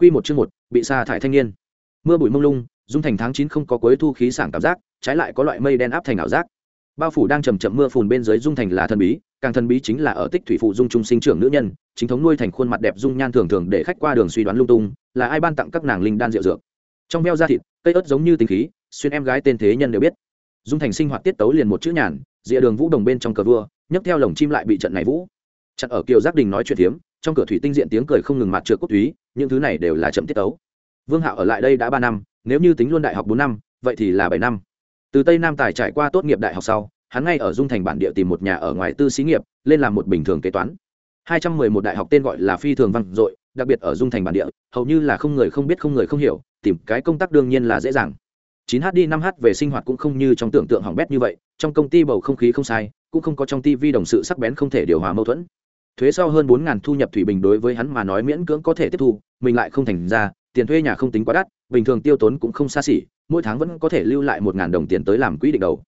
Quy một chương một, bị sa thải thanh niên. Mưa bụi mông lung, dung thành tháng chín không có cuối thu khí sảng cảm giác, trái lại có loại mây đen áp thành ảo giác. Bao phủ đang chậm chậm mưa phùn bên dưới dung thành là thần bí, càng thần bí chính là ở tích thủy phụ dung trung sinh trưởng nữ nhân, chính thống nuôi thành khuôn mặt đẹp dung nhan thường thường để khách qua đường suy đoán lung tung, là ai ban tặng các nàng linh đan rượu dược. Trong veo da thịt, cây ớt giống như tinh khí, xuyên em gái tên thế nhân đều biết. Dung thành sinh hoạt tiết tấu liền một chữ nhàn, dĩa đường vũ đồng bên trong cờ vua, nhấc theo lồng chim lại bị trận này vũ. Chặn ở kiều giác đình nói chuyện thiếm, trong cửa thủy tinh diện tiếng cười không ngừng mặt trượt quốc túy, những thứ này đều là chậm tiết tấu. Vương hạo ở lại đây đã ba năm, nếu như tính luôn đại học bốn năm, vậy thì là bảy năm. Từ tây nam tài trải qua tốt nghiệp đại học sau, hắn ngay ở dung thành bản địa tìm một nhà ở ngoài tư xí nghiệp, lên làm một bình thường kế toán. Hai trăm mười một đại học tên gọi là phi thường văn dội, đặc biệt ở dung thành bản địa, hầu như là không người không biết không người không hiểu, tìm cái công tác đương nhiên là dễ dàng. chín h đi năm h về sinh hoạt cũng không như trong tưởng tượng hỏng bét như vậy, trong công ty bầu không khí không sai, cũng không có trong TV đồng sự sắc bén không thể điều hòa mâu thuẫn thuế sau hơn bốn ngàn thu nhập thủy bình đối với hắn mà nói miễn cưỡng có thể tiếp thu, mình lại không thành ra, tiền thuê nhà không tính quá đắt, bình thường tiêu tốn cũng không xa xỉ, mỗi tháng vẫn có thể lưu lại một ngàn đồng tiền tới làm quỹ định đầu.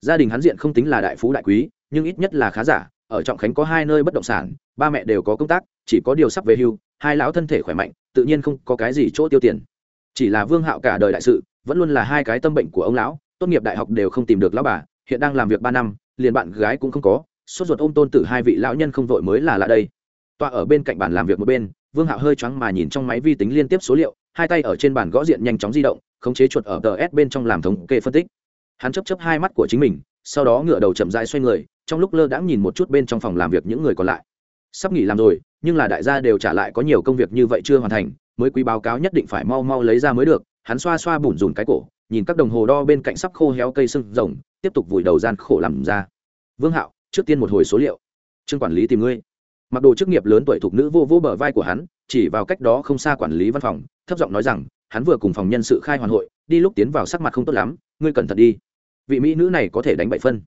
Gia đình hắn diện không tính là đại phú đại quý, nhưng ít nhất là khá giả, ở trọng khánh có hai nơi bất động sản, ba mẹ đều có công tác, chỉ có điều sắp về hưu, hai lão thân thể khỏe mạnh, tự nhiên không có cái gì chỗ tiêu tiền. Chỉ là vương hạo cả đời đại sự, vẫn luôn là hai cái tâm bệnh của ông lão, tốt nghiệp đại học đều không tìm được lão bà, hiện đang làm việc ba năm, liền bạn gái cũng không có sốt ruột ôm tôn tử hai vị lão nhân không vội mới là lạ đây. Tọa ở bên cạnh bàn làm việc một bên, vương hạo hơi choáng mà nhìn trong máy vi tính liên tiếp số liệu, hai tay ở trên bàn gõ diện nhanh chóng di động, khống chế chuột ở tờ s bên trong làm thống kê phân tích. Hắn chấp chấp hai mắt của chính mình, sau đó ngựa đầu chậm rãi xoay người, trong lúc lơ đãng nhìn một chút bên trong phòng làm việc những người còn lại. Sắp nghỉ làm rồi, nhưng là đại gia đều trả lại có nhiều công việc như vậy chưa hoàn thành, mới quý báo cáo nhất định phải mau mau lấy ra mới được. Hắn xoa xoa bủn rủn cái cổ, nhìn các đồng hồ đo bên cạnh sắp khô héo cây sưng rồng, tiếp tục vùi đầu gian khổ làm ra. Vương hạo trước tiên một hồi số liệu. Trương quản lý tìm ngươi. Mặc đồ chức nghiệp lớn tuổi thuộc nữ vô vô bờ vai của hắn, chỉ vào cách đó không xa quản lý văn phòng, thấp giọng nói rằng, hắn vừa cùng phòng nhân sự khai hoàn hội, đi lúc tiến vào sắc mặt không tốt lắm, ngươi cẩn thận đi. Vị mỹ nữ này có thể đánh bậy phân.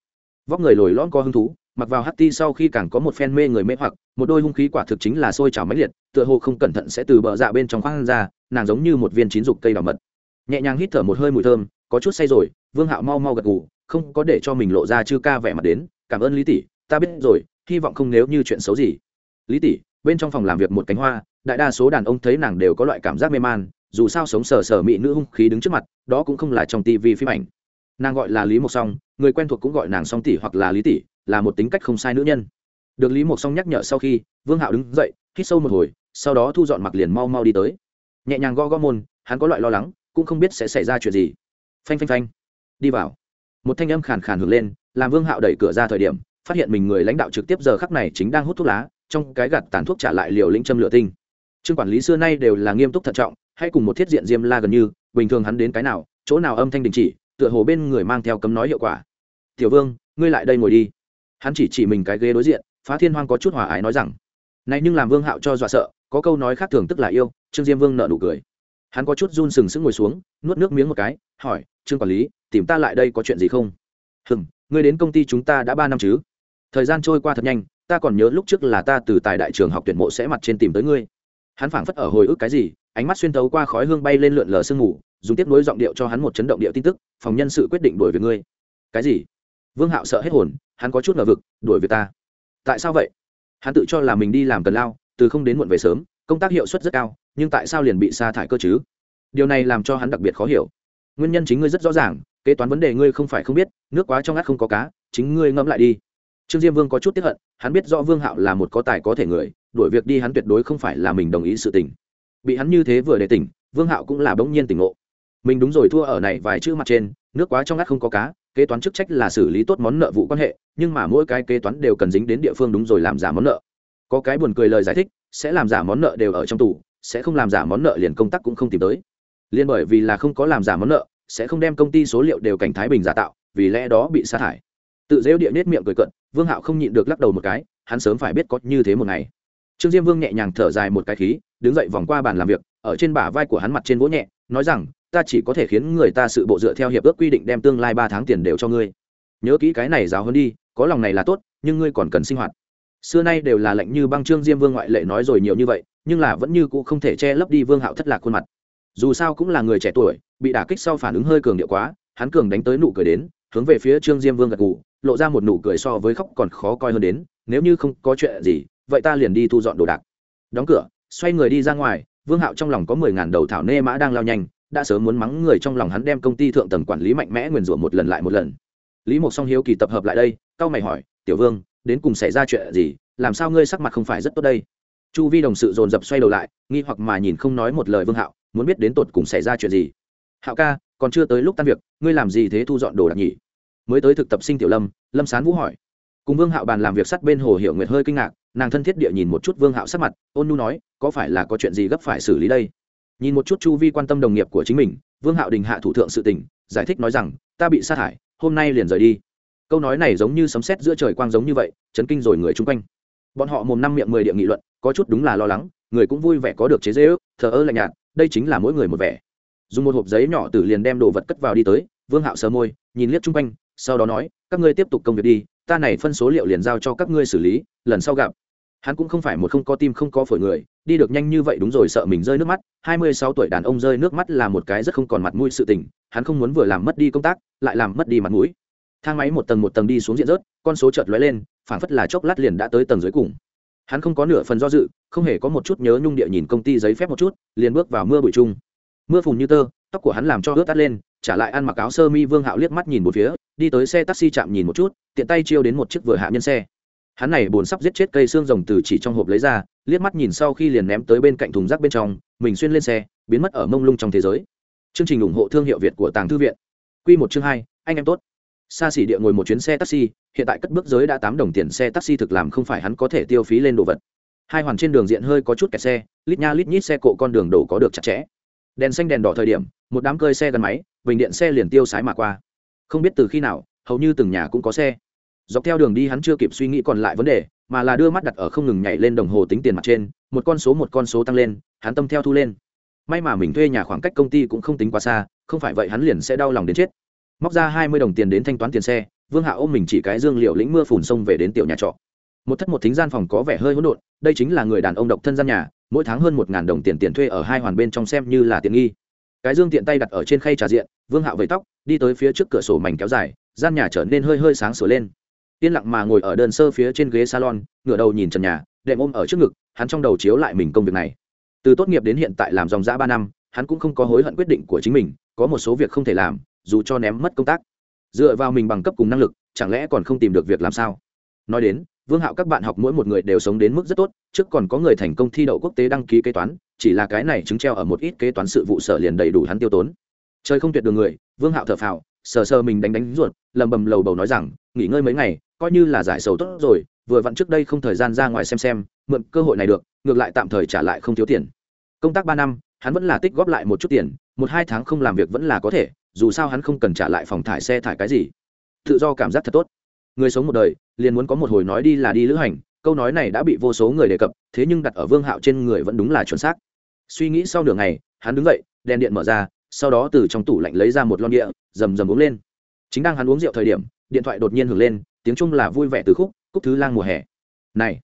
Vóc người lồi lõn co hứng thú, mặc vào hắt ti sau khi càng có một phen mê người mê hoặc, một đôi hung khí quả thực chính là sôi trào máy liệt, tựa hồ không cẩn thận sẽ từ bờ dạ bên trong khoang ra, nàng giống như một viên chín dục cây đào mật. Nhẹ nhàng hít thở một hơi mùi thơm, có chút say rồi, vương hạo mau mau gật gù, không có để cho mình lộ ra chư ca vẻ mặt đến cảm ơn lý tỷ, ta biết rồi, hy vọng không nếu như chuyện xấu gì. Lý tỷ, bên trong phòng làm việc một cánh hoa, đại đa số đàn ông thấy nàng đều có loại cảm giác mê man, dù sao sống sờ sờ mỹ nữ hung khí đứng trước mặt, đó cũng không là trong tivi phim ảnh. Nàng gọi là lý mộc song, người quen thuộc cũng gọi nàng song tỷ hoặc là lý tỷ, là một tính cách không sai nữ nhân. Được lý mộc song nhắc nhở sau khi, vương hạo đứng dậy, hít sâu một hồi, sau đó thu dọn mặc liền mau mau đi tới. Nhẹ nhàng go go môn, hắn có loại lo lắng, cũng không biết sẽ xảy ra chuyện gì. Phanh phanh phanh. Đi vào. Một thanh âm khàn khàn hưởng lên làm vương hạo đẩy cửa ra thời điểm, phát hiện mình người lãnh đạo trực tiếp giờ khắc này chính đang hút thuốc lá, trong cái gạt tàn thuốc trả lại liều lĩnh châm lửa tinh. Trương quản lý xưa nay đều là nghiêm túc thận trọng, hay cùng một thiết diện diêm la gần như, bình thường hắn đến cái nào, chỗ nào âm thanh đình chỉ, tựa hồ bên người mang theo cấm nói hiệu quả. Tiểu vương, ngươi lại đây ngồi đi. Hắn chỉ chỉ mình cái ghế đối diện, phá thiên hoang có chút hòa ái nói rằng, này nhưng làm vương hạo cho dọa sợ, có câu nói khác thường tức là yêu. Trương diêm vương nợ nụ cười. Hắn có chút run sừng sững ngồi xuống, nuốt nước miếng một cái, hỏi, trương quản lý, tìm ta lại đây có chuyện gì không? Hừng ngươi đến công ty chúng ta đã ba năm chứ? Thời gian trôi qua thật nhanh, ta còn nhớ lúc trước là ta từ tài đại trường học tuyển mộ sẽ mặt trên tìm tới ngươi. Hắn phảng phất ở hồi ức cái gì, ánh mắt xuyên tấu qua khói hương bay lên lượn lờ sương mù, dùng tiếp nối giọng điệu cho hắn một chấn động điệu tin tức, phòng nhân sự quyết định đuổi về ngươi. Cái gì? Vương hạo sợ hết hồn, hắn có chút ngờ vực, đuổi về ta. Tại sao vậy? Hắn tự cho là mình đi làm cần lao, từ không đến muộn về sớm, công tác hiệu suất rất cao, nhưng tại sao liền bị sa thải cơ chứ? Điều này làm cho hắn đặc biệt khó hiểu. Nguyên nhân chính ngươi rất rõ ràng kế toán vấn đề ngươi không phải không biết, nước quá trong ngắt không có cá, chính ngươi ngẫm lại đi. Trương diêm vương có chút tiếp hận, hắn biết rõ vương hạo là một có tài có thể người, đuổi việc đi hắn tuyệt đối không phải là mình đồng ý sự tình. Bị hắn như thế vừa để tỉnh, vương hạo cũng là bỗng nhiên tỉnh ngộ. Mình đúng rồi, thua ở này vài chữ mặt trên, nước quá trong ngắt không có cá, kế toán chức trách là xử lý tốt món nợ vụ quan hệ, nhưng mà mỗi cái kế toán đều cần dính đến địa phương đúng rồi làm giả món nợ. Có cái buồn cười lời giải thích, sẽ làm giả món nợ đều ở trong tù, sẽ không làm giả món nợ liền công tác cũng không tìm tới. Liên bởi vì là không có làm giả món nợ sẽ không đem công ty số liệu đều cảnh thái bình giả tạo, vì lẽ đó bị sa thải. Tự dễu địa nết miệng cười cận, vương hạo không nhịn được lắc đầu một cái, hắn sớm phải biết có như thế một ngày. Trương diêm vương nhẹ nhàng thở dài một cái khí, đứng dậy vòng qua bàn làm việc, ở trên bả vai của hắn mặt trên vỗ nhẹ, nói rằng, ta chỉ có thể khiến người ta sự bộ dựa theo hiệp ước quy định đem tương lai ba tháng tiền đều cho ngươi. Nhớ kỹ cái này giáo hơn đi, có lòng này là tốt, nhưng ngươi còn cần sinh hoạt. Xưa nay đều là lệnh như băng trương diêm vương ngoại lệ nói rồi nhiều như vậy, nhưng là vẫn như cũ không thể che lấp đi vương hạo thất lạc khuôn mặt dù sao cũng là người trẻ tuổi, bị đả kích sau phản ứng hơi cường điệu quá, hắn cường đánh tới nụ cười đến, hướng về phía trương diêm vương gật gù, lộ ra một nụ cười so với khóc còn khó coi hơn đến, nếu như không có chuyện gì, vậy ta liền đi thu dọn đồ đạc. Đóng cửa, xoay người đi ra ngoài, vương hạo trong lòng có mười ngàn đầu thảo nê mã đang lao nhanh, đã sớm muốn mắng người trong lòng hắn đem công ty thượng tầng quản lý mạnh mẽ nguyền rủa một lần lại một lần. Lý mộc song hiếu kỳ tập hợp lại đây cao mày hỏi, tiểu vương, đến cùng xảy ra chuyện gì? Làm sao ngươi sắc mặt không phải rất tốt đây? Chu vi đồng sự dồn dập xoay đầu lại, nghi hoặc mà nhìn không nói một lời vương hạo muốn biết đến tột cùng xảy ra chuyện gì. Hạo ca, còn chưa tới lúc tan việc, ngươi làm gì thế thu dọn đồ đạc nhỉ? Mới tới thực tập sinh tiểu lâm lâm sán vũ hỏi. Cùng vương hạo bàn làm việc sát bên hồ hiểu nguyệt hơi kinh ngạc, nàng thân thiết địa nhìn một chút vương hạo sắc mặt, ôn nu nói, có phải là có chuyện gì gấp phải xử lý đây? Nhìn một chút chu vi quan tâm đồng nghiệp của chính mình, vương hạo đình hạ thủ thượng sự tình, giải thích nói rằng, ta bị sát hại, hôm nay liền rời đi. Câu nói này giống như sấm sét giữa trời quang giống như vậy, chấn kinh rồi người chung quanh. Bọn họ mồm năm miệng mười địa nghị luận, có chút đúng là lo lắng, người cũng vui vẻ có được chế dễ ước thờ ơ lạnh nhạt đây chính là mỗi người một vẻ. Dùng một hộp giấy nhỏ từ liền đem đồ vật cất vào đi tới, vương hạo sờ môi, nhìn liếc chung quanh, sau đó nói, các ngươi tiếp tục công việc đi, ta này phân số liệu liền giao cho các ngươi xử lý, lần sau gặp. Hắn cũng không phải một không có tim không có phổi người, đi được nhanh như vậy đúng rồi, sợ mình rơi nước mắt. Hai mươi sáu tuổi đàn ông rơi nước mắt là một cái rất không còn mặt mũi sự tình, hắn không muốn vừa làm mất đi công tác, lại làm mất đi mặt mũi. Thang máy một tầng một tầng đi xuống diện rớt, con số chợt lóe lên, phảng phất là chốc lát liền đã tới tầng dưới cùng hắn không có nửa phần do dự, không hề có một chút nhớ nhung địa nhìn công ty giấy phép một chút, liền bước vào mưa bụi chung. Mưa phùn như tơ, tóc của hắn làm cho ướt tắt lên, trả lại ăn mặc áo sơ mi vương hạo liếc mắt nhìn một phía, đi tới xe taxi chạm nhìn một chút, tiện tay chiêu đến một chiếc vừa hạ nhân xe. Hắn này buồn sắp giết chết cây xương rồng từ chỉ trong hộp lấy ra, liếc mắt nhìn sau khi liền ném tới bên cạnh thùng rác bên trong, mình xuyên lên xe, biến mất ở mông lung trong thế giới. Chương trình ủng hộ thương hiệu việt của tàng thư viện. Q một chương hai, anh em tốt xa xỉ địa ngồi một chuyến xe taxi, hiện tại cất bước giới đã tám đồng tiền xe taxi thực làm không phải hắn có thể tiêu phí lên đồ vật. Hai hoàn trên đường diện hơi có chút kẹt xe, lít nha lít nhít xe cộ con đường đổ có được chặt chẽ. Đèn xanh đèn đỏ thời điểm, một đám cơi xe gắn máy, bình điện xe liền tiêu sái mà qua. Không biết từ khi nào, hầu như từng nhà cũng có xe. Dọc theo đường đi hắn chưa kịp suy nghĩ còn lại vấn đề, mà là đưa mắt đặt ở không ngừng nhảy lên đồng hồ tính tiền mặt trên, một con số một con số tăng lên, hắn tâm theo thu lên. May mà mình thuê nhà khoảng cách công ty cũng không tính quá xa, không phải vậy hắn liền sẽ đau lòng đến chết móc ra hai mươi đồng tiền đến thanh toán tiền xe, vương hạ ôm mình chỉ cái dương liệu lĩnh mưa phùn sông về đến tiểu nhà trọ. Một thất một thính gian phòng có vẻ hơi hỗn độn, đây chính là người đàn ông độc thân gian nhà, mỗi tháng hơn một đồng tiền tiền thuê ở hai hoàn bên trong xem như là tiện nghi. Cái dương tiện tay đặt ở trên khay trà diện, vương hạo vẫy tóc, đi tới phía trước cửa sổ mảnh kéo dài, gian nhà trở nên hơi hơi sáng sửa lên. Yên lặng mà ngồi ở đơn sơ phía trên ghế salon, ngửa đầu nhìn trần nhà, đệm ôm ở trước ngực, hắn trong đầu chiếu lại mình công việc này. Từ tốt nghiệp đến hiện tại làm dòng dã ba năm, hắn cũng không có hối hận quyết định của chính mình, có một số việc không thể làm dù cho ném mất công tác. Dựa vào mình bằng cấp cùng năng lực, chẳng lẽ còn không tìm được việc làm sao? Nói đến, vương hạo các bạn học mỗi một người đều sống đến mức rất tốt, trước còn có người thành công thi đậu quốc tế đăng ký kế toán, chỉ là cái này chứng treo ở một ít kế toán sự vụ sở liền đầy đủ hắn tiêu tốn. Chơi không tuyệt đường người, vương hạo thở phào, sờ sờ mình đánh đánh ruột, lầm bầm lầu bầu nói rằng, nghỉ ngơi mấy ngày, coi như là giải sầu tốt rồi, vừa vặn trước đây không thời gian ra ngoài xem xem, mượn cơ hội này được, ngược lại tạm thời trả lại không thiếu tiền. Công tác ba năm, hắn vẫn là tích góp lại một chút tiền, một hai tháng không làm việc vẫn là có thể dù sao hắn không cần trả lại phòng thải xe thải cái gì. Tự do cảm giác thật tốt. Người sống một đời, liền muốn có một hồi nói đi là đi lữ hành, câu nói này đã bị vô số người đề cập, thế nhưng đặt ở vương hạo trên người vẫn đúng là chuẩn xác. Suy nghĩ sau nửa ngày, hắn đứng dậy, đèn điện mở ra, sau đó từ trong tủ lạnh lấy ra một lon địa, rầm rầm uống lên. Chính đang hắn uống rượu thời điểm, điện thoại đột nhiên hưởng lên, tiếng chung là vui vẻ từ khúc, cúc thứ lang mùa hè. Này,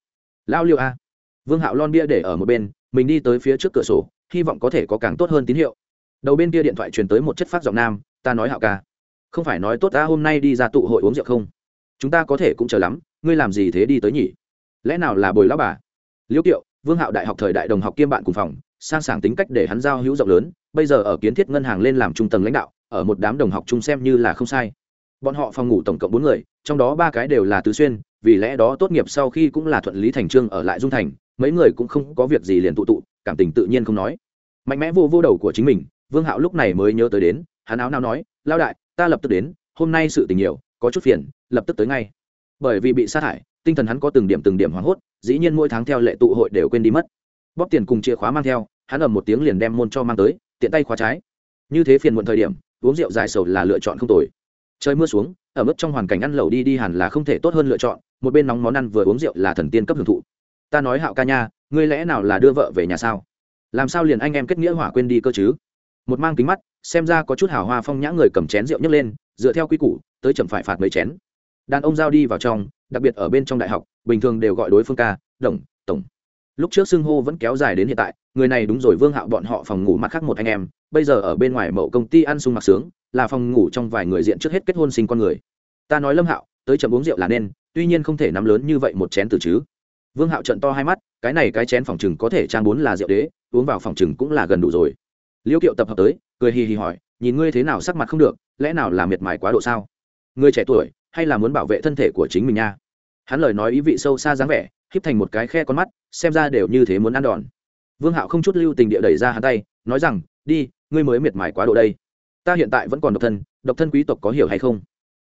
lao liêu a. Vương hạo lon bia để ở một bên, mình đi tới phía trước cửa sổ, hy vọng có thể có càng tốt hơn tín hiệu đầu bên kia điện thoại truyền tới một chất phát giọng nam, ta nói hạo ca, không phải nói tốt ta hôm nay đi ra tụ hội uống rượu không? Chúng ta có thể cũng chờ lắm, ngươi làm gì thế đi tới nhỉ? Lẽ nào là bồi lão bà? Liễu kiệu, vương hạo đại học thời đại đồng học kiêm bạn cùng phòng, sang sảng tính cách để hắn giao hữu rộng lớn, bây giờ ở kiến thiết ngân hàng lên làm trung tầng lãnh đạo, ở một đám đồng học chung xem như là không sai. Bọn họ phòng ngủ tổng cộng bốn người, trong đó ba cái đều là tứ xuyên, vì lẽ đó tốt nghiệp sau khi cũng là thuận lý thành trương ở lại dung thành, mấy người cũng không có việc gì liền tụ tụ, cảm tình tự nhiên không nói. Mạnh mẽ vô vô đầu của chính mình vương hạo lúc này mới nhớ tới đến, hắn áo nào nói lao đại, ta lập tức đến, hôm nay sự tình nhiều, có chút phiền, lập tức tới ngay. Bởi vì bị sát hại tinh thần hắn có từng điểm từng điểm hoảng hốt, dĩ nhiên mỗi tháng theo lệ tụ hội đều quên đi mất. Bóp tiền cùng chìa khóa mang theo, hắn ầm một tiếng liền đem môn cho mang tới, tiện tay khóa trái. Như thế phiền muộn thời điểm, uống rượu dài sầu là lựa chọn không tồi. Trời mưa xuống, ở mức trong hoàn cảnh ăn lẩu đi đi hẳn là không thể tốt hơn lựa chọn, một bên nóng món ăn vừa uống rượu là thần tiên cấp hưởng thụ. Ta nói hạo ca nha, ngươi lẽ nào là đưa vợ về nhà sao? Làm sao liền anh em kết nghĩa hỏa quên đi cơ chứ? Một mang kính mắt, xem ra có chút hào hoa phong nhã người cầm chén rượu nhấc lên, dựa theo quy củ, tới chậm phải phạt mấy chén. Đàn ông giao đi vào trong, đặc biệt ở bên trong đại học, bình thường đều gọi đối phương ca, đồng, tổng. Lúc trước xưng hô vẫn kéo dài đến hiện tại, người này đúng rồi, vương hạo bọn họ phòng ngủ mặt khác một anh em, bây giờ ở bên ngoài mậu công ty ăn sung mặc sướng, là phòng ngủ trong vài người diện trước hết kết hôn sinh con người. Ta nói lâm hạo, tới chậm uống rượu là nên, tuy nhiên không thể nắm lớn như vậy một chén từ chứ. Vương hạo trận to hai mắt, cái này cái chén phòng chừng có thể trang bốn là rượu đế, uống vào phòng chừng cũng là gần đủ rồi liêu kiệu tập hợp tới, cười hì hì hỏi, nhìn ngươi thế nào sắc mặt không được, lẽ nào là miệt mài quá độ sao? Ngươi trẻ tuổi, hay là muốn bảo vệ thân thể của chính mình nha? Hắn lời nói ý vị sâu xa dáng vẻ, híp thành một cái khe con mắt, xem ra đều như thế muốn ăn đòn. Vương hạo không chút lưu tình địa đẩy ra hắn tay, nói rằng, đi, ngươi mới miệt mài quá độ đây. Ta hiện tại vẫn còn độc thân độc thân quý tộc có hiểu hay không?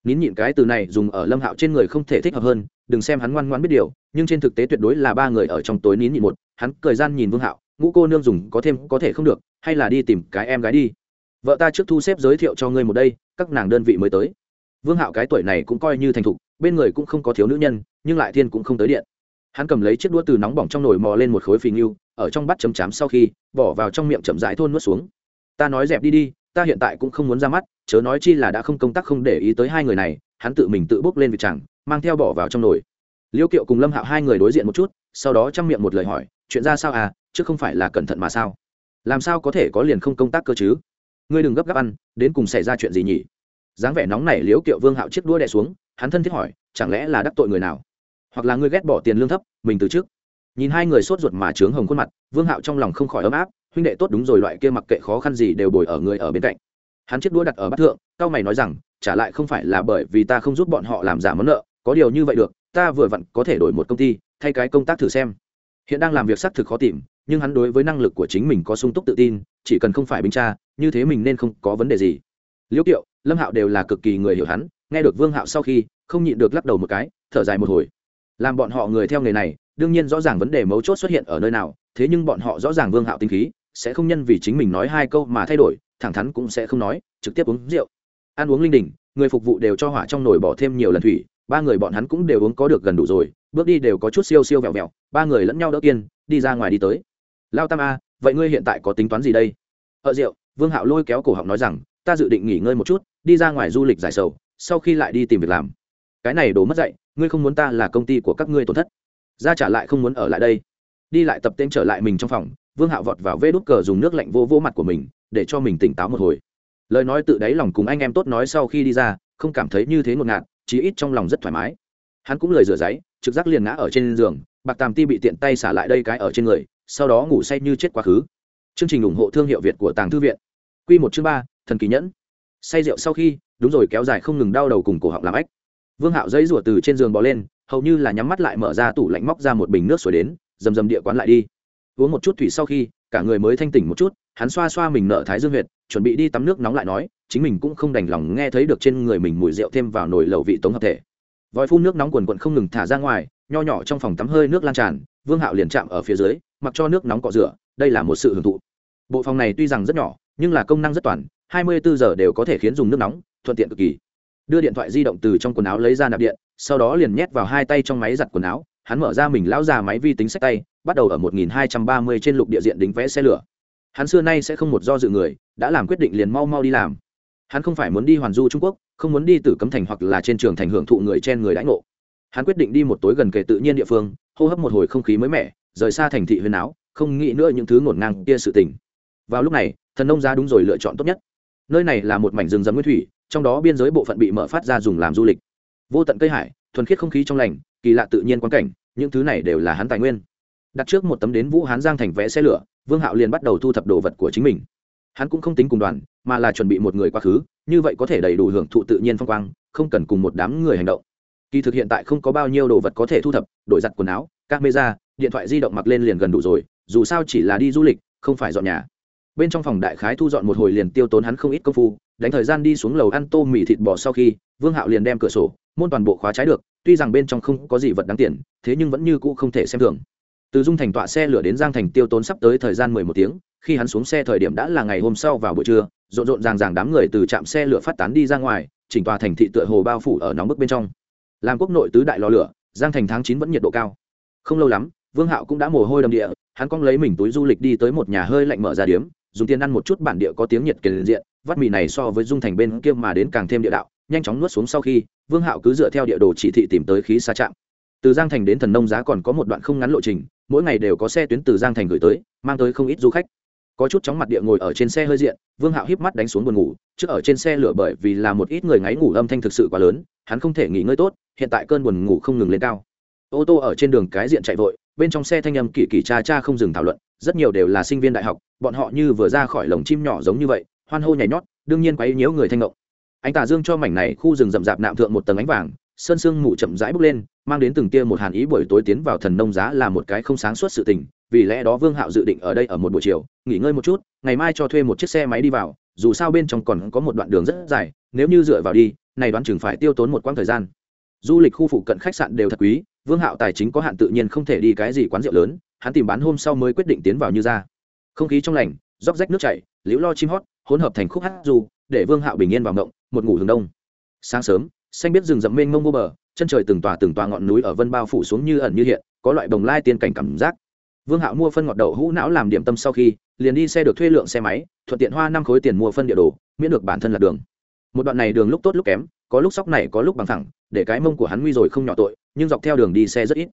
Nín nhịn cái từ này dùng ở lâm hạo trên người không thể thích hợp hơn, đừng xem hắn ngoan ngoan biết điều, nhưng trên thực tế tuyệt đối là ba người ở trong tối nín nhịn một, hắn cười gian nhìn vương hạo ngũ cô nương dùng có thêm có thể không được, hay là đi tìm cái em gái đi. Vợ ta trước thu xếp giới thiệu cho ngươi một đây, các nàng đơn vị mới tới. Vương hạo cái tuổi này cũng coi như thành thục, bên người cũng không có thiếu nữ nhân, nhưng lại thiên cũng không tới điện. Hắn cầm lấy chiếc đũa từ nóng bỏng trong nồi mò lên một khối phì nghiêu ở trong bát chấm chám sau khi, bỏ vào trong miệng chậm rãi thôn nuốt xuống. Ta nói dẹp đi đi, ta hiện tại cũng không muốn ra mắt, chớ nói chi là đã không công tác không để ý tới hai người này, hắn tự mình tự bốc lên việc chẳng mang theo bỏ vào trong nồi. Liêu kiệu cùng lâm hạo hai người đối diện một chút, sau đó chăm miệng một lời hỏi chuyện ra sao à chứ không phải là cẩn thận mà sao? Làm sao có thể có liền không công tác cơ chứ? Ngươi đừng gấp gáp ăn, đến cùng xảy ra chuyện gì nhỉ? Dáng vẻ nóng này liếu kiệu vương hạo chiếc đua đè xuống, hắn thân thiết hỏi, chẳng lẽ là đắc tội người nào? Hoặc là ngươi ghét bỏ tiền lương thấp, mình từ trước? Nhìn hai người sốt ruột mà trướng hồng khuôn mặt, vương hạo trong lòng không khỏi ấm áp, huynh đệ tốt đúng rồi, loại kia mặc kệ khó khăn gì đều bồi ở người ở bên cạnh. Hắn chiếc đũa đặt ở bát thượng, cao mày nói rằng, trả lại không phải là bởi vì ta không giúp bọn họ làm giả món nợ, có điều như vậy được, ta vừa vặn có thể đổi một công ty, thay cái công tác thử xem hiện đang làm việc xác thực khó tìm, nhưng hắn đối với năng lực của chính mình có sung túc tự tin, chỉ cần không phải binh tra như thế mình nên không có vấn đề gì. Liễu kiệu, lâm hạo đều là cực kỳ người hiểu hắn, nghe được vương hạo sau khi, không nhịn được lắc đầu một cái, thở dài một hồi. Làm bọn họ người theo nghề này, đương nhiên rõ ràng vấn đề mấu chốt xuất hiện ở nơi nào, thế nhưng bọn họ rõ ràng vương hạo tinh khí, sẽ không nhân vì chính mình nói hai câu mà thay đổi, thẳng thắn cũng sẽ không nói, trực tiếp uống rượu. Ăn uống linh đình, người phục vụ đều cho hỏa trong nồi bỏ thêm nhiều lần thủy ba người bọn hắn cũng đều uống có được gần đủ rồi bước đi đều có chút siêu siêu vẹo vẹo ba người lẫn nhau đỡ kiên đi ra ngoài đi tới. Lao tam a vậy ngươi hiện tại có tính toán gì đây? Ở rượu vương hạo lôi kéo cổ họng nói rằng ta dự định nghỉ ngơi một chút đi ra ngoài du lịch giải sầu sau khi lại đi tìm việc làm. Cái này đổ mất dạy, ngươi không muốn ta là công ty của các ngươi tổn thất. Ra trả lại không muốn ở lại đây. Đi lại tập tên trở lại mình trong phòng vương hạo vọt vào vê đút cờ dùng nước lạnh vô vô mặt của mình để cho mình tỉnh táo một hồi. Lời nói tự đáy lòng cùng anh em tốt nói sau khi đi ra không cảm thấy như thế ngột ngạt chí ít trong lòng rất thoải mái. Hắn cũng lời rửa giấy, trực giác liền ngã ở trên giường, bạc tàm ti bị tiện tay xả lại đây cái ở trên người, sau đó ngủ say như chết quá khứ. Chương trình ủng hộ thương hiệu việt của tàng thư viện. Q một chương ba, thần kỳ nhẫn. Say rượu sau khi, đúng rồi, kéo dài không ngừng đau đầu cùng cổ họng làm ách vương hạo giấy rủa từ trên giường bò lên, hầu như là nhắm mắt lại mở ra tủ lạnh móc ra một bình nước suối đến dầm dầm địa quán lại đi. Uống một chút thủy sau khi, cả người mới thanh tỉnh một chút, hắn xoa xoa mình nợ thái dương huyệt, chuẩn bị đi tắm nước nóng lại nói chính mình cũng không đành lòng nghe thấy được trên người mình mùi rượu thêm vào nồi lẩu vị tống hợp thể. Vòi phun nước nóng quần quận không ngừng thả ra ngoài, nho nhỏ trong phòng tắm hơi nước lan tràn, vương hạo liền chạm ở phía dưới, mặc cho nước nóng cọ rửa, đây là một sự hưởng thụ. Bộ phòng này tuy rằng rất nhỏ, nhưng là công năng rất toàn, hai mươi bốn giờ đều có thể khiến dùng nước nóng, thuận tiện cực kỳ. Đưa điện thoại di động từ trong quần áo lấy ra nạp điện, sau đó liền nhét vào hai tay trong máy giặt quần áo, hắn mở ra mình lão già máy vi tính sách tay, bắt đầu ở 1230 trên lục địa diện đính vé xe lửa. Hắn xưa nay sẽ không một do dự người, đã làm quyết định liền mau mau đi làm hắn không phải muốn đi hoàn du trung quốc, không muốn đi từ cấm thành hoặc là trên trường thành hưởng thụ người trên người đãi ngộ. Hắn quyết định đi một tối gần kề tự nhiên địa phương, hô hấp một hồi không khí mới mẻ, rời xa thành thị huyền áo, không nghĩ nữa những thứ ngổn ngang kia sự tình. Vào lúc này, thần nông ra đúng rồi lựa chọn tốt nhất. Nơi này là một mảnh rừng rậm nguyên thủy, trong đó biên giới bộ phận bị mở phát ra dùng làm du lịch. Vô tận cây hải, thuần khiết không khí trong lành, kỳ lạ tự nhiên quan cảnh, những thứ này đều là hắn tài nguyên. Đặt trước một tấm đến vũ hán giang thành vẽ xe lửa, vương hạo liền bắt đầu thu thập đồ vật của chính mình hắn cũng không tính cùng đoàn, mà là chuẩn bị một người quá khứ, như vậy có thể đầy đủ hưởng thụ tự nhiên phong quang, không cần cùng một đám người hành động. Kỳ thực hiện tại không có bao nhiêu đồ vật có thể thu thập, đổi giặt quần áo, camera, điện thoại di động mặc lên liền gần đủ rồi, dù sao chỉ là đi du lịch, không phải dọn nhà. Bên trong phòng đại khái thu dọn một hồi liền tiêu tốn hắn không ít công phu, đánh thời gian đi xuống lầu ăn tô mì thịt bò sau khi, vương hạo liền đem cửa sổ, môn toàn bộ khóa trái được, tuy rằng bên trong không có gì vật đáng tiền, thế nhưng vẫn như cũ không thể xem thường từ dung thành tọa xe lửa đến giang thành tiêu tốn sắp tới thời gian mười một tiếng, khi hắn xuống xe thời điểm đã là ngày hôm sau vào buổi trưa, rộn rộn ràng ràng đám người từ trạm xe lửa phát tán đi ra ngoài, chỉnh tòa thành thị tựa hồ bao phủ ở nóng bức bên trong. Làm quốc nội tứ đại lò lửa, giang thành tháng chín vẫn nhiệt độ cao. Không lâu lắm, vương hạo cũng đã mồ hôi đầm địa, hắn cong lấy mình túi du lịch đi tới một nhà hơi lạnh mở ra điếm, dùng tiền ăn một chút bản địa có tiếng nhiệt kiền diện, vắt mì này so với dung thành bên kia mà đến càng thêm địa đạo, nhanh chóng nuốt xuống sau khi, vương hạo cứ dựa theo địa đồ chỉ thị tìm tới khí xa trạm. Từ giang thành đến thần nông giá còn có một đoạn không ngắn lộ trình mỗi ngày đều có xe tuyến từ giang thành gửi tới, mang tới không ít du khách. Có chút chóng mặt địa ngồi ở trên xe hơi diện, vương hạo híp mắt đánh xuống buồn ngủ trước ở trên xe lửa bởi vì là một ít người ngáy ngủ âm thanh thực sự quá lớn, hắn không thể nghỉ ngơi tốt, hiện tại cơn buồn ngủ không ngừng lên cao. Ô tô ở trên đường cái diện chạy vội, bên trong xe thanh âm kỳ kỳ cha cha không dừng thảo luận, rất nhiều đều là sinh viên đại học, bọn họ như vừa ra khỏi lồng chim nhỏ giống như vậy, hoan hô nhảy nhót, đương nhiên quấy nhiễu người thanh ngộng. Anh tà dương cho mảnh này khu rừng rậm rạp nạm thượng một tầng ánh vàng, sơn sương mù chậm rãi bốc lên mang đến từng tia một hàn ý buổi tối tiến vào thần nông giá là một cái không sáng suốt sự tình, vì lẽ đó vương hạo dự định ở đây ở một buổi chiều, nghỉ ngơi một chút, ngày mai cho thuê một chiếc xe máy đi vào, dù sao bên trong còn có một đoạn đường rất dài, nếu như dựa vào đi, này đoán chừng phải tiêu tốn một quãng thời gian. Du lịch khu phụ cận khách sạn đều thật quý, vương hạo tài chính có hạn tự nhiên không thể đi cái gì quán rượu lớn, hắn tìm bán hôm sau mới quyết định tiến vào như ra. Không khí trong lành, róc rách nước chảy, liễu lo chim hót, hỗn hợp thành khúc hát du, để vương hạo bình yên vào ngộng, một ngủ hướng đông. Sáng sớm, xanh biết rừng rậm mênh mông vô bờ chân trời từng tòa từng tòa ngọn núi ở vân bao phủ xuống như ẩn như hiện, có loại bồng lai tiên cảnh cảm giác. Vương hạo mua phân ngọt đậu hũ não làm điểm tâm sau khi, liền đi xe được thuê lượng xe máy, thuận tiện hoa năm khối tiền mua phân địa đồ, miễn được bản thân là đường. Một đoạn này đường lúc tốt lúc kém, có lúc sóc này có lúc bằng thẳng, để cái mông của hắn nguy rồi không nhỏ tội, nhưng dọc theo đường đi xe rất ít.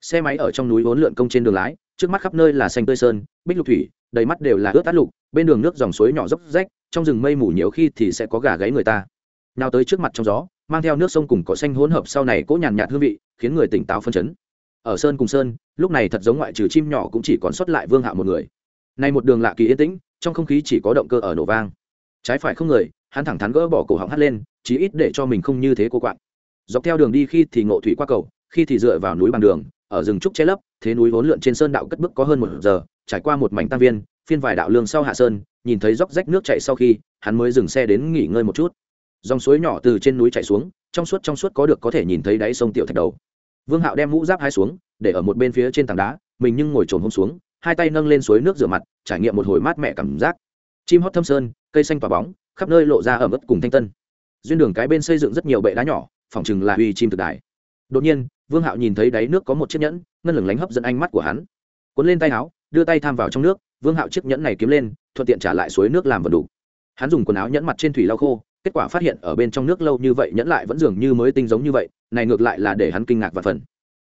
Xe máy ở trong núi vốn lượn công trên đường lái, trước mắt khắp nơi là xanh tươi sơn, bích lục thủy, đầy mắt đều là ướt át lục, bên đường nước dòng suối nhỏ dốc rách, trong rừng mây mù nhiều khi thì sẽ có gà gáy người ta. Nào tới trước mặt trong gió mang theo nước sông cùng cỏ xanh hỗn hợp sau này cỗ nhàn nhạt hương vị, khiến người tỉnh táo phân chấn. Ở sơn cùng sơn, lúc này thật giống ngoại trừ chim nhỏ cũng chỉ còn sót lại vương hạ một người. Nay một đường lạ kỳ yên tĩnh, trong không khí chỉ có động cơ ở nổ vang. Trái phải không người, hắn thẳng thắn gỡ bỏ cổ họng hắt lên, chí ít để cho mình không như thế cô quạng. Dọc theo đường đi khi thì ngộ thủy qua cầu, khi thì dựa vào núi bằng đường, ở rừng trúc che lấp, thế núi vốn lượn trên sơn đạo cất bước có hơn một giờ, trải qua một mảnh tam viên, phiên vài đạo lương sau hạ sơn, nhìn thấy dốc rách nước chạy sau khi, hắn mới dừng xe đến nghỉ ngơi một chút dòng suối nhỏ từ trên núi chảy xuống, trong suốt trong suốt có được có thể nhìn thấy đáy sông tiểu thạch đầu. Vương hạo đem mũ giáp hai xuống, để ở một bên phía trên tảng đá, mình nhưng ngồi trồn hôm xuống, hai tay nâng lên suối nước rửa mặt, trải nghiệm một hồi mát mẻ cảm giác. Chim hót thâm sơn, cây xanh tỏa bóng, khắp nơi lộ ra ẩm ướt cùng thanh tân. Duyên đường cái bên xây dựng rất nhiều bệ đá nhỏ, phòng chừng là uy chim thực đài. Đột nhiên, vương hạo nhìn thấy đáy nước có một chiếc nhẫn, ngân lửng lánh hấp dẫn ánh mắt của hắn. Cuốn lên tay áo, đưa tay tham vào trong nước, vương hạo chiếc nhẫn này kiếm lên, thuận tiện trả lại suối nước làm vật đủ. Hắn dùng quần áo nhẫn mặt trên thủy lau khô kết quả phát hiện ở bên trong nước lâu như vậy nhẫn lại vẫn dường như mới tinh giống như vậy, này ngược lại là để hắn kinh ngạc và phần.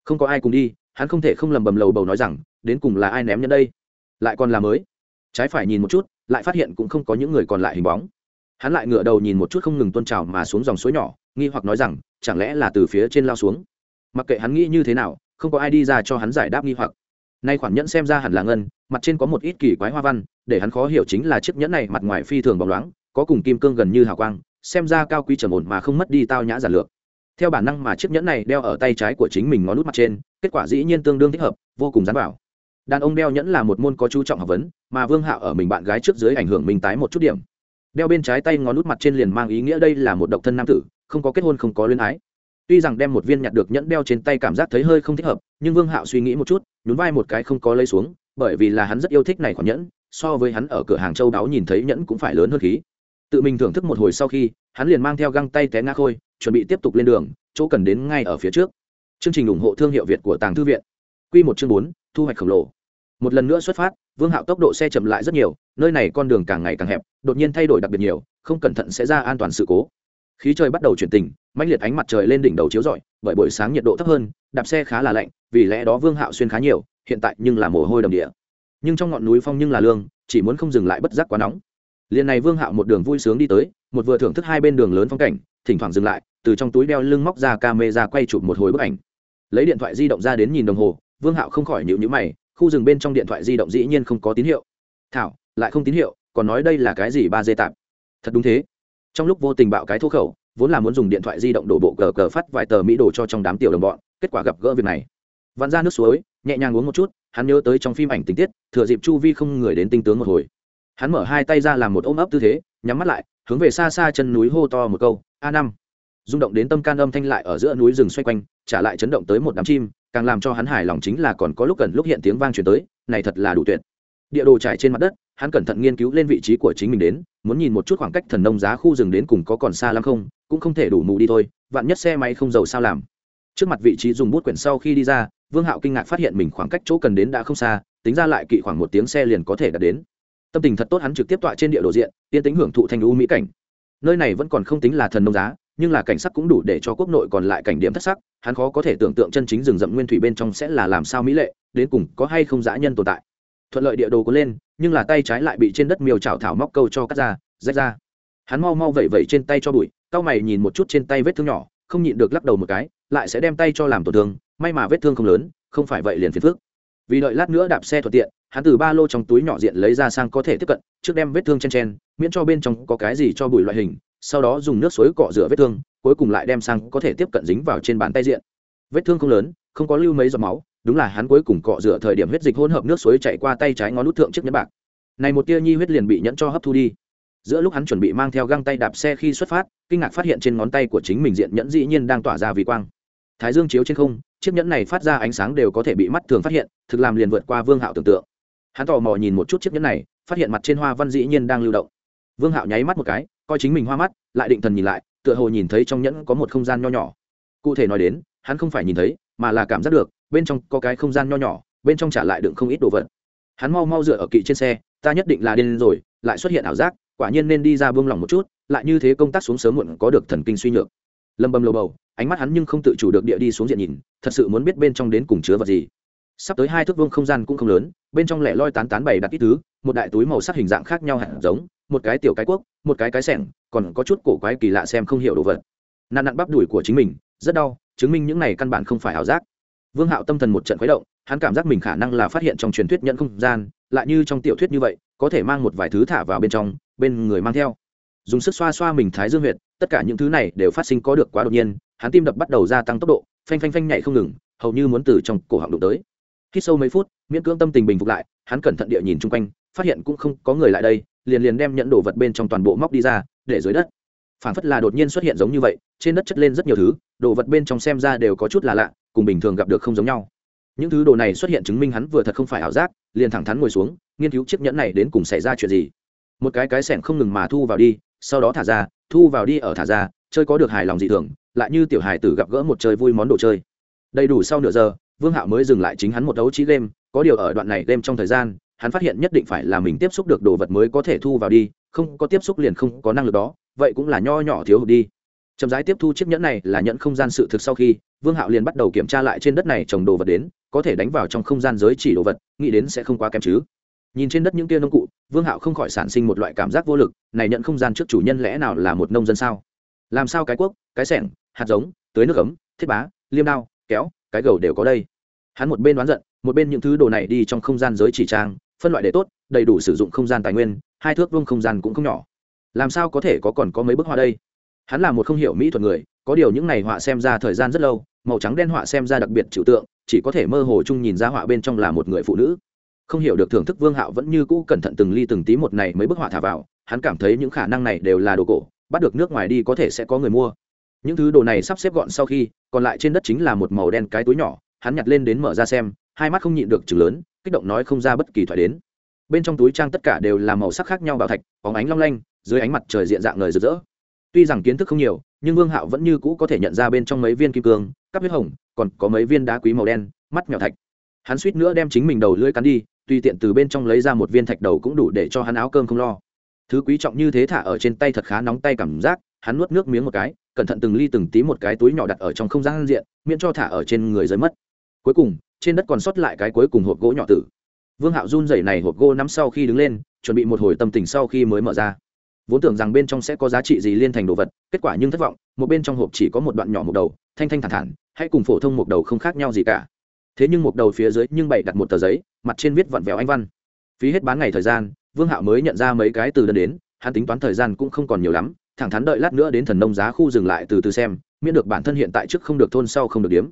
Không có ai cùng đi, hắn không thể không lầm bầm lầu bầu nói rằng, đến cùng là ai ném nhẫn đây? Lại còn là mới. Trái phải nhìn một chút, lại phát hiện cũng không có những người còn lại hình bóng. Hắn lại ngửa đầu nhìn một chút không ngừng tôn trào mà xuống dòng suối nhỏ, nghi hoặc nói rằng, chẳng lẽ là từ phía trên lao xuống? Mặc kệ hắn nghĩ như thế nào, không có ai đi ra cho hắn giải đáp nghi hoặc. Nay khoản nhẫn xem ra hẳn là ngân, mặt trên có một ít kỳ quái hoa văn, để hắn khó hiểu chính là chiếc nhẫn này mặt ngoài phi thường bóng loáng, có cùng kim cương gần như hào quang xem ra cao quý trầm ổn mà không mất đi tao nhã giản lược. Theo bản năng mà chiếc nhẫn này đeo ở tay trái của chính mình ngón nút mặt trên, kết quả dĩ nhiên tương đương thích hợp, vô cùng dán bảo đàn ông đeo nhẫn là một môn có chú trọng học vấn, mà vương hạo ở mình bạn gái trước dưới ảnh hưởng mình tái một chút điểm. Đeo bên trái tay ngón nút mặt trên liền mang ý nghĩa đây là một độc thân nam tử, không có kết hôn không có luyến ái. Tuy rằng đem một viên nhặt được nhẫn đeo trên tay cảm giác thấy hơi không thích hợp, nhưng vương hạo suy nghĩ một chút, nhún vai một cái không có lấy xuống, bởi vì là hắn rất yêu thích này khoản nhẫn, so với hắn ở cửa hàng châu đáo nhìn thấy nhẫn cũng phải lớn hơn khí tự mình thưởng thức một hồi sau khi, hắn liền mang theo găng tay té ngã khôi, chuẩn bị tiếp tục lên đường, chỗ cần đến ngay ở phía trước. Chương trình ủng hộ thương hiệu việt của tàng thư viện. Q một chương bốn, thu hoạch khổng lồ. Một lần nữa xuất phát, vương hạo tốc độ xe chậm lại rất nhiều, nơi này con đường càng ngày càng hẹp, đột nhiên thay đổi đặc biệt nhiều, không cẩn thận sẽ ra an toàn sự cố. Khí trời bắt đầu chuyển tình, mãnh liệt ánh mặt trời lên đỉnh đầu chiếu rọi, bởi buổi sáng nhiệt độ thấp hơn, đạp xe khá là lạnh, vì lẽ đó vương hạo xuyên khá nhiều, hiện tại nhưng là mồ hôi đầm địa. Nhưng trong ngọn núi phong nhưng là lương, chỉ muốn không dừng lại bất giác quá nóng liền này vương hạo một đường vui sướng đi tới, một vừa thưởng thức hai bên đường lớn phong cảnh, thỉnh thoảng dừng lại, từ trong túi đeo lưng móc ra camera quay chụp một hồi bức ảnh. Lấy điện thoại di động ra đến nhìn đồng hồ, vương hạo không khỏi nhịu nhữ mày, khu rừng bên trong điện thoại di động dĩ nhiên không có tín hiệu. Thảo, lại không tín hiệu, còn nói đây là cái gì ba dê tạp? Thật đúng thế. Trong lúc vô tình bạo cái thô khẩu, vốn là muốn dùng điện thoại di động đổ bộ cờ cờ phát vài tờ mỹ đồ cho trong đám tiểu đồng bọn, kết quả gặp gỡ việc này. Vặn ra nước suối, nhẹ nhàng uống một chút, hắn nhớ tới trong phim ảnh tình tiết, thừa dịp chu vi không người đến tinh tướng một hồi hắn mở hai tay ra làm một ôm ấp tư thế, nhắm mắt lại, hướng về xa xa chân núi hô to một câu, a năm. Rung động đến tâm can âm thanh lại ở giữa núi rừng xoay quanh, trả lại chấn động tới một đám chim, càng làm cho hắn hài lòng chính là còn có lúc gần lúc hiện tiếng vang truyền tới, này thật là đủ tuyệt. Địa đồ trải trên mặt đất, hắn cẩn thận nghiên cứu lên vị trí của chính mình đến, muốn nhìn một chút khoảng cách thần nông giá khu rừng đến cùng có còn xa lắm không, cũng không thể đủ mù đi thôi, vạn nhất xe máy không giàu sao làm. Trước mặt vị trí dùng bút quyển sau khi đi ra, vương hạo kinh ngạc phát hiện mình khoảng cách chỗ cần đến đã không xa, tính ra lại kỵ khoảng một tiếng xe liền có thể đạt đến tâm tình thật tốt hắn trực tiếp tọa trên địa đồ diện tiên tính hưởng thụ thành u mỹ cảnh. Nơi này vẫn còn không tính là thần nông giá, nhưng là cảnh sắc cũng đủ để cho quốc nội còn lại cảnh điểm thất sắc, hắn khó có thể tưởng tượng chân chính rừng rậm nguyên thủy bên trong sẽ là làm sao mỹ lệ, đến cùng có hay không dã nhân tồn tại. Thuận lợi địa đồ có lên, nhưng là tay trái lại bị trên đất miều chảo thảo móc câu cho cắt ra, rách ra. Hắn mau mau vẩy vẩy trên tay cho bụi, cau mày nhìn một chút trên tay vết thương nhỏ, không nhịn được lắc đầu một cái, lại sẽ đem tay cho làm tổn thương, may mà vết thương không lớn, không phải vậy liền phiền phức. Vì đợi lát nữa đạp xe thuận tiện hắn từ ba lô trong túi nhỏ diện lấy ra sang có thể tiếp cận, trước đem vết thương chen chen, miễn cho bên trong có cái gì cho bụi loại hình, sau đó dùng nước suối cọ rửa vết thương, cuối cùng lại đem sang có thể tiếp cận dính vào trên bàn tay diện. Vết thương không lớn, không có lưu mấy giọt máu, đúng là hắn cuối cùng cọ rửa thời điểm huyết dịch hỗn hợp nước suối chạy qua tay trái ngón nút thượng chiếc nhẫn bạc. Này một tia nhi huyết liền bị nhẫn cho hấp thu đi. Giữa lúc hắn chuẩn bị mang theo găng tay đạp xe khi xuất phát, kinh ngạc phát hiện trên ngón tay của chính mình diện nhẫn dĩ nhiên đang tỏa ra vì quang. Thái dương chiếu trên không, chiếc nhẫn này phát ra ánh sáng đều có thể bị mắt thường phát hiện, thực làm liền vượt qua vương hạo tưởng tượng hắn tò mò nhìn một chút chiếc nhẫn này, phát hiện mặt trên hoa văn dĩ nhiên đang lưu động. Vương hạo nháy mắt một cái, coi chính mình hoa mắt, lại định thần nhìn lại, tựa hồ nhìn thấy trong nhẫn có một không gian nho nhỏ. Cụ thể nói đến, hắn không phải nhìn thấy, mà là cảm giác được, bên trong có cái không gian nho nhỏ, bên trong trả lại đựng không ít đồ vật. Hắn mau mau dựa ở kỵ trên xe, ta nhất định là điên rồi, lại xuất hiện ảo giác, quả nhiên nên đi ra buông lỏng một chút, lại như thế công tác xuống sớm muộn có được thần kinh suy nhược. Lâm bầm lầu bầu, ánh mắt hắn nhưng không tự chủ được địa đi xuống diện nhìn, thật sự muốn biết bên trong đến cùng chứa vật gì sắp tới hai thước vương không gian cũng không lớn, bên trong lẻ loi tán tán bày đặt ít thứ, một đại túi màu sắc hình dạng khác nhau hẳn giống, một cái tiểu cái cuốc, một cái cái sẻng, còn có chút cổ quái kỳ lạ xem không hiểu đồ vật. Nạn nặn bắp đùi của chính mình, rất đau, chứng minh những này căn bản không phải ảo giác. Vương hạo tâm thần một trận khuấy động, hắn cảm giác mình khả năng là phát hiện trong truyền thuyết nhận không gian, lại như trong tiểu thuyết như vậy, có thể mang một vài thứ thả vào bên trong, bên người mang theo. Dùng sức xoa xoa mình thái dương huyệt, tất cả những thứ này đều phát sinh có được quá đột nhiên, hắn tim đập bắt đầu gia tăng tốc độ, phanh phanh phanh nhảy không ngừng, hầu như muốn từ trong cổ họng đụng tới khi sâu mấy phút, miễn cưỡng tâm tình bình phục lại, hắn cẩn thận địa nhìn chung quanh, phát hiện cũng không có người lại đây, liền liền đem nhận đồ vật bên trong toàn bộ móc đi ra, để dưới đất. Phản phất là đột nhiên xuất hiện giống như vậy, trên đất chất lên rất nhiều thứ, đồ vật bên trong xem ra đều có chút là lạ, cùng bình thường gặp được không giống nhau. Những thứ đồ này xuất hiện chứng minh hắn vừa thật không phải ảo giác, liền thẳng thắn ngồi xuống, nghiên cứu chiếc nhẫn này đến cùng xảy ra chuyện gì. Một cái cái sẻng không ngừng mà thu vào đi, sau đó thả ra, thu vào đi ở thả ra, chơi có được hài lòng dị thường, lại như tiểu hài tử gặp gỡ một chơi vui món đồ chơi. Đầy đủ sau nửa giờ vương hạo mới dừng lại chính hắn một đấu trí game, có điều ở đoạn này game trong thời gian, hắn phát hiện nhất định phải là mình tiếp xúc được đồ vật mới có thể thu vào đi, không có tiếp xúc liền không có năng lực đó, vậy cũng là nho nhỏ thiếu hụt đi. Chậm rãi tiếp thu chiếc nhẫn này là nhẫn không gian sự thực sau khi, vương hạo liền bắt đầu kiểm tra lại trên đất này trồng đồ vật đến, có thể đánh vào trong không gian giới chỉ đồ vật, nghĩ đến sẽ không quá kém chứ. Nhìn trên đất những kia nông cụ, vương hạo không khỏi sản sinh một loại cảm giác vô lực, này nhận không gian trước chủ nhân lẽ nào là một nông dân sao? Làm sao cái cuốc, cái sẻng, hạt giống, tưới nước ấm, thiết bá, liêm đao, kéo cái gầu đều có đây. Hắn một bên đoán giận, một bên những thứ đồ này đi trong không gian giới chỉ trang, phân loại để tốt, đầy đủ sử dụng không gian tài nguyên, hai thước vương không gian cũng không nhỏ. Làm sao có thể có còn có mấy bức họa đây? Hắn là một không hiểu mỹ thuật người, có điều những này họa xem ra thời gian rất lâu, màu trắng đen họa xem ra đặc biệt trừu tượng, chỉ có thể mơ hồ chung nhìn ra họa bên trong là một người phụ nữ. Không hiểu được thưởng thức vương hạo vẫn như cũ cẩn thận từng ly từng tí một này mấy bức họa thả vào, hắn cảm thấy những khả năng này đều là đồ cổ, bắt được nước ngoài đi có thể sẽ có người mua những thứ đồ này sắp xếp gọn sau khi, còn lại trên đất chính là một màu đen cái túi nhỏ, hắn nhặt lên đến mở ra xem, hai mắt không nhịn được chừng lớn, kích động nói không ra bất kỳ thoại đến. Bên trong túi trang tất cả đều là màu sắc khác nhau bảo thạch, bóng ánh long lanh, dưới ánh mặt trời diện dạng người rực rỡ. Tuy rằng kiến thức không nhiều, nhưng vương hạo vẫn như cũ có thể nhận ra bên trong mấy viên kim cương, cắp huyết hồng, còn có mấy viên đá quý màu đen, mắt mèo thạch. Hắn suýt nữa đem chính mình đầu lưỡi cắn đi tuy tiện từ bên trong lấy ra một viên thạch đầu cũng đủ để cho hắn áo cơm không lo. Thứ quý trọng như thế thả ở trên tay thật khá nóng tay cảm giác hắn nuốt nước miếng một cái, cẩn thận từng ly từng tí một cái túi nhỏ đặt ở trong không gian diện, miễn cho thả ở trên người rơi mất. Cuối cùng, trên đất còn sót lại cái cuối cùng hộp gỗ nhỏ tử. Vương hạo run rẩy này hộp gỗ nắm sau khi đứng lên, chuẩn bị một hồi tâm tình sau khi mới mở ra. Vốn tưởng rằng bên trong sẽ có giá trị gì liên thành đồ vật, kết quả nhưng thất vọng, một bên trong hộp chỉ có một đoạn nhỏ một đầu, thanh thanh thản thản hãy cùng phổ thông một đầu không khác nhau gì cả. Thế nhưng một đầu phía dưới nhưng bày đặt một tờ giấy, mặt trên viết vặn vẹo anh văn. Phí hết bán ngày thời gian, vương hạo mới nhận ra mấy cái từ đơn đến, hắn tính toán thời gian cũng không còn nhiều lắm thẳng thắn đợi lát nữa đến thần nông giá khu dừng lại từ từ xem, miễn được bản thân hiện tại trước không được thôn sau không được điếm.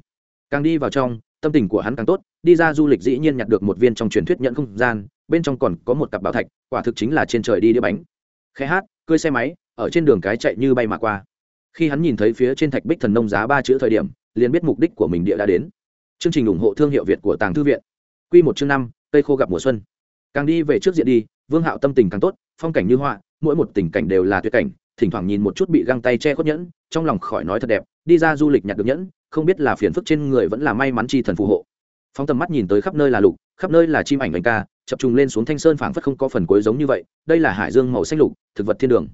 Càng đi vào trong, tâm tình của hắn càng tốt, đi ra du lịch dĩ nhiên nhặt được một viên trong truyền thuyết nhận không gian, bên trong còn có một cặp bảo thạch, quả thực chính là trên trời đi đĩa bánh. Khẽ hát cơi xe máy, ở trên đường cái chạy như bay mà qua. Khi hắn nhìn thấy phía trên thạch bích thần nông giá ba chữ thời điểm, liền biết mục đích của mình địa đã đến. Chương trình ủng hộ thương hiệu việt của tàng thư viện. Q một chương năm, cây khô gặp mùa xuân. Càng đi về trước diện đi, vương hạo tâm tình càng tốt, phong cảnh như họa mỗi một tình cảnh đều là tuyệt cảnh, thỉnh thoảng nhìn một chút bị găng tay che khuất nhẫn, trong lòng khỏi nói thật đẹp, đi ra du lịch nhặt được nhẫn, không biết là phiền phức trên người vẫn là may mắn chi thần phù hộ. Phóng tầm mắt nhìn tới khắp nơi là lục, khắp nơi là chim ảnh vành ca, chập trùng lên xuống thanh sơn phảng phất không có phần cuối giống như vậy, đây là hải dương màu xanh lục, thực vật thiên đường.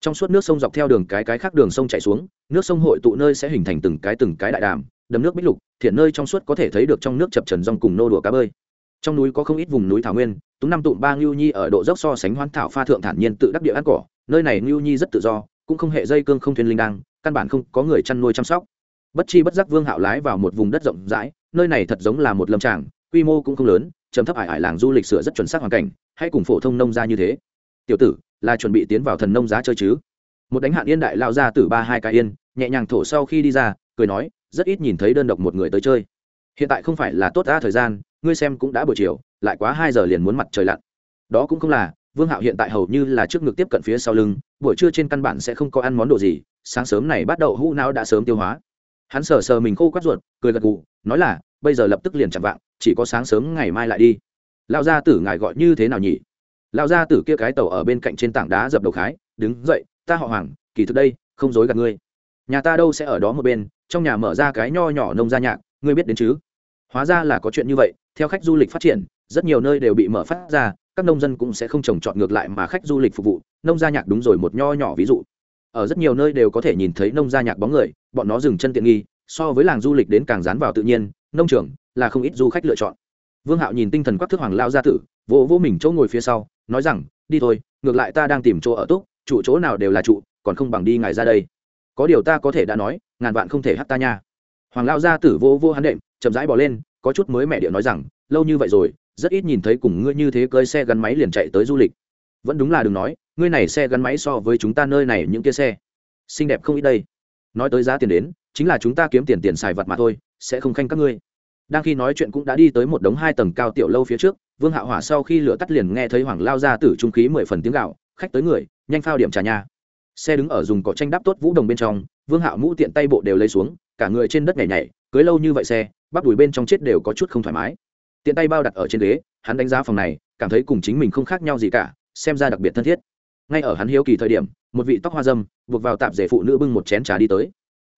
Trong suốt nước sông dọc theo đường cái cái khác đường sông chảy xuống, nước sông hội tụ nơi sẽ hình thành từng cái từng cái đại đàm, đầm nước bích lục, thiện nơi trong suốt có thể thấy được trong nước chập trần rong cùng nô đùa cá bơi trong núi có không ít vùng núi thảo nguyên tú năm tụm ba ngưu nhi ở độ dốc so sánh hoán thảo pha thượng thản nhiên tự đắc địa ăn cỏ. Nơi này ngưu nhi rất tự do, cũng không hệ dây cương không thuyền linh đăng, căn bản không có người chăn nuôi chăm sóc. Bất chi bất giác vương hạo lái vào một vùng đất rộng rãi, nơi này thật giống là một lâm tràng, quy mô cũng không lớn, trầm thấp ải ải làng du lịch sửa rất chuẩn xác hoàn cảnh hay cùng phổ thông nông gia như thế. Tiểu tử, là chuẩn bị tiến vào thần nông giá chơi chứ? Một đánh hạn yên đại lao ra từ ba hai cái yên, nhẹ nhàng thổ sau khi đi ra, cười nói, rất ít nhìn thấy đơn độc một người tới chơi. Hiện tại không phải là tốt ra thời gian ngươi xem cũng đã buổi chiều, lại quá hai giờ liền muốn mặt trời lặn. Đó cũng không là, vương hạo hiện tại hầu như là trước ngực tiếp cận phía sau lưng, buổi trưa trên căn bản sẽ không có ăn món đồ gì, sáng sớm này bắt đầu hũ não đã sớm tiêu hóa. Hắn sờ sờ mình khô quát ruột, cười gật gù, nói là, bây giờ lập tức liền chạm vạng, chỉ có sáng sớm ngày mai lại đi. Lao gia tử ngài gọi như thế nào nhỉ? Lao gia tử kia cái tàu ở bên cạnh trên tảng đá dập đầu khái, đứng dậy, ta họ hoàng, kỳ thực đây, không dối gạt ngươi. Nhà ta đâu sẽ ở đó một bên, trong nhà mở ra cái nho nhỏ nông gia nhạc, ngươi biết đến chứ? Hóa ra là có chuyện như vậy theo khách du lịch phát triển, rất nhiều nơi đều bị mở phát ra, các nông dân cũng sẽ không trồng trọt ngược lại mà khách du lịch phục vụ. Nông gia nhạc đúng rồi, một nho nhỏ ví dụ. Ở rất nhiều nơi đều có thể nhìn thấy nông gia nhạc bóng người, bọn nó dừng chân tiện nghi, so với làng du lịch đến càng dán vào tự nhiên, nông trường là không ít du khách lựa chọn. Vương hạo nhìn tinh thần quắc thức hoàng lao gia tử, vỗ vỗ mình chỗ ngồi phía sau, nói rằng, đi thôi, ngược lại ta đang tìm chỗ ở túc, trụ chỗ nào đều là trụ, còn không bằng đi ngài ra đây. Có điều ta có thể đã nói, ngàn vạn không thể hắt ta nha. Hoàng lao gia tử vô vô hắn đệm, chậm rãi bỏ lên có chút mới mẹ điệu nói rằng, lâu như vậy rồi, rất ít nhìn thấy cùng ngươi như thế cơi xe gắn máy liền chạy tới du lịch. Vẫn đúng là đừng nói, ngươi này xe gắn máy so với chúng ta nơi này những kia xe, xinh đẹp không ít đây. Nói tới giá tiền đến, chính là chúng ta kiếm tiền tiền xài vật mà thôi, sẽ không khanh các ngươi. Đang khi nói chuyện cũng đã đi tới một đống hai tầng cao tiểu lâu phía trước, vương hạ hỏa sau khi lửa tắt liền nghe thấy hoàng lao ra từ trung khí mười phần tiếng gạo, khách tới người, nhanh phao điểm trà nhà xe đứng ở dùng cỏ tranh đắp tốt vũ đồng bên trong, vương hạ mũ tiện tay bộ đều lấy xuống, cả người trên đất nhảy nhảy, cưới lâu như vậy xe bắp đùi bên trong chết đều có chút không thoải mái. Tiện tay bao đặt ở trên ghế, hắn đánh giá phòng này, cảm thấy cùng chính mình không khác nhau gì cả, xem ra đặc biệt thân thiết. Ngay ở hắn hiếu kỳ thời điểm, một vị tóc hoa dâm, buộc vào tạp rể phụ nữ bưng một chén trà đi tới.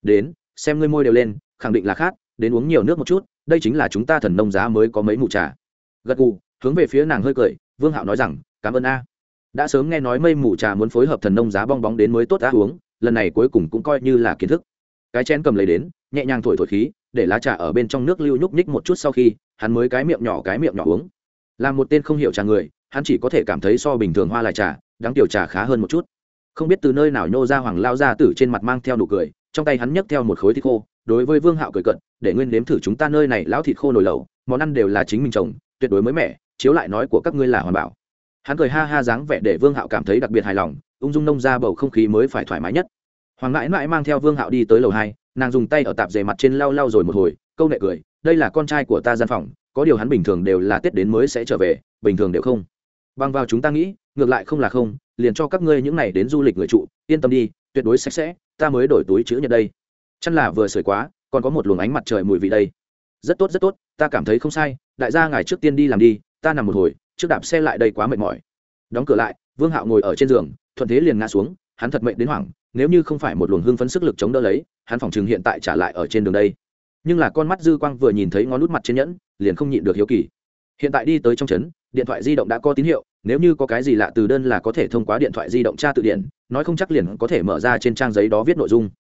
Đến, xem ngươi môi đều lên, khẳng định là khác đến uống nhiều nước một chút, đây chính là chúng ta thần nông giá mới có mấy mụ trà. Gật gù, hướng về phía nàng hơi cười, vương hạo nói rằng, cảm ơn a. Đã sớm nghe nói mây mù trà muốn phối hợp thần nông giá bong bóng đến mới tốt đã uống, lần này cuối cùng cũng coi như là kiến thức. Cái chén cầm lấy đến, nhẹ nhàng thổi thổi khí để lá trà ở bên trong nước lưu nhúc nhích một chút sau khi, hắn mới cái miệng nhỏ cái miệng nhỏ uống. Làm một tên không hiểu trà người, hắn chỉ có thể cảm thấy so bình thường hoa lại trà đáng tiểu trà khá hơn một chút. Không biết từ nơi nào nhô ra hoàng lao ra tử trên mặt mang theo nụ cười, trong tay hắn nhấc theo một khối thịt khô, đối với vương hạo cười cận để nguyên nếm thử chúng ta nơi này lão thịt khô nồi lẩu, món ăn đều là chính mình trồng, tuyệt đối mới mẻ, chiếu lại nói của các ngươi là hoàn bảo. Hắn cười ha ha dáng vẻ để vương hạo cảm thấy đặc biệt hài lòng, ung dung nông ra bầu không khí mới phải thoải mái nhất. Hoàng mãi mãi mang theo vương hạo đi tới lầu hai nàng dùng tay ở tạp dề mặt trên lau lau rồi một hồi, câu nệ cười, đây là con trai của ta gian phòng, có điều hắn bình thường đều là tết đến mới sẽ trở về, bình thường đều không. Bằng vào chúng ta nghĩ, ngược lại không là không, liền cho các ngươi những này đến du lịch người trụ, yên tâm đi, tuyệt đối sạch sẽ, ta mới đổi túi chữ nhật đây. Chăn là vừa sưởi quá, còn có một luồng ánh mặt trời mùi vị đây. Rất tốt rất tốt, ta cảm thấy không sai, đại gia ngài trước tiên đi làm đi, ta nằm một hồi, trước đạp xe lại đây quá mệt mỏi. Đóng cửa lại, vương hạo ngồi ở trên giường, thuận thế liền ngã xuống, hắn thật mệnh đến hoảng nếu như không phải một luồng hưng phấn sức lực chống đỡ lấy, hắn phòng chừng hiện tại trả lại ở trên đường đây. Nhưng là con mắt dư quang vừa nhìn thấy ngón nút mặt trên nhẫn, liền không nhịn được hiếu kỳ. Hiện tại đi tới trong trấn, điện thoại di động đã có tín hiệu, nếu như có cái gì lạ từ đơn là có thể thông qua điện thoại di động tra tự điện, nói không chắc liền có thể mở ra trên trang giấy đó viết nội dung.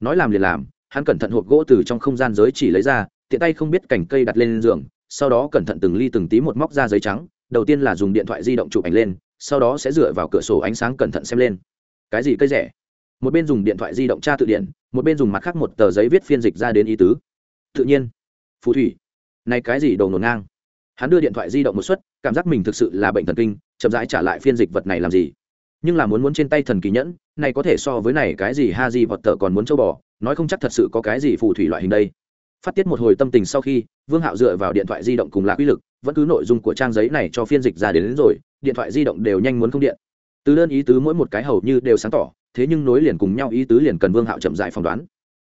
Nói làm liền làm, hắn cẩn thận hộp gỗ từ trong không gian giới chỉ lấy ra, tiện tay không biết cành cây đặt lên giường, sau đó cẩn thận từng ly từng tí một móc ra giấy trắng, đầu tiên là dùng điện thoại di động chụp ảnh lên, sau đó sẽ dựa vào cửa sổ ánh sáng cẩn thận xem lên. Cái gì cây rẻ? Một bên dùng điện thoại di động tra tự điển một bên dùng mặt khác một tờ giấy viết phiên dịch ra đến ý tứ. Tự nhiên. Phù thủy. Này cái gì đầu nổ ngang? Hắn đưa điện thoại di động một suất cảm giác mình thực sự là bệnh thần kinh chậm rãi trả lại phiên dịch vật này làm gì? Nhưng là muốn muốn trên tay thần kỳ nhẫn này có thể so với này cái gì ha gì vọt tờ còn muốn châu bò nói không chắc thật sự có cái gì phù thủy loại hình đây. Phát tiết một hồi tâm tình sau khi vương hạo dựa vào điện thoại di động cùng lạc uy lực vẫn cứ nội dung của trang giấy này cho phiên dịch ra đến, đến rồi điện thoại di động đều nhanh muốn không điện từ đơn ý tứ mỗi một cái hầu như đều sáng tỏ, thế nhưng nối liền cùng nhau ý tứ liền cần vương hạo chậm dại phỏng đoán.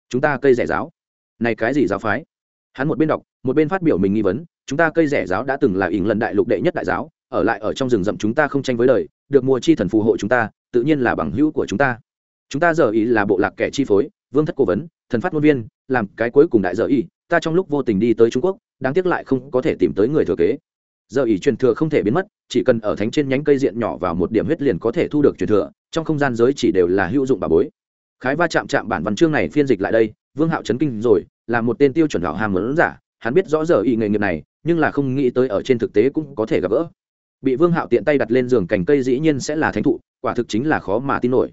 Chúng ta cây rẻ giáo. Này cái gì giáo phái? Hắn một bên đọc, một bên phát biểu mình nghi vấn, chúng ta cây rẻ giáo đã từng là ỉng lần đại lục đệ nhất đại giáo, ở lại ở trong rừng rậm chúng ta không tranh với đời, được mùa chi thần phù hộ chúng ta, tự nhiên là bằng hữu của chúng ta. Chúng ta giờ ý là bộ lạc kẻ chi phối, vương thất cố vấn, thần phát ngôn viên, làm cái cuối cùng đại giờ ý, ta trong lúc vô tình đi tới trung quốc, đáng tiếc lại không có thể tìm tới người thừa kế giờ ý truyền thừa không thể biến mất, chỉ cần ở thánh trên nhánh cây diện nhỏ vào một điểm huyết liền có thể thu được truyền thừa, trong không gian giới chỉ đều là hữu dụng bà bối. Khái va chạm chạm bản văn chương này phiên dịch lại đây, vương hạo chấn kinh rồi, là một tên tiêu chuẩn gạo hàm lớn giả, hắn biết rõ giờ ý nghề nghiệp này, nhưng là không nghĩ tới ở trên thực tế cũng có thể gặp gỡ. Bị vương hạo tiện tay đặt lên giường cành cây dĩ nhiên sẽ là thánh thụ, quả thực chính là khó mà tin nổi.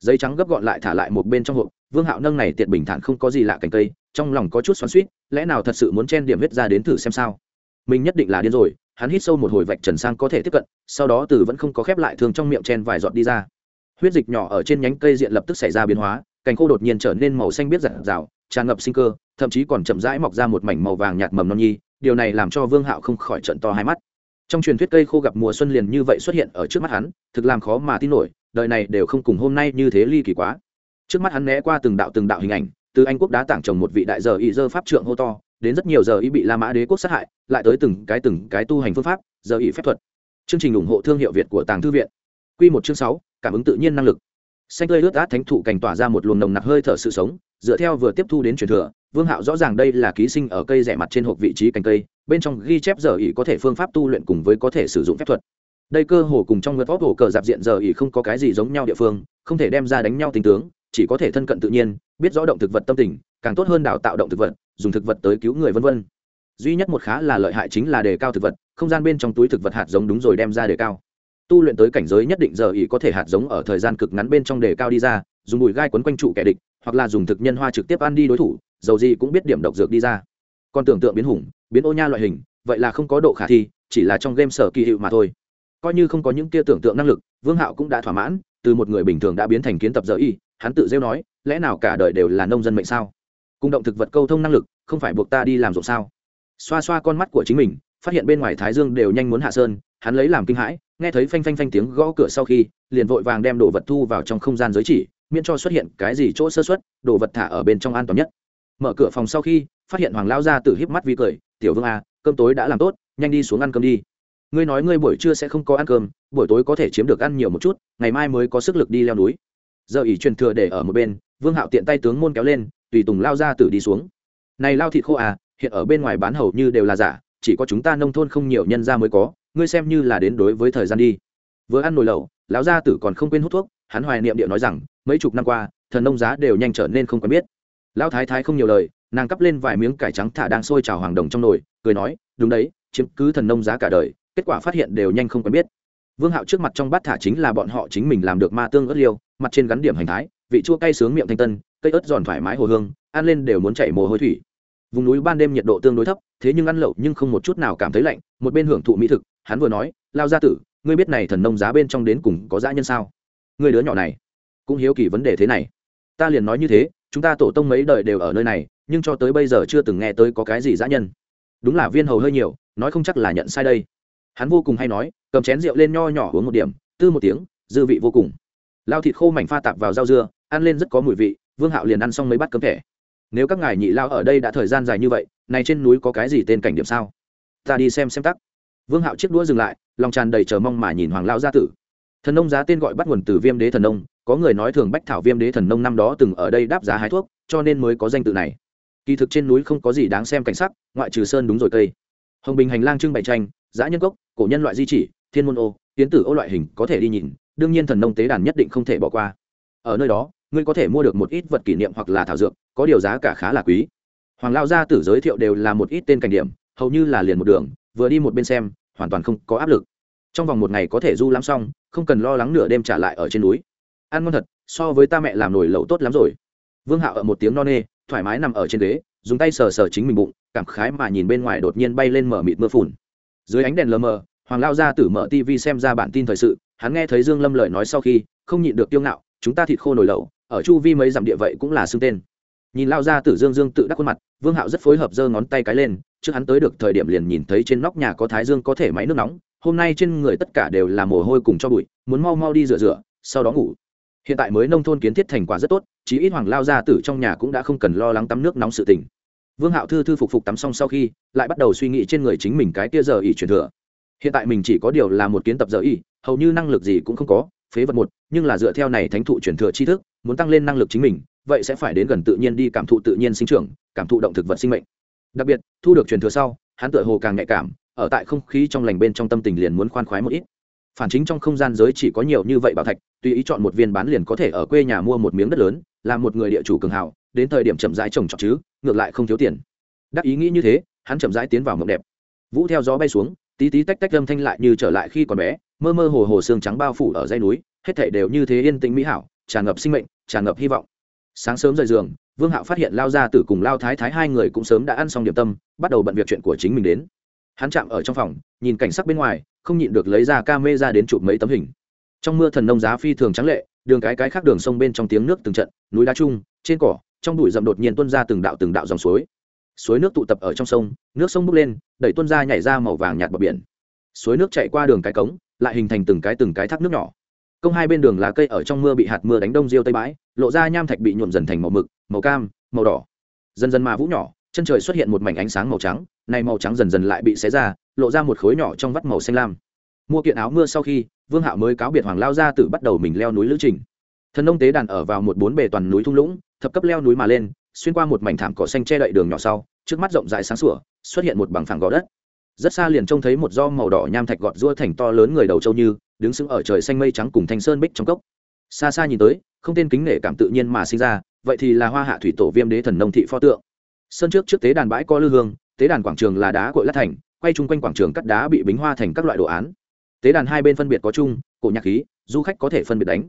Giấy trắng gấp gọn lại thả lại một bên trong hộp, vương hạo nâng này tiện bình thản không có gì lạ cành cây, trong lòng có chút xoắn suýt lẽ nào thật sự muốn chen điểm huyết ra đến thử xem sao? Mình nhất định là điên rồi hắn hít sâu một hồi vạch trần sang có thể tiếp cận, sau đó từ vẫn không có khép lại thương trong miệng chen vài giọt đi ra. Huyết dịch nhỏ ở trên nhánh cây diện lập tức xảy ra biến hóa, cành khô đột nhiên trở nên màu xanh biết rạng rào tràn ngập sinh cơ, thậm chí còn chậm rãi mọc ra một mảnh màu vàng nhạt mầm non nhi, điều này làm cho vương hạo không khỏi trận to hai mắt. Trong truyền thuyết cây khô gặp mùa xuân liền như vậy xuất hiện ở trước mắt hắn, thực làm khó mà tin nổi, đời này đều không cùng hôm nay như thế ly kỳ quá. Trước mắt hắn né qua từng đạo từng đạo hình ảnh, từ anh quốc đá tảng trồng một vị đại giờ ý dơ pháp trượng hô to đến rất nhiều giờ ý bị la mã đế quốc sát hại, lại tới từng cái từng cái tu hành phương pháp, giờ ý phép thuật. Chương trình ủng hộ thương hiệu việt của tàng thư viện. Q một chương sáu, cảm ứng tự nhiên năng lực. Xanh tươi ướt át thánh thụ cành tỏa ra một luồng nồng nặc hơi thở sự sống, dựa theo vừa tiếp thu đến truyền thừa, vương hạo rõ ràng đây là ký sinh ở cây rẻ mặt trên hộp vị trí cành cây, bên trong ghi chép giờ ý có thể phương pháp tu luyện cùng với có thể sử dụng phép thuật. Đây cơ hồ cùng trong ngược vóc hồ cờ dạp diện giờ ý không có cái gì giống nhau địa phương, không thể đem ra đánh nhau tình tướng, chỉ có thể thân cận tự nhiên, biết rõ động thực vật tâm tình, càng tốt hơn đào tạo động thực vật dùng thực vật tới cứu người vân vân. Duy nhất một khá là lợi hại chính là đề cao thực vật, không gian bên trong túi thực vật hạt giống đúng rồi đem ra đề cao. Tu luyện tới cảnh giới nhất định giờ ý có thể hạt giống ở thời gian cực ngắn bên trong đề cao đi ra, dùng bụi gai quấn quanh trụ kẻ địch, hoặc là dùng thực nhân hoa trực tiếp ăn đi đối thủ, dầu gì cũng biết điểm độc dược đi ra. Còn tưởng tượng biến hùng, biến ô nha loại hình, vậy là không có độ khả thi, chỉ là trong game sở kỳ hiệu mà thôi. Coi như không có những kia tưởng tượng năng lực, vương hạo cũng đã thỏa mãn, từ một người bình thường đã biến thành kiến tập giờ y hắn tự rêu nói, lẽ nào cả đời đều là nông dân mệnh sao? Cung động thực vật câu thông năng lực không phải buộc ta đi làm rộn sao? Xoa xoa con mắt của chính mình phát hiện bên ngoài thái dương đều nhanh muốn hạ sơn hắn lấy làm kinh hãi nghe thấy phanh phanh phanh tiếng gõ cửa sau khi liền vội vàng đem đồ vật thu vào trong không gian giới chỉ miễn cho xuất hiện cái gì chỗ sơ xuất đồ vật thả ở bên trong an toàn nhất. Mở cửa phòng sau khi phát hiện hoàng lao ra từ híp mắt vi cười tiểu vương a à, cơm tối đã làm tốt nhanh đi xuống ăn cơm đi. Ngươi nói ngươi buổi trưa sẽ không có ăn cơm buổi tối có thể chiếm được ăn nhiều một chút ngày mai mới có sức lực đi leo núi. Giờ ỉ truyền thừa để ở một bên vương hạo tiện tay tướng môn kéo lên tùy tùng lao ra tử đi xuống. Này lao thịt khô à hiện ở bên ngoài bán hầu như đều là giả, chỉ có chúng ta nông thôn không nhiều nhân ra mới có, ngươi xem như là đến đối với thời gian đi. Vừa ăn nồi lẩu, lão gia tử còn không quên hút thuốc, hắn hoài niệm điệu nói rằng, mấy chục năm qua, thần nông giá đều nhanh trở nên không quen biết. Lão thái thái không nhiều lời, nàng cắp lên vài miếng cải trắng thả đang sôi trào hoàng đồng trong nồi, cười nói, đúng đấy, chiếm cứ thần nông giá cả đời, kết quả phát hiện đều nhanh không quen biết. Vương hạo trước mặt trong bát thả chính là bọn họ chính mình làm được ma tương ớt liêu, mặt trên gắn điểm hành thái, vị chua cay sướng miệng thanh tân cây ớt giòn thoải mái hồ hương, ăn lên đều muốn chảy mồ hôi thủy. Vùng núi ban đêm nhiệt độ tương đối thấp, thế nhưng ăn lậu nhưng không một chút nào cảm thấy lạnh, một bên hưởng thụ mỹ thực, hắn vừa nói, lao gia tử, ngươi biết này thần nông giá bên trong đến cùng có dã nhân sao? Người đứa nhỏ này, cũng hiếu kỳ vấn đề thế này. Ta liền nói như thế, chúng ta tổ tông mấy đời đều ở nơi này, nhưng cho tới bây giờ chưa từng nghe tới có cái gì dã nhân. Đúng là viên hầu hơi nhiều, nói không chắc là nhận sai đây. Hắn vô cùng hay nói, cầm chén rượu lên nho nhỏ uống một điểm, tư một tiếng, dư vị vô cùng. Lao thịt khô mảnh pha tạp vào rau dưa, ăn lên rất có mùi vị vương hạo liền ăn xong mấy bát cơm thẻ. Nếu các ngài nhị lao ở đây đã thời gian dài như vậy, này trên núi có cái gì tên cảnh điểm sao? Ta đi xem xem tắc. Vương hạo chiếc đũa dừng lại, lòng tràn đầy chờ mong mà nhìn hoàng lao gia tử. Thần nông giá tên gọi bắt nguồn từ viêm đế thần nông, có người nói thường bách thảo viêm đế thần nông năm đó từng ở đây đáp giá hái thuốc, cho nên mới có danh tự này. Kỳ thực trên núi không có gì đáng xem cảnh sắc, ngoại trừ sơn đúng rồi cây. Hồng bình hành lang trưng bày tranh giã nhân cốc, cổ nhân loại di chỉ, thiên môn ô, tiến tử ô loại hình có thể đi nhìn, đương nhiên thần nông tế đàn nhất định không thể bỏ qua. Ở nơi đó ngươi có thể mua được một ít vật kỷ niệm hoặc là thảo dược, có điều giá cả khá là quý. Hoàng lao gia tử giới thiệu đều là một ít tên cảnh điểm, hầu như là liền một đường, vừa đi một bên xem, hoàn toàn không có áp lực. Trong vòng một ngày có thể du lắm xong, không cần lo lắng nửa đêm trả lại ở trên núi. Ăn ngon thật, so với ta mẹ làm nồi lẩu tốt lắm rồi. Vương hạo ở một tiếng no nê, thoải mái nằm ở trên ghế, dùng tay sờ sờ chính mình bụng, cảm khái mà nhìn bên ngoài đột nhiên bay lên mở mịt mưa phùn. Dưới ánh đèn lờ mờ, hoàng lao gia tử mở tv xem ra bản tin thời sự, hắn nghe thấy dương lâm lời nói sau khi, không nhịn được tiêu ngạo, chúng ta thịt khô nồi lẩu ở chu vi mấy dặm địa vậy cũng là xưng tên. Nhìn lao ra tử dương dương tự đắc khuôn mặt, vương hạo rất phối hợp giơ ngón tay cái lên, trước hắn tới được thời điểm liền nhìn thấy trên nóc nhà có thái dương có thể máy nước nóng, hôm nay trên người tất cả đều là mồ hôi cùng cho bụi, muốn mau mau đi rửa rửa, sau đó ngủ. Hiện tại mới nông thôn kiến thiết thành quả rất tốt, chí ít hoàng lao gia tử trong nhà cũng đã không cần lo lắng tắm nước nóng sự tình. Vương hạo thư thư phục phục tắm xong sau khi, lại bắt đầu suy nghĩ trên người chính mình cái tia giờ ỉ truyền thừa. Hiện tại mình chỉ có điều là một kiến tập giờ ỉ hầu như năng lực gì cũng không có, phế vật một, nhưng là dựa theo này thánh thụ truyền thừa tri thức muốn tăng lên năng lực chính mình, vậy sẽ phải đến gần tự nhiên đi cảm thụ tự nhiên sinh trưởng, cảm thụ động thực vật sinh mệnh. Đặc biệt, thu được truyền thừa sau, hắn tựa hồ càng nhạy cảm, ở tại không khí trong lành bên trong tâm tình liền muốn khoan khoái một ít. Phản chính trong không gian giới chỉ có nhiều như vậy bảo thạch, tùy ý chọn một viên bán liền có thể ở quê nhà mua một miếng đất lớn làm một người địa chủ cường hào, đến thời điểm chậm rãi trồng trọt chứ, ngược lại không thiếu tiền. Đắc ý nghĩ như thế, hắn chậm rãi tiến vào mộng đẹp. Vũ theo gió bay xuống, tí tí tách tách âm thanh lại như trở lại khi còn bé, mơ mơ hồ hồ xương trắng bao phủ ở dãy núi, hết thảy đều như thế yên tĩnh mỹ hảo tràn ngập sinh mệnh, tràn ngập hy vọng. Sáng sớm rời giường, vương hạo phát hiện lao gia tử cùng lao thái thái hai người cũng sớm đã ăn xong điểm tâm, bắt đầu bận việc chuyện của chính mình đến. Hắn chạm ở trong phòng, nhìn cảnh sắc bên ngoài, không nhịn được lấy ra ca mê ra đến chụp mấy tấm hình. Trong mưa thần nông giá phi thường trắng lệ, đường cái cái khác đường sông bên trong tiếng nước từng trận, núi đá chung, trên cỏ, trong bụi rậm đột nhiên tuôn ra từng đạo từng đạo dòng suối. Suối nước tụ tập ở trong sông, nước sông bốc lên, đẩy tuôn ra nhảy ra màu vàng nhạt bờ biển. Suối nước chạy qua đường cái cống, lại hình thành từng cái từng cái thác nước nhỏ công hai bên đường lá cây ở trong mưa bị hạt mưa đánh đông riêu tây bãi, lộ ra nham thạch bị nhuộm dần thành màu mực, màu cam, màu đỏ. Dần dần mà vũ nhỏ, chân trời xuất hiện một mảnh ánh sáng màu trắng này màu trắng dần dần lại bị xé ra, lộ ra một khối nhỏ trong vắt màu xanh lam. Mua kiện áo mưa sau khi, vương hạo mới cáo biệt hoàng lao ra từ bắt đầu mình leo núi lữ trình. Thần nông tế đàn ở vào một bốn bề toàn núi thung lũng, thập cấp leo núi mà lên, xuyên qua một mảnh thảm cỏ xanh che đậy đường nhỏ sau, trước mắt rộng rãi sáng sủa, xuất hiện một bằng phẳng gò đất. Rất xa liền trông thấy một do màu đỏ nham thạch gọt rua thành to lớn người đầu châu như đứng sững ở trời xanh mây trắng cùng thanh sơn bích trong cốc. Xa xa nhìn tới, không tên kính nể cảm tự nhiên mà sinh ra, vậy thì là hoa hạ thủy tổ viêm đế thần nông thị pho tượng. Sơn trước trước tế đàn bãi có lư hương, tế đàn quảng trường là đá cội lát thành, quay chung quanh quảng trường cắt đá bị bính hoa thành các loại đồ án. Tế đàn hai bên phân biệt có chung, cổ nhạc khí, du khách có thể phân biệt đánh.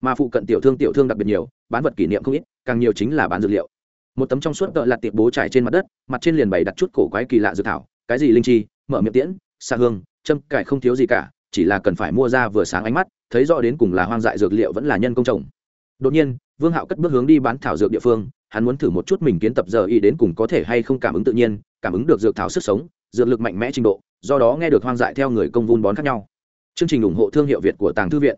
Mà phụ cận tiểu thương tiểu thương đặc biệt nhiều, bán vật kỷ niệm không ít, càng nhiều chính là bán dược liệu. Một tấm trong suốt cỡ lạt tiệp bố trải trên mặt đất, mặt trên liền bày đặt chút cổ quái kỳ lạ dược thảo, cái gì linh chi, mở miệng tiễn xa hương, châm, cải không thiếu gì cả chỉ là cần phải mua ra vừa sáng ánh mắt, thấy rõ đến cùng là hoang dại dược liệu vẫn là nhân công trồng đột nhiên, vương hạo cất bước hướng đi bán thảo dược địa phương, hắn muốn thử một chút mình kiến tập giờ y đến cùng có thể hay không cảm ứng tự nhiên, cảm ứng được dược thảo sức sống, dược lực mạnh mẽ trình độ, do đó nghe được hoang dại theo người công vun bón khác nhau. Chương trình ủng hộ thương hiệu việt của tàng thư viện.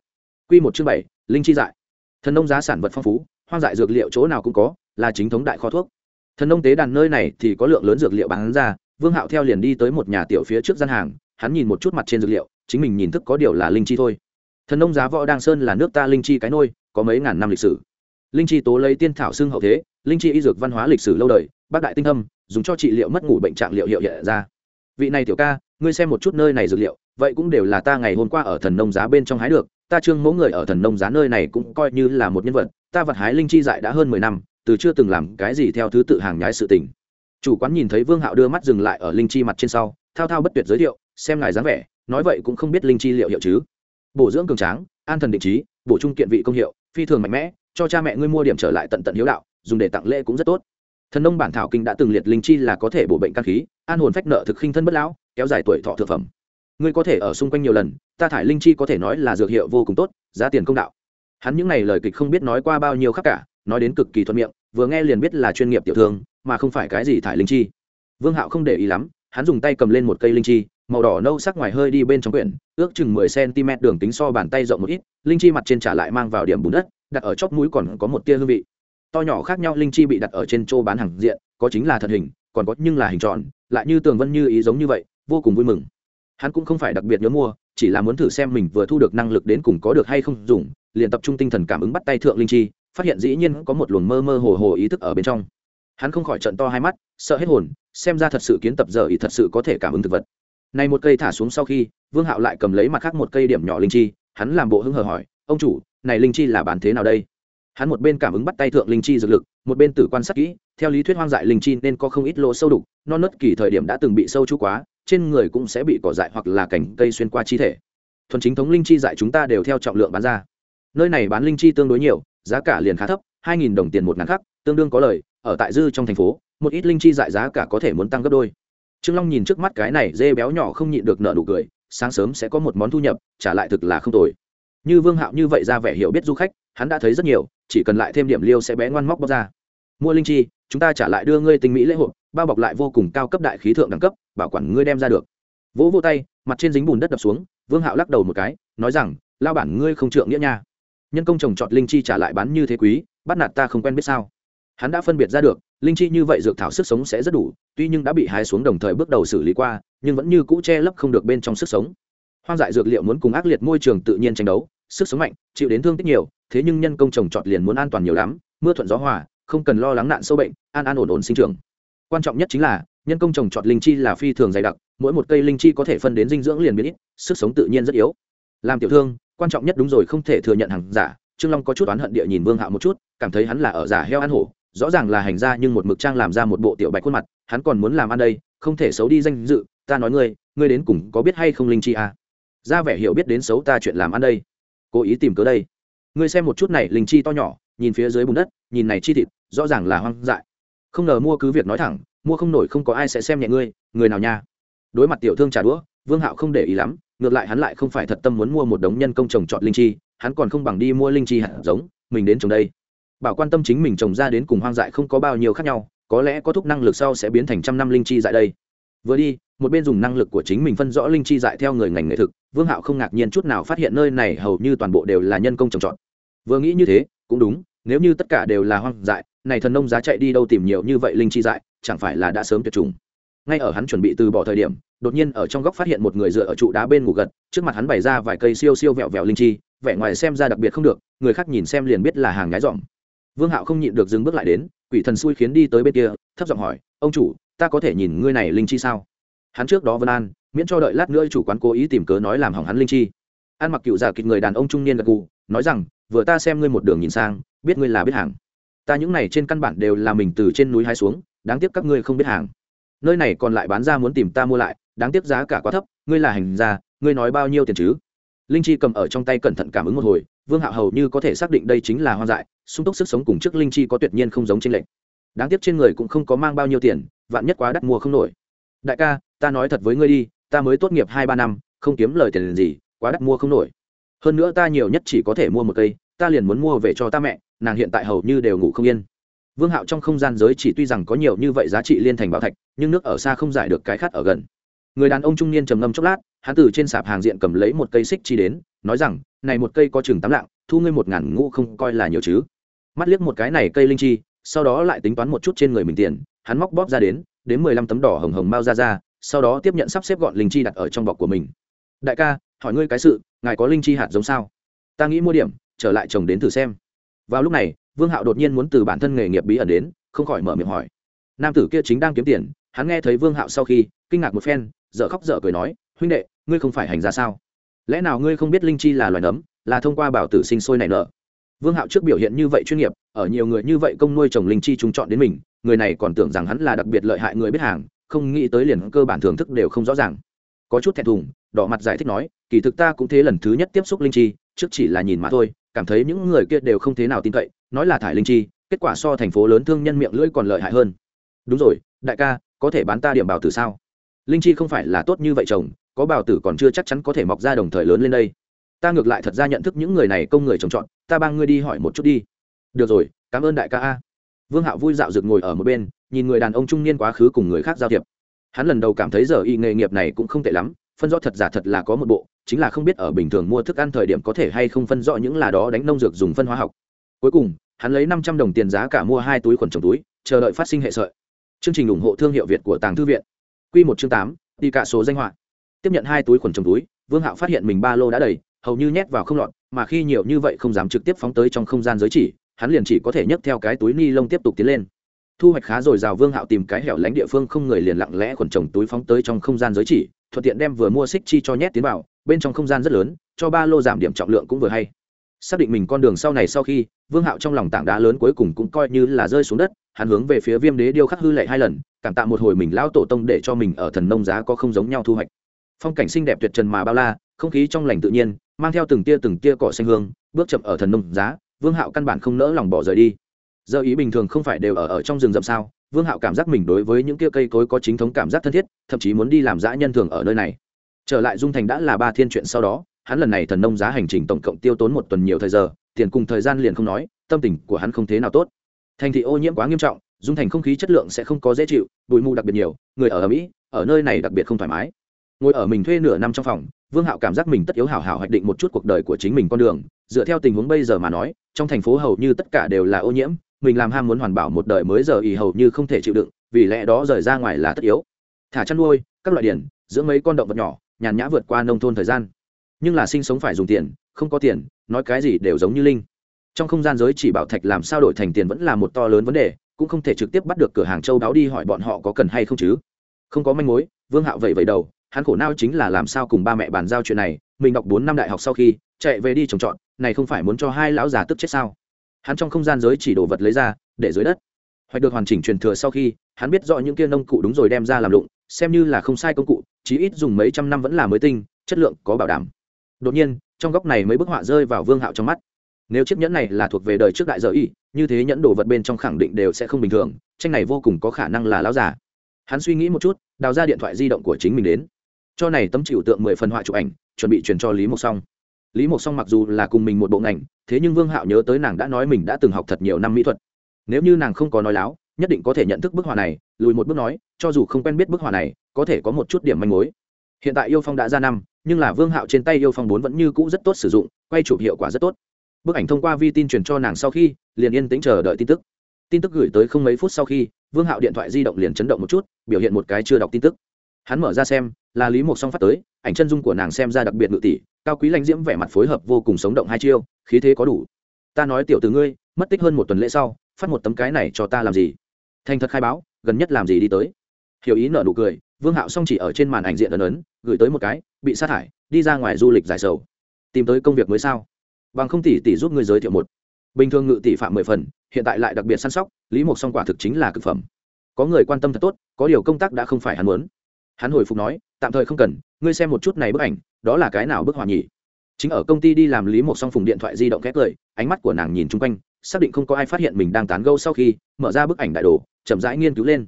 Q một chương bảy, linh chi dại. Thần nông giá sản vật phong phú, hoang dại dược liệu chỗ nào cũng có, là chính thống đại kho thuốc. Thần nông tế đàn nơi này thì có lượng lớn dược liệu bán ra, vương hạo theo liền đi tới một nhà tiểu phía trước gian hàng, hắn nhìn một chút mặt trên dược liệu chính mình nhìn thức có điều là linh chi thôi. Thần nông giá võ đang sơn là nước ta linh chi cái nôi, có mấy ngàn năm lịch sử. Linh chi tố lấy tiên thảo xưng hậu thế, linh chi y dược văn hóa lịch sử lâu đời, bác đại tinh thâm dùng cho trị liệu mất ngủ bệnh trạng liệu hiệu hiện ra. Vị này tiểu ca, ngươi xem một chút nơi này dược liệu, vậy cũng đều là ta ngày hôm qua ở thần nông giá bên trong hái được, ta trương mẫu người ở thần nông giá nơi này cũng coi như là một nhân vật, ta vật hái linh chi dại đã hơn mười năm, từ chưa từng làm cái gì theo thứ tự hàng nhái sự tình. Chủ quán nhìn thấy vương hạo đưa mắt dừng lại ở linh chi mặt trên sau, thao thao bất tuyệt giới thiệu, xem ngài dáng vẻ nói vậy cũng không biết linh chi liệu hiệu chứ. Bổ dưỡng cường tráng, an thần định trí, bổ trung kiện vị công hiệu, phi thường mạnh mẽ, cho cha mẹ ngươi mua điểm trở lại tận tận hiếu đạo, dùng để tặng lễ cũng rất tốt. Thần nông bản thảo kinh đã từng liệt linh chi là có thể bổ bệnh căn khí, an hồn phách nợ thực khinh thân bất lão, kéo dài tuổi thọ thực phẩm. Ngươi có thể ở xung quanh nhiều lần, ta thải linh chi có thể nói là dược hiệu vô cùng tốt, giá tiền công đạo. Hắn những n à y lời kịch không biết nói qua bao nhiêu khác cả, nói đến cực kỳ thuận miệng, vừa nghe liền biết là chuyên nghiệp tiểu thương, mà không phải cái gì thải linh chi. Vương hạo không để ý lắm, hắn dùng tay cầm lên một cây linh chi màu đỏ nâu sắc ngoài hơi đi bên trong quyển, ước chừng mười cm đường tính so bàn tay rộng một ít, linh chi mặt trên trả lại mang vào điểm bùn đất, đặt ở chóp mũi còn có một tia hương vị. To nhỏ khác nhau, linh chi bị đặt ở trên chỗ bán hàng diện, có chính là thật hình, còn có nhưng là hình tròn, lại như tường vân như ý giống như vậy, vô cùng vui mừng. Hắn cũng không phải đặc biệt nhớ mua, chỉ là muốn thử xem mình vừa thu được năng lực đến cùng có được hay không dùng, liền tập trung tinh thần cảm ứng bắt tay thượng linh chi, phát hiện dĩ nhiên có một luồng mơ mơ hồ hồ ý thức ở bên trong. Hắn không khỏi trận to hai mắt, sợ hết hồn, xem ra thật sự kiến tập giờ ý thật sự có thể cảm ứng thực vật này một cây thả xuống sau khi, vương hạo lại cầm lấy mặt khác một cây điểm nhỏ linh chi, hắn làm bộ hưng hờ hỏi, ông chủ, này linh chi là bán thế nào đây? Hắn một bên cảm ứng bắt tay thượng linh chi dược lực, một bên tử quan sát kỹ, theo lý thuyết hoang dại linh chi nên có không ít lỗ sâu đục, non nớt kỳ thời điểm đã từng bị sâu chú quá, trên người cũng sẽ bị cỏ dại hoặc là cành cây xuyên qua chi thể. Thuần chính thống linh chi dại chúng ta đều theo trọng lượng bán ra. Nơi này bán linh chi tương đối nhiều, giá cả liền khá thấp, hai nghìn đồng tiền một ngàn khắc, tương đương có lời, ở tại dư trong thành phố, một ít linh chi dại giá cả có thể muốn tăng gấp đôi trương long nhìn trước mắt cái này dê béo nhỏ không nhịn được nợ nụ cười, sáng sớm sẽ có một món thu nhập, trả lại thực là không tồi. Như vương hạo như vậy ra vẻ hiểu biết du khách, hắn đã thấy rất nhiều, chỉ cần lại thêm điểm liêu sẽ bé ngoan móc bóc ra. Mua linh chi, chúng ta trả lại đưa ngươi tinh mỹ lễ hội, bao bọc lại vô cùng cao cấp đại khí thượng đẳng cấp, bảo quản ngươi đem ra được. Vỗ vô tay, mặt trên dính bùn đất đập xuống, vương hạo lắc đầu một cái, nói rằng lao bản ngươi không trượng nghĩa nha. Nhân công trồng trọt linh chi trả lại bán như thế quý, bắt nạt ta không quen biết sao? Hắn đã phân biệt ra được, linh chi như vậy dược thảo sức sống sẽ rất đủ, tuy nhưng đã bị hái xuống đồng thời bước đầu xử lý qua, nhưng vẫn như cũ che lấp không được bên trong sức sống. Hoang dại dược liệu muốn cùng ác liệt môi trường tự nhiên tranh đấu, sức sống mạnh, chịu đến thương tích nhiều, thế nhưng nhân công trồng trọt liền muốn an toàn nhiều lắm, mưa thuận gió hòa, không cần lo lắng nạn sâu bệnh, an an ổn ổn sinh trưởng. Quan trọng nhất chính là, nhân công trồng trọt linh chi là phi thường dày đặc, mỗi một cây linh chi có thể phân đến dinh dưỡng liền biến ít, sức sống tự nhiên rất yếu. Làm tiểu thương, quan trọng nhất đúng rồi không thể thừa nhận hàng giả, trương long có chút oán hận địa nhìn vương hạo một chút, cảm thấy hắn là ở giả heo ăn hổ rõ ràng là hành gia nhưng một mực trang làm ra một bộ tiểu bạch khuôn mặt, hắn còn muốn làm ăn đây, không thể xấu đi danh dự, ta nói ngươi ngươi đến cùng có biết hay không linh chi à? ra vẻ hiểu biết đến xấu ta chuyện làm ăn đây. Cố ý tìm cớ đây. Ngươi xem một chút này, linh chi to nhỏ, nhìn phía dưới bùn đất, nhìn này chi thịt, rõ ràng là hoang dại. Không ngờ mua cứ việc nói thẳng, mua không nổi không có ai sẽ xem nhẹ ngươi, người nào nha? Đối mặt tiểu thương trả đũa, vương hạo không để ý lắm, ngược lại hắn lại không phải thật tâm muốn mua một đống nhân công trồng trọt linh chi, hắn còn không bằng đi mua linh chi hạt giống, mình đến trồng đây bảo quan tâm chính mình trồng ra đến cùng hoang dại không có bao nhiêu khác nhau, có lẽ có thúc năng lực sau sẽ biến thành trăm năm linh chi dại đây. Vừa đi, một bên dùng năng lực của chính mình phân rõ linh chi dại theo người ngành nghệ thực, vương hạo không ngạc nhiên chút nào phát hiện nơi này hầu như toàn bộ đều là nhân công trồng trọt. Vừa nghĩ như thế, cũng đúng, nếu như tất cả đều là hoang dại, này thần nông giá chạy đi đâu tìm nhiều như vậy linh chi dại, chẳng phải là đã sớm tuyệt chủng. Ngay ở hắn chuẩn bị từ bỏ thời điểm, đột nhiên ở trong góc phát hiện một người dựa ở trụ đá bên ngủ gật, trước mặt hắn bày ra vài cây siêu siêu vẹo vẹo linh chi, vẻ ngoài xem ra đặc biệt không được, người khác nhìn xem liền biết là hàng nhái dọn vương hạo không nhịn được dừng bước lại đến, quỷ thần xui khiến đi tới bên kia, thấp giọng hỏi, ông chủ, ta có thể nhìn ngươi này linh chi sao? Hắn trước đó vân an, miễn cho đợi lát nữa chủ quán cố ý tìm cớ nói làm hỏng hắn linh chi. An mặc cựu giả kịch người đàn ông trung niên gật gù, nói rằng, vừa ta xem ngươi một đường nhìn sang, biết ngươi là biết hàng. Ta những này trên căn bản đều là mình từ trên núi hai xuống, đáng tiếc các ngươi không biết hàng. Nơi này còn lại bán ra muốn tìm ta mua lại, đáng tiếc giá cả quá thấp, ngươi là hành gia, ngươi nói bao nhiêu tiền chứ? Linh chi cầm ở trong tay cẩn thận cảm ứng một hồi, vương hạo hầu như có thể xác định đây chính là hoang dại, sung túc sức sống cùng trước linh chi có tuyệt nhiên không giống trên lệnh đáng tiếc trên người cũng không có mang bao nhiêu tiền, vạn nhất quá đắt mua không nổi. Đại ca, ta nói thật với ngươi đi, ta mới tốt nghiệp hai ba năm, không kiếm lời tiền gì, quá đắt mua không nổi. Hơn nữa ta nhiều nhất chỉ có thể mua một cây, ta liền muốn mua về cho ta mẹ, nàng hiện tại hầu như đều ngủ không yên. Vương hạo trong không gian giới chỉ tuy rằng có nhiều như vậy giá trị liên thành bảo thạch, nhưng nước ở xa không giải được cái khát ở gần. Người đàn ông trung niên trầm ngâm chốc lát hắn từ trên sạp hàng diện cầm lấy một cây xích chi đến, nói rằng, này một cây có chừng tám lạng, thu ngươi một ngàn ngũ không coi là nhiều chứ. Mắt liếc một cái này cây linh chi, sau đó lại tính toán một chút trên người mình tiền, hắn móc bóp ra đến đến mười lăm tấm đỏ hồng hồng mau ra ra, sau đó tiếp nhận sắp xếp gọn linh chi đặt ở trong bọc của mình. Đại ca, hỏi ngươi cái sự, ngài có linh chi hạt giống sao? Ta nghĩ mua điểm, trở lại chồng đến thử xem. Vào lúc này, vương hạo đột nhiên muốn từ bản thân nghề nghiệp bí ẩn đến, không khỏi mở miệng hỏi. Nam tử kia chính đang kiếm tiền, hắn nghe thấy vương hạo sau khi, kinh ngạc một phen, dở khóc dở cười nói huynh đệ, ngươi không phải hành ra sao? Lẽ nào ngươi không biết linh chi là loài nấm, là thông qua bảo tử sinh sôi nảy nở? Vương hạo trước biểu hiện như vậy chuyên nghiệp, ở nhiều người như vậy công nuôi trồng linh chi chúng chọn đến mình, người này còn tưởng rằng hắn là đặc biệt lợi hại người biết hàng, không nghĩ tới liền cơ bản thưởng thức đều không rõ ràng. Có chút thẹn thùng, đỏ mặt giải thích nói, kỳ thực ta cũng thế lần thứ nhất tiếp xúc linh chi, trước chỉ là nhìn mà thôi, cảm thấy những người kia đều không thế nào tin cậy, nói là thải linh chi, kết quả so thành phố lớn thương nhân miệng lưỡi còn lợi hại hơn. Đúng rồi, đại ca, có thể bán ta điểm bảo tử sao? Linh chi không phải là tốt như vậy chồng có bào tử còn chưa chắc chắn có thể mọc ra đồng thời lớn lên đây. Ta ngược lại thật ra nhận thức những người này công người trồng trọt, ta bang ngươi đi hỏi một chút đi. Được rồi, cảm ơn đại ca a. Vương hạo vui dạo rực ngồi ở một bên, nhìn người đàn ông trung niên quá khứ cùng người khác giao thiệp. Hắn lần đầu cảm thấy giờ y nghề nghiệp này cũng không tệ lắm, phân rõ thật giả thật là có một bộ, chính là không biết ở bình thường mua thức ăn thời điểm có thể hay không phân rõ những là đó đánh nông dược dùng phân hóa học. Cuối cùng, hắn lấy năm trăm đồng tiền giá cả mua hai túi khuẩn trồng túi, chờ đợi phát sinh hệ sợi. Chương trình ủng hộ thương hiệu việt của tàng thư viện. Q một chương tám, đi cả số danh họa tiếp nhận hai túi khuẩn trồng túi, vương hạo phát hiện mình ba lô đã đầy, hầu như nhét vào không lọt, mà khi nhiều như vậy không dám trực tiếp phóng tới trong không gian giới chỉ, hắn liền chỉ có thể nhấc theo cái túi ni lông tiếp tục tiến lên. Thu hoạch khá rồi rào vương hạo tìm cái hẻo lánh địa phương không người liền lặng lẽ khuẩn trồng túi phóng tới trong không gian giới chỉ, thuận tiện đem vừa mua xích chi cho nhét tiến vào, bên trong không gian rất lớn, cho ba lô giảm điểm trọng lượng cũng vừa hay. Xác định mình con đường sau này sau khi, vương hạo trong lòng tảng đá lớn cuối cùng cũng coi như là rơi xuống đất, hắn hướng về phía viêm đế điêu khắc hư lệ hai lần, cảm tạ một hồi mình lão tổ tông để cho mình ở thần nông giá có không giống nhau thu hoạch phong cảnh xinh đẹp tuyệt trần mà bao la, không khí trong lành tự nhiên, mang theo từng tia từng tia cỏ xanh hương, bước chậm ở thần nông giá, vương hạo căn bản không nỡ lòng bỏ rời đi. Giờ ý bình thường không phải đều ở ở trong rừng rậm sao? Vương hạo cảm giác mình đối với những tia cây cối có chính thống cảm giác thân thiết, thậm chí muốn đi làm dã nhân thường ở nơi này. Trở lại dung thành đã là ba thiên chuyện sau đó, hắn lần này thần nông giá hành trình tổng cộng tiêu tốn một tuần nhiều thời giờ, tiền cùng thời gian liền không nói, tâm tình của hắn không thế nào tốt. Thành thị ô nhiễm quá nghiêm trọng, dung thành không khí chất lượng sẽ không có dễ chịu, bụi mù đặc biệt nhiều, người ở mỹ, ở nơi này đặc biệt không thoải mái ngồi ở mình thuê nửa năm trong phòng, vương hạo cảm giác mình tất yếu hảo hảo hoạch định một chút cuộc đời của chính mình con đường. Dựa theo tình huống bây giờ mà nói, trong thành phố hầu như tất cả đều là ô nhiễm, mình làm ham muốn hoàn bảo một đời mới giờ ý hầu như không thể chịu đựng, vì lẽ đó rời ra ngoài là tất yếu. Thả chăn nuôi, các loại điển giữa mấy con động vật nhỏ, nhàn nhã vượt qua nông thôn thời gian. Nhưng là sinh sống phải dùng tiền, không có tiền, nói cái gì đều giống như linh. Trong không gian giới chỉ bảo thạch làm sao đổi thành tiền vẫn là một to lớn vấn đề, cũng không thể trực tiếp bắt được cửa hàng châu đáo đi hỏi bọn họ có cần hay không chứ. Không có manh mối, vương hạo vậy vậy đầu hắn khổ nao chính là làm sao cùng ba mẹ bàn giao chuyện này, mình đọc bốn năm đại học sau khi, chạy về đi trồng trọt, này không phải muốn cho hai lão già tức chết sao? Hắn trong không gian giới chỉ đồ vật lấy ra, để dưới đất. Hoạch được hoàn chỉnh truyền thừa sau khi, hắn biết rõ những kia nông cụ đúng rồi đem ra làm lụng, xem như là không sai công cụ, chí ít dùng mấy trăm năm vẫn là mới tinh, chất lượng có bảo đảm. Đột nhiên, trong góc này mấy bức họa rơi vào vương hạo trong mắt. Nếu chiếc nhẫn này là thuộc về đời trước đại giờ y, như thế nhẫn đồ vật bên trong khẳng định đều sẽ không bình thường, tranh này vô cùng có khả năng là lão giả hắn suy nghĩ một chút, đào ra điện thoại di động của chính mình đến cho này tấm chịu tượng mười phần họa chụp ảnh, chuẩn bị truyền cho lý mộc song. Lý mộc song mặc dù là cùng mình một bộ ngành, thế nhưng vương hạo nhớ tới nàng đã nói mình đã từng học thật nhiều năm mỹ thuật. Nếu như nàng không có nói láo, nhất định có thể nhận thức bức họa này, lùi một bước nói, cho dù không quen biết bức họa này, có thể có một chút điểm manh mối. Hiện tại yêu phong đã ra năm, nhưng là vương hạo trên tay yêu phong bốn vẫn như cũ rất tốt sử dụng, quay chụp hiệu quả rất tốt. Bức ảnh thông qua vi tin truyền cho nàng sau khi, liền yên tĩnh chờ đợi tin tức. Tin tức gửi tới không mấy phút sau khi, vương hạo điện thoại di động liền chấn động một chút, biểu hiện một cái chưa đọc tin tức hắn mở ra xem, là lý mộc song phát tới, ảnh chân dung của nàng xem ra đặc biệt ngự tỷ, cao quý lãnh diễm vẻ mặt phối hợp vô cùng sống động hai chiêu, khí thế có đủ. Ta nói tiểu từ ngươi, mất tích hơn một tuần lễ sau, phát một tấm cái này cho ta làm gì? Thành thật khai báo, gần nhất làm gì đi tới? Hiểu ý nợ nụ cười, vương hạo song chỉ ở trên màn ảnh diện ấn ấn, gửi tới một cái, bị sát hại đi ra ngoài du lịch giải sầu. Tìm tới công việc mới sao? Bằng không tỷ tỷ giúp ngươi giới thiệu một. Bình thường ngự tỷ phạm mười phần, hiện tại lại đặc biệt săn sóc, lý mộc song quả thực chính là cực phẩm. Có người quan tâm thật tốt, có điều công tác đã không phải hắn muốn hắn hồi phục nói, tạm thời không cần, ngươi xem một chút này bức ảnh, đó là cái nào bức họa nhỉ? Chính ở công ty đi làm lý một song phùng điện thoại di động khét lời, ánh mắt của nàng nhìn chung quanh, xác định không có ai phát hiện mình đang tán gâu sau khi, mở ra bức ảnh đại đồ, chậm rãi nghiên cứu lên.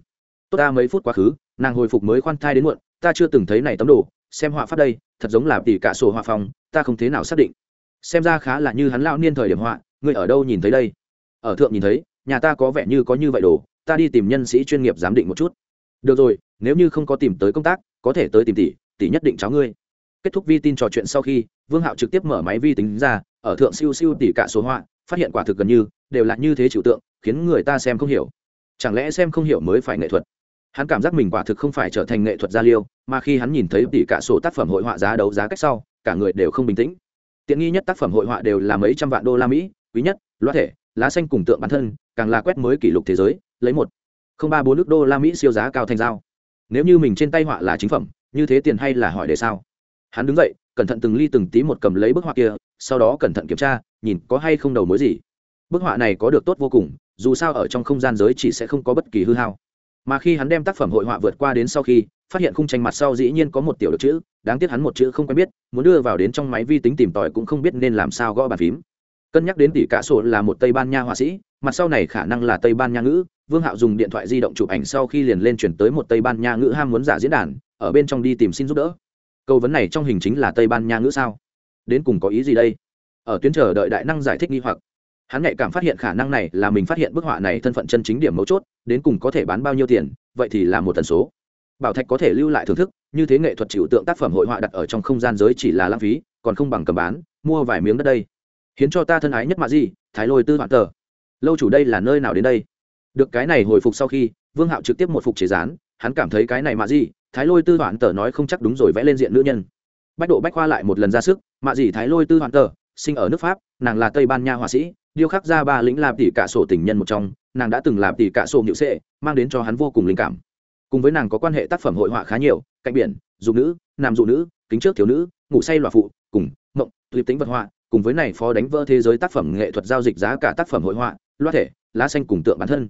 Tốt ta, mấy phút quá khứ, nàng hồi phục mới khoan thai đến muộn, ta chưa từng thấy này tấm đồ, xem họa pháp đây, thật giống là tỉ cả sổ họa phòng, ta không thế nào xác định. Xem ra khá là như hắn lão niên thời điểm họa, ngươi ở đâu nhìn thấy đây? Ở thượng nhìn thấy, nhà ta có vẻ như có như vậy đồ, ta đi tìm nhân sĩ chuyên nghiệp giám định một chút. Được rồi nếu như không có tìm tới công tác, có thể tới tìm tỷ tỷ nhất định cháu ngươi. Kết thúc vi tin trò chuyện sau khi, vương hạo trực tiếp mở máy vi tính ra, ở thượng siêu siêu tỷ cả số họa, phát hiện quả thực gần như, đều là như thế trừu tượng, khiến người ta xem không hiểu. Chẳng lẽ xem không hiểu mới phải nghệ thuật? Hắn cảm giác mình quả thực không phải trở thành nghệ thuật gia liêu, mà khi hắn nhìn thấy tỷ cả sổ tác phẩm hội họa giá đấu giá cách sau, cả người đều không bình tĩnh. Tiện nghi nhất tác phẩm hội họa đều là mấy trăm vạn đô la mỹ, quý nhất, loa thể, lá xanh cùng tượng bản thân, càng là quét mới kỷ lục thế giới, lấy một không ba bốn nước đô la mỹ siêu giá cao thành dao nếu như mình trên tay họa là chính phẩm, như thế tiền hay là hỏi để sao? Hắn đứng dậy, cẩn thận từng ly từng tí một cầm lấy bức họa kia, sau đó cẩn thận kiểm tra, nhìn có hay không đầu mối gì. Bức họa này có được tốt vô cùng, dù sao ở trong không gian giới chỉ sẽ không có bất kỳ hư hao. Mà khi hắn đem tác phẩm hội họa vượt qua đến sau khi, phát hiện khung tranh mặt sau dĩ nhiên có một tiểu được chữ, đáng tiếc hắn một chữ không quen biết, muốn đưa vào đến trong máy vi tính tìm tòi cũng không biết nên làm sao gõ bàn phím cân nhắc đến tỷ cả sổ là một tây ban nha họa sĩ, mặt sau này khả năng là tây ban nha ngữ, vương hạo dùng điện thoại di động chụp ảnh sau khi liền lên chuyển tới một tây ban nha ngữ ham muốn giả diễn đàn, ở bên trong đi tìm xin giúp đỡ. Câu vấn này trong hình chính là tây ban nha ngữ sao? Đến cùng có ý gì đây? Ở tuyến chờ đợi đại năng giải thích nghi hoặc. Hắn nhạy cảm phát hiện khả năng này là mình phát hiện bức họa này thân phận chân chính điểm mấu chốt, đến cùng có thể bán bao nhiêu tiền, vậy thì là một tần số. Bảo thạch có thể lưu lại thưởng thức, như thế nghệ thuật chịu tượng tác phẩm hội họa đặt ở trong không gian giới chỉ là lãng phí, còn không bằng cầm bán, mua vài miếng đất đây hiến cho ta thân ái nhất mạ gì thái lôi tư hoạn tờ. Lâu chủ đây là nơi nào đến đây? Được cái này hồi phục sau khi, vương hạo trực tiếp một phục chế rán hắn cảm thấy cái này mạ gì thái lôi tư hoạn tờ nói không chắc đúng rồi vẽ lên diện nữ nhân. Bách độ bách khoa lại một lần ra sức, mạ gì thái lôi tư hoạn tờ, sinh ở nước pháp, nàng là tây ban nha họa sĩ, điêu khắc ra ba lĩnh làm tỷ cả sổ tình nhân một trong, nàng đã từng làm tỷ cả sổ nhự sệ, mang đến cho hắn vô cùng linh cảm. Cùng với nàng có quan hệ tác phẩm hội họa khá nhiều, cạnh biển dù nữ, nam dù nữ, kính trước thiếu nữ, ngủ say loạ phụ, cùng mộng, tuyệt tính vật họa cùng với này phó đánh vỡ thế giới tác phẩm nghệ thuật giao dịch giá cả tác phẩm hội họa, loa thể, lá xanh cùng tượng bản thân.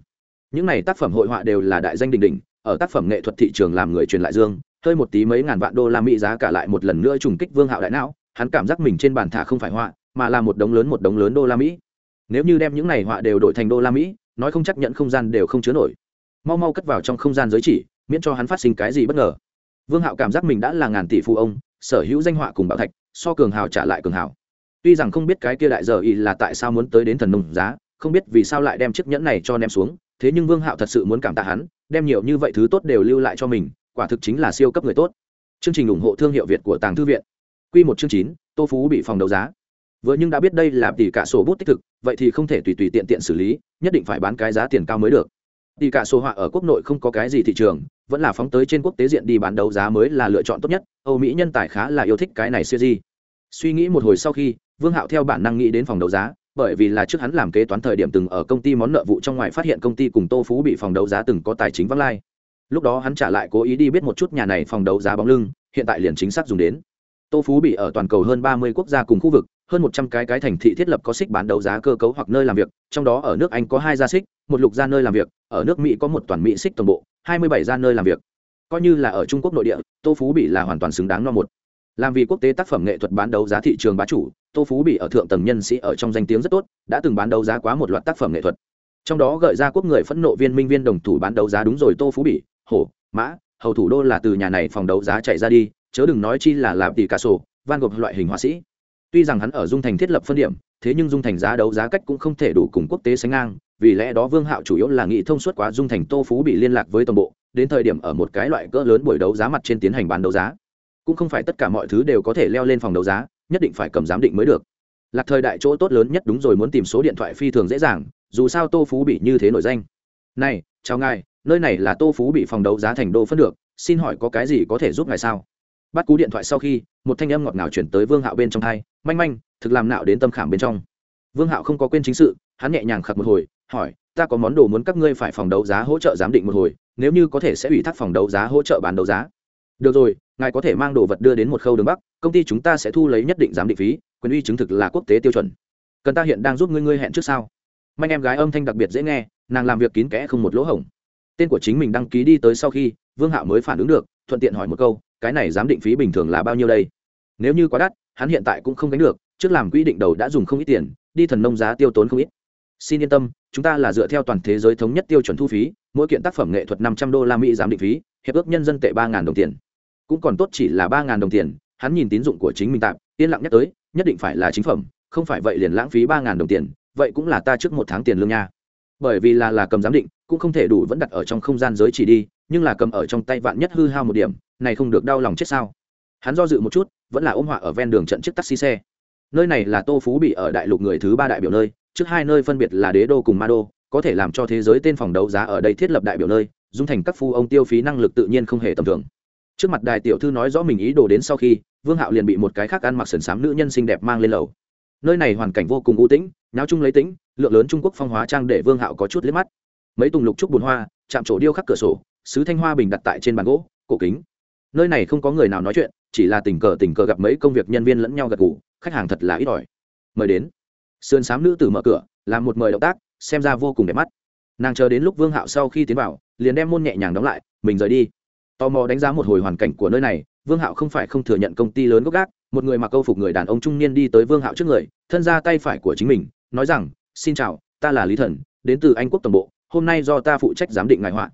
Những này tác phẩm hội họa đều là đại danh đình đình ở tác phẩm nghệ thuật thị trường làm người truyền lại dương, hơi một tí mấy ngàn vạn đô la mỹ giá cả lại một lần nữa trùng kích vương hạo đại não, hắn cảm giác mình trên bàn thả không phải họa, mà là một đống lớn một đống lớn đô la mỹ. Nếu như đem những này họa đều đổi thành đô la mỹ, nói không chắc nhận không gian đều không chứa nổi. Mau mau cất vào trong không gian giới chỉ, miễn cho hắn phát sinh cái gì bất ngờ. Vương hạo cảm giác mình đã là ngàn tỷ phụ ông, sở hữu danh họa cùng bảo thạch, so cường hào trả lại cường hào tuy rằng không biết cái kia đại giờ y là tại sao muốn tới đến thần nông giá, không biết vì sao lại đem chiếc nhẫn này cho ném xuống, thế nhưng vương hạo thật sự muốn cảm tạ hắn, đem nhiều như vậy thứ tốt đều lưu lại cho mình, quả thực chính là siêu cấp người tốt. Chương trình ủng hộ thương hiệu việt của tàng thư viện. Q một chương chín, tô phú bị phòng đấu giá. Vừa nhưng đã biết đây là tỷ cả sổ bút tích thực, vậy thì không thể tùy tùy tiện tiện xử lý, nhất định phải bán cái giá tiền cao mới được. Tỷ cả sổ họa ở quốc nội không có cái gì thị trường, vẫn là phóng tới trên quốc tế diện đi bán đấu giá mới là lựa chọn tốt nhất, âu mỹ nhân tài khá là yêu thích cái này siêu di suy nghĩ một hồi sau khi, vương hạo theo bản năng nghĩ đến phòng đấu giá, bởi vì là trước hắn làm kế toán thời điểm từng ở công ty món nợ vụ trong ngoài phát hiện công ty cùng tô phú bị phòng đấu giá từng có tài chính vắng lai. Lúc đó hắn trả lại cố ý đi biết một chút nhà này phòng đấu giá bóng lưng, hiện tại liền chính xác dùng đến. Tô phú bị ở toàn cầu hơn ba mươi quốc gia cùng khu vực, hơn một trăm cái cái thành thị thiết lập có xích bán đấu giá cơ cấu hoặc nơi làm việc, trong đó ở nước anh có hai gia xích, một lục gia nơi làm việc, ở nước mỹ có một toàn mỹ xích toàn bộ, hai mươi bảy gia nơi làm việc. Coi như là ở trung quốc nội địa, tô phú bị là hoàn toàn xứng đáng no một làm vì quốc tế tác phẩm nghệ thuật bán đấu giá thị trường bá chủ, tô phú bị ở thượng tầng nhân sĩ ở trong danh tiếng rất tốt, đã từng bán đấu giá quá một loạt tác phẩm nghệ thuật. Trong đó gợi ra quốc người phẫn nộ viên minh viên đồng thủ bán đấu giá đúng rồi tô phú bị hổ, mã, hầu thủ đô là từ nhà này phòng đấu giá chạy ra đi, chớ đừng nói chi là làm tỷ cả sổ van gộp loại hình họa sĩ. Tuy rằng hắn ở dung thành thiết lập phân điểm, thế nhưng dung thành giá đấu giá cách cũng không thể đủ cùng quốc tế sánh ngang, vì lẽ đó vương hạo chủ yếu là nghị thông suốt quá dung thành tô phú bị liên lạc với toàn bộ, đến thời điểm ở một cái loại cỡ lớn buổi đấu giá mặt trên tiến hành bán đấu giá cũng không phải tất cả mọi thứ đều có thể leo lên phòng đấu giá, nhất định phải cầm giám định mới được. Lạc thời đại chỗ tốt lớn nhất đúng rồi, muốn tìm số điện thoại phi thường dễ dàng, dù sao tô phú bị như thế nổi danh. Này, chào ngài, nơi này là tô phú bị phòng đấu giá thành đô phân được, xin hỏi có cái gì có thể giúp ngài sao? Bắt cú điện thoại sau khi, một thanh âm ngọt ngào chuyển tới vương hạo bên trong thai manh manh, thực làm nạo đến tâm khảm bên trong. Vương hạo không có quên chính sự, hắn nhẹ nhàng khặt một hồi, hỏi, ta có món đồ muốn các ngươi phải phòng đấu giá hỗ trợ giám định một hồi, nếu như có thể sẽ ủy thác phòng đấu giá hỗ trợ bán đấu giá được rồi, ngài có thể mang đồ vật đưa đến một khâu đường bắc, công ty chúng ta sẽ thu lấy nhất định giám định phí, quyền uy chứng thực là quốc tế tiêu chuẩn. Cần ta hiện đang giúp ngươi ngươi hẹn trước sao? Manh em gái âm thanh đặc biệt dễ nghe, nàng làm việc kín kẽ không một lỗ hổng. Tên của chính mình đăng ký đi tới sau khi, vương hạo mới phản ứng được, thuận tiện hỏi một câu, cái này giám định phí bình thường là bao nhiêu đây? Nếu như quá đắt, hắn hiện tại cũng không gánh được, trước làm quỹ định đầu đã dùng không ít tiền, đi thần nông giá tiêu tốn không ít. Xin yên tâm, chúng ta là dựa theo toàn thế giới thống nhất tiêu chuẩn thu phí, mỗi kiện tác phẩm nghệ thuật năm trăm đô la mỹ giám định phí hiệp ước nhân dân tệ ba đồng tiền. Cũng còn tốt chỉ là ba đồng tiền, hắn nhìn tín dụng của chính mình tạm, yên lặng nhắc tới, nhất định phải là chính phẩm, không phải vậy liền lãng phí ba đồng tiền, vậy cũng là ta trước một tháng tiền lương nha. Bởi vì là là cầm giám định, cũng không thể đủ vẫn đặt ở trong không gian giới chỉ đi, nhưng là cầm ở trong tay vạn nhất hư hao một điểm, này không được đau lòng chết sao. Hắn do dự một chút, vẫn là ôm họa ở ven đường trận chiếc taxi xe. Nơi này là tô phú bị ở đại lục người thứ ba đại biểu nơi, trước hai nơi phân biệt là đế đô cùng ma đô, có thể làm cho thế giới tên phòng đấu giá ở đây thiết lập đại biểu nơi dung thành các phu ông tiêu phí năng lực tự nhiên không hề tầm thường. Trước mặt đài tiểu thư nói rõ mình ý đồ đến sau khi vương hạo liền bị một cái khác ăn mặc sần sám nữ nhân xinh đẹp mang lên lầu. Nơi này hoàn cảnh vô cùng u tĩnh náo chung lấy tĩnh lượng lớn trung quốc phong hóa trang để vương hạo có chút liếc mắt. Mấy tùng lục trúc bùn hoa chạm trổ điêu khắc cửa sổ sứ thanh hoa bình đặt tại trên bàn gỗ cổ kính. Nơi này không có người nào nói chuyện chỉ là tình cờ tình cờ gặp mấy công việc nhân viên lẫn nhau gật gù, khách hàng thật là ít ỏi. Mời đến. Sườn sám nữ tử mở cửa làm một mời động tác xem ra vô cùng đẹp mắt. Nàng chờ đến lúc vương hạo sau khi tiến vào liền đem môn nhẹ nhàng đóng lại, mình rời đi. Tò mò đánh giá một hồi hoàn cảnh của nơi này, vương hạo không phải không thừa nhận công ty lớn gốc gác, một người mặc câu phục người đàn ông trung niên đi tới vương hạo trước người, thân ra tay phải của chính mình, nói rằng, xin chào, ta là lý thần, đến từ anh quốc tổng bộ, hôm nay do ta phụ trách giám định ngài họa.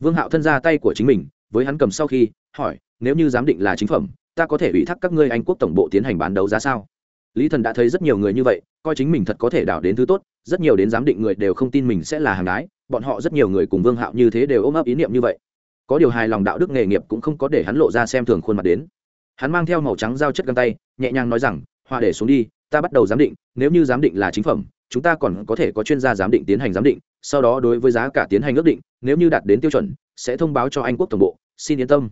Vương hạo thân ra tay của chính mình, với hắn cầm sau khi, hỏi, nếu như giám định là chính phẩm, ta có thể ủy thác các ngươi anh quốc tổng bộ tiến hành bán đấu giá sao? Lý thần đã thấy rất nhiều người như vậy, coi chính mình thật có thể đảo đến thứ tốt, rất nhiều đến giám định người đều không tin mình sẽ là hàng đái bọn họ rất nhiều người cùng vương hạo như thế đều ôm ấp ý niệm như vậy. Có điều hài lòng đạo đức nghề nghiệp cũng không có để hắn lộ ra xem thường khuôn mặt đến. Hắn mang theo màu trắng dao chất găng tay, nhẹ nhàng nói rằng họa để xuống đi, ta bắt đầu giám định, nếu như giám định là chính phẩm, chúng ta còn có thể có chuyên gia giám định tiến hành giám định, sau đó đối với giá cả tiến hành ước định, nếu như đạt đến tiêu chuẩn, sẽ thông báo cho anh quốc tổng bộ, xin yên tâm.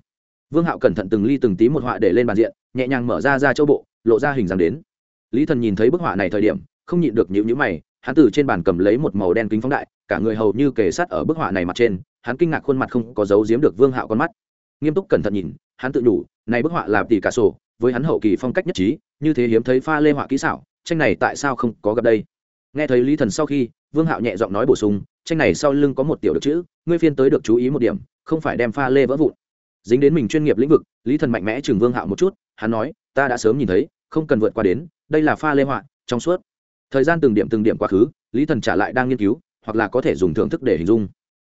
Vương hạo cẩn thận từng ly từng tí một họa để lên bàn diện, nhẹ nhàng mở ra ra châu bộ, lộ ra hình dáng đến. Lý thần nhìn thấy bức họa này thời điểm, không nhịn được nhịu nhữ mày hắn từ trên bàn cầm lấy một màu đen kính phóng đại, cả người hầu như kề sát ở bức họa này mặt trên, hắn kinh ngạc khuôn mặt không có dấu giếm được vương hạo con mắt. Nghiêm túc cẩn thận nhìn, hắn tự đủ này bức họa là tỷ cả sổ, với hắn hậu kỳ phong cách nhất trí, như thế hiếm thấy pha lê họa kỹ xảo, tranh này tại sao không có gặp đây? Nghe thấy lý thần sau khi, vương hạo nhẹ giọng nói bổ sung, tranh này sau lưng có một tiểu được chữ, ngươi phiên tới được chú ý một điểm, không phải đem pha lê vỡ vụn. Dính đến mình chuyên nghiệp lĩnh vực, lý thần mạnh mẽ chừng vương hạo một chút, hắn nói, ta đã sớm nhìn thấy, không cần vượt qua đến, đây là pha lê họa, trong suốt thời gian từng điểm từng điểm quá khứ, lý thần trả lại đang nghiên cứu, hoặc là có thể dùng thưởng thức để hình dung.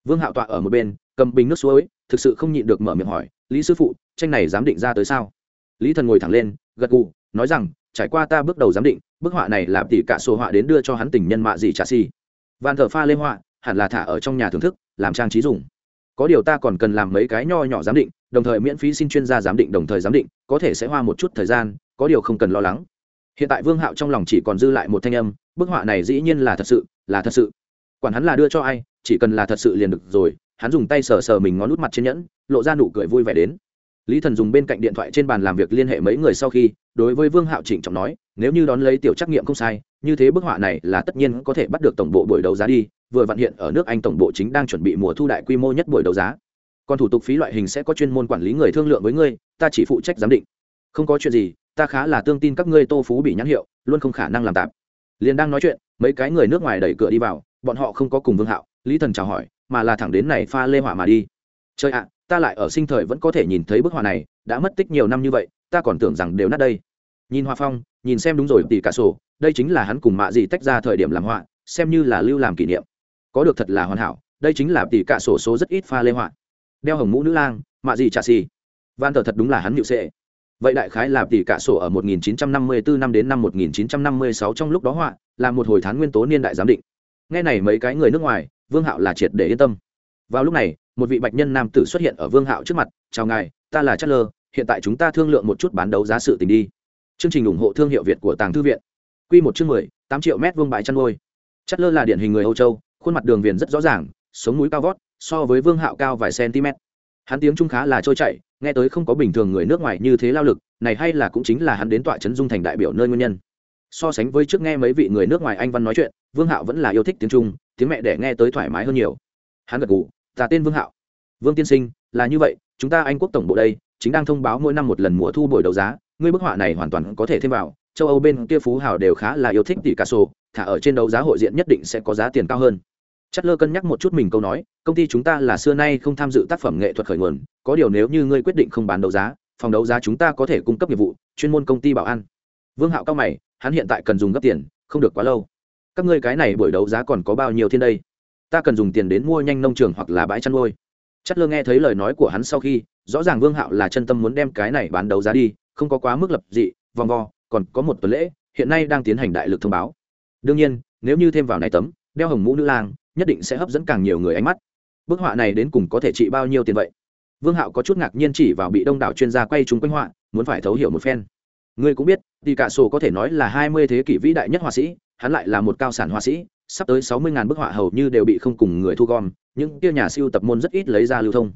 Vương hạo tọa ở một bên, cầm bình nước suối, thực sự không nhịn được mở miệng hỏi, lý sư phụ, tranh này giám định ra tới sao? Lý thần ngồi thẳng lên, gật gù, nói rằng, trải qua ta bước đầu giám định, bức họa này là tỷ cả sổ họa đến đưa cho hắn tình nhân mạ gì trả si. Van thờ pha lên họa, hẳn là thả ở trong nhà thưởng thức, làm trang trí dùng. Có điều ta còn cần làm mấy cái nho nhỏ giám định, đồng thời miễn phí xin chuyên gia giám định đồng thời giám định, có thể sẽ hoa một chút thời gian, có điều không cần lo lắng hiện tại vương hạo trong lòng chỉ còn dư lại một thanh âm, bức họa này dĩ nhiên là thật sự, là thật sự. Quản hắn là đưa cho ai, chỉ cần là thật sự liền được rồi, hắn dùng tay sờ sờ mình ngón nút mặt trên nhẫn, lộ ra nụ cười vui vẻ đến. Lý thần dùng bên cạnh điện thoại trên bàn làm việc liên hệ mấy người sau khi, đối với vương hạo trịnh trọng nói, nếu như đón lấy tiểu trắc nghiệm không sai, như thế bức họa này là tất nhiên có thể bắt được tổng bộ buổi đấu giá đi, vừa vận hiện ở nước anh tổng bộ chính đang chuẩn bị mùa thu đại quy mô nhất buổi đấu giá. Còn thủ tục phí loại hình sẽ có chuyên môn quản lý người thương lượng với ngươi, ta chỉ phụ trách giám định. Không có chuyện gì ta khá là tương tin các ngươi tô phú bị nhãn hiệu, luôn không khả năng làm tạm liền đang nói chuyện, mấy cái người nước ngoài đẩy cửa đi vào, bọn họ không có cùng vương hạo, lý thần chào hỏi, mà là thẳng đến này pha lê họa mà đi. Chơi ạ, ta lại ở sinh thời vẫn có thể nhìn thấy bức họa này, đã mất tích nhiều năm như vậy, ta còn tưởng rằng đều nát đây. Nhìn hoa phong, nhìn xem đúng rồi, tỷ cả sổ, đây chính là hắn cùng mạ gì tách ra thời điểm làm họa, xem như là lưu làm kỷ niệm. Có được thật là hoàn hảo, đây chính là tỷ cả sổ số rất ít pha lê họa. Đeo hồng mũ nữ lang, mạ gì trà xì. Van tờ thật đúng là hắn nhịu sệ vậy đại khái là tỷ cả sổ ở 1954 năm đến năm 1956 trong lúc đó họa, là một hồi thán nguyên tố niên đại giám định. Nghe này mấy cái người nước ngoài, vương hạo là triệt để yên tâm. Vào lúc này, một vị bạch nhân nam tử xuất hiện ở vương hạo trước mặt, chào ngài, ta là chất lơ hiện tại chúng ta thương lượng một chút bán đấu giá sự tình đi. Chương trình ủng hộ thương hiệu việt của tàng thư viện. Q một chương mười, tám triệu mét vương bãi chăn nuôi. Chất lơ là điển hình người âu châu, khuôn mặt đường viền rất rõ ràng, sống núi cao vót, so với vương hạo cao vài cm hắn tiếng trung khá là trôi chảy nghe tới không có bình thường người nước ngoài như thế lao lực, này hay là cũng chính là hắn đến tọa trấn dung thành đại biểu nơi nguyên nhân. So sánh với trước nghe mấy vị người nước ngoài anh văn nói chuyện, vương hạo vẫn là yêu thích tiếng trung, tiếng mẹ để nghe tới thoải mái hơn nhiều. Hắn gật gù tà tên vương hạo. Vương tiên sinh, là như vậy, chúng ta anh quốc tổng bộ đây, chính đang thông báo mỗi năm một lần mùa thu buổi đấu giá, ngươi bức họa này hoàn toàn có thể thêm vào, châu âu bên kia phú hào đều khá là yêu thích tỷ ca sô thả ở trên đấu giá hội diện nhất định sẽ có giá tiền cao hơn chất lơ cân nhắc một chút mình câu nói, công ty chúng ta là xưa nay không tham dự tác phẩm nghệ thuật khởi nguồn, có điều nếu như ngươi quyết định không bán đấu giá, phòng đấu giá chúng ta có thể cung cấp nghiệp vụ, chuyên môn công ty bảo an. Vương hạo cao mày, hắn hiện tại cần dùng gấp tiền, không được quá lâu. Các ngươi cái này buổi đấu giá còn có bao nhiêu thiên đây? Ta cần dùng tiền đến mua nhanh nông trường hoặc là bãi chăn nuôi. Chất lơ nghe thấy lời nói của hắn sau khi, rõ ràng vương hạo là chân tâm muốn đem cái này bán đấu giá đi, không có quá mức lập dị, vòng vo, còn có một tuần lễ, hiện nay đang tiến hành đại lực thông báo. Đương nhiên, nếu như thêm vào này tấm, đeo hồng mũ nữ lang nhất định sẽ hấp dẫn càng nhiều người ánh mắt. Bức họa này đến cùng có thể trị bao nhiêu tiền vậy? Vương hạo có chút ngạc nhiên chỉ vào bị đông đảo chuyên gia quay chúng quanh họa, muốn phải thấu hiểu một phen. Ngươi cũng biết thì cả sổ có thể nói là hai mươi thế kỷ vĩ đại nhất họa sĩ, hắn lại là một cao sản họa sĩ, sắp tới sáu mươi ngàn bức họa hầu như đều bị không cùng người thu gom, những kia nhà siêu tập môn rất ít lấy ra lưu thông.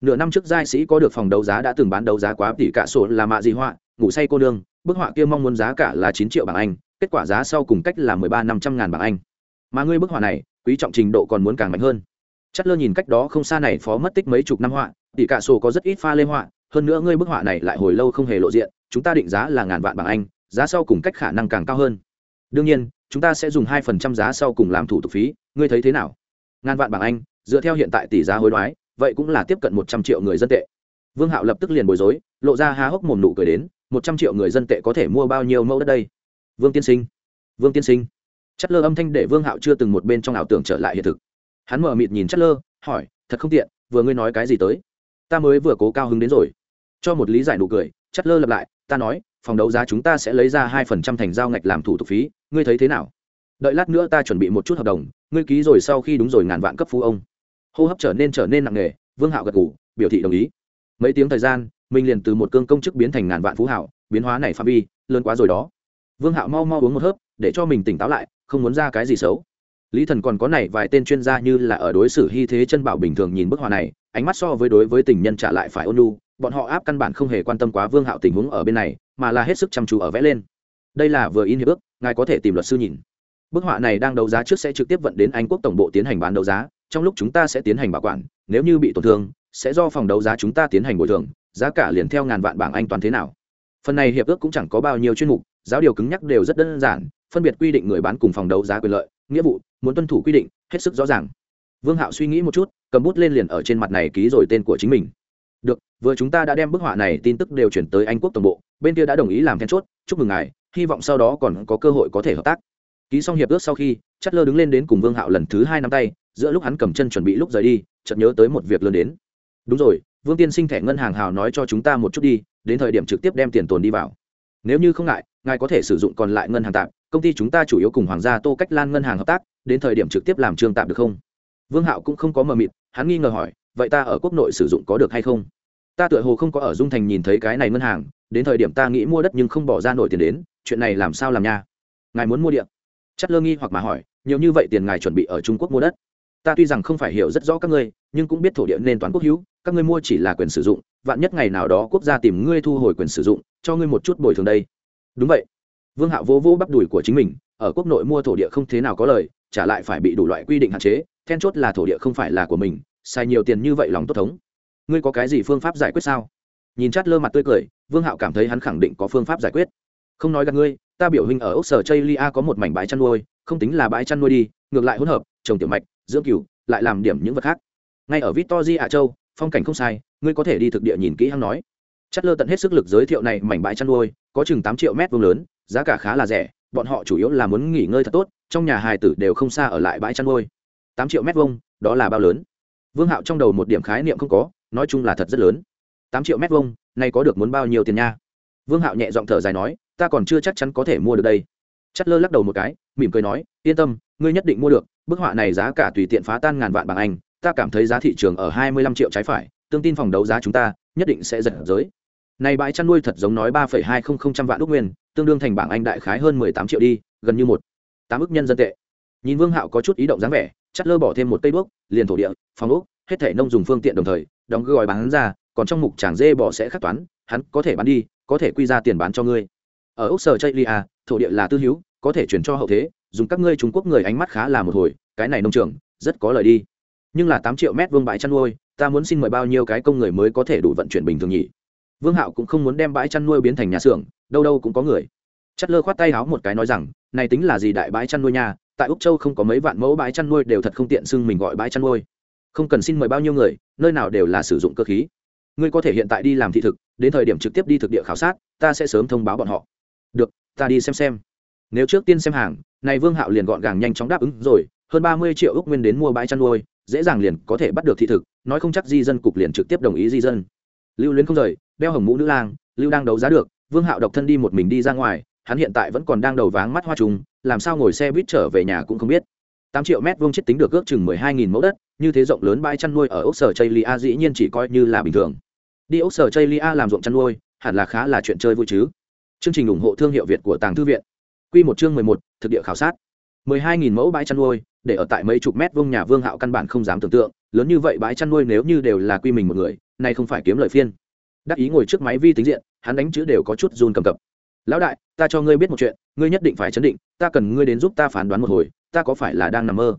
Nửa năm trước giai sĩ có được phòng đấu giá đã từng bán đấu giá quá tỷ cả sổ là mạ gì họa, ngủ say cô nương, bức họa kia mong muốn giá cả là chín triệu bảng anh, kết quả giá sau cùng cách là mười ba năm trăm ngàn bảng anh. Mà ngươi bức họa này quý trọng trình độ còn muốn càng mạnh hơn. Chất lơ nhìn cách đó không xa này phó mất tích mấy chục năm họa tỷ cả sổ có rất ít pha lê họa, hơn nữa ngươi bức họa này lại hồi lâu không hề lộ diện, chúng ta định giá là ngàn vạn bảng anh, giá sau cùng cách khả năng càng cao hơn. Đương nhiên, chúng ta sẽ dùng hai phần trăm giá sau cùng làm thủ tục phí, ngươi thấy thế nào? Ngàn vạn bảng anh, dựa theo hiện tại tỷ giá hối đoái, vậy cũng là tiếp cận một trăm triệu người dân tệ. Vương hạo lập tức liền bối rối, lộ ra há hốc mồm nụ cười đến, một trăm triệu người dân tệ có thể mua bao nhiêu mẫu đất đây? Vương tiên sinh, vương tiên sinh chất lơ âm thanh để vương hạo chưa từng một bên trong ảo tưởng trở lại hiện thực. Hắn mở mịt nhìn chất lơ, hỏi, thật không tiện, vừa ngươi nói cái gì tới? Ta mới vừa cố cao hứng đến rồi. Cho một lý giải nụ cười, chất lơ lặp lại, ta nói, phòng đấu giá chúng ta sẽ lấy ra hai phần trăm thành giao ngạch làm thủ tục phí, ngươi thấy thế nào? Đợi lát nữa ta chuẩn bị một chút hợp đồng, ngươi ký rồi sau khi đúng rồi ngàn vạn cấp phú ông. Hô hấp trở nên trở nên nặng nề, vương hạo gật ngủ biểu thị đồng ý. Mấy tiếng thời gian, mình liền từ một cương công chức biến thành ngàn vạn phú hảo, biến hóa này phạm vi, lớn quá rồi đó. Vương hạo mau mau uống một hớp, để cho mình tỉnh táo lại không muốn ra cái gì xấu. Lý thần còn có này vài tên chuyên gia như là ở đối xử hy thế chân bảo bình thường nhìn bức họa này, ánh mắt so với đối với tình nhân trả lại phải ôn lu bọn họ áp căn bản không hề quan tâm quá vương hạo tình huống ở bên này, mà là hết sức chăm chú ở vẽ lên. Đây là vừa in hiệp ước, ngài có thể tìm luật sư nhìn. Bức họa này đang đấu giá trước sẽ trực tiếp vận đến anh quốc tổng bộ tiến hành bán đấu giá, trong lúc chúng ta sẽ tiến hành bảo quản, nếu như bị tổn thương, sẽ do phòng đấu giá chúng ta tiến hành bồi thường, giá cả liền theo ngàn vạn bảng anh toàn thế nào phần này hiệp ước cũng chẳng có bao nhiêu chuyên mục, giáo điều cứng nhắc đều rất đơn giản, phân biệt quy định người bán cùng phòng đấu giá quyền lợi, nghĩa vụ, muốn tuân thủ quy định, hết sức rõ ràng. Vương hạo suy nghĩ một chút, cầm bút lên liền ở trên mặt này ký rồi tên của chính mình. Được, vừa chúng ta đã đem bức họa này tin tức đều chuyển tới anh quốc tổng bộ, bên kia đã đồng ý làm then chốt, chúc mừng ngài, hy vọng sau đó còn có cơ hội có thể hợp tác. Ký xong hiệp ước sau khi chất lơ đứng lên đến cùng vương hạo lần thứ hai nắm tay, giữa lúc hắn cầm chân chuẩn bị lúc rời đi, chợt nhớ tới một việc lớn đến. Đúng rồi, vương tiên sinh thẻ ngân hàng hào nói cho chúng ta một chút đi đến thời điểm trực tiếp đem tiền tồn đi vào. Nếu như không ngại, ngài có thể sử dụng còn lại ngân hàng tạm, công ty chúng ta chủ yếu cùng hoàng gia tô cách lan ngân hàng hợp tác, đến thời điểm trực tiếp làm trương tạm được không? Vương hạo cũng không có mờ mịt, hắn nghi ngờ hỏi, vậy ta ở quốc nội sử dụng có được hay không? Ta tựa hồ không có ở dung thành nhìn thấy cái này ngân hàng, đến thời điểm ta nghĩ mua đất nhưng không bỏ ra nổi tiền đến, chuyện này làm sao làm nha? Ngài muốn mua điện chất lơ nghi hoặc mà hỏi, nhiều như vậy tiền ngài chuẩn bị ở trung quốc mua đất? Ta tuy rằng không phải hiểu rất rõ các ngươi, nhưng cũng biết thổ địa nên toán quốc hữu các ngươi mua chỉ là quyền sử dụng, vạn nhất ngày nào đó quốc gia tìm ngươi thu hồi quyền sử dụng, cho ngươi một chút bồi thường đây. Đúng vậy. Vương hạo vô vỗ bắp đùi của chính mình, ở quốc nội mua thổ địa không thế nào có lời, trả lại phải bị đủ loại quy định hạn chế, then chốt là thổ địa không phải là của mình, xài nhiều tiền như vậy lòng tốt thống. Ngươi có cái gì phương pháp giải quyết sao? Nhìn chát lơ mặt tươi cười, vương hạo cảm thấy hắn khẳng định có phương pháp giải quyết. Không nói gặp ngươi, ta biểu hình ở ốc sở chây lia có một mảnh bãi chăn nuôi, không tính là bãi chăn nuôi đi, ngược lại hỗn hợp, trồng tiểu mạch, dưỡng cừu, lại làm điểm những vật khác. Ngay ở victoria châu phong cảnh không sai, ngươi có thể đi thực địa nhìn kỹ hăng nói. Chất lơ tận hết sức lực giới thiệu này mảnh bãi chăn nuôi, có chừng tám triệu mét vuông lớn, giá cả khá là rẻ, bọn họ chủ yếu là muốn nghỉ ngơi thật tốt, trong nhà hài tử đều không xa ở lại bãi chăn nuôi. Tám triệu mét vuông, đó là bao lớn? Vương hạo trong đầu một điểm khái niệm không có, nói chung là thật rất lớn. Tám triệu mét vuông, nay có được muốn bao nhiêu tiền nha? Vương hạo nhẹ giọng thở dài nói, ta còn chưa chắc chắn có thể mua được đây. Chất lơ lắc đầu một cái, mỉm cười nói, yên tâm, ngươi nhất định mua được, bức họa này giá cả tùy tiện phá tan ngàn vạn bằng anh ta cảm thấy giá thị trường ở hai mươi lăm triệu trái phải, tương tin phòng đấu giá chúng ta nhất định sẽ giật giới. Này bãi chăn nuôi thật giống nói ba phẩy hai không không trăm vạn đúc nguyên, tương đương thành bảng anh đại khái hơn mười tám triệu đi, gần như một tám ức nhân dân tệ. Nhìn vương hạo có chút ý động dáng vẻ chắc lơ bỏ thêm một cây đuốc, liền thổ địa, phòng úc hết thể nông dùng phương tiện đồng thời, đóng gói bán ra, còn trong mục tràng dê bỏ sẽ khắc toán, hắn có thể bán đi, có thể quy ra tiền bán cho ngươi. Ở úc sở chây lia à, thổ địa là tư hữu, có thể chuyển cho hậu thế, dùng các ngươi trung quốc người ánh mắt khá là một hồi, cái này nông trường, rất có lời đi nhưng là tám triệu mét vương bãi chăn nuôi, ta muốn xin mời bao nhiêu cái công người mới có thể đủ vận chuyển bình thường nhỉ? Vương hạo cũng không muốn đem bãi chăn nuôi biến thành nhà xưởng, đâu đâu cũng có người. Chất lơ khoát tay háo một cái nói rằng, này tính là gì đại bãi chăn nuôi nha, tại úc châu không có mấy vạn mẫu bãi chăn nuôi đều thật không tiện xưng mình gọi bãi chăn nuôi. Không cần xin mời bao nhiêu người, nơi nào đều là sử dụng cơ khí. Ngươi có thể hiện tại đi làm thị thực, đến thời điểm trực tiếp đi thực địa khảo sát, ta sẽ sớm thông báo bọn họ. Được, ta đi xem xem. Nếu trước tiên xem hàng, này vương hạo liền gọn gàng nhanh chóng đáp ứng rồi, hơn ba mươi triệu ước nguyên đến mua bãi chăn nuôi dễ dàng liền có thể bắt được thị thực, nói không chắc di dân cục liền trực tiếp đồng ý di dân. Lưu luyến không rời, đeo hồng mũ nữ lang, lưu đang đấu giá được, vương hạo độc thân đi một mình đi ra ngoài, hắn hiện tại vẫn còn đang đầu váng mắt hoa trùng, làm sao ngồi xe buýt trở về nhà cũng không biết. Tám triệu mét vuông chết tính được ước chừng mười hai nghìn mẫu đất, như thế rộng lớn bãi chăn nuôi ở ốc sở chây lia dĩ nhiên chỉ coi như là bình thường. Đi ốc sở chây lia làm ruộng chăn nuôi, hẳn là khá là chuyện chơi vui chứ. Chương trình ủng hộ thương hiệu việt của tàng thư viện. Q một chương mười một, thực địa khảo sát mười hai nghìn mẫu bãi chăn nuôi, để ở tại mấy chục mét vuông nhà vương hạo căn bản không dám tưởng tượng, lớn như vậy bãi chăn nuôi nếu như đều là quy mình một người, nay không phải kiếm lợi phiên. Đắc ý ngồi trước máy vi tính diện, hắn đánh chữ đều có chút run cầm cập. Lão đại, ta cho ngươi biết một chuyện, ngươi nhất định phải chấn định, ta cần ngươi đến giúp ta phán đoán một hồi, ta có phải là đang nằm mơ?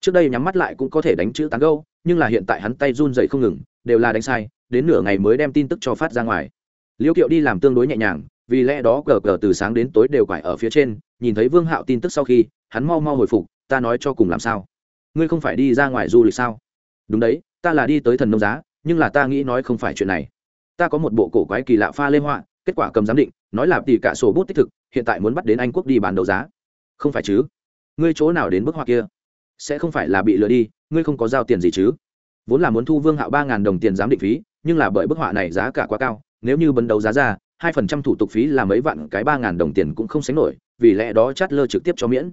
Trước đây nhắm mắt lại cũng có thể đánh chữ tán gâu nhưng là hiện tại hắn tay run dậy không ngừng, đều là đánh sai, đến nửa ngày mới đem tin tức cho phát ra ngoài. Liễu kiệu đi làm tương đối nhẹ nhàng vì lẽ đó cờ cờ từ sáng đến tối đều quải ở phía trên, nhìn thấy vương hạo tin tức sau khi, hắn mau mau hồi phục, ta nói cho cùng làm sao? Ngươi không phải đi ra ngoài du lịch sao? Đúng đấy, ta là đi tới thần nông giá, nhưng là ta nghĩ nói không phải chuyện này. Ta có một bộ cổ quái kỳ lạ pha lê họa, kết quả cầm giám định, nói là tỷ cả sổ bút tích thực, hiện tại muốn bắt đến anh quốc đi bán đấu giá. Không phải chứ? Ngươi chỗ nào đến bức họa kia? Sẽ không phải là bị lừa đi, ngươi không có giao tiền gì chứ? Vốn là muốn thu vương hạo ba đồng tiền giám định phí, nhưng là bởi bức họa này giá cả quá cao, nếu như bấn đấu giá ra hai phần trăm thủ tục phí là mấy vạn, cái ba ngàn đồng tiền cũng không sánh nổi, vì lẽ đó chát lơ trực tiếp cho miễn.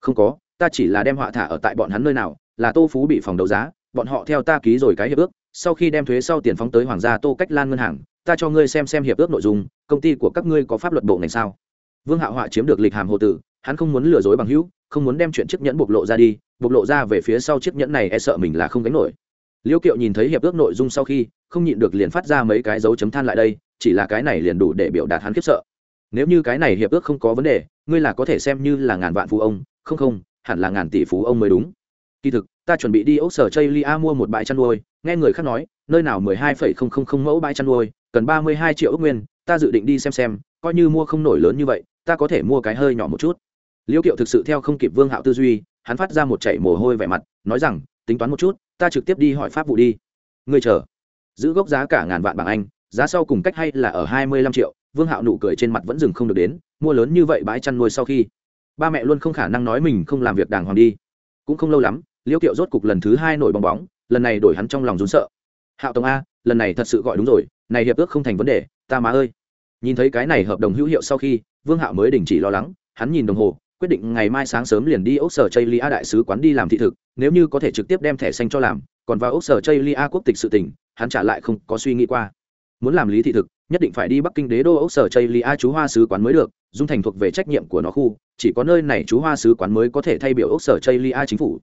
Không có, ta chỉ là đem họa thả ở tại bọn hắn nơi nào, là tô phú bị phòng đấu giá, bọn họ theo ta ký rồi cái hiệp ước, sau khi đem thuế sau tiền phóng tới hoàng gia tô cách lan ngân hàng, ta cho ngươi xem xem hiệp ước nội dung, công ty của các ngươi có pháp luật bộ ngành sao? Vương hạ họa chiếm được lịch hàm hộ tử, hắn không muốn lừa dối bằng hữu, không muốn đem chuyện chiếc nhẫn bộc lộ ra đi, bộc lộ ra về phía sau chiếc nhẫn này e sợ mình là không gánh nổi. Liêu kiệu nhìn thấy hiệp ước nội dung sau khi, không nhịn được liền phát ra mấy cái dấu chấm than lại đây chỉ là cái này liền đủ để biểu đạt hắn khiếp sợ. Nếu như cái này hiệp ước không có vấn đề, ngươi là có thể xem như là ngàn vạn phú ông, không không, hẳn là ngàn tỷ phú ông mới đúng. Kỳ thực, ta chuẩn bị đi ốc sở chây lia mua một bãi chăn nuôi, nghe người khác nói, nơi nào mười hai phẩy không không không mẫu bãi chăn nuôi, cần ba mươi hai triệu ước nguyên, ta dự định đi xem xem, coi như mua không nổi lớn như vậy, ta có thể mua cái hơi nhỏ một chút. Liễu kiệu thực sự theo không kịp vương hạo tư duy, hắn phát ra một chảy mồ hôi vẻ mặt, nói rằng, tính toán một chút, ta trực tiếp đi hỏi pháp vụ đi. Ngươi chờ. Giữ gốc giá cả ngàn vạn bảng anh giá sau cùng cách hay là ở hai mươi lăm triệu, vương hạo nụ cười trên mặt vẫn dừng không được đến, mua lớn như vậy bãi chăn nuôi sau khi, ba mẹ luôn không khả năng nói mình không làm việc đàng hoàng đi. Cũng không lâu lắm, liễu kiệu rốt cục lần thứ hai nổi bong bóng, lần này đổi hắn trong lòng rún sợ. Hạo tổng a, lần này thật sự gọi đúng rồi, này hiệp ước không thành vấn đề, ta má ơi. Nhìn thấy cái này hợp đồng hữu hiệu sau khi, vương hạo mới đình chỉ lo lắng, hắn nhìn đồng hồ, quyết định ngày mai sáng sớm liền đi ốc sở chây lia đại sứ quán đi làm thị thực, nếu như có thể trực tiếp đem thẻ xanh cho làm, còn vào ốc sở chây lia quốc tịch sự tỉnh hắn trả lại không có suy nghĩ qua muốn làm lý thị thực, nhất định phải đi bắc kinh đế đô ốc sở chây lia chú hoa sứ quán mới được, dung thành thuộc về trách nhiệm của nó khu, chỉ có nơi này chú hoa sứ quán mới có thể thay biểu ốc sở chây lia chính phủ.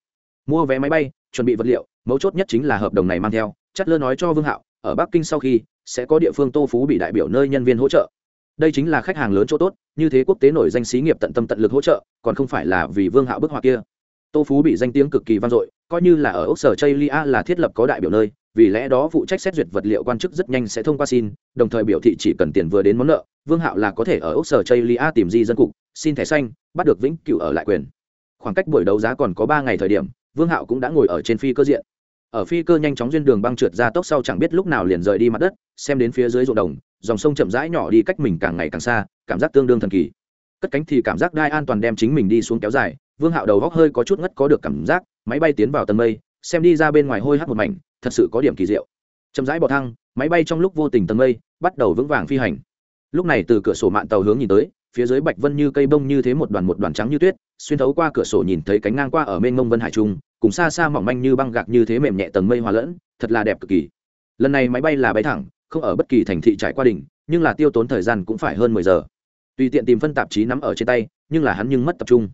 Mua vé máy bay, chuẩn bị vật liệu, mấu chốt nhất chính là hợp đồng này mang theo chất lơ nói cho vương hạo, ở bắc kinh sau khi, sẽ có địa phương tô phú bị đại biểu nơi nhân viên hỗ trợ. Đây chính là khách hàng lớn chỗ tốt, như thế quốc tế nổi danh xí nghiệp tận tâm tận lực hỗ trợ, còn không phải là vì vương hạo bức họa kia. Tô phú bị danh tiếng cực kỳ vang dội coi như là ở ốc sở chây lia là thiết lập có đại biểu nơi, vì lẽ đó phụ trách xét duyệt vật liệu quan chức rất nhanh sẽ thông qua xin, đồng thời biểu thị chỉ cần tiền vừa đến món nợ, vương hạo là có thể ở ốc sở chây lia tìm di dân cục, xin thẻ xanh, bắt được vĩnh cửu ở lại quyền. Khoảng cách buổi đấu giá còn có ba ngày thời điểm, vương hạo cũng đã ngồi ở trên phi cơ diện. Ở phi cơ nhanh chóng duyên đường băng trượt ra tốc sau chẳng biết lúc nào liền rời đi mặt đất, xem đến phía dưới ruộng đồng, dòng sông chậm rãi nhỏ đi cách mình càng ngày càng xa, cảm giác tương đương thần kỳ. Cất cánh thì cảm giác đai an toàn đem chính mình đi xuống kéo dài, vương hạo đầu góc hơi có chút ngất có được cảm giác máy bay tiến vào tầng mây, xem đi ra bên ngoài hôi hắt một mảnh, thật sự có điểm kỳ diệu. Chậm rãi bò thăng máy bay trong lúc vô tình tầng mây, bắt đầu vững vàng phi hành. Lúc này từ cửa sổ mạng tàu hướng nhìn tới, phía dưới bạch vân như cây bông như thế một đoàn một đoàn trắng như tuyết, xuyên thấu qua cửa sổ nhìn thấy cánh ngang qua ở bên mông vân hải trung, cùng xa xa mỏng manh như băng gạc như thế mềm nhẹ tầng mây hòa lẫn, thật là đẹp cực kỳ. Lần này máy bay là bay thẳng, không ở bất kỳ thành thị trải qua đỉnh, nhưng là tiêu tốn thời gian cũng phải hơn mười giờ. Tùy tiện tìm phân tạp chí nắm ở trên tay, nhưng là hắn nhưng mất tập trung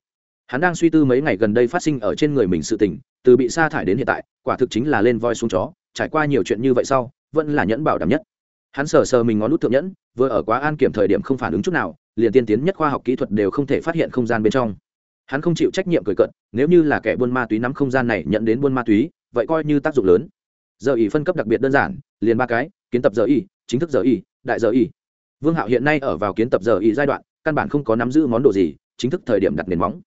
hắn đang suy tư mấy ngày gần đây phát sinh ở trên người mình sự tình, từ bị sa thải đến hiện tại, quả thực chính là lên voi xuống chó, trải qua nhiều chuyện như vậy sau, vẫn là nhẫn bảo đảm nhất. Hắn sờ sờ mình ngón nút thượng nhẫn, vừa ở quá an kiểm thời điểm không phản ứng chút nào, liền tiên tiến nhất khoa học kỹ thuật đều không thể phát hiện không gian bên trong. Hắn không chịu trách nhiệm cười cận, nếu như là kẻ buôn ma túy nắm không gian này nhận đến buôn ma túy, vậy coi như tác dụng lớn. Giờ ỉ phân cấp đặc biệt đơn giản, liền ba cái, kiến tập giờ ỉ chính thức giờ ỉ đại giờ ỉ vương hạo hiện nay ở vào kiến tập giờ ỉ giai đoạn, căn bản không có nắm giữ món đồ gì, chính thức thời điểm đặt nền móng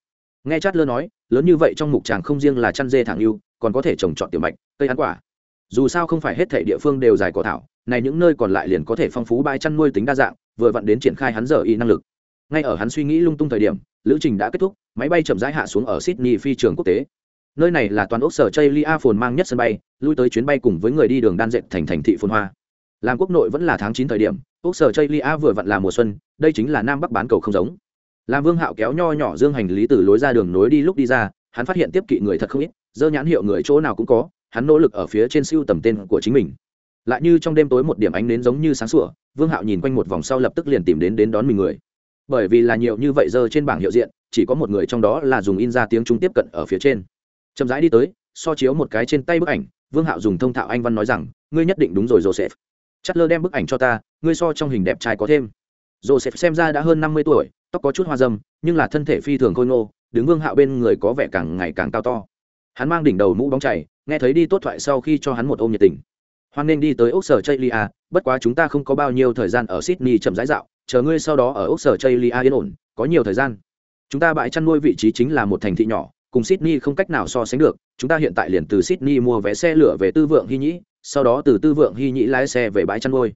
nghe chát lơ nói, lớn như vậy trong mục tràng không riêng là chăn dê thẳng yêu còn có thể trồng trọt tiểu mạch, cây ăn quả. Dù sao không phải hết thể địa phương đều dài cỏ thảo, này những nơi còn lại liền có thể phong phú bãi chăn nuôi tính đa dạng, vừa vặn đến triển khai hắn giờ y năng lực. Ngay ở hắn suy nghĩ lung tung thời điểm, lữ trình đã kết thúc, máy bay chậm rãi hạ xuống ở sydney phi trường quốc tế. Nơi này là toàn ốc sở chây lia phồn mang nhất sân bay, lui tới chuyến bay cùng với người đi đường đan dệt thành thành thị phồn hoa. Làm quốc nội vẫn là tháng chín thời điểm, ốc sở chây lia vừa vặn là mùa xuân, đây chính là nam bắc bán cầu không giống làm vương hạo kéo nho nhỏ dương hành lý từ lối ra đường nối đi lúc đi ra, hắn phát hiện tiếp kỵ người thật không ít, dơ nhãn hiệu người chỗ nào cũng có, hắn nỗ lực ở phía trên siêu tầm tên của chính mình. Lại như trong đêm tối một điểm ánh nến giống như sáng sủa, vương hạo nhìn quanh một vòng sau lập tức liền tìm đến đến đón mình người. Bởi vì là nhiều như vậy giờ trên bảng hiệu diện, chỉ có một người trong đó là dùng in ra tiếng trung tiếp cận ở phía trên. Chậm rãi đi tới, so chiếu một cái trên tay bức ảnh, vương hạo dùng thông thạo anh văn nói rằng, ngươi nhất định đúng rồi, joseph. Chất lơ đem bức ảnh cho ta, ngươi so trong hình đẹp trai có thêm. Joseph xem ra đã hơn năm mươi tuổi tóc có chút hoa dâm, nhưng là thân thể phi thường khôi ngô, đứng vương hạo bên người có vẻ càng ngày càng cao to. Hắn mang đỉnh đầu mũ bóng chảy nghe thấy đi tốt thoại sau khi cho hắn một ôm nhiệt tình. Hoan nên đi tới ốc sở chaylia, bất quá chúng ta không có bao nhiêu thời gian ở sydney chậm rãi dạo, chờ ngươi sau đó ở ốc sở chaylia yên ổn, có nhiều thời gian. Chúng ta bãi chăn nuôi vị trí chính là một thành thị nhỏ, cùng sydney không cách nào so sánh được, chúng ta hiện tại liền từ sydney mua vé xe lửa về tư vượng hy nhĩ, sau đó từ tư vượng hy nhĩ lái xe về bãi chăn nuôi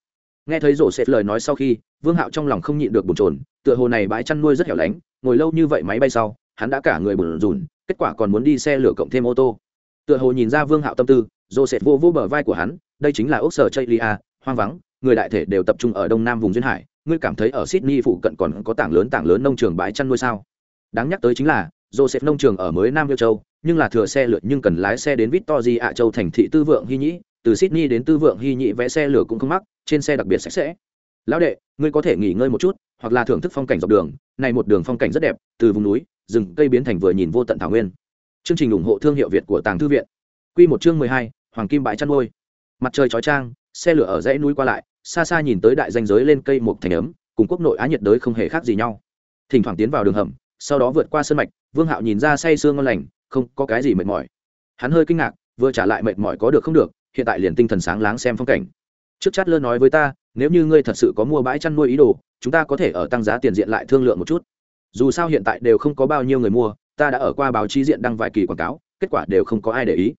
nghe thấy rổ xếp lời nói sau khi, vương hạo trong lòng không nhịn được bồn trồn tựa hồ này bãi chăn nuôi rất hẻo lánh, ngồi lâu như vậy máy bay sau, hắn đã cả người bồn rùn, kết quả còn muốn đi xe lửa cộng thêm ô tô. Tựa hồ nhìn ra vương hạo tâm tư joseph vô vô bờ vai của hắn, đây chính là ốc sở chây lia hoang vắng, người đại thể đều tập trung ở đông nam vùng duyên hải, ngươi cảm thấy ở sydney phụ cận còn có tảng lớn tảng lớn nông trường bãi chăn nuôi sao? Đáng nhắc tới chính là joseph nông trường ở mới nam yêu châu, nhưng là thừa xe lượt nhưng cần lái xe đến victoria châu thành thị tư vượng hy nhĩ từ sydney đến tư vượng hy nhĩ vẽ xe lửa cũng không mắc, trên xe đặc biệt sạch sẽ. Lão đệ, ngươi có thể nghỉ ngơi một chút, hoặc là thưởng thức phong cảnh dọc đường. Này một đường phong cảnh rất đẹp, từ vùng núi, rừng, cây biến thành vừa nhìn vô tận thảo nguyên. Chương trình ủng hộ thương hiệu việt của tàng thư viện. Q một chương mười hai, hoàng kim bãi chăn nuôi. Mặt trời chói trang xe lửa ở dãy núi qua lại, xa xa nhìn tới đại danh giới lên cây một thành ấm, cùng quốc nội á nhiệt đới không hề khác gì nhau. Thỉnh thoảng tiến vào đường hầm, sau đó vượt qua sân mạch, vương hạo nhìn ra say sương ngon lành, không có cái gì mệt mỏi. Hắn hơi kinh ngạc, vừa trả lại mệt mỏi có được không được hiện tại liền tinh thần sáng láng xem phong cảnh. Trước chát lơ nói với ta, nếu như ngươi thật sự có mua bãi chăn nuôi ý đồ, chúng ta có thể ở tăng giá tiền diện lại thương lượng một chút. Dù sao hiện tại đều không có bao nhiêu người mua, ta đã ở qua báo chí diện đăng vài kỳ quảng cáo, kết quả đều không có ai để ý.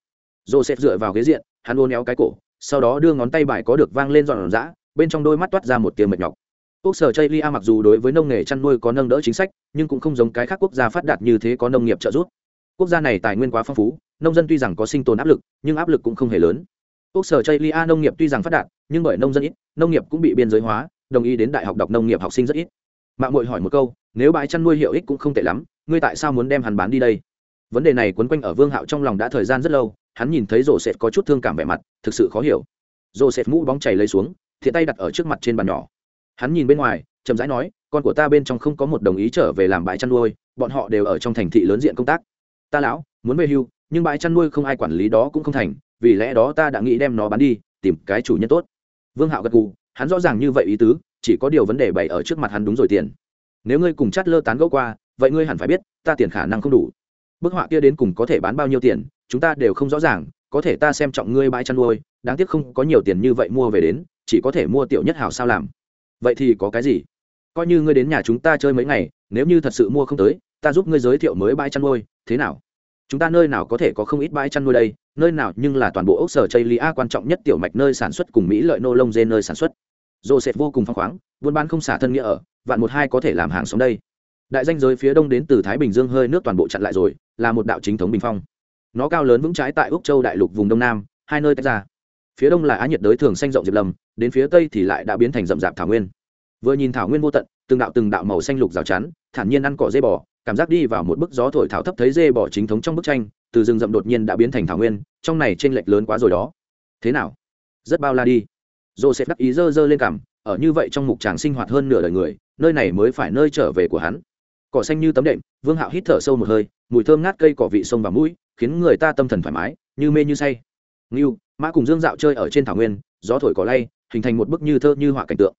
Joseph dựa vào ghế diện, hắn ôn éo cái cổ, sau đó đưa ngón tay bài có được vang lên dọn dã bên trong đôi mắt toát ra một tiếng mệt nhọc. Quốc sở chây lia mặc dù đối với nông nghề chăn nuôi có nâng đỡ chính sách, nhưng cũng không giống cái khác quốc gia phát đạt như thế có nông nghiệp trợ giúp. Quốc gia này tài nguyên quá phong phú, nông dân tuy rằng có sinh tồn áp lực, nhưng áp lực cũng không hề lớn quốc sở chây lia nông nghiệp tuy rằng phát đạt, nhưng bởi nông dân ít, nông nghiệp cũng bị biên giới hóa, đồng ý đến đại học đọc nông nghiệp học sinh rất ít. Mạng mội hỏi một câu, nếu bãi chăn nuôi hiệu ích cũng không tệ lắm, ngươi tại sao muốn đem hắn bán đi đây? Vấn đề này quấn quanh ở vương hạo trong lòng đã thời gian rất lâu, hắn nhìn thấy rổ sệt có chút thương cảm vẻ mặt, thực sự khó hiểu. Rổ sệt mũ bóng chảy lấy xuống thiện tay đặt ở trước mặt trên bàn nhỏ. Hắn nhìn bên ngoài, chậm rãi nói, con của ta bên trong không có một đồng ý trở về làm bãi chăn nuôi, bọn họ đều ở trong thành thị lớn diện công tác. Ta lão, muốn về hưu, nhưng bãi chăn nuôi không ai quản lý đó cũng không thành vì lẽ đó ta đã nghĩ đem nó bán đi, tìm cái chủ nhân tốt. Vương hạo gật gù, hắn rõ ràng như vậy ý tứ, chỉ có điều vấn đề bày ở trước mặt hắn đúng rồi tiền. Nếu ngươi cùng chát lơ tán gẫu qua, vậy ngươi hẳn phải biết, ta tiền khả năng không đủ. Bức họa kia đến cùng có thể bán bao nhiêu tiền, chúng ta đều không rõ ràng, có thể ta xem trọng ngươi bãi chăn nuôi, đáng tiếc không có nhiều tiền như vậy mua về đến, chỉ có thể mua tiểu nhất hảo sao làm. Vậy thì có cái gì? Coi như ngươi đến nhà chúng ta chơi mấy ngày, nếu như thật sự mua không tới, ta giúp ngươi giới thiệu mới bãi chăn nuôi, thế nào? Chúng ta nơi nào có thể có không ít bãi chăn nuôi đây, nơi nào nhưng là toàn bộ ốc sở chây lia quan trọng nhất tiểu mạch nơi sản xuất cùng mỹ lợi nô lông dê nơi sản xuất. Joseph vô cùng phăng khoáng, buôn bán không xả thân nghĩa ở, vạn một hai có thể làm hàng sống đây. Đại danh giới phía đông đến từ thái bình dương hơi nước toàn bộ chặn lại rồi, là một đạo chính thống bình phong. Nó cao lớn vững trái tại úc châu đại lục vùng đông nam, hai nơi tách ra. Phía đông là á nhiệt đới thường xanh rộng diệp lầm đến phía tây thì lại đã biến thành rậm rạp thảo nguyên. Vừa nhìn thảo nguyên vô tận, từng đạo từng đạo màu xanh lục rào chắn, thản nhiên ăn cỏ dê bò cảm giác đi vào một bức gió thổi thảo thấp thấy dê bỏ chính thống trong bức tranh, từ rừng rậm đột nhiên đã biến thành thảo nguyên, trong này t r ê n lệch lớn quá rồi đó. Thế nào? Rất bao la đi. Joseph đắc ý dơ dơ lên cảm ở như vậy trong mục tràng sinh hoạt hơn nửa đời người, nơi này mới phải nơi trở về của hắn. Cỏ xanh như tấm đệm, vương hạo hít thở sâu một hơi, mùi thơm ngát cây cỏ vị sông và mũi, khiến người ta tâm thần thoải mái, như mê như say. Ngưu, mã cùng dương dạo chơi ở trên thảo nguyên, gió thổi cỏ lay, hình thành một bức như thơ như họa cảnh tượng.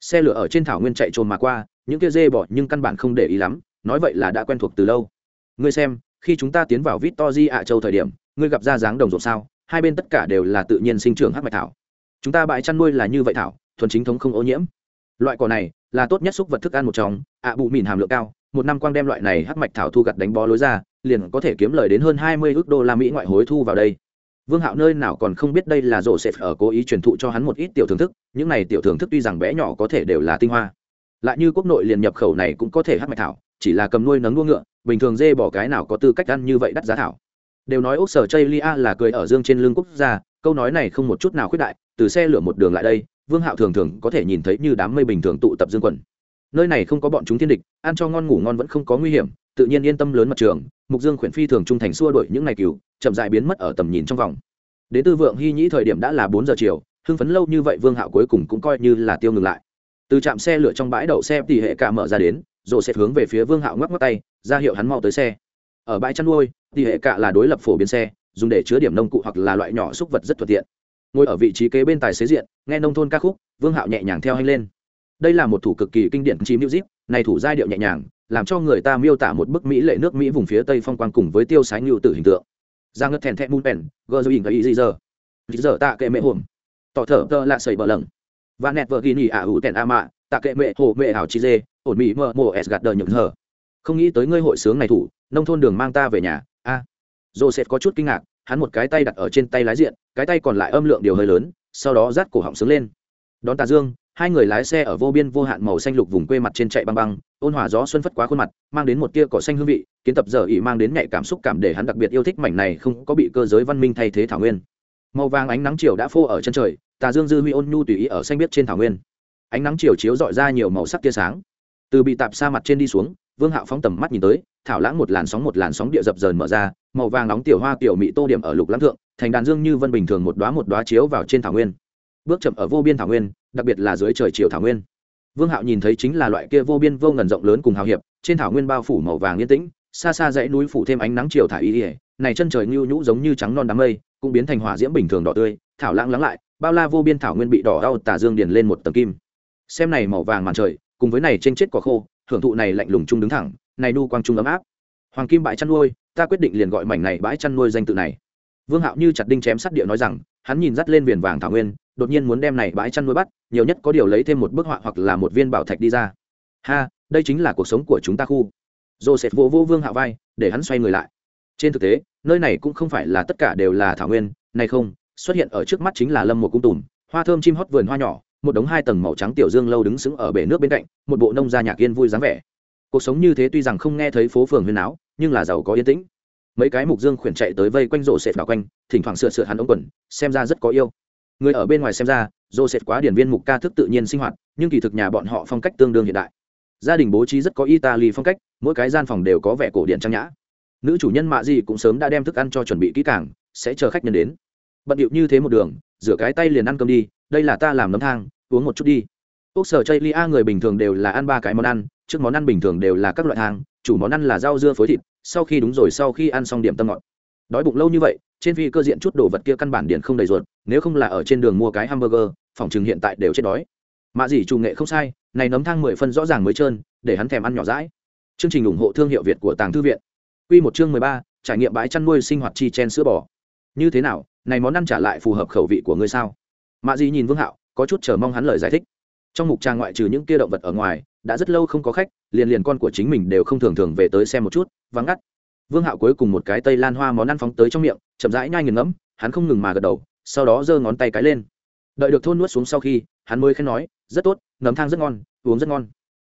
Xe lửa ở trên thảo nguyên chạy trồn mà qua, những kia dê bỏ nhưng căn bản không để ý lắm nói vậy là đã quen thuộc từ lâu. Ngươi xem, khi chúng ta tiến vào vít to di ạ châu thời điểm, ngươi gặp ra dáng đồng ruộng sao? Hai bên tất cả đều là tự nhiên sinh trưởng hắc mạch thảo. Chúng ta bãi chăn nuôi là như vậy thảo, thuần chính thống không ô nhiễm. Loại cỏ này là tốt nhất xúc vật thức ăn một trong, ạ bụ mìn hàm lượng cao, một năm quang đem loại này hắc mạch thảo thu gặt đánh bó lối ra, liền có thể kiếm lời đến hơn hai mươi ước đô la mỹ ngoại hối thu vào đây. Vương hạo nơi nào còn không biết đây là rổ sệt ở cố ý truyền thụ cho hắn một ít tiểu thưởng thức, những này tiểu thưởng thức tuy rằng bé nhỏ có thể đều là tinh hoa. Lại như quốc nội liền nhập khẩu này cũng có thể hát mạch thảo chỉ là cầm nuôi nấng đua ngựa, bình thường dê bỏ cái nào có tư cách ăn như vậy đắt giá thảo. Đều nói ốc sở chây lia là cười ở dương trên lưng quốc gia, câu nói này không một chút nào khuyết đại, từ xe lửa một đường lại đây, vương hạo thường thường có thể nhìn thấy như đám mây bình thường tụ tập dương quần. Nơi này không có bọn chúng thiên địch, ăn cho ngon ngủ ngon vẫn không có nguy hiểm, tự nhiên yên tâm lớn mặt trường, mục dương khuyển phi thường trung thành xua đuổi những ngày cừu, chậm dại biến mất ở tầm nhìn trong vòng. Đến tư vượng hy nhĩ thời điểm đã là bốn giờ chiều, hưng phấn lâu như vậy vương hạo cuối cùng cũng coi như là tiêu ngừng lại. Từ trạm xe lửa trong bãi đậu xe tỷ hệ cả mở ra đến rồi sẽ hướng về phía vương hạo ngoắc ngoắc tay, ra hiệu hắn mau tới xe. Ở bãi chăn nuôi, thì hệ cạ là đối lập phổ biến xe, dùng để chứa điểm nông cụ hoặc là loại nhỏ xúc vật rất thuận tiện. Ngồi ở vị trí kế bên tài xế diện, nghe nông thôn ca khúc, vương hạo nhẹ nhàng theo hành lên. Đây là một thủ cực kỳ kinh điển chim music, này thủ giai điệu nhẹ nhàng, làm cho người ta miêu tả một bức mỹ lệ nước mỹ vùng phía tây phong quang cùng với tiêu sái ngưu tử hình tượng. Ra ngất thèn thẹn mùn pen gờ rồi gợi ý gì giờ giờ tạ kệ mẹ hồn tỏ thở tơ lạ sầy bờ lầng và nẹt vợ ghi nhì ả hữu tèn a mạ tạ kệ mẹ hồ mẹ hảo chi dê, ổn mỹ mờ, mồ s gạt đờ nhựng hờ không nghĩ tới ngươi hội sướng này thủ, nông thôn đường mang ta về nhà. A. À. joseph có chút kinh ngạc, hắn một cái tay đặt ở trên tay lái diện, cái tay còn lại âm lượng điều hơi lớn, sau đó rát cổ họng sướng lên. Đón tà dương, hai người lái xe ở vô biên vô hạn màu xanh lục vùng quê mặt trên chạy băng băng, ôn hòa gió xuân phất quá khuôn mặt, mang đến một tia cỏ xanh hương vị, kiến tập giờ ỉ mang đến nhạy cảm xúc cảm để hắn đặc biệt yêu thích mảnh này không có bị cơ giới văn minh thay thế thảo nguyên. Màu vàng ánh nắng chiều đã phô ở chân trời tà dương dư huy ôn nhu tùy ý ở xanh biết trên thảo nguyên ánh nắng chiều chiếu dọi ra nhiều màu sắc tia sáng. Từ bị tạp xa mặt trên đi xuống, vương hạo phóng tầm mắt nhìn tới, thảo lãng một làn sóng một làn sóng địa dập dờn mở ra, màu vàng nóng tiểu hoa tiểu mỹ tô điểm ở lục lãng thượng, thành đàn dương như vân bình thường một đoá một đoá chiếu vào trên thảo nguyên. Bước chậm ở vô biên thảo nguyên, đặc biệt là dưới trời chiều thảo nguyên. Vương hạo nhìn thấy chính là loại kia vô biên vô ngần rộng lớn cùng hào hiệp, trên thảo nguyên bao phủ màu vàng yên tĩnh, xa xa dãy núi phủ thêm ánh nắng chiều thả y ỉa này chân trời nhu nhũ giống như trắng non đám mây, cũng biến thành hỏa diễm bình thường đỏ tươi, thảo lãng lắng lại, bao la vô biên thảo nguyên bị đỏ đau tà dương điền lên một tầng kim xem này màu vàng màn trời, cùng với này trên chết quả khô, hưởng thụ này lạnh lùng chung đứng thẳng, này nu quang trung ấm áp. Hoàng kim bãi chăn nuôi, ta quyết định liền gọi mảnh này bãi chăn nuôi danh tự này. Vương hạo như chặt đinh chém sắt địa nói rằng, hắn nhìn dắt lên viền vàng thảo nguyên, đột nhiên muốn đem này bãi chăn nuôi bắt, nhiều nhất có điều lấy thêm một bức họa hoặc là một viên bảo thạch đi ra. Ha, đây chính là cuộc sống của chúng ta khu. Joseph vô vô vương Hạo vai, để hắn xoay người lại. Trên thực tế, nơi này cũng không phải là tất cả đều là thảo nguyên, này không, xuất hiện ở trước mắt chính là lâm một cung tùm, hoa thơm chim hót vườn hoa nhỏ một đống hai tầng màu trắng tiểu dương lâu đứng sững ở bể nước bên cạnh, một bộ nông gia nhạc yên vui dáng vẻ. Cuộc sống như thế tuy rằng không nghe thấy phố phường huyên áo nhưng là giàu có yên tĩnh. Mấy cái mục dương khuyển chạy tới vây quanh rổ sệt vào quanh, thỉnh thoảng sửa sửa hắn ống quần, xem ra rất có yêu. Người ở bên ngoài xem ra rổ sệt quá điển viên mục ca thức tự nhiên sinh hoạt, nhưng kỳ thực nhà bọn họ phong cách tương đương hiện đại. Gia đình bố trí rất có italy phong cách, mỗi cái gian phòng đều có vẻ cổ điện trang nhã. Nữ chủ nhân mạ gì cũng sớm đã đem thức ăn cho chuẩn bị kỹ càng, sẽ chờ khách nhân đến. Bận điệu như thế một đường, rửa cái tay liền ăn cơm đi đây là ta làm nấm thang, uống một chút đi. Ốc sở chây lia người bình thường đều là ăn ba cái món ăn, trước món ăn bình thường đều là các loại thang, chủ món ăn là rau dưa phối thịt, sau khi đúng rồi, sau khi ăn xong điểm tâm ngọt. Đói bụng lâu như vậy, trên phi cơ diện chút đồ vật kia căn bản điện không đầy ruột, nếu không là ở trên đường mua cái hamburger, phòng chừng hiện tại đều chết đói. Mạ gì chủ nghệ không sai, này nấm thang mười phân rõ ràng mới trơn, để hắn thèm ăn nhỏ rãi chương trình ủng hộ thương hiệu việt của tàng thư viện. Quy một chương mười ba, trải nghiệm bãi chăn nuôi sinh hoạt chi chen sữa bò. Như thế nào, này món ăn trả lại phù hợp khẩu vị của ngươi sao? Mạ dị nhìn vương hạo, có chút chờ mong hắn lời giải thích. Trong mục trang ngoại trừ những kia động vật ở ngoài, đã rất lâu không có khách, liền liền con của chính mình đều không thường thường về tới xem một chút, vắng ngắt. Vương hạo cuối cùng một cái tây lan hoa món ăn phóng tới trong miệng, chậm rãi nhai nghiền ngẫm, hắn không ngừng mà gật đầu, sau đó giơ ngón tay cái lên. Đợi được thôn nuốt xuống sau khi, hắn mới khen nói, rất tốt, nấm thang rất ngon, uống rất ngon.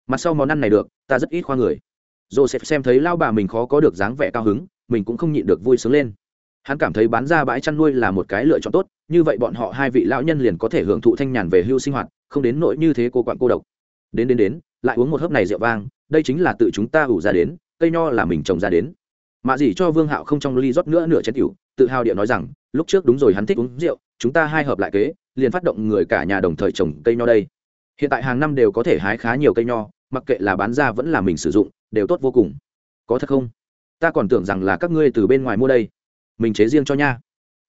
Mặt sau món ăn này được, ta rất ít khoa người. Joseph xem thấy lao bà mình khó có được dáng vẻ cao hứng, mình cũng không nhịn được vui sướng lên hắn cảm thấy bán ra bãi chăn nuôi là một cái lựa chọn tốt, như vậy bọn họ hai vị lão nhân liền có thể hưởng thụ thanh nhàn về hưu sinh hoạt, không đến nỗi như thế cô quặn cô độc. Đến đến đến, lại uống một hớp này rượu vang, đây chính là tự chúng ta ủ ra đến, cây nho là mình trồng ra đến. Mạ gì cho vương hạo không trong ly rót nữa nửa chén tiểu, tự hào điệu nói rằng, lúc trước đúng rồi hắn thích uống rượu, chúng ta hai hợp lại kế, liền phát động người cả nhà đồng thời trồng cây nho đây. Hiện tại hàng năm đều có thể hái khá nhiều cây nho, mặc kệ là bán ra vẫn là mình sử dụng, đều tốt vô cùng. Có thật không? Ta còn tưởng rằng là các ngươi từ bên ngoài mua đây mình chế riêng cho nha.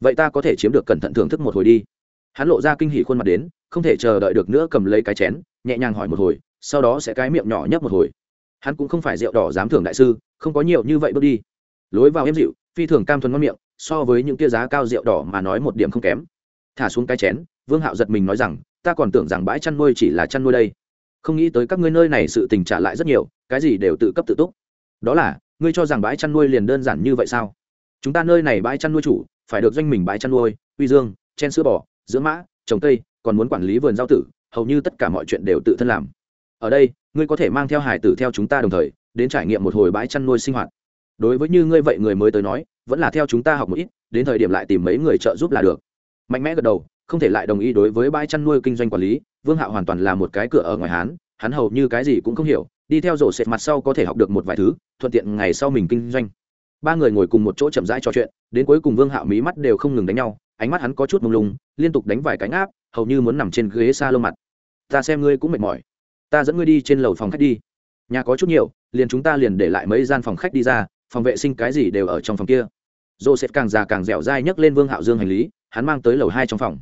Vậy ta có thể chiếm được cẩn thận thưởng thức một hồi đi. Hắn lộ ra kinh hỉ khuôn mặt đến, không thể chờ đợi được nữa cầm lấy cái chén, nhẹ nhàng hỏi một hồi, sau đó sẽ cái miệng nhỏ nhấp một hồi. Hắn cũng không phải rượu đỏ dám thưởng đại sư, không có nhiều như vậy bước đi. Lối vào em dịu, phi thường cam thuần ngon miệng, so với những tia giá cao rượu đỏ mà nói một điểm không kém. Thả xuống cái chén, vương hạo giật mình nói rằng, ta còn tưởng rằng bãi chăn nuôi chỉ là chăn nuôi đây. Không nghĩ tới các ngươi nơi này sự tình trả lại rất nhiều, cái gì đều tự cấp tự túc. Đó là, ngươi cho rằng bãi chăn nuôi liền đơn giản như vậy sao? Chúng ta nơi này bãi chăn nuôi chủ, phải được doanh mình bãi chăn nuôi uy dương, chen sữa bò, dưỡng mã, trồng cây, còn muốn quản lý vườn rau tử, hầu như tất cả mọi chuyện đều tự thân làm. Ở đây, ngươi có thể mang theo hải tử theo chúng ta đồng thời, đến trải nghiệm một hồi bãi chăn nuôi sinh hoạt. Đối với như ngươi vậy người mới tới nói, vẫn là theo chúng ta học một ít, đến thời điểm lại tìm mấy người trợ giúp là được. Mạnh mẽ gật đầu, không thể lại đồng ý đối với bãi chăn nuôi kinh doanh quản lý, vương hạo hoàn toàn là một cái cửa ở ngoài hán, hắn hầu như cái gì cũng không hiểu, đi theo rổ xẹt mặt sau có thể học được một vài thứ, thuận tiện ngày sau mình kinh doanh ba người ngồi cùng một chỗ chậm rãi trò chuyện, đến cuối cùng vương hạo mí mắt đều không ngừng đánh nhau, ánh mắt hắn có chút mông lung, liên tục đánh vài cánh áp hầu như muốn nằm trên ghế xa lông mặt. Ta xem ngươi cũng mệt mỏi. Ta dẫn ngươi đi trên lầu phòng khách đi. Nhà có chút nhiều, liền chúng ta liền để lại mấy gian phòng khách đi ra, phòng vệ sinh cái gì đều ở trong phòng kia. Joseph càng già càng dẻo dai nhấc lên vương hạo dương hành lý, hắn mang tới lầu hai trong phòng.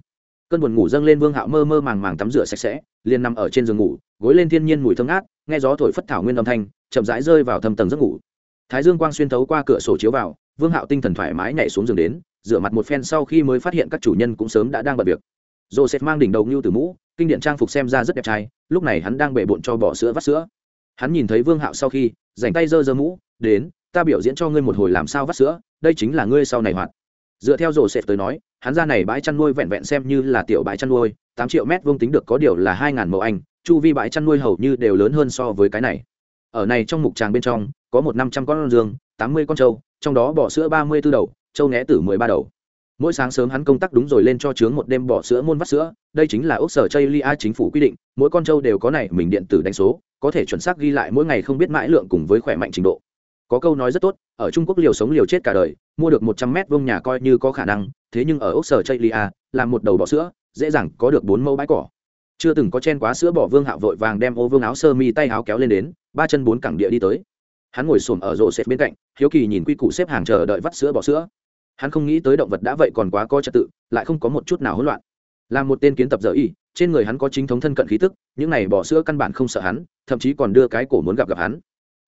Cơn buồn ngủ dâng lên vương hạo mơ mơ màng màng tắm rửa sạch sẽ, liền nằm ở trên giường ngủ, gối lên thiên nhiên mùi thơm ngát, nghe gió thổi phất thảo nguyên âm thanh, chậm rãi rơi vào thâm tầng giấc ngủ thái dương quang xuyên thấu qua cửa sổ chiếu vào, vương hạo tinh thần thoải mái nhảy xuống giường đến, rửa mặt một phen sau khi mới phát hiện các chủ nhân cũng sớm đã đang bận việc. Joseph mang đỉnh đầu ngưu từ mũ, kinh điện trang phục xem ra rất đẹp trai, lúc này hắn đang bể bộn cho bỏ sữa vắt sữa. Hắn nhìn thấy vương hạo sau khi dành tay giơ giơ mũ, đến, ta biểu diễn cho ngươi một hồi làm sao vắt sữa, đây chính là ngươi sau này hoạt. Dựa theo rổ sệt tới nói, hắn ra này bãi chăn nuôi vẹn vẹn xem như là tiểu bãi chăn nuôi, tám triệu mét vuông tính được có điều là hai ngàn mẫu anh, chu vi bãi chăn nuôi hầu như đều lớn hơn so với cái này. Ở này trong mục tràng bên trong có một năm trăm con dương tám mươi con trâu, trong đó bỏ sữa ba mươi b ố đầu, trâu né tử mười ba đầu. Mỗi sáng sớm hắn công tác đúng rồi lên cho trướng một đêm bỏ sữa môn vắt sữa, đây chính là ốc sở chây lia chính phủ quy định, mỗi con trâu đều có này mình điện tử đánh số, có thể chuẩn xác ghi lại mỗi ngày không biết mãi lượng cùng với khỏe mạnh trình độ. Có câu nói rất tốt, ở trung quốc liều sống liều chết cả đời, mua được một trăm mét vuông nhà coi như có khả năng, thế nhưng ở ốc sở chây lia, làm một đầu bò sữa, dễ dàng có được bốn mẫu bãi cỏ. Chưa từng có chen quá sữa bỏ vương hạo vội vàng đem ô vương áo sơ mi tay áo kéo lên đến, ba chân bốn cẳng địa đi tới hắn ngồi xổm ở rổ xếp bên cạnh, hiếu kỳ nhìn quy củ xếp hàng chờ đợi vắt sữa bỏ sữa. Hắn không nghĩ tới động vật đã vậy còn quá có trật tự, lại không có một chút nào hỗn loạn. Là một tên kiến tập dở y, trên người hắn có chính thống thân cận khí tức, những này bỏ sữa căn bản không sợ hắn, thậm chí còn đưa cái cổ muốn gặp gặp hắn.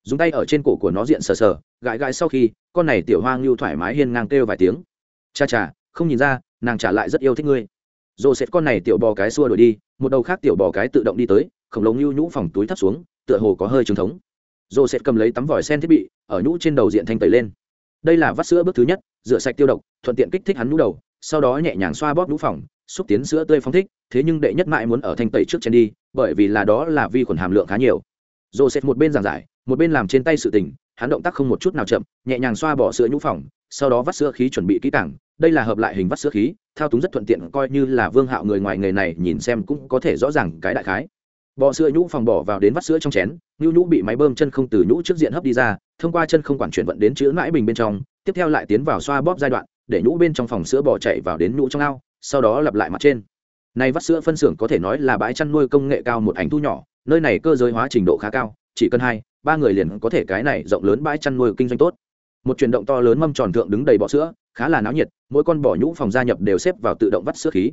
Dùng tay ở trên cổ của nó diện sờ sờ, gãi gãi sau khi, con này tiểu hoa ngưu thoải mái hiên ngang kêu vài tiếng. Cha cha, không nhìn ra, nàng trả lại rất yêu thích ngươi. Rồi sẽ con này tiểu bò cái xua đuổi đi, một đầu khác tiểu bò cái tự động đi tới, khổng lồ ngưu nhũ phòng túi thấp xuống, tựa hồ có hơi trứng thống rồi sẽ cầm lấy tấm vòi sen thiết bị ở nhũ trên đầu diện thanh tẩy lên đây là vắt sữa bước thứ nhất rửa sạch tiêu độc thuận tiện kích thích hắn nhũ đầu sau đó nhẹ nhàng xoa bóp nhũ phòng xúc tiến sữa tươi phong thích thế nhưng đệ nhất mãi muốn ở thanh tẩy trước trên đi bởi vì là đó là vi khuẩn hàm lượng khá nhiều Joseph một bên giảng giải, một bên làm trên tay sự tình, hắn động tác không một chút nào chậm, nhẹ nhàng xoa bỏ sữa nhũ phòng, sau đó vắt sữa khí chuẩn bị kỹ càng, đây là hợp lại hình vắt sữa khí, thao túng rất thuận tiện, coi như là Vương Hạo người ngoài nghề này nhìn xem cũng có thể rõ ràng cái đại khái. Bỏ sữa nhũ phòng bỏ vào đến vắt sữa trong chén, nhu nhũ bị máy bơm chân không từ nhũ trước diện hấp đi ra, thông qua chân không quản chuyển vận đến chữ mãi bình bên trong, tiếp theo lại tiến vào xoa bóp giai đoạn, để nhũ bên trong phòng sữa bò chạy vào đến nhũ trong ao, sau đó lặp lại mặt trên. Này vắt sữa phân xưởng có thể nói là bãi chăn nuôi công nghệ cao một ảnh thu nhỏ, nơi này cơ giới hóa trình độ khá cao chỉ cần hai ba người liền có thể cái này rộng lớn bãi chăn nuôi kinh doanh tốt. Một chuyển động to lớn mâm tròn thượng đứng đầy bọ sữa khá là náo nhiệt mỗi con bò nhũ phòng gia nhập đều xếp vào tự động vắt sữa khí.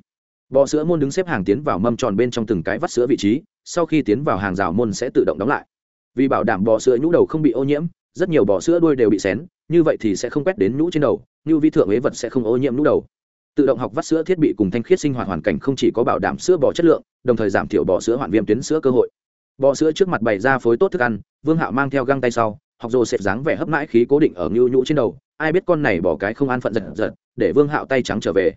Bò sữa môn đứng xếp hàng tiến vào mâm tròn bên trong từng cái vắt sữa vị trí sau khi tiến vào hàng rào môn sẽ tự động đóng lại vì bảo đảm bò sữa nhũ đầu không bị ô nhiễm, rất nhiều bò sữa đuôi đều bị xén, như vậy thì sẽ không quét đến nhũ trên đầu, như vi thượng ế vật sẽ không ô nhiễm nhũ đầu. Tự động học vắt sữa thiết bị cùng thanh khiết sinh hoạt hoàn cảnh không chỉ có bảo đảm sữa bò chất lượng, đồng thời giảm thiểu bò sữa hoạn viêm tuyến sữa cơ hội. Bò sữa trước mặt bày ra phối tốt thức ăn, vương hạo mang theo găng tay sau, học rồ xẹp dáng vẻ hấp mãi khí cố định ở ngưu nhũ trên đầu, ai biết con này bỏ cái không an phận giật giật, để vương hạo tay trắng trở về.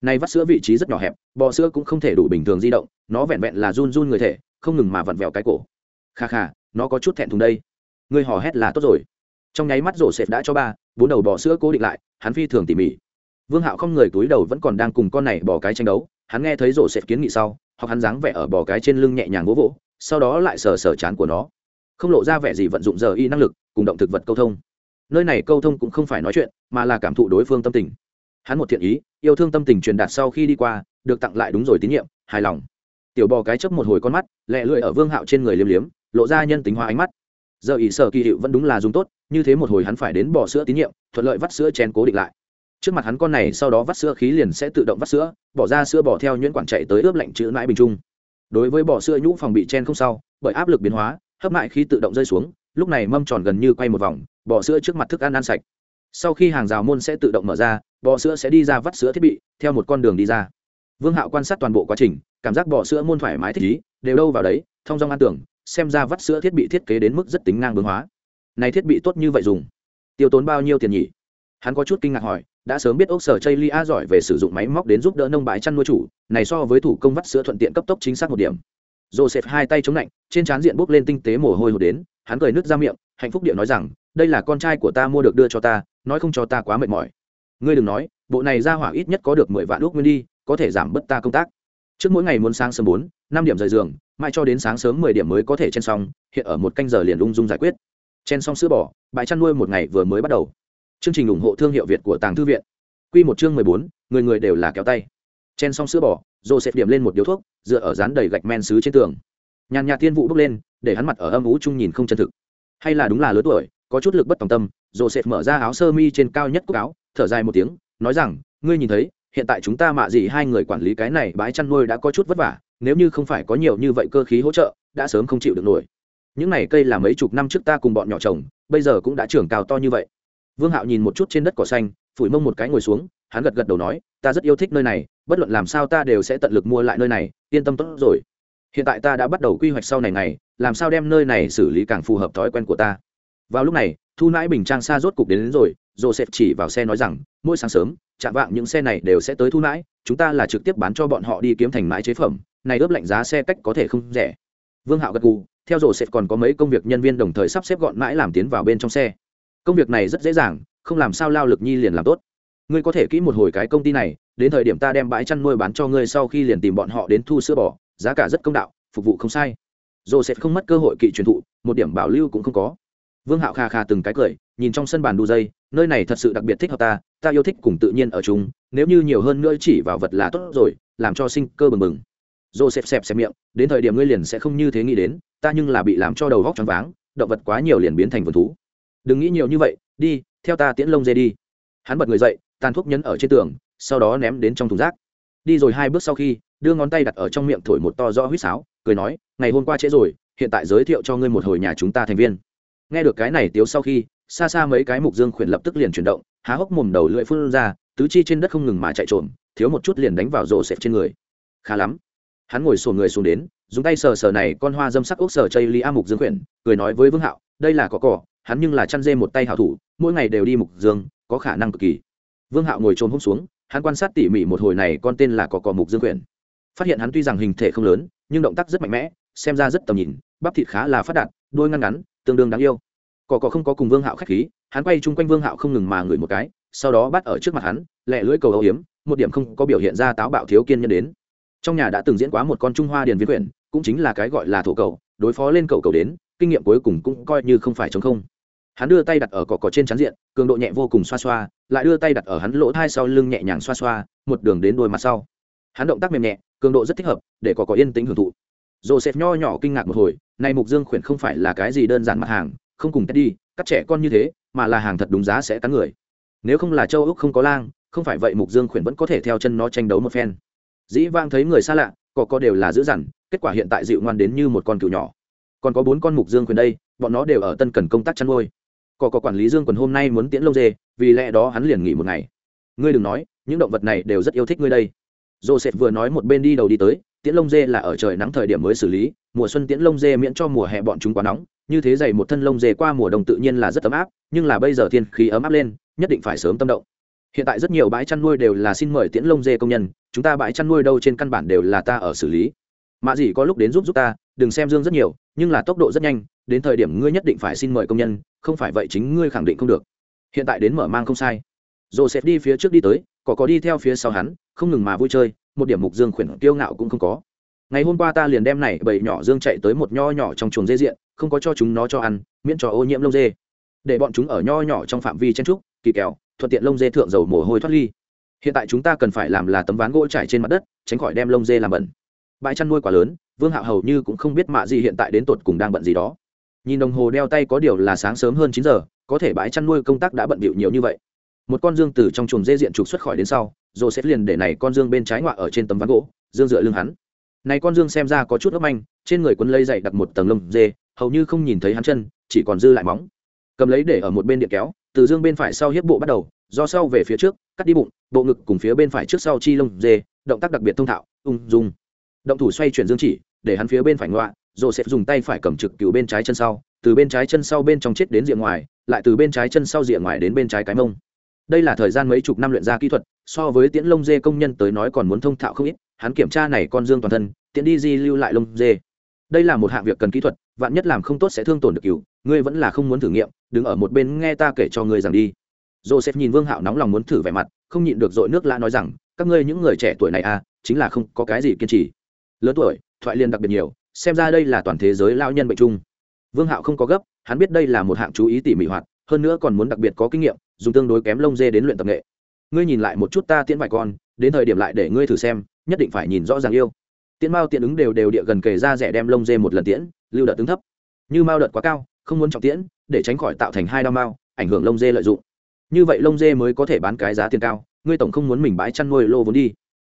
Nay vắt sữa vị trí rất nhỏ hẹp, bò sữa cũng không thể đủ bình thường di động, nó vẹn vẹn là run run người thể, không ngừng mà vặn vẹo cái cổ. Kha kha nó có chút thẹn thùng đây. Ngươi hò hét là tốt rồi. Trong nháy mắt rổ sệt đã cho ba, bốn đầu bò sữa cố định lại, hắn phi thường tỉ mỉ. Vương hạo không người túi đầu vẫn còn đang cùng con này bỏ cái tranh đấu, hắn nghe thấy rổ sệt kiến nghị sau, hoặc hắn dáng vẻ ở bò cái trên lưng nhẹ nhàng vỗ vỗ, sau đó lại sờ sờ chán của nó. Không lộ ra vẻ gì vận dụng giờ y năng lực, cùng động thực vật câu thông. Nơi này câu thông cũng không phải nói chuyện, mà là cảm thụ đối phương tâm tình. Hắn một thiện ý, yêu thương tâm tình truyền đạt sau khi đi qua, được tặng lại đúng rồi tín nhiệm, hài lòng. Tiểu bò cái chấp một hồi con mắt, lẹ lưỡi ở vương hạo trên người liếm liếm lộ ra nhân tính hóa ánh mắt. Giờ ỷ sở kỳ hiệu vẫn đúng là dùng tốt, như thế một hồi hắn phải đến bỏ sữa tín nhiệm, thuận lợi vắt sữa chén cố định lại. Trước mặt hắn con này, sau đó vắt sữa khí liền sẽ tự động vắt sữa, bỏ ra sữa bỏ theo nhuyễn quản chạy tới ướp lạnh chữ mãi bình trung. Đối với bỏ sữa nhũ phòng bị chen không sau, bởi áp lực biến hóa, hấp mại khí tự động rơi xuống, lúc này mâm tròn gần như quay một vòng, bỏ sữa trước mặt thức ăn ăn sạch. Sau khi hàng rào môn sẽ tự động mở ra bò sữa sẽ đi ra vắt sữa thiết bị, theo một con đường đi ra. Vương hạo quan sát toàn bộ quá trình, cảm giác bò sữa môn thoải mái thích ý, đều đâu vào đấy, thông dong ăn tưởng xem ra vắt sữa thiết bị thiết kế đến mức rất tính ngang bướng hóa. Này thiết bị tốt như vậy dùng, tiêu tốn bao nhiêu tiền nhỉ? Hắn có chút kinh ngạc hỏi, đã sớm biết ốc sở chây lia giỏi về sử dụng máy móc đến giúp đỡ nông bãi chăn nuôi chủ, này so với thủ công vắt sữa thuận tiện cấp tốc chính xác một điểm. Joseph hai tay chống lạnh, trên trán diện bốc lên tinh tế mồ hôi hột đến, hắn cười nứt ra miệng, hạnh phúc điện nói rằng, đây là con trai của ta mua được đưa cho ta, nói không cho ta quá mệt mỏi. Ngươi đừng nói, bộ này ra hỏa ít nhất có được mười vạn ước nguyên đi, có thể giảm bớt ta công tác. Trước mỗi ngày muốn sáng sớm bốn, năm điểm rời giường mai cho đến sáng sớm mười điểm mới có thể chen xong, hiện ở một canh giờ liền ung dung giải quyết. Chen xong sữa bò, bãi chăn nuôi một ngày vừa mới bắt đầu. Chương trình ủng hộ thương hiệu việt của tàng thư viện. Q một chương mười bốn, người người đều là kéo tay. Chen xong sữa bò, joseph điểm lên một điếu thuốc, dựa ở dán đầy gạch men xứ trên tường. Nhàn nhạt tiên vụ bước lên, để hắn mặt ở âm ú chung nhìn không chân thực. Hay là đúng là lớn tuổi, có chút lực bất tòng tâm, joseph mở ra áo sơ mi trên cao nhất cúc áo, thở dài một tiếng, nói rằng, ngươi nhìn thấy, hiện tại chúng ta mạ gì hai người quản lý cái này bãi chăn nuôi đã có chút vất vả nếu như không phải có nhiều như vậy cơ khí hỗ trợ đã sớm không chịu được nổi. Những này cây là mấy chục năm trước ta cùng bọn nhỏ trồng bây giờ cũng đã trưởng cao to như vậy. Vương hạo nhìn một chút trên đất cỏ xanh phủi mông một cái ngồi xuống hắn gật gật đầu nói ta rất yêu thích nơi này bất luận làm sao ta đều sẽ tận lực mua lại nơi này yên tâm tốt rồi. Hiện tại ta đã bắt đầu quy hoạch sau này này làm sao đem nơi này xử lý càng phù hợp thói quen của ta. Vào lúc này thu nãi bình trang xa rốt cục đến, đến rồi joseph chỉ vào xe nói rằng mỗi sáng sớm chạm vạng những xe này đều sẽ tới thu nãi chúng ta là trực tiếp bán cho bọn họ đi kiếm thành mãi chế phẩm này ướp lạnh giá xe cách có thể không rẻ. Vương hạo gật gù, theo joseph còn có mấy công việc nhân viên đồng thời sắp xếp gọn mãi làm tiến vào bên trong xe. Công việc này rất dễ dàng, không làm sao lao lực nhi liền làm tốt. Ngươi có thể kỹ một hồi cái công ty này, đến thời điểm ta đem bãi chăn nuôi bán cho ngươi sau khi liền tìm bọn họ đến thu sữa bò, giá cả rất công đạo, phục vụ không sai. Joseph không mất cơ hội kỵ truyền thụ, một điểm bảo lưu cũng không có. Vương hạo kha kha từng cái cười, nhìn trong sân bàn đu dây, nơi này thật sự đặc biệt thích hợp ta ta yêu thích cùng tự nhiên ở chúng nếu như nhiều hơn nữa chỉ vào vật là tốt rồi, làm cho sinh cơ bừng bừng joseph xẹp xẹp miệng, đến thời điểm ngươi liền sẽ không như thế nghĩ đến, ta nhưng là bị làm cho đầu góc choáng váng, động vật quá nhiều liền biến thành vườn thú. Đừng nghĩ nhiều như vậy, đi, theo ta tiễn lông dê đi. Hắn bật người dậy, tàn thuốc nhấn ở trên tường, sau đó ném đến trong thùng rác. Đi rồi hai bước sau khi, đưa ngón tay đặt ở trong miệng thổi một to rõ huýt sáo, cười nói, ngày hôm qua trễ rồi, hiện tại giới thiệu cho ngươi một hồi nhà chúng ta thành viên. Nghe được cái này tiếu sau khi, xa xa mấy cái mục dương khuyển lập tức liền chuyển động, há hốc mồm đầu lưỡi phun ra, tứ chi trên đất không ngừng mà chạy trộm thiếu một chút liền đánh vào rổ sẹp trên người. Khá lắm hắn ngồi sổ người xuống đến dùng tay sờ sờ này con hoa dâm sắc ốc sờ chây lia mục dương quyển, cười nói với vương hạo đây là có cỏ hắn nhưng là chăn dê một tay hảo thủ mỗi ngày đều đi mục dương có khả năng cực kỳ. Vương hạo ngồi trồm hôm xuống hắn quan sát tỉ mỉ một hồi này con tên là có cỏ mục dương quyển, phát hiện hắn tuy rằng hình thể không lớn nhưng động tác rất mạnh mẽ xem ra rất tầm nhìn bắp thịt khá là phát đạt đôi ngăn ngắn tương đương đáng yêu. Cỏ cỏ không có cùng vương hạo khách khí hắn quay chung quanh vương hạo không ngừng mà ngửi một cái sau đó bắt ở trước mặt hắn lẹ lưỡi cầu âu hiếm một điểm không có biểu hiện ra táo bạo thiếu kiên nhân đến trong nhà đã từng diễn quá một con trung hoa điền viên quyển, cũng chính là cái gọi là thổ cầu, đối phó lên cầu cầu đến, kinh nghiệm cuối cùng cũng coi như không phải chống không. Hắn đưa tay đặt ở cỏ cỏ trên chắn diện, cường độ nhẹ vô cùng xoa xoa, lại đưa tay đặt ở hắn lỗ thai sau lưng nhẹ nhàng xoa xoa, một đường đến đôi mặt sau. Hắn động tác mềm nhẹ, cường độ rất thích hợp, để cỏ cỏ yên tĩnh hưởng thụ. Joseph nho nhỏ kinh ngạc một hồi, này mục dương khuyển không phải là cái gì đơn giản mặt hàng, không cùng đi cắt trẻ con như thế, mà là hàng thật đúng giá sẽ cắn người. Nếu không là châu úc không có lang, không phải vậy mục dương khuyển vẫn có thể theo chân nó tranh đấu một phen dĩ vang thấy người xa lạ, cỏ có đều là dữ dằn, kết quả hiện tại dịu ngoan đến như một con cừu nhỏ. Còn có bốn con mục dương quyền đây, bọn nó đều ở tân cần công tác chăn nuôi. Cỏ có quản lý dương quần hôm nay muốn tiễn lông dê, vì lẽ đó hắn liền nghỉ một ngày. Ngươi đừng nói, những động vật này đều rất yêu thích ngươi đây. Joseph vừa nói một bên đi đầu đi tới, tiễn lông dê là ở trời nắng thời điểm mới xử lý, mùa xuân tiễn lông dê miễn cho mùa hè bọn chúng quá nóng, như thế dày một thân lông dê qua mùa đông tự nhiên là rất ấm áp, nhưng là bây giờ thiên khí ấm áp lên, nhất định phải sớm tâm động hiện tại rất nhiều bãi chăn nuôi đều là xin mời tiễn lông dê công nhân, chúng ta bãi chăn nuôi đâu trên căn bản đều là ta ở xử lý. Mạ dĩ có lúc đến giúp giúp ta, đừng xem dương rất nhiều, nhưng là tốc độ rất nhanh, đến thời điểm ngươi nhất định phải xin mời công nhân, không phải vậy chính ngươi khẳng định không được. Hiện tại đến mở mang không sai. Joseph đi phía trước đi tới có có đi theo phía sau hắn, không ngừng mà vui chơi, một điểm mục dương khuyển kiêu ngạo cũng không có. Ngày hôm qua ta liền đem này bầy nhỏ dương chạy tới một nho nhỏ trong chuồng dê diện, không có cho chúng nó cho ăn, miễn cho ô nhiễm lông dê. Để bọn chúng ở nho nhỏ trong phạm vi chen trúc, kỳ kèo thuận tiện lông dê thượng dầu mồ hôi thoát ly. Hiện tại chúng ta cần phải làm là tấm ván gỗ trải trên mặt đất, tránh khỏi đem lông dê làm bẩn. Bãi chăn nuôi quá lớn, vương hạo hầu như cũng không biết mạ gì hiện tại đến tột cùng đang bận gì đó. Nhìn đồng hồ đeo tay có điều là sáng sớm hơn chín giờ, có thể bãi chăn nuôi công tác đã bận bịu nhiều như vậy. Một con dương từ trong chuồng dê diện trục xuất khỏi đến sau rồi sẽ liền để này con dương bên trái ngoại ở trên tấm ván gỗ, dương dựa lưng hắn. Này con dương xem ra có chút ấp anh trên người quấn lây dày đặt một tầng lông dê, hầu như không nhìn thấy hắn chân, chỉ còn dư lại móng cầm lấy để ở một bên điện kéo, từ dương bên phải sau hiếp bộ bắt đầu, do sau về phía trước, cắt đi bụng, bộ ngực cùng phía bên phải trước sau chi lông dê, động tác đặc biệt thông thạo, ung dung. Động thủ xoay chuyển dương chỉ, để hắn phía bên phải ngoạ, rồi sẽ dùng tay phải cầm trực cựu bên trái chân sau, từ bên trái chân sau bên trong chết đến diện ngoài, lại từ bên trái chân sau diện ngoài đến bên trái cái mông. Đây là thời gian mấy chục năm luyện ra kỹ thuật, so với tiễn lông dê công nhân tới nói còn muốn thông thạo không ít, hắn kiểm tra này con dương toàn thân, tiễn đi di lưu lại lông dê đây là một hạng việc cần kỹ thuật, vạn nhất làm không tốt sẽ thương tổn được cựu ngươi vẫn là không muốn thử nghiệm, đứng ở một bên nghe ta kể cho ngươi rằng đi. Joseph nhìn vương hạo nóng lòng muốn thử vẻ mặt, không nhịn được dội nước lã nói rằng, các ngươi những người trẻ tuổi này à chính là không có cái gì kiên trì. Lớn tuổi, thoại liên đặc biệt nhiều, xem ra đây là toàn thế giới lao nhân bệnh chung. Vương hạo không có gấp, hắn biết đây là một hạng chú ý tỉ mỉ hoạt, hơn nữa còn muốn đặc biệt có kinh nghiệm, dùng tương đối kém lông dê đến luyện tập nghệ. Ngươi nhìn lại một chút ta tiễn vài con, đến thời điểm lại để ngươi thử xem, nhất định phải nhìn rõ ràng yêu tiễn mao tiện ứng đều đều địa gần kề ra rẻ đem lông dê một lần tiễn, lưu đợt ứng thấp. Như mao đợt quá cao, không muốn trọng tiễn, để tránh khỏi tạo thành hai đao mao, ảnh hưởng lông dê lợi dụng. Như vậy lông dê mới có thể bán cái giá tiền cao, ngươi tổng không muốn mình bãi chăn nuôi lô vốn đi.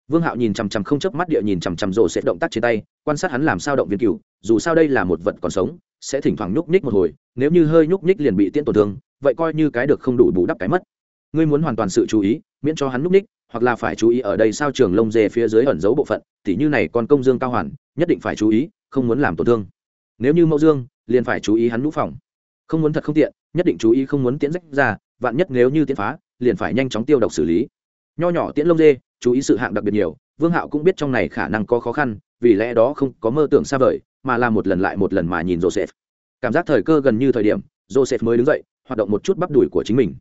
Vương hạo nhìn chằm chằm không chớp mắt địa nhìn chằm chằm rổ sẽ động tác trên tay, quan sát hắn làm sao động viên cừu, dù sao đây là một vật còn sống, sẽ thỉnh thoảng nhúc nhích một hồi, nếu như hơi nhúc nhích liền bị tiễn tổn thương, vậy coi như cái được không đủ bù đắp cái mất. Ngươi muốn hoàn toàn sự chú ý miễn cho hắn núp ních, hoặc là phải chú ý ở đây sao trường lông dê phía dưới ẩn giấu bộ phận tỉ như này còn công dương cao hoàn nhất định phải chú ý không muốn làm tổn thương. Nếu như mẫu dương liền phải chú ý hắn nũ phòng. Không muốn thật không tiện nhất định chú ý không muốn tiễn rách ra vạn nhất nếu như tiễn phá liền phải nhanh chóng tiêu độc xử lý. Nho nhỏ tiễn lông dê chú ý sự hạng đặc biệt nhiều vương hạo cũng biết trong này khả năng có khó khăn vì lẽ đó không có mơ tưởng xa vời mà làm một lần lại một lần mà nhìn joseph. Cảm giác thời cơ gần như thời điểm joseph mới đứng dậy hoạt động một chút bắp đùi của chính mình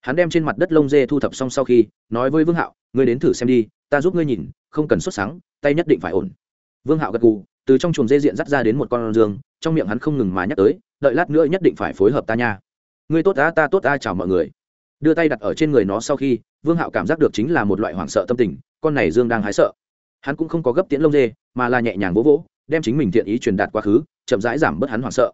hắn đem trên mặt đất lông dê thu thập xong sau khi, nói với vương hạo, ngươi đến thử xem đi, ta giúp ngươi nhìn, không cần xuất sáng tay nhất định phải ổn. Vương hạo gật gù, từ trong chuồng dê diện dắt ra đến một con dương trong miệng hắn không ngừng mà nhắc tới, đợi lát nữa nhất định phải phối hợp ta nha. Ngươi tốt ta ta tốt ta, chào mọi người. Đưa tay đặt ở trên người nó sau khi, vương hạo cảm giác được chính là một loại hoảng sợ tâm tình, con này dương đang hái sợ. Hắn cũng không có gấp tiễn lông dê, mà là nhẹ nhàng vỗ vỗ, đem chính mình thiện ý truyền đạt quá khứ, chậm rãi giảm bớt hắn hoảng sợ.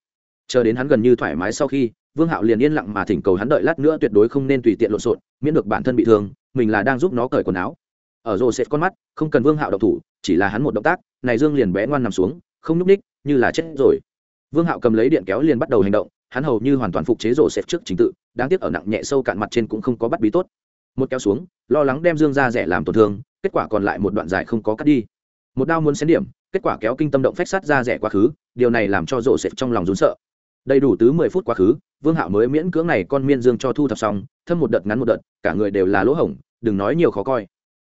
Chờ đến hắn gần như thoải mái sau khi vương hạo liền yên lặng mà thỉnh cầu hắn đợi lát nữa tuyệt đối không nên tùy tiện lộn xộn, miễn được bản thân bị thương, mình là đang giúp nó cởi quần áo. Ở rô xếp con mắt, không cần vương hạo độc thủ, chỉ là hắn một động tác, này dương liền bé ngoan nằm xuống, không nhúc ních, như là chết rồi. Vương hạo cầm lấy điện kéo liền bắt đầu hành động, hắn hầu như hoàn toàn phục chế rổ xếp trước trình tự, đáng tiếc ở nặng nhẹ sâu cạn mặt trên cũng không có bắt bí tốt. Một kéo xuống, lo lắng đem dương ra rẻ làm tổn thương, kết quả còn lại một đoạn dài không có cắt đi. Một đao muốn xén điểm, kết quả kéo kinh tâm động phách sát ra rẻ quá khứ, điều này làm cho rổ xếp trong lòng rún sợ đầy đủ tứ mười phút quá khứ, vương hạo mới miễn cưỡng này con miên dương cho thu thập xong, thâm một đợt, ngắn một đợt, cả người đều là lỗ hổng, đừng nói nhiều khó coi.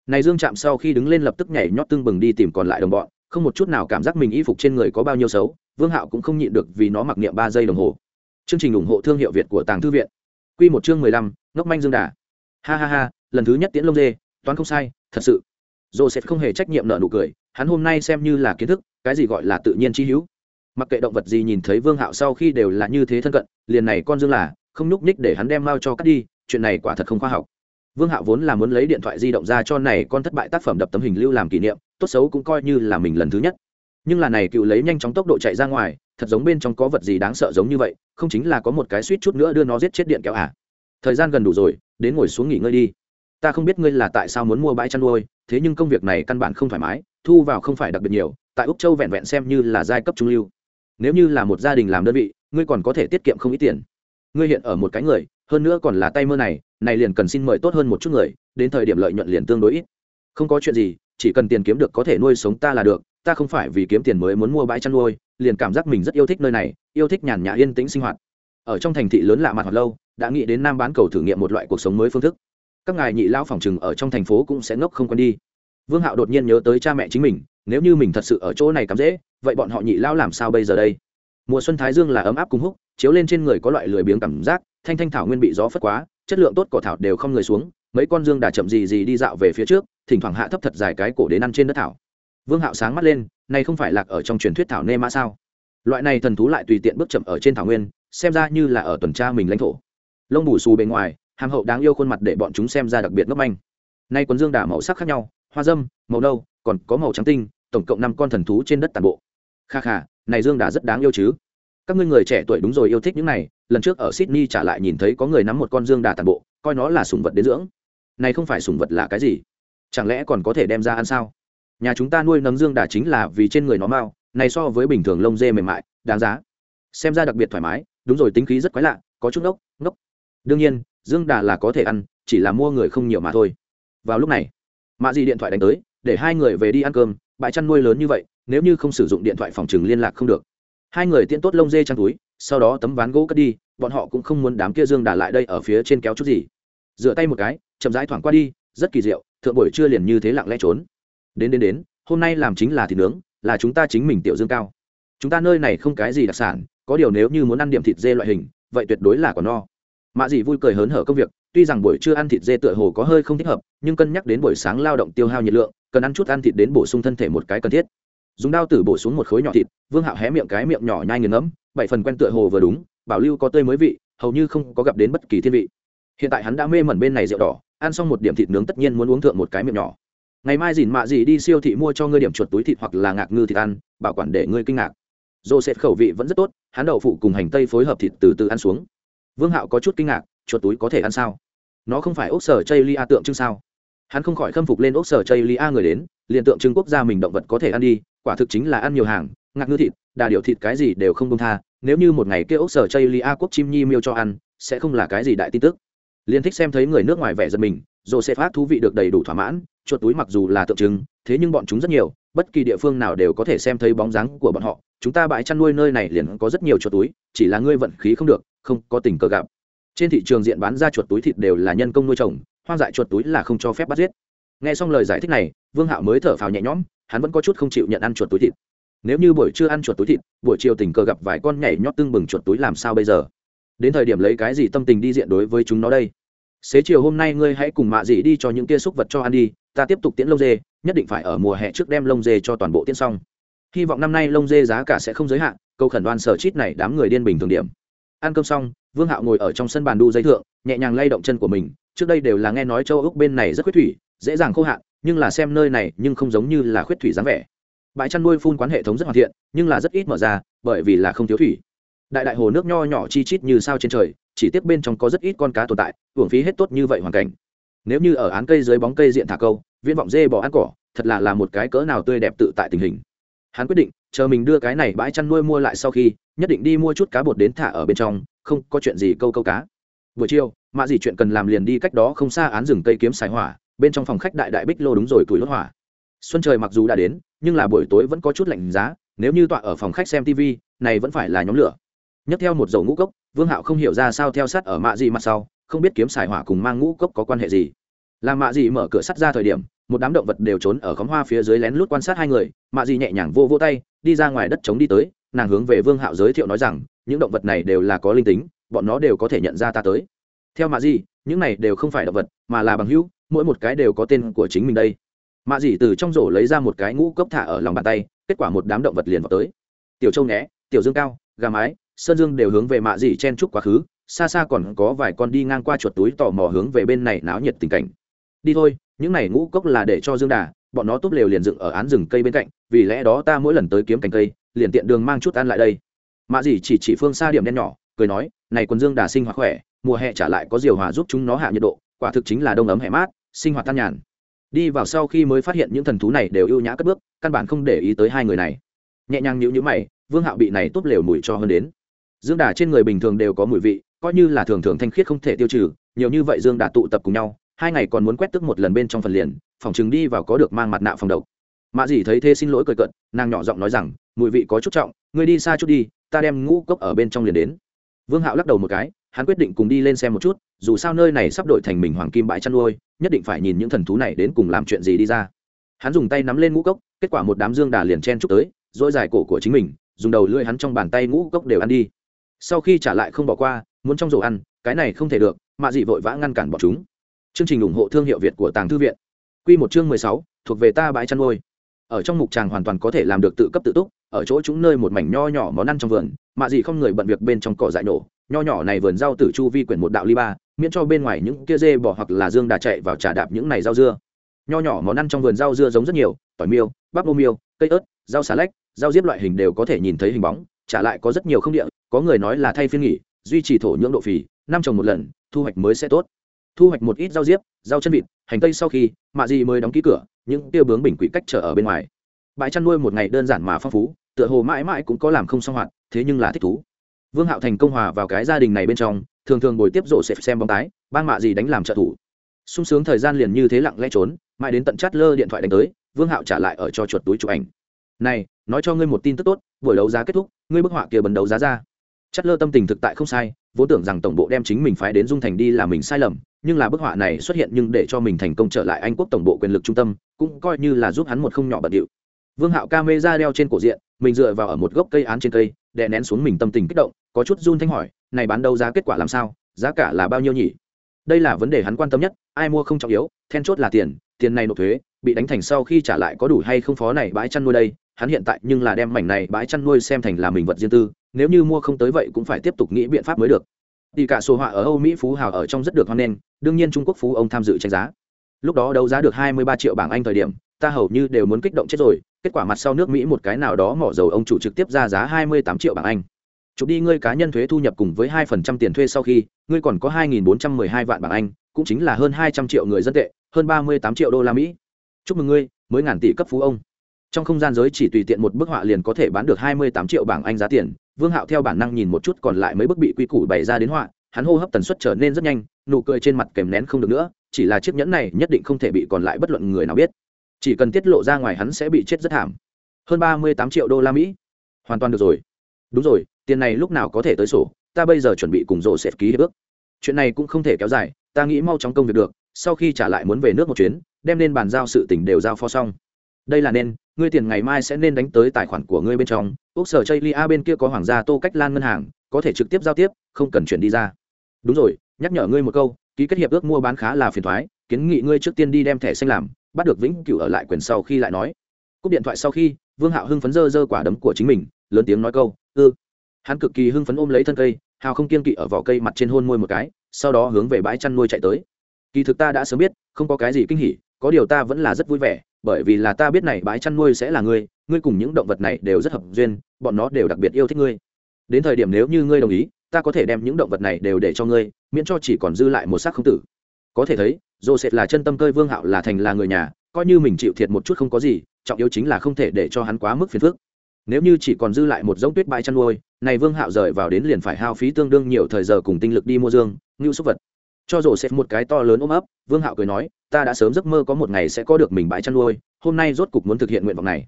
Này dương chạm sau khi đứng lên lập tức nhảy nhót tưng bừng đi tìm còn lại đồng bọn, không một chút nào cảm giác mình y phục trên người có bao nhiêu xấu, vương hạo cũng không nhịn được vì nó mặc niệm ba giây đồng hồ. Chương trình ủng hộ thương hiệu việt của tàng thư viện. Q một chương mười lăm, ngốc manh dương đà. Ha ha ha, lần thứ nhất tiễn lông dê, toán không sai, thật sự. Joseph không hề trách nhiệm nợ nụ cười, hắn hôm nay xem như là kiến thức, cái gì gọi là tự nhiên chi hữu mặc kệ động vật gì nhìn thấy vương hạo sau khi đều là như thế thân cận, liền này con dương là, không nhúc ních để hắn đem mao cho cắt đi, chuyện này quả thật không khoa học. Vương hạo vốn là muốn lấy điện thoại di động ra cho này con thất bại tác phẩm đập tấm hình lưu làm kỷ niệm, tốt xấu cũng coi như là mình lần thứ nhất. Nhưng là này cựu lấy nhanh chóng tốc độ chạy ra ngoài, thật giống bên trong có vật gì đáng sợ giống như vậy, không chính là có một cái suýt chút nữa đưa nó giết chết điện kéo à? Thời gian gần đủ rồi, đến ngồi xuống nghỉ ngơi đi. Ta không biết ngươi là tại sao muốn mua bãi chăn nuôi, thế nhưng công việc này căn bản không thoải mái, thu vào không phải đặc biệt nhiều, tại úc châu vẹn vẹn xem như là giai cấp trung lưu nếu như là một gia đình làm đơn vị, ngươi còn có thể tiết kiệm không ít tiền. Ngươi hiện ở một cái người, hơn nữa còn là tay mơ này này liền cần xin mời tốt hơn một chút người, đến thời điểm lợi nhuận liền tương đối ít. Không có chuyện gì, chỉ cần tiền kiếm được có thể nuôi sống ta là được, ta không phải vì kiếm tiền mới muốn mua bãi chăn nuôi, liền cảm giác mình rất yêu thích nơi này, yêu thích nhàn nhã yên tĩnh sinh hoạt. Ở trong thành thị lớn lạ mặt hoặc lâu, đã nghĩ đến nam bán cầu thử nghiệm một loại cuộc sống mới phương thức. Các ngài nhị lao phòng chừng ở trong thành phố cũng sẽ ngốc không quen đi. Vương hạo đột nhiên nhớ tới cha mẹ chính mình, nếu như mình thật sự ở chỗ này cắm dễ vậy bọn họ nhị lao làm sao bây giờ đây? Mùa xuân thái dương là ấm áp cùng húc, chiếu lên trên người có loại lười biếng cảm giác, thanh thanh thảo nguyên bị gió phất quá, chất lượng tốt cỏ thảo đều không người xuống, mấy con dương đà chậm gì gì đi dạo về phía trước, thỉnh thoảng hạ thấp thật dài cái cổ đến ăn trên đất thảo. Vương hạo sáng mắt lên, này không phải lạc ở trong truyền thuyết thảo nê mã sao? Loại này thần thú lại tùy tiện bước chậm ở trên thảo nguyên, xem ra như là ở tuần tra mình lãnh thổ. Lông bù xù bề ngoài, hàm hậu đáng yêu khuôn mặt để bọn chúng xem ra đặc biệt ngốc manh. Nay quần dương đà màu sắc khác nhau, hoa dâm, màu nâu, còn có màu trắng tinh, tổng cộng năm con thần thú trên đất tàn bộ kha kha, này dương đà rất đáng yêu chứ. Các ngươi người trẻ tuổi đúng rồi yêu thích những này, lần trước ở sydney trả lại nhìn thấy có người nắm một con dương đà tàn bộ, coi nó là sùng vật đến dưỡng. Này không phải sùng vật là cái gì? Chẳng lẽ còn có thể đem ra ăn sao? Nhà chúng ta nuôi nấm dương đà chính là vì trên người nó mau, này so với bình thường lông dê mềm mại, đáng giá. Xem ra đặc biệt thoải mái, đúng rồi, tính khí rất quái lạ, có chút ngốc ngốc. Đương nhiên, dương đà là có thể ăn, chỉ là mua người không nhiều mà thôi. Vào lúc này, mạ dì điện thoại đánh tới, để hai người về đi ăn cơm, bãi chăn nuôi lớn như vậy nếu như không sử dụng điện thoại phòng trừng liên lạc không được. Hai người tiện tốt lông dê trong túi, sau đó tấm ván gỗ cất đi, bọn họ cũng không muốn đám kia dương đà lại đây ở phía trên kéo chút gì. Dựa tay một cái, chậm rãi thoảng qua đi, rất kỳ diệu, thượng buổi trưa liền như thế lặng lẽ trốn. Đến đến đến, hôm nay làm chính là thịt nướng, là chúng ta chính mình tiểu dương cao. Chúng ta nơi này không cái gì đặc sản, có điều nếu như muốn ăn điểm thịt dê loại hình, vậy tuyệt đối là còn no. Mạ dị vui cười hớn hở công việc, tuy rằng buổi trưa ăn thịt dê tựa hồ có hơi không thích hợp, nhưng cân nhắc đến buổi sáng lao động tiêu hao nhiệt lượng, cần ăn chút ăn thịt đến bổ sung thân thể một cái cần thiết dùng đao tử bổ xuống một khối nhỏ thịt, vương hạo hé miệng cái miệng nhỏ nhai nghiền ngẫm, bảy phần quen tựa hồ vừa đúng, bảo lưu có tươi mới vị, hầu như không có gặp đến bất kỳ thiên vị. Hiện tại hắn đã mê mẩn bên này rượu đỏ, ăn xong một điểm thịt nướng tất nhiên muốn uống thượng một cái miệng nhỏ. Ngày mai dìn mạ gì đi siêu thị mua cho ngươi điểm chuột túi thịt hoặc là ngạc ngư thịt ăn, bảo quản để ngươi kinh ngạc. Dồ sệt khẩu vị vẫn rất tốt, hắn đậu phụ cùng hành tây phối hợp thịt từ từ ăn xuống. Vương hạo có chút kinh ngạc, chuột túi có thể ăn sao? Nó không phải ốc sở chây lia tượng trưng sao? Hắn không khỏi khâm phục lên ốc sở chây lia người đến, liền tượng trưng quốc gia mình động vật có thể ăn đi quả thực chính là ăn nhiều hàng, ngạc ngư thịt, đà điệu thịt cái gì đều không công tha, nếu như một ngày kia ốc sở chây A quốc chim nhi miêu cho ăn, sẽ không là cái gì đại tin tức. Liên thích xem thấy người nước ngoài vẻ giật mình rồi sẽ phát thú vị được đầy đủ thỏa mãn, chuột túi mặc dù là tượng trưng, thế nhưng bọn chúng rất nhiều, bất kỳ địa phương nào đều có thể xem thấy bóng dáng của bọn họ. Chúng ta bãi chăn nuôi nơi này liền có rất nhiều chuột túi, chỉ là ngươi vận khí không được, không có tình cờ gặp. Trên thị trường diện bán ra chuột túi thịt đều là nhân công nuôi trồng, hoang dại chuột túi là không cho phép bắt giết. Nghe xong lời giải thích này, vương hạo mới thở phào nhẹ nhõm hắn vẫn có chút không chịu nhận ăn chuột túi thịt. Nếu như buổi trưa ăn chuột túi thịt, buổi chiều tình cờ gặp vài con nhảy nhót tương bừng chuột túi làm sao bây giờ? Đến thời điểm lấy cái gì tâm tình đi diện đối với chúng nó đây? Xế chiều hôm nay ngươi hãy cùng mạ dị đi cho những tia xúc vật cho ăn đi, ta tiếp tục tiễn lông dê, nhất định phải ở mùa hè trước đem lông dê cho toàn bộ tiễn xong. Hy vọng năm nay lông dê giá cả sẽ không giới hạn, câu khẩn đoan sở chít này đám người điên bình thường điểm. Ăn cơm xong, vương hạo ngồi ở trong sân bàn đu dây thượng, nhẹ nhàng lay động chân của mình, trước đây đều là nghe nói châu ốc bên này rất quyết thủy dễ dàng khô hạn, nhưng là xem nơi này nhưng không giống như là khuyết thủy dáng vẻ. Bãi chăn nuôi phun quán hệ thống rất hoàn thiện, nhưng là rất ít mở ra, bởi vì là không thiếu thủy. Đại đại hồ nước nho nhỏ chi chít như sao trên trời, chỉ tiếp bên trong có rất ít con cá tồn tại, hưởng phí hết tốt như vậy hoàn cảnh. Nếu như ở án cây dưới bóng cây diện thả câu, viễn vọng dê bỏ ăn cỏ, thật là là một cái cỡ nào tươi đẹp tự tại tình hình. Hắn quyết định, chờ mình đưa cái này bãi chăn nuôi mua lại sau khi, nhất định đi mua chút cá bột đến thả ở bên trong, không có chuyện gì câu câu cá. Buổi chiều, mạ gì chuyện cần làm liền đi cách đó không xa án rừng cây kiếm xài hỏa bên trong phòng khách đại đại bích lô đúng rồi tuổi lốt hỏa. Xuân trời mặc dù đã đến, nhưng là buổi tối vẫn có chút lạnh giá, nếu như tọa ở phòng khách xem tv này vẫn phải là nhóm lửa. Nhấc theo một dầu ngũ cốc, vương hạo không hiểu ra sao theo sát ở mạ gì mặt sau, không biết kiếm xài hỏa cùng mang ngũ cốc có quan hệ gì. Làm mạ gì mở cửa sắt ra thời điểm, một đám động vật đều trốn ở khóm hoa phía dưới lén lút quan sát hai người, mạ gì nhẹ nhàng vô vô tay, đi ra ngoài đất trống đi tới, nàng hướng về vương hạo giới thiệu nói rằng, những động vật này đều là có linh tính, bọn nó đều có thể nhận ra ta tới. Theo mạ gì những này đều không phải động vật, mà là bằng hữu mỗi một cái đều có tên của chính mình đây. Mạ gì từ trong rổ lấy ra một cái ngũ cốc thả ở lòng bàn tay, kết quả một đám động vật liền vào tới. Tiểu châu né tiểu dương cao, gà mái, sơn dương đều hướng về mạ gì chen chúc quá khứ, xa xa còn có vài con đi ngang qua chuột túi tò mò hướng về bên này náo nhiệt tình cảnh. Đi thôi, những này ngũ cốc là để cho dương đà, bọn nó túp lều liền dựng ở án rừng cây bên cạnh, vì lẽ đó ta mỗi lần tới kiếm cành cây, liền tiện đường mang chút ăn lại đây. Mạ dì chỉ chỉ phương xa điểm đen nhỏ, cười nói, này quần dương đà sinh hoạt khỏe, mùa hè trả lại có diều hòa giúp chúng nó hạ nhiệt độ, quả thực chính là đông ấm hè mát sinh hoạt tan nhàn. Đi vào sau khi mới phát hiện những thần thú này đều ưu nhã cất bước, căn bản không để ý tới hai người này. Nhẹ nhàng nhữ nhữ mày, vương hạo bị này tốt lều mùi cho hơn đến. Dương đà trên người bình thường đều có mùi vị, coi như là thường thường thanh khiết không thể tiêu trừ, nhiều như vậy dương đà tụ tập cùng nhau, hai ngày còn muốn quét tức một lần bên trong phần liền, phòng chừng đi vào có được mang mặt nạ phòng độc. Mạ dì thấy thế xin lỗi cười cận nàng nhỏ giọng nói rằng, mùi vị có chút trọng, ngươi đi xa chút đi, ta đem ngũ cốc ở bên trong liền đến. Vương hạo lắc đầu một cái, hắn quyết định cùng đi lên xem một chút, dù sao nơi này sắp đổi thành mình hoàng kim bãi chăn nuôi nhất định phải nhìn những thần thú này đến cùng làm chuyện gì đi ra. Hắn dùng tay nắm lên ngũ cốc, kết quả một đám dương đà liền chen chúc tới dỗi dài cổ của chính mình, dùng đầu lưỡi hắn trong bàn tay ngũ cốc đều ăn đi. Sau khi trả lại không bỏ qua, muốn trong rổ ăn, cái này không thể được, mạ dị vội vã ngăn cản bọn chúng. Chương trình ủng hộ thương hiệu việt của tàng thư viện. Q một chương mười sáu, thuộc về ta bãi chăn nuôi. Ở trong mục tràng hoàn toàn có thể làm được tự cấp tự túc, ở chỗ chúng nơi một mảnh nho nhỏ món ăn trong vườn, mạ dị không người bận việc bên trong cỏ dại nổ, nho nhỏ này vườn rau tử chu vi quyển một đạo ly ba miễn cho bên ngoài những kia dê bỏ hoặc là dương đà chạy vào trà đạp những này rau dưa. Nho nhỏ món ăn trong vườn rau dưa giống rất nhiều, tỏi miêu, bắp ngô miêu, cây ớt, rau xà lách, rau diếp loại hình đều có thể nhìn thấy hình bóng, trả lại có rất nhiều không địa, có người nói là thay phiên nghỉ, duy trì thổ nhưỡng độ phì, năm trồng một lần, thu hoạch mới sẽ tốt. Thu hoạch một ít rau diếp, rau chân vịt, hành tây sau khi, mạ gì mới đóng ký cửa, những tiêu bướng bình quỷ cách trở ở bên ngoài. Bãi chăn nuôi một ngày đơn giản mà phong phú, tựa hồ mãi mãi cũng có làm không xong hoạt, thế nhưng là thích thú. Vương hạo thành công hòa vào cái gia đình này bên trong thường thường bồi tiếp rộ sẽ xem bóng tái ban mạ gì đánh làm trợ thủ. Sung sướng thời gian liền như thế lặng lẽ trốn, mãi đến tận chát lơ điện thoại đánh tới, vương hạo trả lại ở cho chuột túi chụp ảnh. Này, nói cho ngươi một tin tức tốt, buổi đấu giá kết thúc, ngươi bức họa kia bần đấu giá ra. Chát lơ tâm tình thực tại không sai, vốn tưởng rằng tổng bộ đem chính mình phái đến dung thành đi là mình sai lầm, nhưng là bức họa này xuất hiện nhưng để cho mình thành công trở lại anh quốc tổng bộ quyền lực trung tâm, cũng coi như là giúp hắn một không nhỏ bận điệu. Vương hạo ca mê ra đeo trên cổ diện, mình dựa vào ở một gốc cây án trên cây, đè nén xuống mình tâm tình kích động, có chút run thanh hỏi này bán đấu giá kết quả làm sao, giá cả là bao nhiêu nhỉ? Đây là vấn đề hắn quan tâm nhất, ai mua không trọng yếu, then chốt là tiền tiền này nộp thuế, bị đánh thành sau khi trả lại có đủ hay không phó này bãi chăn nuôi đây, hắn hiện tại nhưng là đem mảnh này bãi chăn nuôi xem thành là mình vật riêng tư, nếu như mua không tới vậy cũng phải tiếp tục nghĩ biện pháp mới được. Tỷ cả sổ họa ở âu mỹ phú hào ở trong rất được hoan nghênh, đương nhiên trung quốc phú ông tham dự tranh giá. Lúc đó đấu giá được hai mươi ba triệu bảng anh thời điểm, ta hầu như đều muốn kích động chết rồi, kết quả mặt sau nước mỹ một cái nào đó mỏ dầu ông chủ trực tiếp ra giá hai mươi tám triệu bảng anh chụp đi ngươi cá nhân thuế thu nhập cùng với hai phần trăm tiền thuê sau khi, ngươi còn có hai nghìn bốn trăm mười hai vạn bảng anh, cũng chính là hơn hai trăm triệu người dân tệ, hơn ba mươi tám triệu đô la mỹ. Chúc mừng ngươi, mới ngàn tỷ cấp phú ông. Trong không gian giới chỉ tùy tiện một bức họa liền có thể bán được hai mươi tám triệu bảng anh giá tiền. Vương hạo theo bản năng nhìn một chút còn lại mấy bức bị quy củ bày ra đến họa, hắn hô hấp tần suất trở nên rất nhanh, nụ cười trên mặt kèm nén không được nữa, chỉ là chiếc nhẫn này nhất định không thể bị còn lại bất luận người nào biết. Chỉ cần tiết lộ ra ngoài hắn sẽ bị chết rất thảm. Hơn ba mươi tám triệu đô la mỹ. Hoàn toàn được rồi. Đúng rồi tiền này lúc nào có thể tới sổ, ta bây giờ chuẩn bị cùng rổ sẽ ký hiệp ước. Chuyện này cũng không thể kéo dài, ta nghĩ mau chóng công việc được, sau khi trả lại muốn về nước một chuyến, đem nên bàn giao sự tình đều giao phó xong. Đây là nên, ngươi tiền ngày mai sẽ nên đánh tới tài khoản của ngươi bên trong. Úc sở chây lia bên kia có hoàng gia tô cách lan ngân hàng, có thể trực tiếp giao tiếp, không cần chuyển đi ra. Đúng rồi, nhắc nhở ngươi một câu, ký kết hiệp ước mua bán khá là phiền thoái kiến nghị ngươi trước tiên đi đem thẻ xanh làm, bắt được vĩnh cửu ở lại quyền sau khi lại nói. Cúp điện thoại sau khi, vương hạo hưng phấn dơ dơ quả đấm của chính mình, lớn tiếng nói câu ư hắn cực kỳ hưng phấn ôm lấy thân cây, hào không kiên kỵ ở vỏ cây mặt trên hôn môi một cái, sau đó hướng về bãi chăn nuôi chạy tới. Kỳ thực ta đã sớm biết, không có cái gì kinh hỉ, có điều ta vẫn là rất vui vẻ, bởi vì là ta biết này bãi chăn nuôi sẽ là ngươi ngươi cùng những động vật này đều rất hợp duyên, bọn nó đều đặc biệt yêu thích ngươi. Đến thời điểm nếu như ngươi đồng ý, ta có thể đem những động vật này đều để cho ngươi, miễn cho chỉ còn dư lại một xác không tử. Có thể thấy, joseph là chân tâm cơi vương hạo là thành là người nhà, coi như mình chịu thiệt một chút không có gì, trọng yếu chính là không thể để cho hắn quá mức phiền phức nếu như chỉ còn dư lại một giống tuyết bãi chăn nuôi, này vương hạo rời vào đến liền phải hao phí tương đương nhiều thời giờ cùng tinh lực đi mua dương, ngưu súc vật. Cho rổ xếp một cái to lớn ôm ấp, vương hạo cười nói, ta đã sớm giấc mơ có một ngày sẽ có được mình bãi chăn nuôi, hôm nay rốt cục muốn thực hiện nguyện vọng này.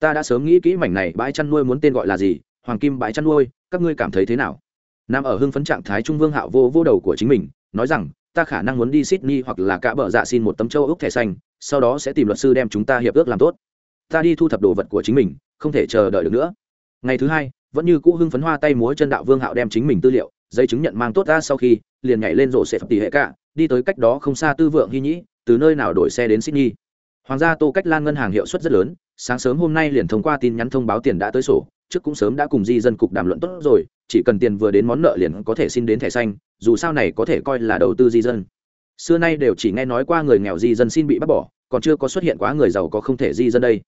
Ta đã sớm nghĩ kỹ mảnh này bãi chăn nuôi muốn tên gọi là gì, hoàng kim bãi chăn nuôi, các ngươi cảm thấy thế nào? Nằm ở hưng phấn trạng thái trung vương hạo vô vô đầu của chính mình, nói rằng, ta khả năng muốn đi sydney hoặc là cả bờ dạ xin một tấm châu ốc thẻ xanh, sau đó sẽ tìm luật sư đem chúng ta hiệp ước làm tốt. Ta đi thu thập đồ vật của chính mình không thể chờ đợi được nữa. Ngày thứ hai, vẫn như cũ hưng phấn hoa tay múa chân đạo vương hạo đem chính mình tư liệu, giấy chứng nhận mang tốt ra sau khi, liền nhảy lên rổ sẽ phập tỷ hệ cả, đi tới cách đó không xa tư vượng hy nhĩ, từ nơi nào đổi xe đến sydney. Hoàng gia tô cách lan ngân hàng hiệu suất rất lớn, sáng sớm hôm nay liền thông qua tin nhắn thông báo tiền đã tới sổ, trước cũng sớm đã cùng di dân cục đàm luận tốt rồi, chỉ cần tiền vừa đến món nợ liền có thể xin đến thẻ xanh, dù sao này có thể coi là đầu tư di dân. Xưa nay đều chỉ nghe nói qua người nghèo di dân xin bị bắt bỏ, còn chưa có xuất hiện quá người giàu có không thể di dân đây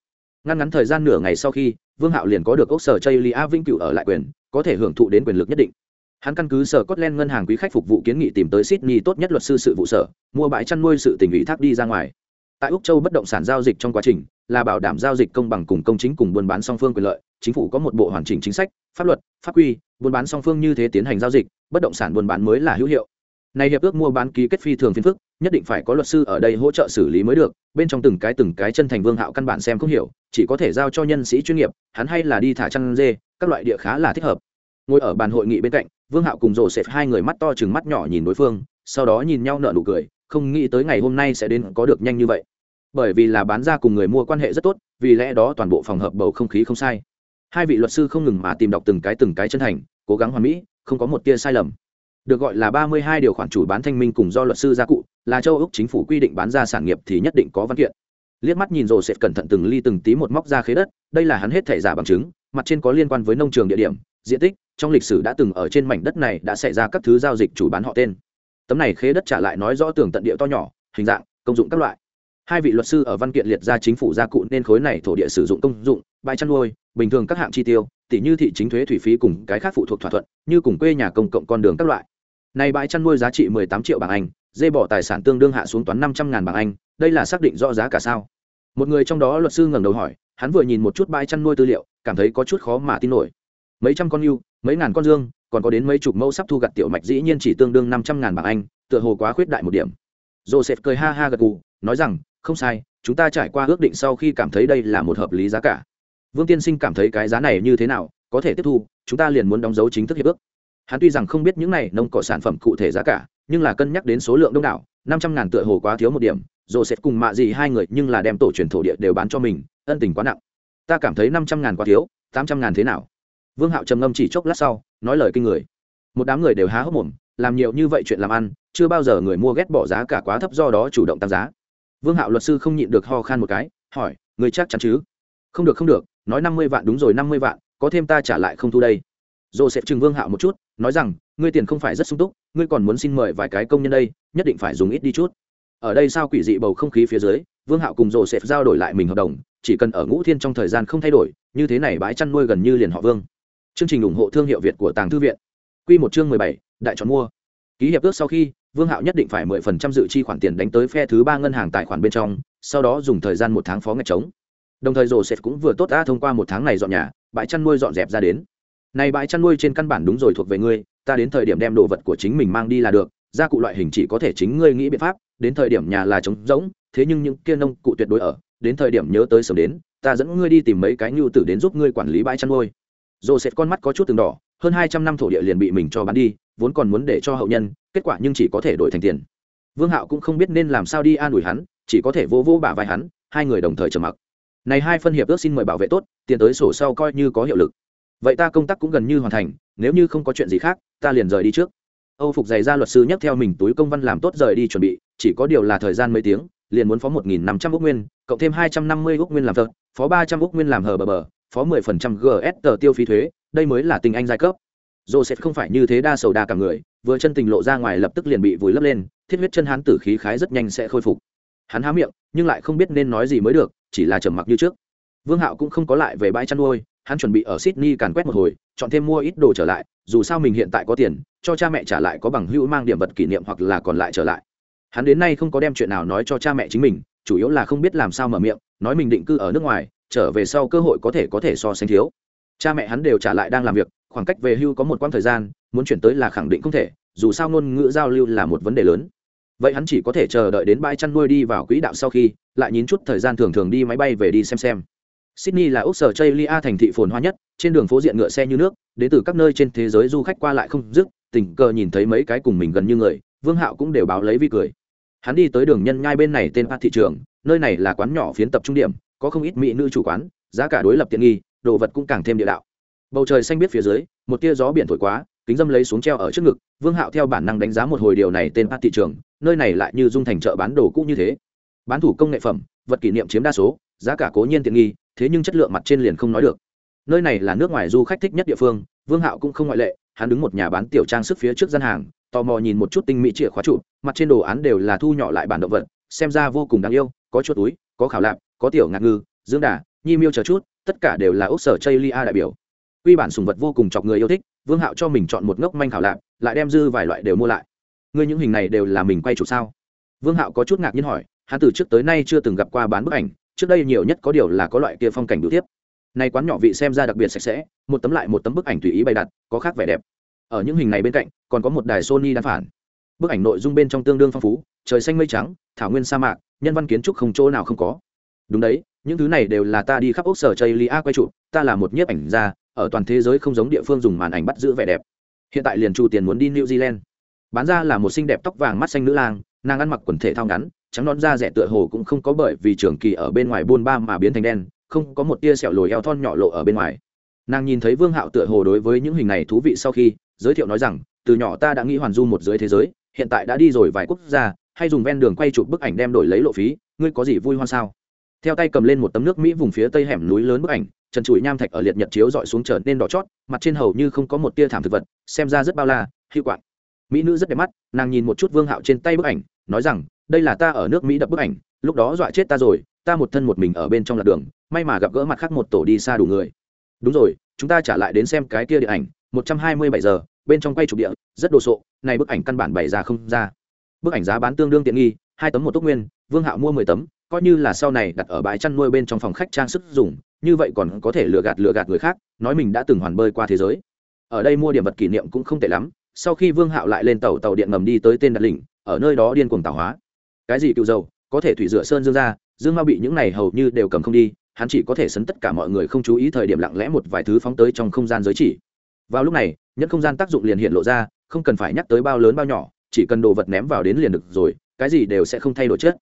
ngăn ngắn thời gian nửa ngày sau khi vương hạo liền có được ốc sở chây lia vĩnh cửu ở lại quyền có thể hưởng thụ đến quyền lực nhất định hắn căn cứ sở Scotland ngân hàng quý khách phục vụ kiến nghị tìm tới Sydney tốt nhất luật sư sự vụ sở, mua bãi chăn nuôi sự tình ủy thác đi ra ngoài. Tại Úc Châu bất động sản giao dịch trong quá trình, là bảo đảm giao dịch công bằng cùng công chính cùng buôn bán song phương quyền lợi, chính phủ có một bộ hoàn chỉnh chính sách, pháp luật, pháp quy, buôn bán song phương như thế tiến hành giao dịch, bất động sản buôn bán mới là hữu hiệu. Này hiệp ước mua bán ký kết phi thường phiền phức, nhất định phải có luật sư ở đây hỗ trợ xử lý mới được, bên trong từng cái từng cái chân thành Vương Hạo căn bản xem không hiểu, chỉ có thể giao cho nhân sĩ chuyên nghiệp, hắn hay là đi thả chăn dê, các loại địa khá là thích hợp. Ngồi ở bàn hội nghị bên cạnh vương hạo cùng rộ xẹp hai người mắt to chừng mắt nhỏ nhìn đối phương sau đó nhìn nhau nở nụ cười không nghĩ tới ngày hôm nay sẽ đến có được nhanh như vậy. Bởi vì là bán ra cùng người mua quan hệ rất tốt vì lẽ đó toàn bộ phòng hợp bầu không khí không sai. Hai vị luật sư không ngừng mà tìm đọc từng cái từng cái chân thành cố gắng hoàn mỹ không có một tia sai lầm được gọi là ba mươi hai điều khoản chủ bán thanh minh cùng do luật sư gia cụ, là châu úc chính phủ quy định bán ra sản nghiệp thì nhất định có văn kiện. Liếc mắt nhìn rồ sẽ cẩn thận từng ly từng tí một móc ra khế đất, đây là hắn hết thể giả bằng chứng, mặt trên có liên quan với nông trường địa điểm, diện tích, trong lịch sử đã từng ở trên mảnh đất này đã xảy ra các thứ giao dịch chủ bán họ tên. Tấm này khế đất trả lại nói rõ tường tận địa to nhỏ, hình dạng, công dụng các loại. Hai vị luật sư ở văn kiện liệt ra chính phủ gia cụ nên khối này thổ địa sử dụng công dụng, bãi chăn nuôi, bình thường các hạng chi tiêu tỷ như thị chính thuế thủy phí cùng cái khác phụ thuộc thỏa thuận, như cùng quê nhà công cộng con đường các loại này bãi chăn nuôi giá trị 18 triệu bảng Anh, dê bỏ tài sản tương đương hạ xuống toán 500 ngàn bảng Anh, đây là xác định rõ giá cả sao? Một người trong đó luật sư ngẩng đầu hỏi, hắn vừa nhìn một chút bãi chăn nuôi tư liệu, cảm thấy có chút khó mà tin nổi. Mấy trăm con ưu, mấy ngàn con dương, còn có đến mấy chục mẫu sắp thu gặt tiểu mạch dĩ nhiên chỉ tương đương 500 ngàn bảng Anh, tựa hồ quá khuyết đại một điểm. Joseph cười ha ha gật gù, nói rằng, không sai, chúng ta trải qua ước định sau khi cảm thấy đây là một hợp lý giá cả. Vương Tiên Sinh cảm thấy cái giá này như thế nào, có thể tiếp thu, chúng ta liền muốn đóng dấu chính thức hiệp ước hắn tuy rằng không biết những này nông cỏ sản phẩm cụ thể giá cả nhưng là cân nhắc đến số lượng đông đảo năm trăm ngàn tựa hồ quá thiếu một điểm rồi sẽ cùng mạ gì hai người nhưng là đem tổ truyền thổ địa đều bán cho mình ân tình quá nặng. Ta cảm thấy năm trăm ngàn quá thiếu tám trăm ngàn thế nào? Vương hạo trầm ngâm chỉ chốc lát sau nói lời kinh người. Một đám người đều há hốc mồm làm nhiều như vậy chuyện làm ăn chưa bao giờ người mua ghét bỏ giá cả quá thấp do đó chủ động tăng giá. Vương hạo luật sư không nhịn được ho khan một cái hỏi người chắc chắn chứ? Không được không được nói năm mươi vạn đúng rồi năm mươi vạn có thêm ta trả lại không thu đây. Rồi sẽ chừng Vương Hạo một chút, nói rằng, ngươi tiền không phải rất sung túc, ngươi còn muốn xin mời vài cái công nhân đây, nhất định phải dùng ít đi chút. Ở đây sao quỷ dị bầu không khí phía dưới, Vương Hạo cùng Joseph giao đổi lại mình hợp đồng, chỉ cần ở Ngũ Thiên trong thời gian không thay đổi, như thế này bãi chăn nuôi gần như liền họ Vương. Chương trình ủng hộ thương hiệu Việt của Tàng Thư viện. Quy một chương mười bảy, đại chọn mua. Ký hiệp ước sau khi, Vương Hạo nhất định phải mười phần trăm dự chi khoản tiền đánh tới phe thứ ba ngân hàng tài khoản bên trong, sau đó dùng thời gian một tháng phó ngạch trống. Đồng thời Joseph cũng vừa tốt đã thông qua một tháng này dọn nhà, bãi chăn nuôi dọn dẹp ra đến này bãi chăn nuôi trên căn bản đúng rồi, thuộc về ngươi, ta đến thời điểm đem đồ vật của chính mình mang đi là được, gia cụ loại hình chỉ có thể chính ngươi nghĩ biện pháp, đến thời điểm nhà là trống rỗng, thế nhưng những kia nông cụ tuyệt đối ở, đến thời điểm nhớ tới sớm đến, ta dẫn ngươi đi tìm mấy cái nhu tử đến giúp ngươi quản lý bãi chăn nuôi. Joseph con mắt có chút từng đỏ, hơn hai trăm năm thổ địa liền bị mình cho bán đi, vốn còn muốn để cho hậu nhân, kết quả nhưng chỉ có thể đổi thành tiền. Vương hạo cũng không biết nên làm sao đi an ủi hắn, chỉ có thể vô vô bả vai hắn, hai người đồng thời trầm mặc. Này hai phân hiệp ước xin mời bảo vệ tốt, tiền tới sổ sau coi như có hiệu lực vậy ta công tác cũng gần như hoàn thành, nếu như không có chuyện gì khác, ta liền rời đi trước. Âu phục giày ra luật sư nhắc theo mình túi công văn làm tốt rời đi chuẩn bị, chỉ có điều là thời gian mấy tiếng, liền muốn phó một nghìn năm trăm ước nguyên, cộng thêm hai trăm năm mươi ước nguyên làm thợ, phó ba trăm ước nguyên làm hờ bờ bờ, phó mười phần trăm gs tờ tiêu phí thuế, đây mới là tình anh giai cấp. Sẽ không phải như thế đa sầu đa cả người, vừa chân tình lộ ra ngoài lập tức liền bị vùi lấp lên, thiết huyết chân hắn tử khí khái rất nhanh sẽ khôi phục. Hắn há miệng, nhưng lại không biết nên nói gì mới được, chỉ là trầm mặc như trước. Vương hạo cũng không có lại về bãi chăn nuôi hắn chuẩn bị ở Sydney càn quét một hồi, chọn thêm mua ít đồ trở lại, dù sao mình hiện tại có tiền, cho cha mẹ trả lại có bằng hữu mang điểm vật kỷ niệm hoặc là còn lại trở lại. Hắn đến nay không có đem chuyện nào nói cho cha mẹ chính mình, chủ yếu là không biết làm sao mở miệng, nói mình định cư ở nước ngoài, trở về sau cơ hội có thể có thể so sánh thiếu. Cha mẹ hắn đều trả lại đang làm việc, khoảng cách về hưu có một quãng thời gian, muốn chuyển tới là khẳng định không thể, dù sao ngôn ngữ giao lưu là một vấn đề lớn. Vậy hắn chỉ có thể chờ đợi đến bãi chăn nuôi đi vào quỹ đạo sau khi, lại nhín chút thời gian thường thường đi máy bay về đi xem xem. Sydney là Úc sở Australia thành thị phồn hoa nhất, trên đường phố diện ngựa xe như nước, đến từ các nơi trên thế giới du khách qua lại không dứt, tình cờ nhìn thấy mấy cái cùng mình gần như người, Vương Hạo cũng đều báo lấy vi cười. Hắn đi tới đường nhân nhai bên này tên Pat thị trường, nơi này là quán nhỏ phiến tập trung điểm, có không ít mỹ nữ chủ quán, giá cả đối lập tiện nghi, đồ vật cũng càng thêm địa đạo. Bầu trời xanh biết phía dưới, một tia gió biển thổi quá, kính dâm lấy xuống treo ở trước ngực, Vương Hạo theo bản năng đánh giá một hồi điều này tên Pat thị trường, nơi này lại như dung thành chợ bán đồ cũ như thế. Bán thủ công nghệ phẩm, vật kỷ niệm chiếm đa số, giá cả cố nhiên tiện nghi, thế nhưng chất lượng mặt trên liền không nói được. Nơi này là nước ngoài du khách thích nhất địa phương, vương hạo cũng không ngoại lệ, hắn đứng một nhà bán tiểu trang sức phía trước gian hàng, tò mò nhìn một chút tinh mỹ chìa khóa trụ, mặt trên đồ án đều là thu nhỏ lại bản động vật, xem ra vô cùng đáng yêu, có chuột túi, có khảo lạp, có tiểu ngạc ngư dưỡng đà, nhi miêu chờ chút, tất cả đều là ốc sở chây lia đại biểu. Quy bản sùng vật vô cùng chọc người yêu thích, vương hạo cho mình chọn một ngốc manh khảo lạp, lại đem dư vài loại đều mua lại. Ngươi những hình này đều là mình quay chụp sao? Vương hạo có chút ngạc nhiên hỏi, hắn từ trước tới nay chưa từng gặp qua bán bức ảnh trước đây nhiều nhất có điều là có loại kia phong cảnh đủ tiếp. Nay quán nhỏ vị xem ra đặc biệt sạch sẽ, một tấm lại một tấm bức ảnh tùy ý bày đặt, có khác vẻ đẹp. Ở những hình này bên cạnh, còn có một đài sony đan phản. Bức ảnh nội dung bên trong tương đương phong phú, trời xanh mây trắng, thảo nguyên sa mạc, nhân văn kiến trúc không chỗ nào không có. Đúng đấy, những thứ này đều là ta đi khắp ốc sở chây lia quay chụp, ta là một nhiếp ảnh gia, ở toàn thế giới không giống địa phương dùng màn ảnh bắt giữ vẻ đẹp. Hiện tại liền chu tiền muốn đi new zealand. Bán ra là một xinh đẹp tóc vàng mắt xanh nữ lang, nàng ăn mặc quần thể thao ngắn trắng non da rẻ tựa hồ cũng không có bởi vì trường kỳ ở bên ngoài buôn ba mà biến thành đen, không có một tia sẹo lồi eo thon nhỏ lộ ở bên ngoài. Nàng nhìn thấy vương hạo tựa hồ đối với những hình này thú vị sau khi, giới thiệu nói rằng, từ nhỏ ta đã nghĩ hoàn du một dưới thế giới, hiện tại đã đi rồi vài quốc gia, hay dùng ven đường quay chụp bức ảnh đem đổi lấy lộ phí, ngươi có gì vui hoan sao? Theo tay cầm lên một tấm nước mỹ vùng phía tây hẻm núi lớn bức ảnh, trần trụi nham thạch ở liệt nhật chiếu dọi xuống trở nên đỏ chót, mặt trên hầu như không có một tia thảm thực vật, xem ra rất bao la, hữu quạng. Mỹ nữ rất đẹp mắt, nàng nhìn một chút vương hạo trên tay bức ảnh, nói rằng đây là ta ở nước mỹ đập bức ảnh, lúc đó dọa chết ta rồi, ta một thân một mình ở bên trong lạc đường, may mà gặp gỡ mặt khác một tổ đi xa đủ người. Đúng rồi, chúng ta trả lại đến xem cái kia điện ảnh, một trăm hai mươi bảy giờ, bên trong quay chụp địa, rất đồ sộ, này bức ảnh căn bản bày ra không ra. Bức ảnh giá bán tương đương tiện nghi, hai tấm một tốc nguyên, vương hạo mua mười tấm, coi như là sau này đặt ở bãi chăn nuôi bên trong phòng khách trang sức dùng, như vậy còn có thể lừa gạt lừa gạt người khác, nói mình đã từng hoàn bơi qua thế giới. Ở đây mua điểm vật kỷ niệm cũng không tệ lắm, sau khi vương hạo lại lên tàu tàu điện ngầm đi tới tên đặt lỉnh, ở nơi đó điên cuồng tàu hóa cái gì cựu dầu, có thể thủy rửa sơn dương ra, dương mao bị những này hầu như đều cầm không đi, hắn chỉ có thể sấn tất cả mọi người không chú ý thời điểm lặng lẽ một vài thứ phóng tới trong không gian giới chỉ. Vào lúc này, nhẫn không gian tác dụng liền hiện lộ ra, không cần phải nhắc tới bao lớn bao nhỏ, chỉ cần đồ vật ném vào đến liền được rồi, cái gì đều sẽ không thay đổi chết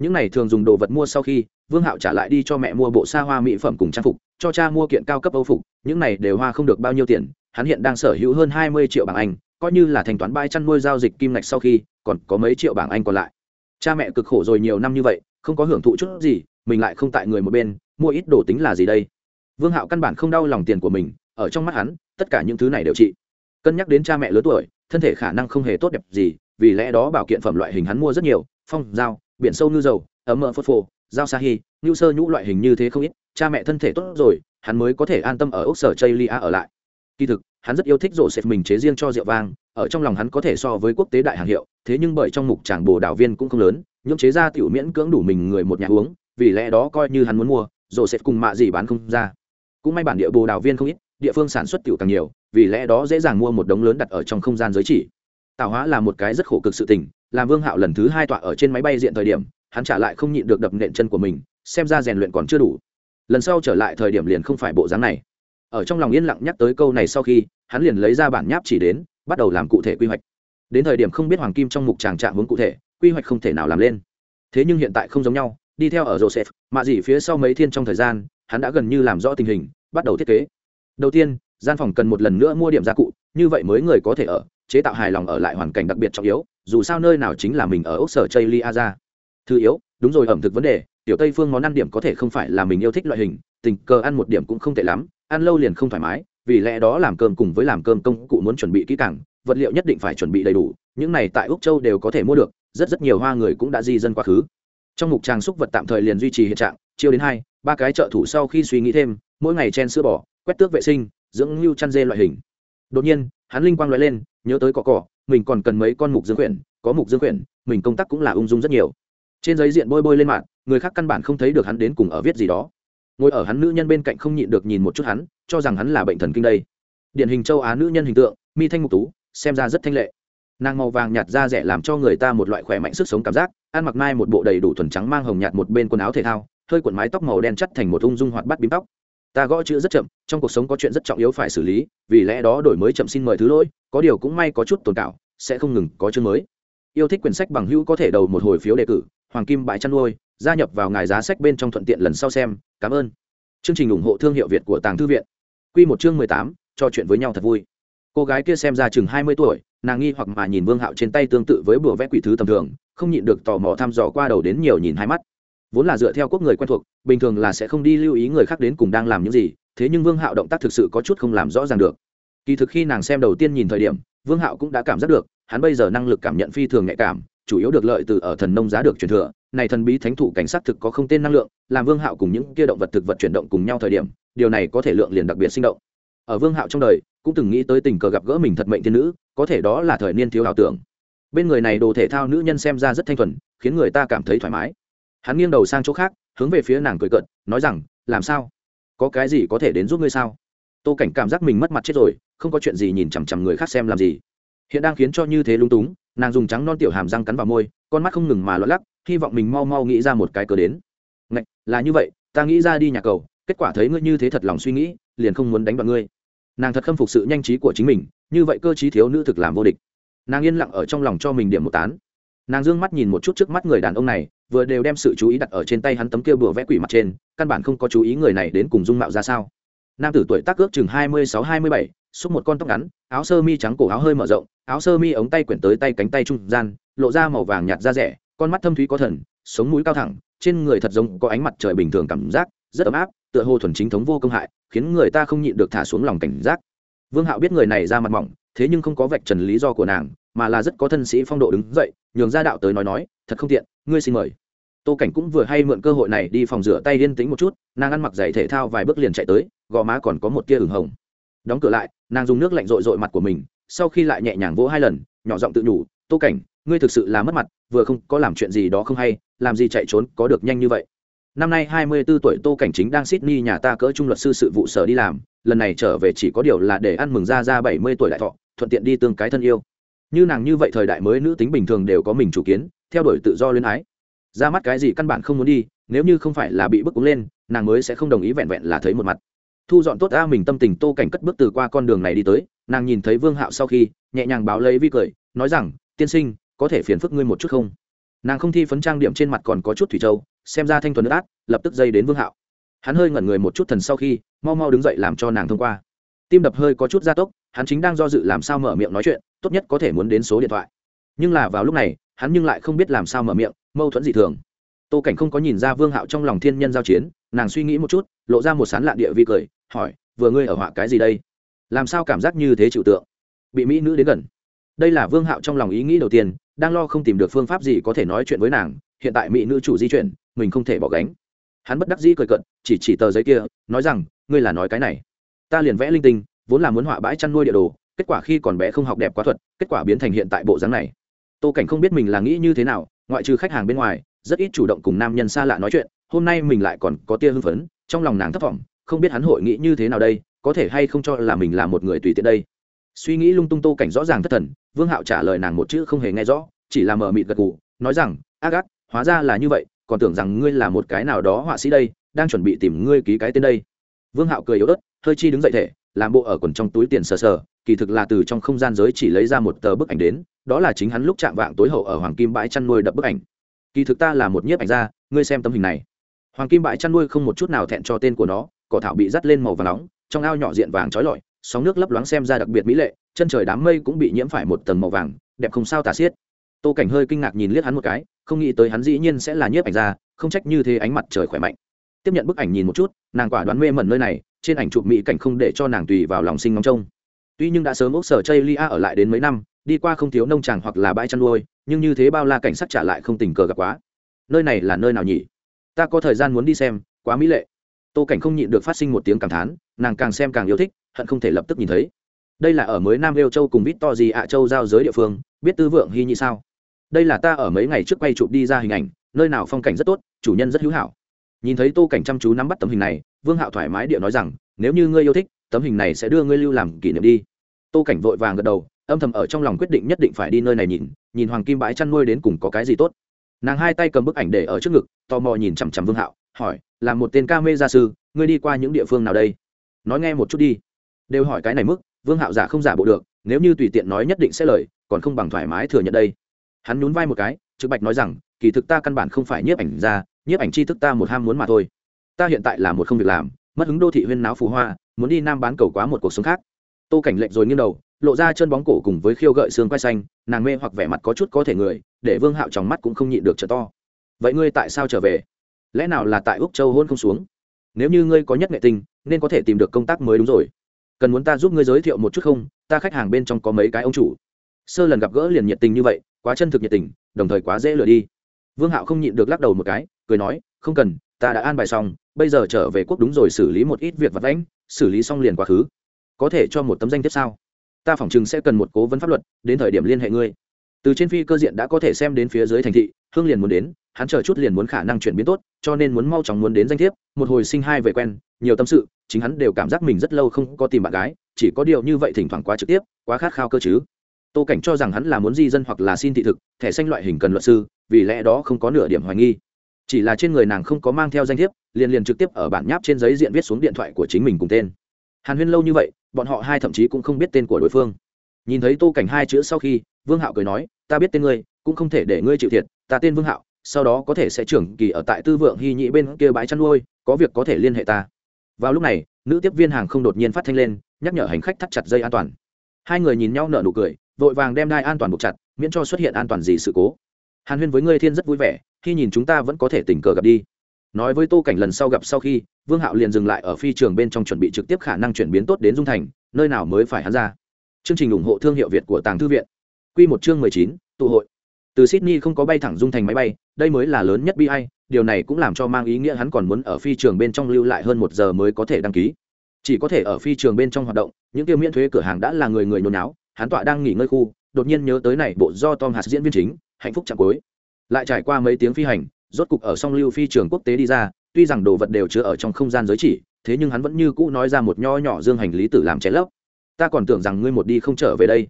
những này thường dùng đồ vật mua sau khi, vương hạo trả lại đi cho mẹ mua bộ xa hoa mỹ phẩm cùng trang phục, cho cha mua kiện cao cấp âu phục, những này đều hoa không được bao nhiêu tiền, hắn hiện đang sở hữu hơn hai mươi triệu bảng anh, coi như là thanh toán bay chăn nuôi giao dịch kim ngạch sau khi, còn có mấy triệu bảng anh còn lại cha mẹ cực khổ rồi nhiều năm như vậy, không có hưởng thụ chút gì, mình lại không tại người một bên, mua ít đồ tính là gì đây? Vương hạo căn bản không đau lòng tiền của mình, ở trong mắt hắn, tất cả những thứ này đều trị. Cân nhắc đến cha mẹ lớn tuổi, thân thể khả năng không hề tốt đẹp gì, vì lẽ đó bảo kiện phẩm loại hình hắn mua rất nhiều, phong, dao, biển sâu ngư dầu, ấm mỡ phốt phô, dao sa hi, ngưu sơ nhũ loại hình như thế không ít, cha mẹ thân thể tốt rồi, hắn mới có thể an tâm ở ốc sở chây lia ở lại. Kỳ thực, hắn rất yêu thích rổ xếp mình chế riêng cho rượu vang, ở trong lòng hắn có thể so với quốc tế đại hàng hiệu thế nhưng bởi trong mục tràng bồ đảo viên cũng không lớn những chế ra tiểu miễn cưỡng đủ mình người một nhà uống, vì lẽ đó coi như hắn muốn mua, rồi sẽ cùng mạ gì bán không ra. Cũng may bản địa bồ đảo viên không ít, địa phương sản xuất tiểu càng nhiều, vì lẽ đó dễ dàng mua một đống lớn đặt ở trong không gian giới chỉ. Tạo hóa là một cái rất khổ cực sự tình, làm vương hạo lần thứ hai tọa ở trên máy bay diện thời điểm, hắn trả lại không nhịn được đập nện chân của mình, xem ra rèn luyện còn chưa đủ. Lần sau trở lại thời điểm liền không phải bộ dáng này. Ở trong lòng yên lặng nhắc tới câu này sau khi, hắn liền lấy ra bản nháp chỉ đến, bắt đầu làm cụ thể quy hoạch đến thời điểm không biết hoàng kim trong mục tràng trạng hướng cụ thể, quy hoạch không thể nào làm lên. Thế nhưng hiện tại không giống nhau, đi theo ở joseph, mạ gì phía sau mấy thiên trong thời gian, hắn đã gần như làm rõ tình hình, bắt đầu thiết kế. Đầu tiên, gian phòng cần một lần nữa mua điểm gia cụ, như vậy mới người có thể ở, chế tạo hài lòng ở lại hoàn cảnh đặc biệt trọng yếu, dù sao nơi nào chính là mình ở ốc sở chây lia thứ yếu, đúng rồi, ẩm thực vấn đề, tiểu tây phương món ăn điểm có thể không phải là mình yêu thích loại hình, tình cờ ăn một điểm cũng không tệ lắm, ăn lâu liền không thoải mái, vì lẽ đó làm cơm cùng với làm cơm công cụ muốn chuẩn bị kỹ càng vật liệu nhất định phải chuẩn bị đầy đủ, những này tại úc châu đều có thể mua được, rất rất nhiều hoa người cũng đã di dân quá khứ. Trong mục trang xúc vật tạm thời liền duy trì hiện trạng, chiêu đến hai, ba cái trợ thủ sau khi suy nghĩ thêm, mỗi ngày chen sữa bò, quét tước vệ sinh, dưỡng lưu chăn dê loại hình. Đột nhiên, hắn linh quang nói lên, nhớ tới cỏ cỏ, mình còn cần mấy con mục dương quyển, có mục dương quyển, mình công tác cũng là ung dung rất nhiều. Trên giấy diện bôi bôi lên mạng người khác căn bản không thấy được hắn đến cùng ở viết gì đó. Ngồi ở hắn nữ nhân bên cạnh không nhịn được nhìn một chút hắn, cho rằng hắn là bệnh thần kinh đây. Điển hình châu á nữ nhân hình tượng, mi thanh mục tú xem ra rất thanh lệ. Nàng màu vàng nhạt da rẻ làm cho người ta một loại khỏe mạnh sức sống cảm giác, ăn mặc mai một bộ đầy đủ thuần trắng mang hồng nhạt một bên quần áo thể thao, hơi cuộn mái tóc màu đen chắt thành một ung dung hoạt bắt bím tóc. Ta gõ chữ rất chậm, trong cuộc sống có chuyện rất trọng yếu phải xử lý, vì lẽ đó đổi mới chậm xin mời thứ lỗi, có điều cũng may có chút tồn cảo, sẽ không ngừng có chương mới. Yêu thích quyển sách bằng hữu có thể đầu một hồi phiếu đề cử, hoàng kim bãi chăn nuôi, gia nhập vào ngài giá sách bên trong thuận tiện lần sau xem, cảm ơn. Chương trình ủng hộ thương hiệu việt của tàng thư viện. Q một chương mười tám trò chuyện với nhau thật vui cô gái kia xem ra chừng hai mươi tuổi, nàng nghi hoặc mà nhìn vương hạo trên tay tương tự với bùa vẽ quỷ thứ tầm thường, không nhịn được tò mò thăm dò qua đầu đến nhiều nhìn hai mắt. Vốn là dựa theo quốc người quen thuộc, bình thường là sẽ không đi lưu ý người khác đến cùng đang làm những gì, thế nhưng vương hạo động tác thực sự có chút không làm rõ ràng được. Kỳ thực khi nàng xem đầu tiên nhìn thời điểm, vương hạo cũng đã cảm giác được, hắn bây giờ năng lực cảm nhận phi thường nhạy cảm, chủ yếu được lợi từ ở thần nông giá được truyền thừa. Này thần bí thánh thủ cảnh sát thực có không tên năng lượng, làm vương hạo cùng những kia động vật thực vật chuyển động cùng nhau thời điểm, điều này có thể lượng liền đặc biệt sinh động ở vương hạo trong đời cũng từng nghĩ tới tình cờ gặp gỡ mình thật mệnh thiên nữ có thể đó là thời niên thiếu ảo tưởng. Bên người này đồ thể thao nữ nhân xem ra rất thanh thuần khiến người ta cảm thấy thoải mái. Hắn nghiêng đầu sang chỗ khác hướng về phía nàng cười cợt nói rằng làm sao? Có cái gì có thể đến giúp ngươi sao? Tô cảnh cảm giác mình mất mặt chết rồi không có chuyện gì nhìn chằm chằm người khác xem làm gì. Hiện đang khiến cho như thế lung túng nàng dùng trắng non tiểu hàm răng cắn vào môi con mắt không ngừng mà lót lắc hy vọng mình mau mau nghĩ ra một cái cớ đến. Ngạch, là như vậy ta nghĩ ra đi nhà cầu kết quả thấy ngươi như thế thật lòng suy nghĩ liền không muốn đánh vào ngươi nàng thật khâm phục sự nhanh trí của chính mình, như vậy cơ chí thiếu nữ thực làm vô địch. Nàng yên lặng ở trong lòng cho mình điểm một tán. Nàng d ư ơ n g mắt nhìn một chút trước mắt người đàn ông này, vừa đều đem sự chú ý đặt ở trên tay hắn tấm kia bừa vẽ quỷ mặt trên, căn bản không có chú ý người này đến cùng dung mạo ra sao. Nam tử tuổi tác ước chừng hai mươi sáu, hai mươi bảy, xúc một con tóc ngắn, áo sơ mi trắng cổ áo hơi mở rộng, áo sơ mi ống tay quyển tới tay cánh tay trung gian, lộ ra màu vàng nhạt da rẻ, con mắt thâm thúy có thần, sống mũi cao thẳng, trên người thật giống có ánh mặt trời bình thường cảm giác, rất ấm áp tựa hồ thuần chính thống vô công hại, khiến người ta không nhịn được thả xuống lòng cảnh giác. Vương hạo biết người này ra mặt mỏng, thế nhưng không có vạch trần lý do của nàng, mà là rất có thân sĩ phong độ đứng dậy, nhường ra đạo tới nói nói, thật không tiện, ngươi xin mời. Tô cảnh cũng vừa hay mượn cơ hội này đi phòng rửa tay yên tĩnh một chút, nàng ăn mặc giày thể thao vài bước liền chạy tới, gò má còn có một tia ửng hồng. Đóng cửa lại, nàng dùng nước lạnh rội rội mặt của mình, sau khi lại nhẹ nhàng vỗ hai lần, nhỏ giọng tự nhủ, tô cảnh, ngươi thực sự là mất mặt, vừa không có làm chuyện gì đó không hay, làm gì chạy trốn có được nhanh như vậy năm nay hai mươi 24 tuổi tô cảnh chính đang sydney nhà ta cỡ trung luật sư sự vụ sở đi làm, lần này trở về chỉ có điều là để ăn mừng ra ra bảy mươi tuổi đại thọ, thuận tiện đi tương cái thân yêu. Như nàng như vậy thời đại mới nữ tính bình thường đều có mình chủ kiến, theo đuổi tự do luyến ái. Ra mắt cái gì căn bản không muốn đi, nếu như không phải là bị bức cúng lên, nàng mới sẽ không đồng ý vẹn vẹn là thấy một mặt. Thu dọn tốt ra mình tâm tình tô cảnh cất bước từ qua con đường này đi tới, nàng nhìn thấy vương hạo sau khi, nhẹ nhàng báo lấy vi cười, nói rằng, tiên sinh, có thể phiền phức ngươi một chút không? Nàng không thi phấn trang điểm trên mặt còn có chút thủy châu xem ra thanh thuần nước át, lập tức dây đến vương hạo. Hắn hơi ngẩn người một chút thần sau khi, mau mau đứng dậy làm cho nàng thông qua. Tim đập hơi có chút gia tốc, hắn chính đang do dự làm sao mở miệng nói chuyện, tốt nhất có thể muốn đến số điện thoại. Nhưng là vào lúc này, hắn nhưng lại không biết làm sao mở miệng, mâu thuẫn dị thường. Tô cảnh không có nhìn ra vương hạo trong lòng thiên nhân giao chiến, nàng suy nghĩ một chút, lộ ra một sán lạ địa vi cười, hỏi, vừa ngươi ở họa cái gì đây? Làm sao cảm giác như thế chịu tượng? Bị mỹ nữ đến gần. Đây là vương hạo trong lòng ý nghĩ đầu tiên, đang lo không tìm được phương pháp gì có thể nói chuyện với nàng, hiện tại mỹ nữ chủ di chuyển mình không thể bỏ gánh. Hắn bất đắc dĩ cười cận chỉ chỉ tờ giấy kia, nói rằng, ngươi là nói cái này. Ta liền vẽ linh tinh, vốn là muốn họa bãi chăn nuôi địa đồ, kết quả khi còn bé không học đẹp quá thuật, kết quả biến thành hiện tại bộ dáng này. Tô cảnh không biết mình là nghĩ như thế nào, ngoại trừ khách hàng bên ngoài, rất ít chủ động cùng nam nhân xa lạ nói chuyện, hôm nay mình lại còn có tia hưng phấn, trong lòng nàng thất vọng không biết hắn hội nghĩ như thế nào đây, có thể hay không cho là mình là một người tùy tiện đây. Suy nghĩ lung tung tô cảnh rõ ràng thất thần, vương hạo trả lời nàng một chữ không hề nghe rõ, chỉ là mờ mịt gật gù, nói rằng, ác ác, hóa ra là như vậy còn tưởng rằng ngươi là một cái nào đó họa sĩ đây, đang chuẩn bị tìm ngươi ký cái tên đây. Vương hạo cười yếu ớt, hơi chi đứng dậy thể, làm bộ ở quần trong túi tiền sờ sờ, kỳ thực là từ trong không gian giới chỉ lấy ra một tờ bức ảnh đến, đó là chính hắn lúc chạm vạng tối hậu ở hoàng kim bãi chăn nuôi đập bức ảnh. Kỳ thực ta là một nhiếp ảnh gia, ngươi xem tấm hình này. Hoàng kim bãi chăn nuôi không một chút nào thẹn cho tên của nó, cỏ thảo bị dắt lên màu vàng nóng, trong ao nhỏ diện vàng trói lọi, sóng nước lấp loáng xem ra đặc biệt mỹ lệ, chân trời đám mây cũng bị nhiễm phải một tầng màu vàng, đẹp không sao tả xiết tô cảnh hơi kinh ngạc nhìn liếc hắn một cái không nghĩ tới hắn dĩ nhiên sẽ là nhiếp ảnh ra, không trách như thế ánh mặt trời khỏe mạnh. Tiếp nhận bức ảnh nhìn một chút nàng quả đoán mê mẩn nơi này trên ảnh chụp mỹ cảnh không để cho nàng tùy vào lòng sinh ngóng trông. Tuy nhưng đã sớm ốc sở chây lia ở lại đến mấy năm đi qua không thiếu nông tràng hoặc là bãi chăn nuôi nhưng như thế bao la cảnh sắc trả lại không tình cờ gặp quá. Nơi này là nơi nào nhỉ? Ta có thời gian muốn đi xem quá mỹ lệ. Tô cảnh không nhịn được phát sinh một tiếng cảm thán nàng càng xem càng yêu thích hận không thể lập tức nhìn thấy đây là ở mới nam rêu châu cùng vít to gì ạ châu giao giới địa phương, biết tư vượng hy như sao? Đây là ta ở mấy ngày trước quay chụp đi ra hình ảnh, nơi nào phong cảnh rất tốt, chủ nhân rất hữu hảo. Nhìn thấy tô cảnh chăm chú nắm bắt tấm hình này, vương hạo thoải mái địa nói rằng, nếu như ngươi yêu thích, tấm hình này sẽ đưa ngươi lưu làm kỷ niệm đi. Tô cảnh vội vàng gật đầu, âm thầm ở trong lòng quyết định nhất định phải đi nơi này nhìn nhìn hoàng kim bãi chăn nuôi đến cùng có cái gì tốt. Nàng hai tay cầm bức ảnh để ở trước ngực, tò mò nhìn chằm chằm vương hạo, hỏi, là một tên ca mê gia sư, ngươi đi qua những địa phương nào đây? Nói nghe một chút đi. Đều hỏi cái này mức vương hạo giả không giả bộ được, nếu như tùy tiện nói nhất định sẽ lời, còn không bằng thoải mái thừa nhận đây. Hắn nhún vai một cái, trực bạch nói rằng, kỳ thực ta căn bản không phải nhiếp ảnh ra nhiếp ảnh chi thức ta một ham muốn mà thôi. Ta hiện tại là một không việc làm, mất hứng đô thị huyên náo phù hoa, muốn đi nam bán cầu quá một cuộc sống khác. Tô cảnh lệnh rồi nghiêng đầu, lộ ra chân bóng cổ cùng với khiêu gợi xương quai xanh, nàng mê hoặc vẻ mặt có chút có thể người, để vương hạo trong mắt cũng không nhịn được trở to. Vậy ngươi tại sao trở về? Lẽ nào là tại úc châu hôn không xuống? Nếu như ngươi có nhất nghệ tinh, nên có thể tìm được công tác mới đúng rồi cần muốn ta giúp ngươi giới thiệu một chút không? Ta khách hàng bên trong có mấy cái ông chủ. Sơ lần gặp gỡ liền nhiệt tình như vậy, quá chân thực nhiệt tình, đồng thời quá dễ lừa đi. Vương hạo không nhịn được lắc đầu một cái, cười nói, không cần, ta đã an bài xong, bây giờ trở về quốc đúng rồi xử lý một ít việc vật lãnh xử lý xong liền quá khứ. Có thể cho một tấm danh tiếp sao? Ta phỏng chừng sẽ cần một cố vấn pháp luật, đến thời điểm liên hệ ngươi. Từ trên phi cơ diện đã có thể xem đến phía dưới thành thị, hương liền muốn đến hắn chờ chút liền muốn khả năng chuyển biến tốt, cho nên muốn mau chóng muốn đến danh thiếp, một hồi sinh hai về quen, nhiều tâm sự, chính hắn đều cảm giác mình rất lâu không có tìm bạn gái, chỉ có điều như vậy thỉnh thoảng quá trực tiếp, quá khát khao cơ chứ. Tô cảnh cho rằng hắn là muốn di dân hoặc là xin thị thực, thẻ xanh loại hình cần luật sư, vì lẽ đó không có nửa điểm hoài nghi. Chỉ là trên người nàng không có mang theo danh thiếp, liền liền trực tiếp ở bản nháp trên giấy diện viết xuống điện thoại của chính mình cùng tên. Hàn huyên lâu như vậy, bọn họ hai thậm chí cũng không biết tên của đối phương. Nhìn thấy tô cảnh hai chữ sau khi, vương hạo cười nói, ta biết tên ngươi, cũng không thể để ngươi chịu thiệt, ta tên vương hạo sau đó có thể sẽ trưởng kỳ ở tại tư vượng hy nhị bên kia bãi chăn nuôi, có việc có thể liên hệ ta. Vào lúc này, nữ tiếp viên hàng không đột nhiên phát thanh lên, nhắc nhở hành khách thắt chặt dây an toàn. Hai người nhìn nhau nở nụ cười, vội vàng đem đai an toàn buộc chặt, miễn cho xuất hiện an toàn gì sự cố. Hàn huyên với ngươi thiên rất vui vẻ, khi nhìn chúng ta vẫn có thể tình cờ gặp đi. Nói với tô cảnh lần sau gặp sau khi, vương hạo liền dừng lại ở phi trường bên trong chuẩn bị trực tiếp khả năng chuyển biến tốt đến dung thành, nơi nào mới phải hắn ra. Chương trình ủng hộ thương hiệu việt của tàng thư viện. Q một chương mười chín, tụ hội từ sydney không có bay thẳng dung thành máy bay, đây mới là lớn nhất bi hay điều này cũng làm cho mang ý nghĩa hắn còn muốn ở phi trường bên trong lưu lại hơn một giờ mới có thể đăng ký. Chỉ có thể ở phi trường bên trong hoạt động, những tiêu miễn thuế cửa hàng đã là người người nhồi náo, hắn tọa đang nghỉ ngơi khu, đột nhiên nhớ tới này bộ do tom hạt diễn viên chính, hạnh phúc chẳng cuối. Lại trải qua mấy tiếng phi hành, rốt cục ở song lưu phi trường quốc tế đi ra, tuy rằng đồ vật đều chứa ở trong không gian giới chỉ, thế nhưng hắn vẫn như cũ nói ra một nho nhỏ dương hành lý tử làm chén lấp. Ta còn tưởng rằng ngươi một đi không trở về đây.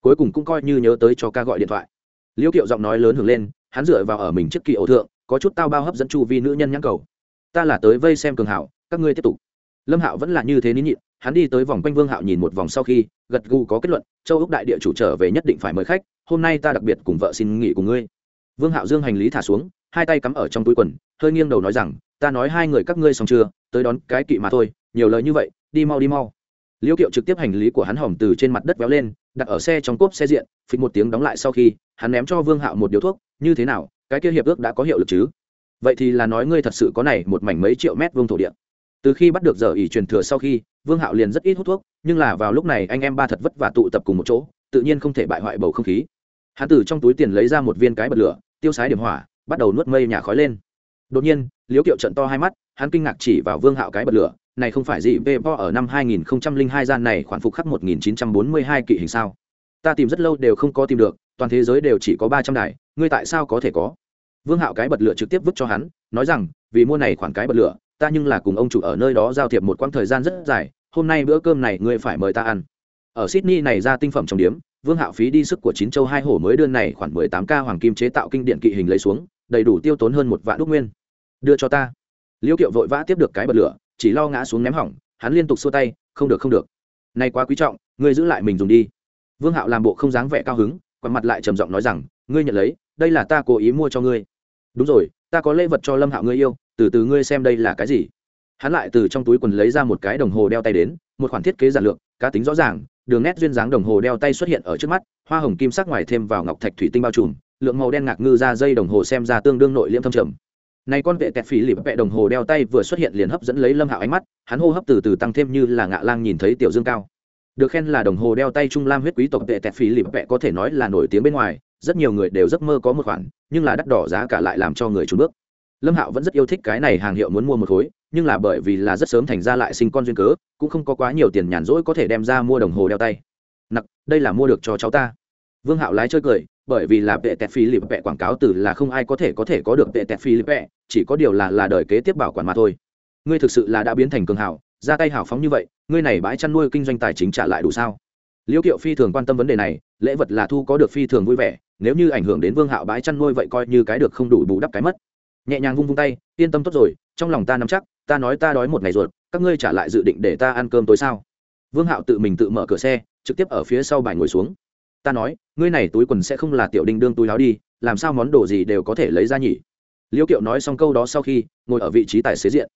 Cuối cùng cũng coi như nhớ tới cho ca gọi điện thoại liêu kiệu giọng nói lớn hưởng lên, hắn dựa vào ở mình trước kỳ ổ thượng, có chút tao bao hấp dẫn chu vi nữ nhân nhãn cầu. Ta là tới vây xem cường hảo, các ngươi tiếp tục. Lâm hạo vẫn là như thế nín nhịn, hắn đi tới vòng quanh vương hạo nhìn một vòng sau khi, gật gù có kết luận, châu úc đại địa chủ trở về nhất định phải mời khách, hôm nay ta đặc biệt cùng vợ xin nghỉ cùng ngươi. Vương hạo dương hành lý thả xuống, hai tay cắm ở trong túi quần, hơi nghiêng đầu nói rằng, ta nói hai người các ngươi xong chưa, tới đón cái kỵ mà thôi, nhiều lời như vậy, đi mau đi mau. Liễu kiệu trực tiếp hành lý của hắn hỏng từ trên mặt đất véo lên đặt ở xe trong cốp xe diện, phịch một tiếng đóng lại sau khi, hắn ném cho vương hạo một điếu thuốc, như thế nào, cái kia hiệp ước đã có hiệu lực chứ? Vậy thì là nói ngươi thật sự có này một mảnh mấy triệu mét vuông thổ địa. Từ khi bắt được giờ ỉ truyền thừa sau khi, vương hạo liền rất ít hút thuốc, nhưng là vào lúc này anh em ba thật vất vả tụ tập cùng một chỗ, tự nhiên không thể bại hoại bầu không khí. Hắn từ trong túi tiền lấy ra một viên cái bật lửa, tiêu sái điểm hỏa, bắt đầu nuốt mây nhà khói lên. Đột nhiên, liễu kiệu trận to hai mắt, hắn kinh ngạc chỉ vào vương hạo cái bật lửa này không phải gì về po ở năm 2002 gian này khoản phục khắc 1942 kỵ hình sao? Ta tìm rất lâu đều không có tìm được toàn thế giới đều chỉ có 300 đài ngươi tại sao có thể có? Vương hạo cái bật lửa trực tiếp vứt cho hắn nói rằng vì mua này khoản cái bật lửa ta nhưng là cùng ông chủ ở nơi đó giao thiệp một quãng thời gian rất dài hôm nay bữa cơm này ngươi phải mời ta ăn. Ở sydney này ra tinh phẩm trong điểm, vương hạo phí đi sức của chín châu hai hổ mới đưa này khoảng mười tám k hoàng kim chế tạo kinh điện kỵ hình lấy xuống đầy đủ tiêu tốn hơn một vạn đúc nguyên. Đưa cho ta. Liễu kiệu vội vã tiếp được cái bật lửa chỉ lo ngã xuống ném hỏng, hắn liên tục xua tay, không được không được. Nay quá quý trọng, ngươi giữ lại mình dùng đi. Vương hạo làm bộ không dáng vẻ cao hứng, quặn mặt lại trầm giọng nói rằng, ngươi nhận lấy, đây là ta cố ý mua cho ngươi. Đúng rồi, ta có lễ vật cho lâm hạo ngươi yêu, từ từ ngươi xem đây là cái gì. Hắn lại từ trong túi quần lấy ra một cái đồng hồ đeo tay đến, một khoản thiết kế giản lược, cá tính rõ ràng, đường nét duyên dáng đồng hồ đeo tay xuất hiện ở trước mắt, hoa hồng kim sắc ngoài thêm vào ngọc thạch thủy tinh bao trùm, lượng màu đen ngạc ngư ra dây đồng hồ xem ra tương đương nội liễm thâm trầm này con vệ tẹt phí lịp vẹ đồng hồ đeo tay vừa xuất hiện liền hấp dẫn lấy lâm hạo ánh mắt, hắn hô hấp từ từ tăng thêm như là ngạ lang nhìn thấy tiểu dương cao. Được khen là đồng hồ đeo tay trung lam huyết quý tộc vệ tẹt phí lịp vẹ có thể nói là nổi tiếng bên ngoài, rất nhiều người đều giấc mơ có một khoản, nhưng là đắt đỏ giá cả lại làm cho người trùn bước. Lâm hạo vẫn rất yêu thích cái này hàng hiệu muốn mua một khối, nhưng là bởi vì là rất sớm thành ra lại sinh con duyên cớ, cũng không có quá nhiều tiền nhàn rỗi có thể đem ra mua đồng hồ đeo tay. Nặc, đây là mua được cho cháu ta vương hạo lái chơi cười, bởi vì là vệ tẹt phi lịp vẹ quảng cáo từ là không ai có thể có thể có được vệ tẹt phi lịp vẹ chỉ có điều là là đời kế tiếp bảo quản mà thôi. Ngươi thực sự là đã biến thành cường hảo, ra tay hảo phóng như vậy, ngươi này bãi chăn nuôi kinh doanh tài chính trả lại đủ sao? Liễu kiệu phi thường quan tâm vấn đề này, lễ vật là thu có được phi thường vui vẻ, nếu như ảnh hưởng đến vương hạo bãi chăn nuôi vậy coi như cái được không đủ bù đắp cái mất. Nhẹ nhàng vung vung tay, yên tâm tốt rồi, trong lòng ta nắm chắc, ta nói ta đói một ngày ruột, các ngươi trả lại dự định để ta ăn cơm tối sao? Vương hạo tự mình tự mở cửa xe, trực tiếp ở phía sau bài ngồi xuống ta nói, ngươi này túi quần sẽ không là tiểu đinh đương túi láo đi, làm sao món đồ gì đều có thể lấy ra nhỉ? Liễu kiệu nói xong câu đó sau khi, ngồi ở vị trí tài xế diện.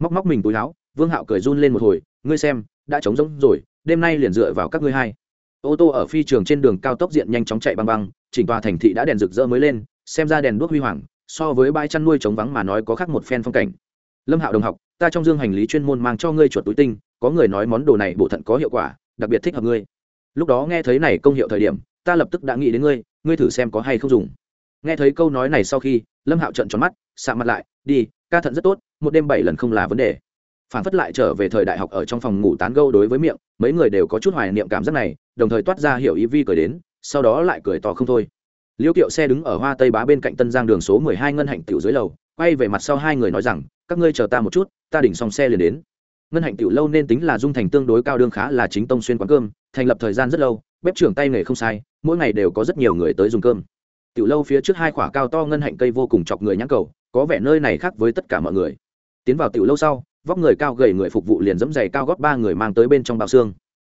Móc móc mình túi láo vương hạo cười run lên một hồi, ngươi xem, đã trống rỗng rồi, đêm nay liền dựa vào các ngươi hai. Ô tô ở phi trường trên đường cao tốc diện nhanh chóng chạy băng băng, chỉnh tòa thành thị đã đèn rực rỡ mới lên, xem ra đèn đuốc huy hoàng, so với bãi chăn nuôi trống vắng mà nói có khác một phen phong cảnh. Lâm hạo đồng học, ta trong dương hành lý chuyên môn mang cho ngươi chuột túi tinh, có người nói món đồ này bổ thận có hiệu quả, đặc biệt thích hợp ngươi lúc đó nghe thấy này công hiệu thời điểm, ta lập tức đã nghĩ đến ngươi ngươi thử xem có hay không dùng. Nghe thấy câu nói này sau khi, lâm hạo trận tròn mắt xạ mặt lại, đi, ca thận rất tốt, một đêm bảy lần không là vấn đề. Phản phất lại trở về thời đại học ở trong phòng ngủ tán gâu đối với miệng, mấy người đều có chút hoài niệm cảm giác này, đồng thời toát ra hiểu ý vi cười đến, sau đó lại cười to không thôi. Liêu kiệu xe đứng ở hoa tây bá bên cạnh tân giang đường số mười hai ngân hạnh tiểu dưới lầu, quay về mặt sau hai người nói rằng, các ngươi chờ ta một chút, ta đỉnh xong xe liền đến ngân hạnh tiểu lâu nên tính là dung thành tương đối cao đương khá là chính tông xuyên quán cơm, thành lập thời gian rất lâu, bếp trưởng tay nghề không sai, mỗi ngày đều có rất nhiều người tới dùng cơm. Tiểu lâu phía trước hai khỏa cao to ngân hạnh cây vô cùng chọc người nhãn cầu, có vẻ nơi này khác với tất cả mọi người. Tiến vào tiểu lâu sau, vóc người cao gầy người phục vụ liền dẫm giày cao gót ba người mang tới bên trong bao xương.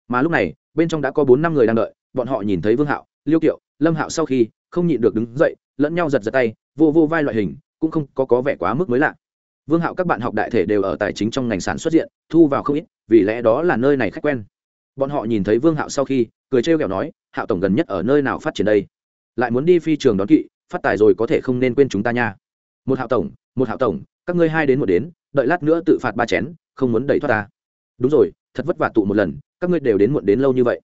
Mà lúc này, bên trong đã có bốn năm người đang đợi, bọn họ nhìn thấy vương hạo, liêu kiệu, lâm hạo sau khi không nhịn được đứng dậy, lẫn nhau giật giật tay, vô vô vai loại hình, cũng không có có vẻ quá mức mới lạ vương hạo các bạn học đại thể đều ở tài chính trong ngành sản xuất diện, thu vào không ít, vì lẽ đó là nơi này khách quen. Bọn họ nhìn thấy vương hạo sau khi, cười trêu ghẹo nói, hạo tổng gần nhất ở nơi nào phát triển đây? Lại muốn đi phi trường đón kỵ, phát tài rồi có thể không nên quên chúng ta nha. Một hạo tổng, một hạo tổng, các ngươi hai đến một đến, đợi lát nữa tự phạt ba chén, không muốn đẩy thoát ta. Đúng rồi, thật vất vả tụ một lần, các ngươi đều đến muộn đến lâu như vậy.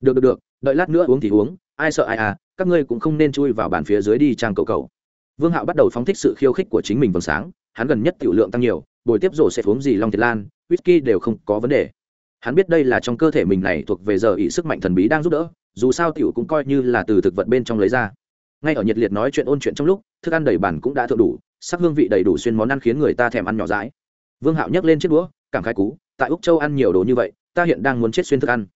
Được được được, đợi lát nữa uống thì uống, ai sợ ai à các ngươi cũng không nên chui vào bàn phía dưới đi trang cầu cầu. Vương hạo bắt đầu phóng thích sự khiêu khích của chính mình vầng sáng hắn gần nhất tiểu lượng tăng nhiều, buổi tiếp rổ sẽ uống gì long thiệt lan, whisky đều không có vấn đề. Hắn biết đây là trong cơ thể mình này thuộc về giờ ý sức mạnh thần bí đang giúp đỡ, dù sao tiểu cũng coi như là từ thực vật bên trong lấy ra. Ngay ở nhiệt liệt nói chuyện ôn chuyện trong lúc, thức ăn đầy bản cũng đã thượng đủ, sắc hương vị đầy đủ xuyên món ăn khiến người ta thèm ăn nhỏ dãi. Vương hạo nhấc lên chiếc đũa, cảm khái cú, tại úc châu ăn nhiều đồ như vậy, ta hiện đang muốn chết xuyên thức ăn.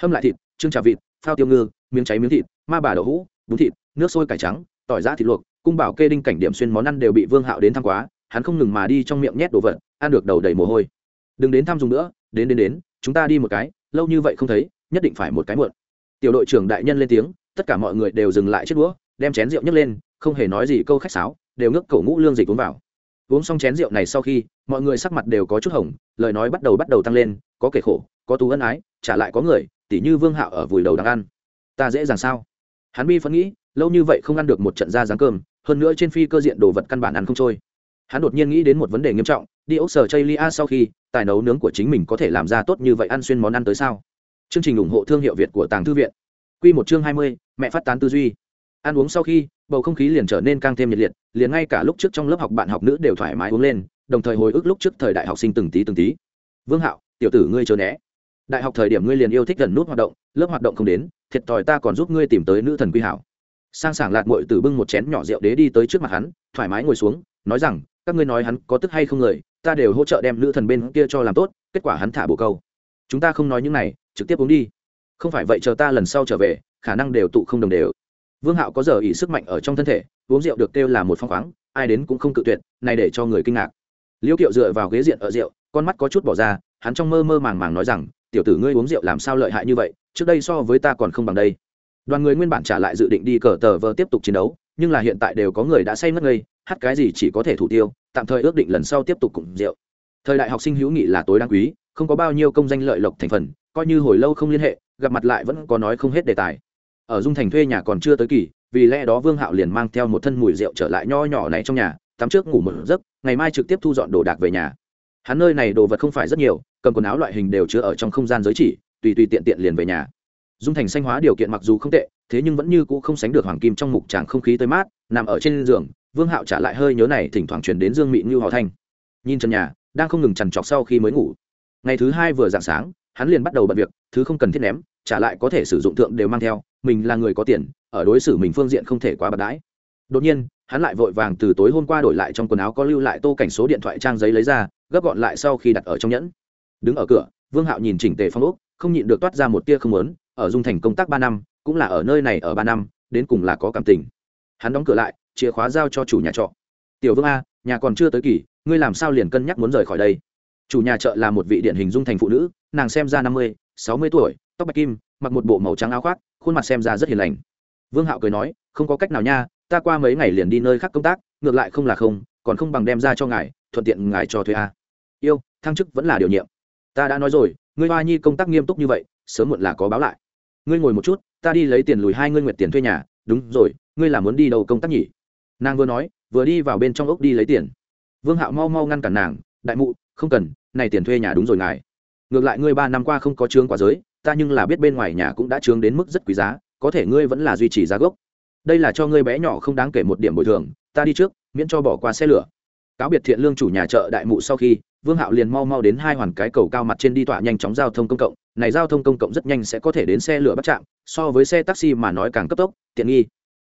Hâm lại thịt trưng trà vịt, phao tiêu ngư, miếng cháy miếng thịt, ma bà đậu hũ, bún thịt, nước sôi cải trắng, tỏi giã thịt luộc, cung bảo kê đinh cảnh điểm xuyên món ăn đều bị vương hạo đến thăng quá hắn không ngừng mà đi trong miệng nhét đồ vật, ăn được đầu đầy mồ hôi. Đừng đến thăm dùng nữa, đến đến đến, chúng ta đi một cái, lâu như vậy không thấy, nhất định phải một cái muộn. Tiểu đội trưởng đại nhân lên tiếng, tất cả mọi người đều dừng lại chiếc đũa, đem chén rượu nhấc lên, không hề nói gì câu khách sáo, đều ngước cổ ngũ lương dịch uống vào. Uống xong chén rượu này sau khi, mọi người sắc mặt đều có chút hồng, lời nói bắt đầu bắt đầu tăng lên, có kể khổ, có tú ân ái, trả lại có người, tỉ như vương hạo ở vùi đầu đang ăn. Ta dễ dàng sao? Hắn bi phân nghĩ, lâu như vậy không ăn được một trận ra dáng cơm, hơn nữa trên phi cơ diện đồ vật căn bản ăn không trôi hắn đột nhiên nghĩ đến một vấn đề nghiêm trọng, đi ốc sở chây lia sau khi tài nấu nướng của chính mình có thể làm ra tốt như vậy ăn xuyên món ăn tới sao? Chương trình ủng hộ thương hiệu việt của tàng thư viện. Q một chương hai mươi, mẹ phát tán tư duy. Ăn uống sau khi, bầu không khí liền trở nên càng thêm nhiệt liệt, liền ngay cả lúc trước trong lớp học bạn học nữ đều thoải mái uống lên, đồng thời hồi ức lúc trước thời đại học sinh từng tí từng tí. Vương hạo, tiểu tử ngươi chờ né. Đại học thời điểm ngươi liền yêu thích gần nút hoạt động, lớp hoạt động không đến, thiệt thòi ta còn giúp ngươi tìm tới nữ thần quy hảo. Sang sảng lạt mội từ bưng một chén nhỏ rượu đế đi tới trước mặt hắn, thoải mái ngồi xuống, nói rằng các ngươi nói hắn có tức hay không người, ta đều hỗ trợ đem nữ thần bên kia cho làm tốt, kết quả hắn thả bồ câu. Chúng ta không nói những này, trực tiếp uống đi. Không phải vậy chờ ta lần sau trở về, khả năng đều tụ không đồng đều. Vương hạo có giờ ỉ sức mạnh ở trong thân thể, uống rượu được kêu là một phong khoáng, ai đến cũng không cự tuyệt, này để cho người kinh ngạc. Liễu kiệu dựa vào ghế diện ở rượu, con mắt có chút bỏ ra, hắn trong mơ mơ màng màng nói rằng, tiểu tử ngươi uống rượu làm sao lợi hại như vậy, trước đây so với ta còn không bằng đây. Đoàn người nguyên bản trả lại dự định đi cờ tờ vờ tiếp tục chiến đấu, nhưng là hiện tại đều có người đã say mất ngây hát cái gì chỉ có thể thủ tiêu, tạm thời ước định lần sau tiếp tục cùng rượu. Thời đại học sinh hữu nghị là tối đáng quý, không có bao nhiêu công danh lợi lộc thành phần, coi như hồi lâu không liên hệ, gặp mặt lại vẫn có nói không hết đề tài. Ở dung thành thuê nhà còn chưa tới kỳ, vì lẽ đó vương hạo liền mang theo một thân mùi rượu trở lại nho nhỏ này trong nhà, tắm trước ngủ một giấc, ngày mai trực tiếp thu dọn đồ đạc về nhà. Hắn nơi này đồ vật không phải rất nhiều, cầm quần áo loại hình đều chứa ở trong không gian giới chỉ, tùy tùy tiện tiện liền về nhà. Dung thành xanh hóa điều kiện mặc dù không tệ, thế nhưng vẫn như cũ không sánh được hoàng kim trong mục tràng không khí tươi mát, nằm ở trên giường vương hạo trả lại hơi nhớ này thỉnh thoảng truyền đến dương mị như họ thanh. Nhìn trần nhà đang không ngừng trằn trọc sau khi mới ngủ. Ngày thứ hai vừa dạng sáng hắn liền bắt đầu bận việc thứ không cần thiết ném trả lại có thể sử dụng thượng đều mang theo mình là người có tiền ở đối xử mình phương diện không thể quá bật đãi. Đột nhiên hắn lại vội vàng từ tối hôm qua đổi lại trong quần áo có lưu lại tô cảnh số điện thoại trang giấy lấy ra gấp gọn lại sau khi đặt ở trong nhẫn. Đứng ở cửa vương hạo nhìn chỉnh tề phong úc, không nhịn được toát ra một tia không lớn ở dung thành công tác ba năm cũng là ở nơi này ở ba năm đến cùng là có cảm tình. Hắn đóng cửa lại chìa khóa giao cho chủ nhà trọ. Tiểu vương a, nhà còn chưa tới kỳ, ngươi làm sao liền cân nhắc muốn rời khỏi đây? Chủ nhà chợ là một vị điển hình dung thành phụ nữ, nàng xem ra năm mươi, sáu mươi tuổi, tóc bạch kim, mặc một bộ màu trắng áo khoác, khuôn mặt xem ra rất hiền lành. Vương hạo cười nói, không có cách nào nha, ta qua mấy ngày liền đi nơi khác công tác, ngược lại không là không, còn không bằng đem ra cho ngài, thuận tiện ngài cho thuê a. Yêu, thăng chức vẫn là điều nhiệm. Ta đã nói rồi, ngươi hoa nhi công tác nghiêm túc như vậy, sớm muộn là có báo lại. Ngươi ngồi một chút, ta đi lấy tiền lùi hai ngươi nguyệt tiền thuê nhà. Đúng rồi, ngươi là muốn đi đầu công tác nhỉ? Nàng vừa nói, vừa đi vào bên trong ốc đi lấy tiền. Vương hạo mau mau ngăn cản nàng, đại mụ, không cần, này tiền thuê nhà đúng rồi ngài. Ngược lại ngươi ba năm qua không có trương quá giới, ta nhưng là biết bên ngoài nhà cũng đã trương đến mức rất quý giá, có thể ngươi vẫn là duy trì giá gốc. Đây là cho ngươi bé nhỏ không đáng kể một điểm bồi thường, ta đi trước, miễn cho bỏ qua xe lửa. Cáo biệt thiện lương chủ nhà chợ đại mụ sau khi, vương hạo liền mau mau đến hai hoàn cái cầu cao mặt trên đi tọa nhanh chóng giao thông công cộng. Này giao thông công cộng rất nhanh sẽ có thể đến xe lửa bắt chạm, so với xe taxi mà nói càng cấp tốc, tiện nghi.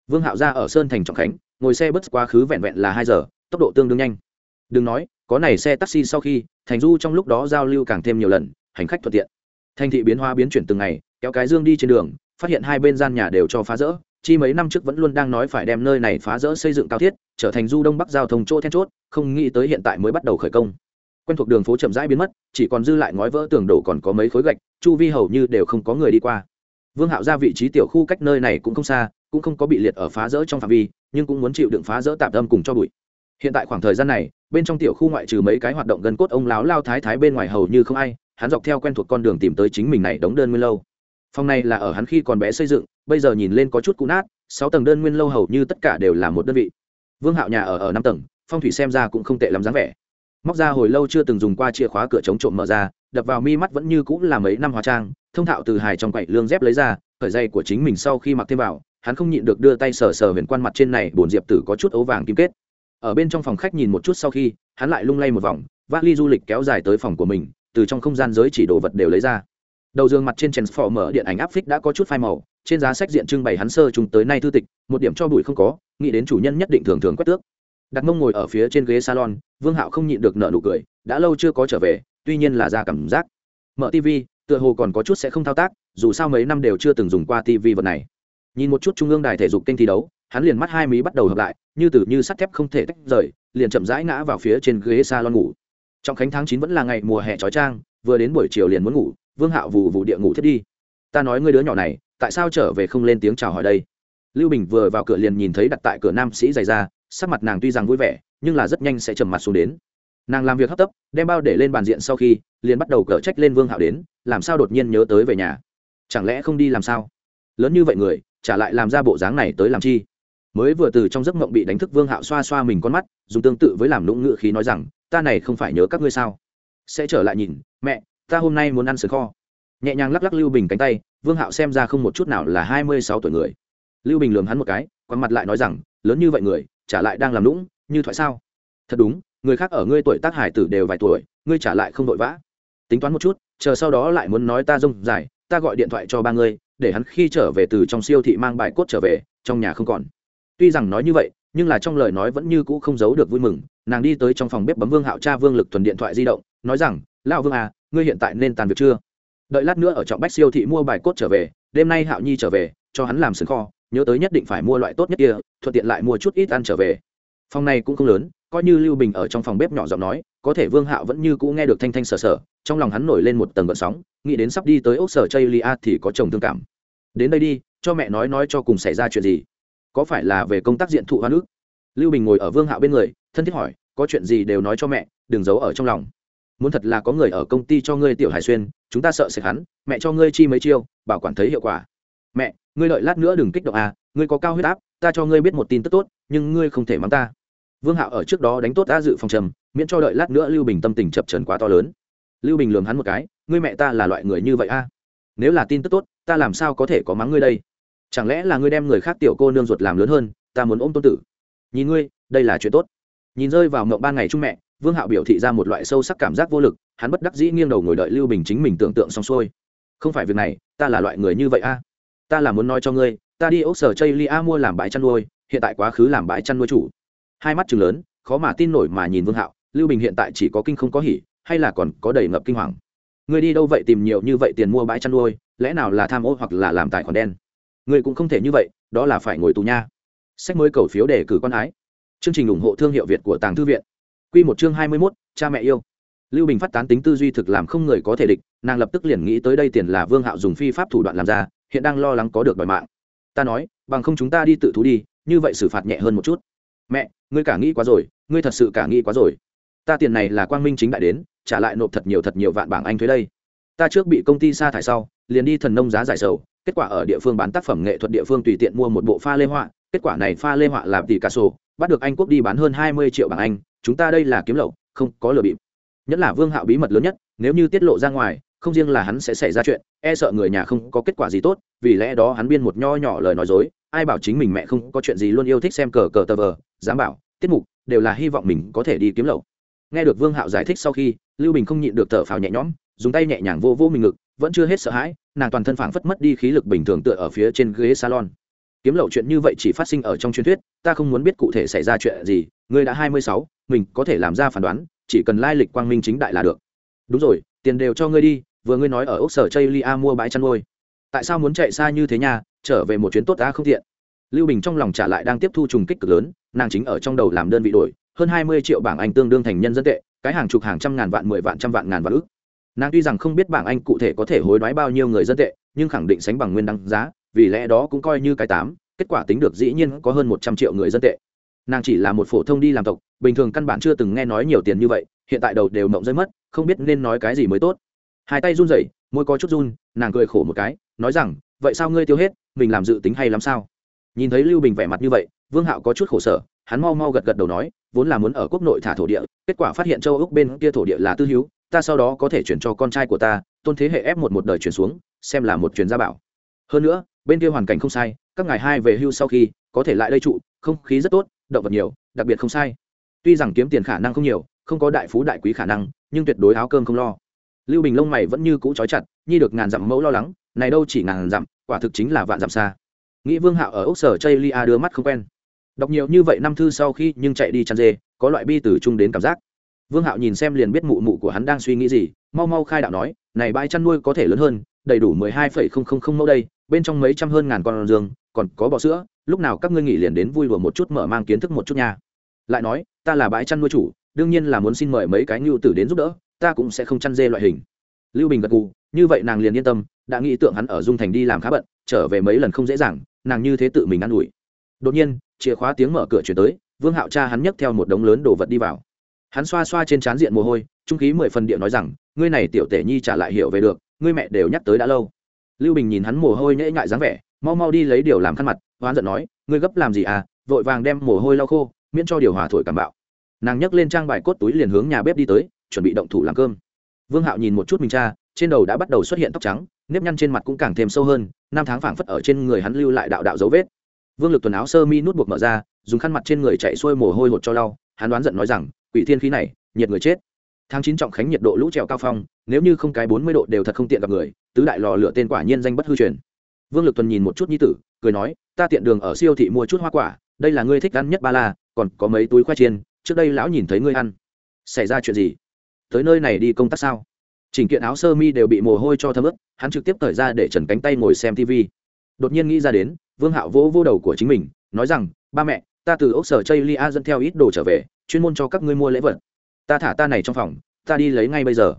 Vương hạo ra ở sơn thành trọng khánh ngồi xe bất quá khứ vẹn vẹn là hai giờ, tốc độ tương đương nhanh. Đừng nói, có này xe taxi sau khi, thành du trong lúc đó giao lưu càng thêm nhiều lần, hành khách thuận tiện. Thành thị biến hóa biến chuyển từng ngày, kéo cái dương đi trên đường, phát hiện hai bên gian nhà đều cho phá rỡ, chi mấy năm trước vẫn luôn đang nói phải đem nơi này phá rỡ xây dựng cao thiết, trở thành du đông bắc giao thông chỗ then chốt, không nghĩ tới hiện tại mới bắt đầu khởi công. Quen thuộc đường phố chậm rãi biến mất, chỉ còn dư lại ngói vỡ tường đổ còn có mấy khối gạch, chu vi hầu như đều không có người đi qua. Vương hạo ra vị trí tiểu khu cách nơi này cũng không xa, cũng không có bị liệt ở phá rỡ trong phạm vi nhưng cũng muốn chịu đựng phá rỡ tạm tâm cùng cho bụi. Hiện tại khoảng thời gian này, bên trong tiểu khu ngoại trừ mấy cái hoạt động gần cốt ông láo lao thái thái bên ngoài hầu như không ai, hắn dọc theo quen thuộc con đường tìm tới chính mình này đóng đơn nguyên lâu. Phòng này là ở hắn khi còn bé xây dựng, bây giờ nhìn lên có chút cũ nát, sáu tầng đơn nguyên lâu hầu như tất cả đều là một đơn vị. Vương hạo nhà ở ở năm tầng, phong thủy xem ra cũng không tệ lắm dáng vẻ. Móc ra hồi lâu chưa từng dùng qua chìa khóa cửa chống trộm mở ra, đập vào mi mắt vẫn như cũng là mấy năm hóa trang, thông thạo từ hài trong quậy lương dép lấy ra, khởi dây của chính mình sau khi mặc thêm vào hắn không nhịn được đưa tay sờ sờ huyền quan mặt trên này bồn diệp tử có chút ấu vàng kim kết. Ở bên trong phòng khách nhìn một chút sau khi, hắn lại lung lay một vòng, vác ly du lịch kéo dài tới phòng của mình, từ trong không gian giới chỉ đồ vật đều lấy ra. Đầu giường mặt trên chèn phò mở điện ảnh áp phích đã có chút phai màu, trên giá sách diện trưng bày hắn sơ chúng tới nay thư tịch, một điểm cho bụi không có, nghĩ đến chủ nhân nhất định thường thường quét tước. Đặt mông ngồi ở phía trên ghế salon, vương hạo không nhịn được nợ nụ cười, đã lâu chưa có trở về, tuy nhiên là ra cảm giác. Mở tv tựa hồ còn có chút sẽ không thao tác, dù sao mấy năm đều chưa từng dùng qua tv vật này nhìn một chút trung ương đài thể dục kênh thi đấu, hắn liền mắt hai mí bắt đầu hợp lại, như từ như sắt thép không thể tách rời, liền chậm rãi ngã vào phía trên ghế salon ngủ. Trong khánh tháng chín vẫn là ngày mùa hè trói trang, vừa đến buổi chiều liền muốn ngủ, vương hạo vù vù địa ngủ thiết đi. Ta nói ngươi đứa nhỏ này, tại sao trở về không lên tiếng chào hỏi đây? Lưu bình vừa vào cửa liền nhìn thấy đặt tại cửa nam sĩ dày ra sắc mặt nàng tuy rằng vui vẻ, nhưng là rất nhanh sẽ trầm mặt xuống đến. Nàng làm việc hấp tấp, đem bao để lên bàn diện sau khi, liền bắt đầu cở trách lên vương hạo đến, làm sao đột nhiên nhớ tới về nhà? Chẳng lẽ không đi làm sao? Lớn như vậy người trả lại làm ra bộ dáng này tới làm chi? Mới vừa từ trong giấc mộng bị đánh thức vương hạo xoa xoa mình con mắt, dùng tương tự với làm lũng ngự khí nói rằng, ta này không phải nhớ các ngươi sao? Sẽ trở lại nhìn, mẹ, ta hôm nay muốn ăn sườn kho. Nhẹ nhàng lắc lắc lưu bình cánh tay, vương hạo xem ra không một chút nào là hai mươi sáu tuổi người. Lưu bình lường hắn một cái, quằn mặt lại nói rằng, lớn như vậy người, trả lại đang làm lũng như thoại sao? Thật đúng, người khác ở ngươi tuổi tác hải tử đều vài tuổi, ngươi trả lại không vội vã. Tính toán một chút, chờ sau đó lại muốn nói ta rông dài, ta gọi điện thoại cho ba ngươi để hắn khi trở về từ trong siêu thị mang bài cốt trở về, trong nhà không còn. Tuy rằng nói như vậy, nhưng là trong lời nói vẫn như cũ không giấu được vui mừng, nàng đi tới trong phòng bếp bấm vương hạo cha vương lực thuần điện thoại di động, nói rằng, lão vương à ngươi hiện tại nên tàn việc chưa? Đợi lát nữa ở trọng bách siêu thị mua bài cốt trở về, đêm nay hạo nhi trở về, cho hắn làm sừng kho, nhớ tới nhất định phải mua loại tốt nhất kia, thuận tiện lại mua chút ít ăn trở về. Phòng này cũng không lớn coi như lưu bình ở trong phòng bếp nhỏ giọng nói, có thể vương hạo vẫn như cũ nghe được thanh thanh sờ sờ, trong lòng hắn nổi lên một tầng gợn sóng, nghĩ đến sắp đi tới ốc sở chây lia thì có chồng thương cảm. Đến đây đi, cho mẹ nói nói cho cùng xảy ra chuyện gì? Có phải là về công tác diện thụ hoa nước lưu bình ngồi ở vương hạo bên người, thân thiết hỏi, có chuyện gì đều nói cho mẹ, đừng giấu ở trong lòng. Muốn thật là có người ở công ty cho ngươi tiểu hải xuyên, chúng ta sợ sệt hắn, mẹ cho ngươi chi mấy chiêu, bảo quản thấy hiệu quả. Mẹ, ngươi đợi lát nữa đừng kích động à ngươi có cao huyết áp, ta cho ngươi biết một tin tức tốt, nhưng ngươi không thể mắng ta vương hạo ở trước đó đánh tốt đã dự phòng trầm, miễn cho đợi lát nữa lưu bình tâm tình chập trần quá to lớn. Lưu bình lường hắn một cái, ngươi mẹ ta là loại người như vậy a? À? nếu là tin tức tốt, ta làm sao có thể có mắng ngươi đây? Chẳng lẽ là ngươi đem người khác tiểu cô nương ruột làm lớn hơn, ta muốn ôm tôn tử? Nhìn ngươi, đây là chuyện tốt. Nhìn rơi vào mộng ban ngày chung mẹ, vương hạo biểu thị ra một loại sâu sắc cảm giác vô lực, hắn bất đắc dĩ nghiêng đầu ngồi đợi lưu bình chính mình tưởng tượng xong xuôi. Không phải việc này, ta là loại người như vậy a? Ta là muốn nói cho ngươi, ta đi ốc sở chây lia mua làm bãi chăn nuôi, hiện tại quá khứ làm bãi chăn nuôi chủ hai mắt chừng lớn, khó mà tin nổi mà nhìn vương hạo, lưu bình hiện tại chỉ có kinh không có hỉ, hay là còn có đầy ngập kinh hoàng. Người đi đâu vậy tìm nhiều như vậy tiền mua bãi chăn nuôi, lẽ nào là tham ô hoặc là làm tài khoản đen? Người cũng không thể như vậy, đó là phải ngồi tù nha. Sách mới cầu phiếu để cử con ái. Chương trình ủng hộ thương hiệu việt của tàng thư viện. Q một chương hai mươi mốt, cha mẹ yêu. Lưu bình phát tán tính tư duy thực làm không người có thể địch, nàng lập tức liền nghĩ tới đây tiền là vương hạo dùng phi pháp thủ đoạn làm ra, hiện đang lo lắng có được đòi mạng. Ta nói, bằng không chúng ta đi tự thú đi, như vậy xử phạt nhẹ hơn một chút. Mẹ ngươi cả nghĩ quá rồi, ngươi thật sự cả nghĩ quá rồi. Ta tiền này là quang minh chính đại đến, trả lại nộp thật nhiều thật nhiều vạn bảng anh thuế đây. Ta trước bị công ty sa thải sau, liền đi thần nông giá giải sầu, kết quả ở địa phương bán tác phẩm nghệ thuật địa phương tùy tiện mua một bộ pha lê họa, kết quả này pha lê họa làm tỷ cà sổ bắt được anh quốc đi bán hơn hai mươi triệu bảng anh, chúng ta đây là kiếm lậu, không có lừa bịp. Nhất là vương hạo bí mật lớn nhất, nếu như tiết lộ ra ngoài, không riêng là hắn sẽ xảy ra chuyện e sợ người nhà không có kết quả gì tốt, vì lẽ đó hắn biên một nho nhỏ lời nói dối, ai bảo chính mình mẹ không có chuyện gì luôn yêu thích xem cờ cờ tờ vờ, dám bảo tiết mục đều là hy vọng mình có thể đi kiếm lậu. Nghe được vương hạo giải thích sau khi, lưu bình không nhịn được thở phào nhẹ nhõm, dùng tay nhẹ nhàng vô vô mình ngực, vẫn chưa hết sợ hãi, nàng toàn thân phảng phất mất đi khí lực bình thường tựa ở phía trên ghế salon. Kiếm lậu chuyện như vậy chỉ phát sinh ở trong truyền thuyết, ta không muốn biết cụ thể xảy ra chuyện gì, ngươi đã hai mươi sáu, mình có thể làm ra phán đoán, chỉ cần lai lịch quang minh chính đại là được. Đúng rồi, tiền đều cho ngươi đi, vừa ngươi nói ở ốc sở chây lia mua bãi chăn nuôi. Tại sao muốn chạy xa như thế nhà trở về một chuyến tốt ta không tiện lưu bình trong lòng trả lại đang tiếp thu trùng kích cực lớn, nàng chính ở trong đầu làm đơn vị đổi, hơn hai mươi triệu bảng anh tương đương thành nhân dân tệ, cái hàng chục hàng trăm ngàn vạn, mười vạn, trăm vạn ngàn vạn ước nàng tuy rằng không biết bảng anh cụ thể có thể hối đoái bao nhiêu người dân tệ, nhưng khẳng định sánh bằng nguyên đăng giá, vì lẽ đó cũng coi như cái tám, kết quả tính được dĩ nhiên có hơn một trăm triệu người dân tệ. Nàng chỉ là một phổ thông đi làm tộc, bình thường căn bản chưa từng nghe nói nhiều tiền như vậy, hiện tại đầu đều mộng rơi mất, không biết nên nói cái gì mới tốt. Hai tay run rẩy, môi có chút run, nàng cười khổ một cái, nói rằng, vậy sao ngươi tiêu hết, mình làm dự tính hay lắm sao? Nhìn thấy lưu bình vẻ mặt như vậy, vương hạo có chút khổ sở, hắn mau mau gật gật đầu nói, vốn là muốn ở quốc nội thả thổ địa, kết quả phát hiện châu úc bên kia thổ địa là tư hữu, ta sau đó có thể chuyển cho con trai của ta, tôn thế hệ ép một một đời chuyển xuống, xem là một chuyển gia bảo. Hơn nữa, bên kia hoàn cảnh không sai, các ngài hai về hưu sau khi, có thể lại đây trụ, không khí rất tốt, động vật nhiều, đặc biệt không sai. Tuy rằng kiếm tiền khả năng không nhiều, không có đại phú đại quý khả năng, nhưng tuyệt đối áo cơm không lo. Lưu bình lông mày vẫn như cũ trói chặt, nhi được ngàn dặm mẫu lo lắng, này đâu chỉ ngàn dặm, quả thực chính là vạn dặm xa nghĩ vương hạo ở ốc sở chây lia đưa mắt không quen. Đọc nhiều như vậy năm thư sau khi nhưng chạy đi chăn dê, có loại bi từ chung đến cảm giác. Vương hạo nhìn xem liền biết mụ mụ của hắn đang suy nghĩ gì, mau mau khai đạo nói, này bãi chăn nuôi có thể lớn hơn, đầy đủ mười hai phẩy không không không mẫu đây, bên trong mấy trăm hơn ngàn con giường, còn có bò sữa, lúc nào các ngươi nghỉ liền đến vui đùa một chút mở mang kiến thức một chút nha. Lại nói, ta là bãi chăn nuôi chủ, đương nhiên là muốn xin mời mấy cái ngưu tử đến giúp đỡ, ta cũng sẽ không chăn dê loại hình. Lưu bình gật gù, như vậy nàng liền yên tâm, đã nghĩ tượng hắn ở dung thành đi làm khá bận, trở về mấy lần không dễ dàng nàng như thế tự mình ă n ủi. Đột nhiên, chìa khóa tiếng mở cửa chuyển tới, vương hạo cha hắn nhấc theo một đống lớn đồ vật đi vào. Hắn xoa xoa trên trán diện mồ hôi, trung khí mười phần điện nói rằng, ngươi này tiểu tể nhi trả lại hiểu về được, ngươi mẹ đều nhắc tới đã lâu. Lưu bình nhìn hắn mồ hôi nhễ ngại dáng vẻ, mau mau đi lấy điều làm khăn mặt, hoán giận nói, ngươi gấp làm gì à vội vàng đem mồ hôi lau khô, miễn cho điều hòa thổi cảm bạo. Nàng nhấc lên trang bài cốt túi liền hướng nhà bếp đi tới, chuẩn bị động thủ làm cơm. Vương hạo nhìn một chút mình cha, trên đầu đã bắt đầu xuất hiện tóc trắng nếp nhăn trên mặt cũng càng thêm sâu hơn, năm tháng phảng phất ở trên người hắn lưu lại đạo đạo dấu vết. Vương lực tuần áo sơ mi nút buộc mở ra, dùng khăn mặt trên người chạy xuôi mồ hôi hột cho lau, hắn đoán giận nói rằng, quỷ thiên khí này, nhiệt người chết. Tháng chín trọng khánh nhiệt độ lũ trèo cao phong, nếu như không cái bốn mươi độ đều thật không tiện gặp người, tứ đại lò lửa tên quả nhiên danh bất hư truyền. Vương lực tuần nhìn một chút nhi tử, cười nói, ta tiện đường ở siêu thị mua chút hoa quả, đây là ngươi thích ăn nhất ba la, còn có mấy túi khoai chiên, trước đây lão nhìn thấy ngươi ăn. Xảy ra chuyện gì? Tới nơi này đi công tác sao? Chỉnh kiện áo sơ mi đều bị mồ hôi cho thấm ướt hắn trực tiếp thời ra để trần cánh tay ngồi xem tv đột nhiên nghĩ ra đến, vương hạo vỗ vô đầu của chính mình, nói rằng, ba mẹ, ta từ ốc sở chây lia dẫn theo ít đồ trở về, chuyên môn cho các ngươi mua lễ vật. Ta thả ta này trong phòng, ta đi lấy ngay bây giờ.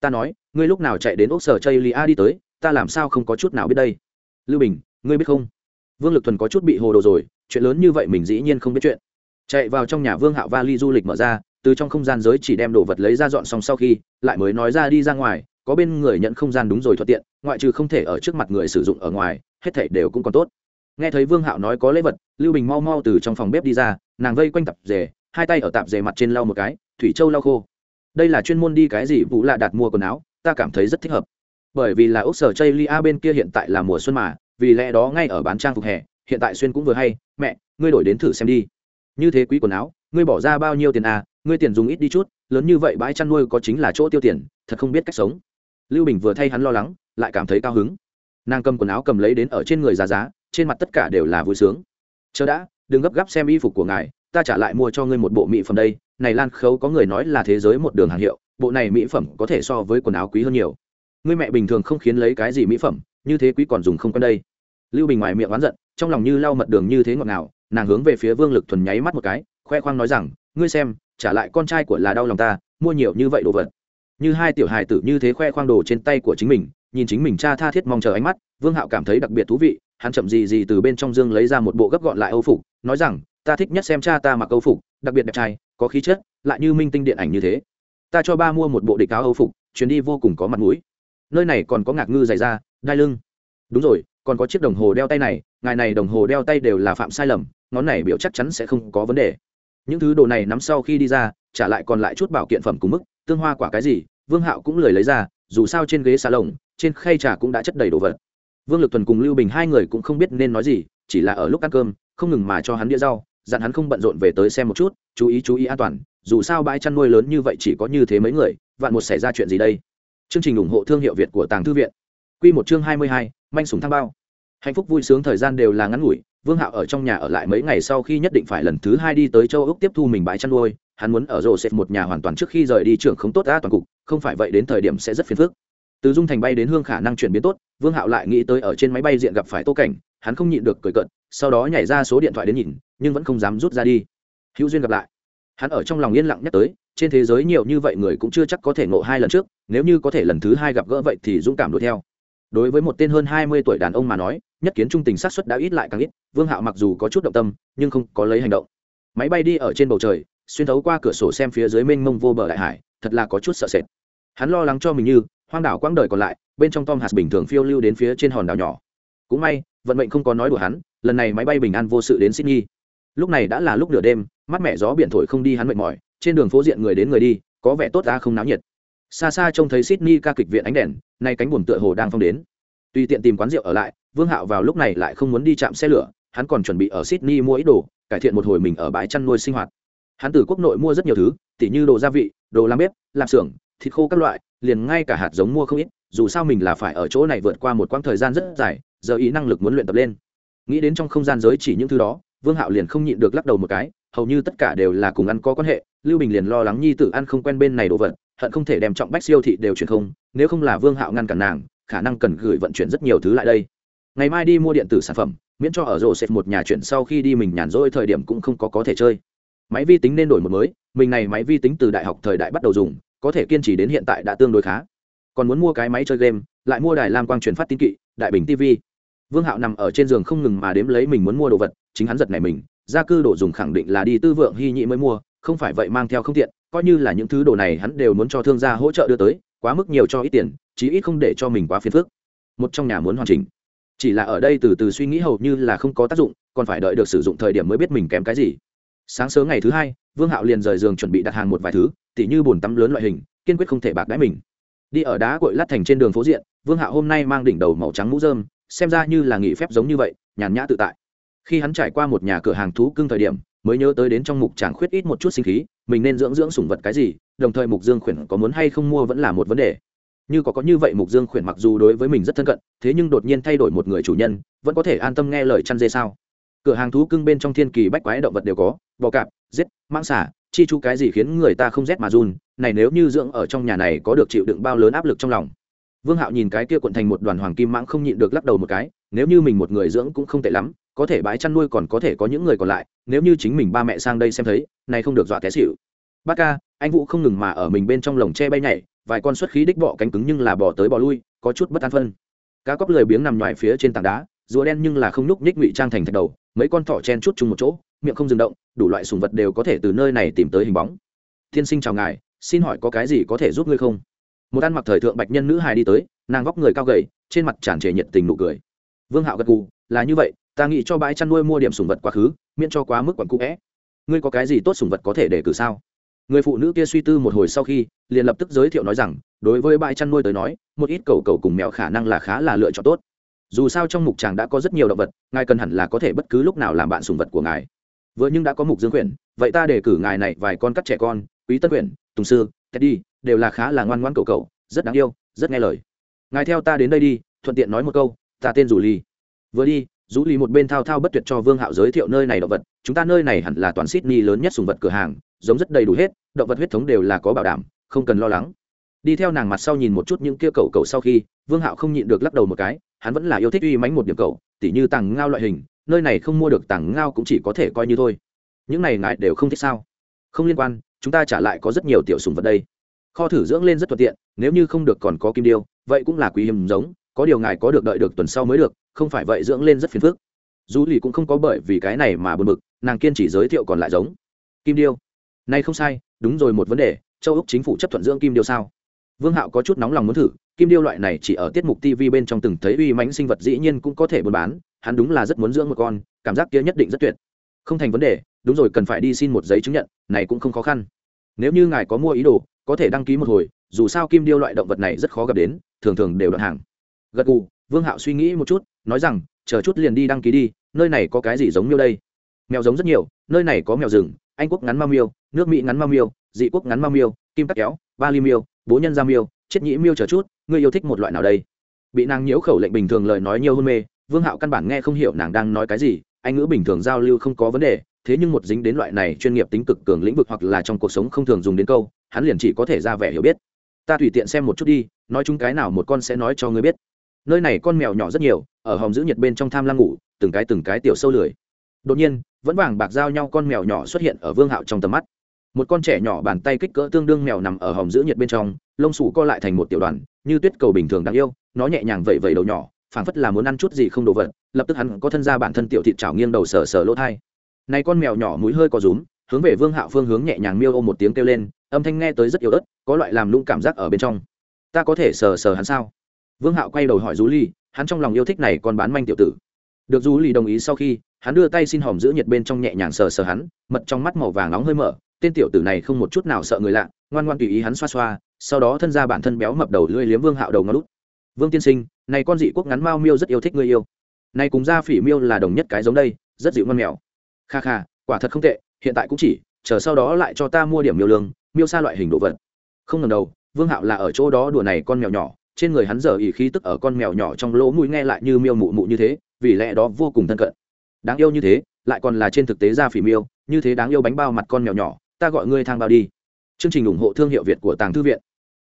Ta nói, ngươi lúc nào chạy đến ốc sở chây lia đi tới, ta làm sao không có chút nào biết đây? Lưu bình, ngươi biết không? Vương lực thuần có chút bị hồ đồ rồi, chuyện lớn như vậy mình dĩ nhiên không biết chuyện. Chạy vào trong nhà vương hạo vali du lịch mở ra, từ trong không gian giới chỉ đem đồ vật lấy ra dọn xong sau khi, lại mới nói ra đi ra ngoài có bên người nhận không gian đúng rồi thuận tiện, ngoại trừ không thể ở trước mặt người sử dụng ở ngoài, hết thảy đều cũng còn tốt. Nghe thấy vương hạo nói có lễ vật, lưu bình mau mau từ trong phòng bếp đi ra, nàng vây quanh tạp dề hai tay ở tạp dề mặt trên lau một cái, thủy châu lau khô. Đây là chuyên môn đi cái gì vụ lạ đặt mua quần áo, ta cảm thấy rất thích hợp. Bởi vì là ốc sở chây lia bên kia hiện tại là mùa xuân mà, vì lẽ đó ngay ở bán trang phục hè, hiện tại xuyên cũng vừa hay, mẹ, ngươi đổi đến thử xem đi. Như thế quý quần áo, ngươi bỏ ra bao nhiêu tiền à? Ngươi tiền dùng ít đi chút, lớn như vậy bãi chăn nuôi có chính là chỗ tiêu tiền, thật không biết cách sống lưu bình vừa thay hắn lo lắng, lại cảm thấy cao hứng. Nàng cầm quần áo cầm lấy đến ở trên người giá giá, trên mặt tất cả đều là vui sướng. Chờ đã, đừng gấp gáp xem y phục của ngài, ta trả lại mua cho ngươi một bộ mỹ phẩm đây. Này lan khấu có người nói là thế giới một đường hàng hiệu, bộ này mỹ phẩm có thể so với quần áo quý hơn nhiều. Ngươi mẹ bình thường không khiến lấy cái gì mỹ phẩm, như thế quý còn dùng không quen đây. Lưu bình ngoài miệng oán giận, trong lòng như lau mật đường như thế ngọt ngào, nàng hướng về phía vương lực thuần nháy mắt một cái, khoe khoang nói rằng, ngươi xem, trả lại con trai của là đau lòng ta, mua nhiều như vậy đồ vật như hai tiểu hài tử như thế khoe khoang đồ trên tay của chính mình, nhìn chính mình cha tha thiết mong chờ ánh mắt, vương hạo cảm thấy đặc biệt thú vị, hắn chậm gì gì từ bên trong dương lấy ra một bộ gấp gọn lại âu phục, nói rằng, ta thích nhất xem cha ta mặc âu phục, đặc biệt đẹp trai, có khí chất, lại như minh tinh điện ảnh như thế. Ta cho ba mua một bộ địch áo âu phục, chuyến đi vô cùng có mặt mũi. Nơi này còn có ngạc ngư dày da, đai lưng. Đúng rồi, còn có chiếc đồng hồ đeo tay này, ngài này đồng hồ đeo tay đều là phạm sai lầm, ngón này biểu chắc chắn sẽ không có vấn đề. Những thứ đồ này nắm sau khi đi ra, trả lại còn lại chút bảo kiện phẩm cùng mức tương hoa quả cái gì, vương hạo cũng lời lấy ra, dù sao trên ghế xà lồng, trên khay trà cũng đã chất đầy đồ vật. Vương lực thuần cùng lưu bình hai người cũng không biết nên nói gì, chỉ là ở lúc ăn cơm, không ngừng mà cho hắn đĩa rau, dặn hắn không bận rộn về tới xem một chút, chú ý chú ý an toàn, dù sao bãi chăn nuôi lớn như vậy chỉ có như thế mấy người, vạn một xảy ra chuyện gì đây? Chương trình ủng hộ thương hiệu việt của tàng thư viện. Q một chương hai mươi hai, manh sùng thăng bao. Hạnh phúc vui sướng thời gian đều là ngắn ngủi, vương hạo ở trong nhà ở lại mấy ngày sau khi nhất định phải lần thứ hai đi tới châu ốc tiếp thu mình bãi chăn nuôi hắn muốn ở rổ xếp một nhà hoàn toàn trước khi rời đi trưởng không tốt ra toàn cục, không phải vậy đến thời điểm sẽ rất phiền phức. Từ dung thành bay đến hương khả năng chuyển biến tốt, vương hạo lại nghĩ tới ở trên máy bay diện gặp phải tô cảnh, hắn không nhịn được cười cận sau đó nhảy ra số điện thoại đến nhìn, nhưng vẫn không dám rút ra đi. Hữu duyên gặp lại. Hắn ở trong lòng yên lặng nhắc tới, trên thế giới nhiều như vậy người cũng chưa chắc có thể ngộ hai lần trước, nếu như có thể lần thứ hai gặp gỡ vậy thì dũng cảm đuổi theo. Đối với một tên hơn hai mươi tuổi đàn ông mà nói, nhất kiến trung tình sát xuất đã ít lại càng ít, vương hạo mặc dù có chút động tâm, nhưng không có lấy hành động. Máy bay đi ở trên bầu trời xuyên thấu qua cửa sổ xem phía dưới mênh mông vô bờ đại hải, thật là có chút sợ sệt. Hắn lo lắng cho mình như, hoang đảo quãng đời còn lại, bên trong tom hạt bình thường phiêu lưu đến phía trên hòn đảo nhỏ. Cũng may, vận mệnh không có nói đùa hắn, lần này máy bay bình an vô sự đến sydney. Lúc này đã là lúc nửa đêm mắt mẹ gió biển thổi không đi hắn mệt mỏi, trên đường phố diện người đến người đi, có vẻ tốt ra không náo nhiệt. Xa xa trông thấy sydney ca kịch viện ánh đèn, nay cánh buồm tựa hồ đang phong đến. Tùy tiện tìm quán rượu ở lại, vương hạo vào lúc này lại không muốn đi chạm xe lửa, hắn còn chuẩn bị ở sydney mua ít đồ, cải thiện một hồi mình ở bãi chăn nuôi sinh hoạt hắn từ quốc nội mua rất nhiều thứ, tỉ như đồ gia vị, đồ làm bếp, làm xưởng, thịt khô các loại, liền ngay cả hạt giống mua không ít, dù sao mình là phải ở chỗ này vượt qua một quãng thời gian rất dài, giờ ý năng lực muốn luyện tập lên. Nghĩ đến trong không gian giới chỉ những thứ đó, vương hạo liền không nhịn được lắc đầu một cái, hầu như tất cả đều là cùng ăn có quan hệ, lưu bình liền lo lắng nhi tử ăn không quen bên này đồ vật, hận không thể đem trọng bách siêu thị đều chuyển không, nếu không là vương hạo ngăn cản nàng, khả năng cần gửi vận chuyển rất nhiều thứ lại đây. Ngày mai đi mua điện tử sản phẩm, miễn cho ở rộ xếp một nhà chuyển sau khi đi mình nhàn rỗi thời điểm cũng không có có thể chơi máy vi tính nên đổi một mới, mình này máy vi tính từ đại học thời đại bắt đầu dùng, có thể kiên trì đến hiện tại đã tương đối khá. Còn muốn mua cái máy chơi game, lại mua đài lam quang truyền phát tin kỵ, đại bình tv vương hạo nằm ở trên giường không ngừng mà đếm lấy mình muốn mua đồ vật, chính hắn giật này mình, gia cư đồ dùng khẳng định là đi tư vượng hy nhị mới mua, không phải vậy mang theo không tiện, coi như là những thứ đồ này hắn đều muốn cho thương gia hỗ trợ đưa tới, quá mức nhiều cho ít tiền, chí ít không để cho mình quá phiền phức. Một trong nhà muốn hoàn chỉnh. Chỉ là ở đây từ từ suy nghĩ hầu như là không có tác dụng, còn phải đợi được sử dụng thời điểm mới biết mình kém cái gì sáng sớm ngày thứ hai, vương hạo liền rời giường chuẩn bị đặt hàng một vài thứ, tỉ như bồn tắm lớn loại hình, kiên quyết không thể bạc đãi mình. Đi ở đá cội lát thành trên đường phố diện, vương hạo hôm nay mang đỉnh đầu màu trắng mũ dơm xem ra như là nghỉ phép giống như vậy, nhàn nhã tự tại. Khi hắn trải qua một nhà cửa hàng thú cưng thời điểm, mới nhớ tới đến trong mục tràng khuyết ít một chút sinh khí, mình nên dưỡng dưỡng sủng vật cái gì, đồng thời mục dương khuyển có muốn hay không mua vẫn là một vấn đề. Như có có như vậy mục dương khuyển mặc dù đối với mình rất thân cận, thế nhưng đột nhiên thay đổi một người chủ nhân, vẫn có thể an tâm nghe lời chăn dê sao cửa hàng thú cưng bên trong thiên kỳ bách quái động vật đều có bò cạp, giết mang xả chi chu cái gì khiến người ta không rét mà run, này nếu như dưỡng ở trong nhà này có được chịu đựng bao lớn áp lực trong lòng. Vương hạo nhìn cái kia quận thành một đoàn hoàng kim mãng không nhịn được lắc đầu một cái, nếu như mình một người dưỡng cũng không tệ lắm, có thể bãi chăn nuôi còn có thể có những người còn lại, nếu như chính mình ba mẹ sang đây xem thấy, này không được dọa té xịu bác ca, anh vũ không ngừng mà ở mình bên trong lồng tre bay nhảy, vài con xuất khí đích bọ cánh cứng nhưng là bỏ tới bỏ lui, có chút bất an phân. Cá cóc lười biếng nằm ngoài phía trên tảng đá, rùa đen nhưng là không nhúc nhích ngụy trang thành thạch đầu mấy con thỏ chen chút chung một chỗ, miệng không dừng động, đủ loại sùng vật đều có thể từ nơi này tìm tới hình bóng. Tiên sinh chào ngài, xin hỏi có cái gì có thể giúp ngươi không? Một ăn mặc thời thượng bạch nhân nữ hài đi tới, nàng vóc người cao gầy, trên mặt tràn trề nhiệt tình nụ cười. Vương hạo gật gù, là như vậy, ta nghĩ cho bãi chăn nuôi mua điểm sùng vật quá khứ, miễn cho quá mức quặn cũ vẽ. Ngươi có cái gì tốt sùng vật có thể để cử sao? Người phụ nữ kia suy tư một hồi sau khi, liền lập tức giới thiệu nói rằng, đối với bãi chăn nuôi tới nói, một ít cầu cầu cùng mèo khả năng là khá là lựa chọn tốt dù sao trong mục tràng đã có rất nhiều động vật, ngài cần hẳn là có thể bất cứ lúc nào làm bạn sùng vật của ngài. Vừa nhưng đã có mục dương quyển, vậy ta để cử ngài này vài con cắt trẻ con, quý tân quyển, tùng sư, teddy, đều là khá là ngoan ngoan cầu cầu rất đáng yêu, rất nghe lời. Ngài theo ta đến đây đi, thuận tiện nói một câu, ta tên rủ ly vừa đi rủ ly một bên thao thao bất tuyệt cho vương hạo giới thiệu nơi này động vật, chúng ta nơi này hẳn là toàn sydney lớn nhất sùng vật cửa hàng, giống rất đầy đủ hết, động vật huyết thống đều là có bảo đảm, không cần lo lắng đi theo nàng mặt sau nhìn một chút những kia cầu cầu sau khi, vương hạo không nhịn được lắc đầu một cái, hắn vẫn là yêu thích uy mánh một điểm cầu tỉ như tàng ngao loại hình, nơi này không mua được tàng ngao cũng chỉ có thể coi như thôi. Những này ngài đều không thích sao? Không liên quan, chúng ta trả lại có rất nhiều tiểu sùng vật đây. Kho thử dưỡng lên rất thuận tiện, nếu như không được còn có kim điêu, vậy cũng là quý hiếm giống, có điều ngài có được đợi được tuần sau mới được, không phải vậy dưỡng lên rất phiền phức. Dù lì cũng không có bởi vì cái này mà bật mực nàng kiên chỉ giới thiệu còn lại giống. Kim điêu. Nay không sai, đúng rồi một vấn đề, châu úc chính phủ chấp thuận dưỡng kim điêu sao? Vương hạo có chút nóng lòng muốn thử, kim điêu loại này chỉ ở tiết mục tv bên trong từng thấy uy mãnh sinh vật dĩ nhiên cũng có thể buôn bán, hắn đúng là rất muốn dưỡng một con, cảm giác kia nhất định rất tuyệt. Không thành vấn đề, đúng rồi, cần phải đi xin một giấy chứng nhận, này cũng không khó khăn. Nếu như ngài có mua ý đồ, có thể đăng ký một hồi, dù sao kim điêu loại động vật này rất khó gặp đến, thường thường đều đoạn hàng. Gật gù, vương hạo suy nghĩ một chút, nói rằng, chờ chút liền đi đăng ký đi, nơi này có cái gì giống miêu đây? Mèo giống rất nhiều, nơi này có mèo rừng, anh quốc ngắn ma miêu, nước mỹ ngắn ma miêu, dị quốc ngắn ma miêu, kim tắc kéo ba ly miêu bố nhân ra miêu, chết nhĩ miêu chờ chút, ngươi yêu thích một loại nào đây? Bị nàng nhiễu khẩu lệnh bình thường lời nói nhiều hôn mê, vương hạo căn bản nghe không hiểu nàng đang nói cái gì, anh ngữ bình thường giao lưu không có vấn đề, thế nhưng một dính đến loại này chuyên nghiệp tính cực cường lĩnh vực hoặc là trong cuộc sống không thường dùng đến câu, hắn liền chỉ có thể ra vẻ hiểu biết. Ta tùy tiện xem một chút đi, nói chung cái nào một con sẽ nói cho ngươi biết. Nơi này con mèo nhỏ rất nhiều, ở hòm giữ nhiệt bên trong tham lam ngủ, từng cái từng cái tiểu sâu lười. Đột nhiên, vẫn vàng bạc giao nhau con mèo nhỏ xuất hiện ở vương hạo trong tầm mắt một con trẻ nhỏ bàn tay kích cỡ tương đương mèo nằm ở hòm giữ nhiệt bên trong, lông sủ co lại thành một tiểu đoàn, như tuyết cầu bình thường đáng yêu, nó nhẹ nhàng vẩy vẩy đầu nhỏ, phảng phất là muốn ăn chút gì không đồ vật, lập tức hắn có thân ra bản thân tiểu thịt chảo nghiêng đầu sờ sờ lỗ thai. Này con mèo nhỏ mũi hơi có rúm, hướng về vương hạo phương hướng nhẹ nhàng miêu ôm một tiếng kêu lên, âm thanh nghe tới rất yếu ớt, có loại làm lung cảm giác ở bên trong. Ta có thể sờ sờ hắn sao? Vương hạo quay đầu hỏi rú ly, hắn trong lòng yêu thích này còn bán manh tiểu tử. Được rú ly đồng ý sau khi, hắn đưa tay xin hòm giữ nhiệt bên trong nhẹ nhàng sờ sờ hắn, mật trong mắt màu vàng nóng hơi mở tên tiểu tử này không một chút nào sợ người lạ, ngoan ngoan tùy ý hắn xoa xoa, sau đó thân ra bản thân béo mập đầu lưỡi liếm vương hạo đầu ngón lút vương tiên sinh, này con dị quốc ngắn mao miêu rất yêu thích người yêu. Này cùng ra phỉ miêu là đồng nhất cái giống đây, rất dịu ngon mèo. Kha kha, quả thật không tệ, hiện tại cũng chỉ, chờ sau đó lại cho ta mua điểm miêu lương, miêu xa loại hình đồ vật. Không ngần đầu, vương hạo là ở chỗ đó đùa này con mèo nhỏ, trên người hắn giờ ỉ khí tức ở con mèo nhỏ trong lỗ mũi nghe lại như miêu mụ mụ như thế, vì lẽ đó vô cùng thân cận. Đáng yêu như thế, lại còn là trên thực tế ra phỉ miêu, như thế đáng yêu bánh bao mặt con mèo nhỏ ta gọi ngươi thang bao đi. Chương trình ủng hộ thương hiệu việt của tàng thư viện.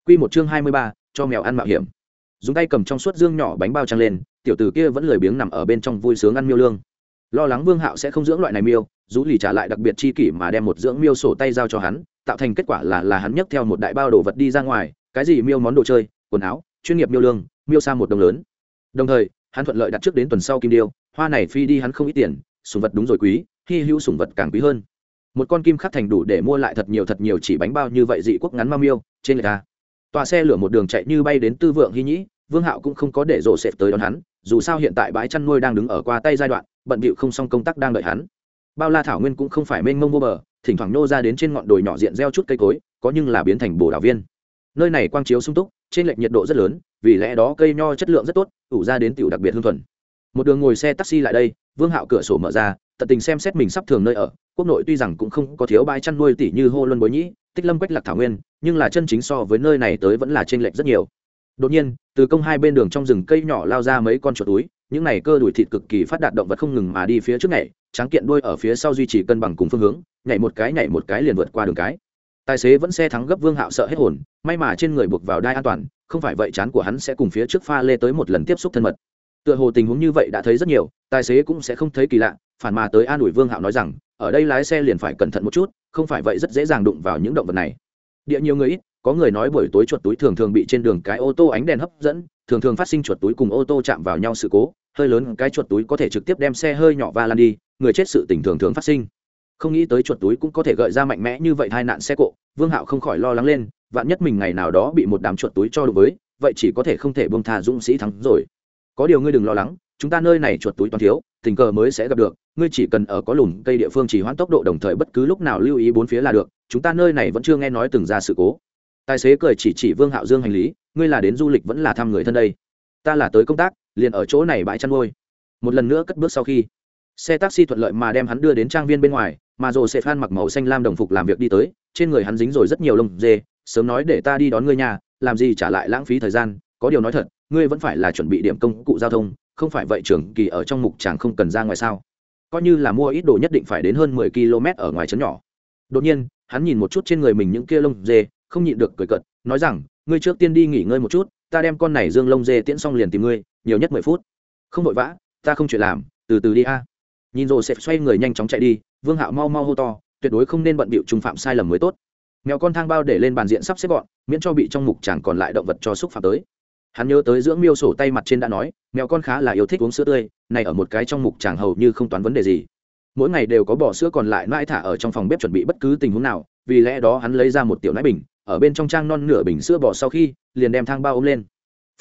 Q một chương hai mươi ba, cho mèo ăn mạo hiểm. Dùng tay cầm trong suốt dương nhỏ bánh bao trăng lên, tiểu tử kia vẫn lười biếng nằm ở bên trong vui sướng ăn miêu lương. Lo lắng vương hạo sẽ không dưỡng loại này miêu rú lì trả lại đặc biệt chi kỷ mà đem một dưỡng miêu sổ tay giao cho hắn, tạo thành kết quả là là hắn nhấc theo một đại bao đồ vật đi ra ngoài, cái gì miêu món đồ chơi, quần áo, chuyên nghiệp miêu lương, miêu xa một đồng lớn. Đồng thời, hắn thuận lợi đặt trước đến tuần sau kim điêu, hoa này phi đi hắn không ít tiền, sùng vật đúng rồi quý, hy hữu sùng vật càng quý hơn một con kim khắc thành đủ để mua lại thật nhiều thật nhiều chỉ bánh bao như vậy dị quốc ngắn ma miêu, trên người ta tòa xe lửa một đường chạy như bay đến tư vượng hy nhĩ, vương hạo cũng không có để rộ xẹp tới đón hắn, dù sao hiện tại bãi chăn nuôi đang đứng ở qua tay giai đoạn, bận bịu không xong công tác đang đợi hắn. Bao la thảo nguyên cũng không phải mênh mông vô bờ, thỉnh thoảng nô ra đến trên ngọn đồi nhỏ diện gieo chút cây cối, có nhưng là biến thành bồ đào viên. Nơi này quang chiếu sung túc, trên lệch nhiệt độ rất lớn, vì lẽ đó cây nho chất lượng rất tốt, ủ ra đến tiểu đặc biệt hương thuần. Một đường ngồi xe taxi lại đây, vương hạo cửa sổ mở ra tận tình xem xét mình sắp thường nơi ở, quốc nội tuy rằng cũng không có thiếu bãi chăn nuôi tỷ như hô luân bối nhĩ, tích lâm quách lạc thảo nguyên, nhưng là chân chính so với nơi này tới vẫn là t r ê n lệch rất nhiều. Đột nhiên, từ công hai bên đường trong rừng cây nhỏ lao ra mấy con chuột túi, những này cơ đuổi thịt cực kỳ phát đạt động vật không ngừng mà đi phía trước này tráng kiện đuôi ở phía sau duy trì cân bằng cùng phương hướng, nhảy một cái nhảy một cái liền vượt qua đường cái. Tài xế vẫn xe thắng gấp vương hạo sợ hết hồn, may mà trên người buộc vào đai an toàn, không phải vậy chán của hắn sẽ cùng phía trước pha lê tới một lần tiếp xúc thân mật tựa hồ tình huống như vậy đã thấy rất nhiều, tài xế cũng sẽ không thấy kỳ lạ, phản mà tới an ủi vương hạo nói rằng, ở đây lái xe liền phải cẩn thận một chút, không phải vậy rất dễ dàng đụng vào những động vật này. Địa nhiều người ít, có người nói buổi tối chuột túi thường thường bị trên đường cái ô tô ánh đèn hấp dẫn, thường thường phát sinh chuột túi cùng ô tô chạm vào nhau sự cố, hơi lớn cái chuột túi có thể trực tiếp đem xe hơi nhỏ va lan đi, người chết sự tình thường thường phát sinh. Không nghĩ tới chuột túi cũng có thể gợi ra mạnh mẽ như vậy hai nạn xe cộ, vương hạo không khỏi lo lắng lên, vạn nhất mình ngày nào đó bị một đám chuột túi cho đối với, vậy chỉ có thể không thể bông tha dũng sĩ thắng rồi có điều ngươi đừng lo lắng, chúng ta nơi này chuột túi toàn thiếu, tình cờ mới sẽ gặp được, ngươi chỉ cần ở có lùm cây địa phương chỉ hoãn tốc độ đồng thời bất cứ lúc nào lưu ý bốn phía là được, chúng ta nơi này vẫn chưa nghe nói từng ra sự cố. Tài xế cười chỉ chỉ vương hạo dương hành lý, ngươi là đến du lịch vẫn là thăm người thân đây? Ta là tới công tác, liền ở chỗ này bãi chăn nuôi. Một lần nữa cất bước sau khi, xe taxi thuận lợi mà đem hắn đưa đến trang viên bên ngoài, mà rồi sẽ phan mặc màu xanh lam đồng phục làm việc đi tới, trên người hắn dính rồi rất nhiều lông dê, sớm nói để ta đi đón ngươi nhà, làm gì trả lại lãng phí thời gian, có điều nói thật ngươi vẫn phải là chuẩn bị điểm công cụ giao thông, không phải vậy trường kỳ ở trong mục chàng không cần ra ngoài sao? Coi như là mua ít đồ nhất định phải đến hơn mười km ở ngoài trấn nhỏ. Đột nhiên, hắn nhìn một chút trên người mình những kia lông dê, không nhịn được cười cợt, nói rằng, ngươi trước tiên đi nghỉ ngơi một chút, ta đem con này dương lông dê tiễn xong liền tìm ngươi, nhiều nhất mười phút. Không vội vã, ta không chuyện làm, từ từ đi a. Nhìn rồi sẽ xoay người nhanh chóng chạy đi, vương hạo mau mau hô to, tuyệt đối không nên bận bịu trung phạm sai lầm mới tốt. Mèo con thang bao để lên bàn diện sắp xếp gọn, miễn cho bị trong mục chẳng còn lại động vật cho xúc phạm tới hắn nhớ tới dưỡng miêu sổ tay mặt trên đã nói, mèo con khá là yêu thích uống sữa tươi, này ở một cái trong mục chàng hầu như không toán vấn đề gì. Mỗi ngày đều có bỏ sữa còn lại mãi thả ở trong phòng bếp chuẩn bị bất cứ tình huống nào, vì lẽ đó hắn lấy ra một tiểu nãi bình, ở bên trong trang non nửa bình sữa bò sau khi, liền đem thang bao ôm lên.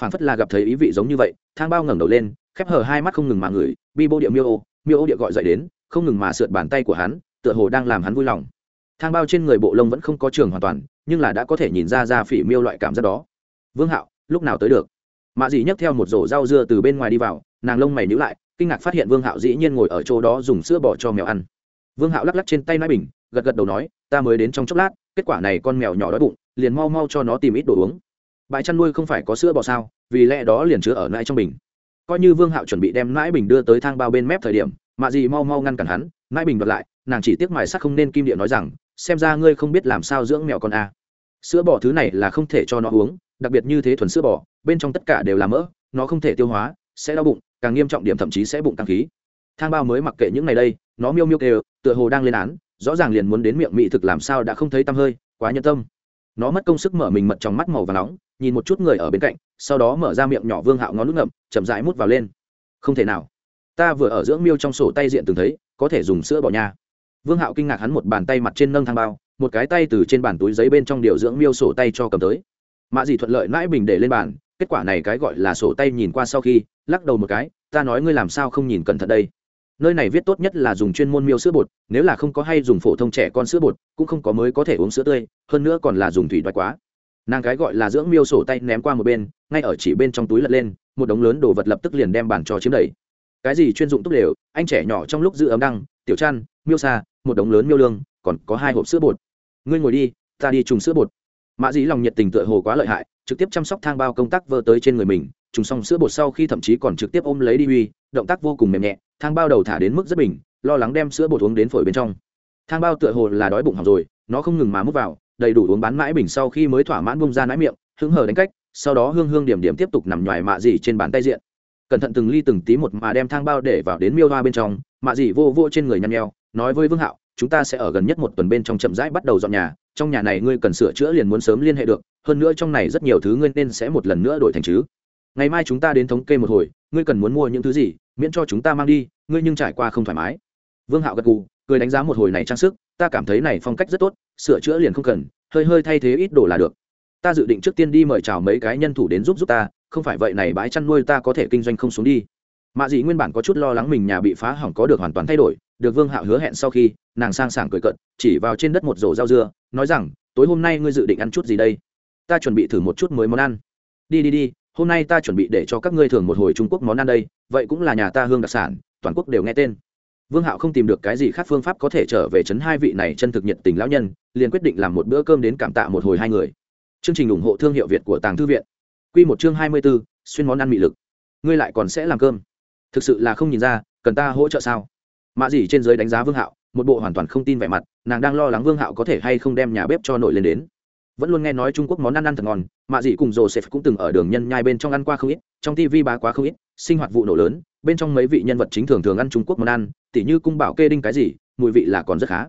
Phản phất là gặp thấy ý vị giống như vậy, thang bao ngẩng đầu lên, khép hờ hai mắt không ngừng mà ngửi, bi bô địa miêu ô miêu ô địa gọi dậy đến, không ngừng mà sượt bàn tay của hắn, tựa hồ đang làm hắn vui lòng. Thang bao trên người bộ lông vẫn không có trường hoàn toàn, nhưng là đã có thể nhìn ra ra phỉ miêu loại cảm giác đó. Vương hạo lúc nào tới được. Mạ dì nhấc theo một rổ rau dưa từ bên ngoài đi vào, nàng lông mày nhữ lại, kinh ngạc phát hiện vương hạo dĩ nhiên ngồi ở chỗ đó dùng sữa bò cho mèo ăn. Vương hạo lắc lắc trên tay nói bình, gật gật đầu nói, ta mới đến trong chốc lát, kết quả này con mèo nhỏ đói bụng, liền mau mau cho nó tìm ít đồ uống. Bãi chăn nuôi không phải có sữa bò sao? Vì lẽ đó liền chứa ở nãi trong bình. Coi như vương hạo chuẩn bị đem nãi bình đưa tới thang bao bên mép thời điểm, mạ dì mau mau ngăn cản hắn, nãi bình đoạt lại, nàng chỉ tiếc mài sắc không nên kim địa nói rằng, xem ra ngươi không biết làm sao dưỡng mèo con a sữa bò thứ này là không thể cho nó uống, đặc biệt như thế thuần sữa bò, bên trong tất cả đều là mỡ, nó không thể tiêu hóa, sẽ đau bụng, càng nghiêm trọng điểm thậm chí sẽ bụng tăng khí. Thang bao mới mặc kệ những ngày đây, nó miêu miêu kêu, tựa hồ đang lên án, rõ ràng liền muốn đến miệng mỹ thực làm sao đã không thấy tăm hơi, quá nhân tâm. Nó mất công sức mở mình mật trong mắt màu và nóng, nhìn một chút người ở bên cạnh, sau đó mở ra miệng nhỏ vương hạo ngón nước ngậm, chậm rãi mút vào lên. Không thể nào. Ta vừa ở dưỡng miêu trong sổ tay diện từng thấy, có thể dùng sữa bỏ nha vương hạo kinh ngạc hắn một bàn tay mặt trên nâng thang bao, một cái tay từ trên bàn túi giấy bên trong điều dưỡng miêu sổ tay cho cầm tới. Mạ gì thuận lợi mãi bình để lên bàn, kết quả này cái gọi là sổ tay nhìn qua sau khi, lắc đầu một cái, ta nói ngươi làm sao không nhìn cẩn thận đây? Nơi này viết tốt nhất là dùng chuyên môn miêu sữa bột, nếu là không có hay dùng phổ thông trẻ con sữa bột, cũng không có mới có thể uống sữa tươi, hơn nữa còn là dùng thủy đoái quá. Nàng cái gọi là dưỡng miêu sổ tay ném qua một bên, ngay ở chỉ bên trong túi lật lên, một đống lớn đồ vật lập tức liền đem bàn cho chiếm đầy. Cái gì chuyên dụng túc đều, anh trẻ nhỏ trong lúc giữ ấm đăng, tiểu chăn, miêu xa một đống lớn miêu lương, còn có hai hộp sữa bột. Ngươi ngồi đi, ta đi trùng sữa bột. Mã dĩ lòng nhiệt tình tựa hồ quá lợi hại, trực tiếp chăm sóc thang bao công tác vơ tới trên người mình, trùng xong sữa bột sau khi thậm chí còn trực tiếp ôm lấy đi uy, động tác vô cùng mềm nhẹ, thang bao đầu thả đến mức rất bình, lo lắng đem sữa bột uống đến phổi bên trong. Thang bao tựa hồ là đói bụng hỏng rồi, nó không ngừng mà mút vào, đầy đủ uống bán mãi bình sau khi mới thỏa mãn bung ra nãi miệng, hứng hờ đánh cách, sau đó hương hương điểm điểm tiếp tục nằm nhoài mạ dì trên bàn tay diện. Cẩn thận từng ly từng tí một mà đem thang bao để vào đến miêu hoa bên trong mạ dì vô vô trên người nhăn nheo nói với vương hạo, chúng ta sẽ ở gần nhất một tuần bên trong chậm rãi bắt đầu dọn nhà, trong nhà này ngươi cần sửa chữa liền muốn sớm liên hệ được, hơn nữa trong này rất nhiều thứ ngươi nên sẽ một lần nữa đổi thành chứ. Ngày mai chúng ta đến thống kê một hồi, ngươi cần muốn mua những thứ gì, miễn cho chúng ta mang đi, ngươi nhưng trải qua không thoải mái. Vương hạo gật gù, cười đánh giá một hồi này trang sức, ta cảm thấy này phong cách rất tốt, sửa chữa liền không cần, hơi hơi thay thế ít đồ là được. Ta dự định trước tiên đi mời chào mấy cái nhân thủ đến giúp giúp ta, không phải vậy này bãi chăn nuôi ta có thể kinh doanh không xuống đi. Mạ dị nguyên bản có chút lo lắng mình nhà bị phá hỏng có được hoàn toàn thay đổi được vương hạo hứa hẹn sau khi, nàng sang sảng cười cận chỉ vào trên đất một rổ rau dưa, nói rằng, tối hôm nay ngươi dự định ăn chút gì đây? Ta chuẩn bị thử một chút mới món ăn. Đi đi đi, hôm nay ta chuẩn bị để cho các ngươi thường một hồi trung quốc món ăn đây, vậy cũng là nhà ta hương đặc sản, toàn quốc đều nghe tên. Vương hạo không tìm được cái gì khác phương pháp có thể trở về chấn hai vị này chân thực nhiệt tình lão nhân, liền quyết định làm một bữa cơm đến cảm tạ một hồi hai người. Chương trình ủng hộ thương hiệu việt của tàng thư viện. Q một chương hai mươi b ố xuyên món ăn mị lực. Ngươi lại còn sẽ làm cơm. Thực sự là không nhìn ra, cần ta hỗ trợ sao? Mạ dì trên giới đánh giá vương hạo, một bộ hoàn toàn không tin vẻ mặt, nàng đang lo lắng vương hạo có thể hay không đem nhà bếp cho nổi lên đến. Vẫn luôn nghe nói trung quốc món ăn ăn thật ngon mạ dì cùng joseph cũng từng ở đường nhân nhai bên trong ăn qua không ít, trong tv ba quá không ít, sinh hoạt vụ nổ lớn, bên trong mấy vị nhân vật chính thường thường ăn trung quốc món ăn, tỉ như cung bảo kê đinh cái gì, mùi vị là còn rất khá.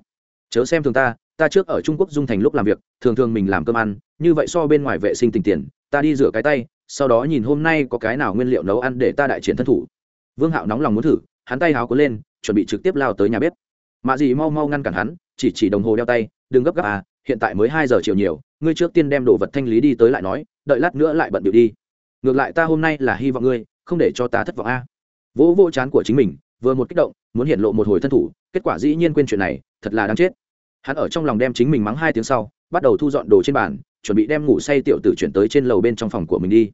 Chớ xem thường ta ta trước ở trung quốc dung thành lúc làm việc, thường thường mình làm cơm ăn, như vậy so bên ngoài vệ sinh tình tiền, ta đi rửa cái tay, sau đó nhìn hôm nay có cái nào nguyên liệu nấu ăn để ta đại triển thân thủ. Vương hạo nóng lòng muốn thử hắn tay háo cuốn lên, chuẩn bị trực tiếp lao tới nhà bếp. Mạ dì mau mau ngăn cản hắn, chỉ chỉ đồng hồ đeo tay, đừng gấp gáp à hiện tại mới hai giờ chiều nhiều, ngươi trước tiên đem đồ vật thanh lý đi tới lại nói, đợi lát nữa lại bận điệu đi. Ngược lại ta hôm nay là hy vọng ngươi, không để cho ta thất vọng a à. vỗ vỗ chán của chính mình, vừa một kích động, muốn hiện lộ một hồi thân thủ, kết quả dĩ nhiên quên chuyện này, thật là đáng chết. Hắn ở trong lòng đem chính mình mắng hai tiếng sau, bắt đầu thu dọn đồ trên bàn, chuẩn bị đem ngủ say tiểu tử chuyển tới trên lầu bên trong phòng của mình đi.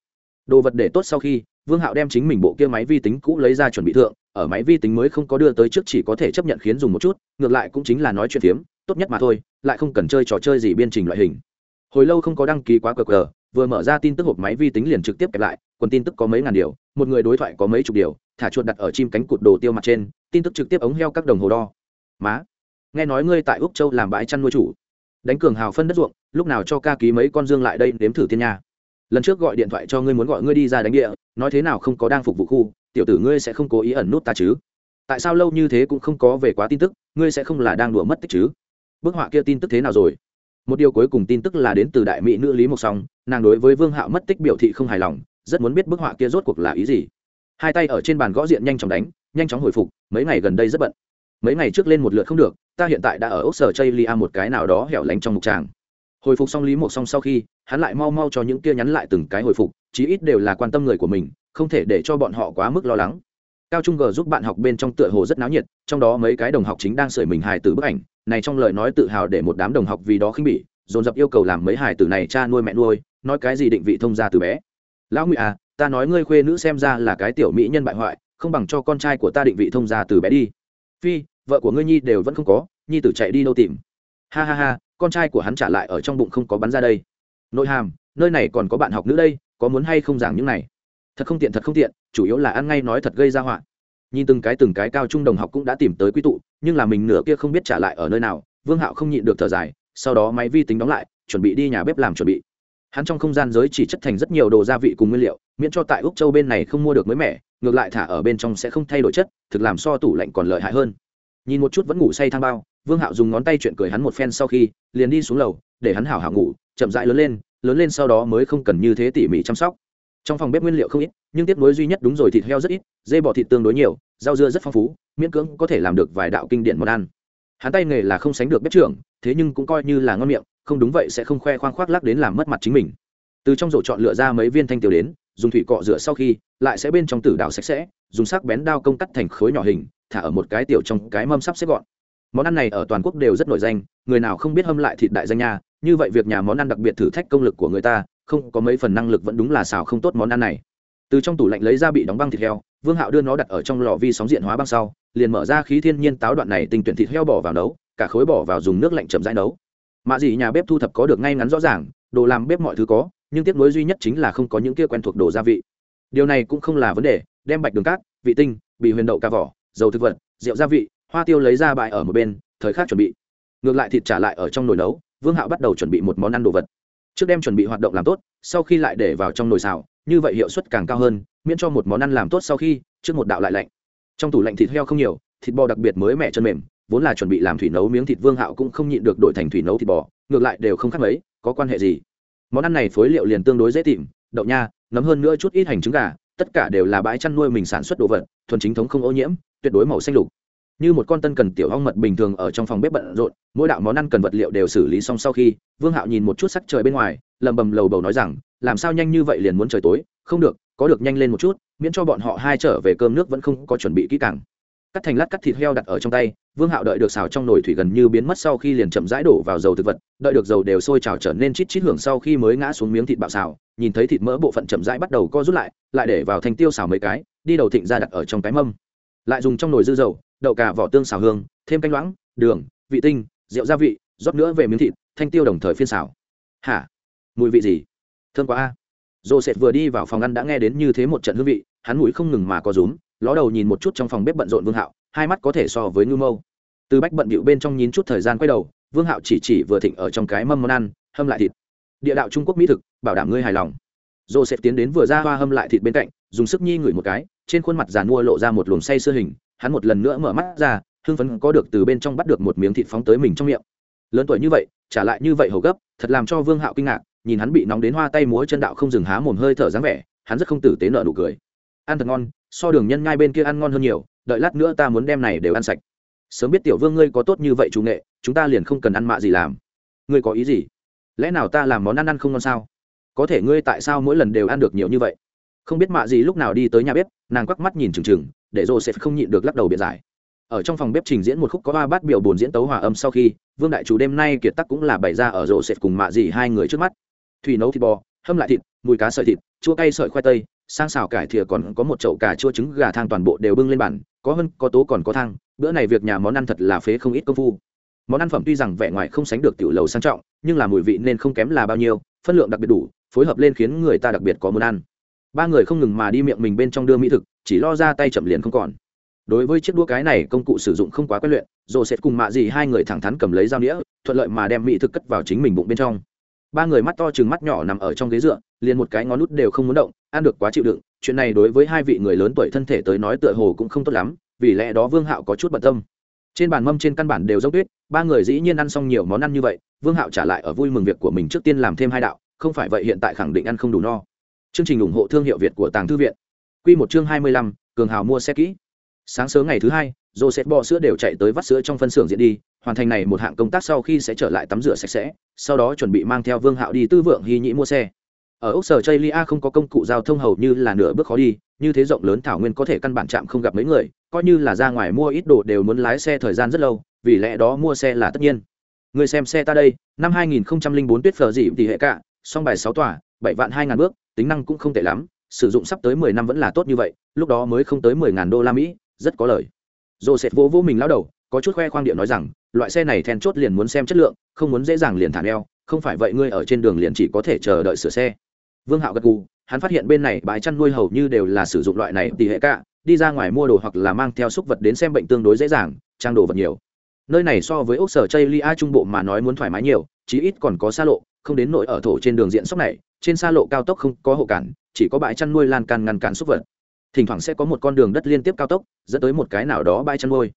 Đồ vật để tốt sau khi vương hạo đem chính mình bộ kia máy vi tính cũ lấy ra chuẩn bị thượng, ở máy vi tính mới không có đưa tới trước chỉ có thể chấp nhận khiến dùng một chút, ngược lại cũng chính là nói chuyện phiếm, tốt nhất mà thôi, lại không cần chơi trò chơi gì biên trình loại hình. Hồi lâu không có đăng ký quá cờ cờ vừa mở ra tin tức hộp máy vi tính liền trực tiếp kẹp lại còn tin tức có mấy ngàn điều, một người đối thoại có mấy chục điều, thả chuột đặt ở chim cánh cụt đồ tiêu mặt trên, tin tức trực tiếp ống heo các đồng hồ đo. Má, nghe nói ngươi tại úc châu làm bãi chăn nuôi chủ. Đánh cường hào phân đất ruộng, lúc nào cho ca ký mấy con dương lại đây nếm thử tiên nha lần trước gọi điện thoại cho ngươi muốn gọi ngươi đi ra đánh địa, nói thế nào không có đang phục vụ khu, tiểu tử ngươi sẽ không cố ý ẩn nút ta chứ? Tại sao lâu như thế cũng không có về quá tin tức, ngươi sẽ không là đang đùa mất tích chứ? Bức họa kia tin tức thế nào rồi? Một điều cuối cùng tin tức là đến từ đại mỹ nữ lý mộc song, nàng đối với vương hạo mất tích biểu thị không hài lòng, rất muốn biết bức họa kia rốt cuộc là ý gì. Hai tay ở trên bàn gõ diện nhanh chóng đánh, nhanh chóng hồi phục, mấy ngày gần đây rất bận. Mấy ngày trước lên một lượt không được, ta hiện tại đã ở ốc sở chây lia một cái nào đó hẻo lánh trong mục tràng hồi phục xong lý mộc xong sau khi, hắn lại mau mau cho những kia nhắn lại từng cái hồi phục, chí ít đều là quan tâm người của mình, không thể để cho bọn họ quá mức lo lắng. Cao trung g giúp bạn học bên trong tựa hồ rất náo nhiệt, trong đó mấy cái đồng học chính đang sửa mình hài từ bức ảnh, này trong lời nói tự hào để một đám đồng học vì đó khinh bỉ, dồn dập yêu cầu làm mấy hài tử này cha nuôi mẹ nuôi, nói cái gì định vị thông gia từ bé. Lão ngụy à ta nói ngươi khuê nữ xem ra là cái tiểu mỹ nhân bại hoại, không bằng cho con trai của ta định vị thông gia từ bé đi. Phi, vợ của ngươi nhi đều vẫn không có, nhi tử chạy đi đâu tìm. Ha ha ha con trai của hắn trả lại ở trong bụng không có bắn ra đây. Nội hàm, nơi này còn có bạn học nữ đây, có muốn hay không giảng những này? Thật không tiện, thật không tiện, chủ yếu là ăn ngay nói thật gây ra họa. Nhìn từng cái từng cái cao trung đồng học cũng đã tìm tới quy tụ, nhưng là mình nửa kia không biết trả lại ở nơi nào, vương hạo không nhịn được thở dài, sau đó máy vi tính đóng lại, chuẩn bị đi nhà bếp làm chuẩn bị. Hắn trong không gian giới chỉ chất thành rất nhiều đồ gia vị cùng nguyên liệu, miễn cho tại úc châu bên này không mua được mới mẻ, ngược lại thả ở bên trong sẽ không thay đổi chất, thực làm so tủ lạnh còn lợi hại hơn. Nhìn một chút vẫn ngủ say thang bao vương hạo dùng ngón tay chuyện cười hắn một phen sau khi, liền đi xuống lầu, để hắn hảo hảo ngủ, chậm rãi lớn lên lớn lên sau đó mới không cần như thế tỉ mỉ chăm sóc. Trong phòng bếp nguyên liệu không ít, nhưng tiếp nối duy nhất đúng rồi thịt heo rất ít, dê bò thịt tương đối nhiều, rau dưa rất phong phú, miễn cưỡng có thể làm được vài đạo kinh điển món ăn. Hắn tay nghề là không sánh được bếp trưởng, thế nhưng cũng coi như là ngon miệng, không đúng vậy sẽ không khoe khoang khoác lắc đến làm mất mặt chính mình. Từ trong rổ chọn lựa ra mấy viên thanh tiêu đến, dùng thủy cọ rửa sau khi, lại sẽ bên trong tử đào sạch sẽ, dùng sắc bén đao công cắt thành khối nhỏ hình, thả ở một cái tiểu trong cái mâm sắp xếp gọn món ăn này ở toàn quốc đều rất nổi danh, người nào không biết hâm lại thịt đại danh nha, như vậy việc nhà món ăn đặc biệt thử thách công lực của người ta, không có mấy phần năng lực vẫn đúng là xào không tốt món ăn này. Từ trong tủ lạnh lấy ra bị đóng băng thịt heo, vương hạo đưa nó đặt ở trong lò vi sóng diện hóa băng sau, liền mở ra khí thiên nhiên táo đoạn này tình tuyển thịt heo bỏ vào nấu, cả khối bỏ vào dùng nước lạnh chậm rãi nấu. Mạ gì nhà bếp thu thập có được ngay ngắn rõ ràng, đồ làm bếp mọi thứ có, nhưng tiếc nuối duy nhất chính là không có những kia quen thuộc đồ gia vị. Điều này cũng không là vấn đề, đem bạch đường cát, vị tinh bị huyền đậu cà vỏ, dầu thực vật, rượu gia vị hoa tiêu lấy ra bại ở một bên, thời khắc chuẩn bị. Ngược lại thịt trả lại ở trong nồi nấu, vương hạo bắt đầu chuẩn bị một món ăn đồ vật. Trước đem chuẩn bị hoạt động làm tốt, sau khi lại để vào trong nồi xào, như vậy hiệu suất càng cao hơn, miễn cho một món ăn làm tốt sau khi, trước một đạo lại lạnh. Trong tủ lạnh thịt heo không nhiều, thịt bò đặc biệt mới mẻ chân mềm, vốn là chuẩn bị làm thủy nấu miếng thịt vương hạo cũng không nhịn được đổi thành thủy nấu thịt bò, ngược lại đều không khác mấy, có quan hệ gì? Món ăn này phối liệu liền tương đối dễ tìm, đậu nha, nấm hơn nữa chút ít hành trứng gà, tất cả đều là bãi chăn nuôi mình sản xuất đồ vật, thuần chính thống không ô nhiễm, tuyệt đối màu xanh lục như một con tân cần tiểu ong mật bình thường ở trong phòng bếp bận rộn, mỗi đạo món ăn cần vật liệu đều xử lý xong sau khi, vương hạo nhìn một chút sắc trời bên ngoài lầm bầm lầu bầu nói rằng, làm sao nhanh như vậy liền muốn trời tối? Không được, có được nhanh lên một chút, miễn cho bọn họ hai trở về cơm nước vẫn không có chuẩn bị kỹ càng. Cắt thành lát cắt thịt heo đặt ở trong tay, vương hạo đợi được xào trong nồi thủy gần như biến mất sau khi liền chậm rãi đổ vào dầu thực vật, đợi được dầu đều sôi trào trở nên chít chít hưởng sau khi mới ngã xuống miếng thịt bạo xào, nhìn thấy thịt mỡ bộ phận chậm rãi bắt đầu co rút lại lại để vào thành tiêu xào mấy cái, đi đầu thịnh ra đặt ở trong cái mâm lại dùng trong nồi dư dầu đậu cả vỏ tương xào hương thêm canh loãng đường vị tinh rượu gia vị rót nữa về miếng thịt thanh tiêu đồng thời phiên xào hả mùi vị gì thơm quá a Joseph vừa đi vào phòng ăn đã nghe đến như thế một trận hương vị, hắn mũi không ngừng mà có rúm, ló đầu nhìn một chút trong phòng bếp bận rộn Vương Hạo, hai mắt có thể so với ngư mâu. Từ bách bận bịu bên trong nhín chút thời gian quay đầu, Vương Hạo chỉ chỉ vừa thịnh ở trong cái mâm món ăn, hâm lại thịt. Địa đạo Trung Quốc mỹ thực, bảo đảm ngươi hài lòng. Joseph tiến đến vừa ra hoa hâm lại thịt bên cạnh, dùng sức nhi ngửi một cái, trên khuôn mặt giàn mua lộ ra một luồng say sưa hình, hắn một lần nữa mở mắt ra, hưng phấn có được từ bên trong bắt được một miếng thịt phóng tới mình trong miệng. Lớn tuổi như vậy, trả lại như vậy hầu gấp, thật làm cho Vương Hạo kinh ngạc, nhìn hắn bị nóng đến hoa tay múa chân đạo không dừng há mồm hơi thở dáng vẻ hắn rất không tử tế nợ nụ cười. Ăn thật ngon so đường nhân ngai bên kia ăn ngon hơn nhiều đợi lát nữa ta muốn đem này đều ăn sạch. Sớm biết tiểu vương ngươi có tốt như vậy chủ nghệ chúng ta liền không cần ăn mạ gì làm. Ngươi có ý gì? Lẽ nào ta làm món ăn ăn không ngon sao? Có thể ngươi tại sao mỗi lần đều ăn được nhiều như vậy? Không biết mạ gì lúc nào đi tới nhà bếp, nàng quắc mắt nhìn trừng trừng để rồi sẽ không nhịn được lắc đầu biện giải. Ở trong phòng bếp trình diễn một khúc có ba bát biểu bồn diễn tấu hòa âm sau khi, vương đại chủ đêm nay kiệt tắc cũng là bày ra ở rộ sệt cùng mạ gì hai người trước mắt. Thủy nấu thịt bò, hâm lại thịt, mùi cá sợi thịt, chua cay sợi khoai tây, sang xào cải thìa còn có một chậu cà chua trứng gà thang toàn bộ đều bưng lên bàn, có hơn có tố còn có thang, bữa này việc nhà món ăn thật là phế không ít công phu. Món ăn phẩm tuy rằng vẻ ngoài không sánh được tiểu lầu sang trọng, nhưng là mùi vị nên không kém là bao nhiêu, phân lượng đặc biệt đủ, phối hợp lên khiến người ta đặc biệt có muốn ăn ba người không ngừng mà đi miệng mình bên trong đưa mỹ thực, chỉ lo ra tay chậm liền không còn. Đối với chiếc đũa cái này, công cụ sử dụng không quá quen luyện, rồi sẽ cùng mạ gì hai người thẳng thắn cầm lấy dao đĩa thuận lợi mà đem mỹ thực cất vào chính mình bụng bên trong. Ba người mắt to chừng mắt nhỏ nằm ở trong ghế dựa, liền một cái ngón nút đều không muốn động, ăn được quá chịu đựng. Chuyện này đối với hai vị người lớn tuổi thân thể tới nói tựa hồ cũng không tốt lắm, vì lẽ đó vương hạo có chút bận tâm. Trên bàn mâm trên căn bản đều dốc tuyết, ba người dĩ nhiên ăn xong nhiều món ăn như vậy, vương hạo trả lại ở vui mừng việc của mình trước tiên làm thêm hai đạo, không phải vậy hiện tại khẳng định ăn không đủ no chương trình ủng hộ thương hiệu việt của tàng thư viện Quy một chương hai mươi lăm cường hào mua xe kỹ sáng sớm ngày thứ hai Joseph bò sữa đều chạy tới vắt sữa trong phân xưởng diễn đi, hoàn thành này một hạng công tác sau khi sẽ trở lại tắm rửa sạch sẽ, sau đó chuẩn bị mang theo Vương Hạo đi tư vượng hy nhĩ mua xe. Ở Úc Sở Chaylia không có công cụ giao thông hầu như là nửa bước khó đi, như thế rộng lớn thảo nguyên có thể căn bản chạm không gặp mấy người, coi như là ra ngoài mua ít đồ đều muốn lái xe thời gian rất lâu, vì lẽ đó mua xe là tất nhiên. Người xem xe ta đây, năm 2004 tuyết phở dị thì hệ cả, song bài 6 tòa, 7 vạn 2000 bước, tính năng cũng không tệ lắm, sử dụng sắp tới 10 năm vẫn là tốt như vậy, lúc đó mới không tới mười ngàn đô la Mỹ, rất có lời Joseph vỗ vỗ mình lao đầu, có chút khoe khoang điện nói rằng, loại xe này then chốt liền muốn xem chất lượng, không muốn dễ dàng liền thả neo, không phải vậy ngươi ở trên đường liền chỉ có thể chờ đợi sửa xe. Vương Hạo gật gù, hắn phát hiện bên này bãi chăn nuôi hầu như đều là sử dụng loại này tỷ hệ cả, đi ra ngoài mua đồ hoặc là mang theo xúc vật đến xem bệnh tương đối dễ dàng, trang đồ vật nhiều. Nơi này so với ốc sở Chaylia trung bộ mà nói muốn thoải mái nhiều, chí ít còn có xa lộ, không đến nỗi ở thổ trên đường diện sóc này, trên xa lộ cao tốc không có hộ cản, chỉ có bãi chăn nuôi lan can ngăn cản xúc vật. Thỉnh thoảng sẽ có một con đường đất liên tiếp cao tốc dẫn tới một cái nào đó bãi chăn nuôi.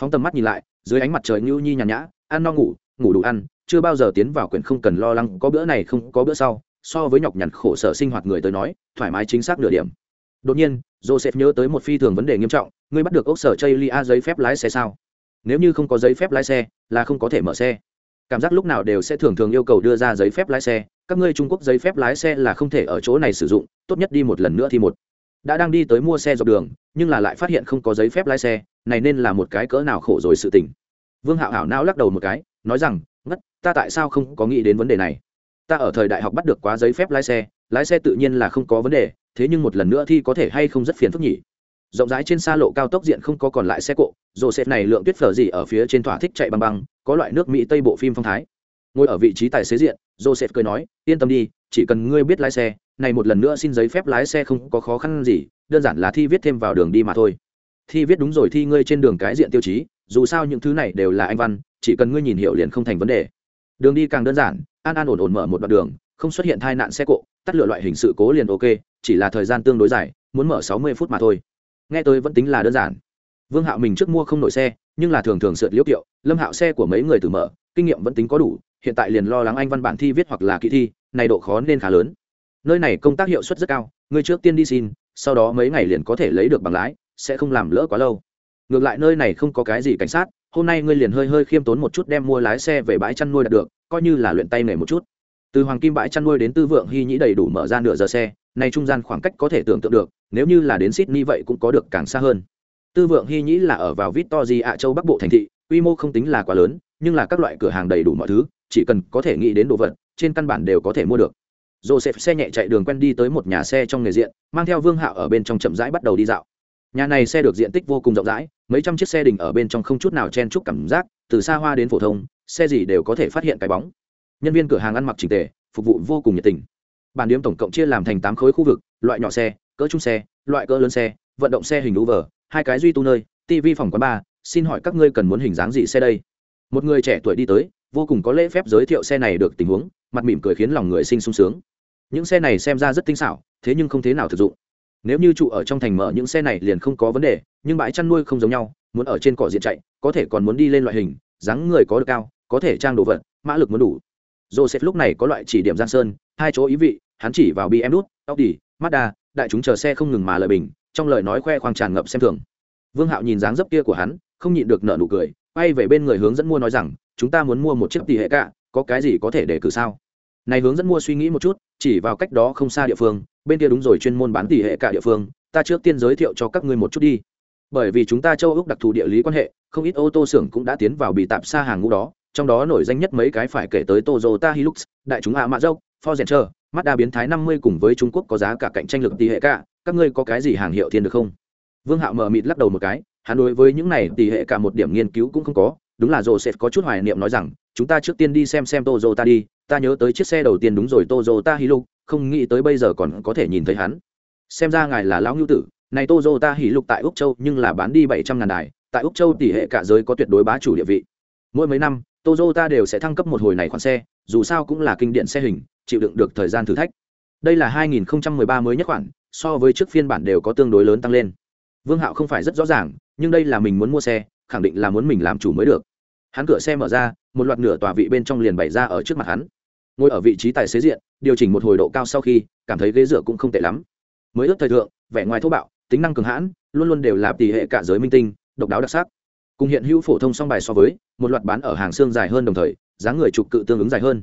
Phóng tầm mắt nhìn lại dưới ánh mặt trời ngưu nhi nhàn nhã ăn no ngủ ngủ đủ ăn chưa bao giờ tiến vào quyển không cần lo lắng có bữa này không có bữa sau so với nhọc nhằn khổ sở sinh hoạt người tới nói thoải mái chính xác nửa điểm. Đột nhiên joseph nhớ tới một phi thường vấn đề nghiêm trọng ngươi bắt được ốc sở chây lia giấy phép lái xe sao? Nếu như không có giấy phép lái xe là không có thể mở xe. Cảm giác lúc nào đều sẽ thường thường yêu cầu đưa ra giấy phép lái xe các ngươi trung quốc giấy phép lái xe là không thể ở chỗ này sử dụng, tốt nhất đi một lần nữa thì một. Đã đang đi tới mua xe dọc đường, nhưng là lại phát hiện không có giấy phép lái xe, này nên là một cái cỡ nào khổ rồi sự tình. Vương hạo hảo não lắc đầu một cái, nói rằng, ngất, ta tại sao không có nghĩ đến vấn đề này? Ta ở thời đại học bắt được quá giấy phép lái xe lái xe tự nhiên là không có vấn đề, thế nhưng một lần nữa thì có thể hay không rất phiền phức nhỉ? Rộng rãi trên xa lộ cao tốc diện không có còn lại xe cộ joseph này lượng tuyết phở gì ở phía trên thỏa thích chạy băng băng, có loại nước mỹ tây bộ phim phong thái ngồi ở vị trí tài xế diện, joseph cười nói, yên tâm đi, chỉ cần ngươi biết lái xe, này một lần nữa xin giấy phép lái xe không có khó khăn gì, đơn giản là thi viết thêm vào đường đi mà thôi. Thi viết đúng rồi, thi ngươi trên đường cái diện tiêu chí, dù sao những thứ này đều là anh văn, chỉ cần ngươi nhìn hiểu liền không thành vấn đề. Đường đi càng đơn giản, an an ổn ổn mở một đoạn đường, không xuất hiện tai nạn xe cộ, tắt lựa loại hình sự cố liền ok, chỉ là thời gian tương đối dài, muốn mở sáu mươi phút mà thôi. Nghe tôi vẫn tính là đơn giản. Vương hạo mình trước mua không nổi xe, nhưng là thường thường sượt liễu kiệu, lâm hạo xe của mấy người từ mở, kinh nghiệm vẫn tính có đủ hiện tại liền lo lắng anh văn bản thi viết hoặc là kỳ thi, này độ khó nên khá lớn. Nơi này công tác hiệu suất rất cao, người trước tiên đi xin, sau đó mấy ngày liền có thể lấy được bằng lái, sẽ không làm lỡ quá lâu. Ngược lại nơi này không có cái gì cảnh sát, hôm nay ngươi liền hơi hơi khiêm tốn một chút đem mua lái xe về bãi chăn nuôi đạt được, coi như là luyện tay nghề một chút. Từ hoàng kim bãi chăn nuôi đến tư vượng hy nhĩ đầy đủ mở ra nửa giờ xe, này trung gian khoảng cách có thể tưởng tượng được, nếu như là đến sydney vậy cũng có được càng xa hơn. Tư vượng hy nhĩ là ở vào victory ạ châu bắc bộ thành thị, quy mô không tính là quá lớn nhưng là các loại cửa hàng đầy đủ mọi thứ, chỉ cần có thể nghĩ đến đồ vật, trên căn bản đều có thể mua được. Joseph xe nhẹ chạy đường quen đi tới một nhà xe trong nghề diện, mang theo vương hạo ở bên trong chậm rãi bắt đầu đi dạo. Nhà này xe được diện tích vô cùng rộng rãi, mấy trăm chiếc xe đình ở bên trong không chút nào chen chúc cảm giác, từ xa hoa đến phổ thông, xe gì đều có thể phát hiện cái bóng. Nhân viên cửa hàng ăn mặc trình tề, phục vụ vô cùng nhiệt tình. Bản điểm tổng cộng chia làm thành tám khối khu vực, loại nhỏ xe, cỡ trung xe, loại cỡ lớn xe, vận động xe hình vờ hai cái duy tu nơi tv phòng quán bar, xin hỏi các ngươi cần muốn hình dáng gì xe đây? Một người trẻ tuổi đi tới, vô cùng có lễ phép giới thiệu xe này được tình huống, mặt mỉm cười khiến lòng người sinh sung sướng. Những xe này xem ra rất tinh xảo, thế nhưng không thế nào thực dụng. Nếu như trụ ở trong thành mở những xe này liền không có vấn đề, nhưng bãi chăn nuôi không giống nhau, muốn ở trên cỏ diện chạy, có thể còn muốn đi lên loại hình, dáng người có được cao, có thể trang đồ vật, mã lực muốn đủ. Joseph lúc này có loại chỉ điểm giang sơn, hai chỗ ý vị, hắn chỉ vào bm đút audi, mazda, đại chúng chờ xe không ngừng mà lời bình, trong lời nói khoe khoang tràn ngập xem thường. Vương hạo nhìn dáng dấp kia của hắn, không nhịn được nợ nụ cười quay về bên người hướng dẫn mua nói rằng chúng ta muốn mua một chiếc tỷ hệ cả có cái gì có thể để cử sao này hướng dẫn mua suy nghĩ một chút chỉ vào cách đó không xa địa phương bên kia đúng rồi chuyên môn bán tỷ hệ cả địa phương ta trước tiên giới thiệu cho các ngươi một chút đi bởi vì chúng ta châu úc đặc thù địa lý quan hệ không ít ô tô xưởng cũng đã tiến vào bị tạp xa hàng ngũ đó trong đó nổi danh nhất mấy cái phải kể tới Toyota Hilux, đại chúng ạ mạ dốc, Ford Ranger, Mazda biến thái 50 cùng với Trung Quốc có giá cả cạnh tranh lực tỷ hệ cả, các ngươi có cái gì hàng hiệu thiên được không? Vương Hạo mờ mịt lắc đầu một cái, hắn đối với những này tỷ hệ cả một điểm nghiên cứu cũng không có, đúng là Joseph có chút hoài niệm nói rằng, chúng ta trước tiên đi xem xem Toyota đi, ta nhớ tới chiếc xe đầu tiên đúng rồi tozo ta hí lục không nghĩ tới bây giờ còn có thể nhìn thấy hắn. Xem ra ngài là lão ngưu tử, này tozo ta hí lục tại Úc Châu nhưng là bán đi 700 ngàn đài, tại Úc Châu tỷ hệ cả giới có tuyệt đối bá chủ địa vị. Mỗi mấy năm, Toyota đều sẽ thăng cấp một hồi này khoản xe, dù sao cũng là kinh điển xe hình, chịu đựng được thời gian thử thách. Đây là 2013 mới nhất khoản, so với trước phiên bản đều có tương đối lớn tăng lên. Vương Hạo không phải rất rõ ràng, nhưng đây là mình muốn mua xe, khẳng định là muốn mình làm chủ mới được. Hắn cửa xe mở ra, một loạt nửa tòa vị bên trong liền bày ra ở trước mặt hắn. Ngồi ở vị trí tài xế diện, điều chỉnh một hồi độ cao sau khi, cảm thấy ghế dựa cũng không tệ lắm. Mới ướt thời thượng, vẻ ngoài thô bạo, tính năng cường hãn, luôn luôn đều là tỷ hệ cả giới minh tinh, độc đáo đặc sắc cùng hiện hữu phổ thông song bài so với một loạt bán ở hàng xương dài hơn đồng thời dáng người trục cự tương ứng dài hơn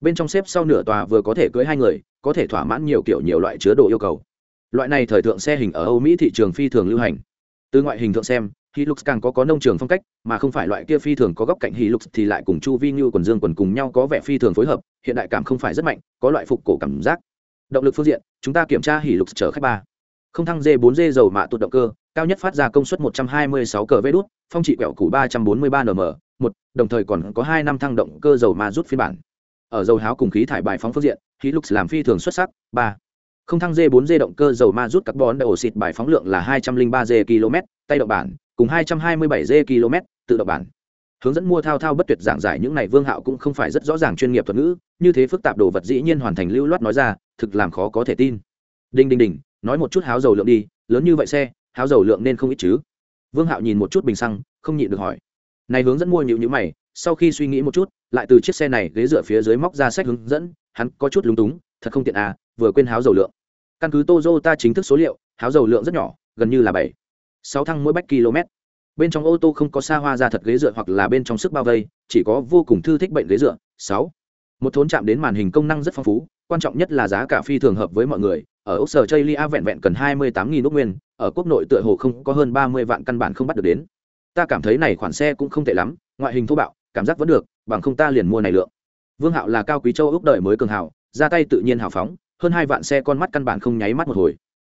bên trong xếp sau nửa tòa vừa có thể cưới hai người có thể thỏa mãn nhiều kiểu nhiều loại chứa đồ yêu cầu loại này thời thượng xe hình ở âu mỹ thị trường phi thường lưu hành từ ngoại hình thượng xem Hilux càng có có nông trường phong cách, mà không phải loại kia phi thường có góc cạnh Hilux thì lại cùng Chu Vi như quần dương quần cùng nhau có vẻ phi thường phối hợp, hiện đại cảm không phải rất mạnh, có loại phục cổ cảm giác. Động lực phương diện, chúng ta kiểm tra Hilux chở khách ba. Không thăng D4D dầu mạ tụt động cơ, cao nhất phát ra công suất 126 cờ vê đút, phong trị quẹo củ 343 nm, một, đồng thời còn có hai năm thăng động cơ dầu ma rút phiên bản. Ở dầu háo cùng khí thải bài phóng phương diện, khí lục làm phi thường xuất sắc, ba. Không thăng D4D động cơ dầu ma rút carbon dioxide bài phóng lượng là 203 dê km, tay động bản, cùng 227 dê km, tự động bản. Hướng dẫn mua thao thao bất tuyệt giảng giải những này Vương Hạo cũng không phải rất rõ ràng chuyên nghiệp thuật ngữ, như thế phức tạp đồ vật dĩ nhiên hoàn thành lưu loát nói ra, thực làm khó có thể tin. Đinh đinh đinh, nói một chút háo dầu lượng đi, lớn như vậy xe, háo dầu lượng nên không ít chứ vương hạo nhìn một chút bình xăng không nhịn được hỏi này hướng dẫn mua nhịu nhữ mày sau khi suy nghĩ một chút lại từ chiếc xe này ghế dựa phía dưới móc ra sách hướng dẫn hắn có chút lúng túng thật không tiện à vừa quên háo dầu lượng căn cứ Toyota chính thức số liệu, háo dầu lượng rất nhỏ, gần như là bảy, sáu thăng mỗi bách km. Bên trong ô tô không có xa hoa ra thật ghế dựa hoặc là bên trong sức bao vây, chỉ có vô cùng thư thích bệnh ghế dựa, sáu. Một thốn chạm đến màn hình công năng rất phong phú, quan trọng nhất là giá cả phi thường hợp với mọi người. Ở ốc sở chây lia vẹn vẹn cần hai mươi tám nghìn ốc nguyên, ở quốc nội tựa hồ không có hơn ba mươi vạn căn bản không bắt được đến. Ta cảm thấy này khoản xe cũng không tệ lắm, ngoại hình thô bạo, cảm giác vẫn được, bằng không ta liền mua này lượng. Vương hạo là cao quý châu ốc đời mới cường hào, ra tay tự nhiên hào phóng hơn hai vạn xe con mắt căn bản không nháy mắt một hồi.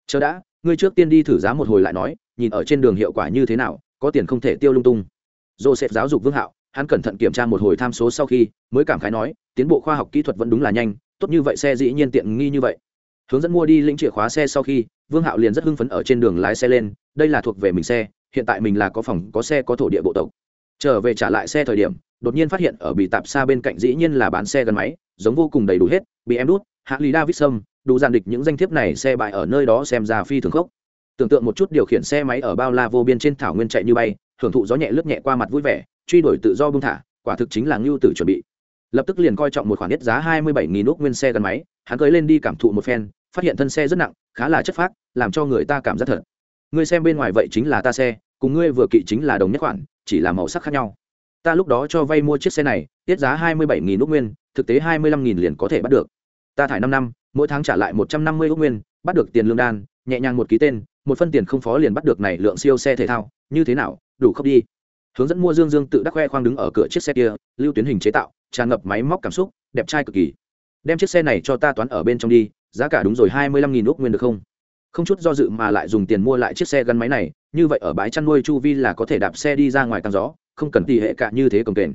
Chờ đã, ngươi trước tiên đi thử giá một hồi lại nói, nhìn ở trên đường hiệu quả như thế nào, có tiền không thể tiêu lung tung. Joseph giáo dục vương hạo, hắn cẩn thận kiểm tra một hồi tham số sau khi, mới cảm khái nói, tiến bộ khoa học kỹ thuật vẫn đúng là nhanh, tốt như vậy xe dĩ nhiên tiện nghi như vậy. Hướng dẫn mua đi lĩnh chìa khóa xe sau khi, vương hạo liền rất hưng phấn ở trên đường lái xe lên, đây là thuộc về mình xe, hiện tại mình là có phòng, có xe, có thổ địa bộ tộc. Trở về trả lại xe thời điểm, đột nhiên phát hiện ở bị tạp xa bên cạnh dĩ nhiên là bán xe gắn máy, giống vô cùng đầy đủ hết bị em đút hạ lý davidson đủ giàn địch những danh thiếp này xe bại ở nơi đó xem ra phi thường khốc. Tưởng tượng một chút điều khiển xe máy ở bao la vô biên trên thảo nguyên chạy như bay, hưởng thụ gió nhẹ lướt nhẹ qua mặt vui vẻ, truy đuổi tự do bưng thả, quả thực chính là ngưu tử chuẩn bị. Lập tức liền coi trọng một khoản nhất giá hai mươi bảy nghìn úc nguyên xe gắn máy, hắn cưới lên đi cảm thụ một phen, phát hiện thân xe rất nặng, khá là chất phác, làm cho người ta cảm giác thật. Ngươi xem bên ngoài vậy chính là ta xe, cùng ngươi vừa kỵ chính là đồng nhất khoản, chỉ là màu sắc khác nhau. Ta lúc đó cho vay mua chiếc xe này tiết giá hai mươi bảy nghìn úc nguyên, thực tế hai mươi lăm nghìn liền có thể bắt được ta thải năm năm, mỗi tháng trả lại một trăm năm mươi úc nguyên, bắt được tiền lương đan, nhẹ nhàng một ký tên, một phân tiền không phó liền bắt được này lượng siêu xe thể thao, như thế nào, đủ khóc đi. Hướng dẫn mua dương dương tự đắc khoe khoang đứng ở cửa chiếc xe kia, lưu tuyến hình chế tạo, tràn ngập máy móc cảm xúc, đẹp trai cực kỳ. Đem chiếc xe này cho ta toán ở bên trong đi, giá cả đúng rồi hai mươi lăm nghìn úc nguyên được không? Không chút do dự mà lại dùng tiền mua lại chiếc xe gắn máy này, như vậy ở bãi chăn nuôi chu vi là có thể đạp xe đi ra ngoài tăng gió, không cần tỉ hệ cả như thế cồng kềnh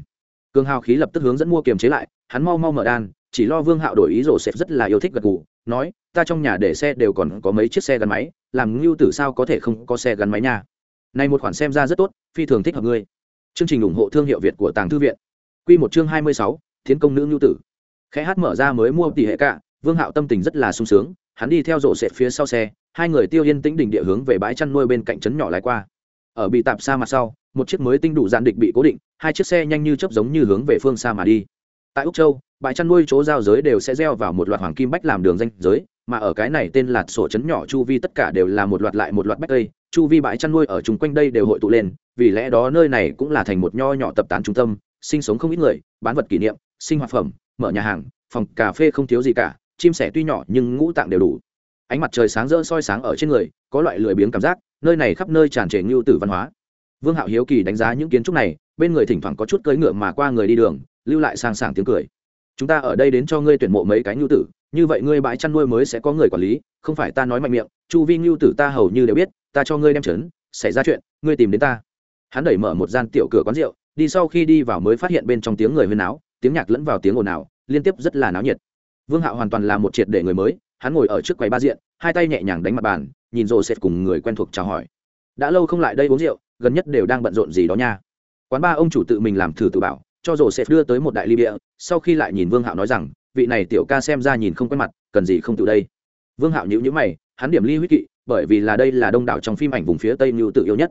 cường hào khí lập tức hướng dẫn mua kiềm chế lại, hắn mau mau mở đan chỉ lo vương hạo đổi ý rổ xếp rất là yêu thích gật gù, nói, ta trong nhà để xe đều còn có mấy chiếc xe gắn máy, làm ngưu tử sao có thể không có xe gắn máy nha? Này một khoản xem ra rất tốt, phi thường thích hợp ngươi. Chương trình ủng hộ thương hiệu việt của tàng thư viện. Q một chương hai mươi sáu, thiến công nữ ngưu tử. Khẽ hát mở ra mới mua tỷ hệ cả, vương hạo tâm tình rất là sung sướng, hắn đi theo rổ xẹp phía sau xe, hai người tiêu yên tĩnh đỉnh địa hướng về bãi chăn nuôi bên cạnh trấn nhỏ lái qua. Ở bị tạp xa mặt sau, một chiếc mới tinh đủ dạn địch bị cố định, hai chiếc xe nhanh như chớp giống như hướng về phương xa mà đi. Tại úc châu bãi chăn nuôi chỗ giao giới đều sẽ gieo vào một loạt hoàng kim bách làm đường danh giới, mà ở cái này tên là sổ chấn nhỏ chu vi tất cả đều là một loạt lại một loạt bách tây chu vi bãi chăn nuôi ở chung quanh đây đều hội tụ lên, vì lẽ đó nơi này cũng là thành một nho nhỏ tập tán trung tâm, sinh sống không ít người, bán vật kỷ niệm, sinh hoạt phẩm, mở nhà hàng, phòng cà phê không thiếu gì cả, chim sẻ tuy nhỏ nhưng ngũ tạng đều đủ. Ánh mặt trời sáng rỡ soi sáng ở trên người, có loại lười biếng cảm giác, nơi này khắp nơi tràn trề ngưu tử văn hóa. Vương hạo hiếu kỳ đánh giá những kiến trúc này, bên người thỉnh thoảng có chút cưỡi ngựa mà qua người đi đường, lưu lại sang sảng tiếng cười chúng ta ở đây đến cho ngươi tuyển mộ mấy cái ngưu tử, như vậy ngươi bãi chăn nuôi mới sẽ có người quản lý, không phải ta nói mạnh miệng, chu vi ngưu tử ta hầu như đều biết, ta cho ngươi đem trấn xảy ra chuyện, ngươi tìm đến ta. Hắn đẩy mở một gian tiểu cửa quán rượu, đi sau khi đi vào mới phát hiện bên trong tiếng người huyên náo, tiếng nhạc lẫn vào tiếng ồn ào, liên tiếp rất là náo nhiệt. Vương hạo hoàn toàn là một triệt để người mới, hắn ngồi ở trước quầy ba diện, hai tay nhẹ nhàng đánh mặt bàn, nhìn rồ sệt cùng người quen thuộc chào hỏi. Đã lâu không lại đây uống rượu, gần nhất đều đang bận rộn gì đó nha. Quán ba ông chủ tự mình làm thử tự bảo cho rổ sẽ đưa tới một đại ly bia, sau khi lại nhìn vương hạo nói rằng, vị này tiểu ca xem ra nhìn không quen mặt, cần gì không tự đây? Vương hạo nhữ nhữ mày, hắn điểm ly huyết kỵ, bởi vì là đây là đông đảo trong phim ảnh vùng phía tây mưu tự yêu nhất.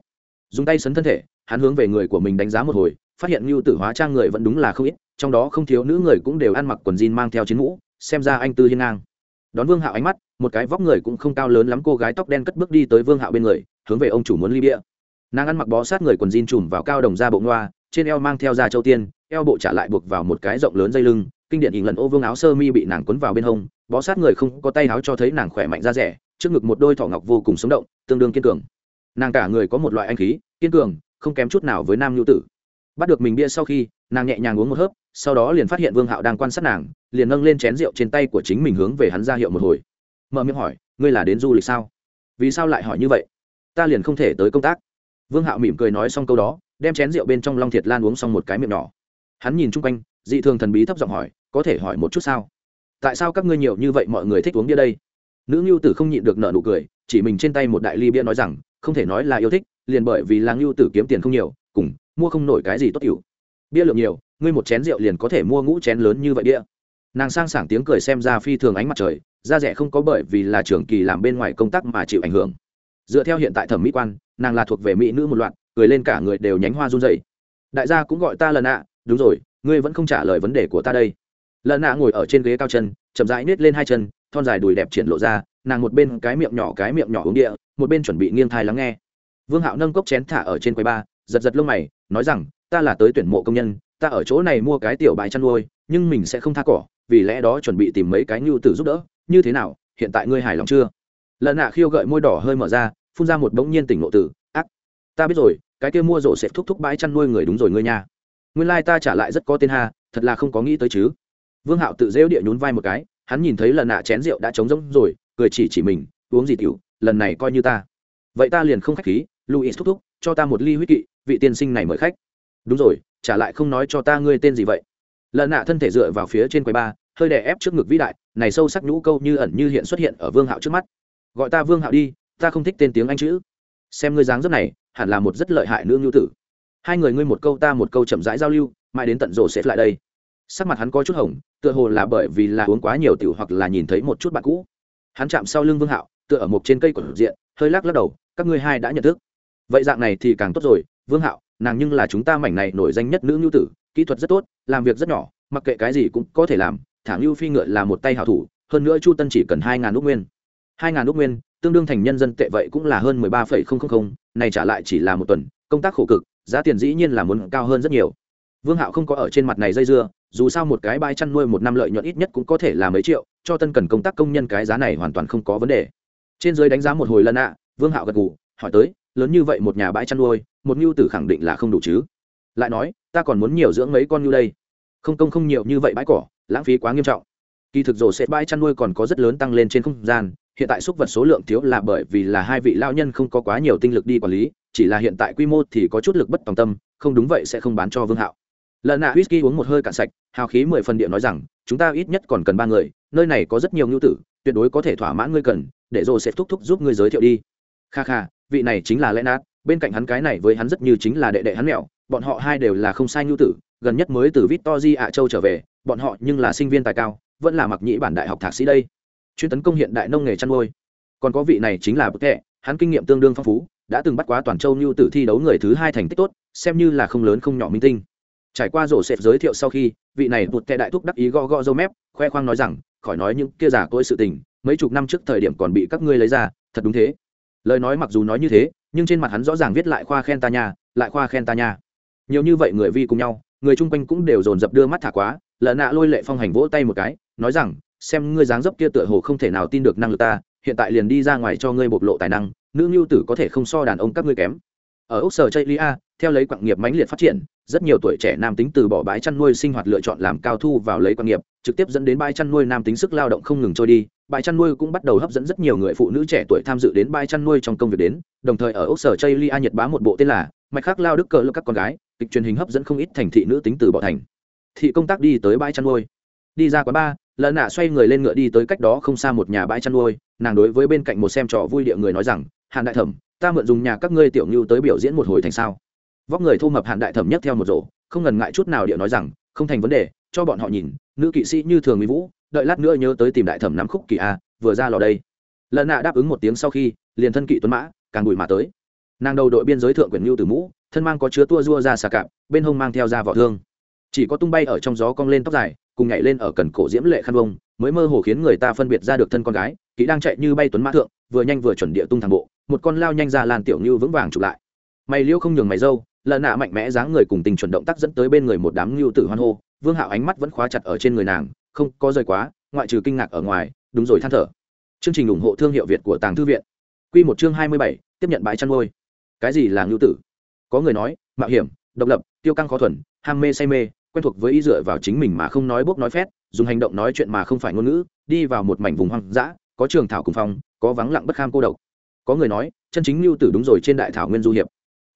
Dùng tay sấn thân thể, hắn hướng về người của mình đánh giá một hồi, phát hiện mưu tử hóa trang người vẫn đúng là không ít, trong đó không thiếu nữ người cũng đều ăn mặc quần jean mang theo chiến mũ, xem ra anh tư hiên ngang. Đón vương hạo ánh mắt, một cái vóc người cũng không cao lớn lắm cô gái tóc đen cất bước đi tới vương hạo bên người, hướng về ông chủ muốn ly bia. Nàng ăn mặc bó sát người quần jean trùm vào cao đồng da bộ ngoa trên eo mang theo da châu tiên, eo bộ trả lại buộc vào một cái rộng lớn dây lưng, kinh điển hình lần ô vương áo sơ mi bị nàng quấn vào bên hông, bó sát người không có tay áo cho thấy nàng khỏe mạnh da rẻ, trước ngực một đôi thỏ ngọc vô cùng sống động, tương đương kiên cường. Nàng cả người có một loại anh khí, kiên cường, không kém chút nào với nam nhu tử. Bắt được mình bia sau khi, nàng nhẹ nhàng uống một hớp, sau đó liền phát hiện vương hạo đang quan sát nàng, liền nâng lên chén rượu trên tay của chính mình hướng về hắn ra hiệu một hồi. Mở miệng hỏi, ngươi là đến du lịch sao? Vì sao lại hỏi như vậy? Ta liền không thể tới công tác vương hạo mỉm cười nói xong câu đó, đem chén rượu bên trong long thiệt lan uống xong một cái miệng nhỏ. Hắn nhìn chung quanh, dị thường thần bí thấp giọng hỏi, có thể hỏi một chút sao? Tại sao các ngươi nhiều như vậy mọi người thích uống bia đây? Nữ ngưu tử không nhịn được nợ nụ cười, chỉ mình trên tay một đại ly bia nói rằng, không thể nói là yêu thích, liền bởi vì là ngưu tử kiếm tiền không nhiều, cùng mua không nổi cái gì tốt cựu bia lượng nhiều, ngươi một chén rượu liền có thể mua ngũ chén lớn như vậy bia. Nàng sang sảng tiếng cười xem ra phi thường ánh mặt trời, da rẻ không có bởi vì là trưởng kỳ làm bên ngoài công tác mà chịu ảnh hưởng. Dựa theo hiện tại thẩm mỹ quan nàng là thuộc về mỹ nữ một loạt, cười lên cả người đều nhánh hoa run dày đại gia cũng gọi ta lần ạ đúng rồi, ngươi vẫn không trả lời vấn đề của ta đây. Lần ạ ngồi ở trên ghế cao chân, chậm rãi nết lên hai chân, thon dài đùi đẹp triển lộ ra, nàng một bên cái miệng nhỏ cái miệng nhỏ uống địa, một bên chuẩn bị nghiêng thai lắng nghe. Vương hạo nâng cốc chén thả ở trên quầy ba, giật giật lông mày, nói rằng, ta là tới tuyển mộ công nhân, ta ở chỗ này mua cái tiểu bài chăn nuôi, nhưng mình sẽ không tha cỏ, vì lẽ đó chuẩn bị tìm mấy cái nhu tử giúp đỡ, như thế nào, hiện tại ngươi hài lòng chưa? Lần nạ khiêu gợi môi đỏ hơi mở ra phun ra một bỗng nhiên tỉnh nộ tử ác, ta biết rồi, cái kia mua rổ sẽ thúc thúc bãi chăn nuôi người đúng rồi ngươi nha. Nguyên lai、like、ta trả lại rất có tên ha, thật là không có nghĩ tới chứ. Vương hạo tự rêu địa nhún vai một cái, hắn nhìn thấy lần nạ chén rượu đã trống rỗng rồi, cười chỉ chỉ mình, uống gì tiểu, lần này coi như ta. Vậy ta liền không khách khí luis thúc thúc, cho ta một ly huyết kỵ, vị tiên sinh này mời khách. Đúng rồi, trả lại không nói cho ta ngươi tên gì vậy. Lần nạ thân thể dựa vào phía trên quầy ba, hơi đè ép trước ngực vĩ đại, này sâu sắc nhũ câu như ẩn như hiện xuất hiện ở vương hạo trước mắt. Gọi ta vương hạo đi ta không thích tên tiếng anh chữ. Xem ngươi dáng dấp này, hẳn là một rất lợi hại nương nhu tử. Hai người ngươi một câu ta một câu chậm rãi giao lưu, mãi đến tận rổ sẽ lại đây. Sắc mặt hắn có chút hồng, tựa hồ là bởi vì là uống quá nhiều tiểu hoặc là nhìn thấy một chút bạn cũ. Hắn chạm sau lưng vương hạo, tựa ở một trên cây của diện, hơi lắc lắc đầu, các ngươi hai đã nhận thức. Vậy dạng này thì càng tốt rồi, vương hạo, nàng nhưng là chúng ta mảnh này nổi danh nhất nữ nhu tử, kỹ thuật rất tốt, làm việc rất nhỏ, mặc kệ cái gì cũng có thể làm, thả ngưu phi ngựa là một tay hảo thủ, hơn nữa chu tân chỉ cần hai ngàn úc nguyên. Hai ngàn úc nguyên tương đương thành nhân dân tệ vậy cũng là hơn mười ba phẩy không không không, này trả lại chỉ là một tuần, công tác khổ cực, giá tiền dĩ nhiên là muốn cao hơn rất nhiều. Vương hạo không có ở trên mặt này dây dưa, dù sao một cái bãi chăn nuôi một năm lợi nhuận ít nhất cũng có thể là mấy triệu, cho tân cần công tác công nhân cái giá này hoàn toàn không có vấn đề. Trên dưới đánh giá một hồi lần ạ, vương hạo gật gù, hỏi tới, lớn như vậy một nhà bãi chăn nuôi, một nhu tử khẳng định là không đủ chứ? Lại nói, ta còn muốn nhiều dưỡng mấy con như đây. Không công không nhiều như vậy bãi cỏ, lãng phí quá nghiêm trọng. Kỳ thực rồ sẽ bãi chăn nuôi còn có rất lớn tăng lên trên không gian hiện tại súc vật số lượng thiếu là bởi vì là hai vị lao nhân không có quá nhiều tinh lực đi quản lý, chỉ là hiện tại quy mô thì có chút lực bất tòng tâm, không đúng vậy sẽ không bán cho vương hạo. Lần nạ whisky uống một hơi cạn sạch, hào khí mười phần điện nói rằng, chúng ta ít nhất còn cần ba người, nơi này có rất nhiều ngưu tử, tuyệt đối có thể thỏa mãn ngươi cần, để rồi sẽ thúc thúc giúp ngươi giới thiệu đi. Kha kha, vị này chính là lẽ nát bên cạnh hắn cái này với hắn rất như chính là đệ đệ hắn mẹo, bọn họ hai đều là không sai ngưu tử, gần nhất mới từ victory ạ châu trở về, bọn họ nhưng là sinh viên tài cao, vẫn là mặc nhĩ bản đại học thạc sĩ đây chuyên tấn công hiện đại nông nghề chăn nuôi. Còn có vị này chính là bậc thẻ hắn kinh nghiệm tương đương phong phú, đã từng bắt quá toàn châu như tử thi đấu người thứ hai thành tích tốt, xem như là không lớn không nhỏ minh tinh. Trải qua rổ xẹp giới thiệu sau khi, vị này bụt tệ đại thúc đắc ý go go dâu mép, khoe khoang nói rằng, khỏi nói những kia giả tôi sự tình, mấy chục năm trước thời điểm còn bị các ngươi lấy ra, thật đúng thế. Lời nói mặc dù nói như thế, nhưng trên mặt hắn rõ ràng viết lại khoa khen ta nhà lại khoa khen ta nhà nhiều như vậy người vi cùng nhau, người chung quanh cũng đều dồn dập đưa mắt thả quá lợn nạ lôi lệ phong hành vỗ tay một cái, nói rằng xem ngươi dáng dấp kia tựa hồ không thể nào tin được năng lực ta, hiện tại liền đi ra ngoài cho ngươi bộc lộ tài năng, nữ ngưu tử có thể không so đàn ông các ngươi kém. Ở úc sở chây lia theo lấy quạng nghiệp mãnh liệt phát triển, rất nhiều tuổi trẻ nam tính từ bỏ bãi chăn nuôi sinh hoạt lựa chọn làm cao thu vào lấy quạng nghiệp, trực tiếp dẫn đến bãi chăn nuôi nam tính sức lao động không ngừng trôi đi, bãi chăn nuôi cũng bắt đầu hấp dẫn rất nhiều người phụ nữ trẻ tuổi tham dự đến bãi chăn nuôi trong công việc đến, đồng thời ở úc sở chây lia nhật bá một bộ tên là mạch khắc lao đức cờ các con gái, kịch truyền hình hấp dẫn không ít thành thị nữ tính từ bỏ thành. Thị công tác đi tới bãi chăn nuôi. Đi ra quán ba Lợn nạ xoay người lên ngựa đi tới cách đó không xa một nhà bãi chăn nuôi, nàng đối với bên cạnh một xem trò vui địa người nói rằng, hàn đại thẩm, ta mượn dùng nhà các ngươi tiểu ngưu tới biểu diễn một hồi thành sao? Vóc người thu mập hàn đại thẩm nhất theo một rổ, không ngần ngại chút nào địa nói rằng, không thành vấn đề, cho bọn họ nhìn, nữ kỵ sĩ như thường mỹ vũ, đợi lát nữa nhớ tới tìm đại thẩm nắm khúc kỳ a, vừa ra lò đây. Lợn nạ đáp ứng một tiếng sau khi, liền thân kỵ tuấn mã, càng bùi mà tới. Nàng đầu đội biên giới thượng quyển ngưu từ mũ, thân mang có chứa tua rua ra xà cạp, bên hông mang theo da vỏ thương. Chỉ có tung bay ở trong gió cong lên tóc dài cùng nhảy lên ở cần cổ diễm lệ khăn vông, mới mơ hồ khiến người ta phân biệt ra được thân con gái, kỹ đang chạy như bay tuấn mã thượng, vừa nhanh vừa chuẩn địa tung thang bộ, một con lao nhanh ra lan tiểu như vững vàng chụp lại. Mày liêu không nhường mày dâu, lợn nạ mạnh mẽ dáng người cùng tình chuẩn động tác dẫn tới bên người một đám ngưu tử hoan hô, vương hạo ánh mắt vẫn khóa chặt ở trên người nàng, không có rời quá, ngoại trừ kinh ngạc ở ngoài, đúng rồi than thở. Chương trình ủng hộ thương hiệu việt của tàng thư viện. Q một chương hai mươi bảy, tiếp nhận bãi chăn nuôi. Cái gì là ngưu tử? Có người nói, mạo hiểm, độc lập, tiêu căng khó thuần, ham mê say mê quen thuộc với ý dựa vào chính mình mà không nói bốc nói phét, dùng hành động nói chuyện mà không phải ngôn ngữ, đi vào một mảnh vùng hoang dã, có trường thảo cùng phong có vắng lặng bất kham cô độc. Có người nói, chân chính lưu tử đúng rồi trên đại thảo nguyên du hiệp.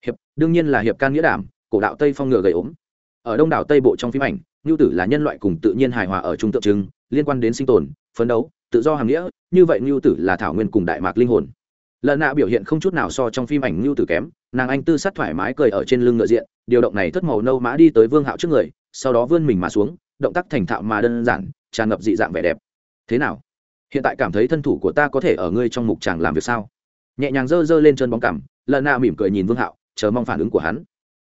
Hiệp, đương nhiên là hiệp can nghĩa đảm, cổ đạo tây phong ngựa gầy ốm. Ở đông đảo tây bộ trong phim ảnh lưu tử là nhân loại cùng tự nhiên hài hòa ở trung tượng trưng, liên quan đến sinh tồn, phấn đấu, tự do hàng nghĩa, như vậy lưu tử là thảo nguyên cùng đại mạc linh hồn. Lần nạ biểu hiện không chút nào so trong phim ảnh lưu tử kém, nàng anh tư sát thoải mái cười ở trên lưng ngựa diện, điều động này thất màu nâu mã đi tới vương hạo trước người sau đó vươn mình mà xuống, động tác thành thạo mà đơn giản, tràn ngập dị dạng vẻ đẹp. Thế nào? Hiện tại cảm thấy thân thủ của ta có thể ở ngươi trong mục chàng làm việc sao? Nhẹ nhàng giơ giơ lên chân bóng cằm lần nạ mỉm cười nhìn vương hạo, chờ mong phản ứng của hắn.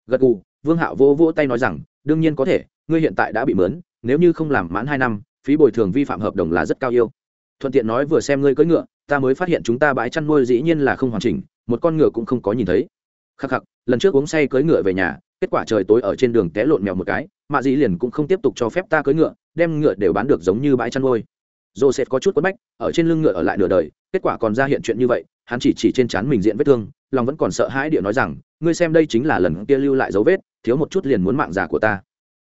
Gật gù, vương hạo vô vô tay nói rằng, đương nhiên có thể, ngươi hiện tại đã bị mướn, nếu như không làm mãn hai năm, phí bồi thường vi phạm hợp đồng là rất cao yêu. Thuận tiện nói vừa xem ngươi cưỡi ngựa, ta mới phát hiện chúng ta bãi chăn nuôi dĩ nhiên là không hoàn chỉnh, một con ngựa cũng không có nhìn thấy. Khắc khắc, lần trước uống say cưỡi ngựa về nhà, kết quả trời tối ở trên đường té lộn mèo một cái mạ dĩ liền cũng không tiếp tục cho phép ta cưỡi ngựa, đem ngựa đều bán được giống như bãi chăn nuôi. Joseph có chút quất bách, ở trên lưng ngựa ở lại nửa đời, kết quả còn ra hiện chuyện như vậy, hắn chỉ chỉ trên trán mình diện vết thương, lòng vẫn còn sợ hãi địa nói rằng, ngươi xem đây chính là lần kia lưu lại dấu vết, thiếu một chút liền muốn mạng giả của ta.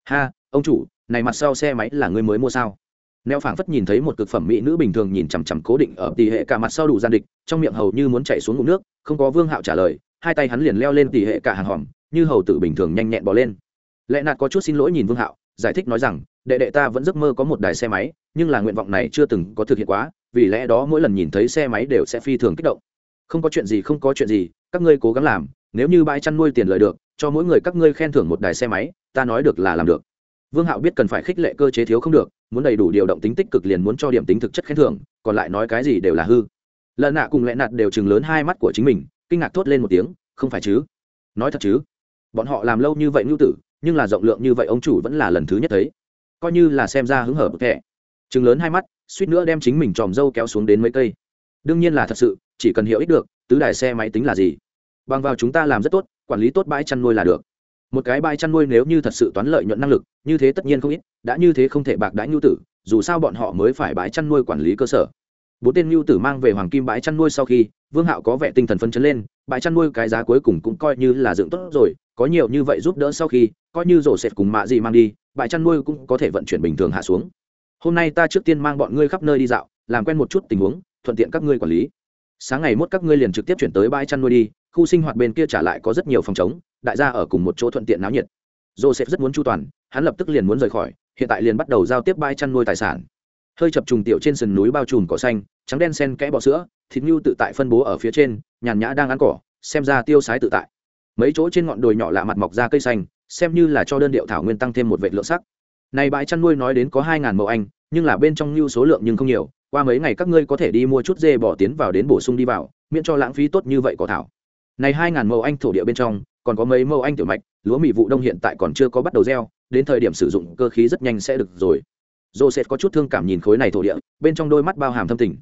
Ha, ông chủ, này mặt sau xe máy là ngươi mới mua sao? Neo phảng phất nhìn thấy một cực phẩm mỹ nữ bình thường nhìn chằm chằm cố định ở tỷ hệ cả mặt sau đủ gian địch, trong miệng hầu như muốn chạy xuống ngụm nước, không có vương hạo trả lời, hai tay hắn liền leo lên tỷ hệ cả hàng hòm, như hầu tử bình thường nhanh nhẹn bỏ lên lẽ nạt có chút xin lỗi nhìn vương hạo, giải thích nói rằng, đệ đệ ta vẫn giấc mơ có một đài xe máy, nhưng là nguyện vọng này chưa từng có thực hiện quá, vì lẽ đó mỗi lần nhìn thấy xe máy đều sẽ phi thường kích động. Không có chuyện gì, không có chuyện gì, các ngươi cố gắng làm, nếu như bãi chăn nuôi tiền lời được, cho mỗi người các ngươi khen thưởng một đài xe máy, ta nói được là làm được. Vương hạo biết cần phải khích lệ cơ chế thiếu không được, muốn đầy đủ điều động tính tích cực liền muốn cho điểm tính thực chất khen thưởng, còn lại nói cái gì đều là hư. Lần nạ cùng lẽ nạt đều chừng lớn hai mắt của chính mình, kinh ngạc thốt lên một tiếng, không phải chứ? Nói thật chứ? Bọn họ làm lâu như vậy ngưu tử nhưng là rộng lượng như vậy ông chủ vẫn là lần thứ nhất thấy. Coi như là xem ra hứng hở bức thẻ. Chừng lớn hai mắt, suýt nữa đem chính mình tròm dâu kéo xuống đến mấy cây. Đương nhiên là thật sự, chỉ cần hiểu ích được, tứ đài xe máy tính là gì. Bằng vào chúng ta làm rất tốt, quản lý tốt bãi chăn nuôi là được. Một cái bãi chăn nuôi nếu như thật sự toán lợi nhuận năng lực, như thế tất nhiên không ít, đã như thế không thể bạc đãi nhu tử, dù sao bọn họ mới phải bãi chăn nuôi quản lý cơ sở. Bốn tên nhu tử mang về hoàng kim bãi chăn nuôi sau khi, vương hạo có vẻ tinh thần phấn chấn lên, bãi chăn nuôi cái giá cuối cùng cũng coi như là dựng tốt rồi có nhiều như vậy giúp đỡ sau khi, coi như rổ sệt cùng mạ gì mang đi, bãi chăn nuôi cũng có thể vận chuyển bình thường hạ xuống. Hôm nay ta trước tiên mang bọn ngươi khắp nơi đi dạo, làm quen một chút tình huống, thuận tiện các ngươi quản lý. Sáng ngày mốt các ngươi liền trực tiếp chuyển tới bãi chăn nuôi đi, khu sinh hoạt bên kia trả lại có rất nhiều phòng chống đại gia ở cùng một chỗ thuận tiện náo nhiệt. Joseph rất muốn chu toàn, hắn lập tức liền muốn rời khỏi, hiện tại liền bắt đầu giao tiếp bãi chăn nuôi tài sản. Hơi chập trùng tiểu trên sườn núi bao trùm cỏ xanh, trắng đen sen kẽ bọ sữa, thịt nhu tự tại phân bố ở phía trên, nhàn nhã đang ăn cỏ, xem ra tiêu sái tự tại mấy chỗ trên ngọn đồi nhỏ lạ mặt mọc ra cây xanh, xem như là cho đơn điệu thảo nguyên tăng thêm một vệ lượng sắc. Này bãi chăn nuôi nói đến có hai ngàn mẫu anh, nhưng là bên trong lưu số lượng nhưng không nhiều, qua mấy ngày các ngươi có thể đi mua chút dê bỏ tiến vào đến bổ sung đi vào, miễn cho lãng phí tốt như vậy có thảo. Này hai ngàn mẫu anh thổ địa bên trong, còn có mấy mẫu anh tiểu mạch, lúa mì vụ đông hiện tại còn chưa có bắt đầu gieo, đến thời điểm sử dụng cơ khí rất nhanh sẽ được rồi. Joseph có chút thương cảm nhìn khối này thổ địa, bên trong đôi mắt bao hàm thâm tình.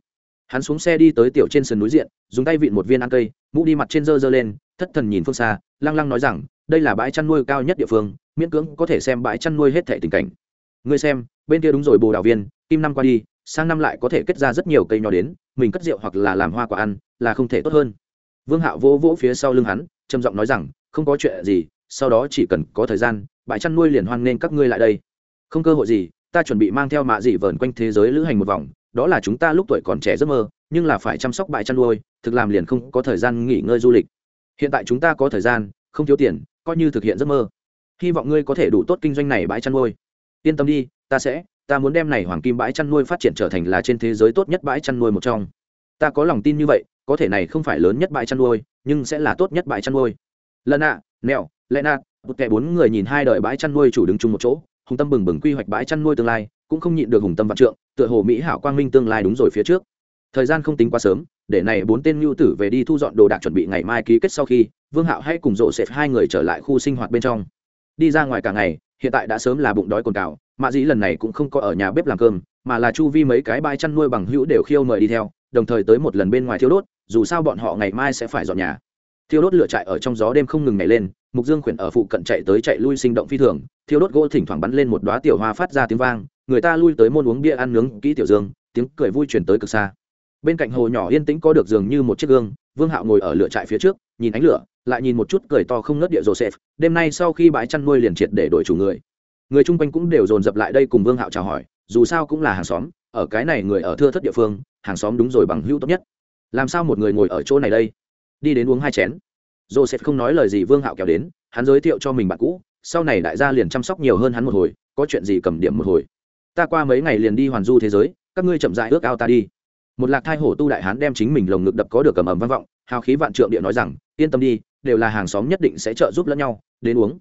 Hắn xuống xe đi tới tiểu trên sườn núi diện, dùng tay vịn một viên ăn cây mũ đi mặt trên dơ dơ lên, thất thần nhìn phương xa, lăng lăng nói rằng, đây là bãi chăn nuôi cao nhất địa phương, miễn cưỡng có thể xem bãi chăn nuôi hết thể tình cảnh. Ngươi xem, bên kia đúng rồi bồ đào viên, kim năm qua đi, sang năm lại có thể kết ra rất nhiều cây nho đến, mình cất rượu hoặc là làm hoa quả ăn, là không thể tốt hơn. Vương hạo vỗ vỗ phía sau lưng hắn, trầm giọng nói rằng, không có chuyện gì, sau đó chỉ cần có thời gian, bãi chăn nuôi liền hoan nên các ngươi lại đây. Không cơ hội gì, ta chuẩn bị mang theo mạ dị vờn quanh thế giới lữ hành một vòng, đó là chúng ta lúc tuổi còn trẻ giấc mơ nhưng là phải chăm sóc bãi chăn nuôi, thực làm liền không có thời gian nghỉ ngơi du lịch. Hiện tại chúng ta có thời gian, không thiếu tiền, coi như thực hiện giấc mơ. Hy vọng ngươi có thể đủ tốt kinh doanh này bãi chăn nuôi. Yên tâm đi, ta sẽ, ta muốn đem này hoàng kim bãi chăn nuôi phát triển trở thành là trên thế giới tốt nhất bãi chăn nuôi một trong. Ta có lòng tin như vậy, có thể này không phải lớn nhất bãi chăn nuôi, nhưng sẽ là tốt nhất bãi chăn nuôi. Lần ạ nẹo lẽ nạt một kẻ bốn người nhìn hai đời bãi chăn nuôi chủ đứng chung một chỗ, hùng tâm bừng bừng quy hoạch bãi chăn nuôi tương lai, cũng không nhịn được hùng tâm vạn trượng, tựa hồ mỹ hảo quang minh tương lai đúng rồi phía trước thời gian không tính quá sớm, để này bốn tên lưu tử về đi thu dọn đồ đạc chuẩn bị ngày mai ký kết sau khi, vương hạo hãy cùng rộ xẹp hai người trở lại khu sinh hoạt bên trong. Đi ra ngoài cả ngày, hiện tại đã sớm là bụng đói cồn cào mạ dĩ lần này cũng không có ở nhà bếp làm cơm, mà là chu vi mấy cái bãi chăn nuôi bằng hữu đều khiêu mời đi theo, đồng thời tới một lần bên ngoài thiêu đốt, dù sao bọn họ ngày mai sẽ phải dọn nhà. Thiêu đốt lửa trại ở trong gió đêm không ngừng nhảy lên, mục dương khuyển ở phụ cận chạy tới chạy lui sinh động phi thường, thiêu đốt gỗ thỉnh thoảng bắn lên một đoá tiểu hoa phát ra tiếng vang, người ta lui tới môn uống bia ăn nướng kỹ tiểu dương, tiếng cười vui truyền tới cực xa bên cạnh hồ nhỏ yên tĩnh có được giường như một chiếc gương, vương hạo ngồi ở lửa trại phía trước, nhìn ánh lửa, lại nhìn một chút cười to không nớt địa joseph đêm nay sau khi bãi chăn nuôi liền triệt để đổi chủ người. Người chung quanh cũng đều dồn dập lại đây cùng vương hạo chào hỏi, dù sao cũng là hàng xóm, ở cái này người ở thưa thất địa phương, hàng xóm đúng rồi bằng hữu tốt nhất. Làm sao một người ngồi ở chỗ này đây? Đi đến uống hai chén. Joseph không nói lời gì vương hạo kéo đến, hắn giới thiệu cho mình bạn cũ, sau này đại gia liền chăm sóc nhiều hơn hắn một hồi, có chuyện gì cầm điểm một hồi. Ta qua mấy ngày liền đi hoàn du thế giới, các ngươi chậm dại ước ao ta đi một lạc thai hổ tu đại hán đem chính mình lồng ngực đập có được cầm ẩm vang vọng, hào khí vạn trượng địa nói rằng, yên tâm đi, đều là hàng xóm nhất định sẽ trợ giúp lẫn nhau, đến uống.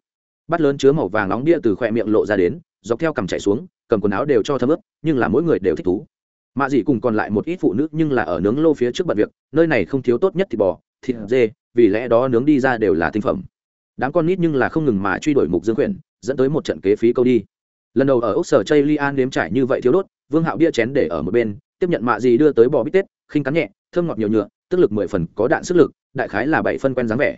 Bát lớn chứa màu vàng nóng bia từ khoe miệng lộ ra đến, dọc theo cằm chạy xuống, cầm quần áo đều cho thấm ướp nhưng là mỗi người đều thích thú. Mạ dị cùng còn lại một ít phụ nữ nhưng là ở nướng lô phía trước bật việc, nơi này không thiếu tốt nhất thịt bò, thịt dê, vì lẽ đó nướng đi ra đều là tinh phẩm. Đám con nít nhưng là không ngừng mà truy đuổi mục dương quyển dẫn tới một trận kế phí câu đi. Lần đầu ở ốc sở chây lian nếm trải như vậy thiếu đốt, vương hạo bia chén để ở một bên tiếp nhận mạ gì đưa tới bò bít tết, khinh cắn nhẹ, thơm ngọt nhiều nhựa, tức lực mười phần, có đạn sức lực, đại khái là bảy phân quen dáng vẻ.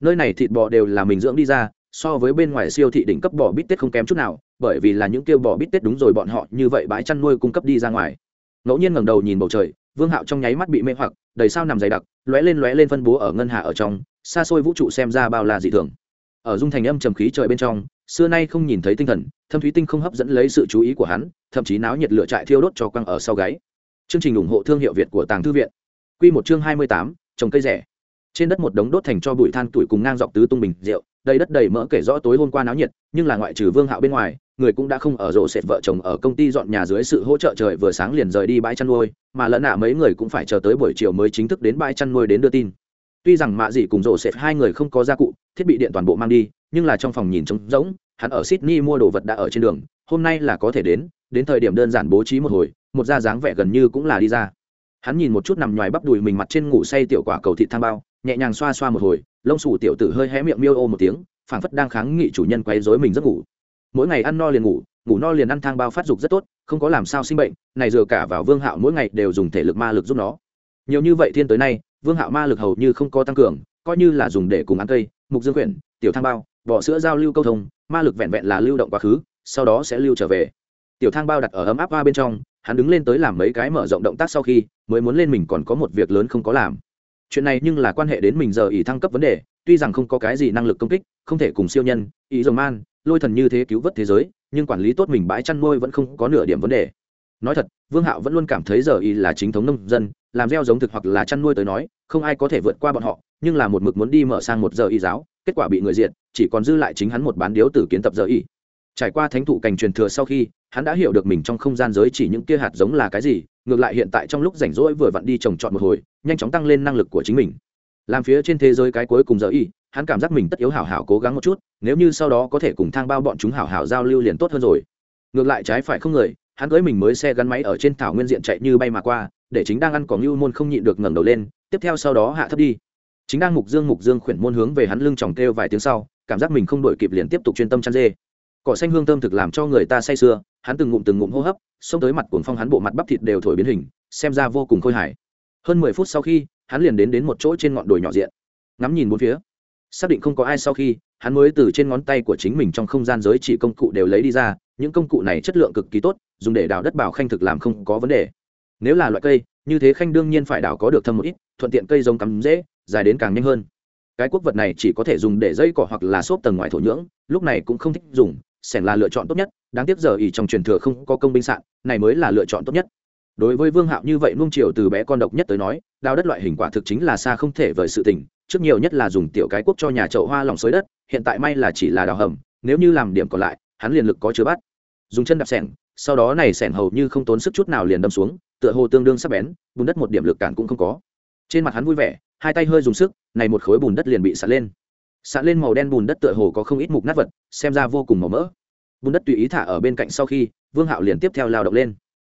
Nơi này thịt bò đều là mình dưỡng đi ra, so với bên ngoài siêu thị đỉnh cấp bò bít tết không kém chút nào, bởi vì là những kêu bò bít tết đúng rồi bọn họ như vậy bãi chăn nuôi cung cấp đi ra ngoài. Ngẫu nhiên ngẩng đầu nhìn bầu trời, vương hạo trong nháy mắt bị mê hoặc, đầy sao nằm dày đặc, lóe lên lóe lên phân bố ở ngân hà ở trong, xa xôi vũ trụ xem ra bao là dị thường. Ở dung thành âm trầm khí trời bên trong, xưa nay không nhìn thấy tinh thần, thâm thúy tinh không hấp dẫn lấy sự chú ý của hắn, thậm chí náo nhiệt lửa trại thiêu đốt cho quăng ở sau gáy chương trình ủng hộ thương hiệu việt của tàng thư viện. Quy một chương hai mươi tám, trồng cây rẻ. Trên đất một đống đốt thành cho bụi than tuổi cùng ngang dọc tứ tung bình rượu, đầy đất đầy mỡ kể rõ tối hôm qua náo nhiệt, nhưng là ngoại trừ vương hạo bên ngoài, người cũng đã không ở rộ sệt vợ chồng ở công ty dọn nhà dưới sự hỗ trợ trời vừa sáng liền rời đi bãi chăn nuôi, mà lẫn nạ mấy người cũng phải chờ tới buổi chiều mới chính thức đến bãi chăn nuôi đến đưa tin. Tuy rằng mạ dị cùng rộ sệt hai người không có gia cụ, thiết bị điện toàn bộ mang đi, nhưng là trong phòng nhìn trống rỗng, hắn ở sydney mua đồ vật đã ở trên đường, hôm nay là có thể đến đến thời điểm đơn giản bố trí một hồi một da dáng vẻ gần như cũng là đi ra. Hắn nhìn một chút nằm nhoài bắp đùi mình mặt trên ngủ say tiểu quả cầu thịt thang bao, nhẹ nhàng xoa xoa một hồi, lông sủ tiểu tử hơi hé miệng miêu ô một tiếng, phảng phất đang kháng nghị chủ nhân quấy rối mình giấc ngủ. Mỗi ngày ăn no liền ngủ ngủ no liền ăn thang bao phát dục rất tốt, không có làm sao sinh bệnh, này dừa cả vào vương hạo mỗi ngày đều dùng thể lực ma lực giúp nó. Nhiều như vậy thiên tới nay, vương hạo ma lực hầu như không có tăng cường, coi như là dùng để cùng ăn cây, mục dương quyển, tiểu thang bao bỏ sữa giao lưu câu thông, ma lực vẹn vẹn là lưu động quá khứ, sau đó sẽ lưu trở về. Tiểu thang bao đặt ở ấm áp hoa bên trong hắn đứng lên tới làm mấy cái mở rộng động tác sau khi, mới muốn lên mình còn có một việc lớn không có làm. Chuyện này nhưng là quan hệ đến mình giờ ý thăng cấp vấn đề, tuy rằng không có cái gì năng lực công kích, không thể cùng siêu nhân ý dòng man, lôi thần như thế cứu vớt thế giới, nhưng quản lý tốt mình bãi chăn nuôi vẫn không có nửa điểm vấn đề. Nói thật, vương hạo vẫn luôn cảm thấy giờ y là chính thống nông dân, làm gieo giống thực hoặc là chăn nuôi tới nói, không ai có thể vượt qua bọn họ, nhưng là một mực muốn đi mở sang một giờ y giáo, kết quả bị người diệt, chỉ còn dư lại chính hắn một bán điếu tử kiến tập giờ y trải qua thánh thụ cành truyền thừa sau khi, hắn đã hiểu được mình trong không gian giới chỉ những kia hạt giống là cái gì, ngược lại hiện tại trong lúc rảnh rỗi vừa vặn đi trồng trọt một hồi, nhanh chóng tăng lên năng lực của chính mình. Làm phía trên thế giới cái cuối cùng giờ y, hắn cảm giác mình tất yếu hảo hảo cố gắng một chút, nếu như sau đó có thể cùng thang bao bọn chúng hảo hảo giao lưu liền tốt hơn rồi. Ngược lại trái phải không người, hắn cưới mình mới xe gắn máy ở trên thảo nguyên diện chạy như bay mà qua, để chính đang ăn cỏ ngưu môn không nhịn được ngẩng đầu lên, tiếp theo sau đó hạ thấp đi. Chính đang mục dương mục dương khuyển môn hướng về hắn lưng tròng kêu vài tiếng sau, cảm giác mình không đổi kịp liền tiếp tục chuyên tâm chăn dê cỏ xanh hương thơm thực làm cho người ta say sưa, hắn từng ngụm từng ngụm hô hấp, xông tới mặt cuồng phong hắn bộ mặt bắp thịt đều thổi biến hình, xem ra vô cùng khôi hài. Hơn mười phút sau khi, hắn liền đến đến một chỗ trên ngọn đồi nhỏ diện. Ngắm nhìn bốn phía, xác định không có ai sau khi, hắn mới từ trên ngón tay của chính mình trong không gian giới chỉ công cụ đều lấy đi ra, những công cụ này chất lượng cực kỳ tốt, dùng để đào đất bảo khanh thực làm không có vấn đề. Nếu là loại cây, như thế khanh đương nhiên phải đào có được thâm một ít, thuận tiện cây giống cắm dễ, dài đến càng nhanh hơn. Cái quốc vật này chỉ có thể dùng để dây cỏ hoặc là xốp tầng ngoài thổ nhưỡng, lúc này cũng không thích dùng sẻng là lựa chọn tốt nhất, đáng tiếc giờ ỉ trong truyền thừa không có công binh sạn, này mới là lựa chọn tốt nhất. Đối với vương hạo như vậy nung triều từ bé con độc nhất tới nói đào đất loại hình quả thực chính là xa không thể vời sự tình, trước nhiều nhất là dùng tiểu cái quốc cho nhà chậu hoa lòng xới đất, hiện tại may là chỉ là đào hầm, nếu như làm điểm còn lại, hắn liền lực có chứa bắt. Dùng chân đạp sẻng sau đó này sẻng hầu như không tốn sức chút nào liền đâm xuống, tựa hồ tương đương sắp bén, bùn đất một điểm lực cản cũng không có. Trên mặt hắn vui vẻ, hai tay hơi dùng sức, này một khối bùn đất liền bị sạt lên sạt lên màu đen bùn đất tựa hồ có không ít mục nát vật, xem ra vô cùng màu mỡ. Bùn đất tùy ý thả ở bên cạnh sau khi, vương hạo liền tiếp theo lao động lên.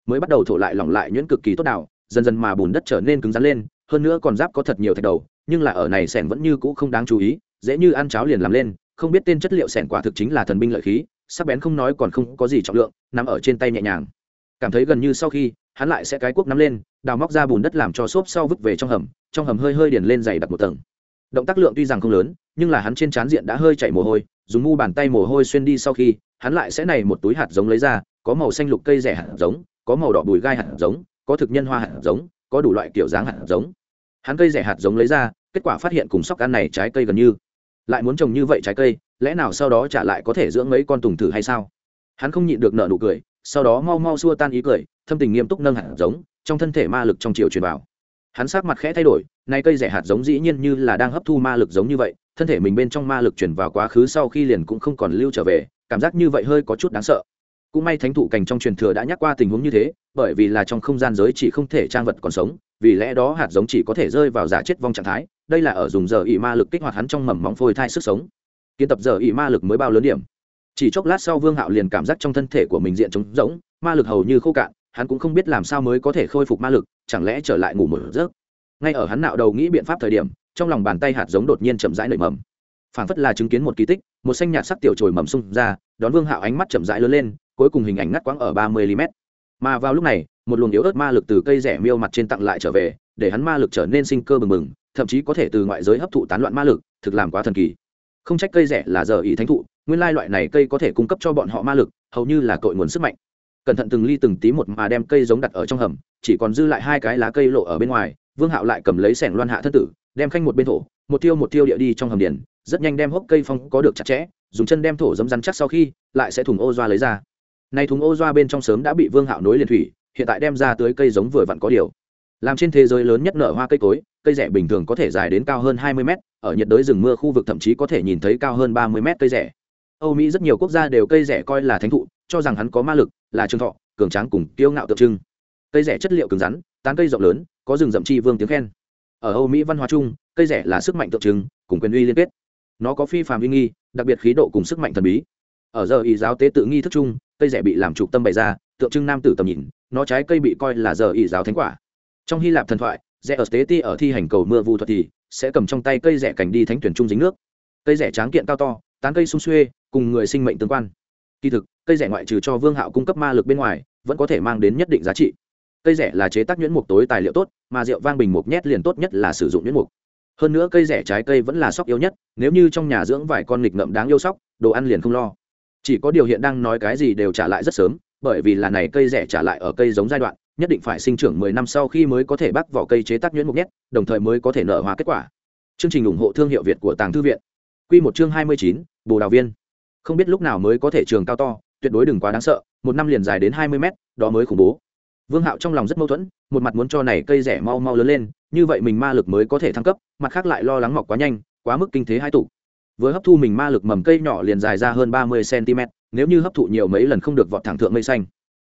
Mới bắt đầu thổ lại lỏng lại nhuyễn cực kỳ tốt đạo dần dần mà bùn đất trở nên cứng rắn lên, hơn nữa còn giáp có thật nhiều thạch đầu, nhưng là ở này sẻn vẫn như cũ không đáng chú ý, dễ như ăn cháo liền làm lên, không biết tên chất liệu sẻn quả thực chính là thần binh lợi khí, sắc bén không nói còn không có gì trọng lượng, nằm ở trên tay nhẹ nhàng. Cảm thấy gần như sau khi, hắn lại sẽ cái cuốc nắm lên, đào móc ra bùn đất làm cho xốp sau vứt về trong hầm trong hầm hơi hơi điền lên dày đặt một tầng động tác lượng tuy rằng không lớn, nhưng là hắn trên trán diện đã hơi chảy mồ hôi, dùng mu bàn tay mồ hôi xuyên đi sau khi, hắn lại sẽ này một túi hạt giống lấy ra, có màu xanh lục cây rẻ hạt giống, có màu đỏ bùi gai hạt giống, có thực nhân hoa hạt giống, có đủ loại kiểu dáng hạt giống. Hắn cây rẻ hạt giống lấy ra, kết quả phát hiện cùng sóc ăn này trái cây gần như. Lại muốn trồng như vậy trái cây, lẽ nào sau đó trả lại có thể dưỡng mấy con tùng thử hay sao? Hắn không nhịn được nợ nụ cười, sau đó mau mau xua tan ý cười, thâm tình nghiêm túc nâng hạt giống, trong thân thể ma lực trong chiều truyền vào hắn sát mặt khẽ thay đổi, nay cây rẻ hạt giống dĩ nhiên như là đang hấp thu ma lực giống như vậy, thân thể mình bên trong ma lực chuyển vào quá khứ sau khi liền cũng không còn lưu trở về, cảm giác như vậy hơi có chút đáng sợ. Cũng may thánh thụ cành trong truyền thừa đã nhắc qua tình huống như thế, bởi vì là trong không gian giới chỉ không thể trang vật còn sống, vì lẽ đó hạt giống chỉ có thể rơi vào giả chết vong trạng thái, đây là ở dùng giờ ỉ ma lực kích hoạt hắn trong mầm móng phôi thai sức sống. Kiến tập giờ ỉ ma lực mới bao lớn điểm. Chỉ chốc lát sau vương hạo liền cảm giác trong thân thể của mình diện trống rỗng, ma lực hầu như khô cạn, hắn cũng không biết làm sao mới có thể khôi phục ma lực chẳng lẽ trở lại ngủ một giấc? Ngay ở hắn nạo đầu nghĩ biện pháp thời điểm, trong lòng bàn tay hạt giống đột nhiên chậm rãi nảy mầm. Phảng phất là chứng kiến một kỳ tích, một xanh nhạt sắc tiểu trồi mầm sung ra, đón vương hạo ánh mắt chậm rãi lớn lên, cuối cùng hình ảnh ngắt quãng ở ba mươi mm mà vào lúc này, một luồng yếu ớt ma lực từ cây rẻ miêu mặt trên tặng lại trở về, để hắn ma lực trở nên sinh cơ bừng bừng, thậm chí có thể từ ngoại giới hấp thụ tán loạn ma lực, thực làm quá thần kỳ. Không trách cây rẻ là giờ ý thánh thụ, nguyên lai loại này cây có thể cung cấp cho bọn họ ma lực, hầu như là cội nguồn sức mạnh cẩn thận từng ly từng tí một mà đem cây giống đặt ở trong hầm, chỉ còn dư lại hai cái lá cây lộ ở bên ngoài, vương hạo lại cầm lấy sẻng loan hạ thân tử, đem khanh một bên thổ, một tiêu một tiêu địa đi trong hầm điển rất nhanh đem hốc cây phong có được chặt chẽ, dùng chân đem thổ dấm rắn chắc sau khi, lại sẽ thùng ô doa lấy ra. Nay thùng ô doa bên trong sớm đã bị vương hạo nối liền thủy, hiện tại đem ra tới cây giống vừa vặn có điều. Làm trên thế giới lớn nhất nở hoa cây cối, cây rẻ bình thường có thể dài đến cao hơn 20 mét, ở nhiệt đới rừng mưa khu vực thậm chí có thể nhìn thấy cao hơn 30 mét cây rẻ. Âu mỹ rất nhiều quốc gia đều cây rẻ coi là thánh thụ cho rằng hắn có ma lực, là trường thọ, cường tráng cùng kiêu ngạo tượng trưng. Cây rẻ chất liệu cứng rắn, tán cây rộng lớn, có rừng rậm chi vương tiếng khen. Ở âu mỹ văn hóa chung, cây rẻ là sức mạnh tượng trưng, cùng quyền uy liên kết. Nó có phi phàm uy nghi, đặc biệt khí độ cùng sức mạnh thần bí. Ở giờ ý giáo tế tự nghi thức chung, cây rẻ bị làm trục tâm bày ra, tượng trưng nam tử tầm nhìn, nó trái cây bị coi là giờ ý giáo thánh quả. Trong hy lạp thần thoại rẽ ở tế ti ở thi hành cầu mưa vu thuật thì sẽ cầm trong tay cây rẻ cảnh đi thánh tuyển trung dính nước. Cây rẻ tráng kiện cao to, tán cây sung xuê, cùng người sinh mệnh tương quan kỳ thực, cây rẻ ngoại trừ cho vương hạo cung cấp ma lực bên ngoài, vẫn có thể mang đến nhất định giá trị. Cây rẻ là chế tác nhuyễn mục tối tài liệu tốt, mà rượu vang bình mục nhét liền tốt nhất là sử dụng nhuyễn mục. Hơn nữa cây rẻ trái cây vẫn là sóc yếu nhất, nếu như trong nhà dưỡng vài con nghịch ngậm đáng yêu sóc, đồ ăn liền không lo. Chỉ có điều hiện đang nói cái gì đều trả lại rất sớm, bởi vì là này cây rẻ trả lại ở cây giống giai đoạn, nhất định phải sinh trưởng mười năm sau khi mới có thể bắt vỏ cây chế tác nhuyễn mục nhét, đồng thời mới có thể nở hoa kết quả. Chương trình ủng hộ thương hiệu việt của tàng thư viện. Quy một chương hai mươi chín, bồ đào viên không biết lúc nào mới có thể trường cao to, tuyệt đối đừng quá đáng sợ, một năm liền dài đến hai mươi mét, đó mới khủng bố. Vương hạo trong lòng rất mâu thuẫn, một mặt muốn cho này cây rẻ mau mau lớn lên, như vậy mình ma lực mới có thể thăng cấp, mặt khác lại lo lắng mọc quá nhanh, quá mức kinh thế hai tụ. Với hấp thu mình ma lực mầm cây nhỏ liền dài ra hơn ba mươi cm nếu như hấp thụ nhiều mấy lần không được vọt thẳng thượng mây xanh.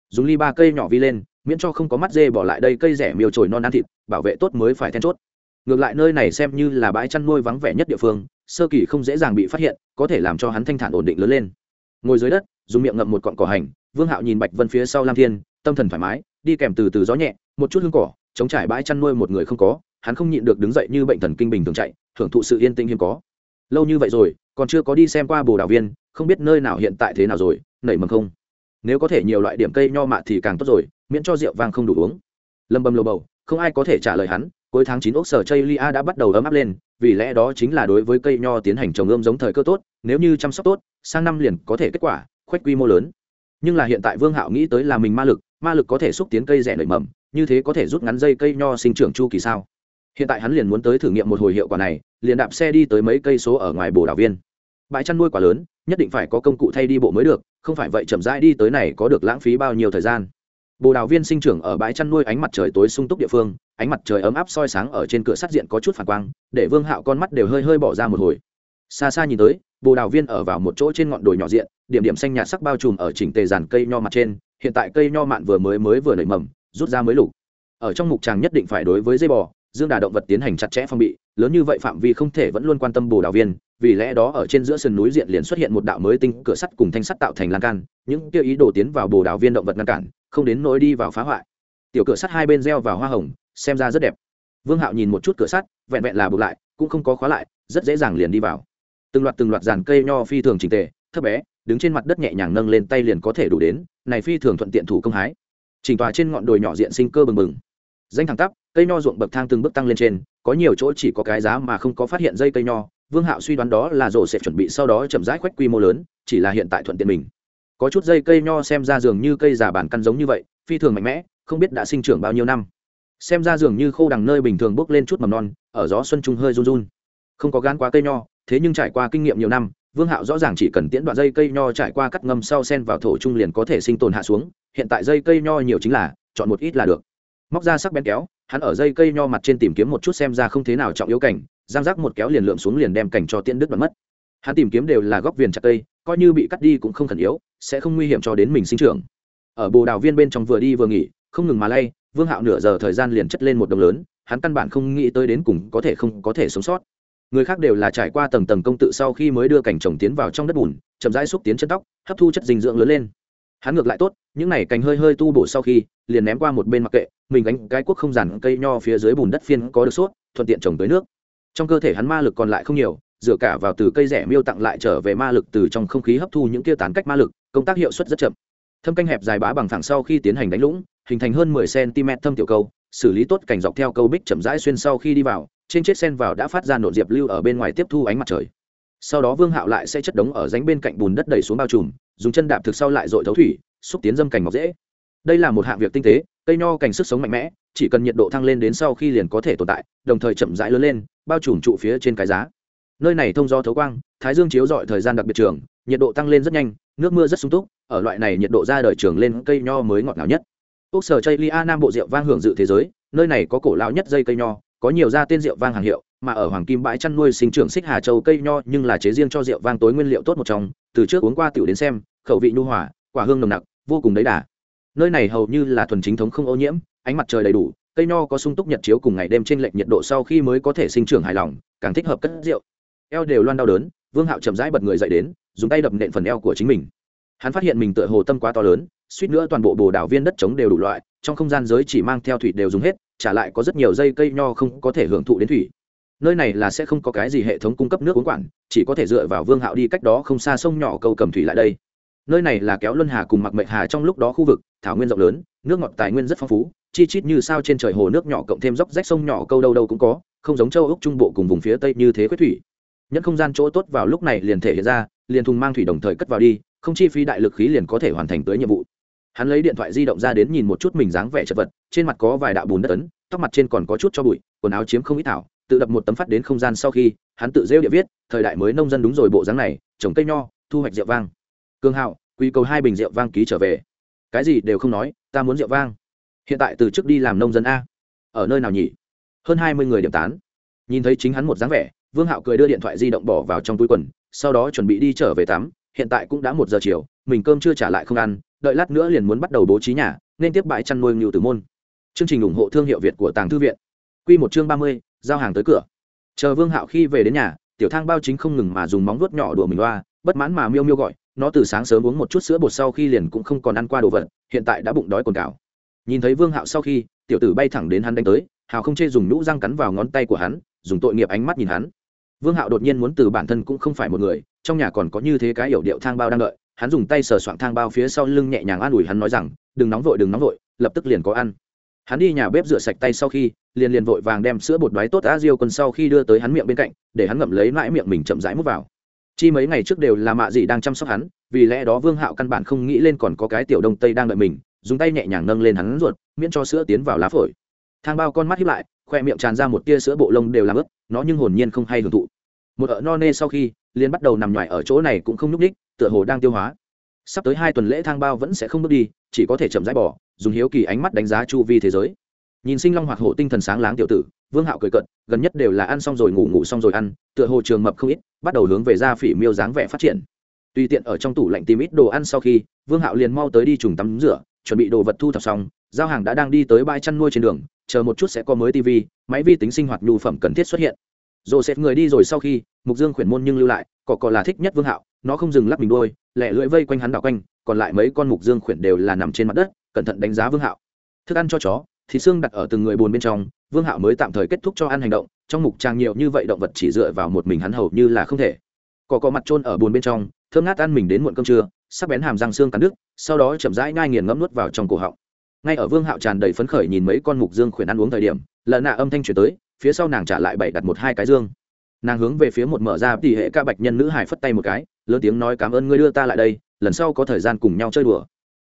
Dùng ly ba cây nhỏ vi lên, miễn cho không có mắt dê bỏ lại đây cây rẻ miêu trồi non ăn thịt, bảo vệ tốt mới phải then chốt. Ngược lại nơi này xem như là bãi chăn nuôi vắng vẻ nhất địa phương sơ kỳ không dễ dàng bị phát hiện, có thể làm cho hắn thanh thản ổn định lớn lên. Ngồi dưới đất, dùng miệng ngậm một cọn cỏ hành, vương hạo nhìn bạch vân phía sau lam thiên, tâm thần thoải mái, đi kèm từ từ gió nhẹ, một chút hương cỏ, chống trải bãi chăn nuôi một người không có, hắn không nhịn được đứng dậy như bệnh thần kinh bình thường chạy thưởng thụ sự yên tĩnh hiếm có. Lâu như vậy rồi, còn chưa có đi xem qua bồ đào viên, không biết nơi nào hiện tại thế nào rồi, nảy mầm không? Nếu có thể nhiều loại điểm cây nho mạ thì càng tốt rồi, miễn cho rượu vang không đủ uống. Lâm bầm lầu bầu, không ai có thể trả lời hắn, cuối tháng chín ốc sở chây lia đã bắt đầu ấm áp lên vì lẽ đó chính là đối với cây nho tiến hành trồng ươm giống thời cơ tốt, nếu như chăm sóc tốt, sang năm liền có thể kết quả khoách quy mô lớn. Nhưng là hiện tại vương hạo nghĩ tới là mình ma lực ma lực có thể xúc tiến cây rẻ nảy mầm, như thế có thể rút ngắn dây cây nho sinh trưởng chu kỳ sao? Hiện tại hắn liền muốn tới thử nghiệm một hồi hiệu quả này, liền đạp xe đi tới mấy cây số ở ngoài bồ đào viên. Bãi chăn nuôi quá lớn, nhất định phải có công cụ thay đi bộ mới được, không phải vậy chậm rãi đi tới này có được lãng phí bao nhiêu thời gian? Bồ đào viên sinh trưởng ở bãi chăn nuôi ánh mặt trời tối sung túc địa phương, ánh mặt trời ấm áp soi sáng ở trên cửa sắt diện có chút phản quang, để vương hạo con mắt đều hơi hơi bỏ ra một hồi. Xa xa nhìn tới, bồ đào viên ở vào một chỗ trên ngọn đồi nhỏ diện, điểm điểm xanh nhạt sắc bao trùm ở chỉnh tề dàn cây nho mặt trên, hiện tại cây nho mạn vừa mới mới vừa nảy mầm, rút ra mới lục. Ở trong mục tràng nhất định phải đối với dây bò dương đà động vật tiến hành chặt chẽ phong bị, lớn như vậy phạm vi không thể vẫn luôn quan tâm bồ đào viên, vì lẽ đó ở trên giữa sườn núi diện liền xuất hiện một đạo mới tinh cửa sắt cùng thanh sắt tạo thành lan can, những kia ý đồ tiến vào bồ đào viên động vật ngăn cản, không đến nỗi đi vào phá hoại. Tiểu cửa sắt hai bên reo vào hoa hồng, xem ra rất đẹp. Vương hạo nhìn một chút cửa sắt, vẹn vẹn là buộc lại, cũng không có khóa lại, rất dễ dàng liền đi vào. Từng loạt từng loạt dàn cây nho phi thường trình tề, thấp bé, đứng trên mặt đất nhẹ nhàng nâng lên tay liền có thể đủ đến, này phi thường thuận tiện thủ công hái. Chỉnh tòa trên ngọn đồi nhỏ diện sinh cơ bừng bừng. Danh thẳng tắp cây nho ruộng bậc thang từng bước tăng lên trên, có nhiều chỗ chỉ có cái giá mà không có phát hiện dây cây nho, vương hạo suy đoán đó là rổ sẽ chuẩn bị sau đó chậm rãi khoách quy mô lớn, chỉ là hiện tại thuận tiện mình. Có chút dây cây nho xem ra dường như cây giả bản căn giống như vậy, phi thường mạnh mẽ, không biết đã sinh trưởng bao nhiêu năm. Xem ra dường như khô đằng nơi bình thường bốc lên chút mầm non, ở gió xuân trung hơi run run. Không có gan quá cây nho, thế nhưng trải qua kinh nghiệm nhiều năm, vương hạo rõ ràng chỉ cần tiễn đoạn dây cây nho trải qua cắt ngâm sau sen vào thổ trung liền có thể sinh tồn hạ xuống, hiện tại dây cây nho nhiều chính là, chọn một ít là được móc ra sắc bén kéo, hắn ở dây cây nho mặt trên tìm kiếm một chút xem ra không thế nào trọng yếu cảnh, giang rác một kéo liền lượm xuống liền đem cảnh cho tiễn đứt đoạn mất. Hắn tìm kiếm đều là góc viền chặt cây, coi như bị cắt đi cũng không khẩn yếu, sẽ không nguy hiểm cho đến mình sinh trưởng. Ở bồ đào viên bên trong vừa đi vừa nghỉ, không ngừng mà lay, vương hạo nửa giờ thời gian liền chất lên một đồng lớn, hắn căn bản không nghĩ tới đến cùng có thể không có thể sống sót. Người khác đều là trải qua tầng tầng công tự sau khi mới đưa cảnh trồng tiến vào trong đất bùn, chậm rãi xúc tiến chân tóc, hấp thu chất dinh dưỡng lớn lên. Hắn ngược lại tốt, những này cành hơi hơi tu bổ sau khi, liền ném qua một bên mặc kệ mình gánh cái quốc không giản cây nho phía dưới bùn đất phiên có được sốt, thuận tiện trồng tới nước. Trong cơ thể hắn ma lực còn lại không nhiều, dựa cả vào từ cây rẻ miêu tặng lại trở về ma lực từ trong không khí hấp thu những kia tán cách ma lực, công tác hiệu suất rất chậm. Thâm canh hẹp dài bá bằng thẳng sau khi tiến hành đánh lũng, hình thành hơn 10 cm thâm tiểu câu, xử lý tốt cảnh dọc theo câu bích chậm rãi xuyên sau khi đi vào, trên chết sen vào đã phát ra nộn diệp lưu ở bên ngoài tiếp thu ánh mặt trời. Sau đó vương hạo lại sẽ chất đống ở ránh bên cạnh bùn đất đẩy xuống bao trùm, dùng chân đạp thực sau lại dội thấu thủy, xúc tiến dâm cành mọc dễ. Đây là một hạng việc tinh tế cây nho cảnh sức sống mạnh mẽ, chỉ cần nhiệt độ thăng lên đến sau khi liền có thể tồn tại, đồng thời chậm rãi lớn lên, bao trùm trụ phía trên cái giá. Nơi này thông do thấu quang, thái dương chiếu dọi thời gian đặc biệt trường, nhiệt độ tăng lên rất nhanh, nước mưa rất sung túc, ở loại này nhiệt độ ra đời trường lên cây nho mới ngọt ngào nhất. Quốc sở chây lia nam bộ rượu vang hưởng dự thế giới, nơi này có cổ lão nhất dây cây nho, có nhiều ra tên rượu vang hàng hiệu, mà ở hoàng kim bãi chăn nuôi sinh trưởng xích hà châu cây nho nhưng là chế riêng cho rượu vang tối nguyên liệu tốt một trong, từ trước uống qua tiểu đến xem, khẩu vị nhu hòa, quả hương nồng nặc, vô cùng đấy đà nơi này hầu như là thuần chính thống không ô nhiễm, ánh mặt trời đầy đủ, cây nho có sung túc nhật chiếu cùng ngày đêm trên lệch nhiệt độ sau khi mới có thể sinh trưởng hài lòng, càng thích hợp cất rượu. Eo đều loan đau đớn, vương hạo chậm rãi bật người dậy đến, dùng tay đập nện phần eo của chính mình. Hắn phát hiện mình tựa hồ tâm quá to lớn, suýt nữa toàn bộ bồ đảo viên đất trống đều đủ loại, trong không gian giới chỉ mang theo thủy đều dùng hết trả lại có rất nhiều dây cây nho không có thể hưởng thụ đến thủy. Nơi này là sẽ không có cái gì hệ thống cung cấp nước uống quản, chỉ có thể dựa vào vương hạo đi cách đó không xa sông nhỏ câu cầm thủy lại đây nơi này là kéo luân hà cùng mặc mệnh hà trong lúc đó khu vực, thảo nguyên rộng lớn, nước ngọt tài nguyên rất phong phú, chi chít như sao trên trời hồ nước nhỏ cộng thêm dốc rách sông nhỏ câu đâu đâu cũng có, không giống châu ốc trung bộ cùng vùng phía tây như thế quyết thủy. Những không gian chỗ tốt vào lúc này liền thể hiện ra, liền thùng mang thủy đồng thời cất vào đi, không chi phí đại lực khí liền có thể hoàn thành tới nhiệm vụ. Hắn lấy điện thoại di động ra đến nhìn một chút mình dáng vẻ chật vật, trên mặt có vài đạo bùn đất ấn, tóc mặt trên còn có chút cho bụi, quần áo chiếm không ít thảo, tự đập một tấm phát đến không gian sau khi, hắn tự rêu địa viết, thời đại mới nông dân đúng rồi, bộ dáng này, trồng cây nho, thu hoạch rượu vang cương hạo, quy cầu hai bình rượu vang ký trở về. Cái gì đều không nói, ta muốn rượu vang. Hiện tại từ trước đi làm nông dân a. Ở nơi nào nhỉ? Hơn hai mươi người điểm tán. Nhìn thấy chính hắn một dáng vẻ, vương hạo cười đưa điện thoại di động bỏ vào trong túi quần, sau đó chuẩn bị đi trở về tắm. Hiện tại cũng đã một giờ chiều, mình cơm chưa trả lại không ăn, đợi lát nữa liền muốn bắt đầu bố trí nhà, nên tiếp bãi chăn nuôi ngưu tử môn. Chương trình ủng hộ thương hiệu việt của tàng thư viện. Q một chương ba mươi, giao hàng tới cửa. Chờ vương hạo khi về đến nhà, tiểu thang bao chính không ngừng mà dùng móng vuốt nhỏ đùa mình loa, bất mãn mà miêu miêu gọi nó từ sáng sớm uống một chút sữa bột sau khi liền cũng không còn ăn qua đồ vật, hiện tại đã bụng đói cồn cào. Nhìn thấy vương hạo sau khi, tiểu tử bay thẳng đến hắn đánh tới, hào không chê dùng nhũ răng cắn vào ngón tay của hắn, dùng tội nghiệp ánh mắt nhìn hắn. Vương hạo đột nhiên muốn từ bản thân cũng không phải một người, trong nhà còn có như thế cái yểu điệu thang bao đang đợi, hắn dùng tay sờ soạng thang bao phía sau lưng nhẹ nhàng an ủi hắn nói rằng, đừng nóng vội, đừng nóng vội, lập tức liền có ăn. Hắn đi nhà bếp rửa sạch tay sau khi, liền liền vội vàng đem sữa bột đoái tốt á diêu quân sau khi đưa tới hắn miệng bên cạnh, để hắn ngậm lấy mãi miệng mình chậm rãi mút vào chi mấy ngày trước đều là mạ dị đang chăm sóc hắn, vì lẽ đó vương hạo căn bản không nghĩ lên còn có cái tiểu đông tây đang đợi mình, dùng tay nhẹ nhàng nâng lên hắn ruột, miễn cho sữa tiến vào lá phổi. Thang bao con mắt hiếp lại, khoe miệng tràn ra một tia sữa bộ lông đều làm ướt, nó nhưng hồn nhiên không hay hưởng thụ. Một ợ no nê sau khi, liền bắt đầu nằm nhoài ở chỗ này cũng không nhúc ních tựa hồ đang tiêu hóa. Sắp tới hai tuần lễ thang bao vẫn sẽ không bước đi, chỉ có thể chậm rãi bỏ, dùng hiếu kỳ ánh mắt đánh giá chu vi thế giới. Nhìn sinh long hoạt hổ tinh thần sáng láng tiểu tử, vương hạo cười cận gần nhất đều là ăn xong rồi ngủ ngủ xong rồi ăn, tựa hồ trường mập không ít bắt đầu hướng về ra phỉ miêu dáng vẻ phát triển tùy tiện ở trong tủ lạnh tìm ít đồ ăn sau khi vương hạo liền mau tới đi trùng tắm rửa chuẩn bị đồ vật thu thập xong giao hàng đã đang đi tới bãi chăn nuôi trên đường chờ một chút sẽ có mới tv máy vi tính sinh hoạt nhu phẩm cần thiết xuất hiện Joseph người đi rồi sau khi, Mục Dương khuyển môn nhưng lưu lại, cọ cọ là thích nhất Vương Hạo, nó không dừng lắc mình đuôi, lẹ lưỡi vây quanh hắn đảo quanh, còn lại mấy con Mục Dương khuyển đều là nằm trên mặt đất, cẩn thận đánh giá Vương Hạo. Thức ăn cho chó, thịt xương đặt ở từng người bồn bên trong, Vương Hạo mới tạm thời kết thúc cho ăn hành động, trong mục trang nhiều như vậy động vật chỉ dựa vào một mình hắn hầu như là không thể. có có mặt trôn ở buồn bên trong, thơm ngát ăn mình đến muộn cơm trưa, sắc bén hàm răng xương cắn đứt, sau đó chậm rãi ngai nghiền ngẫm nuốt vào trong cổ họng. Ngay ở Vương Hạo tràn đầy phấn khởi nhìn mấy con Mục Dương khuyển ăn uống thời điểm, lần nạ âm thanh truyền tới, phía sau nàng trả lại bảy đặt một hai cái dương nàng hướng về phía một mở ra tỷ hệ ca bạch nhân nữ hải phất tay một cái lớn tiếng nói cảm ơn ngươi đưa ta lại đây lần sau có thời gian cùng nhau chơi đùa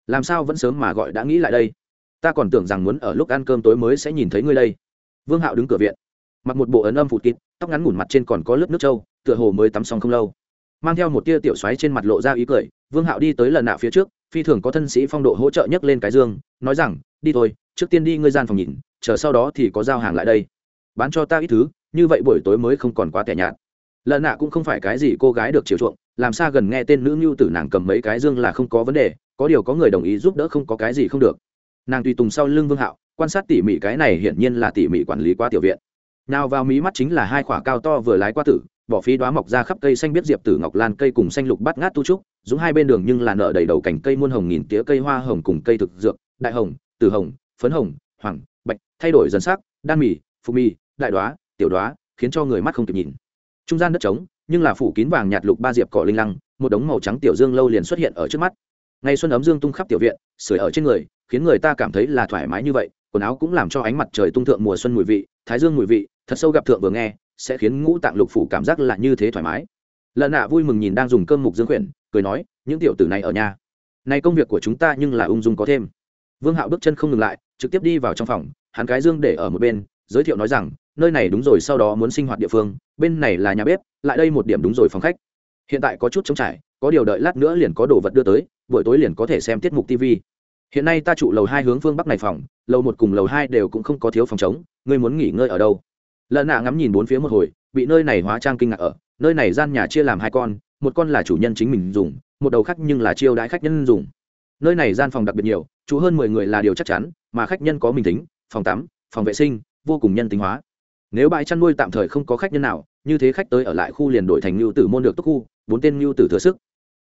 làm sao vẫn sớm mà gọi đã nghĩ lại đây ta còn tưởng rằng muốn ở lúc ăn cơm tối mới sẽ nhìn thấy ngươi đây vương hạo đứng cửa viện mặc một bộ ấn âm phụ kịt tóc ngắn ngủn mặt trên còn có lớp nước trâu, tựa hồ mới tắm xong không lâu. Mang theo một tia tiểu xoáy trên mặt lộ ra ý cười, vương hạo đi tới lần nạo phía trước, phi thường có thân sĩ phong độ hỗ trợ nhấc lên cái dương, nói rằng, đi thôi, trước tiên đi ngươi gian phòng nhìn, chờ sau đó thì có giao hàng lại đây. Bán cho ta ít thứ, như vậy buổi tối mới không còn quá tẻ nhạt. Lợn nạ cũng không phải cái gì cô gái được chiều chuộng, làm sao gần nghe tên nữ ngưu tử nàng cầm mấy cái dương là không có vấn đề, có điều có người đồng ý giúp đỡ không có cái gì không được. Nàng tùy tùng sau lưng vương hạo, quan sát tỉ mỉ cái này hiển nhiên là tỉ mỉ quản lý qua tiểu viện nào vào mí mắt chính là hai quả cao to vừa lái qua tử, bỏ phí đoá mọc ra khắp cây xanh biết diệp tử ngọc lan cây cùng xanh lục bắt ngát tu trúc, dũng hai bên đường nhưng là nở đầy đầu cành cây muôn hồng nghìn tía cây hoa hồng cùng cây thực dược, đại hồng, tử hồng, phấn hồng, hoàng, bạch, thay đổi dần sắc, đan mì phụ mì, đại đoá tiểu đoá khiến cho người mắt không kịp nhìn. Trung gian đất trống, nhưng là phủ kín vàng nhạt lục ba diệp cỏ linh lăng, một đống màu trắng tiểu dương lâu liền xuất hiện ở trước mắt. Ngày xuân ấm dương tung khắp tiểu viện, sưởi ở trên người, khiến người ta cảm thấy là thoải mái như vậy quần áo cũng làm cho ánh mặt trời tung thượng mùa xuân mùi vị, thái dương mùi vị, thật sâu gặp thượng vừa nghe, sẽ khiến ngũ tạng lục phủ cảm giác là như thế thoải mái. Lợn nạ vui mừng nhìn đang dùng cơm mục dương khuyển, cười nói, những tiểu tử này ở nhà. Này công việc của chúng ta nhưng là ung dung có thêm. Vương hạo bước chân không ngừng lại, trực tiếp đi vào trong phòng, hắn cái dương để ở một bên, giới thiệu nói rằng, nơi này đúng rồi, sau đó muốn sinh hoạt địa phương, bên này là nhà bếp, lại đây một điểm đúng rồi phòng khách. Hiện tại có chút trống trải, có điều đợi lát nữa liền có đồ vật đưa tới, buổi tối liền có thể xem tiết mục tv hiện nay ta trụ lầu hai hướng phương bắc này phòng, lầu một cùng lầu hai đều cũng không có thiếu phòng chống ngươi muốn nghỉ ngơi ở đâu? Lợn nạ ngắm nhìn bốn phía một hồi, bị nơi này hóa trang kinh ngạc ở, nơi này gian nhà chia làm hai con, một con là chủ nhân chính mình dùng, một đầu khác nhưng là chiêu đãi khách nhân dùng. Nơi này gian phòng đặc biệt nhiều chú hơn mười người là điều chắc chắn, mà khách nhân có mình tính, phòng tắm, phòng vệ sinh, vô cùng nhân tính hóa. Nếu bãi chăn nuôi tạm thời không có khách nhân nào, như thế khách tới ở lại khu liền đổi thành ngưu tử môn được túc khu, bốn tên ngưu tử thừa sức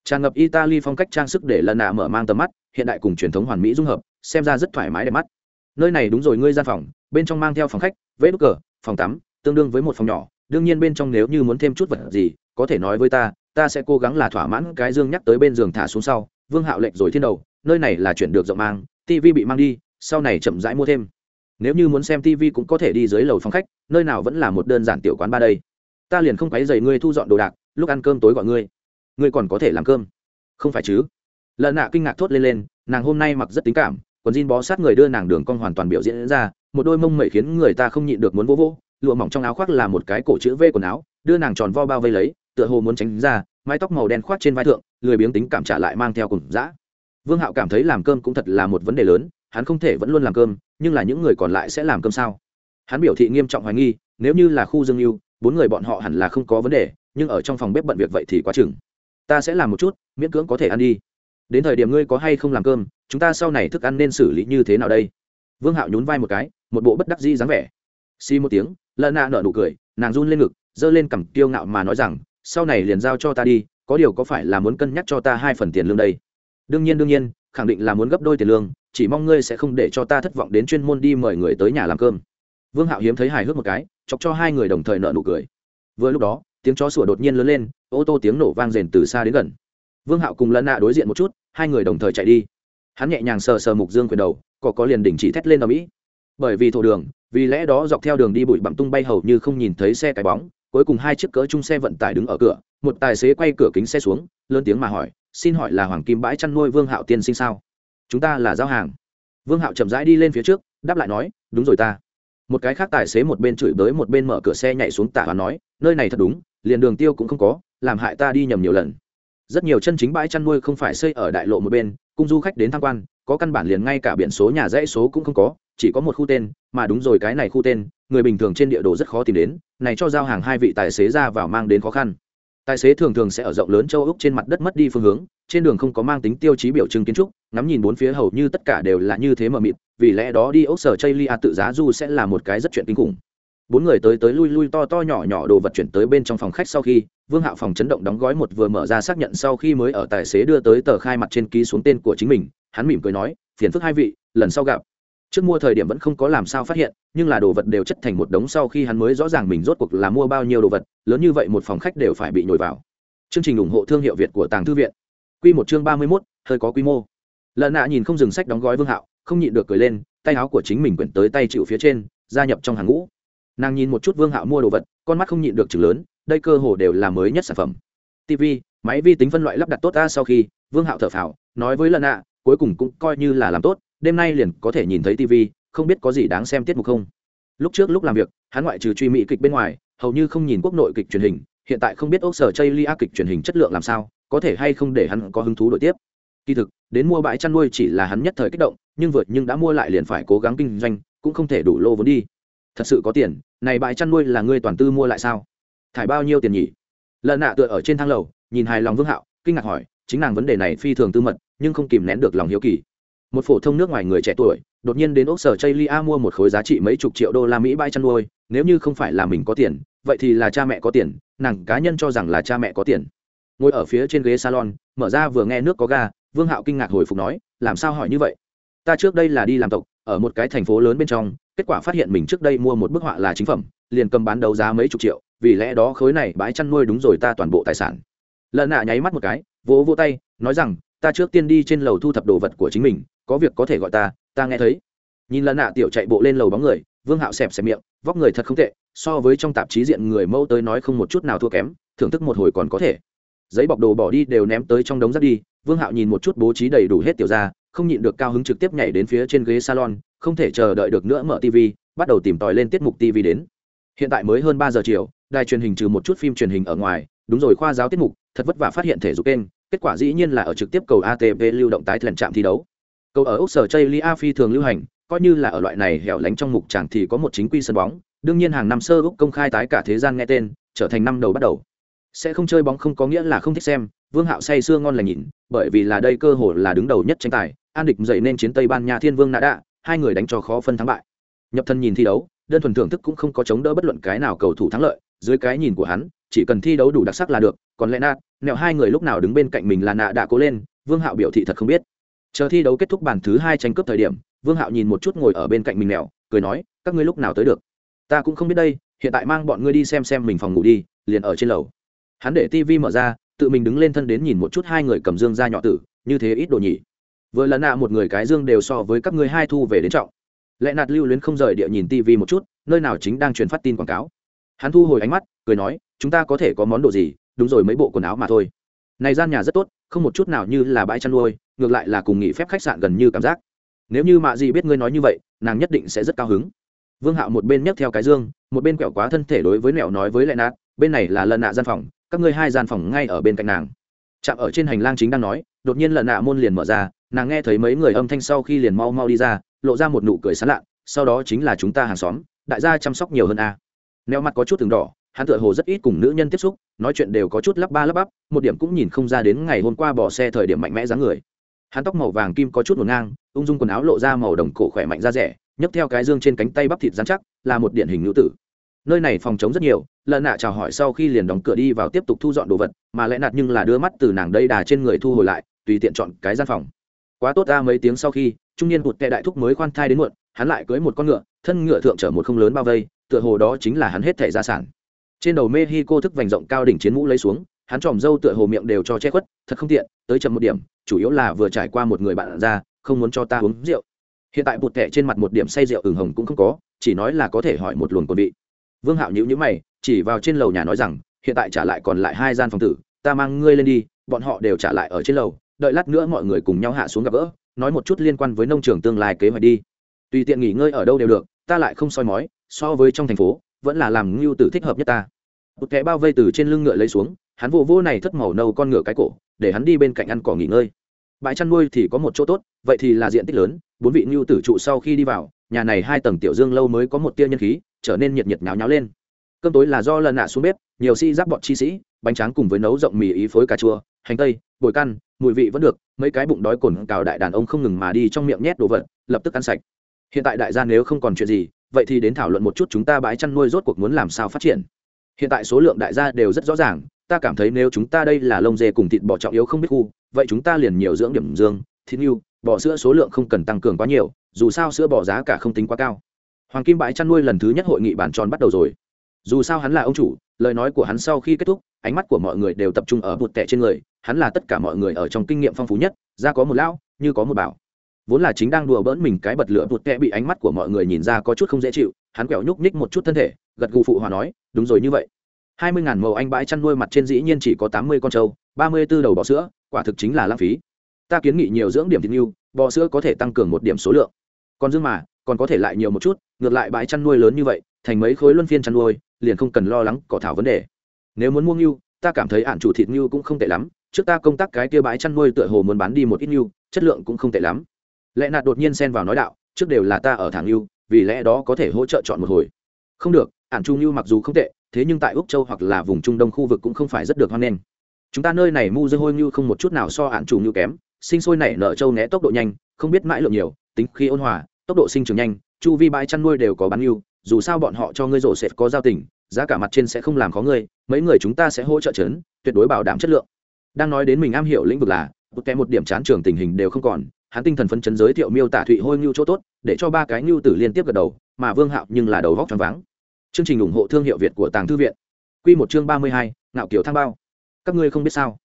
tràn ngập italy phong cách trang sức để lần nạ mở mang tầm mắt, hiện đại cùng truyền thống hoàn mỹ dung hợp, xem ra rất thoải mái đẹp mắt. Nơi này đúng rồi, ngươi gian phòng, bên trong mang theo phòng khách vết đúc cờ, phòng tắm, tương đương với một phòng nhỏ. Đương nhiên bên trong nếu như muốn thêm chút vật gì, có thể nói với ta ta sẽ cố gắng là thỏa mãn cái dương nhắc tới bên giường thả xuống sau. Vương hạo lệnh rồi thiên đầu, nơi này là chuyển được rộng mang tv bị mang đi, sau này chậm rãi mua thêm. Nếu như muốn xem tv cũng có thể đi dưới lầu phòng khách, nơi nào vẫn là một đơn giản tiểu quán ba đây. Ta liền không quấy dày ngươi thu dọn đồ đạc, lúc ăn cơm tối gọi ngươi ngươi còn có thể làm cơm. Không phải chứ? Lợn nạ kinh ngạc thốt lên lên, nàng hôm nay mặc rất tính cảm còn jean bó sát người đưa nàng đường cong hoàn toàn biểu diễn ra, một đôi mông mẩy khiến người ta không nhịn được muốn vỗ vỗ, lụa mỏng trong áo khoác là một cái cổ chữ v quần áo, đưa nàng tròn vo bao vây lấy, tựa hồ muốn tránh ra, mái tóc màu đen khoác trên vai thượng, lười biếng tính cảm trả lại mang theo cùng dã. Vương hạo cảm thấy làm cơm cũng thật là một vấn đề lớn, hắn không thể vẫn luôn làm cơm, nhưng là những người còn lại sẽ làm cơm sao? Hắn biểu thị nghiêm trọng hoài nghi, nếu như là khu dương lưu bốn người bọn họ hẳn là không có vấn đề, nhưng ở trong phòng bếp bận việc vậy thì quá chừng ta sẽ làm một chút, miễn cưỡng có thể ăn đi. Đến thời điểm ngươi có hay không làm cơm, chúng ta sau này thức ăn nên xử lý như thế nào đây? Vương hạo nhún vai một cái, một bộ bất đắc dĩ dáng vẻ. Xi một tiếng lợn nạ nở nụ cười, nàng run lên ngực, giơ lên cằm kiêu ngạo mà nói rằng, sau này liền giao cho ta đi, có điều có phải là muốn cân nhắc cho ta hai phần tiền lương đây? Đương nhiên đương nhiên, khẳng định là muốn gấp đôi tiền lương, chỉ mong ngươi sẽ không để cho ta thất vọng đến chuyên môn đi mời người tới nhà làm cơm. Vương hạo hiếm thấy hài hước một cái, chọc cho hai người đồng thời nợ nụ cười. Vừa lúc đó, tiếng chó sủa đột nhiên lớn lên ô tô tiếng nổ vang rền từ xa đến gần. Vương hạo cùng lân nạ đối diện một chút, hai người đồng thời chạy đi. Hắn nhẹ nhàng sờ sờ mục dương quyền đầu có có liền đình chỉ thét lên ở mỹ bởi vì thổ đường, vì lẽ đó dọc theo đường đi bụi bặm tung bay hầu như không nhìn thấy xe cái bóng, cuối cùng hai chiếc cỡ chung xe vận tải đứng ở cửa, một tài xế quay cửa kính xe xuống, lớn tiếng mà hỏi, xin hỏi là hoàng kim bãi chăn nuôi vương hạo tiên sinh sao? Chúng ta là giao hàng. Vương hạo chậm rãi đi lên phía trước, đáp lại nói, đúng rồi ta. Một cái khác tài xế một bên chửi bới một bên mở cửa xe nhảy xuống tả và nói, nơi này thật đúng, liền đường tiêu cũng không có làm hại ta đi nhầm nhiều lần. Rất nhiều chân chính bãi chăn nuôi không phải xây ở đại lộ một bên, cung du khách đến tham quan, có căn bản liền ngay cả biển số, nhà dãy số cũng không có, chỉ có một khu tên, mà đúng rồi, cái này khu tên, người bình thường trên địa đồ rất khó tìm đến, này cho giao hàng hai vị tài xế ra vào mang đến khó khăn. Tài xế thường thường sẽ ở rộng lớn châu úc trên mặt đất mất đi phương hướng, trên đường không có mang tính tiêu chí biểu trưng kiến trúc, ngắm nhìn bốn phía hầu như tất cả đều là như thế mờ mịt, vì lẽ đó đi ốc sở chây lia tự giá du sẽ là một cái rất chuyện kinh khủng bốn người tới tới lui lui to to nhỏ nhỏ đồ vật chuyển tới bên trong phòng khách sau khi, vương hạo phòng chấn động đóng gói một vừa mở ra xác nhận sau khi mới ở tài xế đưa tới tờ khai mặt trên ký xuống tên của chính mình, hắn mỉm cười nói, phiền phức hai vị, lần sau gặp. Trước mua thời điểm vẫn không có làm sao phát hiện, nhưng là đồ vật đều chất thành một đống sau khi hắn mới rõ ràng mình rốt cuộc là mua bao nhiêu đồ vật, lớn như vậy một phòng khách đều phải bị nhồi vào. Chương trình ủng hộ thương hiệu việt của tàng thư viện. Q một chương ba mươi mốt, hơi có quy mô. Lần nạ nhìn không dừng sách đóng gói vương hạo, không nhịn được cười lên, tay áo của chính mình quyển tới tay chịu phía trên, gia nhập trong hàng ngũ nàng nhìn một chút vương hạo mua đồ vật, con mắt không nhịn được chừng lớn, đây cơ hồ đều là mới nhất sản phẩm. Tv máy vi tính phân loại lắp đặt tốt ta sau khi, vương hạo thở phào, nói với lần nạ cuối cùng cũng coi như là làm tốt, đêm nay liền có thể nhìn thấy tv không biết có gì đáng xem tiết mục không. Lúc trước lúc làm việc, hắn ngoại trừ truy mỹ kịch bên ngoài, hầu như không nhìn quốc nội kịch truyền hình, hiện tại không biết ốc sở chây lia kịch truyền hình chất lượng làm sao, có thể hay không để hắn có hứng thú đổi tiếp. Kỳ thực, đến mua bãi chăn nuôi chỉ là hắn nhất thời kích động, nhưng vượt nhưng đã mua lại liền phải cố gắng kinh doanh, cũng không thể đủ lô vốn đi thật sự có tiền, này bãi chăn nuôi là ngươi toàn tư mua lại sao? Thải bao nhiêu tiền nhỉ? Lợn nạ tựa ở trên thang lầu, nhìn hài lòng vương hạo, kinh ngạc hỏi, chính nàng vấn đề này phi thường tư mật, nhưng không kìm nén được lòng hiếu kỳ. Một phổ thông nước ngoài người trẻ tuổi, đột nhiên đến ốc sở chây lia mua một khối giá trị mấy chục triệu đô la mỹ bãi chăn nuôi, nếu như không phải là mình có tiền, vậy thì là cha mẹ có tiền, nàng cá nhân cho rằng là cha mẹ có tiền. Ngồi ở phía trên ghế salon, mở ra vừa nghe nước có ga, vương hạo kinh ngạc hồi phục nói, làm sao hỏi như vậy? Ta trước đây là đi làm tộc ở một cái thành phố lớn bên trong, kết quả phát hiện mình trước đây mua một bức họa là chính phẩm, liền cầm bán đấu giá mấy chục triệu, vì lẽ đó khối này bãi chăn nuôi đúng rồi ta toàn bộ tài sản. Lợn nạ nháy mắt một cái, vỗ vỗ tay, nói rằng, ta trước tiên đi trên lầu thu thập đồ vật của chính mình, có việc có thể gọi ta ta nghe thấy. Nhìn lợn nạ tiểu chạy bộ lên lầu bóng người, vương hạo xẹp xẹp miệng, vóc người thật không tệ, so với trong tạp chí diện người mẫu tới nói không một chút nào thua kém, thưởng thức một hồi còn có thể. Giấy bọc đồ bỏ đi đều ném tới trong đống rác đi, vương hạo nhìn một chút bố trí đầy đủ hết tiểu ra không nhịn được cao hứng trực tiếp nhảy đến phía trên ghế salon, không thể chờ đợi được nữa mở tv bắt đầu tìm tòi lên tiết mục tv đến. Hiện tại mới hơn ba giờ chiều, đài truyền hình trừ một chút phim truyền hình ở ngoài, đúng rồi khoa giáo tiết mục, thật vất vả phát hiện thể dục kênh, kết quả dĩ nhiên là ở trực tiếp cầu atp lưu động tái thuyền trạm thi đấu. Cầu ở úc sở chây lia phi thường lưu hành, coi như là ở loại này hẻo lánh trong mục chẳng thì có một chính quy sân bóng, đương nhiên hàng năm sơ úc công khai tái cả thế gian nghe tên, trở thành năm đầu bắt đầu. Sẽ không chơi bóng không có nghĩa là không thích xem, vương hạo say sưa ngon lành nhìn, bởi vì là đây cơ hội là đứng đầu nhất tranh tài an địch dậy nên chiến tây ban nha thiên vương nã đạ, hai người đánh cho khó phân thắng bại. Nhập thân nhìn thi đấu, đơn thuần thưởng thức cũng không có chống đỡ bất luận cái nào cầu thủ thắng lợi, dưới cái nhìn của hắn, chỉ cần thi đấu đủ đặc sắc là được, còn lẽ nạt, nẹo hai người lúc nào đứng bên cạnh mình là nạ đã cố lên, vương hạo biểu thị thật không biết. Chờ thi đấu kết thúc bàn thứ hai tranh cướp thời điểm, vương hạo nhìn một chút ngồi ở bên cạnh mình nẹo, cười nói, các ngươi lúc nào tới được? Ta cũng không biết đây, hiện tại mang bọn ngươi đi xem xem mình phòng ngủ đi, liền ở trên lầu. Hắn để tv mở ra, tự mình đứng lên thân đến nhìn một chút hai người cầm dương ra nhỏ tử, như thế ít đồ nhỉ vừa lần nạ một người cái dương đều so với các ngươi hai thu về đến trọng. Lẽ nạt lưu luyến không rời địa nhìn tv một chút, nơi nào chính đang truyền phát tin quảng cáo. Hắn thu hồi ánh mắt, cười nói, chúng ta có thể có món đồ gì? Đúng rồi, mấy bộ quần áo mà thôi. Này gian nhà rất tốt, không một chút nào như là bãi chăn nuôi, ngược lại là cùng nghỉ phép khách sạn gần như cảm giác. Nếu như mạ gì biết ngươi nói như vậy, nàng nhất định sẽ rất cao hứng. Vương hạo một bên nhấc theo cái dương, một bên quẹo quá thân thể đối với nẹo nói với lệ nạt, bên này là lần nạ gian phòng, các ngươi hai gian phòng ngay ở bên cạnh nàng. Chạm ở trên hành lang chính đang nói, đột nhiên lần nạ môn liền mở ra nàng nghe thấy mấy người âm thanh sau khi liền mau mau đi ra, lộ ra một nụ cười sán lạ sau đó chính là chúng ta hàng xóm, đại gia chăm sóc nhiều hơn a. Neo mặt có chút từng đỏ, hắn tựa hồ rất ít cùng nữ nhân tiếp xúc, nói chuyện đều có chút lắp ba lắp bắp, một điểm cũng nhìn không ra đến ngày hôm qua bỏ xe thời điểm mạnh mẽ dáng người. Hắn tóc màu vàng kim có chút ngổn ngang, ung dung quần áo lộ ra màu đồng cổ khỏe mạnh ra rẻ, nhấc theo cái dương trên cánh tay bắp thịt dán chắc, là một điển hình nữ tử. Nơi này phòng chống rất nhiều, lợn nạ chào hỏi sau khi liền đóng cửa đi vào tiếp tục thu dọn đồ vật, mà lẽ nạt nhưng là đưa mắt từ nàng đây đà trên người thu hồi lại, tùy tiện chọn cái gian phòng quá tốt ra mấy tiếng sau khi, trung niên bụt tệ đại thúc mới khoan thai đến muộn, hắn lại cưới một con ngựa, thân ngựa thượng trở một không lớn bao vây, tựa hồ đó chính là hắn hết thẻ gia sản. Trên đầu mexico thức vành rộng cao đỉnh chiến mũ lấy xuống, hắn tròm râu tựa hồ miệng đều cho che khuất, thật không tiện, tới chậm một điểm, chủ yếu là vừa trải qua một người bạn ra, không muốn cho ta uống rượu. Hiện tại bụt tệ trên mặt một điểm say rượu ửng hồng cũng không có, chỉ nói là có thể hỏi một luồng cồn vị. Vương hạo nhữ nhữ mày, chỉ vào trên lầu nhà nói rằng, hiện tại trả lại còn lại hai gian phòng tử, ta mang ngươi lên đi, bọn họ đều trả lại ở trên lầu đợi lát nữa mọi người cùng nhau hạ xuống gặp gỡ, nói một chút liên quan với nông trường tương lai kế hoạch đi. Tùy tiện nghỉ ngơi ở đâu đều được, ta lại không soi mói, so với trong thành phố, vẫn là làm ngưu tử thích hợp nhất ta. Một kẻ bao vây từ trên lưng ngựa lấy xuống, hắn vô vô này thất màu nâu con ngựa cái cổ, để hắn đi bên cạnh ăn cỏ nghỉ ngơi. Bãi chăn nuôi thì có một chỗ tốt, vậy thì là diện tích lớn, bốn vị ngưu tử trụ sau khi đi vào, nhà này hai tầng tiểu dương lâu mới có một tia nhân khí, trở nên nhiệt nhiệt náo nháo lên. Cơm tối là do lần nạ xuống bếp, nhiều si giáp bọn chi sĩ, bánh tráng cùng với nấu rộng mì ý phối cà chua, hành tây, bồi căn mùi vị vẫn được, mấy cái bụng đói cồn cào đại đàn ông không ngừng mà đi trong miệng nhét đồ vật, lập tức ăn sạch. Hiện tại đại gia nếu không còn chuyện gì, vậy thì đến thảo luận một chút chúng ta bãi chăn nuôi rốt cuộc muốn làm sao phát triển. Hiện tại số lượng đại gia đều rất rõ ràng, ta cảm thấy nếu chúng ta đây là lông dê cùng thịt bò trọng yếu không biết khu, vậy chúng ta liền nhiều dưỡng điểm dương, thịt nhu bò sữa số lượng không cần tăng cường quá nhiều, dù sao sữa bò giá cả không tính quá cao. Hoàng kim bãi chăn nuôi lần thứ nhất hội nghị bàn tròn bắt đầu rồi. Dù sao hắn là ông chủ, lời nói của hắn sau khi kết thúc, ánh mắt của mọi người đều tập trung ở bụt tệ trên người hắn là tất cả mọi người ở trong kinh nghiệm phong phú nhất, ra có một lão, như có một bảo. Vốn là chính đang đùa bỡn mình cái bật lửa bụt kẹ bị ánh mắt của mọi người nhìn ra có chút không dễ chịu, hắn quẹo nhúc nhích một chút thân thể, gật gù phụ hòa nói, đúng rồi như vậy. Hai mươi ngàn màu anh bãi chăn nuôi mặt trên dĩ nhiên chỉ có tám mươi con trâu, ba mươi b ố đầu bò sữa, quả thực chính là lãng phí. Ta kiến nghị nhiều dưỡng điểm thịt như bò sữa có thể tăng cường một điểm số lượng. Còn dương mà, còn có thể lại nhiều một chút, ngược lại bãi chăn nuôi lớn như vậy, thành mấy khối luân phiên chăn nuôi, liền không cần lo lắng cỏ thảo vấn đề. Nếu muốn mua ngưu ta cảm thấy ạn chủ thịt ngưu cũng không tệ lắm trước ta công tác cái kia bãi chăn nuôi tựa hồ muốn bán đi một ít nhu, chất lượng cũng không tệ lắm. Lẽ nạt đột nhiên xen vào nói đạo, trước đều là ta ở thẳng nhu, vì lẽ đó có thể hỗ trợ chọn một hồi. Không được, ản chu nhu mặc dù không tệ, thế nhưng tại úc châu hoặc là vùng trung đông khu vực cũng không phải rất được hoan nghênh. Chúng ta nơi này mu dư hôi nhu không một chút nào so ản chủ nhu kém, sinh sôi nảy nở châu né tốc độ nhanh, không biết mãi lượng nhiều, tính khi ôn hòa, tốc độ sinh trưởng nhanh, chu vi bãi chăn nuôi đều có bán nhu, dù sao bọn họ cho ngươi rổ sẽ có giao tình, giá cả mặt trên sẽ không làm khó ngươi, mấy người chúng ta sẽ hỗ trợ chấn, tuyệt đối bảo đảm chất lượng đang nói đến mình am hiểu lĩnh vực là một kém một điểm chán trường tình hình đều không còn hắn tinh thần phấn chấn giới thiệu miêu tả thụy hôi ngưu chỗ tốt để cho ba cái ngưu tử liên tiếp gật đầu mà vương hạo nhưng là đầu vóc tròn váng chương trình ủng hộ thương hiệu việt của tàng thư viện Quy một chương ba mươi hai, ngạo kiểu thang bao. Các ngươi không biết sao?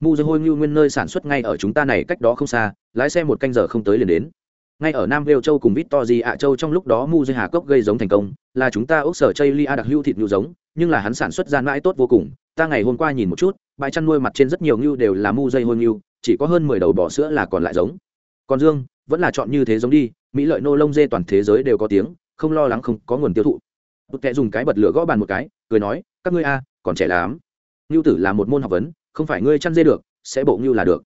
Mu dơ hôi ngưu nguyên nơi sản xuất ngay ở chúng ta này cách đó không xa, lái xe một canh giờ không tới liền đến. Ngay ở Nam Vêu Châu cùng vĩ to gì ạ Châu trong lúc đó Mu dơ Hà Cốc gây giống thành công, là chúng ta ốc sở Chaylia đặc hưu thịt ngưu giống, nhưng là hắn sản xuất ra mãi tốt vô cùng. Ta ngày hôm qua nhìn một chút, bãi chăn nuôi mặt trên rất nhiều ngưu đều là Mu dây hôi ngưu, chỉ có hơn mười đầu bò sữa là còn lại giống. Còn Dương, vẫn là chọn như thế giống đi, mỹ lợi nô lông dê toàn thế giới đều có tiếng, không lo lắng không có nguồn tiêu thụ. Tụt kệ dùng cái bật lửa gõ bàn một cái, cười nói, các ngươi a, còn trẻ lắm. Ngưu tử là một môn học vấn không phải ngươi chăn dê được sẽ bộ ngưu là được.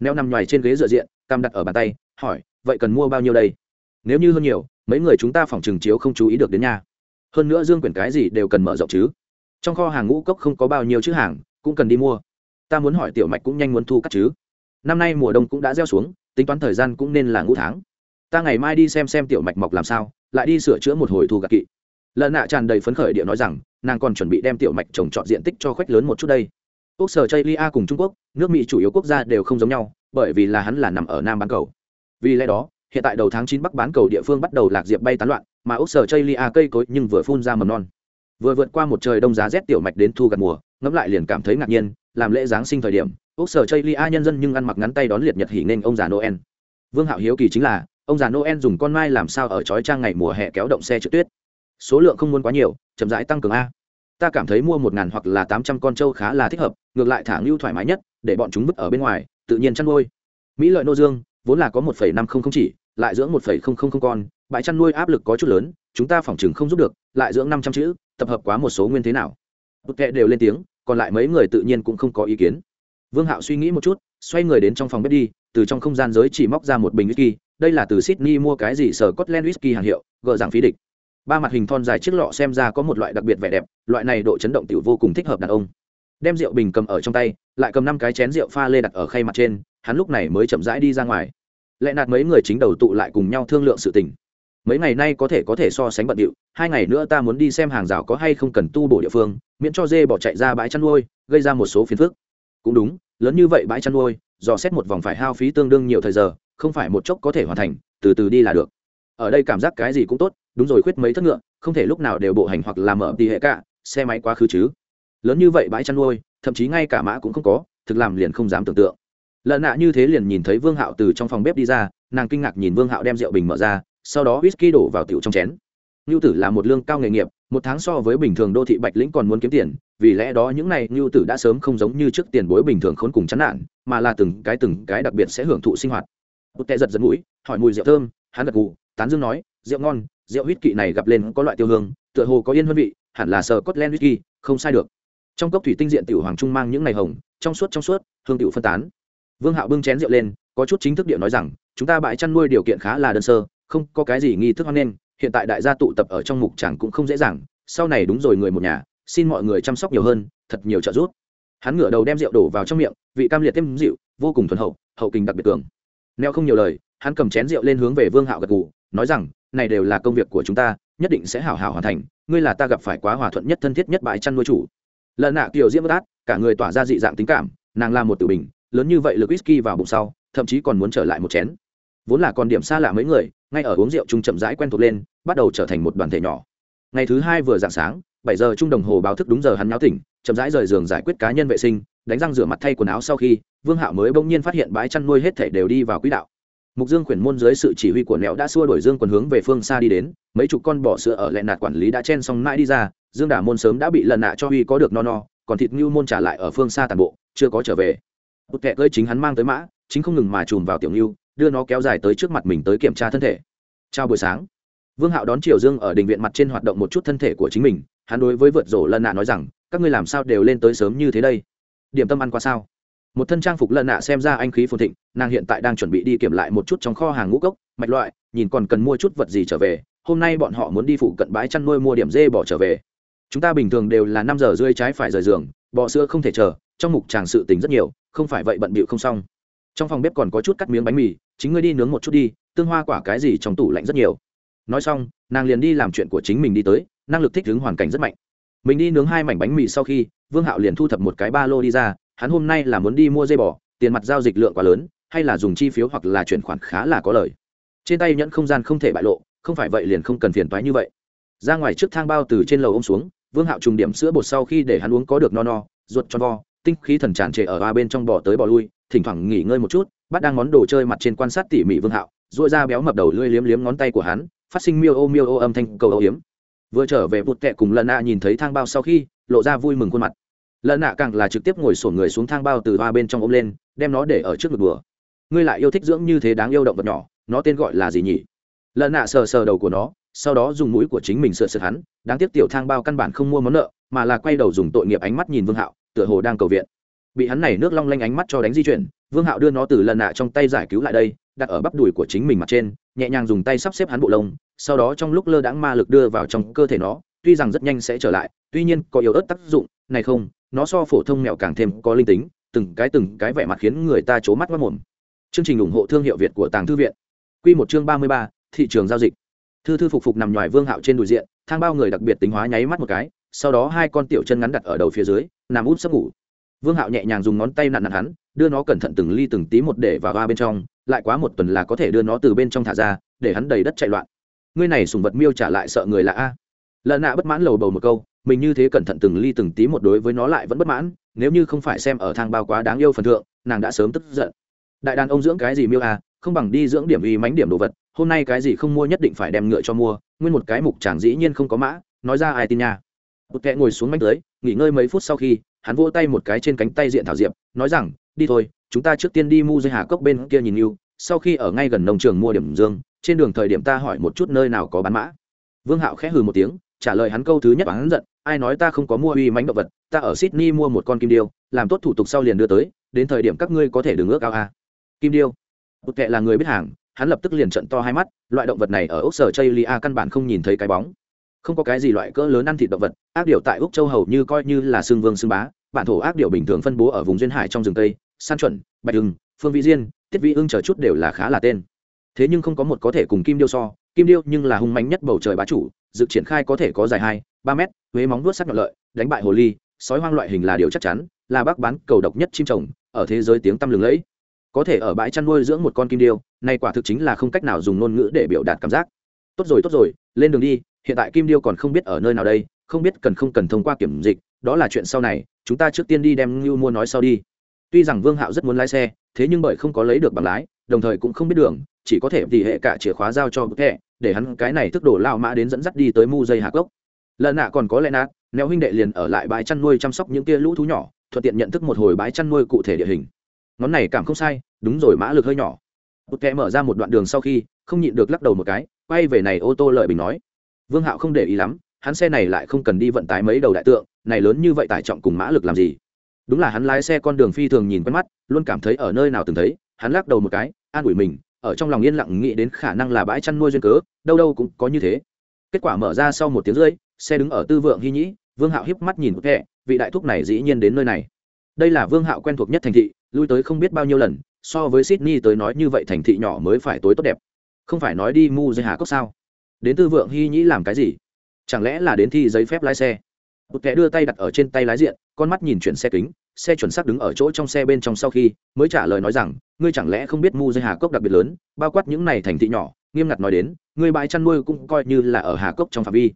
Neo nằm ngoài trên ghế dựa diện cam đặt ở bàn tay hỏi vậy cần mua bao nhiêu đây? Nếu như hơn nhiều mấy người chúng ta phòng trường chiếu không chú ý được đến nhà. Hơn nữa dương quyển cái gì đều cần mở rộng chứ. Trong kho hàng ngũ cốc không có bao nhiêu chữ hàng cũng cần đi mua. Ta muốn hỏi tiểu mạch cũng nhanh muốn thu cắt chứ. Năm nay mùa đông cũng đã gieo xuống, tính toán thời gian cũng nên là ngũ tháng. Ta ngày mai đi xem xem tiểu mạch mọc làm sao, lại đi sửa chữa một hồi thu gạt kỵ. Lợn nạ tràn đầy phấn khởi địa nói rằng, nàng còn chuẩn bị đem tiểu mạch trồng trọt diện tích cho khoách lớn một chút đây. Úc sở chây lia cùng trung quốc, nước mỹ chủ yếu quốc gia đều không giống nhau, bởi vì là hắn là nằm ở nam bán cầu. Vì lẽ đó, hiện tại đầu tháng chín bắc bán cầu địa phương bắt đầu lạc diệp bay tán loạn, mà úc sở chây lia cây cối nhưng vừa phun ra mầm non vừa vượt qua một trời đông giá rét tiểu mạch đến thu gặt mùa, ngẫm lại liền cảm thấy ngạc nhiên, làm lễ giáng sinh thời điểm, úc sở chây lia nhân dân nhưng ăn mặc ngắn tay đón liệt nhật hỉ nên ông già noel. Vương hạo hiếu kỳ chính là, ông già noel dùng con mai làm sao ở trói trang ngày mùa hè kéo động xe trượt tuyết. Số lượng không muốn quá nhiều, chậm rãi tăng cường a. Ta cảm thấy mua một ngàn hoặc là tám trăm con trâu khá là thích hợp, ngược lại thả ngưu thoải mái nhất, để bọn chúng vứt ở bên ngoài, tự nhiên chăn nuôi. Mỹ lợi nô dương, vốn là có một phẩy năm không không chỉ, lại dưỡng một phẩy không không không con, bãi chăn nuôi áp lực có chút lớn, chúng ta phỏng chừng không giúp được, lại dưỡng năm trăm chữ tập hợp quá một số nguyên thế nào? Bức kệ đều lên tiếng, còn lại mấy người tự nhiên cũng không có ý kiến. Vương hạo suy nghĩ một chút, xoay người đến trong phòng bếp đi, từ trong không gian giới chỉ móc ra một bình whisky, đây là từ sydney mua cái gì sở scotland whisky hàng hiệu gỡ rằng phí địch. Ba mặt hình thon dài chiếc lọ xem ra có một loại đặc biệt vẻ đẹp, loại này độ chấn động tiểu vô cùng thích hợp đàn ông. Đem rượu bình cầm ở trong tay, lại cầm năm cái chén rượu pha lê đặt ở khay mặt trên, hắn lúc này mới chậm rãi đi ra ngoài. Lẽ nạt mấy người chính đầu tụ lại cùng nhau thương lượng sự tình mấy ngày nay có thể có thể so sánh bận điệu, hai ngày nữa ta muốn đi xem hàng rào có hay không cần tu bổ địa phương, miễn cho dê bỏ chạy ra bãi chăn nuôi, gây ra một số phiền phức. Cũng đúng, lớn như vậy bãi chăn nuôi, dò xét một vòng phải hao phí tương đương nhiều thời giờ, không phải một chốc có thể hoàn thành, từ từ đi là được. Ở đây cảm giác cái gì cũng tốt, đúng rồi khuyết mấy thất ngựa, không thể lúc nào đều bộ hành hoặc làm mở đi hệ cả, xe máy quá khứ chứ. Lớn như vậy bãi chăn nuôi, thậm chí ngay cả mã cũng không có, thực làm liền không dám tưởng tượng. Lợn nạ như thế liền nhìn thấy vương hạo từ trong phòng bếp đi ra, nàng kinh ngạc nhìn vương hạo đem rượu bình mở ra sau đó whisky đổ vào tiểu trong chén. Ngưu tử là một lương cao nghề nghiệp, một tháng so với bình thường đô thị bạch lĩnh còn muốn kiếm tiền, vì lẽ đó những này ngưu tử đã sớm không giống như trước tiền bối bình thường khốn cùng chán nản, mà là từng cái từng cái đặc biệt sẽ hưởng thụ sinh hoạt. Bút tệ giật giật mũi, hỏi mùi rượu thơm, hắn gật gù, tán dương nói, rượu ngon, rượu huyết kỵ này gặp lên có loại tiêu hương, tựa hồ có yên hương vị, hẳn là sờ cốt len whisky, không sai được. Trong cốc thủy tinh diện tiểu hoàng trung mang những ngày hồng, trong suốt trong suốt, hương tiểu phân tán. Vương hạo bưng chén rượu lên, có chút chính thức địa nói rằng, chúng ta bãi chăn nuôi điều kiện khá là đơn sơ không có cái gì nghi thức hoan nghênh, hiện tại đại gia tụ tập ở trong mục chẳng cũng không dễ dàng, sau này đúng rồi người một nhà, xin mọi người chăm sóc nhiều hơn, thật nhiều trợ giúp. Hắn ngửa đầu đem rượu đổ vào trong miệng, vị cam liệt thêm rượu vô cùng thuần hậu hậu kinh đặc biệt cường. Neo không nhiều lời, hắn cầm chén rượu lên hướng về vương hạo gật gù, nói rằng, này đều là công việc của chúng ta, nhất định sẽ hảo hảo hoàn thành, ngươi là ta gặp phải quá hòa thuận nhất thân thiết nhất bãi chăn nuôi chủ. Lần nạ kiều diễm bất át, cả người tỏa ra dị dạng tính cảm, nàng làm một tử bình, lớn như vậy lực whisky vào bụng sau, thậm chí còn muốn trở lại một chén. Vốn là còn điểm xa lạ mấy người ngay ở uống rượu chung chậm rãi quen thuộc lên, bắt đầu trở thành một đoàn thể nhỏ. Ngày thứ hai vừa dạng sáng, bảy giờ chung đồng hồ báo thức đúng giờ hắn nháo tỉnh, chậm rãi rời giường giải quyết cá nhân vệ sinh, đánh răng rửa mặt thay quần áo sau khi, vương hạo mới bỗng nhiên phát hiện bãi chăn nuôi hết thể đều đi vào quỹ đạo. Mục dương khuyển môn dưới sự chỉ huy của nẹo đã xua đổi dương quần hướng về phương xa đi đến, mấy chục con bò sữa ở lẹ nạt quản lý đã chen xong mãi đi ra, dương đả môn sớm đã bị lần nạ cho huy có được no no, còn thịt ngưu môn trả lại ở phương xa tàn bộ, chưa có trở về. Một kẻ cơi chính hắn mang tới mã, chính không ngừng mà chùm vào tiểu ngưu đưa nó kéo dài tới trước mặt mình tới kiểm tra thân thể. Chào buổi sáng. Vương hạo đón triều dương ở đình viện mặt trên hoạt động một chút thân thể của chính mình, hắn đối với vượt rổ lân nạ nói rằng, các ngươi làm sao đều lên tới sớm như thế đây? Điểm tâm ăn qua sao? Một thân trang phục lân nạ xem ra anh khí phồn thịnh, nàng hiện tại đang chuẩn bị đi kiểm lại một chút trong kho hàng ngũ cốc, mạch loại, nhìn còn cần mua chút vật gì trở về, hôm nay bọn họ muốn đi phụ cận bãi chăn nuôi mua điểm dê bỏ trở về. Chúng ta bình thường đều là năm giờ rơi trái phải rời giường, bò sữa không thể chờ, trong mục tràng sự tình rất nhiều, không phải vậy bận bịu không xong trong phòng bếp còn có chút cắt miếng bánh mì, chính ngươi đi nướng một chút đi, tương hoa quả cái gì trong tủ lạnh rất nhiều. Nói xong, nàng liền đi làm chuyện của chính mình đi tới, năng lực thích ứng hoàn cảnh rất mạnh. Mình đi nướng hai mảnh bánh mì sau khi, vương hạo liền thu thập một cái ba lô đi ra, hắn hôm nay là muốn đi mua dây bò, tiền mặt giao dịch lượng quá lớn, hay là dùng chi phiếu hoặc là chuyển khoản khá là có lời trên tay nhẫn không gian không thể bại lộ, không phải vậy liền không cần phiền toái như vậy. Ra ngoài trước thang bao từ trên lầu ô m xuống, vương hạo trùng điểm sữa bột sau khi để hắn uống có được no no, ruột tròn vo, tinh khí thần tràn trề ở ba bên trong bò tới bò lui thỉnh thoảng nghỉ ngơi một chút, bắt đang món đồ chơi mặt trên quan sát tỉ mỉ vương hạo dội ra béo mập đầu lưỡi liếm liếm ngón tay của hắn, phát sinh miêu ô miêu ô âm thanh cầu âu hiếm vừa trở về bụt kẹ cùng lần nạ nhìn thấy thang bao sau khi, lộ ra vui mừng khuôn mặt. Lần nạ càng là trực tiếp ngồi sổn người xuống thang bao từ hoa bên trong ôm lên, đem nó để ở trước ngực bừa. Ngươi lại yêu thích dưỡng như thế đáng yêu động vật nhỏ, nó tên gọi là gì nhỉ? Lần nạ sờ sờ đầu của nó, sau đó dùng mũi của chính mình sợ sửa hắn, đáng tiếc tiểu thang bao căn bản không mua món nợ, mà là quay đầu dùng tội nghiệp ánh mắt nhìn vương hạo, tựa hồ đang cầu viện bị hắn này nước long lanh ánh mắt cho đánh di chuyển, vương hạo đưa nó từ lần nạ trong tay giải cứu lại đây, đặt ở bắp đùi của chính mình mặt trên, nhẹ nhàng dùng tay sắp xếp hắn bộ lông, sau đó trong lúc lơ đãng ma lực đưa vào trong cơ thể nó, tuy rằng rất nhanh sẽ trở lại, tuy nhiên có yếu ớt tác dụng, này không, nó so phổ thông mèo càng thêm có linh tính, từng cái từng cái vẻ mặt khiến người ta c mắt mất mồm. Chương trình ủng hộ thương hiệu việt của tàng thư viện. Q một chương ba mươi ba, thị trường giao dịch. Thư thư phục phục nằm ngoài vương hạo trên đùi diện, thang bao người đặc biệt tính hóa nháy mắt một cái, sau đó hai con tiểu chân ngắn đặt ở đầu phía dưới, nằm út sấp ngủ vương hạo nhẹ nhàng dùng ngón tay nặn nặn hắn, đưa nó cẩn thận từng ly từng tí một để vào ba bên trong, lại quá một tuần là có thể đưa nó từ bên trong thả ra, để hắn đầy đất chạy loạn. Ngươi này sùng vật miêu trả lại sợ người là a. Lợn nạ bất mãn lầu bầu một câu, mình như thế cẩn thận từng ly từng tí một đối với nó lại vẫn bất mãn, nếu như không phải xem ở thang bao quá đáng yêu phần thượng, nàng đã sớm tức giận. Đại đàn ông dưỡng cái gì miêu a, không bằng đi dưỡng điểm uy mánh điểm đồ vật, hôm nay cái gì không mua nhất định phải đem ngựa cho mua, nguyên một cái mục chàng dĩ nhiên không có mã, nói ra ai tin nha. Một kẻ ngồi xuống mánh tới, nghỉ ngơi mấy phút sau khi hắn vỗ tay một cái trên cánh tay diện thảo diệp, nói rằng, đi thôi, chúng ta trước tiên đi mu dây hà cốc bên kia nhìn yêu sau khi ở ngay gần nông trường mua điểm dương, trên đường thời điểm ta hỏi một chút nơi nào có bán mã. Vương hạo khẽ hừ một tiếng, trả lời hắn câu thứ nhất và hắn giận, ai nói ta không có mua uy mánh động vật, ta ở sydney mua một con kim điêu, làm tốt thủ tục sau liền đưa tới, đến thời điểm các ngươi có thể đừng ước ao a. Kim điêu? Bụt kệ là người biết hàng, hắn lập tức liền trận to hai mắt, loại động vật này ở úc sở chây lia căn bản không nhìn thấy cái bóng không có cái gì loại cỡ lớn ăn thịt động vật, ác điểu tại úc châu hầu như coi như là xương vương xương bá, bản thổ ác điểu bình thường phân bố ở vùng duyên hải trong rừng tây, san chuẩn, bạch hưng, phương vĩ diên, tiết vĩ ưng chờ chút đều là khá là tên. Thế nhưng không có một có thể cùng kim điêu so, kim điêu nhưng là hung mạnh nhất bầu trời bá chủ, dự triển khai có thể có dài hai, ba mét, huế móng vuốt sắc nhọn lợi, đánh bại hồ ly, sói hoang loại hình là điều chắc chắn, là bác bán cầu độc nhất chim trồng ở thế giới tiếng tăm lừng lẫy. Có thể ở bãi chăn nuôi dưỡng một con kim điêu, nay quả thực chính là không cách nào dùng ngôn ngữ để biểu đạt cảm giác. Tốt rồi tốt rồi, lên đường đi hiện tại kim điêu còn không biết ở nơi nào đây, không biết cần không cần thông qua kiểm dịch, đó là chuyện sau này, chúng ta trước tiên đi đem ngưu mua nói sau đi. Tuy rằng vương hạo rất muốn lái xe, thế nhưng bởi không có lấy được bằng lái, đồng thời cũng không biết đường, chỉ có thể tỉ hệ cả chìa khóa giao cho bức hẹ để hắn cái này thức đổ lao mã đến dẫn dắt đi tới mu dây hạc gốc lần nạ còn có lẽ nát neo huynh đệ liền ở lại bãi chăn nuôi chăm sóc những tia lũ thú nhỏ, thuận tiện nhận thức một hồi bãi chăn nuôi cụ thể địa hình. Ngón này cảm không sai, đúng rồi mã lực hơi nhỏ. Bức hẹ mở ra một đoạn đường sau khi, không nhịn được lắc đầu một cái, quay về này ô tô lợi bình nói vương hạo không để ý lắm, hắn xe này lại không cần đi vận tải mấy đầu đại tượng, này lớn như vậy tải trọng cùng mã lực làm gì? Đúng là hắn lái xe con đường phi thường nhìn quen mắt, luôn cảm thấy ở nơi nào từng thấy, hắn lắc đầu một cái, an ủi mình, ở trong lòng yên lặng nghĩ đến khả năng là bãi chăn nuôi duyên cớ, đâu đâu cũng có như thế. Kết quả mở ra sau một tiếng rưỡi, xe đứng ở tư vượng hy nhĩ, vương hạo híp mắt nhìn một kẹ vị đại thúc này dĩ nhiên đến nơi này. Đây là vương hạo quen thuộc nhất thành thị, lui tới không biết bao nhiêu lần, so với sydney tới nói như vậy thành thị nhỏ mới phải tối tốt đẹp. Không phải nói đi mu dây hà cốc sao? Đến tư vượng hy nhĩ làm cái gì? Chẳng lẽ là đến thi giấy phép lái xe? Một kẻ đưa tay đặt ở trên tay lái diện, con mắt nhìn chuyển xe kính, xe chuẩn xác đứng ở chỗ trong xe bên trong sau khi mới trả lời nói rằng, ngươi chẳng lẽ không biết mu dây hà cốc đặc biệt lớn, bao quát những này thành thị nhỏ? Nghiêm ngặt nói đến người bãi chăn nuôi cũng coi như là ở hà cốc trong phạm vi.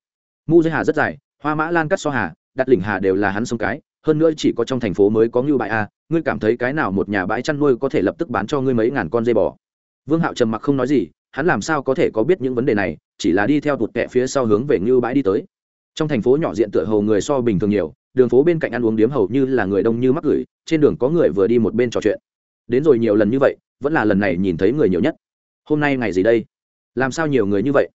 Mu dây hà rất dài, hoa mã lan cắt so hà, đặt lỉnh hà đều là hắn sông cái, hơn nữa chỉ có trong thành phố mới có ngưu bãi a, ngươi cảm thấy cái nào một nhà bãi chăn nuôi có thể lập tức bán cho ngươi mấy ngàn con dây bò? Vương hạo trầm mặc không nói gì hắn làm sao có thể có biết những vấn đề này, chỉ là đi theo tụt kẹ phía sau hướng về ngưu bãi đi tới. Trong thành phố nhỏ diện tựa hầu người so bình thường nhiều, đường phố bên cạnh ăn uống điếm hầu như là người đông như mắc gửi, trên đường có người vừa đi một bên trò chuyện. Đến rồi nhiều lần như vậy, vẫn là lần này nhìn thấy người nhiều nhất. Hôm nay ngày gì đây? Làm sao nhiều người như vậy?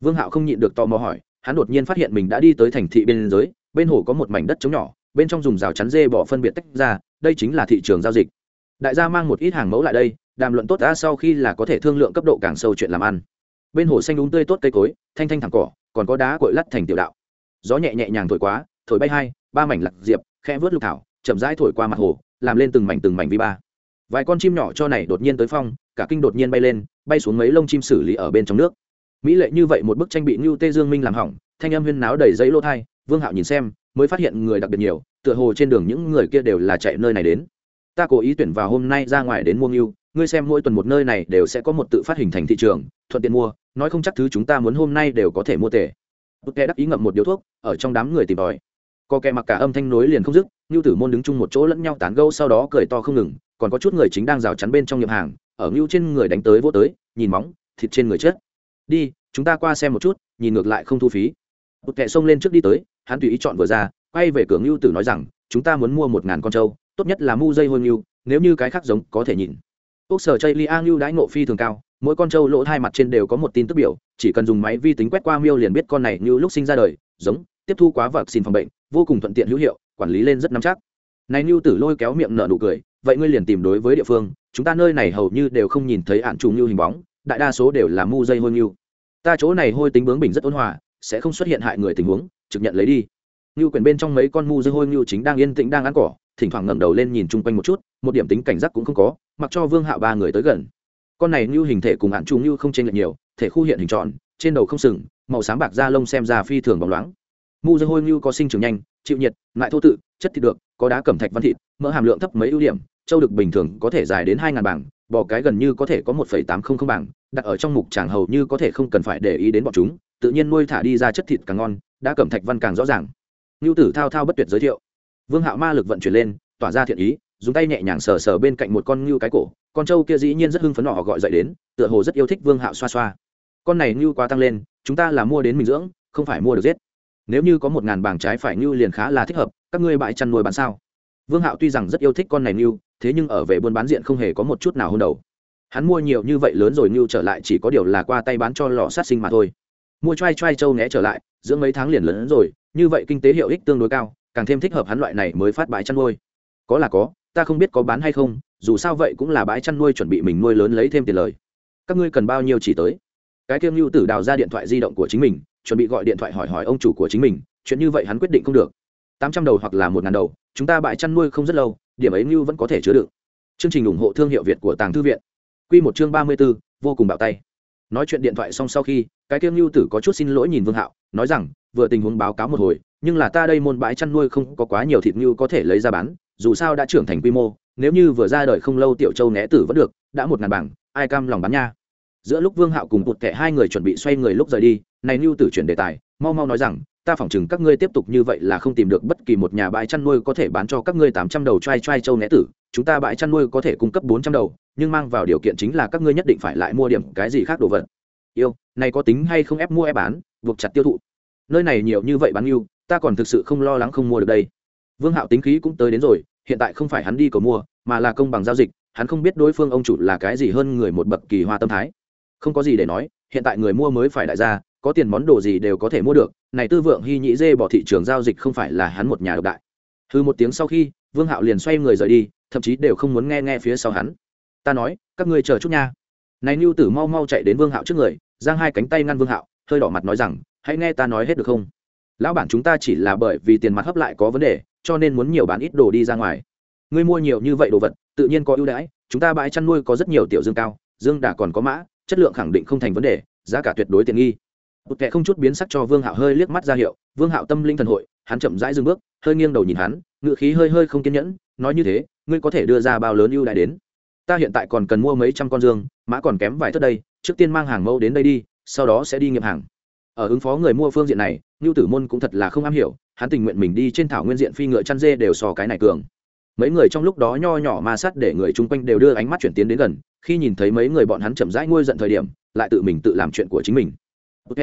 Vương hạo không nhịn được tò mò hỏi, hắn đột nhiên phát hiện mình đã đi tới thành thị bên giới, bên hồ có một mảnh đất trống nhỏ, bên trong dùng rào chắn dê bỏ phân biệt tách ra, đây chính là thị trường giao dịch. Đại gia mang một ít hàng mẫu lại đây đàm luận tốt đã sau khi là có thể thương lượng cấp độ càng sâu chuyện làm ăn. Bên hồ xanh đúng tươi tốt cây cối, thanh thanh thẳng cỏ, còn có đá cội lắt thành tiểu đạo. Gió nhẹ nhẹ nhàng thổi quá, thổi bay hai, ba mảnh lạc diệp khe vớt lục thảo, chậm rãi thổi qua mặt hồ, làm lên từng mảnh từng mảnh vi ba. Vài con chim nhỏ cho này đột nhiên tới phong, cả kinh đột nhiên bay lên, bay xuống mấy lông chim xử lý ở bên trong nước. Mỹ lệ như vậy một bức tranh bị ngưu tê dương minh làm hỏng, thanh âm huyên náo đầy giấy lỗ thai, vương hạo nhìn xem, mới phát hiện người đặc biệt nhiều, tựa hồ trên đường những người kia đều là chạy nơi này đến. Ta cố ý tuyển vào hôm nay ra ngoài đến mua ngưu ngươi xem mỗi tuần một nơi này đều sẽ có một tự phát hình thành thị trường, thuận tiện mua, nói không chắc thứ chúng ta muốn hôm nay đều có thể mua tể bức kẻ đắc ý ngậm một điếu thuốc, ở trong đám người tìm tòi. Có kẻ mặc cả âm thanh nối liền không dứt ngưu tử môn đứng chung một chỗ lẫn nhau tán gâu sau đó cười to không ngừng, còn có chút người chính đang rào chắn bên trong nhập hàng, ở ngưu trên người đánh tới vô tới, nhìn móng, thịt trên người chết. Đi, chúng ta qua xem một chút, nhìn ngược lại không thu phí. Một kẻ xông lên trước đi tới, hắn tùy ý chọn vừa ra, quay về cửa ngưu tử nói rằng, chúng ta muốn mua một ngàn con trâu, tốt nhất là mu dây hôi ngưu, nếu như cái khác giống, có thể nhìn. Úc sở chây Liang ngưu đãi ngộ phi thường cao, mỗi con trâu lỗ hai mặt trên đều có một tin tức biểu, chỉ cần dùng máy vi tính quét qua miêu liền biết con này như lúc sinh ra đời, giống, tiếp thu quá vật xin phòng bệnh, vô cùng thuận tiện hữu hiệu, quản lý lên rất nắm chắc. Này Nưu tử lôi kéo miệng nở nụ cười, vậy ngươi liền tìm đối với địa phương, chúng ta nơi này hầu như đều không nhìn thấy án trùng như hình bóng, đại đa số đều là mu dây hôi như ta chỗ này hôi tính bướng bình rất ôn hòa, sẽ không xuất hiện hại người tình huống, trực nhận lấy đi. Nưu quyền bên trong mấy con mu dây hôi như chính đang yên tĩnh đang ăn cỏ, thỉnh thoảng ngẩng đầu lên nhìn chung quanh một chút, một điểm tính cảnh giác cũng không có mặc cho vương hạo ba người tới gần. Con này như hình thể cùng hạn trùng như không chênh lệch nhiều, thể khu hiện hình tròn, trên đầu không sừng, màu sáng bạc da lông xem ra phi thường bóng loáng. Mu dơ hôi như có sinh trưởng nhanh, chịu nhiệt lại thô tự, chất thịt được, có đá cẩm thạch văn thịt, mỡ hàm lượng thấp mấy ưu điểm, châu được bình thường có thể dài đến hai ngàn bảng, bò cái gần như có thể có một phẩy tám không không bảng, đặt ở trong mục tràng hầu như có thể không cần phải để ý đến bọn chúng, tự nhiên nuôi thả đi ra chất thịt càng ngon, đá cẩm thạch văn càng rõ ràng. Ngưu tử thao thao bất tuyệt giới thiệu. Vương hạo ma lực vận chuyển lên, tỏa ra thiện ý dùng tay nhẹ nhàng sờ sờ bên cạnh một con ngưu cái cổ, con trâu kia dĩ nhiên rất hưng phấn họ gọi dậy đến, tựa hồ rất yêu thích vương hạo xoa xoa. Con này ngưu quá tăng lên, chúng ta là mua đến mình dưỡng, không phải mua được giết. Nếu như có một ngàn bảng trái phải ngưu liền khá là thích hợp, các ngươi bãi chăn nuôi bán sao? Vương hạo tuy rằng rất yêu thích con này ngưu, thế nhưng ở về buôn bán diện không hề có một chút nào hôn đầu. Hắn mua nhiều như vậy lớn rồi ngưu trở lại chỉ có điều là qua tay bán cho lò sát sinh mà thôi. Mua choai choai trâu né trở lại, dưỡng mấy tháng liền lớn rồi, như vậy kinh tế hiệu ích tương đối cao, càng thêm thích hợp hắn loại này mới phát bãi chăn nuôi. Có là có ta không biết có bán hay không, dù sao vậy cũng là bãi chăn nuôi chuẩn bị mình nuôi lớn lấy thêm tiền lời. Các ngươi cần bao nhiêu chỉ tới? Cái kiêm lưu tử đào ra điện thoại di động của chính mình, chuẩn bị gọi điện thoại hỏi hỏi ông chủ của chính mình, chuyện như vậy hắn quyết định không được. Tám trăm đầu hoặc là một ngàn đầu, chúng ta bãi chăn nuôi không rất lâu, điểm ấy lưu vẫn có thể chứa đựng. Chương trình ủng hộ thương hiệu việt của tàng thư viện. Q một chương ba mươi b ố vô cùng bạo tay. Nói chuyện điện thoại xong sau khi, cái kiêm lưu tử có chút xin lỗi nhìn vương hạo, nói rằng, vừa tình huống báo cáo một hồi nhưng là ta đây môn bãi chăn nuôi không có quá nhiều thịt như có thể lấy ra bán, dù sao đã trưởng thành quy mô, nếu như vừa ra đời không lâu tiểu châu né tử vẫn được, đã một ngàn bảng, ai cam lòng bán nha? Giữa lúc vương hạo cùng bụt kẻ hai người chuẩn bị xoay người lúc rời đi, này lưu tử chuyển đề tài, mau mau nói rằng, ta phỏng chừng các ngươi tiếp tục như vậy là không tìm được bất kỳ một nhà bãi chăn nuôi có thể bán cho các ngươi tám trăm đầu trai trai châu né tử, chúng ta bãi chăn nuôi có thể cung cấp bốn trăm đầu, nhưng mang vào điều kiện chính là các ngươi nhất định phải lại mua điểm cái gì khác đồ vật. Yêu, này có tính hay không ép mua ép bán, buộc chặt tiêu thụ. Nơi này nhiều như vậy bán yêu ta còn thực sự không lo lắng không mua được đây. Vương hạo tính khí cũng tới đến rồi, hiện tại không phải hắn đi cầu mua, mà là công bằng giao dịch, hắn không biết đối phương ông chủ là cái gì hơn người một bậc kỳ hoa tâm thái. Không có gì để nói, hiện tại người mua mới phải đại gia, có tiền món đồ gì đều có thể mua được, này tư vượng hy nhĩ dê bỏ thị trường giao dịch không phải là hắn một nhà độc đại. Hư một tiếng sau khi, vương hạo liền xoay người rời đi, thậm chí đều không muốn nghe nghe phía sau hắn. Ta nói, các ngươi chờ chút nha. Này nhu tử mau mau chạy đến vương hạo trước người, giang hai cánh tay ngăn vương hạo, hơi đỏ mặt nói rằng, hãy nghe ta nói hết được không? Lão bản chúng ta chỉ là bởi vì tiền mặt hấp lại có vấn đề, cho nên muốn nhiều bán ít đồ đi ra ngoài. Ngươi mua nhiều như vậy đồ vật, tự nhiên có ưu đãi, chúng ta bãi chăn nuôi có rất nhiều tiểu dương cao, dương đã còn có mã, chất lượng khẳng định không thành vấn đề, giá cả tuyệt đối tiện nghi. Một kẻ không chút biến sắc cho vương hạo hơi liếc mắt ra hiệu, vương hạo tâm linh thần hội, hắn chậm rãi dừng bước, hơi nghiêng đầu nhìn hắn ngự khí hơi hơi không kiên nhẫn, nói như thế, ngươi có thể đưa ra bao lớn ưu đãi đến? Ta hiện tại còn cần mua mấy trăm con dương, mã còn kém vài thất đây, trước tiên mang hàng mẫu đến đây đi, sau đó sẽ đi nghiệm hàng. Ở ứng phó người mua phương diện này ngưu tử môn cũng thật là không am hiểu, hắn tình nguyện mình đi trên thảo nguyên diện phi ngựa chăn dê đều so cái này cường. Mấy người trong lúc đó nho nhỏ ma sát để người chung quanh đều đưa ánh mắt chuyển tiến đến gần, khi nhìn thấy mấy người bọn hắn chậm rãi ngôi giận thời điểm, lại tự mình tự làm chuyện của chính mình. Ok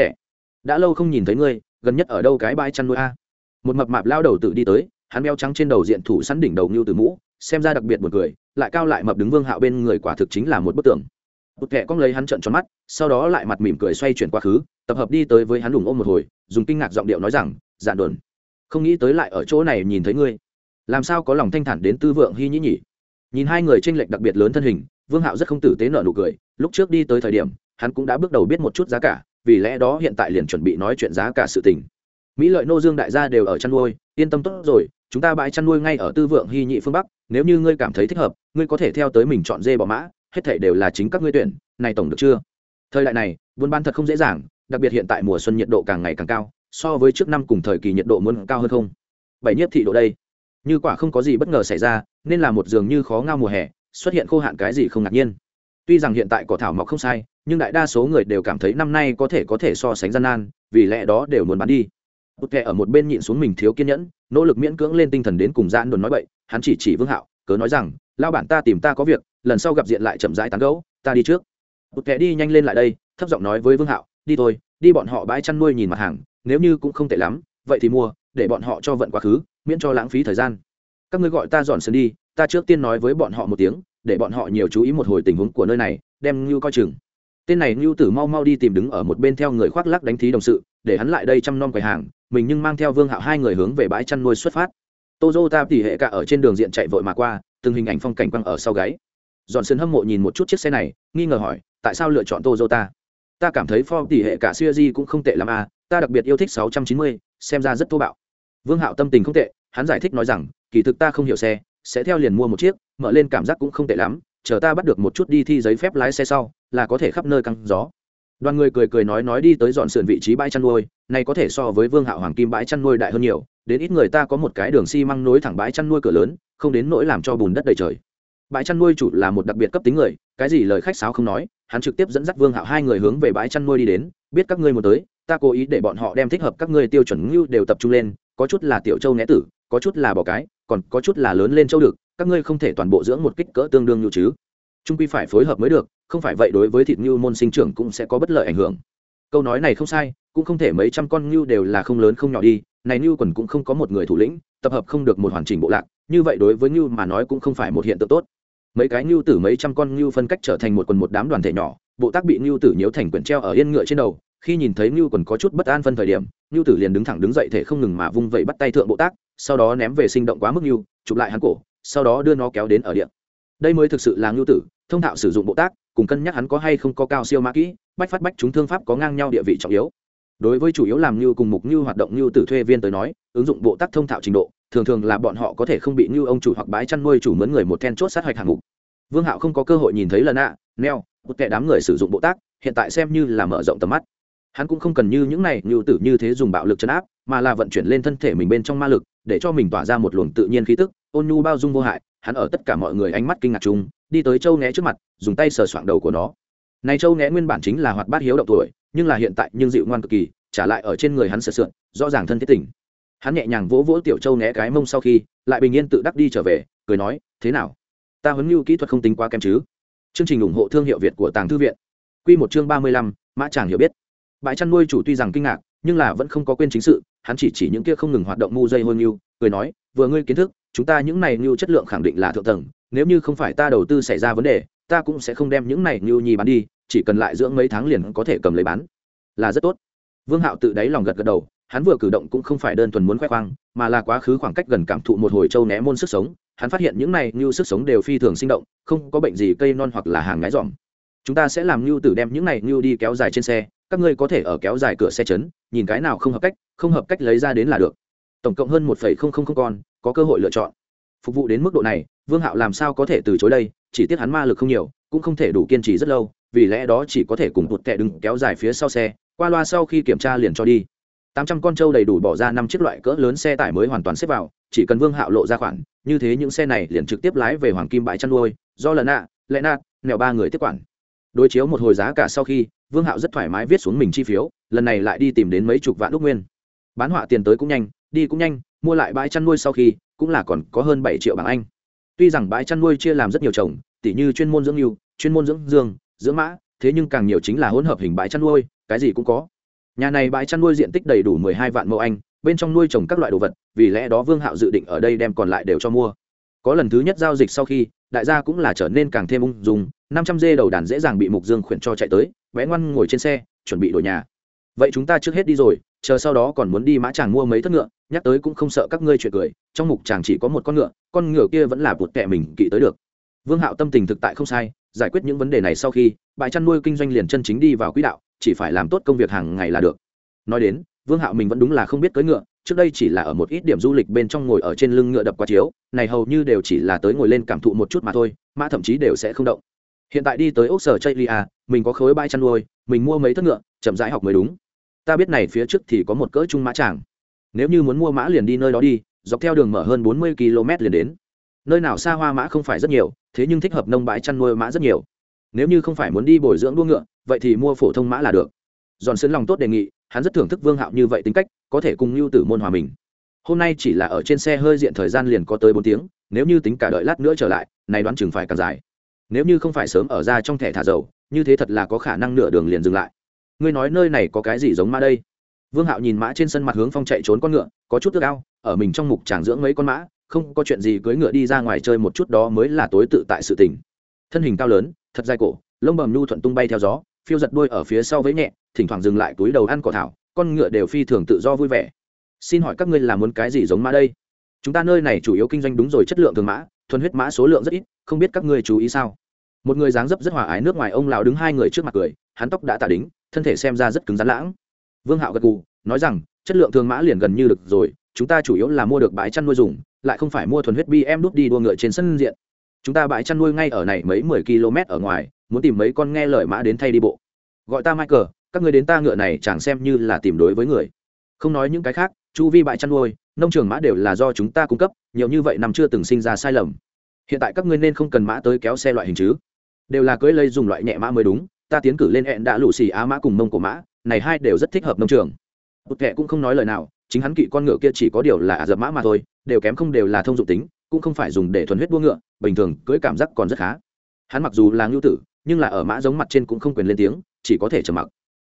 đã lâu không nhìn thấy ngươi, gần nhất ở đâu cái bãi chăn nuôi a? Một mập mạp lao đầu tự đi tới, hắn đeo trắng trên đầu diện thủ sẵn đỉnh đầu ngưu từ mũ, xem ra đặc biệt một người lại cao lại mập đứng vương hạo bên người quả thực chính là một bức tường bụt kẻ cong lấy hắn trận tròn mắt, sau đó lại mặt mỉm cười xoay chuyển quá khứ, tập hợp đi tới với hắn đùng ôm một hồi, dùng kinh ngạc giọng điệu nói rằng dạn đồn, không nghĩ tới lại ở chỗ này nhìn thấy ngươi. Làm sao có lòng thanh thản đến tư vượng hy nhĩ nhỉ? Nhìn hai người tranh lệch đặc biệt lớn thân hình, vương hạo rất không tử tế nợ nụ cười, lúc trước đi tới thời điểm, hắn cũng đã bước đầu biết một chút giá cả, vì lẽ đó hiện tại liền chuẩn bị nói chuyện giá cả sự tình. Mỹ lợi nô dương đại gia đều ở chăn nuôi, yên tâm tốt rồi, chúng ta bãi chăn nuôi ngay ở tư vượng hy nhị phương bắc, nếu như ngươi cảm thấy thích hợp, ngươi có thể theo tới mình chọn dê bỏ mã hết thể đều là chính các ngươi tuyển này tổng được chưa? Thời đại này buôn bán thật không dễ dàng đặc biệt hiện tại mùa xuân nhiệt độ càng ngày càng cao so với trước năm cùng thời kỳ nhiệt độ muốn cao hơn không? Bảy nhiếp thị độ đây. Như quả không có gì bất ngờ xảy ra nên là một dường như khó ngao mùa hè xuất hiện khô hạn cái gì không ngạc nhiên. Tuy rằng hiện tại cỏ thảo mọc không sai nhưng đại đa số người đều cảm thấy năm nay có thể có thể so sánh gian nan vì lẽ đó đều muốn bán đi. Bụt kệ ở một bên nhịn xuống mình thiếu kiên nhẫn nỗ lực miễn cưỡng lên tinh thần đến cùng giãn đồn nói bậy, hắn chỉ chỉ vương hạo cớ nói rằng lao bản ta tìm ta có việc, lần sau gặp diện lại chậm rãi tán gấu ta đi trước. Bụt kẻ đi nhanh lên lại đây, thấp giọng nói với vương hạo, đi thôi, đi bọn họ bãi chăn nuôi nhìn mặt hàng, nếu như cũng không tệ lắm, vậy thì mua, để bọn họ cho vận quá khứ, miễn cho lãng phí thời gian. Các ngươi gọi ta dọn sân đi, ta trước tiên nói với bọn họ một tiếng, để bọn họ nhiều chú ý một hồi tình huống của nơi này, đem ngưu coi chừng. Tên này ngưu tử mau mau đi tìm đứng ở một bên theo người khoác lắc đánh thí đồng sự, để hắn lại đây chăm nom quầy hàng, mình nhưng mang theo vương hạo hai người hướng về bãi chăn nuôi xuất phát. Ta tỉ hệ cả ở trên đường diện chạy vội mà qua từng hình ảnh phong cảnh quăng ở sau gáy dọn sân hâm mộ nhìn một chút chiếc xe này nghi ngờ hỏi tại sao lựa chọn Toyota? Ta cảm thấy Ford tỷ hệ cả series cũng không tệ lắm à, ta đặc biệt yêu thích 690, xem ra rất thô bạo. Vương Hạo tâm tình không tệ, hắn giải thích nói rằng, kỳ thực ta không hiểu xe, sẽ theo liền mua một chiếc, mở lên cảm giác cũng không tệ lắm, chờ ta bắt được một chút đi thi giấy phép lái xe sau, là có thể khắp nơi căng gió. Đoàn người cười cười nói nói đi tới dọn sườn vị trí bãi chăn nuôi, này có thể so với Vương Hạo Hoàng Kim bãi chăn nuôi đại hơn nhiều, đến ít người ta có một cái đường xi măng nối thẳng bãi chăn nuôi cửa lớn, không đến nỗi làm cho bùn đất đầy trời. Bãi chăn nuôi chủ là một đặc biệt cấp tính người, cái gì lời khách sáo không nói, hắn trực tiếp dẫn dắt vương hạo hai người hướng về bãi chăn nuôi đi đến, biết các ngươi muốn tới, ta cố ý để bọn họ đem thích hợp các ngươi tiêu chuẩn ngưu đều tập trung lên, có chút là tiểu châu né tử, có chút là bò cái, còn có chút là lớn lên châu được các ngươi không thể toàn bộ dưỡng một kích cỡ tương đương như chứ. Trung quy phải phối hợp mới được, không phải vậy đối với thịt ngưu môn sinh trưởng cũng sẽ có bất lợi ảnh hưởng. Câu nói này không sai, cũng không thể mấy trăm con ngưu đều là không lớn không nhỏ đi, này ngưu quần cũng không có một người thủ lĩnh, tập hợp không được một hoàn chỉnh bộ lạc như vậy đối với ngưu mà nói cũng không phải một hiện tượng tốt. Mấy cái ngưu tử, mấy trăm con ngưu phân cách trở thành một quần một đám đoàn thể nhỏ, bộ tác bị ngưu tử nhiễu thành quyển treo ở yên ngựa trên đầu, khi nhìn thấy ngưu quần có chút bất an phân thời điểm, ngưu tử liền đứng thẳng đứng dậy thể không ngừng mà vung vẩy bắt tay thượng bộ tác, sau đó ném về sinh động quá mức ngưu, chụp lại hắn cổ, sau đó đưa nó kéo đến ở điện. Đây mới thực sự là ngưu tử, thông thạo sử dụng bộ tác, cùng cân nhắc hắn có hay không có cao siêu mã kỹ, bách phát bách chúng thương pháp có ngang nhau địa vị trọng yếu đối với chủ yếu làm như cùng mục như hoạt động như tử thuê viên tới nói, ứng dụng bộ tác thông thạo trình độ, thường thường là bọn họ có thể không bị như ông chủ hoặc bái chăn nuôi chủ mướn người một then chốt sát hạch hạng mục. Vương hạo không có cơ hội nhìn thấy lần ạ neo, một kẻ đám người sử dụng bộ tác hiện tại xem như là mở rộng tầm mắt. Hắn cũng không cần như những này như tử như thế dùng bạo lực chấn áp, mà là vận chuyển lên thân thể mình bên trong ma lực, để cho mình tỏa ra một luồng tự nhiên khí tức, ôn nhu bao dung vô hại, hắn ở tất cả mọi người ánh mắt kinh ngạc chung, đi tới châu né trước mặt, dùng tay sờ soạng đầu của nó. Này châu né nguyên bản chính là hoạt bát hiếu động tuổi nhưng là hiện tại nhưng dịu ngoan cực kỳ, trả lại ở trên người hắn sờ sượn rõ ràng thân thiết tình. Hắn nhẹ nhàng vỗ vỗ tiểu châu né cái mông sau khi, lại bình yên tự đắc đi trở về, cười nói, thế nào? Ta huấn lưu kỹ thuật không tính quá kém chứ? Chương trình ủng hộ thương hiệu việt của tàng thư viện. Q một chương ba mươi lăm, mã chàng hiểu biết. Bãi chăn nuôi chủ tuy rằng kinh ngạc, nhưng là vẫn không có quên chính sự, hắn chỉ chỉ những kia không ngừng hoạt động mu dây hôi ngưu, cười nói, vừa ngươi kiến thức, chúng ta những này ngưu chất lượng khẳng định là thượng tầng, nếu như không phải ta đầu tư xảy ra vấn đề ta cũng sẽ không đem những này như nhi bán đi, chỉ cần lại dưỡng mấy tháng liền có thể cầm lấy bán. Là rất tốt. Vương hạo tự đáy lòng gật gật đầu, hắn vừa cử động cũng không phải đơn thuần muốn khoe khoang, mà là quá khứ khoảng cách gần cảm thụ một hồi châu né môn sức sống, hắn phát hiện những này như sức sống đều phi thường sinh động, không có bệnh gì cây non hoặc là hàng ngái dòm chúng ta sẽ làm như tử đem những này như đi kéo dài trên xe, các ngươi có thể ở kéo dài cửa xe chấn, nhìn cái nào không hợp cách, không hợp cách lấy ra đến là được. Tổng cộng hơn một con, có cơ hội lựa chọn. Phục vụ đến mức độ này vương hạo làm sao có thể từ chối đây, chỉ tiếc hắn ma lực không nhiều, cũng không thể đủ kiên trì rất lâu, vì lẽ đó chỉ có thể cùng tụt tệ đứng kéo dài phía sau xe, qua loa sau khi kiểm tra liền cho đi. Tám trăm con trâu đầy đủ bỏ ra năm chiếc loại cỡ lớn xe tải mới hoàn toàn xếp vào, chỉ cần vương hạo lộ ra khoản, như thế những xe này liền trực tiếp lái về hoàng kim bãi chăn nuôi, do lần nạ lẽ nạt nèo ba người tiếp quản. Đối chiếu một hồi giá cả sau khi, vương hạo rất thoải mái viết xuống mình chi phiếu, lần này lại đi tìm đến mấy chục vạn đúc nguyên. Bán họa tiền tới cũng nhanh, đi cũng nhanh, mua lại bãi chăn nuôi sau khi, cũng là còn có hơn bảy triệu bảng anh tuy rằng bãi chăn nuôi chia làm rất nhiều trồng, tỉ như chuyên môn dưỡng yêu chuyên môn dưỡng dương dưỡng mã thế nhưng càng nhiều chính là hỗn hợp hình bãi chăn nuôi cái gì cũng có. Nhà này bãi chăn nuôi diện tích đầy đủ mười hai vạn mẫu anh bên trong nuôi trồng các loại đồ vật vì lẽ đó vương hạo dự định ở đây đem còn lại đều cho mua. Có lần thứ nhất giao dịch sau khi đại gia cũng là trở nên càng thêm ung dung năm trăm dê đầu đàn dễ dàng bị mục dương khuyển cho chạy tới bé ngoan ngồi trên xe chuẩn bị đổi nhà. Vậy chúng ta trước hết đi rồi chờ sau đó còn muốn đi mã chàng mua mấy thất ngựa, nhắc tới cũng không sợ các ngươi chuyện cười, trong mục chàng chỉ có một con ngựa con ngựa kia vẫn là bụt kẹ mình kỵ tới được. Vương hạo tâm tình thực tại không sai, giải quyết những vấn đề này sau khi, bãi chăn nuôi kinh doanh liền chân chính đi vào quỹ đạo, chỉ phải làm tốt công việc hàng ngày là được. Nói đến, vương hạo mình vẫn đúng là không biết cưỡi ngựa, trước đây chỉ là ở một ít điểm du lịch bên trong ngồi ở trên lưng ngựa đập qua chiếu, này hầu như đều chỉ là tới ngồi lên cảm thụ một chút mà thôi, mã thậm chí đều sẽ không động. Hiện tại đi tới ốc sở chây lia, mình có khối bãi chăn nuôi, mình mua mấy thất ngựa, chậm rãi học mới đúng ta biết này phía trước thì có một cỡ trung mã tràng. Nếu như muốn mua mã liền đi nơi đó đi, dọc theo đường mở hơn bốn mươi km liền đến. Nơi nào xa hoa mã không phải rất nhiều, thế nhưng thích hợp nông bãi chăn nuôi mã rất nhiều. Nếu như không phải muốn đi bồi dưỡng đua ngựa, vậy thì mua phổ thông mã là được. Giòn sơn lòng tốt đề nghị, hắn rất thưởng thức vương hạo như vậy tính cách, có thể cùng lưu tử môn hòa mình. Hôm nay chỉ là ở trên xe hơi diện thời gian liền có tới bốn tiếng, nếu như tính cả đợi lát nữa trở lại, này đoán chừng phải càng dài. Nếu như không phải sớm ở ra trong thẻ thả dầu, như thế thật là có khả năng nửa đường liền dừng lại ngươi nói nơi này có cái gì giống mã đây? Vương hạo nhìn mã trên sân mặt hướng phong chạy trốn con ngựa, có chút tức ao, ở mình trong mục tràng dưỡng mấy con mã, không có chuyện gì cưỡi ngựa đi ra ngoài chơi một chút đó mới là tối tự tại sự tình. Thân hình cao lớn, thật dài cổ, lông bầm nhu thuận tung bay theo gió, phiêu giật đuôi ở phía sau với nhẹ, thỉnh thoảng dừng lại túi đầu ăn cỏ thảo, con ngựa đều phi thường tự do vui vẻ. Xin hỏi các ngươi là muốn cái gì giống mã đây? Chúng ta nơi này chủ yếu kinh doanh đúng rồi chất lượng thường mã, thuần huyết mã số lượng rất ít, không biết các ngươi chú ý sao? Một người dáng dấp rất hòa ái nước ngoài ông lão đứng hai người trước mặt cười hắn tóc đã tạ đính, thân thể xem ra rất cứng rắn lãng. Vương hạo gật gù, nói rằng, chất lượng thường mã liền gần như được rồi, chúng ta chủ yếu là mua được bãi chăn nuôi dùng, lại không phải mua thuần huyết bi em đút đi đua ngựa trên sân diện. Chúng ta bãi chăn nuôi ngay ở này mấy mười km ở ngoài, muốn tìm mấy con nghe lời mã đến thay đi bộ. Gọi ta michael, các người đến ta ngựa này chẳng xem như là tìm đối với người. Không nói những cái khác, chu vi bãi chăn nuôi, nông trường mã đều là do chúng ta cung cấp, nhiều như vậy năm chưa từng sinh ra sai lầm. Hiện tại các ngươi nên không cần mã tới kéo xe loại hình chứ. Đều là cưỡi lây dùng loại nhẹ mã mới đúng ta tiến cử lên hẹn đã lù xì á mã cùng mông cổ mã, này hai đều rất thích hợp nông trường. Bụt kệ cũng không nói lời nào, chính hắn kỵ con ngựa kia chỉ có điều là ả dập mã mà thôi, đều kém không đều là thông dụng tính, cũng không phải dùng để thuần huyết đua ngựa, bình thường cưỡi cảm giác còn rất khá. Hắn mặc dù là ngưu tử, nhưng là ở mã giống mặt trên cũng không quyền lên tiếng, chỉ có thể trầm mặc.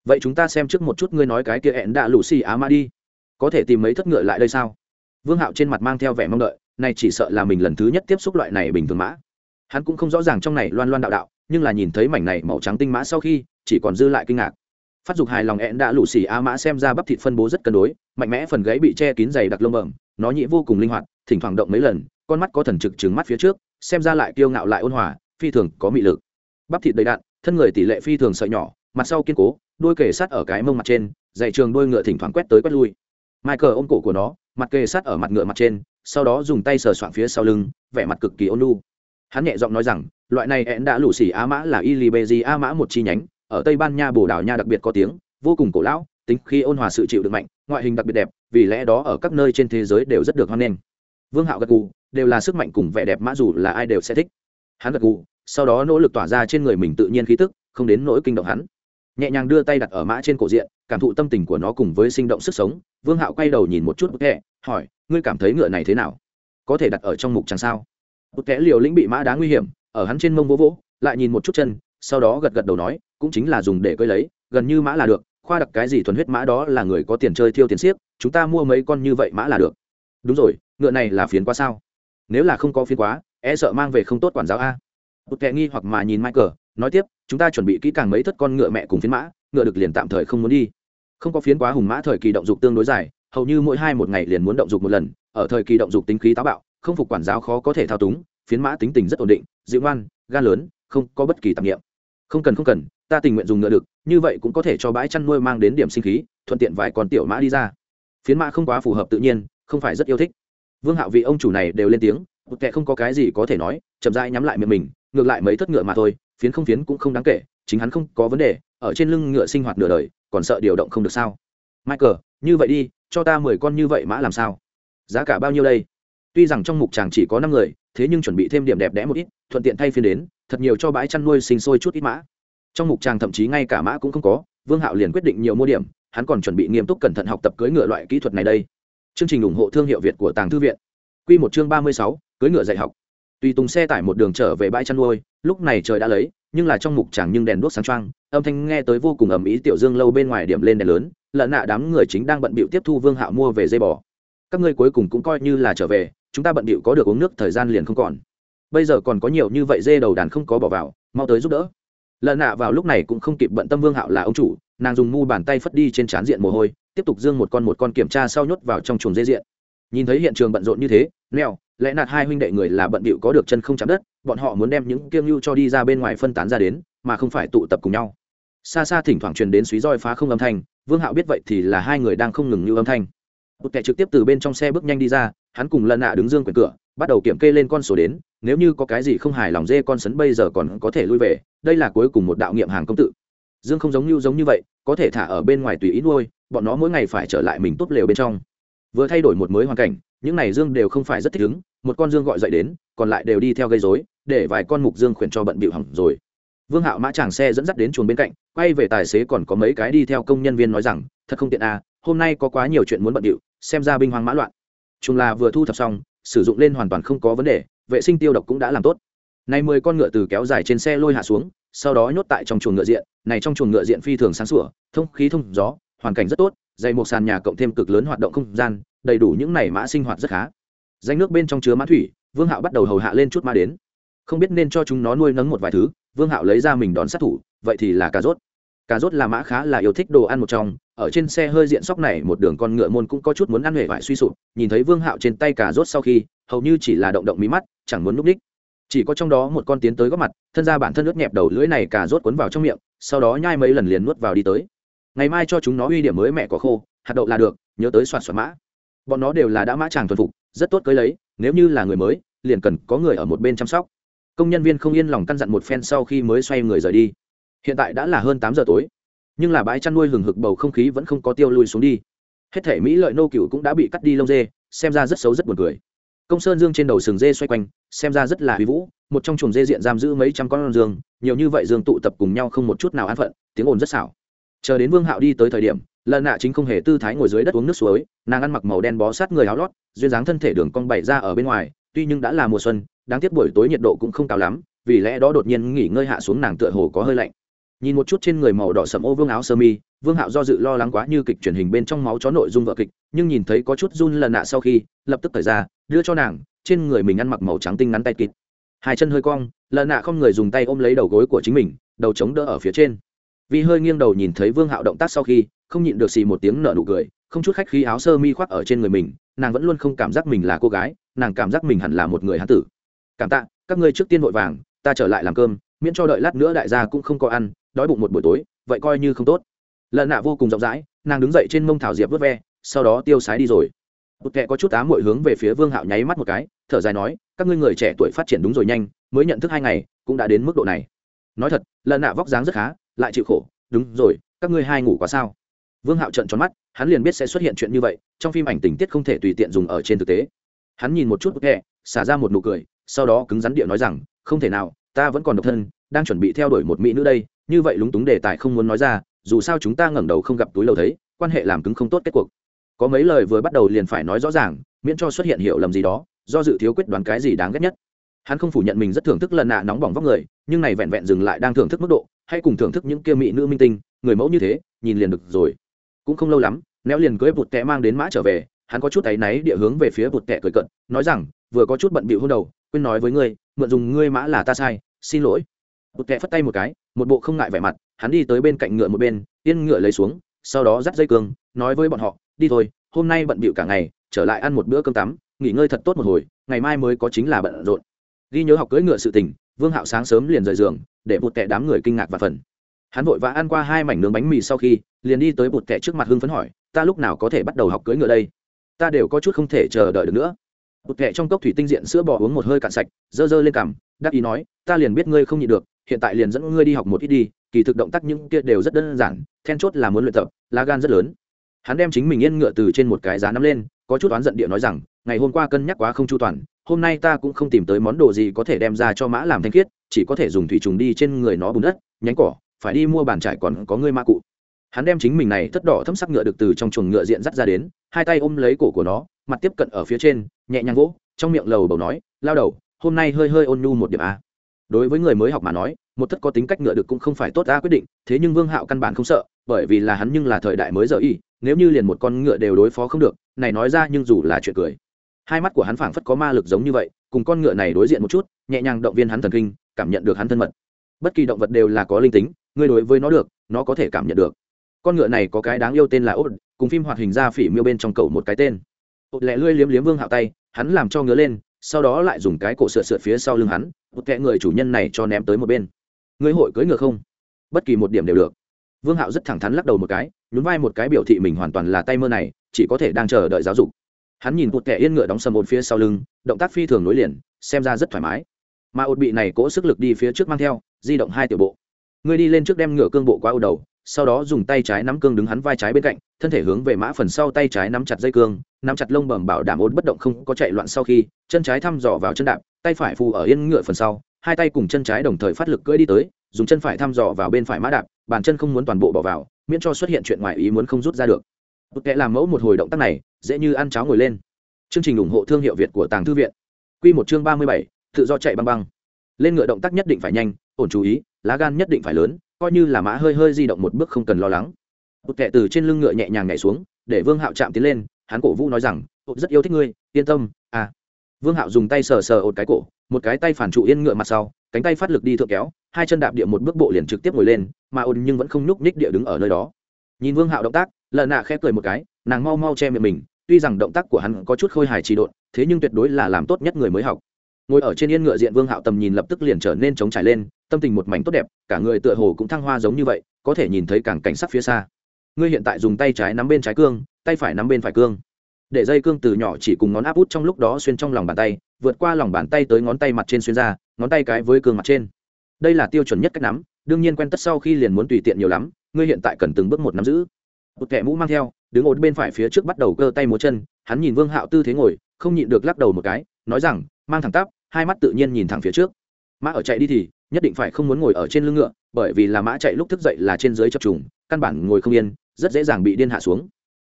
Vậy chúng ta xem trước một chút ngươi nói cái kia hẹn đã lù xì á mã đi. Có thể tìm mấy thất ngựa lại đây sao? Vương hạo trên mặt mang theo vẻ mong đợi, này chỉ sợ là mình lần thứ nhất tiếp xúc loại này bình thường mã hắn cũng không rõ ràng trong này loan loan đạo đạo, nhưng là nhìn thấy mảnh này màu trắng tinh mã sau khi, chỉ còn dư lại kinh ngạc. Phát dục hài lòng ẹn đã lũ xì a mã xem ra bắp thịt phân bố rất cân đối, mạnh mẽ phần gáy bị che kín dày đặc lông bẩm, nó nhĩ vô cùng linh hoạt, thỉnh thoảng động mấy lần, con mắt có thần trực trứng mắt phía trước, xem ra lại kiêu ngạo lại ôn hòa, phi thường có mị lực. Bắp thịt đầy đạn thân người tỷ lệ phi thường sợi nhỏ, mặt sau kiên cố đuôi kề sát ở cái mông mặt trên dạy trường đuôi ngựa thỉnh thoảng quét tới quét lui. Michael ôm cổ của nó, mặt kề sát ở mặt ngựa mặt trên, sau đó dùng tay sờ soạn phía sau lưng, vẻ mặt cực kỳ ôn lu hắn nhẹ giọng nói rằng, loại này ẹn đã lũ xỉ á mã là ilibezi a mã một chi nhánh, ở tây ban nha bồ đào nha đặc biệt có tiếng, vô cùng cổ lão, tính khi ôn hòa sự chịu được mạnh, ngoại hình đặc biệt đẹp, vì lẽ đó ở các nơi trên thế giới đều rất được hoan nghênh. Vương hạo gật gù, đều là sức mạnh cùng vẻ đẹp mã dù là ai đều sẽ thích. Hắn gật gù, sau đó nỗ lực tỏa ra trên người mình tự nhiên khí tức, không đến nỗi kinh động hắn. Nhẹ nhàng đưa tay đặt ở mã trên cổ diện, cảm thụ tâm tình của nó cùng với sinh động sức sống. Vương hạo quay đầu nhìn một chút bức hẹ hỏi, ngươi cảm thấy ngựa này thế nào? Có thể đặt ở trong mục chẳng sao? Bức kẽ liều lĩnh bị mã đá nguy hiểm, ở hắn trên mông vỗ vỗ, lại nhìn một chút chân, sau đó gật gật đầu nói, cũng chính là dùng để cơi lấy, gần như mã là được, khoa đặc cái gì thuần huyết mã đó là người có tiền chơi thiêu tiền siếc, chúng ta mua mấy con như vậy mã là được. Đúng rồi, ngựa này là phiến quá sao? Nếu là không có phiến quá e sợ mang về không tốt quản giáo a. Bụt kệ nghi hoặc mà nhìn michael, nói tiếp, chúng ta chuẩn bị kỹ càng mấy thất con ngựa mẹ cùng phiến mã, ngựa được liền tạm thời không muốn đi. Không có phiến quá hùng mã thời kỳ động dục tương đối dài, hầu như mỗi hai một ngày liền muốn động dục một lần, ở thời kỳ động dục tính khí táo bạo không phục quản giáo khó có thể thao túng, phiến mã tính tình rất ổn định, dịu ngoan gan lớn, không có bất kỳ tạp nghiệm không cần không cần, ta tình nguyện dùng ngựa được, như vậy cũng có thể cho bãi chăn nuôi mang đến điểm sinh khí, thuận tiện vài con tiểu mã đi ra. Phiến mã không quá phù hợp tự nhiên, không phải rất yêu thích. Vương hạo vị ông chủ này đều lên tiếng, một kệ không có cái gì có thể nói, chậm rãi nhắm lại miệng mình, ngược lại mấy thất ngựa mà thôi, phiến không phiến cũng không đáng kể, chính hắn không có vấn đề, ở trên lưng ngựa sinh hoạt nửa đời, còn sợ điều động không được sao? Michael, như vậy đi, cho ta mười con như vậy mã làm sao? Giá cả bao nhiêu đây? Tuy rằng trong mục chàng chỉ có năm người, thế nhưng chuẩn bị thêm điểm đẹp đẽ một ít, thuận tiện thay phiên đến, thật nhiều cho bãi chăn nuôi sinh sôi chút ít mã. Trong mục chàng thậm chí ngay cả mã cũng không có, vương hạo liền quyết định nhiều mua điểm, hắn còn chuẩn bị nghiêm túc cẩn thận học tập cưỡi ngựa loại kỹ thuật này đây. Chương trình ủng hộ thương hiệu việt của tàng thư viện. Q một chương ba mươi sáu, cưỡi ngựa dạy học. Tùy tùng xe tải một đường trở về bãi chăn nuôi, lúc này trời đã lấy, nhưng là trong mục chàng nhưng đèn đuốc sáng trăng âm thanh nghe tới vô cùng ầm ĩ tiểu dương lâu bên ngoài điểm lên đèn lớn lợn nạ đám người chính đang bận bịu tiếp thu vương hạo mua về dây bò. Các ngươi cuối cùng cũng coi như là trở về chúng ta bận bịu có được uống nước thời gian liền không còn. Bây giờ còn có nhiều như vậy dê đầu đàn không có bỏ vào, mau tới giúp đỡ. Lợn nạ vào lúc này cũng không kịp bận tâm vương hạo là ông chủ, nàng dùng mu bàn tay phất đi trên trán diện mồ hôi, tiếp tục dương một con một con kiểm tra sau nhốt vào trong chuồng dê diện. Nhìn thấy hiện trường bận rộn như thế neo lẽ nạt hai huynh đệ người là bận bịu có được chân không chạm đất, bọn họ muốn đem những kiêng lưu cho đi ra bên ngoài phân tán ra đến, mà không phải tụ tập cùng nhau. Xa xa thỉnh thoảng truyền đến suý roi phá không âm thanh, vương hạo biết vậy thì là hai người đang không ngừng như âm thanh. Một kẻ trực tiếp từ bên trong xe bước nhanh đi ra hắn cùng lần nạ đứng dương quyền cửa, bắt đầu kiểm kê lên con số đến, nếu như có cái gì không hài lòng dê con sấn bây giờ còn có thể lui về, đây là cuối cùng một đạo nghiệm hàng công tự. Dương không giống như giống như vậy, có thể thả ở bên ngoài tùy ý nuôi, bọn nó mỗi ngày phải trở lại mình tốt lều bên trong. Vừa thay đổi một mới hoàn cảnh, những này dương đều không phải rất thích ứng, một con dương gọi dậy đến, còn lại đều đi theo gây dối để vài con mục dương khuyển cho bận bịu hỏng rồi. Vương hạo mã chàng xe dẫn dắt đến chuồng bên cạnh, quay về tài xế còn có mấy cái đi theo công nhân viên nói rằng, thật không tiện à hôm nay có quá nhiều chuyện muốn bận điệu xem ra binh hoang mã loạn chúng là vừa thu thập xong, sử dụng lên hoàn toàn không có vấn đề, vệ sinh tiêu độc cũng đã làm tốt. Này mười con ngựa từ kéo dài trên xe lôi hạ xuống, sau đó nhốt tại trong chuồng ngựa diện. Này trong chuồng ngựa diện phi thường sáng sủa, thông khí thông gió, hoàn cảnh rất tốt, dày một sàn nhà cộng thêm cực lớn hoạt động không gian, đầy đủ những này mã sinh hoạt rất khá. Danh nước bên trong chứa mã thủy, vương hạo bắt đầu hầu hạ lên chút mã đến. Không biết nên cho chúng nó nuôi nấng một vài thứ, vương hạo lấy ra mình đón sát thủ, vậy thì là cà rốt. Cà rốt là mã khá là yêu thích đồ ăn một trong ở trên xe hơi diện sóc này một đường con ngựa môn cũng có chút muốn ăn hề vải suy sụp, nhìn thấy vương hạo trên tay cà rốt sau khi, hầu như chỉ là động động mí mắt, chẳng muốn núp ních chỉ có trong đó một con tiến tới góp mặt, thân ra bản thân ướt nhẹp đầu lưỡi này cà rốt cuốn vào trong miệng, sau đó nhai mấy lần liền nuốt vào đi tới. Ngày mai cho chúng nó uy điểm mới mẹ có khô, hạt đậu là được, nhớ tới soạt soạt mã. Bọn nó đều là đã mã chàng thuần phục, rất tốt cưới lấy, nếu như là người mới, liền cần có người ở một bên chăm sóc. Công nhân viên không yên lòng căn dặn một phen sau khi mới xoay người rời đi. Hiện tại đã là hơn tám giờ tối nhưng là bãi chăn nuôi hừng hực bầu không khí vẫn không có tiêu lui xuống đi. Hết thể mỹ lợi nô cựu cũng đã bị cắt đi lông dê, xem ra rất xấu rất buồn cười. Công sơn dương trên đầu sừng dê xoay quanh, xem ra rất là huy vũ, một trong chuồng dê diện giam giữ mấy trăm con dương, nhiều như vậy dương tụ tập cùng nhau không một chút nào an phận, tiếng ồn rất xảo. Chờ đến vương hạo đi tới thời điểm lần nạ chính không hề tư thái ngồi dưới đất uống nước suối, nàng ăn mặc màu đen bó sát người áo lót, duyên dáng thân thể đường cong bày ra ở bên ngoài, tuy nhưng đã là mùa xuân, đáng tiếc buổi tối nhiệt độ cũng không cao lắm, vì lẽ đó đột nhiên nghỉ ngơi hạ xuống nàng tựa hồ có hơi lạnh nhìn một chút trên người màu đỏ sẫm ô vương áo sơ mi, vương hạo do dự lo lắng quá như kịch truyền hình bên trong máu chó nội dung vợ kịch, nhưng nhìn thấy có chút run lần nạ sau khi, lập tức thời ra, đưa cho nàng, trên người mình ăn mặc màu trắng tinh ngắn tay kịt. Hai chân hơi cong, lần nạ không người dùng tay ôm lấy đầu gối của chính mình, đầu chống đỡ ở phía trên. Vì hơi nghiêng đầu nhìn thấy vương hạo động tác sau khi, không nhịn được xì một tiếng nở nụ cười, không chút khách khí áo sơ mi khoác ở trên người mình, nàng vẫn luôn không cảm giác mình là cô gái, nàng cảm giác mình hẳn là một người hán tử. Cảm tạ, các ngươi trước tiên vội vàng, ta trở lại làm cơm, miễn cho đợi lát nữa đại gia cũng không có ăn đói bụng một buổi tối, vậy coi như không tốt. Lợn nạ vô cùng rộng rãi, nàng đứng dậy trên mông thảo diệp vớt ve, sau đó tiêu sái đi rồi. Bụt kệ có chút ám mội hướng về phía vương hạo nháy mắt một cái, thở dài nói, các ngươi người trẻ tuổi phát triển đúng rồi nhanh, mới nhận thức hai ngày, cũng đã đến mức độ này. Nói thật lợn nạ vóc dáng rất khá, lại chịu khổ, đúng rồi, các ngươi hai ngủ quá sao? Vương hạo trận tròn mắt, hắn liền biết sẽ xuất hiện chuyện như vậy, trong phim ảnh tình tiết không thể tùy tiện dùng ở trên thực tế. Hắn nhìn một chút bụt kệ xả ra một nụ cười, sau đó cứng rắn điệu nói rằng, không thể nào, ta vẫn còn độc thân, đang chuẩn bị theo đuổi một mỹ nữ đây như vậy lúng túng đề tài không muốn nói ra, dù sao chúng ta ngẩng đầu không gặp túi lâu thấy, quan hệ làm cứng không tốt kết cuộc. Có mấy lời vừa bắt đầu liền phải nói rõ ràng, miễn cho xuất hiện hiểu lầm gì đó, do dự thiếu quyết đoán cái gì đáng ghét nhất. Hắn không phủ nhận mình rất thưởng thức lần nạ nóng bỏng vóc người, nhưng này vẹn vẹn dừng lại đang thưởng thức mức độ, hay cùng thưởng thức những kia mỹ nữ minh tinh, người mẫu như thế, nhìn liền được rồi. Cũng không lâu lắm néo liền cưới bụt tẹ mang đến mã trở về, hắn có chút áy náy địa hướng về phía bụt tẹ cười cận, nói rằng, vừa có chút bận bịu hôn đầu, quên nói với ngươi, mượn dùng ngươi mã là ta sai, xin lỗi bụt kẹ phất tay một cái, một bộ không ngại vẻ mặt, hắn đi tới bên cạnh ngựa một bên, yên ngựa lấy xuống, sau đó dắt dây cương, nói với bọn họ, đi thôi, hôm nay bận bịu cả ngày, trở lại ăn một bữa cơm tắm, nghỉ ngơi thật tốt một hồi, ngày mai mới có chính là bận rộn. Ghi nhớ học cưỡi ngựa sự tình, vương hạo sáng sớm liền rời giường, để bụt tẹ đám người kinh ngạc và phần. Hắn vội vã ăn qua hai mảnh nướng bánh mì sau khi, liền đi tới bụt tẹ trước mặt hưng phấn hỏi, ta lúc nào có thể bắt đầu học cưỡi ngựa đây? Ta đều có chút không thể chờ đợi được nữa. Bụt tẹ trong cốc thủy tinh diện sữa bò uống một hơi cạn sạch, dơ dơ lên cằm, đắc ý nói, ta liền biết ngươi không nhịn được hiện tại liền dẫn ngươi đi học một ít đi, kỳ thực động tác những kia đều rất đơn giản, then chốt là muốn luyện tập, lá gan rất lớn. Hắn đem chính mình yên ngựa từ trên một cái giá nắm lên, có chút oán giận địa nói rằng, ngày hôm qua cân nhắc quá không chu toàn, hôm nay ta cũng không tìm tới món đồ gì có thể đem ra cho mã làm thanh khiết, chỉ có thể dùng thủy trùng đi trên người nó bùn đất, nhánh cỏ, phải đi mua bàn trải còn có ngươi ma cụ. Hắn đem chính mình này thất đỏ thâm sắc ngựa được từ trong chuồng ngựa diện dắt ra đến, hai tay ôm lấy cổ của nó, mặt tiếp cận ở phía trên, nhẹ nhàng vỗ, trong miệng lầu bầu nói, lao đầu, hôm nay hơi hơi ôn nhu một điểm a. Đối với người mới học mà nói một thất có tính cách ngựa được cũng không phải tốt ra quyết định, thế nhưng vương hạo căn bản không sợ, bởi vì là hắn nhưng là thời đại mới giờ y, nếu như liền một con ngựa đều đối phó không được, này nói ra nhưng dù là chuyện cười. Hai mắt của hắn phảng phất có ma lực giống như vậy, cùng con ngựa này đối diện một chút, nhẹ nhàng động viên hắn thần kinh, cảm nhận được hắn thân mật. Bất kỳ động vật đều là có linh tính, ngươi đối với nó được, nó có thể cảm nhận được. Con ngựa này có cái đáng yêu tên là ốt cùng phim hoạt hình ra phỉ miêu bên trong cầu một cái tên. Ốt lẹ lươi liếm liếm vương hạo tay, hắn làm cho ngứa lên, sau đó lại dùng cái cổ sượt sượt phía sau lưng hắn một kẹ người chủ nhân này cho ném tới một bên ngươi hội cưỡi ngựa không? Bất kỳ một điểm đều được. Vương hạo rất thẳng thắn lắc đầu một cái, nhún vai một cái biểu thị mình hoàn toàn là tay mơ này, chỉ có thể đang chờ đợi giáo dục. Hắn nhìn một kẻ yên ngựa đóng sầm ột phía sau lưng, động tác phi thường nối liền, xem ra rất thoải mái. Mà ột bị này cỗ sức lực đi phía trước mang theo, di động hai tiểu bộ. Ngươi đi lên trước đem ngựa cương bộ qua ưu đầu, sau đó dùng tay trái nắm cương đứng hắn vai trái bên cạnh, thân thể hướng về mã phần sau tay trái nắm chặt dây cương, nắm chặt lông bẩm bảo đảm ột bất động không có chạy loạn sau khi, chân trái thăm dò vào chân đạp, tay phải phù ở yên ngựa phần sau hai tay cùng chân trái đồng thời phát lực cưỡi đi tới, dùng chân phải thăm dò vào bên phải mã đạp, bàn chân không muốn toàn bộ bỏ vào, miễn cho xuất hiện chuyện ngoài ý muốn không rút ra được. Bức kệ làm mẫu một hồi động tác này, dễ như ăn cháo ngồi lên. Chương trình ủng hộ thương hiệu việt của tàng thư viện. Q một chương ba mươi bảy, tự do chạy băng băng. Lên ngựa động tác nhất định phải nhanh, ổn chú ý, lá gan nhất định phải lớn, coi như là mã hơi hơi di động một bước không cần lo lắng. Bức kệ từ trên lưng ngựa nhẹ nhàng nhảy xuống, để vương hạo chạm tiến lên, hắn cổ vũ nói rằng tôi rất yêu thích ngươi, yên tâm à vương hạo dùng tay sờ sờ ột cái cổ, một cái tay phản trụ yên ngựa mặt sau, cánh tay phát lực đi thượng kéo, hai chân đạp địa một bước bộ liền trực tiếp ngồi lên, mà ột nhưng vẫn không nhúc nhích địa đứng ở nơi đó. Nhìn vương hạo động tác lợn nạ khẽ cười một cái, nàng mau mau che miệng mình, tuy rằng động tác của hắn có chút khôi hài trì độn, thế nhưng tuyệt đối là làm tốt nhất người mới học. Ngồi ở trên yên ngựa diện vương hạo tầm nhìn lập tức liền trở nên trống trải lên, tâm tình một mảnh tốt đẹp, cả người tựa hồ cũng thăng hoa giống như vậy, có thể nhìn thấy càng cảnh sắc phía xa. Ngươi hiện tại dùng tay trái nắm bên trái cương, tay phải nắm bên phải cương để dây cương từ nhỏ chỉ cùng ngón áp út trong lúc đó xuyên trong lòng bàn tay, vượt qua lòng bàn tay tới ngón tay mặt trên xuyên ra, ngón tay cái với cương mặt trên. Đây là tiêu chuẩn nhất cách nắm, đương nhiên quen tất sau khi liền muốn tùy tiện nhiều lắm, ngươi hiện tại cần từng bước một nắm giữ. Một kẻ mũ mang theo, đứng ổn bên phải phía trước bắt đầu cơ tay múa chân, hắn nhìn vương hạo tư thế ngồi, không nhịn được lắc đầu một cái, nói rằng, mang thẳng tắp. Hai mắt tự nhiên nhìn thẳng phía trước. Mã ở chạy đi thì, nhất định phải không muốn ngồi ở trên lưng ngựa, bởi vì là mã chạy lúc thức dậy là trên dưới chập trùng, căn bản ngồi không yên, rất dễ dàng bị điên hạ xuống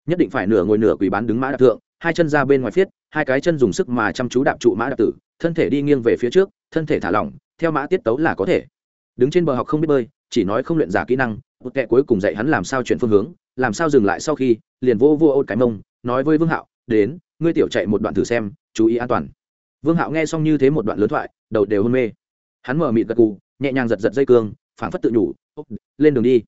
nhất định phải nửa ngồi nửa quỳ bán đứng mã đạp thượng, hai chân ra bên ngoài phiết, hai cái chân dùng sức mà chăm chú đạp trụ mã đạp tử, thân thể đi nghiêng về phía trước, thân thể thả lỏng, theo mã tiết tấu là có thể. Đứng trên bờ học không biết bơi, chỉ nói không luyện giả kỹ năng, một kẻ cuối cùng dạy hắn làm sao chuyển phương hướng, làm sao dừng lại sau khi, liền vô vô ôn cái mông, nói với vương hạo, đến, ngươi tiểu chạy một đoạn thử xem, chú ý an toàn. Vương hạo nghe xong như thế một đoạn lớn thoại, đầu đều hôn mê. Hắn mở mịt gật cù nhẹ nhàng giật giật dây cương, phảng phất tự nhủ lên đường đi.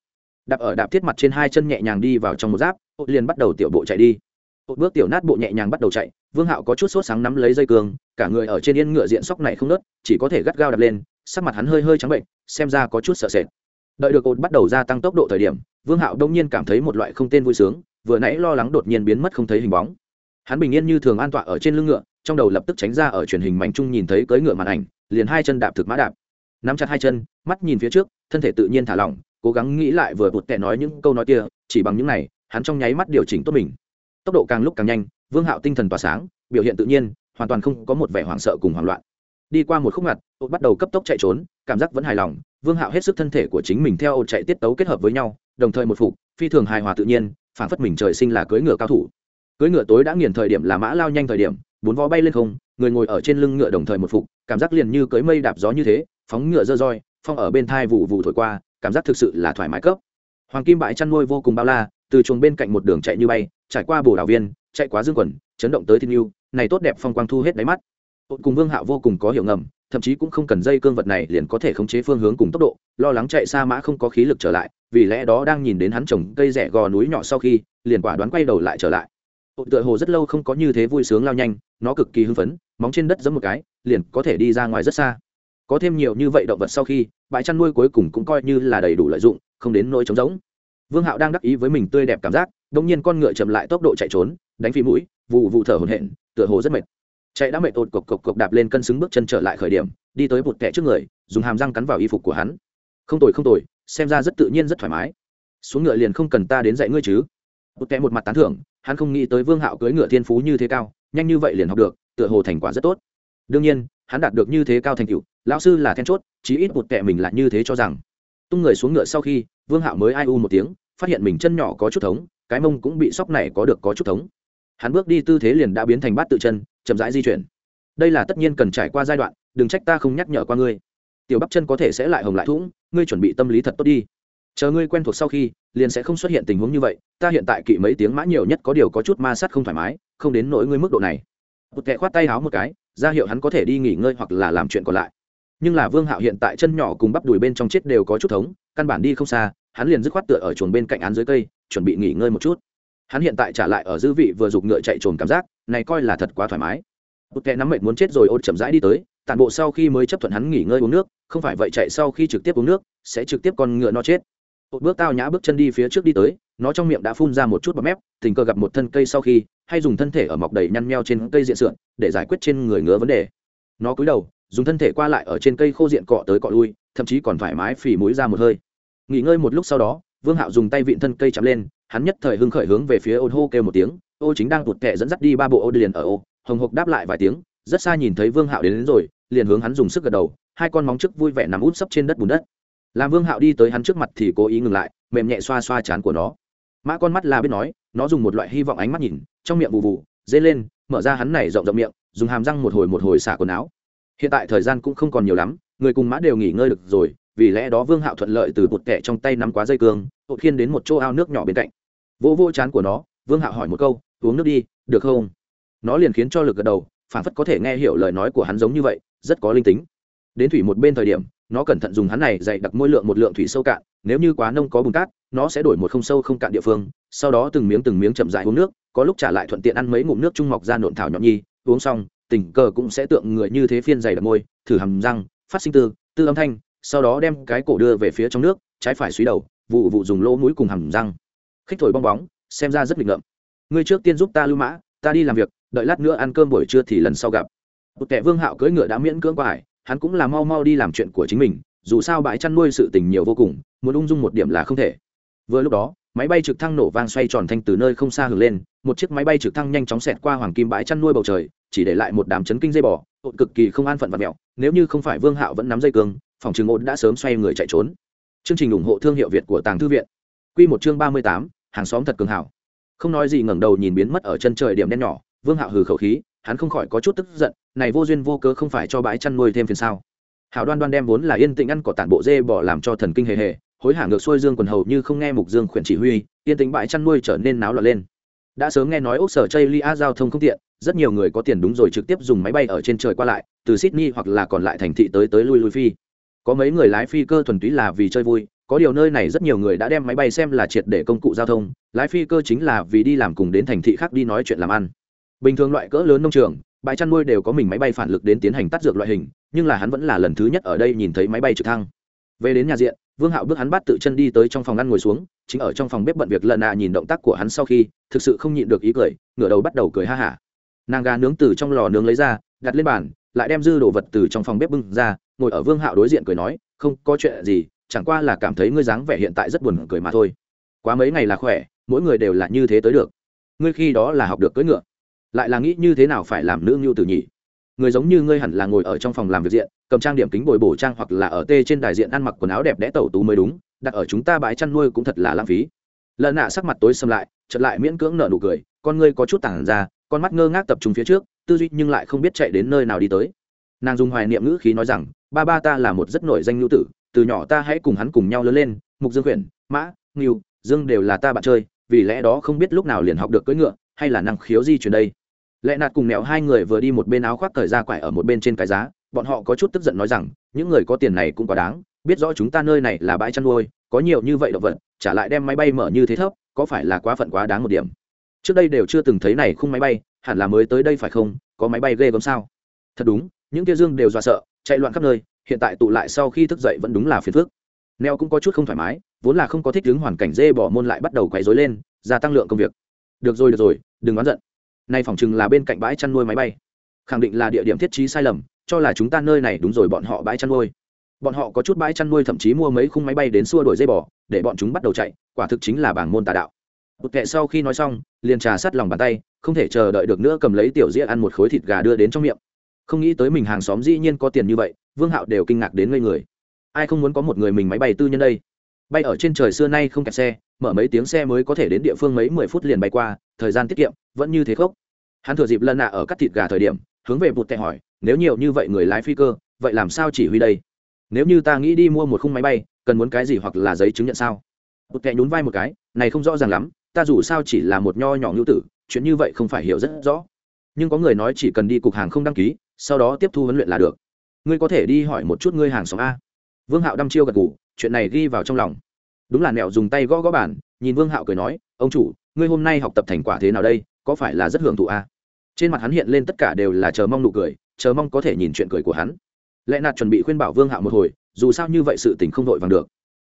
Đạp ở đạp thiết mặt trên hai chân nhẹ nhàng đi vào trong một giáp Ô liền bắt đầu tiểu bộ chạy đi. Ô bước tiểu nát bộ nhẹ nhàng bắt đầu chạy vương hạo có chút sốt sáng nắm lấy dây cường, cả người ở trên yên ngựa diện sóc này không nớt chỉ có thể gắt gao đạp lên sắc mặt hắn hơi hơi trắng bệnh xem ra có chút sợ sệt. Đợi được ột bắt đầu gia tăng tốc độ thời điểm vương hạo đông nhiên cảm thấy một loại không tên vui sướng vừa nãy lo lắng đột nhiên biến mất không thấy hình bóng. Hắn bình yên như thường an tọa ở trên lưng ngựa trong đầu lập tức tránh ra ở truyền hình mảnh chung nhìn thấy cưỡi ngựa màn ảnh liền hai chân đạp thực mã đạp. Nắm chặt hai chân mắt nhìn phía trước thân thể tự nhiên thả lỏng cố gắng nghĩ lại vừa bụt tẹ nói những câu nói kia chỉ bằng những này hắn trong nháy mắt điều chỉnh tốt mình. Tốc độ càng lúc càng nhanh, vương hạo tinh thần tỏa sáng, biểu hiện tự nhiên, hoàn toàn không có một vẻ hoảng sợ cùng hoảng loạn. Đi qua một khúc ngặt ô bắt đầu cấp tốc chạy trốn, cảm giác vẫn hài lòng, vương hạo hết sức thân thể của chính mình theo ô chạy tiết tấu kết hợp với nhau, đồng thời một phục, phi thường hài hòa tự nhiên phản phất mình trời sinh là cưỡi ngựa cao thủ. Cưỡi ngựa tối đã nghiền thời điểm là mã lao nhanh thời điểm, bốn vó bay lên không, người ngồi ở trên lưng ngựa đồng thời một phục, cảm giác liền như cưỡi mây đạp gió như thế, phóng ngựa dơ roi, phong ở bên thai vụ vụ thổi qua, cảm giác thực sự là thoải mái cấp hoàng kim bãi chăn nuôi vô cùng bao la, từ chuồng bên cạnh một đường chạy như bay, trải qua bồ đào viên, chạy quá dương quần, chấn động tới thiên yêu, này tốt đẹp phong quang thu hết đáy mắt. Cùng vương hạo vô cùng có hiệu ngầm, thậm chí cũng không cần dây cương vật này liền có thể khống chế phương hướng cùng tốc độ, lo lắng chạy xa mã không có khí lực trở lại, vì lẽ đó đang nhìn đến hắn trồng cây rẻ gò núi nhỏ sau khi, liền quả đoán quay đầu lại trở lại. Tựa hồ rất lâu không có như thế vui sướng lao nhanh, nó cực kỳ hưng phấn, móng trên đất giẫm một cái, liền có thể đi ra ngoài rất xa. Có thêm nhiều như vậy động vật sau khi, bãi chăn nuôi cuối cùng cũng coi như là đầy đủ lợi dụng không đến nỗi trống rỗng. Vương hạo đang đắc ý với mình tươi đẹp cảm giác đông nhiên con ngựa chậm lại tốc độ chạy trốn, đánh phi mũi vụ vụ thở hổn hển, tựa hồ rất mệt. Chạy đã mệt ột cộc cộc cộc đạp lên cân xứng bước chân trở lại khởi điểm, đi tới một kẻ trước người, dùng hàm răng cắn vào y phục của hắn. Không tồi không tồi, xem ra rất tự nhiên rất thoải mái. Xuống ngựa liền không cần ta đến dạy ngươi chứ. Một kẻ một mặt tán thưởng, hắn không nghĩ tới vương hạo cưỡi ngựa thiên phú như thế cao, nhanh như vậy liền học được, tựa hồ thành quả rất tốt. Đương nhiên, hắn đạt được như thế cao thành tựu, lão sư là then chốt, chí ít một kẻ mình là như thế cho rằng tung người xuống ngựa sau khi, vương hạo mới ai u một tiếng, phát hiện mình chân nhỏ có chút thống, cái mông cũng bị sóc này có được có chút thống. Hắn bước đi tư thế liền đã biến thành bát tự chân, chậm rãi di chuyển. Đây là tất nhiên cần trải qua giai đoạn, đừng trách ta không nhắc nhở qua ngươi. Tiểu bắp chân có thể sẽ lại hồng lại thủng, ngươi chuẩn bị tâm lý thật tốt đi. Chờ ngươi quen thuộc sau khi, liền sẽ không xuất hiện tình huống như vậy, ta hiện tại kỵ mấy tiếng mã nhiều nhất có điều có chút ma sát không thoải mái, không đến nỗi ngươi mức độ này. Một kẻ khoát tay háo một cái, ra hiệu hắn có thể đi nghỉ ngơi hoặc là làm chuyện còn lại nhưng là vương hạo hiện tại chân nhỏ cùng bắp đùi bên trong chết đều có chút thống, căn bản đi không xa, hắn liền dứt khoát tựa ở chuồng bên cạnh án dưới cây, chuẩn bị nghỉ ngơi một chút. Hắn hiện tại trả lại ở dư vị vừa giục ngựa chạy trồn cảm giác, này coi là thật quá thoải mái. Bụt kẹ nắm mệt muốn chết rồi ôn chậm rãi đi tới tàn bộ sau khi mới chấp thuận hắn nghỉ ngơi uống nước, không phải vậy chạy sau khi trực tiếp uống nước, sẽ trực tiếp con ngựa nó chết. Một bước tao nhã bước chân đi phía trước đi tới, nó trong miệng đã phun ra một chút bọt mép, tình cờ gặp một thân cây sau khi, hay dùng thân thể ở mọc đầy nhăn nheo trên cây diện sượn để giải quyết trên người ngứa vấn đề. Nó cúi đầu dùng thân thể qua lại ở trên cây khô diện cọ tới cọ lui thậm chí còn thoải mái phì mũi ra một hơi. Nghỉ ngơi một lúc sau đó vương hạo dùng tay vịn thân cây chạm lên hắn nhất thời hưng khởi hướng về phía ô hô kêu một tiếng ô chính đang tụt kẹ dẫn dắt đi ba bộ ô liền ở ô. Hồng hộc đáp lại vài tiếng rất xa nhìn thấy vương hạo đến, đến rồi liền hướng hắn dùng sức gật đầu hai con móng trước vui vẻ nằm út sấp trên đất bùn đất. Làm vương hạo đi tới hắn trước mặt thì cố ý ngừng lại mềm nhẹ xoa xoa chán của nó. Mã con mắt là biết nói nó dùng một loại hy vọng ánh mắt nhìn trong miệng vụ vụ dê lên mở ra hắn này rộng rộng miệng dùng hàm răng một hồi một hồi xả quần áo hiện tại thời gian cũng không còn nhiều lắm, người cùng mã đều nghỉ ngơi được rồi, vì lẽ đó vương hạo thuận lợi từ bột kẹ trong tay nắm quá dây cương hột khiên đến một chỗ ao nước nhỏ bên cạnh. Vô vô chán của nó, vương hạo hỏi một câu, uống nước đi, được không? Nó liền khiến cho lực gật đầu, phản phất có thể nghe hiểu lời nói của hắn giống như vậy, rất có linh tính. Đến thủy một bên thời điểm, nó cẩn thận dùng hắn này dạy đặc môi lượng một lượng thủy sâu cạn, nếu như quá nông có bùn cát, nó sẽ đổi một không sâu không cạn địa phương, sau đó từng miếng từng miếng chậm dại uống nước, có lúc trả lại thuận tiện ăn mấy ngụm nước trung mọc ra nộn thảo nhọn nhi, uống xong tình cờ cũng sẽ tượng người như thế phiên dày đặc môi, thử hầm răng, phát sinh tư tư âm thanh, sau đó đem cái cổ đưa về phía trong nước, trái phải suy đầu, vụ vụ dùng lỗ mũi cùng hầm răng. Khích thổi bong bóng, xem ra rất nghịch ngợm. Ngươi trước tiên giúp ta lưu mã, ta đi làm việc, đợi lát nữa ăn cơm buổi trưa thì lần sau gặp. Một kẻ vương hạo cưỡi ngựa đã miễn cưỡng qua hải hắn cũng là mau mau đi làm chuyện của chính mình, dù sao bãi chăn nuôi sự tình nhiều vô cùng, muốn ung dung một điểm là không thể. Vừa lúc đó máy bay trực thăng nổ vang xoay tròn thanh từ nơi không xa hưởng lên, một chiếc máy bay trực thăng nhanh chóng xẹt qua hoàng kim bãi chăn nuôi bầu trời, chỉ để lại một đám chấn kinh dây bò ộn cực kỳ không an phận và mẹo, nếu như không phải vương hạo vẫn nắm dây cương, phòng trường ộn đã sớm xoay người chạy trốn. Chương trình ủng hộ thương hiệu việt của tàng thư viện. Q một chương ba mươi tám, hàng xóm thật cường hảo. Không nói gì ngẩng đầu nhìn biến mất ở chân trời điểm đen nhỏ, vương hạo hừ khẩu khí, hắn không khỏi có chút tức giận, này vô duyên vô cớ không phải cho bãi chăn nuôi thêm phiền sao. Hảo đoan đoan đem vốn là yên tĩnh ăn cỏ tản bộ dê bỏ làm cho thần kinh hề hề hối hả ngược xuôi dương quần hầu như không nghe mục dương khuyển chỉ huy, yên tĩnh bãi chăn nuôi trở nên náo loạn lên. Đã sớm nghe nói ốc sở chây lia giao thông không tiện, rất nhiều người có tiền đúng rồi trực tiếp dùng máy bay ở trên trời qua lại, từ sydney hoặc là còn lại thành thị tới tới lui lui phi. Có mấy người lái phi cơ thuần túy là vì chơi vui, có điều nơi này rất nhiều người đã đem máy bay xem là triệt để công cụ giao thông, lái phi cơ chính là vì đi làm cùng đến thành thị khác đi nói chuyện làm ăn. Bình thường loại cỡ lớn nông trường, bãi chăn nuôi đều có mình máy bay phản lực đến tiến hành tắt dược loại hình, nhưng là hắn vẫn là lần thứ nhất ở đây nhìn thấy máy bay trực thăng. Về đến nhà diện vương hạo bước hắn bắt tự chân đi tới trong phòng ăn ngồi xuống, chính ở trong phòng bếp bận việc lần à nhìn động tác của hắn sau khi, thực sự không nhịn được ý cười, ngửa đầu bắt đầu cười ha hả. Nàng gà nướng từ trong lò nướng lấy ra, đặt lên bàn, lại đem dư đồ vật từ trong phòng bếp bưng ra, ngồi ở vương hạo đối diện cười nói, không có chuyện gì, chẳng qua là cảm thấy ngươi dáng vẻ hiện tại rất buồn cười mà thôi. Quá mấy ngày là khỏe, mỗi người đều là như thế tới được. Ngươi khi đó là học được cưỡi ngựa, lại là nghĩ như thế nào phải làm nữ ngưu tử nhỉ người giống như ngươi hẳn là ngồi ở trong phòng làm việc diện, cầm trang điểm kính bồi bổ trang hoặc là ở tê trên đại diện ăn mặc quần áo đẹp đẽ tẩu tú mới đúng, đặt ở chúng ta bãi chăn nuôi cũng thật là lãng phí. Lợn nạ sắc mặt tối xâm lại chật lại miễn cưỡng nở nụ cười, con ngươi có chút tảng ra, con mắt ngơ ngác tập trung phía trước, tư duy nhưng lại không biết chạy đến nơi nào đi tới. Nàng dùng hoài niệm ngữ khí nói rằng, ba ba ta là một rất nổi danh ngưu tử, từ nhỏ ta hãy cùng hắn cùng nhau lớn lên, mục dương quyển mã, ngưu, dương đều là ta bạn chơi, vì lẽ đó không biết lúc nào liền học được cưỡi ngựa, hay là năng khiếu di chuyển đây. Lệ nạt cùng mẹo hai người vừa đi một bên áo khoác thời ra quải ở một bên trên cái giá, bọn họ có chút tức giận nói rằng, những người có tiền này cũng quá đáng, biết rõ chúng ta nơi này là bãi chăn nuôi, có nhiều như vậy động vật trả lại đem máy bay mở như thế thấp, có phải là quá phận quá đáng một điểm? Trước đây đều chưa từng thấy này khung máy bay, hẳn là mới tới đây phải không? Có máy bay ghê gớm sao? Thật đúng, những kia dương đều dọa sợ, chạy loạn khắp nơi, hiện tại tụ lại sau khi thức dậy vẫn đúng là phiền phức. Neo cũng có chút không thoải mái, vốn là không có thích đứng hoàn cảnh dê bỏ môn lại bắt đầu quấy rối lên, gia tăng lượng công việc. Được rồi được rồi, đừng oán giận nay phòng chừng là bên cạnh bãi chăn nuôi máy bay. Khẳng định là địa điểm thiết trí sai lầm, cho là chúng ta nơi này đúng rồi bọn họ bãi chăn nuôi. Bọn họ có chút bãi chăn nuôi thậm chí mua mấy khung máy bay đến xua đuổi dây bò, để bọn chúng bắt đầu chạy, quả thực chính là bảng môn tà đạo. Bụt kệ sau khi nói xong, liền trà sát lòng bàn tay, không thể chờ đợi được nữa cầm lấy tiểu dĩa ăn một khối thịt gà đưa đến trong miệng. Không nghĩ tới mình hàng xóm dĩ nhiên có tiền như vậy, vương hạo đều kinh ngạc đến ngây người. Ai không muốn có một người mình máy bay tư nhân đây? Bay ở trên trời xưa nay không kẹt xe, mở mấy tiếng xe mới có thể đến địa phương mấy mười phút liền bay qua, thời gian tiết kiệm, vẫn như thế khốc. Hắn thừa dịp lần nạ ở cắt thịt gà thời điểm, hướng về bụt tệ hỏi, nếu nhiều như vậy người lái phi cơ, vậy làm sao chỉ huy đây? Nếu như ta nghĩ đi mua một khung máy bay, cần muốn cái gì hoặc là giấy chứng nhận sao? Bụt tệ nhún vai một cái, này không rõ ràng lắm, ta dù sao chỉ là một nho nhỏ ngữ tử, chuyện như vậy không phải hiểu rất rõ. Nhưng có người nói chỉ cần đi cục hàng không đăng ký, sau đó tiếp thu huấn luyện là được. Ngươi có thể đi hỏi một chút ngươi hàng xóm a. Vương hạo đăm chiêu gật ngủ chuyện này ghi vào trong lòng. Đúng là nẹo dùng tay gõ gõ bản nhìn vương hạo cười nói, ông chủ, ngươi hôm nay học tập thành quả thế nào đây? Có phải là rất hưởng thụ à? trên mặt hắn hiện lên tất cả đều là chờ mong nụ cười, chờ mong có thể nhìn chuyện cười của hắn. Lẽ nạt chuẩn bị khuyên bảo vương hạo một hồi, dù sao như vậy sự tình không vội vàng được.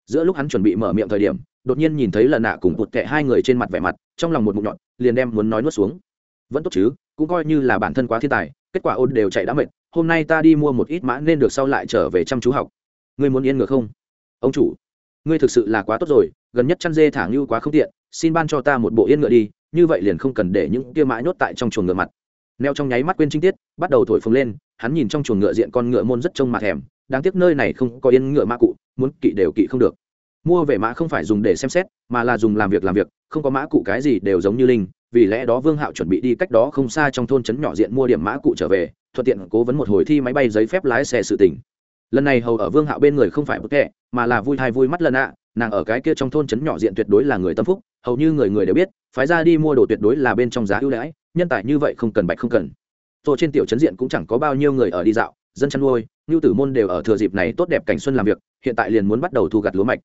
Giữa lúc hắn chuẩn bị mở miệng thời điểm, đột nhiên nhìn thấy lần nạ cùng bụt kệ hai người trên mặt vẻ mặt, trong lòng một mụn nhọn, liền đem muốn nói nuốt xuống. Vẫn tốt chứ, cũng coi như là bản thân quá thiên tài, kết quả ôn đều chạy đã mệt, hôm nay ta đi mua một ít mã nên được sau lại trở về chăm chú học. Ngươi muốn yên ngược không? Ông chủ, ngươi thực sự là quá tốt rồi, gần nhất chăn dê thả ngưu quá không tiện, xin ban cho ta một bộ yên ngựa đi, như vậy liền không cần để những kia mãi nhốt tại trong chuồng ngựa mặt. Neo trong nháy mắt quên trinh tiết, bắt đầu thổi phồng lên, hắn nhìn trong chuồng ngựa diện con ngựa môn rất trông mặt thèm, đáng tiếc nơi này không có yên ngựa mã cụ, muốn kỵ đều kỵ không được. Mua về mã không phải dùng để xem xét, mà là dùng làm việc làm việc, không có mã cụ cái gì đều giống như linh, vì lẽ đó vương hạo chuẩn bị đi cách đó không xa trong thôn trấn nhỏ diện mua điểm mã cụ trở về, thuận tiện cố vấn một hồi thi máy bay giấy phép lái xe sự tỉnh lần này hầu ở vương hạo bên người không phải bức kệ mà là vui thai vui mắt lần ạ. Nàng ở cái kia trong thôn trấn nhỏ diện tuyệt đối là người tâm phúc, hầu như người người đều biết, phái ra đi mua đồ tuyệt đối là bên trong giá ưu đãi, nhân tài như vậy không cần bạch không cần. Rồi trên tiểu trấn diện cũng chẳng có bao nhiêu người ở đi dạo, dân chăn nuôi ngưu tử môn đều ở thừa dịp này tốt đẹp cảnh xuân làm việc, hiện tại liền muốn bắt đầu thu gặt lúa mạch.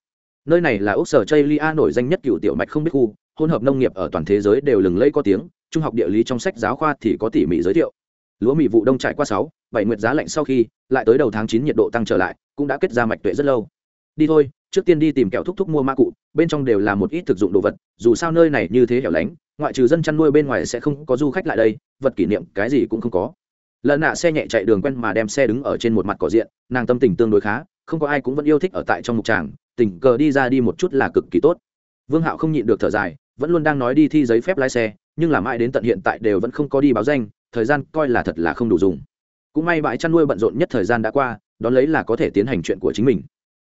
Nơi này là ốc sở chây lia nổi danh nhất cựu tiểu mạch không biết khu, hỗn hợp nông nghiệp ở toàn thế giới đều lừng lẫy có tiếng, trung học địa lý trong sách giáo khoa thì có tỉ mỉ giới thiệu. Lúa mì vụ đông trải qua sáu, bảy nguyệt giá lạnh sau khi, lại tới đầu tháng chín nhiệt độ tăng trở lại, cũng đã kết ra mạch tuệ rất lâu đi thôi, trước tiên đi tìm kẹo thúc thúc mua ma cụ, bên trong đều là một ít thực dụng đồ vật, dù sao nơi này như thế hẻo lánh, ngoại trừ dân chăn nuôi bên ngoài sẽ không có du khách lại đây, vật kỷ niệm cái gì cũng không có. Lần nạ xe nhẹ chạy đường quen mà đem xe đứng ở trên một mặt cỏ diện, nàng tâm tình tương đối khá, không có ai cũng vẫn yêu thích ở tại trong mục tràng, tình cờ đi ra đi một chút là cực kỳ tốt. Vương hạo không nhịn được thở dài, vẫn luôn đang nói đi thi giấy phép lái xe, nhưng làm ai đến tận hiện tại đều vẫn không có đi báo danh, thời gian coi là thật là không đủ dùng. Cũng may bãi chăn nuôi bận rộn nhất thời gian đã qua, đón lấy là có thể tiến hành chuyện của chính mình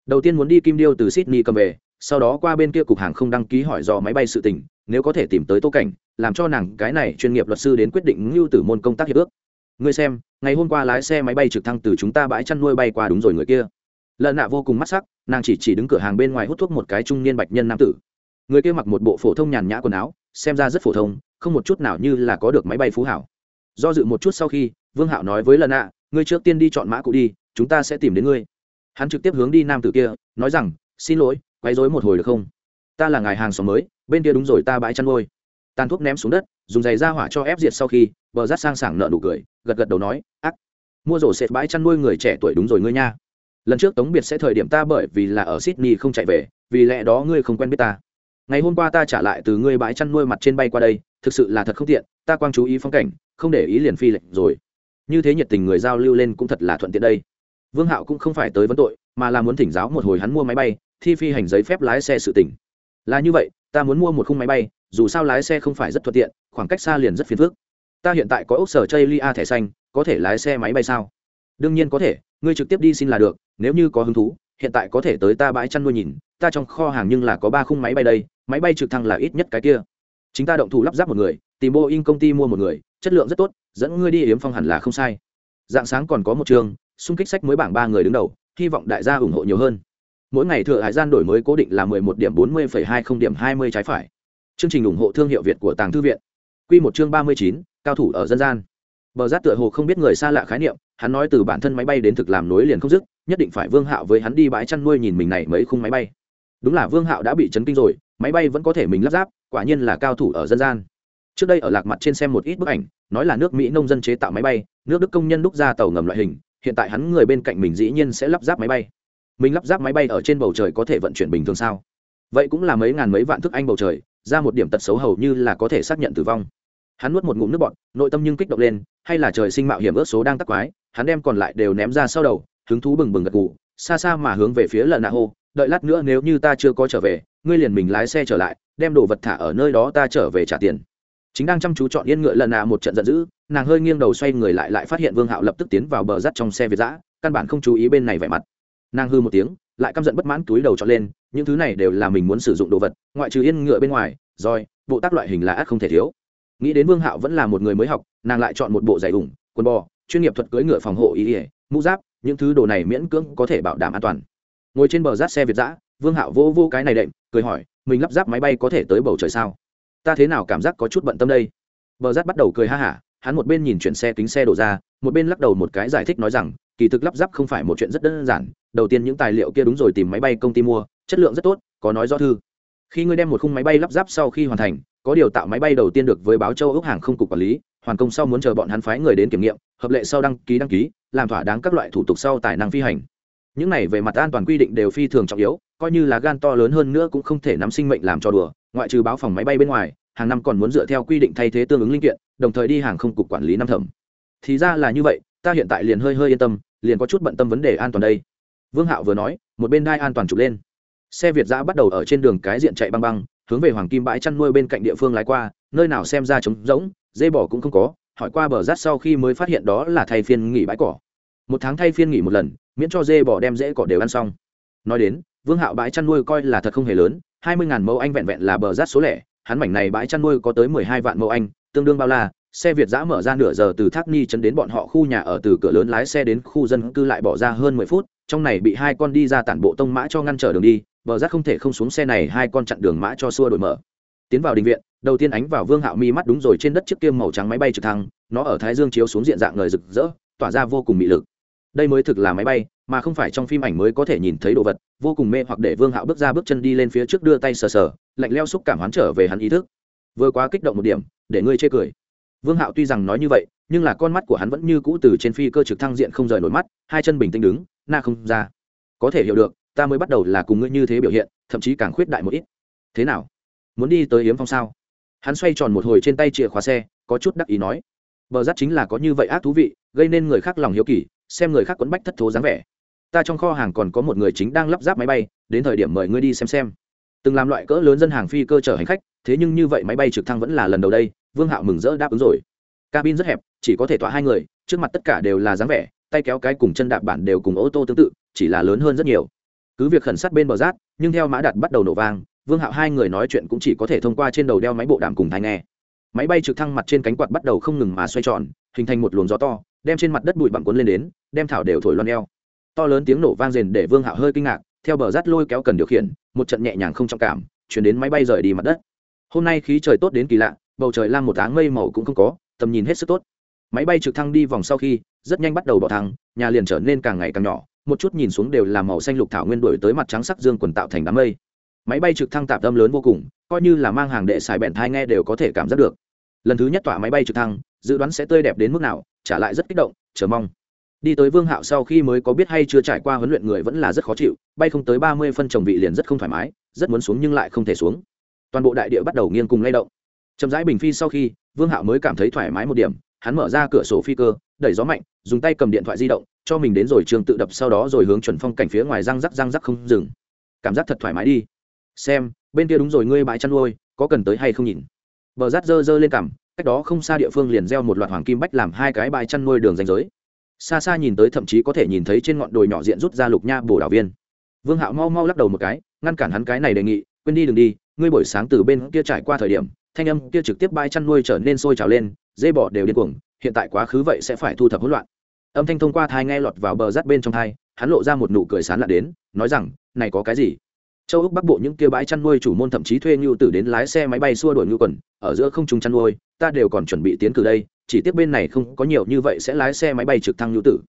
đầu tiên muốn đi kim điêu từ sydney cầm về, sau đó qua bên kia cục hàng không đăng ký hỏi do máy bay sự tình, nếu có thể tìm tới tô cảnh, làm cho nàng cái này chuyên nghiệp luật sư đến quyết định ngưu tử môn công tác hiệp ước. Ngươi xem, ngày hôm qua lái xe máy bay trực thăng từ chúng ta bãi chăn nuôi bay qua đúng rồi người kia. Lợn nạ vô cùng mắt sắc, nàng chỉ chỉ đứng cửa hàng bên ngoài hút thuốc một cái trung niên bạch nhân nam tử. Người kia mặc một bộ phổ thông nhàn nhã quần áo, xem ra rất phổ thông, không một chút nào như là có được máy bay phú hảo. Do dự một chút sau khi, vương hạo nói với lợn nạ, ngươi trước tiên đi chọn mã cụ đi, chúng ta sẽ tìm đến ngươi hắn trực tiếp hướng đi nam tử kia, nói rằng, xin lỗi, quấy rối một hồi được không? Ta là ngài hàng xóm mới, bên kia đúng rồi, ta bãi chăn nuôi. Tàn thuốc ném xuống đất, dùng giày ra hỏa cho ép diệt sau khi, bờ rát sang sảng nợ nụ cười, gật gật đầu nói, ác, mua rổ xệt bãi chăn nuôi người trẻ tuổi đúng rồi ngươi nha. Lần trước tống biệt sẽ thời điểm ta bởi vì là ở sydney không chạy về, vì lẽ đó ngươi không quen biết ta. Ngày hôm qua ta trả lại từ ngươi bãi chăn nuôi mặt trên bay qua đây, thực sự là thật không tiện, ta quang chú ý phong cảnh, không để ý liền phi lệnh rồi. Như thế nhiệt tình người giao lưu lên cũng thật là thuận tiện đây vương hạo cũng không phải tới vấn tội, mà là muốn thỉnh giáo một hồi hắn mua máy bay, thi phi hành giấy phép lái xe sự tỉnh là như vậy, ta muốn mua một khung máy bay, dù sao lái xe không phải rất thuận tiện, khoảng cách xa liền rất phiền phức. Ta hiện tại có ốc sở chây lia thẻ xanh, có thể lái xe máy bay sao? Đương nhiên có thể, ngươi trực tiếp đi xin là được, nếu như có hứng thú, hiện tại có thể tới ta bãi chăn nuôi nhìn, ta trong kho hàng nhưng là có ba khung máy bay đây, máy bay trực thăng là ít nhất cái kia. Chính ta động thủ lắp ráp một người, tìm boeing công ty mua một người, chất lượng rất tốt, dẫn ngươi đi yếm phong hẳn là không sai. Dạng sáng còn có một trường xung kích sách mới bảng ba người đứng đầu, hy vọng đại gia ủng hộ nhiều hơn. Mỗi ngày thừa hải gian đổi mới cố định là mười một điểm bốn mươi phẩy hai không điểm hai mươi trái phải. Chương trình ủng hộ thương hiệu việt của tàng thư viện. Q một chương ba mươi chín, cao thủ ở dân gian. Bờ giác tựa hồ không biết người xa lạ khái niệm, hắn nói từ bản thân máy bay đến thực làm nối liền không dứt, nhất định phải vương hạo với hắn đi bãi chăn nuôi nhìn mình này mấy khung máy bay. Đúng là vương hạo đã bị chấn kinh rồi, máy bay vẫn có thể mình lắp ráp, quả nhiên là cao thủ ở dân gian. Trước đây ở lạc mặt trên xem một ít bức ảnh, nói là nước mỹ nông dân chế tạo máy bay, nước đức công nhân đúc ra tàu ngầm loại hình hiện tại hắn người bên cạnh mình dĩ nhiên sẽ lắp ráp máy bay. Mình lắp ráp máy bay ở trên bầu trời có thể vận chuyển bình thường sao? Vậy cũng là mấy ngàn mấy vạn thức anh bầu trời, ra một điểm tật xấu hầu như là có thể xác nhận tử vong. Hắn nuốt một ngụm nước bọt, nội tâm nhưng kích động lên, hay là trời sinh mạo hiểm ớt số đang tắc quái, hắn đem còn lại đều ném ra sau đầu, hứng thú bừng bừng gật gù, xa xa mà hướng về phía lần nạ hô, đợi lát nữa nếu như ta chưa có trở về, ngươi liền mình lái xe trở lại, đem đồ vật thả ở nơi đó ta trở về trả tiền chính đang chăm chú chọn yên ngựa lần nào một trận giận dữ, nàng hơi nghiêng đầu xoay người lại lại phát hiện vương hạo lập tức tiến vào bờ rắt trong xe việt giã, căn bản không chú ý bên này vẻ mặt. Nàng hư một tiếng, lại căm giận bất mãn túi đầu chọn lên, những thứ này đều là mình muốn sử dụng đồ vật, ngoại trừ yên ngựa bên ngoài, roi, bộ tác loại hình là ác không thể thiếu. Nghĩ đến vương hạo vẫn là một người mới học, nàng lại chọn một bộ giày ủng, quần bò, chuyên nghiệp thuật cưỡi ngựa phòng hộ ý ỉa mũ giáp, những thứ đồ này miễn cưỡng có thể bảo đảm an toàn. Ngồi trên bờ rát xe việt giã, vương hạo vô vô cái này đệm, cười hỏi, mình lắp ráp máy bay có thể tới bầu trời sao? Ta thế nào cảm giác có chút bận tâm đây? Bờ rát bắt đầu cười ha hả, hắn một bên nhìn chuyển xe kính xe đổ ra, một bên lắc đầu một cái giải thích nói rằng, kỳ thực lắp ráp không phải một chuyện rất đơn giản, đầu tiên những tài liệu kia đúng rồi tìm máy bay công ty mua, chất lượng rất tốt, có nói rõ thư. Khi ngươi đem một khung máy bay lắp ráp sau khi hoàn thành, có điều tạo máy bay đầu tiên được với báo châu ước hàng không cục quản lý, hoàn công sau muốn chờ bọn hắn phái người đến kiểm nghiệm, hợp lệ sau đăng ký đăng ký, làm thỏa đáng các loại thủ tục sau tài năng phi hành. Những này về mặt an toàn quy định đều phi thường trọng yếu coi như là gan to lớn hơn nữa cũng không thể nắm sinh mệnh làm cho đùa, ngoại trừ báo phòng máy bay bên ngoài, hàng năm còn muốn dựa theo quy định thay thế tương ứng linh kiện, đồng thời đi hàng không cục quản lý năm thẩm. Thì ra là như vậy, ta hiện tại liền hơi hơi yên tâm, liền có chút bận tâm vấn đề an toàn đây. Vương hạo vừa nói, một bên đai an toàn chụp lên. Xe việt giã bắt đầu ở trên đường cái diện chạy băng băng, hướng về hoàng kim bãi chăn nuôi bên cạnh địa phương lái qua, nơi nào xem ra trống rỗng, dê bỏ cũng không có, hỏi qua bờ rát sau khi mới phát hiện đó là thay phiên nghỉ bãi cỏ. Một tháng thay phiên nghỉ một lần, miễn cho dê bỏ đem dễ cỏ đều ăn xong. Nói đến vương hạo bãi chăn nuôi coi là thật không hề lớn, hai mươi ngàn mẫu anh vẹn vẹn là bờ rát số lẻ, hắn mảnh này bãi chăn nuôi có tới mười hai vạn mẫu anh, tương đương bao la, xe việt giã mở ra nửa giờ từ thác ni chấn đến bọn họ khu nhà ở từ cửa lớn lái xe đến khu dân cư lại bỏ ra hơn mười phút, trong này bị hai con đi ra tản bộ tông mã cho ngăn trở đường đi, bờ rát không thể không xuống xe này, hai con chặn đường mã cho xua đổi mở. Tiến vào đình viện, đầu tiên ánh vào vương hạo mi mắt đúng rồi trên đất chiếc kia màu trắng máy bay trực thăng, nó ở thái dương chiếu xuống diện dạng người rực rỡ, tỏa ra vô cùng mị lực. Đây mới thực là máy bay mà không phải trong phim ảnh mới có thể nhìn thấy đồ vật, vô cùng mê hoặc để vương hạo bước ra bước chân đi lên phía trước đưa tay sờ sờ, lạnh leo xúc cảm hoán trở về hắn ý thức. Vừa quá kích động một điểm, để ngươi chê cười. Vương hạo tuy rằng nói như vậy, nhưng là con mắt của hắn vẫn như cũ từ trên phi cơ trực thăng diện không rời nổi mắt, hai chân bình tĩnh đứng, na không ra. Có thể hiểu được, ta mới bắt đầu là cùng ngươi như thế biểu hiện, thậm chí càng khuyết đại một ít. Thế nào? Muốn đi tới hiếm phong sao? Hắn xoay tròn một hồi trên tay chìa khóa xe, có chút đắc ý nói. Bờ rát chính là có như vậy ác thú vị, gây nên người khác lòng hiếu kỳ, xem người khác quấn bách thất thố dáng vẻ ta trong kho hàng còn có một người chính đang lắp ráp máy bay đến thời điểm mời ngươi đi xem xem. Từng làm loại cỡ lớn dân hàng phi cơ chở hành khách thế nhưng như vậy máy bay trực thăng vẫn là lần đầu đây vương hạo mừng rỡ đáp ứng rồi. Cabin rất hẹp chỉ có thể tọa hai người trước mặt tất cả đều là dáng vẻ tay kéo cái cùng chân đạp bản đều cùng ô tô tương tự chỉ là lớn hơn rất nhiều. Cứ việc khẩn sát bên bờ rác, nhưng theo mã đặt bắt đầu nổ vang vương hạo hai người nói chuyện cũng chỉ có thể thông qua trên đầu đeo máy bộ đàm cùng thai nghe. Máy bay trực thăng mặt trên cánh quạt bắt đầu không ngừng mà xoay tròn hình thành một luồng gió to đem trên mặt đất bụi bặm cuốn lên đến đem thảo đều thổi loan eo to lớn tiếng nổ vang rền để vương hạo hơi kinh ngạc, theo bờ rát lôi kéo cần điều khiển, một trận nhẹ nhàng không trọng cảm, chuyển đến máy bay rời đi mặt đất. Hôm nay khí trời tốt đến kỳ lạ, bầu trời lam một áng mây màu cũng không có, tầm nhìn hết sức tốt. Máy bay trực thăng đi vòng sau khi, rất nhanh bắt đầu bỏ thăng, nhà liền trở nên càng ngày càng nhỏ, một chút nhìn xuống đều là màu xanh lục thảo nguyên đổi tới mặt trắng sắc dương quần tạo thành đám mây. Máy bay trực thăng tạp tâm lớn vô cùng, coi như là mang hàng đệ xài bẹn thai nghe đều có thể cảm giác được. Lần thứ nhất tỏa máy bay trực thăng, dự đoán sẽ tươi đẹp đến mức nào, trả lại rất kích động, chờ mong đi tới vương hạo sau khi mới có biết hay chưa trải qua huấn luyện người vẫn là rất khó chịu, bay không tới ba mươi phân trồng vị liền rất không thoải mái, rất muốn xuống nhưng lại không thể xuống. Toàn bộ đại địa bắt đầu nghiêng cùng lay động. Chậm rãi bình phi sau khi, vương hạo mới cảm thấy thoải mái một điểm, hắn mở ra cửa sổ phi cơ, đẩy gió mạnh, dùng tay cầm điện thoại di động, cho mình đến rồi trường tự đập sau đó rồi hướng chuẩn phong cảnh phía ngoài răng rắc răng rắc không dừng. Cảm giác thật thoải mái đi. Xem, bên kia đúng rồi, ngươi bãi chăn nuôi, có cần tới hay không nhìn? Bờ rát dơ dơ lên cằm, cách đó không xa địa phương liền gieo một loạt hoàng kim bách làm hai cái bãi chăn nuôi đường danh giới xa xa nhìn tới thậm chí có thể nhìn thấy trên ngọn đồi nhỏ diện rút ra lục nha bổ đảo viên. Vương hạo mau mau lắc đầu một cái, ngăn cản hắn cái này đề nghị, quên đi, đừng đi, ngươi buổi sáng từ bên kia trải qua thời điểm, thanh âm kia trực tiếp bãi chăn nuôi trở nên sôi trào lên dây bỏ đều điên cuồng, hiện tại quá khứ vậy sẽ phải thu thập hỗn loạn. Âm thanh thông qua thai nghe lọt vào bờ rát bên trong thai, hắn lộ ra một nụ cười sán lạ đến, nói rằng, này có cái gì? Châu úc bắc bộ những kia bãi chăn nuôi chủ môn thậm chí thuê ngưu tử đến lái xe máy bay xua đuổi ngưu quần, ở giữa không trung chăn nuôi, ta đều còn chuẩn bị tiến cử đây chỉ tiếc bên này không có nhiều như vậy sẽ lái xe máy bay trực thăng nhu tử.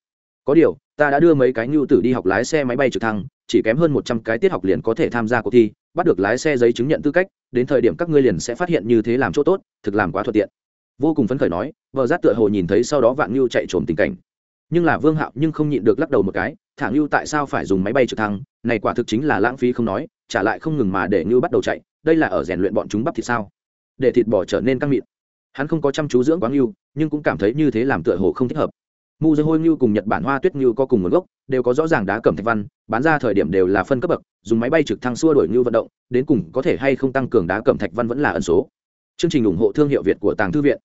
Có điều, ta đã đưa mấy cái nhu tử đi học lái xe máy bay trực thăng, chỉ kém hơn một trăm cái tiết học liền có thể tham gia cuộc thi, bắt được lái xe giấy chứng nhận tư cách, đến thời điểm các ngươi liền sẽ phát hiện như thế làm chỗ tốt, thực làm quá thuận tiện. Vô cùng phấn khởi nói, vợ giác tựa hồ nhìn thấy sau đó vạn nhu chạy trồm tình cảnh. Nhưng là vương hạo nhưng không nhịn được lắc đầu một cái, thả ngưu tại sao phải dùng máy bay trực thăng? Này quả thực chính là lãng phí không nói, trả lại không ngừng mà để ngưu bắt đầu chạy, đây là ở rèn luyện bọn chúng bắp thịt sao? Để thịt bò trở nên căng mịn. Hắn không có chăm chú dưỡng quá ngưu nhưng cũng cảm thấy như thế làm tựa hồ không thích hợp. Mu dây hôi như cùng nhật bản hoa tuyết như có cùng nguồn gốc, đều có rõ ràng đá cẩm thạch văn, bán ra thời điểm đều là phân cấp bậc, dùng máy bay trực thăng xua đổi như vận động, đến cùng có thể hay không tăng cường đá cẩm thạch văn vẫn là ẩn số. Chương trình ủng hộ thương hiệu việt của tàng thư viện.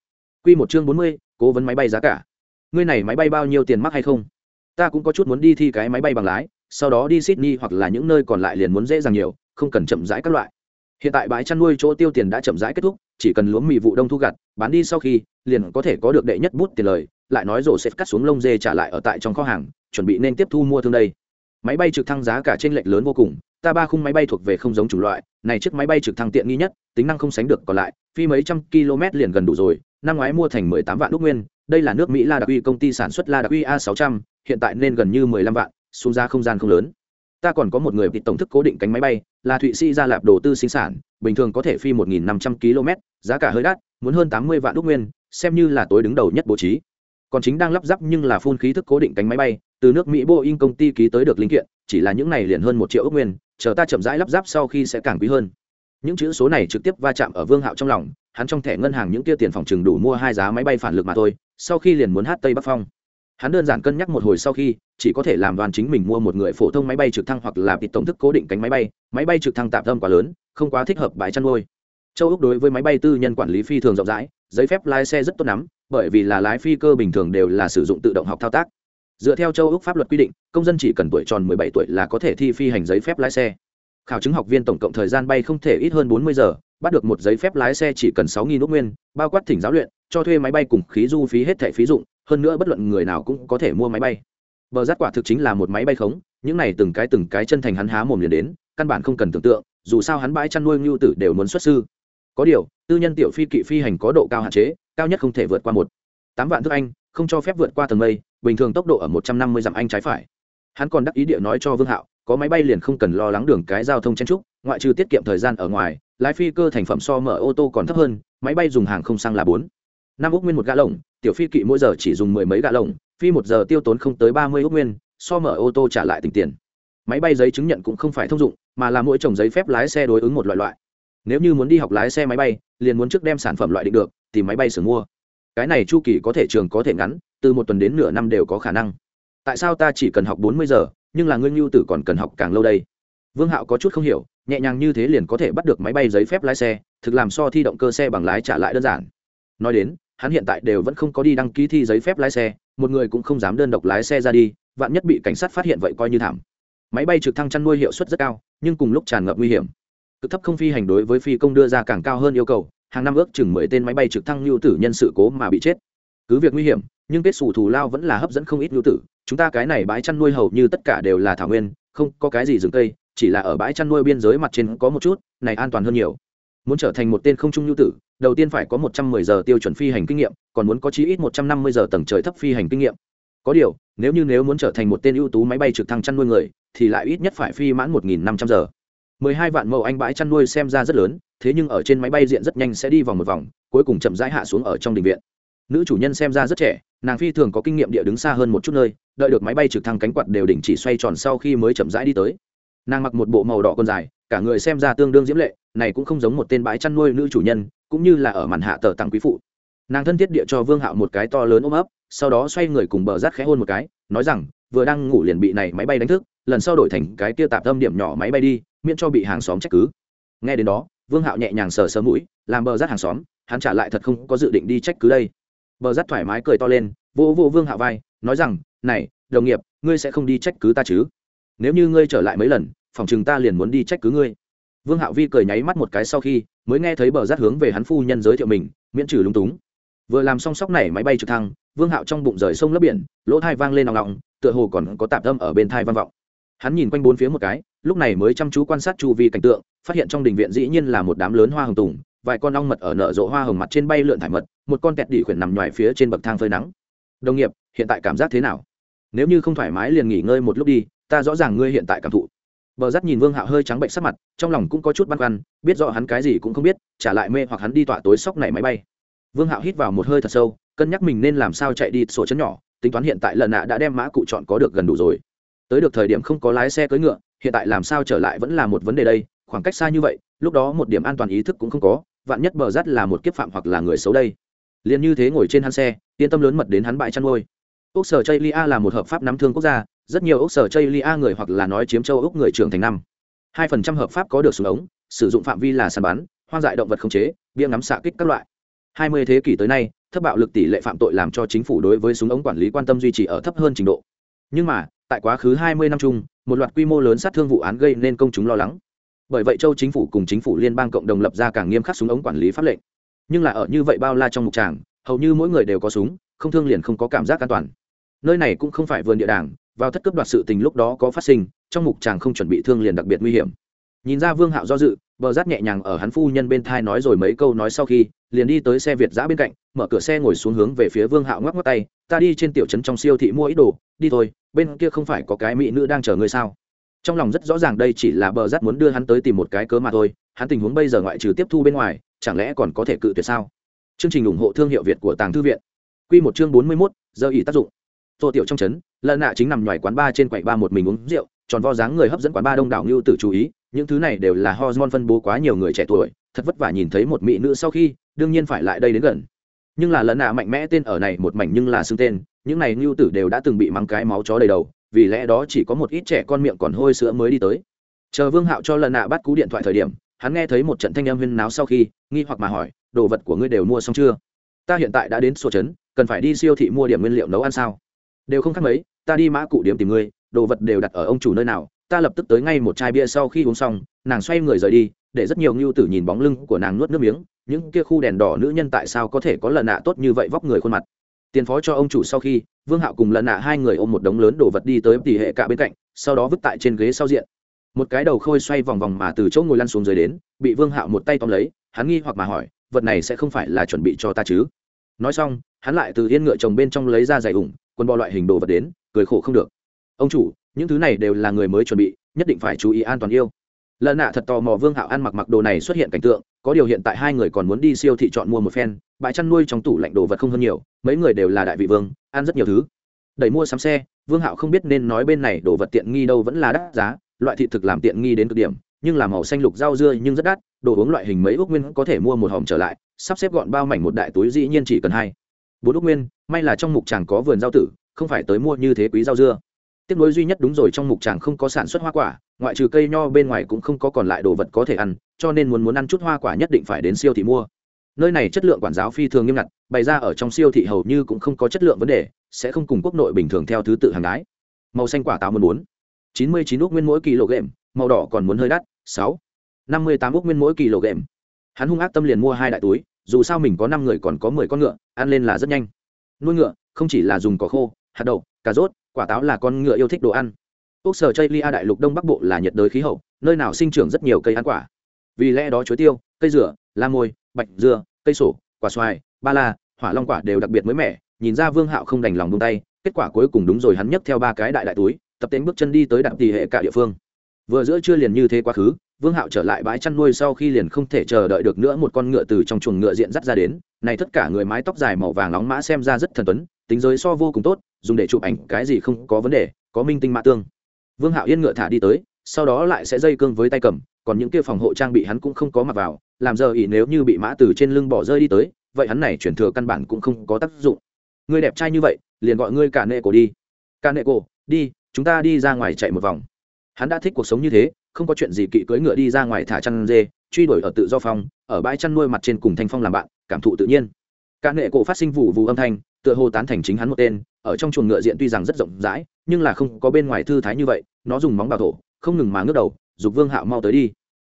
Q một chương bốn mươi, cố vấn máy bay giá cả. Ngươi này máy bay bao nhiêu tiền mắc hay không? Ta cũng có chút muốn đi thi cái máy bay bằng lái, sau đó đi sydney hoặc là những nơi còn lại liền muốn dễ dàng nhiều, không cần chậm rãi các loại hiện tại bãi chăn nuôi chỗ tiêu tiền đã chậm rãi kết thúc, chỉ cần lúa mì vụ đông thu gặt, bán đi sau khi, liền có thể có được đệ nhất bút tiền lời. Lại nói rổ sẽ cắt xuống lông dê trả lại ở tại trong kho hàng, chuẩn bị nên tiếp thu mua thương đây. Máy bay trực thăng giá cả trên lệch lớn vô cùng, ta ba khung máy bay thuộc về không giống chủng loại, này chiếc máy bay trực thăng tiện nghi nhất, tính năng không sánh được còn lại phi mấy trăm km liền gần đủ rồi, năm ngoái mua thành mười tám vạn đúc nguyên, đây là nước mỹ la đặc uy công ty sản xuất la đặc uy a sáu trăm, hiện tại nên gần như mười lăm vạn, xuống ra không gian không lớn ta còn có một người bị tổng thức cố định cánh máy bay, là thụy sĩ gia lạp đầu tư sinh sản, bình thường có thể phi một nghìn năm trăm km, giá cả hơi đắt, muốn hơn tám mươi vạn đúc nguyên, xem như là tối đứng đầu nhất bố trí. Còn chính đang lắp ráp nhưng là phun khí thức cố định cánh máy bay, từ nước mỹ boeing công ty ký tới được linh kiện, chỉ là những này liền hơn một triệu ước nguyên, chờ ta chậm rãi lắp ráp sau khi sẽ càng quý hơn. Những chữ số này trực tiếp va chạm ở vương hạo trong lòng, hắn trong thẻ ngân hàng những kia tiền phòng chừng đủ mua hai giá máy bay phản lực mà thôi, sau khi liền muốn hát tây bắc phong hắn đơn giản cân nhắc một hồi sau khi, chỉ có thể làm đoàn chính mình mua một người phổ thông máy bay trực thăng hoặc là bị tổng thức cố định cánh máy bay. Máy bay trực thăng tạm tâm quá lớn, không quá thích hợp bãi chăn nuôi. Châu úc đối với máy bay tư nhân quản lý phi thường rộng rãi, giấy phép lái xe rất tốt lắm, bởi vì là lái phi cơ bình thường đều là sử dụng tự động học thao tác. Dựa theo châu úc pháp luật quy định, công dân chỉ cần tuổi tròn 17 tuổi là có thể thi phi hành giấy phép lái xe. Khảo chứng học viên tổng cộng thời gian bay không thể ít hơn 40 giờ, bắt được một giấy phép lái xe chỉ cần 6.000 úc nguyên, bao quát thỉnh giáo luyện, cho thuê máy bay cùng khí du phí hết thẻ phí dụng hơn nữa bất luận người nào cũng có thể mua máy bay. Bờ rát quả thực chính là một máy bay khống, những này từng cái từng cái chân thành hắn há mồm liền đến, căn bản không cần tưởng tượng, dù sao hắn bãi chăn nuôi ngưu tử đều muốn xuất sư. Có điều, tư nhân tiểu phi kỵ phi hành có độ cao hạn chế, cao nhất không thể vượt qua một. Tám vạn thước anh, không cho phép vượt qua tầng mây, bình thường tốc độ ở một trăm năm mươi dặm anh trái phải. Hắn còn đắc ý địa nói cho vương hạo, có máy bay liền không cần lo lắng đường cái giao thông chen trúc, ngoại trừ tiết kiệm thời gian ở ngoài, lái phi cơ thành phẩm so mở ô tô còn thấp hơn, máy bay dùng hàng không xăng là bốn. Năm úc nguyên một gã lồng tiểu phi kỵ mỗi giờ chỉ dùng mười mấy gạ lồng, phi một giờ tiêu tốn không tới ba mươi ước nguyên, so mở ô tô trả lại tình tiền. Máy bay giấy chứng nhận cũng không phải thông dụng, mà là mỗi trồng giấy phép lái xe đối ứng một loại loại. Nếu như muốn đi học lái xe máy bay, liền muốn trước đem sản phẩm loại định được tìm máy bay sửa mua. Cái này chu kỳ có thể trường có thể ngắn, từ một tuần đến nửa năm đều có khả năng. Tại sao ta chỉ cần học bốn mươi giờ, nhưng là ngươi nhu tử còn cần học càng lâu đây? Vương hạo có chút không hiểu, nhẹ nhàng như thế liền có thể bắt được máy bay giấy phép lái xe, thực làm so thi động cơ xe bằng lái trả lại đơn giản. Nói đến hắn hiện tại đều vẫn không có đi đăng ký thi giấy phép lái xe, một người cũng không dám đơn độc lái xe ra đi, vạn nhất bị cảnh sát phát hiện vậy coi như thảm. Máy bay trực thăng chăn nuôi hiệu suất rất cao, nhưng cùng lúc tràn ngập nguy hiểm. Cực thấp không phi hành đối với phi công đưa ra càng cao hơn yêu cầu, hàng năm ước chừng mười tên máy bay trực thăng lưu tử nhân sự cố mà bị chết. Cứ việc nguy hiểm, nhưng kết xù thù lao vẫn là hấp dẫn không ít lưu tử, chúng ta cái này bãi chăn nuôi hầu như tất cả đều là thảo nguyên, không có cái gì rừng cây, chỉ là ở bãi chăn nuôi biên giới mặt trên có một chút, này an toàn hơn nhiều muốn trở thành một tên không trung nhu tử, đầu tiên phải có một trăm mười giờ tiêu chuẩn phi hành kinh nghiệm, còn muốn có chí ít một trăm năm mươi giờ tầng trời thấp phi hành kinh nghiệm. Có điều, nếu như nếu muốn trở thành một tên ưu tú máy bay trực thăng chăn nuôi người, thì lại ít nhất phải phi mãn một nghìn năm trăm giờ. Mười hai vạn mẫu anh bãi chăn nuôi xem ra rất lớn, thế nhưng ở trên máy bay diện rất nhanh sẽ đi vòng một vòng, cuối cùng chậm rãi hạ xuống ở trong đình viện. Nữ chủ nhân xem ra rất trẻ, nàng phi thường có kinh nghiệm địa đứng xa hơn một chút nơi, đợi được máy bay trực thăng cánh quạt đều đỉnh chỉ xoay tròn sau khi mới chậm rãi đi tới. Nàng mặc một bộ màu đỏ còn dài cả người xem ra tương đương diễm lệ, này cũng không giống một tên bãi chăn nuôi nữ chủ nhân, cũng như là ở màn hạ tờ tặng quý phụ. Nàng thân thiết địa cho vương hạo một cái to lớn ôm ấp, sau đó xoay người cùng bờ rát khẽ hôn một cái, nói rằng, vừa đang ngủ liền bị này máy bay đánh thức, lần sau đổi thành cái kia tạp tâm điểm nhỏ máy bay đi, miễn cho bị hàng xóm trách cứ. Nghe đến đó, vương hạo nhẹ nhàng sờ sờ mũi, làm bờ rát hàng xóm, hắn trả lại thật không có dự định đi trách cứ đây. Bờ rát thoải mái cười to lên, vỗ vỗ vương hạo vai, nói rằng, này, đồng nghiệp, ngươi sẽ không đi trách cứ ta chứ? Nếu như ngươi trở lại mấy lần phòng chừng ta liền muốn đi trách cứ ngươi. Vương hạo vi cười nháy mắt một cái sau khi, mới nghe thấy bờ rát hướng về hắn phu nhân giới thiệu mình, miễn trừ lúng túng. Vừa làm xong sóc này máy bay trực thăng, vương hạo trong bụng rời sông lấp biển, lỗ thai vang lên nòng nọng, tựa hồ còn có tạp âm ở bên thai vang vọng. Hắn nhìn quanh bốn phía một cái, lúc này mới chăm chú quan sát chu vi cảnh tượng, phát hiện trong đình viện dĩ nhiên là một đám lớn hoa hồng tùng, vài con ong mật ở nở rộ hoa hồng mặt trên bay lượn thải mật, một con kẹt đỉ khuyển nằm ngoài phía trên bậc thang phơi nắng. Đồng nghiệp, hiện tại cảm giác thế nào? Nếu như không thoải mái liền nghỉ ngơi một lúc đi, ta rõ ràng ngươi hiện tại cảm thụ bờ rắt nhìn vương hạo hơi trắng bệnh sắc mặt, trong lòng cũng có chút băn khoăn, biết rõ hắn cái gì cũng không biết, trả lại mê hoặc hắn đi tọa tối sóc này máy bay. Vương hạo hít vào một hơi thật sâu, cân nhắc mình nên làm sao chạy đi sổ chấn nhỏ, tính toán hiện tại lần nạ đã đem mã cụ chọn có được gần đủ rồi. Tới được thời điểm không có lái xe cưỡi ngựa, hiện tại làm sao trở lại vẫn là một vấn đề đây, khoảng cách xa như vậy, lúc đó một điểm an toàn ý thức cũng không có, vạn nhất bờ rắt là một kiếp phạm hoặc là người xấu đây. Liên như thế ngồi trên hắn xe, yên tâm lớn mật đến hắn bại chăn nuôi. Quốc sở chây là một hợp pháp nắm thương quốc gia rất nhiều ốc sở chây lia người hoặc là nói chiếm châu ốc người trưởng thành năm. Hai phần trăm hợp pháp có được súng ống, sử dụng phạm vi là săn bắn, hoang dại động vật không chế, bia ngắm xạ kích các loại. Hai mươi thế kỷ tới nay thấp bạo lực tỷ lệ phạm tội làm cho chính phủ đối với súng ống quản lý quan tâm duy trì ở thấp hơn trình độ. Nhưng mà, tại quá khứ hai mươi năm chung, một loạt quy mô lớn sát thương vụ án gây nên công chúng lo lắng. Bởi vậy châu chính phủ cùng chính phủ liên bang cộng đồng lập ra càng nghiêm khắc súng ống quản lý pháp lệnh. Nhưng là ở như vậy bao la trong mục tràng, hầu như mỗi người đều có súng, không thương liền không có cảm giác an toàn. Nơi này cũng không phải vườn địa đàng vào thất cấp đoạt sự tình lúc đó có phát sinh, trong mục chàng không chuẩn bị thương liền đặc biệt nguy hiểm. Nhìn ra vương hạo do dự, bờ rát nhẹ nhàng ở hắn phu nhân bên thai nói rồi mấy câu nói sau khi, liền đi tới xe việt giã bên cạnh, mở cửa xe ngồi xuống hướng về phía vương hạo ngoắc ngoắc tay, ta đi trên tiểu trấn trong siêu thị mua ít đồ, đi thôi, bên kia không phải có cái mỹ nữ đang chờ ngươi sao? Trong lòng rất rõ ràng đây chỉ là bờ rát muốn đưa hắn tới tìm một cái cớ mà thôi, hắn tình huống bây giờ ngoại trừ tiếp thu bên ngoài, chẳng lẽ còn có thể cự tuyệt sao? Chương trình ủng hộ thương hiệu việt của tàng thư viện. Q một chương bốn mươi mốt, giờ ý tác dụng tô tiểu trong trấn, lợn nạ chính nằm ngoài quán ba trên quầy ba một mình uống rượu, tròn vo dáng người hấp dẫn quán ba đông đảo ngưu tử chú ý, những thứ này đều là hormone phân bố quá nhiều người trẻ tuổi, thật vất vả nhìn thấy một mỹ nữ sau khi, đương nhiên phải lại đây đến gần. Nhưng là lận nạ mạnh mẽ tên ở này một mảnh nhưng là xưng tên, những này ngưu tử đều đã từng bị mắng cái máu chó đầy đầu, vì lẽ đó chỉ có một ít trẻ con miệng còn hôi sữa mới đi tới. Chờ vương hạo cho lần nạ bắt cú điện thoại thời điểm, hắn nghe thấy một trận thanh âm huyên náo sau khi, nghi hoặc mà hỏi, đồ vật của ngươi đều mua xong chưa? Ta hiện tại đã đến số trấn, cần phải đi siêu thị mua điểm nguyên liệu nấu ăn sao? Đều không khác mấy, ta đi mã cụ điểm tìm ngươi, đồ vật đều đặt ở ông chủ nơi nào, ta lập tức tới ngay một chai bia sau khi uống xong, nàng xoay người rời đi, để rất nhiều ngưu tử nhìn bóng lưng của nàng nuốt nước miếng, những kia khu đèn đỏ nữ nhân tại sao có thể có lần nạ tốt như vậy vóc người khuôn mặt. Tiền phó cho ông chủ sau khi, vương hạo cùng lần nạ hai người ôm một đống lớn đồ vật đi tới tỉ hệ cả bên cạnh, sau đó vứt tại trên ghế sau diện. Một cái đầu khôi xoay vòng vòng mà từ chỗ ngồi lăn xuống dưới đến, bị vương hạo một tay tóm lấy, hắn nghi hoặc mà hỏi, vật này sẽ không phải là chuẩn bị cho ta chứ? Nói xong, hắn lại từ yên ngựa chồng bên trong lấy ra giày ủng quần bò loại hình đồ vật đến, cười khổ không được. Ông chủ, những thứ này đều là người mới chuẩn bị, nhất định phải chú ý an toàn yêu. Lần nạ thật tò mò vương hạo ăn mặc mặc đồ này xuất hiện cảnh tượng, có điều hiện tại hai người còn muốn đi siêu thị chọn mua một phen, bãi chăn nuôi trong tủ lạnh đồ vật không hơn nhiều, mấy người đều là đại vị vương, ăn rất nhiều thứ. Đẩy mua sắm xe, vương hạo không biết nên nói bên này đồ vật tiện nghi đâu vẫn là đắt giá, loại thị thực làm tiện nghi đến cực điểm, nhưng là màu xanh lục rau dưa nhưng rất đắt, đồ uống loại hình mấy ước nguyên có thể mua một hòm trở lại, sắp xếp gọn bao mảnh một đại túi dĩ nhiên chỉ cần hai bốn úc nguyên, may là trong mục chàng có vườn rau tử, không phải tới mua như thế quý rau dưa. Tiếp nối duy nhất đúng rồi, trong mục chàng không có sản xuất hoa quả, ngoại trừ cây nho bên ngoài cũng không có còn lại đồ vật có thể ăn, cho nên muốn muốn ăn chút hoa quả nhất định phải đến siêu thị mua. Nơi này chất lượng quản giáo phi thường nghiêm ngặt, bày ra ở trong siêu thị hầu như cũng không có chất lượng vấn đề, sẽ không cùng quốc nội bình thường theo thứ tự hàng đái màu xanh quả táo muốn bốn, chín mươi chín úc nguyên mỗi kg màu đỏ còn muốn hơi đắt, sáu, năm mươi tám úc nguyên mỗi kg hắn hung ác tâm liền mua hai đại túi dù sao mình có năm người còn có mười con ngựa, ăn lên là rất nhanh. Nuôi ngựa không chỉ là dùng cỏ khô, hạt đậu, cà rốt, quả táo là con ngựa yêu thích đồ ăn. Quốc sở chây lia đại lục đông bắc bộ là nhiệt đới khí hậu, nơi nào sinh trưởng rất nhiều cây ăn quả. Vì lẽ đó chuối tiêu, cây dừa, la môi, bạch dưa cây sổ, quả xoài, ba la, hỏa long quả đều đặc biệt mới mẻ, nhìn ra vương hạo không đành lòng buông tay, kết quả cuối cùng đúng rồi, hắn nhấc theo ba cái đại đại túi, tập tên bước chân đi tới đạm tỷ hệ cả địa phương. Vừa giữa trưa liền như thế quá khứ vương hạo trở lại bãi chăn nuôi sau khi liền không thể chờ đợi được nữa, một con ngựa từ trong chuồng ngựa diện dắt ra đến. Này tất cả người mái tóc dài màu vàng nóng mã xem ra rất thần tuấn, tính giới so vô cùng tốt, dùng để chụp ảnh cái gì không có vấn đề, có minh tinh mã tương. Vương hạo yên ngựa thả đi tới, sau đó lại sẽ dây cương với tay cầm, còn những kia phòng hộ trang bị hắn cũng không có mặc vào, làm giờ ỉ nếu như bị mã từ trên lưng bỏ rơi đi tới, vậy hắn này chuyển thừa căn bản cũng không có tác dụng. Người đẹp trai như vậy, liền gọi ngươi cả nệ cổ đi. Cả nệ cổ, đi, chúng ta đi ra ngoài chạy một vòng. Hắn đã thích cuộc sống như thế không có chuyện gì kỵ cưỡi ngựa đi ra ngoài thả chăn dê, truy đuổi ở tự do phong ở bãi chăn nuôi mặt trên cùng thanh phong làm bạn, cảm thụ tự nhiên. Cả nệ cổ phát sinh vụ vụ âm thanh, tựa hồ tán thành chính hắn một tên, ở trong chuồng ngựa diện tuy rằng rất rộng rãi, nhưng là không có bên ngoài thư thái như vậy, nó dùng móng bảo thổ, không ngừng mà ngước đầu, dục vương hạo mau tới đi.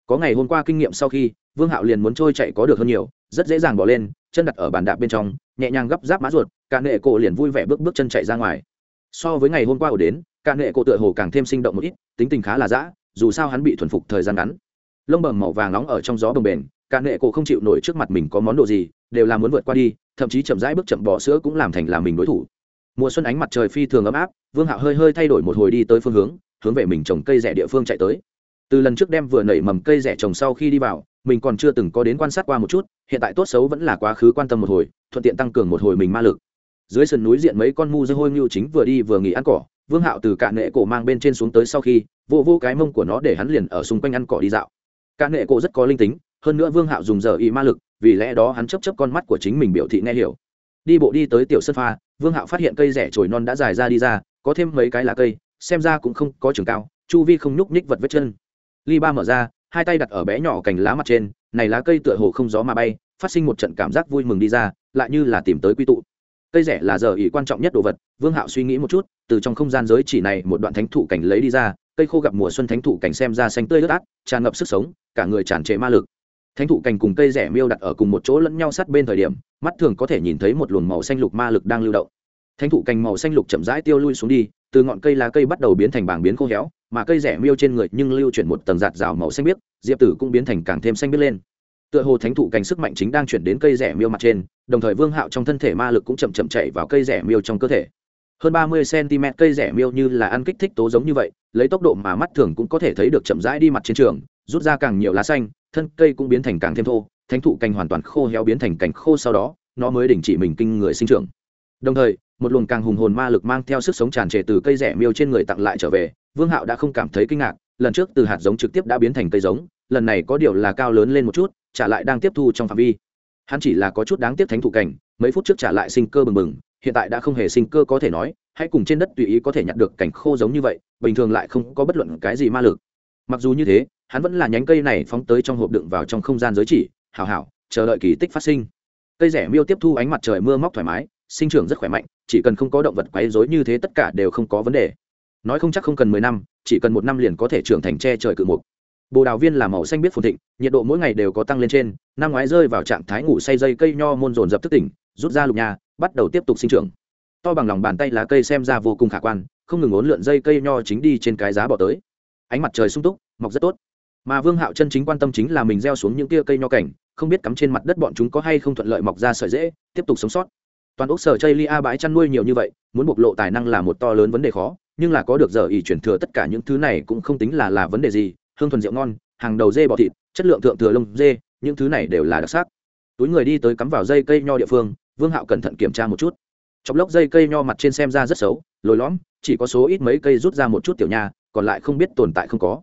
Có ngày hôm qua kinh nghiệm sau khi, vương hạo liền muốn trôi chạy có được hơn nhiều, rất dễ dàng bỏ lên, chân đặt ở bàn đạp bên trong, nhẹ nhàng gấp giáp má ruột, cả nệ cổ liền vui vẻ bước bước chân chạy ra ngoài. So với ngày hôm qua ổ đến, cả nệ cổ tựa hồ càng thêm sinh động một ít, tính tình khá là dã dù sao hắn bị thuần phục thời gian ngắn. Lông bầm màu vàng nóng ở trong gió bồng bềnh, cả nệ cổ không chịu nổi trước mặt mình có món đồ gì, đều là muốn vượt qua đi, thậm chí chậm rãi bước chậm bỏ sữa cũng làm thành là mình đối thủ. Mùa xuân ánh mặt trời phi thường ấm áp, vương hạo hơi hơi thay đổi một hồi đi tới phương hướng hướng về mình trồng cây rẻ địa phương chạy tới. Từ lần trước đem vừa nảy mầm cây rẻ trồng sau khi đi vào, mình còn chưa từng có đến quan sát qua một chút, hiện tại tốt xấu vẫn là quá khứ quan tâm một hồi, thuận tiện tăng cường một hồi mình ma lực. Dưới sườn núi diện mấy con mu dây hôi ngưu chính vừa đi vừa nghỉ ăn cỏ vương hạo từ cạn nệ cổ mang bên trên xuống tới sau khi, vô vô cái mông của nó để hắn liền ở xung quanh ăn cỏ đi dạo. Cạn nệ cổ rất có linh tính, hơn nữa vương hạo dùng giờ y ma lực, vì lẽ đó hắn chấp chấp con mắt của chính mình biểu thị nghe hiểu. Đi bộ đi tới tiểu sân pha, vương hạo phát hiện cây rẻ trồi non đã dài ra đi ra, có thêm mấy cái lá cây, xem ra cũng không có trường cao, chu vi không nhúc nhích vật vết chân. Ly ba mở ra, hai tay đặt ở bé nhỏ cành lá mặt trên, này lá cây tựa hồ không gió mà bay, phát sinh một trận cảm giác vui mừng đi ra, lại như là tìm tới quy tụ cây rẻ là giờ ý quan trọng nhất đồ vật, vương hạo suy nghĩ một chút, từ trong không gian giới chỉ này một đoạn thánh thụ cảnh lấy đi ra, cây khô gặp mùa xuân thánh thụ cảnh xem ra xanh tươi ướt át, tràn ngập sức sống, cả người tràn trề ma lực. Thánh thụ cành cùng cây rẻ miêu đặt ở cùng một chỗ lẫn nhau sát bên thời điểm, mắt thường có thể nhìn thấy một luồng màu xanh lục ma lực đang lưu động. Thánh thụ cành màu xanh lục chậm rãi tiêu lui xuống đi, từ ngọn cây lá cây bắt đầu biến thành bảng biến khô héo, mà cây rẻ miêu trên người nhưng lưu chuyển một tầng giạt rào màu xanh biếc, diệp tử cũng biến thành càng thêm xanh biếc lên tựa hồ thánh thụ cành sức mạnh chính đang chuyển đến cây rẻ miêu mặt trên, đồng thời vương hạo trong thân thể ma lực cũng chậm chậm chạy vào cây rẻ miêu trong cơ thể. Hơn ba mươi cm cây rẻ miêu như là ăn kích thích tố giống như vậy, lấy tốc độ mà mắt thường cũng có thể thấy được chậm rãi đi mặt trên trường, rút ra càng nhiều lá xanh, thân cây cũng biến thành càng thêm thô, thánh thụ cành hoàn toàn khô héo biến thành cành khô sau đó, nó mới đình chỉ mình kinh người sinh trưởng. Đồng thời, một luồng càng hùng hồn ma lực mang theo sức sống tràn trề từ cây rẻ miêu trên người tặng lại trở về, vương hạo đã không cảm thấy kinh ngạc, lần trước từ hạt giống trực tiếp đã biến thành cây giống lần này có điều là cao lớn lên một chút, trả lại đang tiếp thu trong phạm vi. Hắn chỉ là có chút đáng tiếc thánh thủ cảnh, mấy phút trước trả lại sinh cơ bừng bừng, hiện tại đã không hề sinh cơ có thể nói, hãy cùng trên đất tùy ý có thể nhặt được cảnh khô giống như vậy, bình thường lại không có bất luận cái gì ma lực. Mặc dù như thế, hắn vẫn là nhánh cây này phóng tới trong hộp đựng vào trong không gian giới chỉ, hảo hảo, chờ đợi kỳ tích phát sinh. Cây rẻ miêu tiếp thu ánh mặt trời mưa móc thoải mái, sinh trưởng rất khỏe mạnh, chỉ cần không có động vật quấy rối như thế tất cả đều không có vấn đề. Nói không chắc không cần mười năm, chỉ cần một năm liền có thể trưởng thành tre trời cự mục bồ đào viên là màu xanh biết phồn thịnh, nhiệt độ mỗi ngày đều có tăng lên trên, năm ngoái rơi vào trạng thái ngủ say dây cây nho môn dồn dập thức tỉnh, rút ra lục nhà, bắt đầu tiếp tục sinh trưởng. To bằng lòng bàn tay lá cây xem ra vô cùng khả quan, không ngừng ốn lượn dây cây nho chính đi trên cái giá bỏ tới. Ánh mặt trời sung túc, mọc rất tốt. Mà vương hạo chân chính quan tâm chính là mình gieo xuống những tia cây nho cảnh, không biết cắm trên mặt đất bọn chúng có hay không thuận lợi mọc ra sợi dễ, tiếp tục sống sót. Toàn ốc sở chây lia bãi chăn nuôi nhiều như vậy, muốn bộc lộ tài năng là một to lớn vấn đề khó, nhưng là có được giờ ỉ chuyển thừa tất cả những thứ này cũng không tính là là vấn đề gì hương thuần rượu ngon, hàng đầu dê bọ thịt, chất lượng thượng thừa lông dê, những thứ này đều là đặc sắc. Túi người đi tới cắm vào dây cây nho địa phương, vương hạo cẩn thận kiểm tra một chút. Chọc lốc dây cây nho mặt trên xem ra rất xấu, lồi lõm, chỉ có số ít mấy cây rút ra một chút tiểu nha, còn lại không biết tồn tại không có.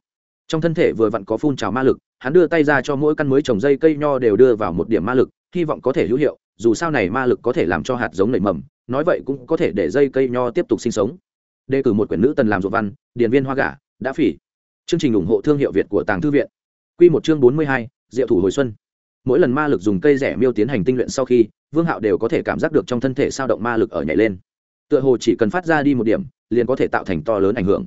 Trong thân thể vừa vặn có phun trào ma lực, hắn đưa tay ra cho mỗi căn mới trồng dây cây nho đều đưa vào một điểm ma lực, hy vọng có thể hữu hiệu, dù sao này ma lực có thể làm cho hạt giống nảy mầm, nói vậy cũng có thể để dây cây nho tiếp tục sinh sống. Đề cử một quyển nữ tần làm ruột văn, điền viên hoa gà đã phỉ chương trình ủng hộ thương hiệu việt của tàng thư viện. Quy một chương bốn mươi hai, diệu thủ hồi xuân. Mỗi lần ma lực dùng cây rẻ miêu tiến hành tinh luyện sau khi, vương hạo đều có thể cảm giác được trong thân thể sao động ma lực ở nhảy lên. Tựa hồ chỉ cần phát ra đi một điểm, liền có thể tạo thành to lớn ảnh hưởng.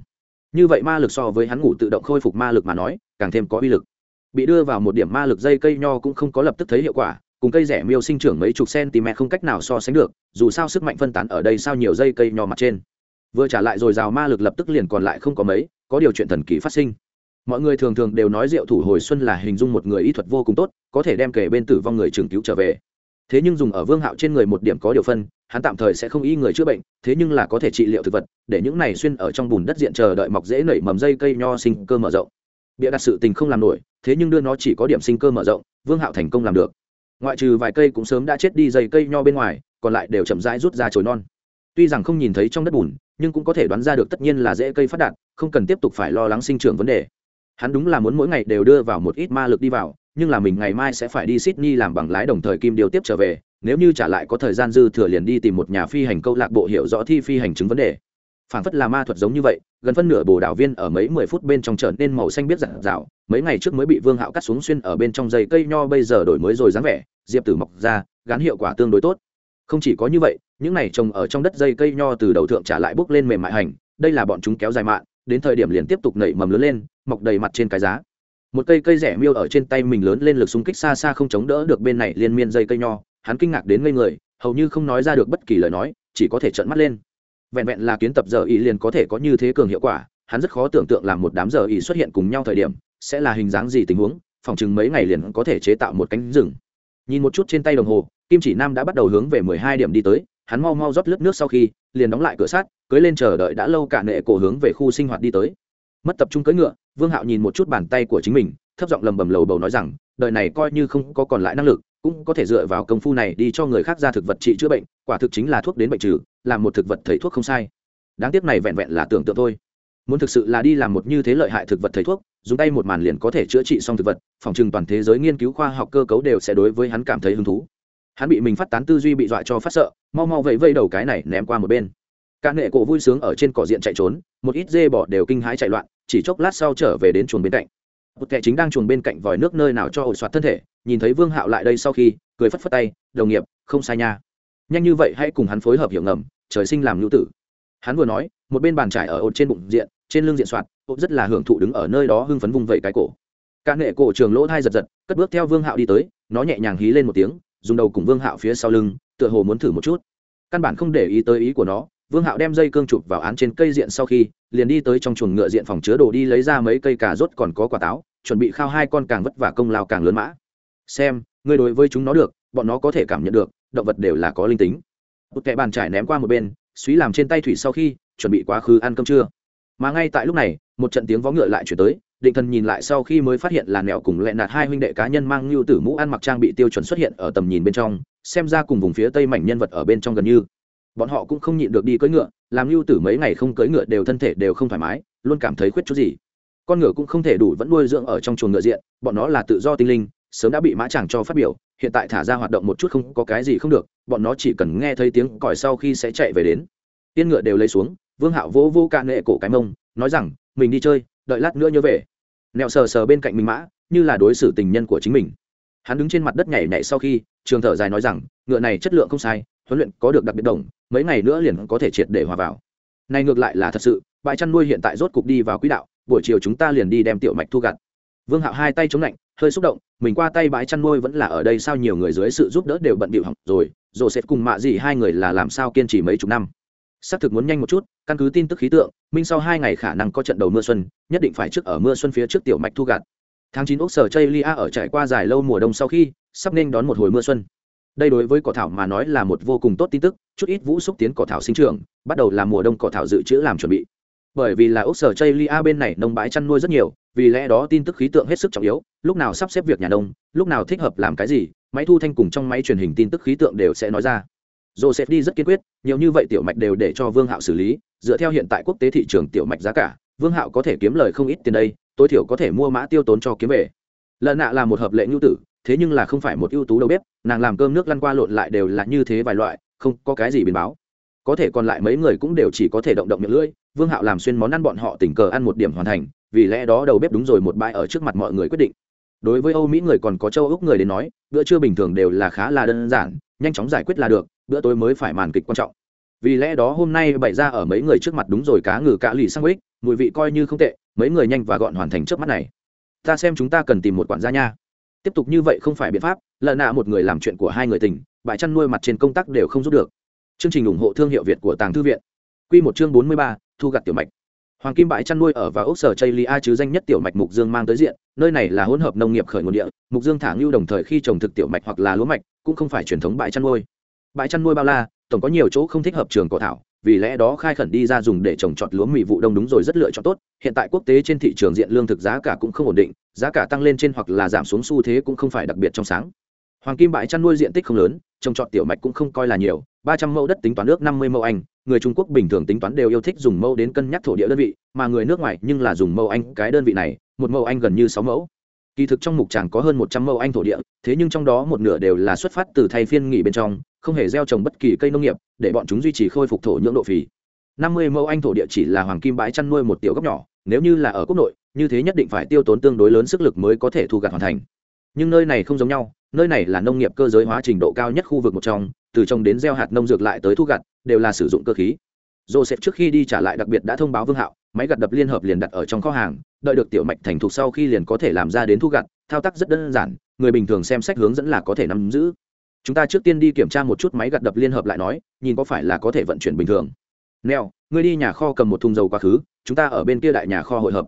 Như vậy ma lực so với hắn ngủ tự động khôi phục ma lực mà nói, càng thêm có uy lực. Bị đưa vào một điểm ma lực dây cây nho cũng không có lập tức thấy hiệu quả, cùng cây rẻ miêu sinh trưởng mấy chục cm không cách nào so sánh được, dù sao sức mạnh phân tán ở đây sao nhiều dây cây nho mặt trên vừa trả lại rồi rào ma lực lập tức liền còn lại không có mấy, có điều chuyện thần kỳ phát sinh. Mọi người thường thường đều nói diệu thủ hồi xuân là hình dung một người y thuật vô cùng tốt, có thể đem kể bên tử vong người trường cứu trở về. Thế nhưng dùng ở vương hạo trên người một điểm có điều phân, hắn tạm thời sẽ không y người chữa bệnh, thế nhưng là có thể trị liệu thực vật, để những này xuyên ở trong bùn đất diện chờ đợi mọc dễ nảy mầm dây cây nho sinh cơ mở rộng. Bịa đặt sự tình không làm nổi, thế nhưng đưa nó chỉ có điểm sinh cơ mở rộng, vương hạo thành công làm được. Ngoại trừ vài cây cũng sớm đã chết đi dây cây nho bên ngoài, còn lại đều chậm rãi rút ra chồi non. Tuy rằng không nhìn thấy trong đất bùn nhưng cũng có thể đoán ra được tất nhiên là dễ cây phát đạt, không cần tiếp tục phải lo lắng sinh trưởng vấn đề. Hắn đúng là muốn mỗi ngày đều đưa vào một ít ma lực đi vào, nhưng là mình ngày mai sẽ phải đi sydney làm bằng lái đồng thời kim điều tiếp trở về, nếu như trả lại có thời gian dư thừa liền đi tìm một nhà phi hành câu lạc bộ hiểu rõ thi phi hành chứng vấn đề. Phản phất là ma thuật giống như vậy, gần phân nửa bồ đảo viên ở mấy mười phút bên trong trở nên màu xanh biết rạng rào mấy ngày trước mới bị vương hạo cắt xuống xuyên ở bên trong dây cây nho bây giờ đổi mới rồi dáng vẻ, diệp tử mọc ra gắn hiệu quả tương đối tốt. Không chỉ có như vậy những này trồng ở trong đất dây cây nho từ đầu thượng trả lại bốc lên mềm mại hành, đây là bọn chúng kéo dài mạng đến thời điểm liền tiếp tục nảy mầm lớn lên, mọc đầy mặt trên cái giá. Một cây cây rẻ miêu ở trên tay mình lớn lên lực xung kích xa xa không chống đỡ được bên này liên miên dây cây nho, hắn kinh ngạc đến ngây người, hầu như không nói ra được bất kỳ lời nói, chỉ có thể trợn mắt lên. Vẹn vẹn là kiến tập giờ ý liền có thể có như thế cường hiệu quả, hắn rất khó tưởng tượng làm một đám giờ ý xuất hiện cùng nhau thời điểm, sẽ là hình dáng gì tình huống, phòng chừng mấy ngày liền có thể chế tạo một cánh rừng. Nhìn một chút trên tay đồng hồ, kim chỉ nam đã bắt đầu hướng về mười hai điểm đi tới hắn mau mau rót lướt nước sau khi, liền đóng lại cửa sát cưới lên chờ đợi đã lâu cả nệ cổ hướng về khu sinh hoạt đi tới. Mất tập trung cưỡi ngựa, vương hạo nhìn một chút bàn tay của chính mình, thấp giọng lầm bầm lầu bầu nói rằng, đời này coi như không có còn lại năng lực, cũng có thể dựa vào công phu này đi cho người khác ra thực vật trị chữa bệnh, quả thực chính là thuốc đến bệnh trừ, làm một thực vật thầy thuốc không sai. Đáng tiếc này vẹn vẹn là tưởng tượng thôi. Muốn thực sự là đi làm một như thế lợi hại thực vật thầy thuốc, dùng tay một màn liền có thể chữa trị xong thực vật, phòng trừng toàn thế giới nghiên cứu khoa học cơ cấu đều sẽ đối với hắn cảm thấy hứng thú hắn bị mình phát tán tư duy bị dọa cho phát sợ, mau mau vẫy vây đầu cái này ném qua một bên. Các nghệ cổ vui sướng ở trên cỏ diện chạy trốn, một ít dê bỏ đều kinh hãi chạy loạn, chỉ chốc lát sau trở về đến chuồng bên cạnh. Một kẻ chính đang chuồng bên cạnh vòi nước nơi nào cho ổ soạt thân thể, nhìn thấy vương hạo lại đây sau khi, cười phất phất tay, đồng nghiệp, không sai nha. Nhanh như vậy hãy cùng hắn phối hợp hiểu ngầm, trời sinh làm nữ tử. Hắn vừa nói, một bên bàn trải ở ột trên bụng diện, trên lưng diện soạt ột rất là hưởng thụ đứng ở nơi đó hưng phấn vung vẩy cái cổ. Cả nghệ cổ trường lỗ thai giật giật, cất bước theo vương hạo đi tới, nó nhẹ nhàng hí lên một tiếng dùng đầu cùng vương hạo phía sau lưng, tựa hồ muốn thử một chút. Căn bản không để ý tới ý của nó, vương hạo đem dây cương chụp vào án trên cây diện sau khi, liền đi tới trong chuồng ngựa diện phòng chứa đồ đi lấy ra mấy cây cà rốt còn có quả táo, chuẩn bị khao hai con càng vất vả công lao càng lớn mã. Xem, ngươi đối với chúng nó được, bọn nó có thể cảm nhận được, động vật đều là có linh tính. Một kẻ bàn trải ném qua một bên, suý làm trên tay thủy sau khi, chuẩn bị quá khứ ăn cơm trưa. Mà ngay tại lúc này, một trận tiếng vó ngựa lại chuyển tới định thần nhìn lại sau khi mới phát hiện là nẹo cùng lẹ nạt hai huynh đệ cá nhân mang lưu tử mũ ăn mặc trang bị tiêu chuẩn xuất hiện ở tầm nhìn bên trong, xem ra cùng vùng phía tây mảnh nhân vật ở bên trong gần như. Bọn họ cũng không nhịn được đi cưỡi ngựa, làm lưu tử mấy ngày không cưỡi ngựa đều thân thể đều không thoải mái, luôn cảm thấy khuyết chút gì. Con ngựa cũng không thể đủ vẫn nuôi dưỡng ở trong chuồng ngựa diện, bọn nó là tự do tinh linh, sớm đã bị mã chàng cho phát biểu, hiện tại thả ra hoạt động một chút không có cái gì không được, bọn nó chỉ cần nghe thấy tiếng còi sau khi sẽ chạy về đến. Tiên ngựa đều lấy xuống, vương hạo vô vô ca nghệ cổ cái mông, nói rằng, mình đi chơi đợi lát nữa nhớ về. Nẹo sờ sờ bên cạnh mình mã, như là đối xử tình nhân của chính mình. Hắn đứng trên mặt đất nhảy nhảy sau khi, trường thở dài nói rằng, ngựa này chất lượng không sai, huấn luyện có được đặc biệt đồng, mấy ngày nữa liền có thể triệt để hòa vào. Này ngược lại là thật sự, bãi chăn nuôi hiện tại rốt cục đi vào quỹ đạo, buổi chiều chúng ta liền đi đem tiểu mạch thu gặt. Vương hạo hai tay chống lạnh, hơi xúc động, mình qua tay bãi chăn nuôi vẫn là ở đây, sao nhiều người dưới sự giúp đỡ đều bận bịu hỏng rồi rồi sẽ cùng mạ gì hai người là làm sao kiên trì mấy chục năm? Xác thực muốn nhanh một chút, căn cứ tin tức khí tượng, minh sau hai ngày khả năng có trận đầu mưa xuân, nhất định phải trước ở mưa xuân phía trước tiểu mạch thu gặt. Tháng chín ốc sở chây lia ở trải qua dài lâu mùa đông sau khi, sắp nên đón một hồi mưa xuân. Đây đối với cỏ thảo mà nói là một vô cùng tốt tin tức, chút ít vũ xúc tiến cỏ thảo sinh trưởng, bắt đầu làm mùa đông cỏ thảo dự trữ làm chuẩn bị. Bởi vì là ốc sở chây lia bên này nông bãi chăn nuôi rất nhiều, vì lẽ đó tin tức khí tượng hết sức trọng yếu, lúc nào sắp xếp việc nhà nông, lúc nào thích hợp làm cái gì, máy thu thanh cùng trong máy truyền hình tin tức khí tượng đều sẽ nói ra joseph đi rất kiên quyết nhiều như vậy tiểu mạch đều để cho vương hạo xử lý dựa theo hiện tại quốc tế thị trường tiểu mạch giá cả vương hạo có thể kiếm lời không ít tiền đây tối thiểu có thể mua mã tiêu tốn cho kiếm về. Lợn nạ là một hợp lệ nhu tử thế nhưng là không phải một ưu tú đâu bếp, nàng làm cơm nước lăn qua lộn lại đều là như thế vài loại không có cái gì biến báo. Có thể còn lại mấy người cũng đều chỉ có thể động động miệng lưỡi vương hạo làm xuyên món ăn bọn họ tình cờ ăn một điểm hoàn thành vì lẽ đó đầu bếp đúng rồi một bãi ở trước mặt mọi người quyết định đối với âu mỹ người còn có châu úc người đến nói, bữa trưa bình thường đều là khá là đơn giản, nhanh chóng giải quyết là được, bữa tối mới phải màn kịch quan trọng. Vì lẽ đó hôm nay bày ra ở mấy người trước mặt đúng rồi, cá ngừ cá lì sang ích mùi vị coi như không tệ, mấy người nhanh và gọn hoàn thành trước mắt này. Ta xem chúng ta cần tìm một quản gia nha. Tiếp tục như vậy không phải biện pháp, lợn nạ một người làm chuyện của hai người tình, bãi chăn nuôi mặt trên công tác đều không giúp được. Chương trình ủng hộ thương hiệu việt của tàng thư viện. Q một chương bốn mươi ba, thu gặt tiểu mạch hoàng kim bãi chăn nuôi ở và ốc sở chây lia chứ danh nhất tiểu mạch mục dương mang tới diện, nơi này là hỗn hợp nông nghiệp khởi nguồn địa, mục dương thả ngưu đồng thời khi trồng thực tiểu mạch hoặc là lúa mạch, cũng không phải truyền thống bãi chăn nuôi. Bãi chăn nuôi bao la, tổng có nhiều chỗ không thích hợp trường cỏ thảo, vì lẽ đó khai khẩn đi ra dùng để trồng trọt lúa mì vụ đông đúng rồi rất lựa chọn tốt, hiện tại quốc tế trên thị trường diện lương thực giá cả cũng không ổn định, giá cả tăng lên trên hoặc là giảm xuống xu thế cũng không phải đặc biệt trong sáng. Hoàng kim bãi chăn nuôi diện tích không lớn, trồng trọt tiểu mạch cũng không coi là nhiều, ba trăm mẫu đất tính toán nước năm mươi mẫu anh người trung quốc bình thường tính toán đều yêu thích dùng mẫu đến cân nhắc thổ địa đơn vị, mà người nước ngoài nhưng là dùng mẫu anh cái đơn vị này, một mẫu anh gần như sáu mẫu. Kỳ thực trong mục tràng có hơn một trăm mẫu anh thổ địa, thế nhưng trong đó một nửa đều là xuất phát từ thay phiên nghỉ bên trong, không hề gieo trồng bất kỳ cây nông nghiệp, để bọn chúng duy trì khôi phục thổ nhưỡng độ phì. Năm mươi mẫu anh thổ địa chỉ là hoàng kim bãi chăn nuôi một tiểu góc nhỏ, nếu như là ở quốc nội, như thế nhất định phải tiêu tốn tương đối lớn sức lực mới có thể thu gặt hoàn thành. Nhưng nơi này không giống nhau, nơi này là nông nghiệp cơ giới hóa trình độ cao nhất khu vực một trong, từ trồng đến gieo hạt nông dược lại tới thu gặt đều là sử dụng cơ khí. Joseph trước khi đi trả lại đặc biệt đã thông báo vương hạo, máy gặt đập liên hợp liền đặt ở trong kho hàng, đợi được tiểu mạch thành thục sau khi liền có thể làm ra đến thu gặt, thao tác rất đơn giản, người bình thường xem sách hướng dẫn là có thể nắm giữ. Chúng ta trước tiên đi kiểm tra một chút máy gặt đập liên hợp lại nói, nhìn có phải là có thể vận chuyển bình thường. Neo, ngươi đi nhà kho cầm một thùng dầu quá khứ, chúng ta ở bên kia đại nhà kho hội hợp.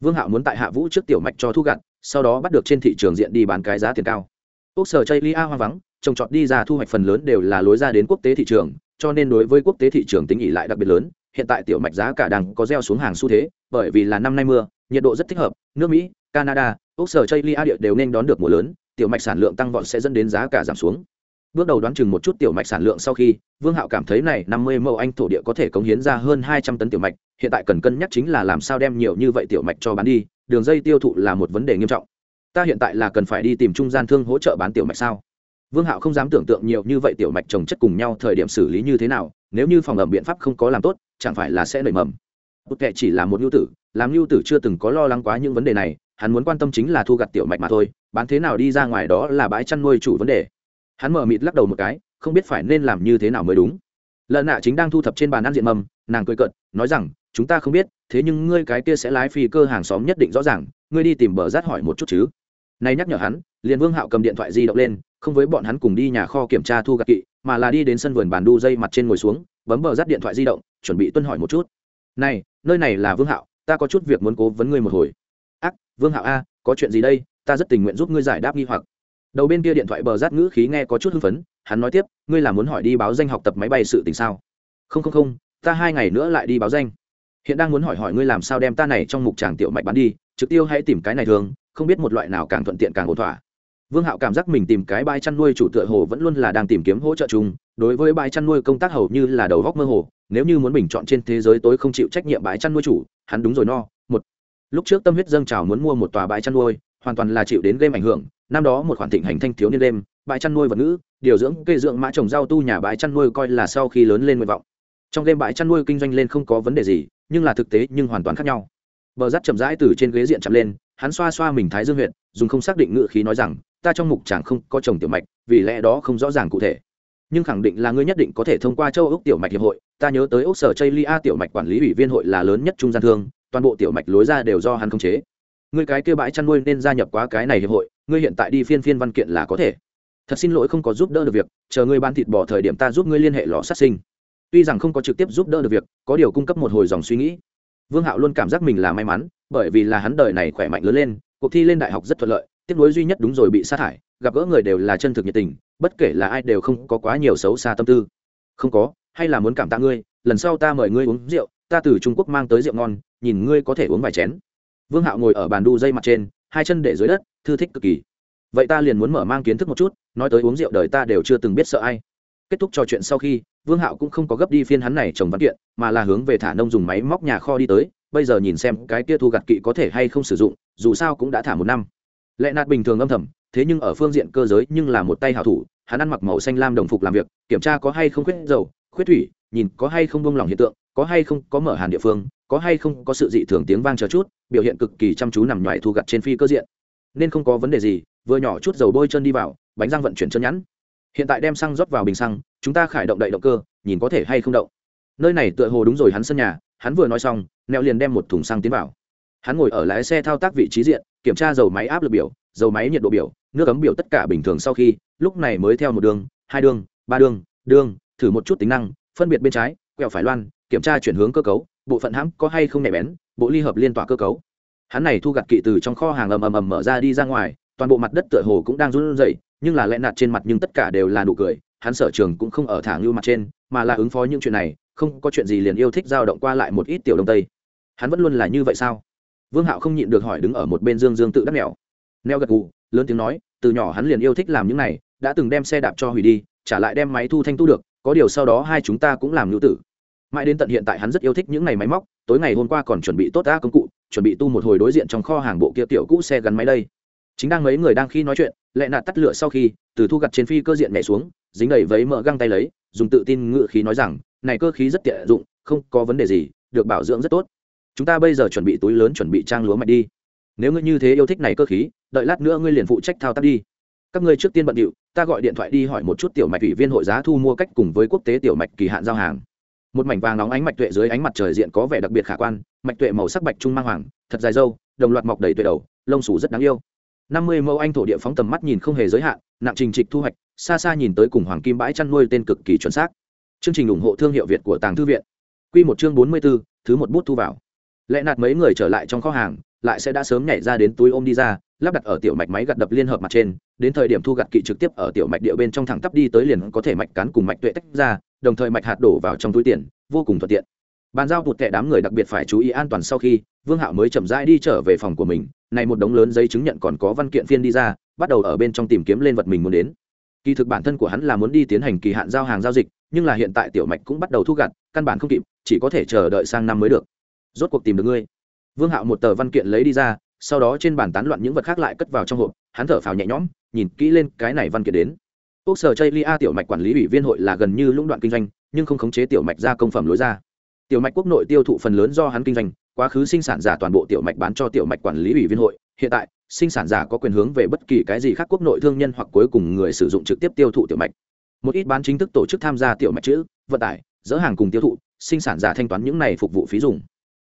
Vương hạo muốn tại hạ vũ trước tiểu mạch cho thu gặt, sau đó bắt được trên thị trường diện đi bán cái giá tiền cao. Quốc sở chây lia hoang vắng, trồng trọt đi ra thu hoạch phần lớn đều là lối ra đến quốc tế thị trường cho nên đối với quốc tế thị trường tính ỉ lại đặc biệt lớn, hiện tại tiểu mạch giá cả đang có gieo xuống hàng xu thế, bởi vì là năm nay mưa, nhiệt độ rất thích hợp, nước mỹ, canada, Úc sở chây lia địa đều nên đón được mùa lớn, tiểu mạch sản lượng tăng vọt sẽ dẫn đến giá cả giảm xuống. Bước đầu đoán chừng một chút tiểu mạch sản lượng sau khi, vương hạo cảm thấy này năm mươi mẫu anh thổ địa có thể cống hiến ra hơn hai trăm tấn tiểu mạch, hiện tại cần cân nhắc chính là làm sao đem nhiều như vậy tiểu mạch cho bán đi, đường dây tiêu thụ là một vấn đề nghiêm trọng. Ta hiện tại là cần phải đi tìm trung gian thương hỗ trợ bán tiểu mạch sao? Vương hạo không dám tưởng tượng nhiều như vậy tiểu mạch trồng chất cùng nhau thời điểm xử lý như thế nào, nếu như phòng ẩm biện pháp không có làm tốt, chẳng phải là sẽ nảy mầm. Bút kệ chỉ là một nhu tử, làm nhu tử chưa từng có lo lắng quá những vấn đề này, hắn muốn quan tâm chính là thu gặt tiểu mạch mà thôi, bán thế nào đi ra ngoài đó là bãi chăn nuôi chủ vấn đề. Hắn mở mịt lắc đầu một cái, không biết phải nên làm như thế nào mới đúng. Lợn nạ chính đang thu thập trên bàn ăn diện mầm, nàng cười cợt, nói rằng, chúng ta không biết, thế nhưng ngươi cái kia sẽ lái phi cơ hàng xóm nhất định rõ ràng, ngươi đi tìm bờ rát hỏi một chút chứ. Nay nhắc nhở hắn, liền vương hạo cầm điện thoại di động lên không với bọn hắn cùng đi nhà kho kiểm tra thu gặt kỵ, mà là đi đến sân vườn bàn đu dây mặt trên ngồi xuống, bấm bờ rát điện thoại di động, chuẩn bị tuân hỏi một chút. Này, nơi này là vương hạo, ta có chút việc muốn cố vấn ngươi một hồi. Ác, vương hạo a, có chuyện gì đây? Ta rất tình nguyện giúp ngươi giải đáp nghi hoặc. Đầu bên kia điện thoại bờ rát ngữ khí nghe có chút hưng phấn, hắn nói tiếp, ngươi là muốn hỏi đi báo danh học tập máy bay sự tình sao? Không không không, ta hai ngày nữa lại đi báo danh. Hiện đang muốn hỏi hỏi ngươi làm sao đem ta này trong mục tràng tiểu mạch bán đi, trực tiêu hãy tìm cái này thường, không biết một loại nào càng thuận tiện càng ổn thỏa vương hạo cảm giác mình tìm cái bãi chăn nuôi chủ tựa hồ vẫn luôn là đang tìm kiếm hỗ trợ chung, đối với bãi chăn nuôi công tác hầu như là đầu góc mơ hồ, nếu như muốn bình chọn trên thế giới tối không chịu trách nhiệm bãi chăn nuôi chủ, hắn đúng rồi no, một. Lúc trước tâm huyết dâng trào muốn mua một tòa bãi chăn nuôi, hoàn toàn là chịu đến game ảnh hưởng, năm đó một khoản thịnh hành thanh thiếu niên đêm bãi chăn nuôi vật ngữ, điều dưỡng cây dưỡng mã trồng rau tu nhà bãi chăn nuôi coi là sau khi lớn lên nguyện vọng. Trong game bãi chăn nuôi kinh doanh lên không có vấn đề gì, nhưng là thực tế nhưng hoàn toàn khác nhau. Bờ rắt chậm rãi từ trên ghế diện chậm lên, hắn xoa xoa mình thái dương huyện dùng không xác định ngự khí nói rằng ta trong mục chẳng không có trồng tiểu mạch, vì lẽ đó không rõ ràng cụ thể. Nhưng khẳng định là ngươi nhất định có thể thông qua châu úc tiểu mạch hiệp hội. Ta nhớ tới úc sở chây lia tiểu mạch quản lý ủy viên hội là lớn nhất trung gian thương, toàn bộ tiểu mạch lối ra đều do hắn khống chế. Ngươi cái kia bãi chăn nuôi nên gia nhập quá cái này hiệp hội, ngươi hiện tại đi phiên phiên văn kiện là có thể. Thật xin lỗi không có giúp đỡ được việc, chờ ngươi ban thịt bỏ thời điểm ta giúp ngươi liên hệ lò sát sinh. Tuy rằng không có trực tiếp giúp đỡ được việc, có điều cung cấp một hồi dòng suy nghĩ. Vương hạo luôn cảm giác mình là may mắn, bởi vì là hắn đời này khỏe mạnh lớn lên, cuộc thi lên đại học rất thuận lợi tiếc nối duy nhất đúng rồi bị sa thải, gặp gỡ người đều là chân thực nhiệt tình, bất kể là ai đều không có quá nhiều xấu xa tâm tư. Không có, hay là muốn cảm tạ ngươi, lần sau ta mời ngươi uống rượu, ta từ trung quốc mang tới rượu ngon, nhìn ngươi có thể uống vài chén. Vương hạo ngồi ở bàn đu dây mặt trên, hai chân để dưới đất, thư thích cực kỳ. Vậy ta liền muốn mở mang kiến thức một chút, nói tới uống rượu đời ta đều chưa từng biết sợ ai. Kết thúc trò chuyện sau khi, vương hạo cũng không có gấp đi phiên hắn này trồng văn kiện, mà là hướng về thả nông dùng máy móc nhà kho đi tới, bây giờ nhìn xem cái kia thu gặt kỵ có thể hay không sử dụng, dù sao cũng đã thả một năm lệ nạt bình thường âm thầm, thế nhưng ở phương diện cơ giới nhưng là một tay hảo thủ, hắn ăn mặc màu xanh lam đồng phục làm việc, kiểm tra có hay không khuyết dầu, khuyết thủy, nhìn có hay không bông lỏng hiện tượng, có hay không có mở hàn địa phương, có hay không có sự dị thường tiếng vang chờ chút, biểu hiện cực kỳ chăm chú nằm ngoài thu gặt trên phi cơ diện. Nên không có vấn đề gì, vừa nhỏ chút dầu bôi chân đi vào, bánh răng vận chuyển chân nhẵn. Hiện tại đem xăng rót vào bình xăng, chúng ta khải động đậy động cơ, nhìn có thể hay không động. Nơi này tựa hồ đúng rồi hắn sân nhà, hắn vừa nói xong, neo liền đem một thùng xăng tiến vào. Hắn ngồi ở lái xe thao tác vị trí diện kiểm tra dầu máy áp lực biểu, dầu máy nhiệt độ biểu, nước ấm biểu tất cả bình thường sau khi, lúc này mới theo một đường, hai đường, ba đường đường, thử một chút tính năng, phân biệt bên trái, quẹo phải loan, kiểm tra chuyển hướng cơ cấu, bộ phận hãm có hay không nhạy bén, bộ ly hợp liên tỏa cơ cấu. Hắn này thu gặt kỵ từ trong kho hàng ầm ầm ầm mở ra đi ra ngoài, toàn bộ mặt đất tựa hồ cũng đang run rẩy, nhưng là lẽ nạt trên mặt nhưng tất cả đều là nụ cười, hắn sở trường cũng không ở thả ngưu mặt trên, mà là ứng phó những chuyện này, không có chuyện gì liền yêu thích dao động qua lại một ít tiểu đông tây. Hắn vẫn luôn là như vậy sao? Vương hạo không nhịn được hỏi đứng ở một bên dương dương tự đắc mèo neo gật gù, lớn tiếng nói, từ nhỏ hắn liền yêu thích làm những này, đã từng đem xe đạp cho hủy đi, trả lại đem máy thu thanh tu được, có điều sau đó hai chúng ta cũng làm nữ tử. Mãi đến tận hiện tại hắn rất yêu thích những ngày máy móc, tối ngày hôm qua còn chuẩn bị tốt đã công cụ, chuẩn bị tu một hồi đối diện trong kho hàng bộ kia tiểu cũ xe gắn máy đây. Chính đang mấy người đang khi nói chuyện, lẹ nạt tắt lửa sau khi, từ thu gặt trên phi cơ diện mẹ xuống, dính đầy vấy mỡ găng tay lấy, dùng tự tin ngự khí nói rằng, này cơ khí rất tiện dụng, không có vấn đề gì, được bảo dưỡng rất tốt chúng ta bây giờ chuẩn bị túi lớn chuẩn bị trang lúa mạch đi. Nếu ngươi như thế yêu thích này cơ khí, đợi lát nữa ngươi liền phụ trách thao tác đi. Các ngươi trước tiên bận điệu, ta gọi điện thoại đi hỏi một chút tiểu mạch ủy viên hội giá thu mua cách cùng với quốc tế tiểu mạch kỳ hạn giao hàng. Một mảnh vàng nóng ánh mạch tuệ dưới ánh mặt trời diện có vẻ đặc biệt khả quan, mạch tuệ màu sắc bạch trung mang hoàng, thật dài dâu đồng loạt mọc đầy tuệ đầu, lông sủ rất đáng yêu. Năm mươi mẫu anh thổ địa phóng tầm mắt nhìn không hề giới hạn, nặng trình trịch thu hoạch, xa xa nhìn tới cùng hoàng kim bãi chăn nuôi tên cực kỳ chuẩn xác. Chương trình ủng hộ thương hiệu việt của tàng thư viện. Q một chương bốn mươi b ố thứ một bút thu vào lẽ nạt mấy người trở lại trong kho hàng, lại sẽ đã sớm nhảy ra đến túi ôm đi ra, lắp đặt ở tiểu mạch máy gặt đập liên hợp mặt trên, đến thời điểm thu gặt kỵ trực tiếp ở tiểu mạch địa bên trong thẳng tắp đi tới liền có thể mạch cán cùng mạch tuệ tách ra, đồng thời mạch hạt đổ vào trong túi tiền, vô cùng thuận tiện. Bàn giao tụt kệ đám người đặc biệt phải chú ý an toàn sau khi, vương hạo mới chậm rãi đi trở về phòng của mình, này một đống lớn giấy chứng nhận còn có văn kiện phiên đi ra, bắt đầu ở bên trong tìm kiếm lên vật mình muốn đến. Kỳ thực bản thân của hắn là muốn đi tiến hành kỳ hạn giao hàng giao dịch, nhưng là hiện tại tiểu mạch cũng bắt đầu thu gặt, căn bản không kịp, chỉ có thể chờ đợi sang năm mới được rốt cuộc tìm được ngươi. Vương hạo một tờ văn kiện lấy đi ra, sau đó trên bàn tán loạn những vật khác lại cất vào trong hộp, hắn thở phào nhẹ nhõm, nhìn kỹ lên cái này văn kiện đến. Quốc sở chây lia tiểu mạch quản lý ủy viên hội là gần như lũng đoạn kinh doanh, nhưng không khống chế tiểu mạch ra công phẩm lối ra. Tiểu mạch quốc nội tiêu thụ phần lớn do hắn kinh doanh, quá khứ sinh sản giả toàn bộ tiểu mạch bán cho tiểu mạch quản lý ủy viên hội. Hiện tại, sinh sản giả có quyền hướng về bất kỳ cái gì khác quốc nội thương nhân hoặc cuối cùng người sử dụng trực tiếp tiêu thụ tiểu mạch. Một ít bán chính thức tổ chức tham gia tiểu mạch chữ, vận tải, dỡ hàng cùng tiêu thụ, sinh sản giả thanh toán những này phục vụ phí dùng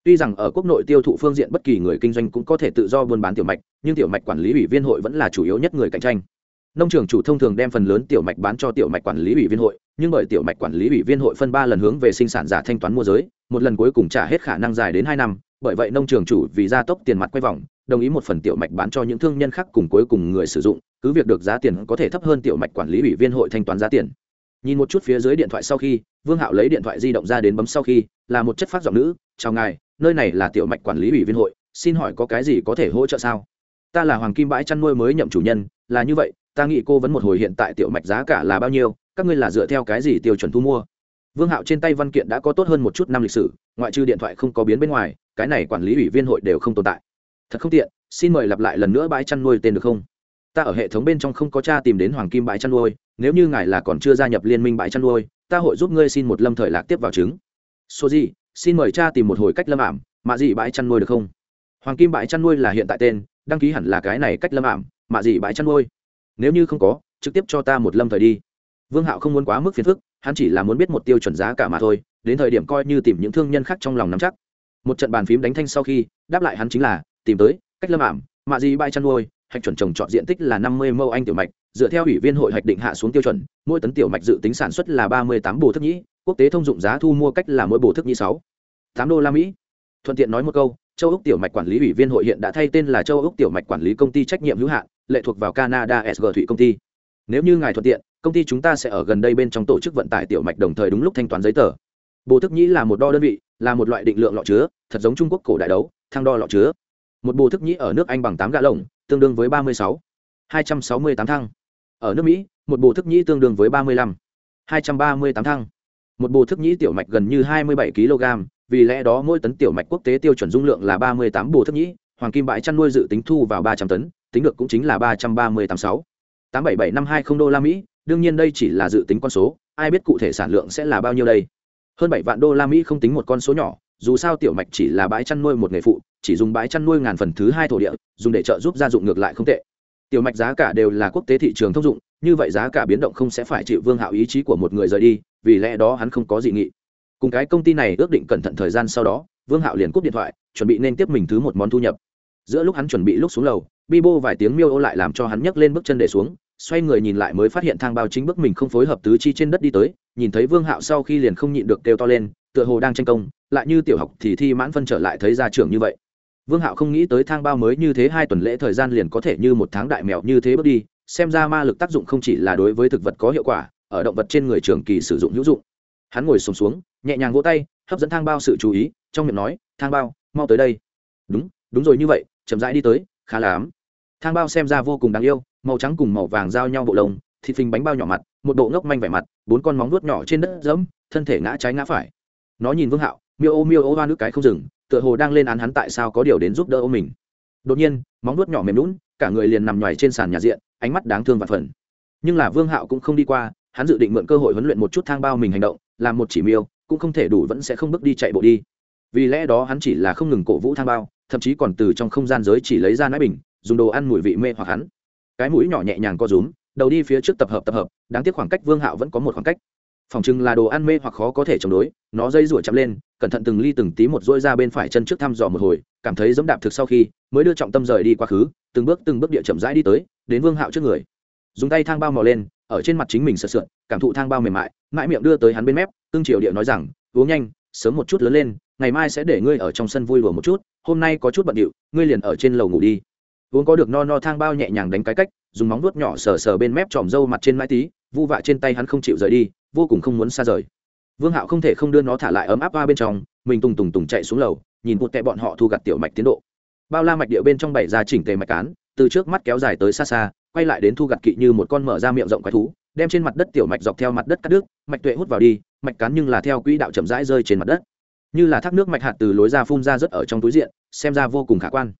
tuy rằng ở quốc nội tiêu thụ phương diện bất kỳ người kinh doanh cũng có thể tự do buôn bán tiểu mạch, nhưng tiểu mạch quản lý ủy viên hội vẫn là chủ yếu nhất người cạnh tranh. Nông trường chủ thông thường đem phần lớn tiểu mạch bán cho tiểu mạch quản lý ủy viên hội, nhưng bởi tiểu mạch quản lý ủy viên hội phân ba lần hướng về sinh sản giả thanh toán mua giới, một lần cuối cùng trả hết khả năng dài đến hai năm, bởi vậy nông trường chủ vì gia tốc tiền mặt quay vòng, đồng ý một phần tiểu mạch bán cho những thương nhân khác cùng cuối cùng người sử dụng, cứ việc được giá tiền có thể thấp hơn tiểu mạch quản lý ủy viên hội thanh toán giá tiền. Nhìn một chút phía dưới điện thoại sau khi, vương hạo lấy điện thoại di động ra đến bấm sau khi, là một chất phát giọng nữ, chào ngài nơi này là tiểu mạch quản lý ủy viên hội, xin hỏi có cái gì có thể hỗ trợ sao? Ta là hoàng kim bãi chăn nuôi mới nhậm chủ nhân, là như vậy, ta nghĩ cô vẫn một hồi hiện tại tiểu mạch giá cả là bao nhiêu, các ngươi là dựa theo cái gì tiêu chuẩn thu mua? Vương hạo trên tay văn kiện đã có tốt hơn một chút năm lịch sử, ngoại trừ điện thoại không có biến bên ngoài, cái này quản lý ủy viên hội đều không tồn tại. Thật không tiện, xin mời lặp lại lần nữa bãi chăn nuôi tên được không? Ta ở hệ thống bên trong không có cha tìm đến hoàng kim bãi chăn nuôi, nếu như ngài là còn chưa gia nhập liên minh bãi chăn nuôi, ta hội giúp ngươi xin một lâm thời lạc tiếp vào chứng. Số gì? Xin mời cha tìm một hồi cách lâm ảm, mạ gì bãi chăn nuôi được không? Hoàng kim bãi chăn nuôi là hiện tại tên, đăng ký hẳn là cái này cách lâm ảm, mạ gì bãi chăn nuôi. Nếu như không có, trực tiếp cho ta một lâm thời đi. Vương hạo không muốn quá mức phiền phức, hắn chỉ là muốn biết một tiêu chuẩn giá cả mà thôi, đến thời điểm coi như tìm những thương nhân khác trong lòng nắm chắc. Một trận bàn phím đánh thanh sau khi, đáp lại hắn chính là, tìm tới, cách lâm ảm, mạ dị bãi chăn nuôi, hạch chuẩn trồng trọt diện tích là năm mươi mẫu anh tiểu mạch, dựa theo ủy viên hội hạch định hạ xuống tiêu chuẩn, mỗi tấn tiểu mạch dự tính sản xuất là ba mươi tám bồ thức nhĩ quốc tế thông dụng giá thu mua cách là mỗi bồ thức nhĩ sáu. Tám đô la mỹ. Thuận tiện nói một câu, châu úc tiểu mạch quản lý ủy viên hội hiện đã thay tên là châu úc tiểu mạch quản lý công ty trách nhiệm hữu hạn, lệ thuộc vào canada sg thủy công ty. Nếu như ngài thuận tiện, công ty chúng ta sẽ ở gần đây bên trong tổ chức vận tải tiểu mạch đồng thời đúng lúc thanh toán giấy tờ. Bộ thức nhĩ là một đo đơn vị, là một loại định lượng lọ chứa, thật giống trung quốc cổ đại đấu, thang đo lọ chứa. Một bộ thức nhĩ ở nước anh bằng tám gạ lồng, tương đương với ba mươi sáu. Hai trăm sáu mươi tám thăng ở nước mỹ, một bộ thức nhĩ tương đương với ba mươi lăm. Hai trăm ba mươi tám thăng một bồ thức nhĩ tiểu mạch gần như hai mươi bảy kg, vì lẽ đó mỗi tấn tiểu mạch quốc tế tiêu chuẩn dung lượng là ba mươi tám bồ thức nhĩ, hoàng kim bãi chăn nuôi dự tính thu vào ba trăm tấn, tính được cũng chính là ba trăm ba mươi tám sáu. tám bảy bảy năm hai không đô la mỹ, đương nhiên đây chỉ là dự tính con số, ai biết cụ thể sản lượng sẽ là bao nhiêu đây. Hơn bảy vạn đô la mỹ không tính một con số nhỏ, dù sao tiểu mạch chỉ là bãi chăn nuôi một nghề phụ, chỉ dùng bãi chăn nuôi ngàn phần thứ hai thổ địa, dùng để trợ giúp gia dụng ngược lại không tệ. Tiểu mạch giá cả đều là quốc tế thị trường thông dụng, như vậy giá cả biến động không sẽ phải chịu vương hạo ý chí của một người rời đi vì lẽ đó hắn không có dị nghị. Cùng cái công ty này ước định cẩn thận thời gian sau đó, vương hạo liền cúp điện thoại, chuẩn bị nên tiếp mình thứ một món thu nhập. Giữa lúc hắn chuẩn bị lúc xuống lầu bi bô vài tiếng miêu ô lại làm cho hắn nhấc lên bước chân để xuống, xoay người nhìn lại mới phát hiện thang bao chính bước mình không phối hợp tứ chi trên đất đi tới, nhìn thấy vương hạo sau khi liền không nhịn được kêu to lên, tựa hồ đang tranh công, lại như tiểu học thì thi mãn phân trở lại thấy ra trường như vậy. Vương hạo không nghĩ tới thang bao mới như thế hai tuần lễ thời gian liền có thể như một tháng đại mèo như thế bước đi, xem ra ma lực tác dụng không chỉ là đối với thực vật có hiệu quả ở động vật trên người trường kỳ sử dụng hữu dụng. Hắn ngồi sùng xuống, xuống nhẹ nhàng vỗ tay hấp dẫn thang bao sự chú ý trong miệng nói thang bao mau tới đây. Đúng đúng rồi như vậy chậm rãi đi tới khá là ấm. Thang bao xem ra vô cùng đáng yêu màu trắng cùng màu vàng giao nhau bộ lông thịt phình bánh bao nhỏ mặt một bộ ngốc manh vẻ mặt bốn con móng vuốt nhỏ trên đất dẫm thân thể ngã trái ngã phải. Nó nhìn vương hạo miêu ô miêu ô hoa nước cái không dừng tựa hồ đang lên án hắn tại sao có điều đến giúp đỡ ô mình. Đột nhiên móng vuốt nhỏ mềm lún cả người liền nằm nhoài trên sàn nhà diện ánh mắt đáng thương và phần. Nhưng là vương hạo cũng không đi qua hắn dự định mượn cơ hội huấn luyện một chút thang bao mình hành động, làm một chỉ miêu, cũng không thể đủ vẫn sẽ không bước đi chạy bộ đi. Vì lẽ đó hắn chỉ là không ngừng cổ vũ thang bao, thậm chí còn từ trong không gian giới chỉ lấy ra nãi bình, dùng đồ ăn mùi vị mê hoặc hắn. Cái mũi nhỏ nhẹ nhàng co rúm, đầu đi phía trước tập hợp tập hợp, đáng tiếc khoảng cách vương hạo vẫn có một khoảng cách. Phòng chừng là đồ ăn mê hoặc khó có thể chống đối, nó dây rủa chậm lên, cẩn thận từng ly từng tí một dỗi ra bên phải chân trước thăm dò một hồi, cảm thấy giống đạp thực sau khi, mới đưa trọng tâm rời đi quá khứ, từng bước từng bước địa chậm rãi đi tới, đến vương hạo trước người. Dùng tay thang bao mò lên ở trên mặt chính mình sợ sượn cảm thụ thang bao mềm mại, mãi miệng đưa tới hắn bên mép tương triều địa nói rằng, uống nhanh, sớm một chút lớn lên, ngày mai sẽ để ngươi ở trong sân vui đùa một chút, hôm nay có chút bận điệu, ngươi liền ở trên lầu ngủ đi. Uống có được no no thang bao nhẹ nhàng đánh cái cách, dùng móng vuốt nhỏ sờ sờ bên mép tròm râu mặt trên mái tí, vu vạ trên tay hắn không chịu rời đi, vô cùng không muốn xa rời. Vương hạo không thể không đưa nó thả lại ấm áp ba bên trong, mình tùng tùng tùng chạy xuống lầu, nhìn một tẹ bọn họ thu gặt tiểu mạch tiến độ. Bao la mạch địa bên trong bảy ra chỉnh tề mạch cán từ trước mắt kéo dài tới xa xa quay lại đến thu gặt kỵ như một con mở ra miệng rộng quái thú, đem trên mặt đất tiểu mạch dọc theo mặt đất cắt đứt, mạch tuệ hút vào đi, mạch cán nhưng là theo quỹ đạo chậm rãi rơi trên mặt đất. Như là thác nước mạch hạt từ lối ra phun ra rất ở trong túi diện, xem ra vô cùng khả quan.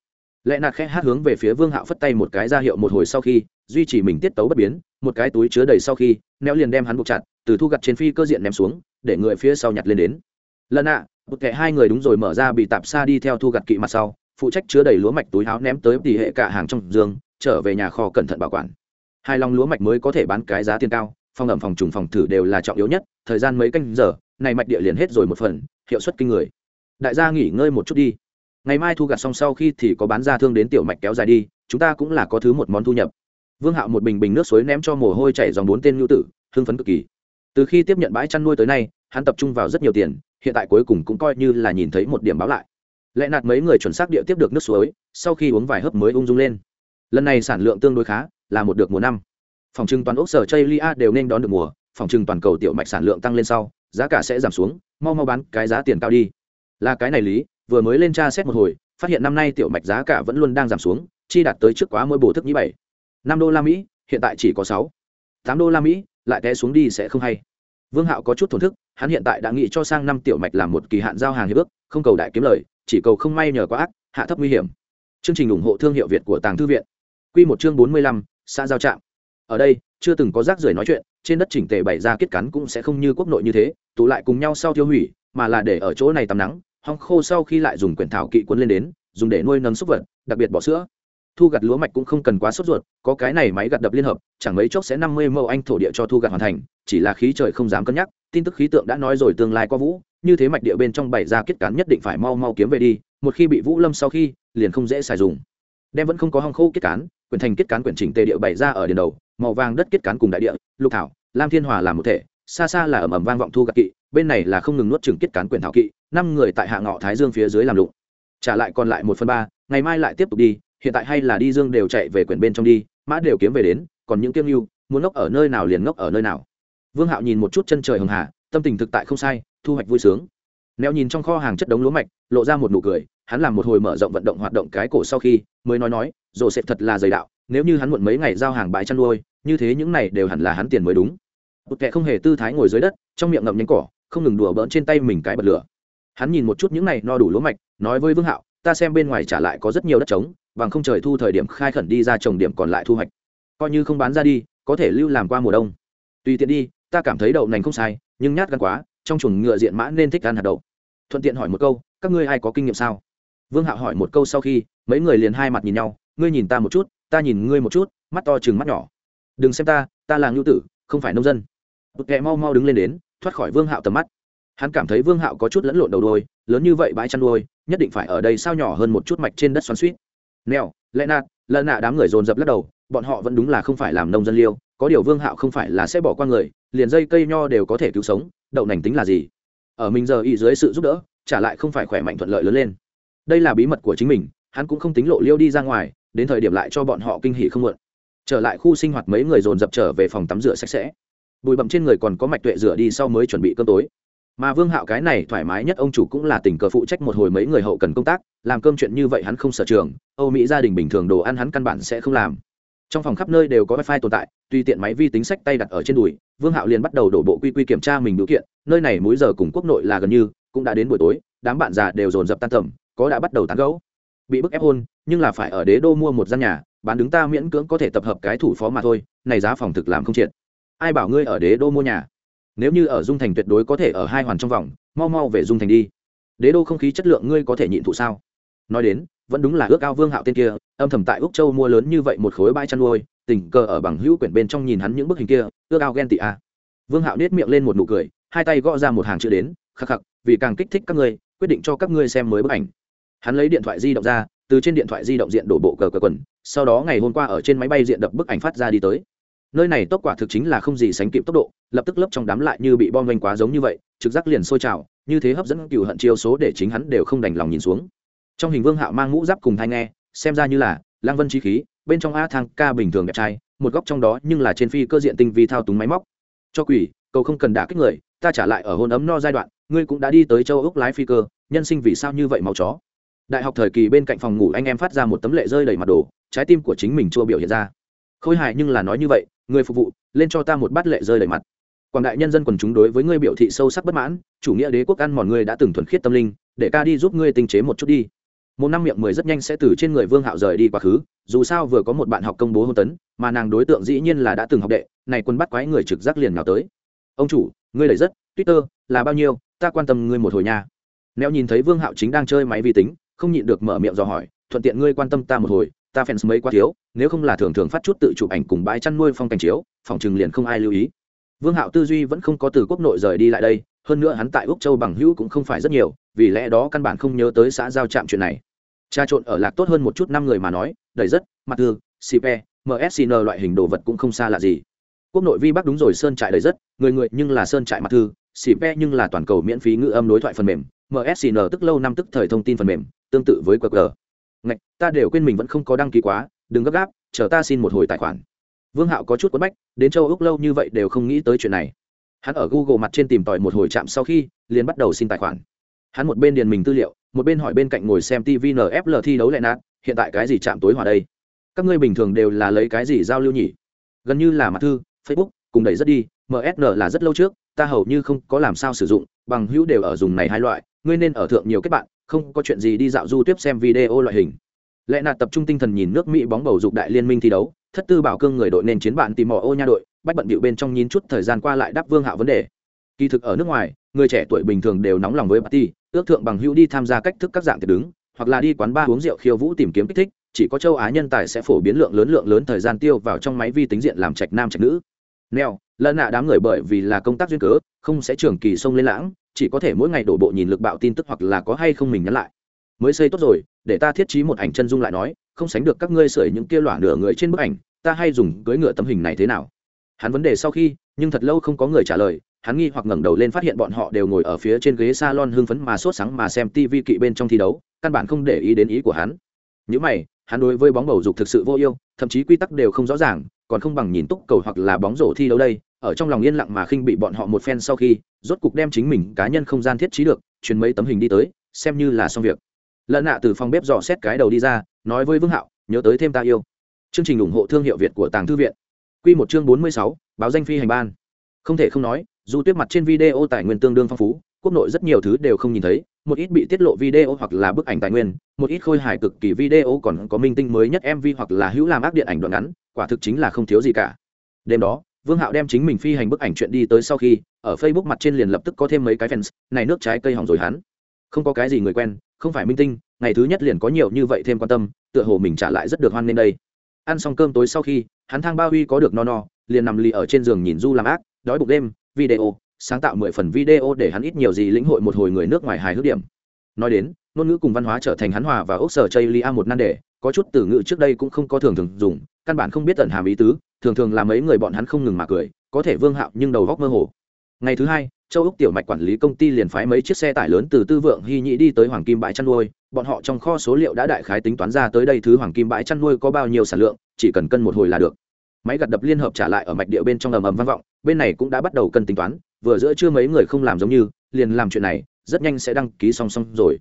Lẽ nạt khẽ hát hướng về phía vương hạo phất tay một cái ra hiệu một hồi sau khi, duy trì mình tiết tấu bất biến, một cái túi chứa đầy sau khi, neo liền đem hắn buộc chặt, từ thu gặt trên phi cơ diện ném xuống, để người phía sau nhặt lên đến. Lần ạ một kẻ hai người đúng rồi mở ra bị tạp xa đi theo thu gặt kỵ mặt sau, phụ trách chứa đầy lúa mạch túi áo ném tới tỷ hệ cả hàng trong giường trở về nhà kho cẩn thận bảo quản. Hai lòng lúa mạch mới có thể bán cái giá tiền cao, phòng ẩm phòng trùng phòng thử đều là trọng yếu nhất, thời gian mấy canh giờ, này mạch địa liền hết rồi một phần, hiệu suất kinh người. Đại gia nghỉ ngơi một chút đi. Ngày mai thu gặt xong sau khi thì có bán ra thương đến tiểu mạch kéo dài đi, chúng ta cũng là có thứ một món thu nhập. Vương hạo một bình bình nước suối ném cho mồ hôi chảy dòng bốn tên nhu tử, hưng phấn cực kỳ. Từ khi tiếp nhận bãi chăn nuôi tới nay, hắn tập trung vào rất nhiều tiền, hiện tại cuối cùng cũng coi như là nhìn thấy một điểm báo lại. Lẽ nạt mấy người chuẩn xác địa tiếp được nước suối, sau khi uống vài hớp mới ung dung lên lần này sản lượng tương đối khá, là một được mùa năm. Phòng trưng toàn ốc sở chây lia đều nên đón được mùa, phòng trưng toàn cầu tiểu mạch sản lượng tăng lên sau, giá cả sẽ giảm xuống, mau mau bán cái giá tiền cao đi. Là cái này lý, vừa mới lên tra xét một hồi, phát hiện năm nay tiểu mạch giá cả vẫn luôn đang giảm xuống, chi đạt tới trước quá mỗi bổ thức như bảy năm đô la mỹ, hiện tại chỉ có sáu. Tám đô la mỹ, lại té xuống đi sẽ không hay. Vương hạo có chút thổn thức, hắn hiện tại đã nghĩ cho sang năm tiểu mạch làm một kỳ hạn giao hàng hiệp ước, không cầu đại kiếm lời, chỉ cầu không may nhờ quá ác, hạ thấp nguy hiểm. Chương trình ủng hộ thương hiệu việt của tàng thư viện quy một chương bốn mươi lăm, xã giao trạm. Ở đây, chưa từng có rác rưởi nói chuyện, trên đất chỉnh tề bày ra kết cắn cũng sẽ không như quốc nội như thế, tụ lại cùng nhau sau tiêu hủy, mà là để ở chỗ này tắm nắng, hong khô sau khi lại dùng quyển thảo kỵ cuốn lên đến, dùng để nuôi nấng súc vật, đặc biệt bỏ sữa. Thu gặt lúa mạch cũng không cần quá sốt ruột, có cái này máy gặt đập liên hợp, chẳng mấy chốc sẽ năm mươi mẫu anh thổ địa cho thu gặt hoàn thành, chỉ là khí trời không dám cân nhắc, tin tức khí tượng đã nói rồi tương lai có vũ, như thế mạch địa bên trong bảy ra kết cán nhất định phải mau mau kiếm về đi, một khi bị vũ lâm sau khi, liền không dễ xài dùng. Đem vẫn không có hong khô kết cán quyển thành kết cán quyển chỉnh tề địa bày ra ở đền đầu, màu vàng đất kết cán cùng đại địa, lục thảo, lam thiên hòa làm một thể, xa xa là ầm ầm vang vọng thu gặt kỵ, bên này là không ngừng nuốt chừng kết cán quyển thảo kỵ, năm người tại hạ ngọ thái dương phía dưới làm lụng. Trả lại còn lại một phần ba, ngày mai lại tiếp tục đi, hiện tại hay là đi dương đều chạy về quyển bên trong đi, mã đều kiếm về đến, còn những kiêm mưu muốn ngốc ở nơi nào liền ngốc ở nơi nào. Vương hạo nhìn một chút chân trời hường hà, tâm tình thực tại không sai, thu hoạch vui sướng. Neo nhìn trong kho hàng chất đống lúa mạch, lộ ra một nụ cười hắn làm một hồi mở rộng vận động hoạt động cái cổ sau khi mới nói nói rổ sẽ thật là dày đạo, nếu như hắn muộn mấy ngày giao hàng bãi chăn nuôi, như thế những này đều hẳn là hắn tiền mới đúng. Một kẻ không hề tư thái ngồi dưới đất, trong miệng ngậm nhánh cỏ, không ngừng đùa bỡn trên tay mình cái bật lửa. Hắn nhìn một chút những này no đủ lúa mạch, nói với vương hạo, ta xem bên ngoài trả lại có rất nhiều đất trống, bằng không trời thu thời điểm khai khẩn đi ra trồng điểm còn lại thu hoạch. Coi như không bán ra đi, có thể lưu làm qua mùa đông. Tùy tiện đi, ta cảm thấy đậu nành không sai, nhưng nhát gan quá, trong chuồng ngựa diện mã nên thích ăn hạt đậu. Thuận tiện hỏi một câu, các ngươi ai có kinh nghiệm sao? Vương hạo hỏi một câu sau khi, mấy người liền hai mặt nhìn nhau, ngươi nhìn ta một chút, ta nhìn ngươi một chút, mắt to chừng mắt nhỏ. Đừng xem ta ta là ngưu tử, không phải nông dân. Bụt kẹ mau mau đứng lên đến, thoát khỏi vương hạo tầm mắt. Hắn cảm thấy vương hạo có chút lẫn lộn đầu đôi, lớn như vậy bãi chăn đôi nhất định phải ở đây sao nhỏ hơn một chút mạch trên đất xoắn suýt neo lẽ nạt lợn nạ đám người dồn dập lắc đầu, bọn họ vẫn đúng là không phải làm nông dân liêu, có điều vương hạo không phải là sẽ bỏ qua người, liền dây cây nho đều có thể cứu sống, đậu nành tính là gì? Ở mình giờ ý dưới sự giúp đỡ, trả lại không phải khỏe mạnh thuận lợi lớn lên đây là bí mật của chính mình, hắn cũng không tính lộ liêu đi ra ngoài, đến thời điểm lại cho bọn họ kinh hỉ không mượn. Trở lại khu sinh hoạt mấy người dồn dập trở về phòng tắm rửa sạch sẽ. Bụi bậm trên người còn có mạch tuệ rửa đi sau mới chuẩn bị cơm tối. Mà vương hạo cái này thoải mái nhất ông chủ cũng là tình cờ phụ trách một hồi mấy người hậu cần công tác, làm cơm chuyện như vậy hắn không sở trường, âu mỹ gia đình bình thường đồ ăn hắn căn bản sẽ không làm. Trong phòng khắp nơi đều có wifi tồn tại, tùy tiện máy vi tính sách tay đặt ở trên đùi, vương hạo liền bắt đầu đổ bộ quy quy kiểm tra mình biểu kiện, nơi này múi giờ cùng quốc nội là gần như, cũng đã đến buổi tối, đám bạn già đều dồn dập tan tầm có đã bắt đầu tán gẫu. Bị bức ép hôn, nhưng là phải ở đế đô mua một gian nhà, bán đứng ta miễn cưỡng có thể tập hợp cái thủ phó mà thôi, này giá phòng thực làm không triệt. Ai bảo ngươi ở đế đô mua nhà? Nếu như ở dung thành tuyệt đối có thể ở hai hoàn trong vòng, mau mau về dung thành đi. Đế đô không khí chất lượng ngươi có thể nhịn thụ sao? Nói đến, vẫn đúng là ước ao vương hạo tên kia, âm thầm tại úc châu mua lớn như vậy một khối bãi chăn nuôi, tình cờ ở bằng hữu quyển bên trong nhìn hắn những bức hình kia, ước ao ghen tị a. À. vương hạo nết miệng lên một nụ cười, hai tay gõ ra một hàng chữ đến, khắc khắc, vì càng kích thích các ngươi, quyết định cho các ngươi xem mới bức ảnh hắn lấy điện thoại di động ra, từ trên điện thoại di động diện đổ bộ cờ cờ quần, sau đó ngày hôm qua ở trên máy bay diện đập bức ảnh phát ra đi tới. Nơi này tốc quả thực chính là không gì sánh kịp tốc độ, lập tức lấp trong đám lại như bị bom vanh quá giống như vậy, trực giác liền sôi trào, như thế hấp dẫn cựu hận chiêu số để chính hắn đều không đành lòng nhìn xuống. Trong hình vương hạo mang mũ giáp cùng thai nghe, xem ra như là lang vân trí khí, bên trong a thang ca bình thường đẹp trai, một góc trong đó nhưng là trên phi cơ diện tinh vi thao túng máy móc. Cho quỷ, cầu không cần đả kích người, ta trả lại ở hôn ấm no giai đoạn, ngươi cũng đã đi tới châu ốc lái phi cơ, nhân sinh vì sao như vậy màu chó? Đại học thời kỳ bên cạnh phòng ngủ anh em phát ra một tấm lệ rơi đầy mặt đồ, trái tim của chính mình chua biểu hiện ra. Khôi hài nhưng là nói như vậy, người phục vụ, lên cho ta một bát lệ rơi đầy mặt. Quảng đại nhân dân quần chúng đối với ngươi biểu thị sâu sắc bất mãn, chủ nghĩa đế quốc ăn mòn ngươi đã từng thuần khiết tâm linh, để ca đi giúp ngươi tinh chế một chút đi. Một năm miệng mười rất nhanh sẽ từ trên người vương hạo rời đi quá khứ, dù sao vừa có một bạn học công bố hôn tấn, mà nàng đối tượng dĩ nhiên là đã từng học đệ, này quân bắt quái người trực giác liền nào tới. Ông chủ, ngươi lấy rất, twitter, là bao nhiêu, ta quan tâm ngươi một hồi nha. Neo nhìn thấy vương hạo chính đang chơi máy vi tính không nhịn được mở miệng dò hỏi, thuận tiện ngươi quan tâm ta một hồi, ta fans mấy quá thiếu, nếu không là thường thường phát chút tự chụp ảnh cùng bãi chăn nuôi phong cảnh chiếu, phòng chừng liền không ai lưu ý. Vương hạo tư duy vẫn không có từ quốc nội rời đi lại đây, hơn nữa hắn tại úc châu bằng hữu cũng không phải rất nhiều, vì lẽ đó căn bản không nhớ tới xã giao trạm chuyện này. Tra trộn ở lạc tốt hơn một chút năm người mà nói, đầy rất, mặt thư cpe mscn loại hình đồ vật cũng không xa lạ gì. Quốc nội vi bắc đúng rồi, sơn trại đầy rất, người người nhưng là sơn trại mặt thư cpe nhưng là toàn cầu miễn phí ngữ âm đối thoại phần mềm MSN tức lâu năm tức thời thông tin phần mềm, tương tự với qr ngạch, ta đều quên mình vẫn không có đăng ký quá, đừng gấp gáp, chờ ta xin một hồi tài khoản. Vương hạo có chút quấn bách, đến châu úc lâu như vậy đều không nghĩ tới chuyện này. Hắn ở google mặt trên tìm tòi một hồi chạm sau khi, liền bắt đầu xin tài khoản. Hắn một bên điền mình tư liệu, một bên hỏi bên cạnh ngồi xem tv nfl thi đấu lại nát hiện tại cái gì chạm tối hòa đây? Các ngươi bình thường đều là lấy cái gì giao lưu nhỉ? Gần như là mặt thư, facebook, cùng đẩy rất đi msn là rất lâu trước, ta hầu như không có làm sao sử dụng, bằng hữu đều ở dùng này hai loại ngươi nên ở thượng nhiều kết bạn, không có chuyện gì đi dạo du tiếp xem video loại hình. Lẽ nạt tập trung tinh thần nhìn nước mỹ bóng bầu dục đại liên minh thi đấu, thất tư bảo cương người đội nên chiến bạn tìm mò ô nha đội, bách bận bịu bên trong nhìn chút thời gian qua lại đáp vương hạo vấn đề. Kỳ thực ở nước ngoài, người trẻ tuổi bình thường đều nóng lòng với party, ước thượng bằng hữu đi tham gia cách thức các dạng tiệc đứng, hoặc là đi quán bar uống rượu khiêu vũ tìm kiếm kích thích, chỉ có châu á nhân tài sẽ phổ biến lượng lớn lượng lớn thời gian tiêu vào trong máy vi tính diện làm trạch nam trạch nữ. Neo lần nạ đám người bởi vì là công tác duyên cớ, không sẽ trường kỳ sông lên lãng chỉ có thể mỗi ngày đổ bộ nhìn lực bạo tin tức hoặc là có hay không mình nhắn lại mới xây tốt rồi để ta thiết trí một ảnh chân dung lại nói không sánh được các ngươi sưởi những kia lỏa nửa người trên bức ảnh ta hay dùng cưới ngựa tấm hình này thế nào hắn vấn đề sau khi nhưng thật lâu không có người trả lời hắn nghi hoặc ngẩng đầu lên phát hiện bọn họ đều ngồi ở phía trên ghế salon hưng phấn mà sốt sáng mà xem TV kỵ bên trong thi đấu, căn bản không để ý đến ý của hắn. Những mày, hắn đối với bóng bầu dục thực sự vô yêu, thậm chí quy tắc đều không rõ ràng, còn không bằng nhìn túc cầu hoặc là bóng rổ thi đấu đây. Ở trong lòng yên lặng mà khinh bị bọn họ một phen sau khi, rốt cục đem chính mình cá nhân không gian thiết trí được, truyền mấy tấm hình đi tới, xem như là xong việc. Lợn nạ từ phòng bếp dò xét cái đầu đi ra, nói với Vương Hạo, nhớ tới thêm ta yêu. Chương trình ủng hộ thương hiệu Việt của Tàng Thư viện. Quy một chương bốn mươi sáu, báo danh phi hành ban. Không thể không nói, dù tuyết mặt trên video tài nguyên tương đương phong phú quốc nội rất nhiều thứ đều không nhìn thấy một ít bị tiết lộ video hoặc là bức ảnh tài nguyên một ít khôi hài cực kỳ video còn có minh tinh mới nhất mv hoặc là hữu làm ác điện ảnh đoạn ngắn quả thực chính là không thiếu gì cả đêm đó vương hạo đem chính mình phi hành bức ảnh chuyện đi tới sau khi, ở facebook mặt trên liền lập tức có thêm mấy cái fans, này nước trái cây hỏng rồi hắn. Không có cái gì người quen, không phải minh tinh, ngày thứ nhất liền có nhiều như vậy thêm quan tâm, tựa hồ mình trả lại rất được hoan nghênh đây. Ăn xong cơm tối sau khi, hắn thang ba huy có được no no, liền nằm lì ở trên giường nhìn du làm ác, đói bụng đêm, video, sáng tạo mười phần video để hắn ít nhiều gì lĩnh hội một hồi người nước ngoài hài hước điểm. Nói đến, ngôn ngữ cùng văn hóa trở thành hắn hòa và ốc sở chây lia một nan đề, có chút từ ngữ trước đây cũng không có thường thường dùng, căn bản không biết tận hàm ý tứ thường thường là mấy người bọn hắn không ngừng mà cười, có thể vương hạo nhưng đầu góc mơ hồ. Ngày thứ hai, châu úc tiểu mạch quản lý công ty liền phái mấy chiếc xe tải lớn từ tư vượng hy nhĩ đi tới hoàng kim bãi chăn nuôi. Bọn họ trong kho số liệu đã đại khái tính toán ra tới đây thứ hoàng kim bãi chăn nuôi có bao nhiêu sản lượng, chỉ cần cân một hồi là được. Máy gặt đập liên hợp trả lại ở mạch địa bên trong ầm ầm vang vọng, bên này cũng đã bắt đầu cân tính toán, vừa giữa chưa mấy người không làm giống như, liền làm chuyện này, rất nhanh sẽ đăng ký song song rồi.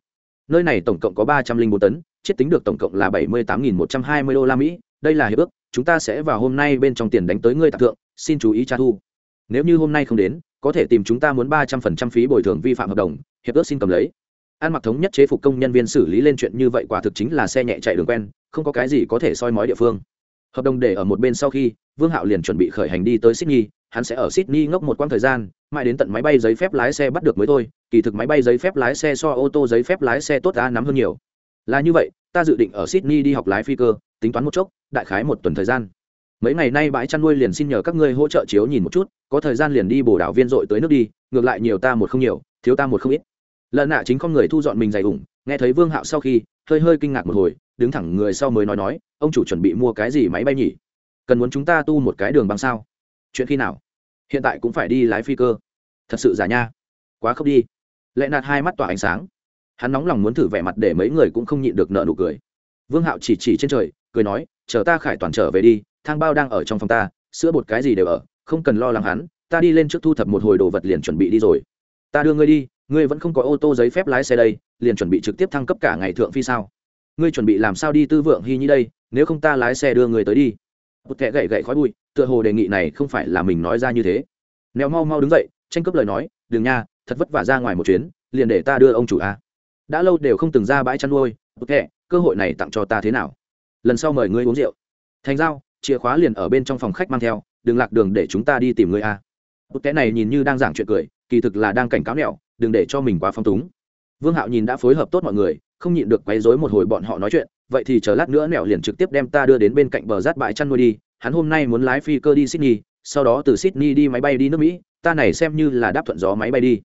Nơi này tổng cộng có ba trăm linh bốn tấn, chiết tính được tổng cộng là bảy mươi tám nghìn một trăm hai mươi đô la mỹ đây là hiệp ước, chúng ta sẽ vào hôm nay bên trong tiền đánh tới ngươi tạc thượng, xin chú ý tra thu. Nếu như hôm nay không đến, có thể tìm chúng ta muốn ba trăm phần trăm phí bồi thường vi phạm hợp đồng, hiệp ước xin cầm lấy. Ăn mặc thống nhất chế phục công nhân viên xử lý lên chuyện như vậy quả thực chính là xe nhẹ chạy đường quen, không có cái gì có thể soi mói địa phương. Hợp đồng để ở một bên sau khi, vương hạo liền chuẩn bị khởi hành đi tới sydney, hắn sẽ ở sydney ngốc một quãng thời gian, mãi đến tận máy bay giấy phép lái xe bắt được mới thôi, kỳ thực máy bay giấy phép lái xe so ô tô giấy phép lái xe tốt ta nắm hơn nhiều. Là như vậy, ta dự định ở sydney đi học lái phi cơ tính toán một chốc, đại khái một tuần thời gian. Mấy ngày nay bãi chăn nuôi liền xin nhờ các ngươi hỗ trợ chiếu nhìn một chút, có thời gian liền đi bổ đảo viên dội tới nước đi, ngược lại nhiều ta một không nhiều, thiếu ta một không ít. Lần nạ chính con người thu dọn mình dày ủng, nghe thấy vương hạo sau khi, hơi hơi kinh ngạc một hồi, đứng thẳng người sau mới nói nói, ông chủ chuẩn bị mua cái gì máy bay nhỉ? Cần muốn chúng ta tu một cái đường băng sao? Chuyện khi nào? Hiện tại cũng phải đi lái phi cơ. Thật sự giả nha. Quá khóc đi. Lệ nạt hai mắt tỏa ánh sáng. Hắn nóng lòng muốn thử vẻ mặt để mấy người cũng không nhịn được nợ nụ cười. Vương hạo chỉ chỉ trên trời cười nói, chờ ta khải toàn trở về đi, thang bao đang ở trong phòng ta, sữa bột cái gì đều ở, không cần lo lắng hắn, ta đi lên trước thu thập một hồi đồ vật liền chuẩn bị đi rồi. Ta đưa ngươi đi, ngươi vẫn không có ô tô giấy phép lái xe đây, liền chuẩn bị trực tiếp thăng cấp cả ngày thượng phi sao? Ngươi chuẩn bị làm sao đi tư vượng hy nhi đây, nếu không ta lái xe đưa người tới đi. Một kẻ gậy gậy khói bụi, tựa hồ đề nghị này không phải là mình nói ra như thế. Nèo mau mau đứng dậy, tranh cướp lời nói, đừng nha, thật vất vả ra ngoài một chuyến, liền để ta đưa ông chủ a. Đã lâu đều không từng ra bãi chăn nuôi một kẻ cơ hội này tặng cho ta thế nào? Lần sau mời ngươi uống rượu. Thành giao, chìa khóa liền ở bên trong phòng khách mang theo, đừng lạc đường để chúng ta đi tìm ngươi a. Bút kẽ này nhìn như đang giảng chuyện cười, kỳ thực là đang cảnh cáo nẹo, đừng để cho mình quá phong túng. Vương hạo nhìn đã phối hợp tốt mọi người, không nhịn được quấy rối một hồi bọn họ nói chuyện, vậy thì chờ lát nữa nẹo liền trực tiếp đem ta đưa đến bên cạnh bờ rát bãi chăn nuôi đi, hắn hôm nay muốn lái phi cơ đi sydney, sau đó từ sydney đi máy bay đi nước mỹ, ta này xem như là đáp thuận gió máy bay đi.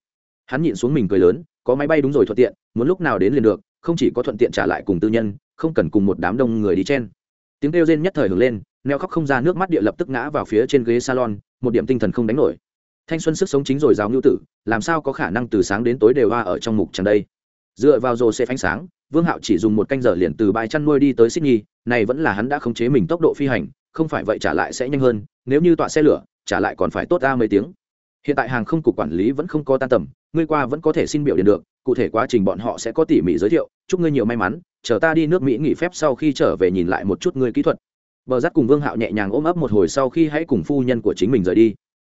Hắn nhịn xuống mình cười lớn, có máy bay đúng rồi thuận tiện, muốn lúc nào đến liền được không chỉ có thuận tiện trả lại cùng tư nhân, không cần cùng một đám đông người đi chen. Tiếng kêu rên nhất thời hưởng lên, neo khóc không ra nước mắt địa lập tức ngã vào phía trên ghế salon, một điểm tinh thần không đánh nổi. Thanh xuân sức sống chính rồi giáo ngưu tử, làm sao có khả năng từ sáng đến tối đều hoa ở trong mục chẳng đây? Dựa vào rồ xe phanh sáng, vương hạo chỉ dùng một canh giờ liền từ bãi chăn nuôi đi tới sydney, này vẫn là hắn đã khống chế mình tốc độ phi hành, không phải vậy trả lại sẽ nhanh hơn, nếu như tọa xe lửa, trả lại còn phải tốt ra mấy tiếng hiện tại hàng không cục quản lý vẫn không có tan tầm, ngươi qua vẫn có thể xin biểu điện được, cụ thể quá trình bọn họ sẽ có tỉ mỉ giới thiệu, chúc ngươi nhiều may mắn, chờ ta đi nước mỹ nghỉ phép sau khi trở về nhìn lại một chút ngươi kỹ thuật. Bờ giắt cùng vương hạo nhẹ nhàng ôm ấp một hồi sau khi hãy cùng phu nhân của chính mình rời đi.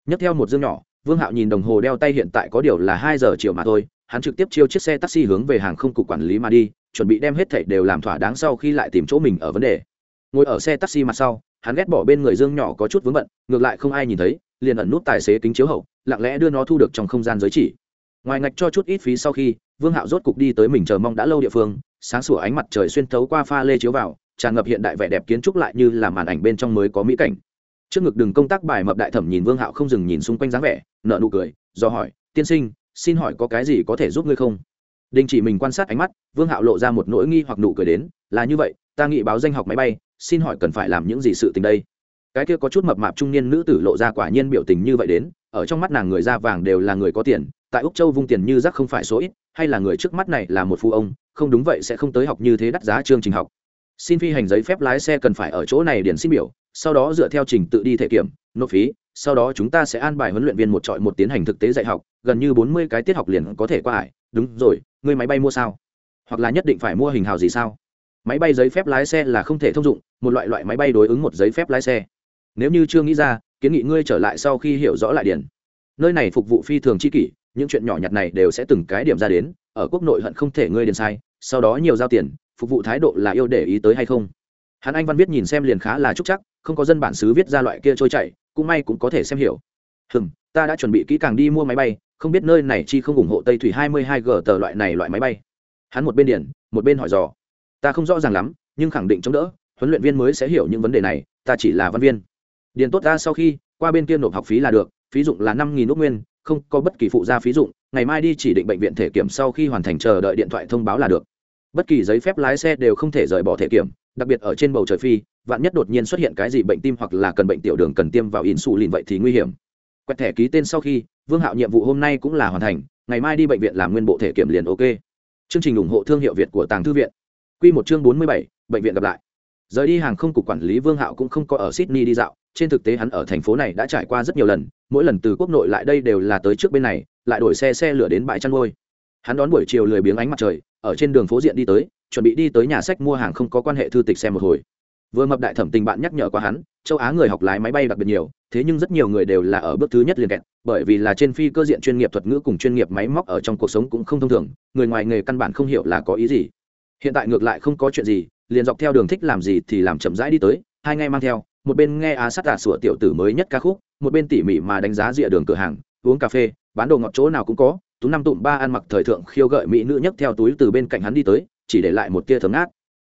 Nhấc theo một dương nhỏ, vương hạo nhìn đồng hồ đeo tay hiện tại có điều là hai giờ chiều mà thôi, hắn trực tiếp chiêu chiếc xe taxi hướng về hàng không cục quản lý mà đi, chuẩn bị đem hết thảy đều làm thỏa đáng sau khi lại tìm chỗ mình ở vấn đề. Ngồi ở xe taxi mặt sau, hắn ghét bỏ bên người dương nhỏ có chút vướng bận, ngược lại không ai nhìn thấy, liền ẩn nút tài xế kính chiếu hậu lặng lẽ đưa nó thu được trong không gian giới chỉ. Ngoài ngạch cho chút ít phí sau khi, vương hạo rốt cục đi tới mình chờ mong đã lâu địa phương, sáng sủa ánh mặt trời xuyên thấu qua pha lê chiếu vào, tràn ngập hiện đại vẻ đẹp kiến trúc lại như là màn ảnh bên trong mới có mỹ cảnh. Trước ngực đường công tác bài mập đại thẩm nhìn vương hạo không dừng nhìn xung quanh dáng vẻ nợ nụ cười, do hỏi, tiên sinh, xin hỏi có cái gì có thể giúp ngươi không? Đình chỉ mình quan sát ánh mắt, vương hạo lộ ra một nỗi nghi hoặc nụ cười đến, là như vậy, ta nghĩ báo danh học máy bay, xin hỏi cần phải làm những gì sự tình đây? Cái kia có chút mập mạp trung niên nữ tử lộ ra quả nhiên biểu tình như vậy đến ở trong mắt nàng người da vàng đều là người có tiền, tại úc châu vung tiền như rác không phải số ít, hay là người trước mắt này là một phu ông, không đúng vậy sẽ không tới học như thế đắt giá chương trình học. Xin phi hành giấy phép lái xe cần phải ở chỗ này điền xin biểu, sau đó dựa theo trình tự đi thể kiểm, nộp phí, sau đó chúng ta sẽ an bài huấn luyện viên một trọi một tiến hành thực tế dạy học, gần như bốn mươi cái tiết học liền có thể qua ải. Đúng rồi, ngươi máy bay mua sao? Hoặc là nhất định phải mua hình hào gì sao? Máy bay giấy phép lái xe là không thể thông dụng, một loại loại máy bay đối ứng một giấy phép lái xe. Nếu như chưa nghĩ ra kiến nghị ngươi trở lại sau khi hiểu rõ lại điển nơi này phục vụ phi thường chi kỷ, những chuyện nhỏ nhặt này đều sẽ từng cái điểm ra đến, ở quốc nội hận không thể ngươi điền sai, sau đó nhiều giao tiền, phục vụ thái độ là yêu để ý tới hay không. Hắn anh văn viết nhìn xem liền khá là trúc chắc, không có dân bản xứ viết ra loại kia trôi chảy, cũng may cũng có thể xem hiểu. Hừm, ta đã chuẩn bị kỹ càng đi mua máy bay, không biết nơi này chi không ủng hộ tây thủy hai mươi hai g tờ loại này loại máy bay. Hắn một bên điển một bên hỏi dò. Ta không rõ ràng lắm, nhưng khẳng định chống đỡ, huấn luyện viên mới sẽ hiểu những vấn đề này, ta chỉ là văn viên điền tốt ra sau khi, qua bên kia nộp học phí là được, phí dụng là năm nghìn ước nguyên, không có bất kỳ phụ gia phí dụng, ngày mai đi chỉ định bệnh viện thể kiểm sau khi hoàn thành chờ đợi điện thoại thông báo là được. Bất kỳ giấy phép lái xe đều không thể rời bỏ thể kiểm, đặc biệt ở trên bầu trời phi, vạn nhất đột nhiên xuất hiện cái gì bệnh tim hoặc là cần bệnh tiểu đường cần tiêm vào in xù lìn vậy thì nguy hiểm. Quẹt thẻ ký tên sau khi, vương hạo nhiệm vụ hôm nay cũng là hoàn thành, ngày mai đi bệnh viện làm nguyên bộ thể kiểm liền ok. Chương trình ủng hộ thương hiệu việt của tàng thư viện. Q một chương bốn mươi bảy, bệnh viện gặp lại rời đi hàng không cục quản lý vương hạo cũng không có ở sydney đi dạo, trên thực tế hắn ở thành phố này đã trải qua rất nhiều lần, mỗi lần từ quốc nội lại đây đều là tới trước bên này, lại đổi xe xe lửa đến bãi chăn ngôi hắn đón buổi chiều lười biếng ánh mặt trời, ở trên đường phố diện đi tới, chuẩn bị đi tới nhà sách mua hàng không có quan hệ thư tịch xem một hồi. Vừa mập đại thẩm tình bạn nhắc nhở qua hắn, châu á người học lái máy bay đặc biệt nhiều, thế nhưng rất nhiều người đều là ở bước thứ nhất liền kẹt, bởi vì là trên phi cơ diện chuyên nghiệp thuật ngữ cùng chuyên nghiệp máy móc ở trong cuộc sống cũng không thông thường, người ngoài nghề căn bản không hiểu là có ý gì. Hiện tại ngược lại không có chuyện gì liền dọc theo đường thích làm gì thì làm chậm rãi đi tới hai ngay mang theo một bên nghe á sát tà sủa tiểu tử mới nhất ca khúc một bên tỉ mỉ mà đánh giá rìa đường cửa hàng uống cà phê bán đồ ngọt chỗ nào cũng có tú năm tụm ba ăn mặc thời thượng khiêu gợi mỹ nữ nhấc theo túi từ bên cạnh hắn đi tới chỉ để lại một tia thấm ngát.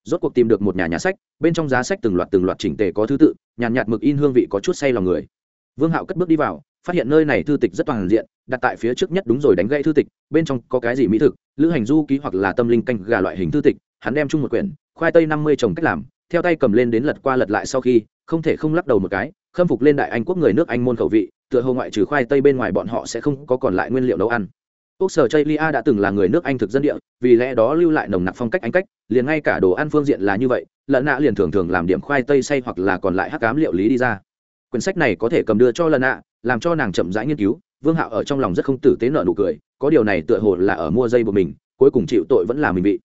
Rốt cuộc tìm được một nhà nhà sách bên trong giá sách từng loạt từng loạt chỉnh tề có thứ tự nhàn nhạt, nhạt mực in hương vị có chút say lòng người. Vương hạo cất bước đi vào phát hiện nơi này thư tịch rất toàn diện đặt tại phía trước nhất đúng rồi đánh gãy thư tịch bên trong có cái gì mỹ thực lữ hành du ký hoặc là tâm linh canh gà loại hình thư tịch hắn đem chung một quyển khoai tây năm mươi trồng cách làm, theo tay cầm lên đến lật qua lật lại sau khi, không thể không lắc đầu một cái, khâm phục lên đại anh quốc người nước anh môn khẩu vị, tựa hồ ngoại trừ khoai tây bên ngoài bọn họ sẽ không có còn lại nguyên liệu nấu ăn. Quốc sở chây lia đã từng là người nước anh thực dân địa, vì lẽ đó lưu lại nồng nặc phong cách anh cách, liền ngay cả đồ ăn phương diện là như vậy lợn nạ liền thường thường làm điểm khoai tây xay hoặc là còn lại hắc cám liệu lý đi ra. Quyển sách này có thể cầm đưa cho lợn nạ, làm cho nàng chậm rãi nghiên cứu, vương hạo ở trong lòng rất không tử tế nợ nụ cười, có điều này tựa hồ là ở mua dây của mình, cuối cùng chịu tội vẫn là mình bị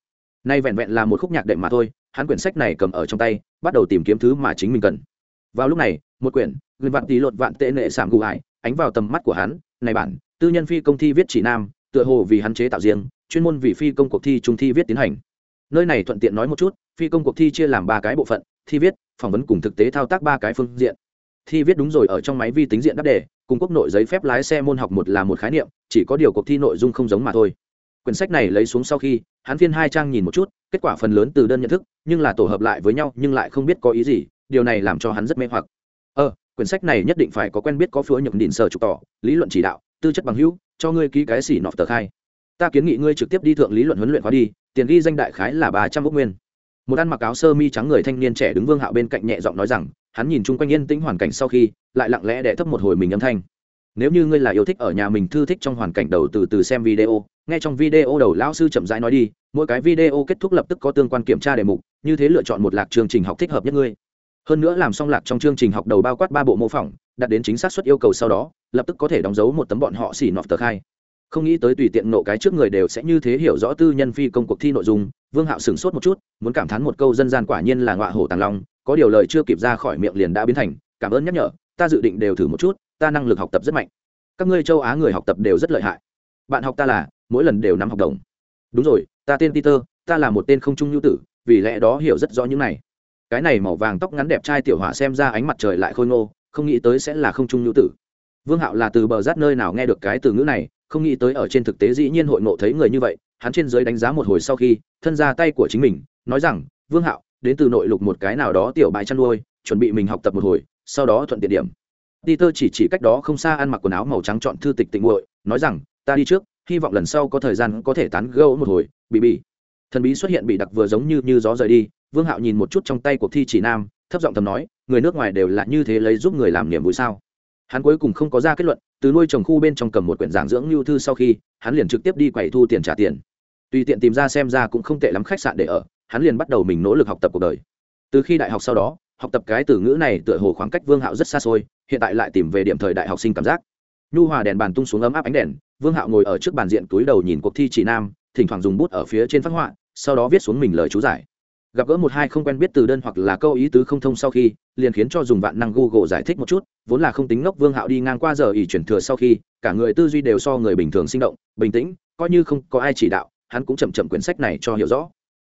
nay vẹn vẹn là một khúc nhạc đệm mà thôi, hắn quyển sách này cầm ở trong tay, bắt đầu tìm kiếm thứ mà chính mình cần. Vào lúc này, một quyển, nguyên vạn tỷ lột vạn tệ nệ sảm gù ải ánh vào tầm mắt của hắn, này bản tư nhân phi công thi viết chỉ nam, tựa hồ vì hắn chế tạo riêng, chuyên môn vì phi công cuộc thi trung thi viết tiến hành. Nơi này thuận tiện nói một chút, phi công cuộc thi chia làm ba cái bộ phận, thi viết, phỏng vấn cùng thực tế thao tác ba cái phương diện. Thi viết đúng rồi, ở trong máy vi tính diện đáp đề, cùng quốc nội giấy phép lái xe môn học một là một khái niệm, chỉ có điều cuộc thi nội dung không giống mà thôi quyển sách này lấy xuống sau khi, hắn phiên hai trang nhìn một chút, kết quả phần lớn từ đơn nhận thức, nhưng là tổ hợp lại với nhau, nhưng lại không biết có ý gì, điều này làm cho hắn rất mê hoặc. Ờ quyển sách này nhất định phải có quen biết có phứa nhậm đỉnh sở trục tỏ, lý luận chỉ đạo, tư chất bằng hữu, cho ngươi ký cái xỉ nọt tờ khai. Ta kiến nghị ngươi trực tiếp đi thượng lý luận huấn luyện khóa đi, tiền ghi danh đại khái là ba trăm ốc nguyên. Một ăn mặc áo sơ mi trắng người thanh niên trẻ đứng vương hạo bên cạnh nhẹ giọng nói rằng, hắn nhìn chung quanh yên tĩnh hoàn cảnh sau khi, lại lặng lẽ đẻ thấp một hồi mình âm thanh. Nếu như ngươi là yêu thích ở nhà mình thư thích trong hoàn cảnh đầu từ từ xem video nghe trong video đầu lão sư chậm rãi nói đi, mỗi cái video kết thúc lập tức có tương quan kiểm tra đề mục, như thế lựa chọn một lạc chương trình học thích hợp nhất ngươi. Hơn nữa làm xong lạc trong chương trình học đầu bao quát ba bộ mô phỏng, đạt đến chính xác suất yêu cầu sau đó, lập tức có thể đóng dấu một tấm bọn họ xỉ nọt tờ khai. Không nghĩ tới tùy tiện nộ cái trước người đều sẽ như thế hiểu rõ tư nhân phi công cuộc thi nội dung, vương hạo sửng sốt một chút, muốn cảm thán một câu dân gian quả nhiên là ngọa hổ tàng long, có điều lời chưa kịp ra khỏi miệng liền đã biến thành, cảm ơn nhắc nhở, ta dự định đều thử một chút, ta năng lực học tập rất mạnh. Các ngươi châu á người học tập đều rất lợi hại. Bạn học ta là mỗi lần đều nắm học đồng. Đúng rồi, ta tên peter, ta là một tên không trung nhu tử, vì lẽ đó hiểu rất rõ những này. Cái này màu vàng tóc ngắn đẹp trai tiểu hỏa xem ra ánh mặt trời lại khôi ngô, không nghĩ tới sẽ là không trung nhu tử. Vương hạo là từ bờ rát nơi nào nghe được cái từ ngữ này, không nghĩ tới ở trên thực tế dĩ nhiên hội ngộ thấy người như vậy, hắn trên giới đánh giá một hồi sau khi, thân ra tay của chính mình, nói rằng, vương hạo, đến từ nội lục một cái nào đó tiểu bài chăn nuôi, chuẩn bị mình học tập một hồi, sau đó thuận tiện điểm. Peter chỉ chỉ cách đó không xa ăn mặc quần áo màu trắng chọn thư tịch tịnh nguội nói rằng, ta đi trước hy vọng lần sau có thời gian có thể tán gẫu một hồi, bị bị. Thần bí xuất hiện bị đặc vừa giống như như gió rời đi, vương hạo nhìn một chút trong tay cuộc thi chỉ nam, thấp giọng thầm nói, người nước ngoài đều là như thế lấy giúp người làm niềm vui sao? Hắn cuối cùng không có ra kết luận, từ nuôi trồng khu bên trong cầm một quyển giảng dưỡng lưu thư sau khi, hắn liền trực tiếp đi quầy thu tiền trả tiền. Tùy tiện tìm ra xem ra cũng không tệ lắm khách sạn để ở, hắn liền bắt đầu mình nỗ lực học tập cuộc đời. Từ khi đại học sau đó, học tập cái từ ngữ này tựa hồ khoảng cách vương hạo rất xa xôi, hiện tại lại tìm về điểm thời đại học sinh cảm giác nhu hòa đèn bàn tung xuống ấm áp ánh đèn, vương hạo ngồi ở trước bàn diện túi đầu nhìn cuộc thi chỉ nam, thỉnh thoảng dùng bút ở phía trên phát họa, sau đó viết xuống mình lời chú giải. Gặp gỡ một hai không quen biết từ đơn hoặc là câu ý tứ không thông sau khi, liền khiến cho dùng vạn năng google giải thích một chút, vốn là không tính ngốc vương hạo đi ngang qua giờ ỉ chuyển thừa sau khi, cả người tư duy đều so người bình thường sinh động, bình tĩnh, coi như không có ai chỉ đạo, hắn cũng chậm chậm quyển sách này cho hiểu rõ.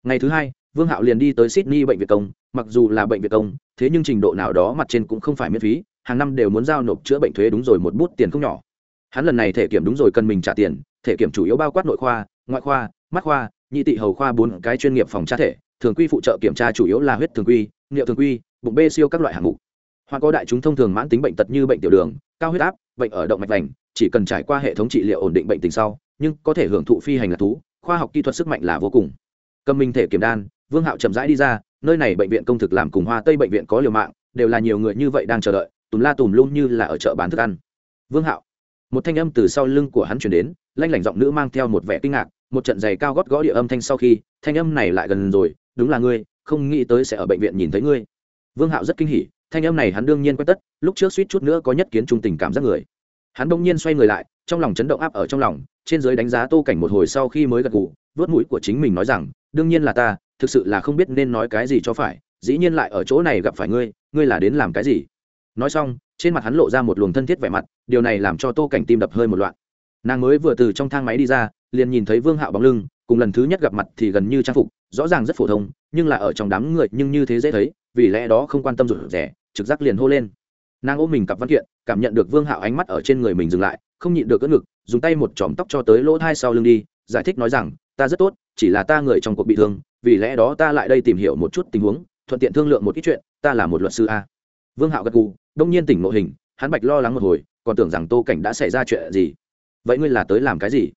Ngày thứ hai, vương hạo liền đi tới sydney bệnh viện công, mặc dù là bệnh viện công, thế nhưng trình độ nào đó mặt trên cũng không phải miễn phí hàng năm đều muốn giao nộp chữa bệnh thuế đúng rồi một bút tiền không nhỏ. Hắn lần này thể kiểm đúng rồi cần mình trả tiền, thể kiểm chủ yếu bao quát nội khoa, ngoại khoa, mắt khoa, nhị tị hầu khoa bốn cái chuyên nghiệp phòng tra thể, thường quy phụ trợ kiểm tra chủ yếu là huyết thường quy, niệu thường quy, bụng bê siêu các loại hạng mục. Hoặc có đại chúng thông thường mãn tính bệnh tật như bệnh tiểu đường, cao huyết áp, bệnh ở động mạch vành, chỉ cần trải qua hệ thống trị liệu ổn định bệnh tình sau, nhưng có thể hưởng thụ phi hành là thú, khoa học kỹ thuật sức mạnh là vô cùng. Cầm minh thể kiểm đan, vương hạo chậm rãi đi ra, nơi này bệnh viện công thực làm cùng hoa tây bệnh viện có liều mạng, đều là nhiều người như vậy đang chờ đợi tùm la tùm luôn như là ở chợ bán thức ăn. Vương hạo. Một thanh âm từ sau lưng của hắn chuyển đến, lanh lảnh giọng nữ mang theo một vẻ kinh ngạc, một trận giày cao gót gõ địa âm thanh sau khi, thanh âm này lại gần rồi, đúng là ngươi, không nghĩ tới sẽ ở bệnh viện nhìn thấy ngươi. Vương hạo rất kinh hỉ, thanh âm này hắn đương nhiên quét tất, lúc trước suýt chút nữa có nhất kiến trung tình cảm giác người. Hắn đông nhiên xoay người lại, trong lòng chấn động áp ở trong lòng, trên giới đánh giá tô cảnh một hồi sau khi mới gật gù, vớt mũi của chính mình nói rằng, đương nhiên là ta, thực sự là không biết nên nói cái gì cho phải, dĩ nhiên lại ở chỗ này gặp phải ngươi ngươi là đến làm cái gì? Nói xong, trên mặt hắn lộ ra một luồng thân thiết vẻ mặt, điều này làm cho tô cảnh tim đập hơi một loạn. Nàng mới vừa từ trong thang máy đi ra, liền nhìn thấy vương hạo bóng lưng, cùng lần thứ nhất gặp mặt thì gần như trang phục, rõ ràng rất phổ thông, nhưng là ở trong đám người nhưng như thế dễ thấy, vì lẽ đó không quan tâm rủi rẻ trực giác liền hô lên. Nàng ôm mình cặp văn kiện, cảm nhận được vương hạo ánh mắt ở trên người mình dừng lại, không nhịn được cỡ ngực, dùng tay một chòm tóc cho tới lỗ thai sau lưng đi, giải thích nói rằng, ta rất tốt, chỉ là ta người trong cuộc bị thương, vì lẽ đó ta lại đây tìm hiểu một chút tình huống, thuận tiện thương lượng một ít chuyện, ta là một luật sư a. Vương hạo gật gù đông nhiên tỉnh ngộ hình, hắn bạch lo lắng một hồi, còn tưởng rằng tô cảnh đã xảy ra chuyện gì. Vậy ngươi là tới làm cái gì?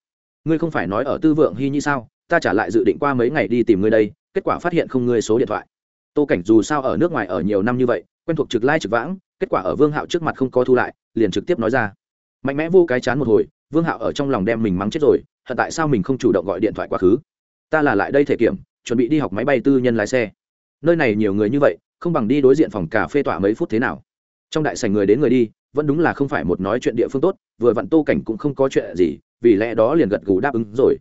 Ngươi không phải nói ở tư vượng hy như sao? Ta trả lại dự định qua mấy ngày đi tìm ngươi đây, kết quả phát hiện không ngươi số điện thoại. Tô cảnh dù sao ở nước ngoài ở nhiều năm như vậy, quen thuộc trực lai trực vãng, kết quả ở vương hạo trước mặt không có thu lại, liền trực tiếp nói ra. Mạnh mẽ vô cái chán một hồi, vương hạo ở trong lòng đem mình mắng chết rồi thật tại sao mình không chủ động gọi điện thoại quá khứ? Ta là lại đây thể kiểm, chuẩn bị đi học máy bay tư nhân lái xe. Nơi này nhiều người như vậy, không bằng đi đối diện phòng cà phê tỏa mấy phút thế nào? Trong đại sảnh người đến người đi, vẫn đúng là không phải một nói chuyện địa phương tốt, vừa vặn tô cảnh cũng không có chuyện gì, vì lẽ đó liền gật gù đáp ứng rồi.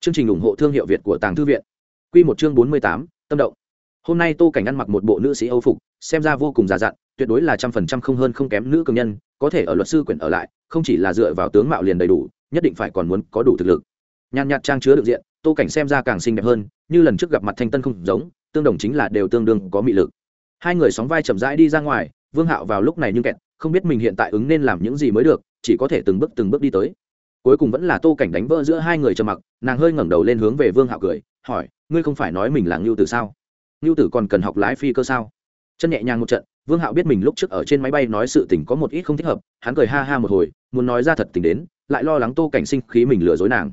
Chương trình ủng hộ thương hiệu việt của tàng thư viện. Q một chương bốn mươi tám, tâm động. Hôm nay tô cảnh ăn mặc một bộ nữ sĩ âu phục, xem ra vô cùng già dặn, tuyệt đối là trăm phần trăm không hơn không kém nữ cường nhân, có thể ở luật sư quyển ở lại, không chỉ là dựa vào tướng mạo liền đầy đủ, nhất định phải còn muốn có đủ thực lực. Nhàn nhạt trang chứa được diện, tô cảnh xem ra càng xinh đẹp hơn, như lần trước gặp mặt thanh tân không giống, tương đồng chính là đều tương đương có mị lực. Hai người sóng vai chậm rãi đi ra ngoài vương hạo vào lúc này nhưng kẹt, không biết mình hiện tại ứng nên làm những gì mới được, chỉ có thể từng bước từng bước đi tới. Cuối cùng vẫn là tô cảnh đánh vỡ giữa hai người trầm mặc, nàng hơi ngẩng đầu lên hướng về vương hạo cười, hỏi, ngươi không phải nói mình là ngưu tử sao? Ngưu tử còn cần học lái phi cơ sao? Chân nhẹ nhàng một trận, vương hạo biết mình lúc trước ở trên máy bay nói sự tình có một ít không thích hợp, hắn cười ha ha một hồi, muốn nói ra thật tình đến, lại lo lắng tô cảnh sinh khí mình lừa dối nàng.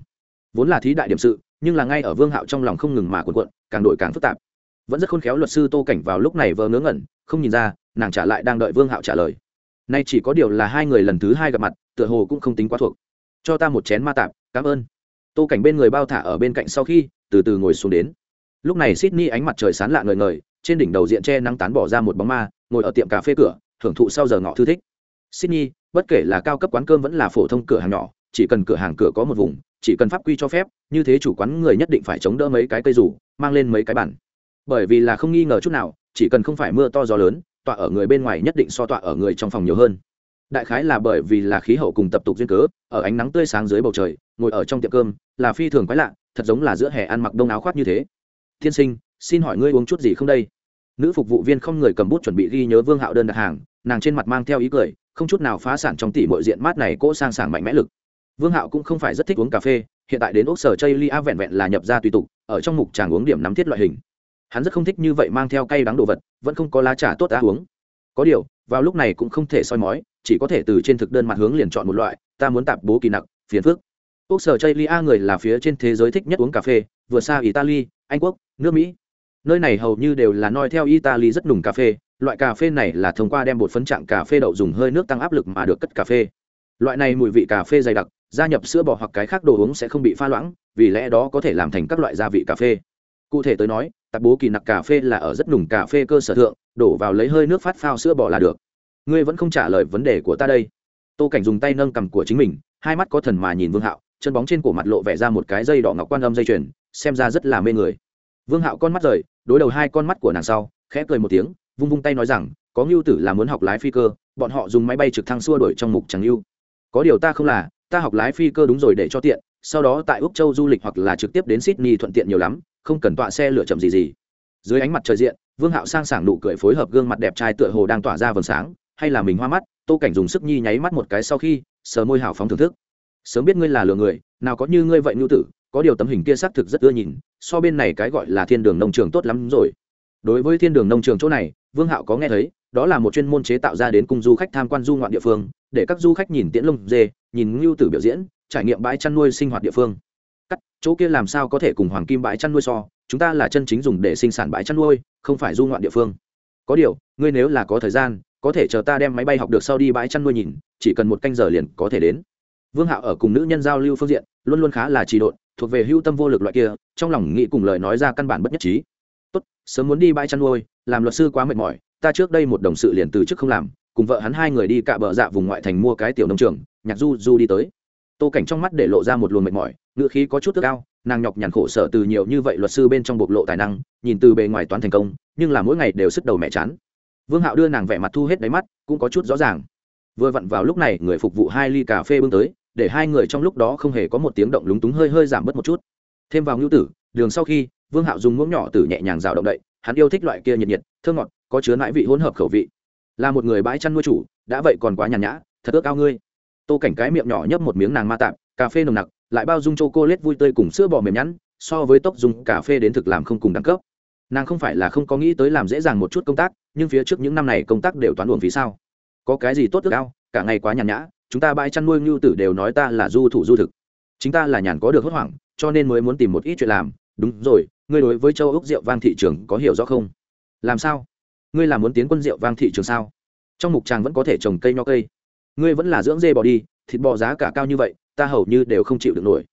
Vốn là thí đại điểm sự, nhưng là ngay ở vương hạo trong lòng không ngừng mà cuộn cuộn, càng đổi càng phức tạp. Vẫn rất khôn khéo luật sư tô cảnh vào lúc này vờ ngớ ngẩn, không nhìn ra nàng trả lại đang đợi vương hạo trả lời nay chỉ có điều là hai người lần thứ hai gặp mặt tựa hồ cũng không tính quá thuộc cho ta một chén ma tạp cảm ơn tô cảnh bên người bao thả ở bên cạnh sau khi từ từ ngồi xuống đến lúc này sydney ánh mặt trời sán lạ ngời ngời trên đỉnh đầu diện che nắng tán bỏ ra một bóng ma ngồi ở tiệm cà phê cửa hưởng thụ sau giờ ngọ thư thích sydney bất kể là cao cấp quán cơm vẫn là phổ thông cửa hàng nhỏ chỉ cần cửa hàng cửa có một vùng chỉ cần pháp quy cho phép như thế chủ quán người nhất định phải chống đỡ mấy cái cây rủ mang lên mấy cái bản bởi vì là không nghi ngờ chút nào chỉ cần không phải mưa to gió lớn tọa ở người bên ngoài nhất định so tọa ở người trong phòng nhiều hơn. Đại khái là bởi vì là khí hậu cùng tập tục duyên cớ, ở ánh nắng tươi sáng dưới bầu trời, ngồi ở trong tiệm cơm, là phi thường quái lạ, thật giống là giữa hè ăn mặc đông áo khoác như thế. Tiên sinh, xin hỏi ngươi uống chút gì không đây? Nữ phục vụ viên không người cầm bút chuẩn bị ghi nhớ vương hạo đơn đặt hàng, nàng trên mặt mang theo ý cười, không chút nào phá sản trong tỷ mọi diện mát này cỗ sang sảng mạnh mẽ lực. Vương hạo cũng không phải rất thích uống cà phê, hiện tại đến ốc sở chây lia vẹn vẹn là nhập ra tùy tục, ở trong mục tràng uống điểm nắm thiết loại hình hắn rất không thích như vậy mang theo cay đắng đồ vật, vẫn không có lá trà tốt đã uống. Có điều, vào lúc này cũng không thể soi mói, chỉ có thể từ trên thực đơn mặt hướng liền chọn một loại, ta muốn tạp bố kỳ nặng phiền phức. Quốc sở chây lia người là phía trên thế giới thích nhất uống cà phê vừa xa italy, anh quốc, nước mỹ. Nơi này hầu như đều là noi theo italy rất nùng cà phê, loại cà phê này là thông qua đem bột phấn trạng cà phê đậu dùng hơi nước tăng áp lực mà được cất cà phê. Loại này mùi vị cà phê dày đặc, gia nhập sữa bò hoặc cái khác đồ uống sẽ không bị pha loãng, vì lẽ đó có thể làm thành các loại gia vị cà phê. Cụ thể tới nói tạp bố kỳ nặc cà phê là ở rất nùng cà phê cơ sở thượng, đổ vào lấy hơi nước phát phao sữa bỏ là được. Ngươi vẫn không trả lời vấn đề của ta đây. Tô cảnh dùng tay nâng cầm của chính mình, hai mắt có thần mà nhìn vương hạo, chân bóng trên cổ mặt lộ vẻ ra một cái dây đỏ ngọc quan âm dây chuyền, xem ra rất là mê người. Vương hạo con mắt rời, đối đầu hai con mắt của nàng sau, khẽ cười một tiếng, vung vung tay nói rằng, có ngưu tử là muốn học lái phi cơ, bọn họ dùng máy bay trực thăng xua đuổi trong mục chẳng ngưu có điều ta không là, ta học lái phi cơ đúng rồi để cho tiện sau đó tại úc châu du lịch hoặc là trực tiếp đến sydney thuận tiện nhiều lắm, không cần tọa xe lựa chậm gì gì. Dưới ánh mặt trời diện, vương hạo sang sảng nụ cười phối hợp gương mặt đẹp trai tựa hồ đang tỏa ra vầng sáng, hay là mình hoa mắt, tô cảnh dùng sức nhi nháy mắt một cái sau khi, sờ môi hào phóng thưởng thức. Sớm biết ngươi là lừa người, nào có như ngươi vậy ngưu tử, có điều tấm hình kia xác thực rất ưa nhìn, so bên này cái gọi là thiên đường nông trường tốt lắm rồi. Đối với thiên đường nông trường chỗ này, vương hạo có nghe thấy, đó là một chuyên môn chế tạo ra đến cung du khách tham quan du ngoạn địa phương, để các du khách nhìn tiễn lông dê, nhìn ngưu tử biểu diễn trải nghiệm bãi chăn nuôi sinh hoạt địa phương. Cắt, chỗ kia làm sao có thể cùng hoàng kim bãi chăn nuôi so? Chúng ta là chân chính dùng để sinh sản bãi chăn nuôi, không phải du ngoạn địa phương. Có điều, ngươi nếu là có thời gian, có thể chờ ta đem máy bay học được sau đi bãi chăn nuôi nhìn, chỉ cần một canh giờ liền có thể đến. Vương hạo ở cùng nữ nhân giao lưu phương diện, luôn luôn khá là trì độn, thuộc về hưu tâm vô lực loại kia, trong lòng nghĩ cùng lời nói ra căn bản bất nhất trí. Tốt, sớm muốn đi bãi chăn nuôi, làm luật sư quá mệt mỏi, ta trước đây một đồng sự liền từ chức không làm, cùng vợ hắn hai người đi cạ bờ dạ vùng ngoại thành mua cái tiểu nông trường, nhạc du du đi tới tô cảnh trong mắt để lộ ra một luồng mệt mỏi ngựa khí có chút tức cao nàng nhọc nhằn khổ sở từ nhiều như vậy luật sư bên trong bộc lộ tài năng, nhìn từ bề ngoài toán thành công, nhưng là mỗi ngày đều sức đầu mẹ chán. Vương hạo đưa nàng vẻ mặt thu hết đáy mắt, cũng có chút rõ ràng. Vừa vặn vào lúc này, người phục vụ hai ly cà phê bưng tới, để hai người trong lúc đó không hề có một tiếng động lúng túng hơi hơi giảm bớt một chút. Thêm vào ngưu tử, đường sau khi, vương hạo dùng muỗng nhỏ tử nhẹ nhàng rào động đậy, hắn yêu thích loại kia nhiệt nhiệt thơ ngọt, có chứa nãi vị hỗn hợp khẩu vị. Là một người bãi chăn nuôi chủ, đã vậy còn quá nhàn nhã, thật ước ao ngươi tô cảnh cái miệng nhỏ nhấp một miếng nàng ma tạm cà phê nồng nặc, lại bao dung châu cô lết vui tươi cùng sữa bò mềm nhẵn, so với tốc dùng cà phê đến thực làm không cùng đẳng cấp. Nàng không phải là không có nghĩ tới làm dễ dàng một chút công tác, nhưng phía trước những năm này công tác đều toán luồng vì sao? Có cái gì tốt ước ao? Cả ngày quá nhàn nhã, chúng ta bãi chăn nuôi ngưu tử đều nói ta là du thủ du thực. Chính ta là nhàn có được hốt hoảng, cho nên mới muốn tìm một ít chuyện làm. Đúng rồi, ngươi đối với châu ốc rượu vang thị trường có hiểu rõ không? Làm sao? Ngươi là muốn tiến quân rượu vang thị trường sao? Trong mục tràng vẫn có thể trồng cây nho cây ngươi vẫn là dưỡng dê bò đi, thịt bò giá cả cao như vậy, ta hầu như đều không chịu được nổi.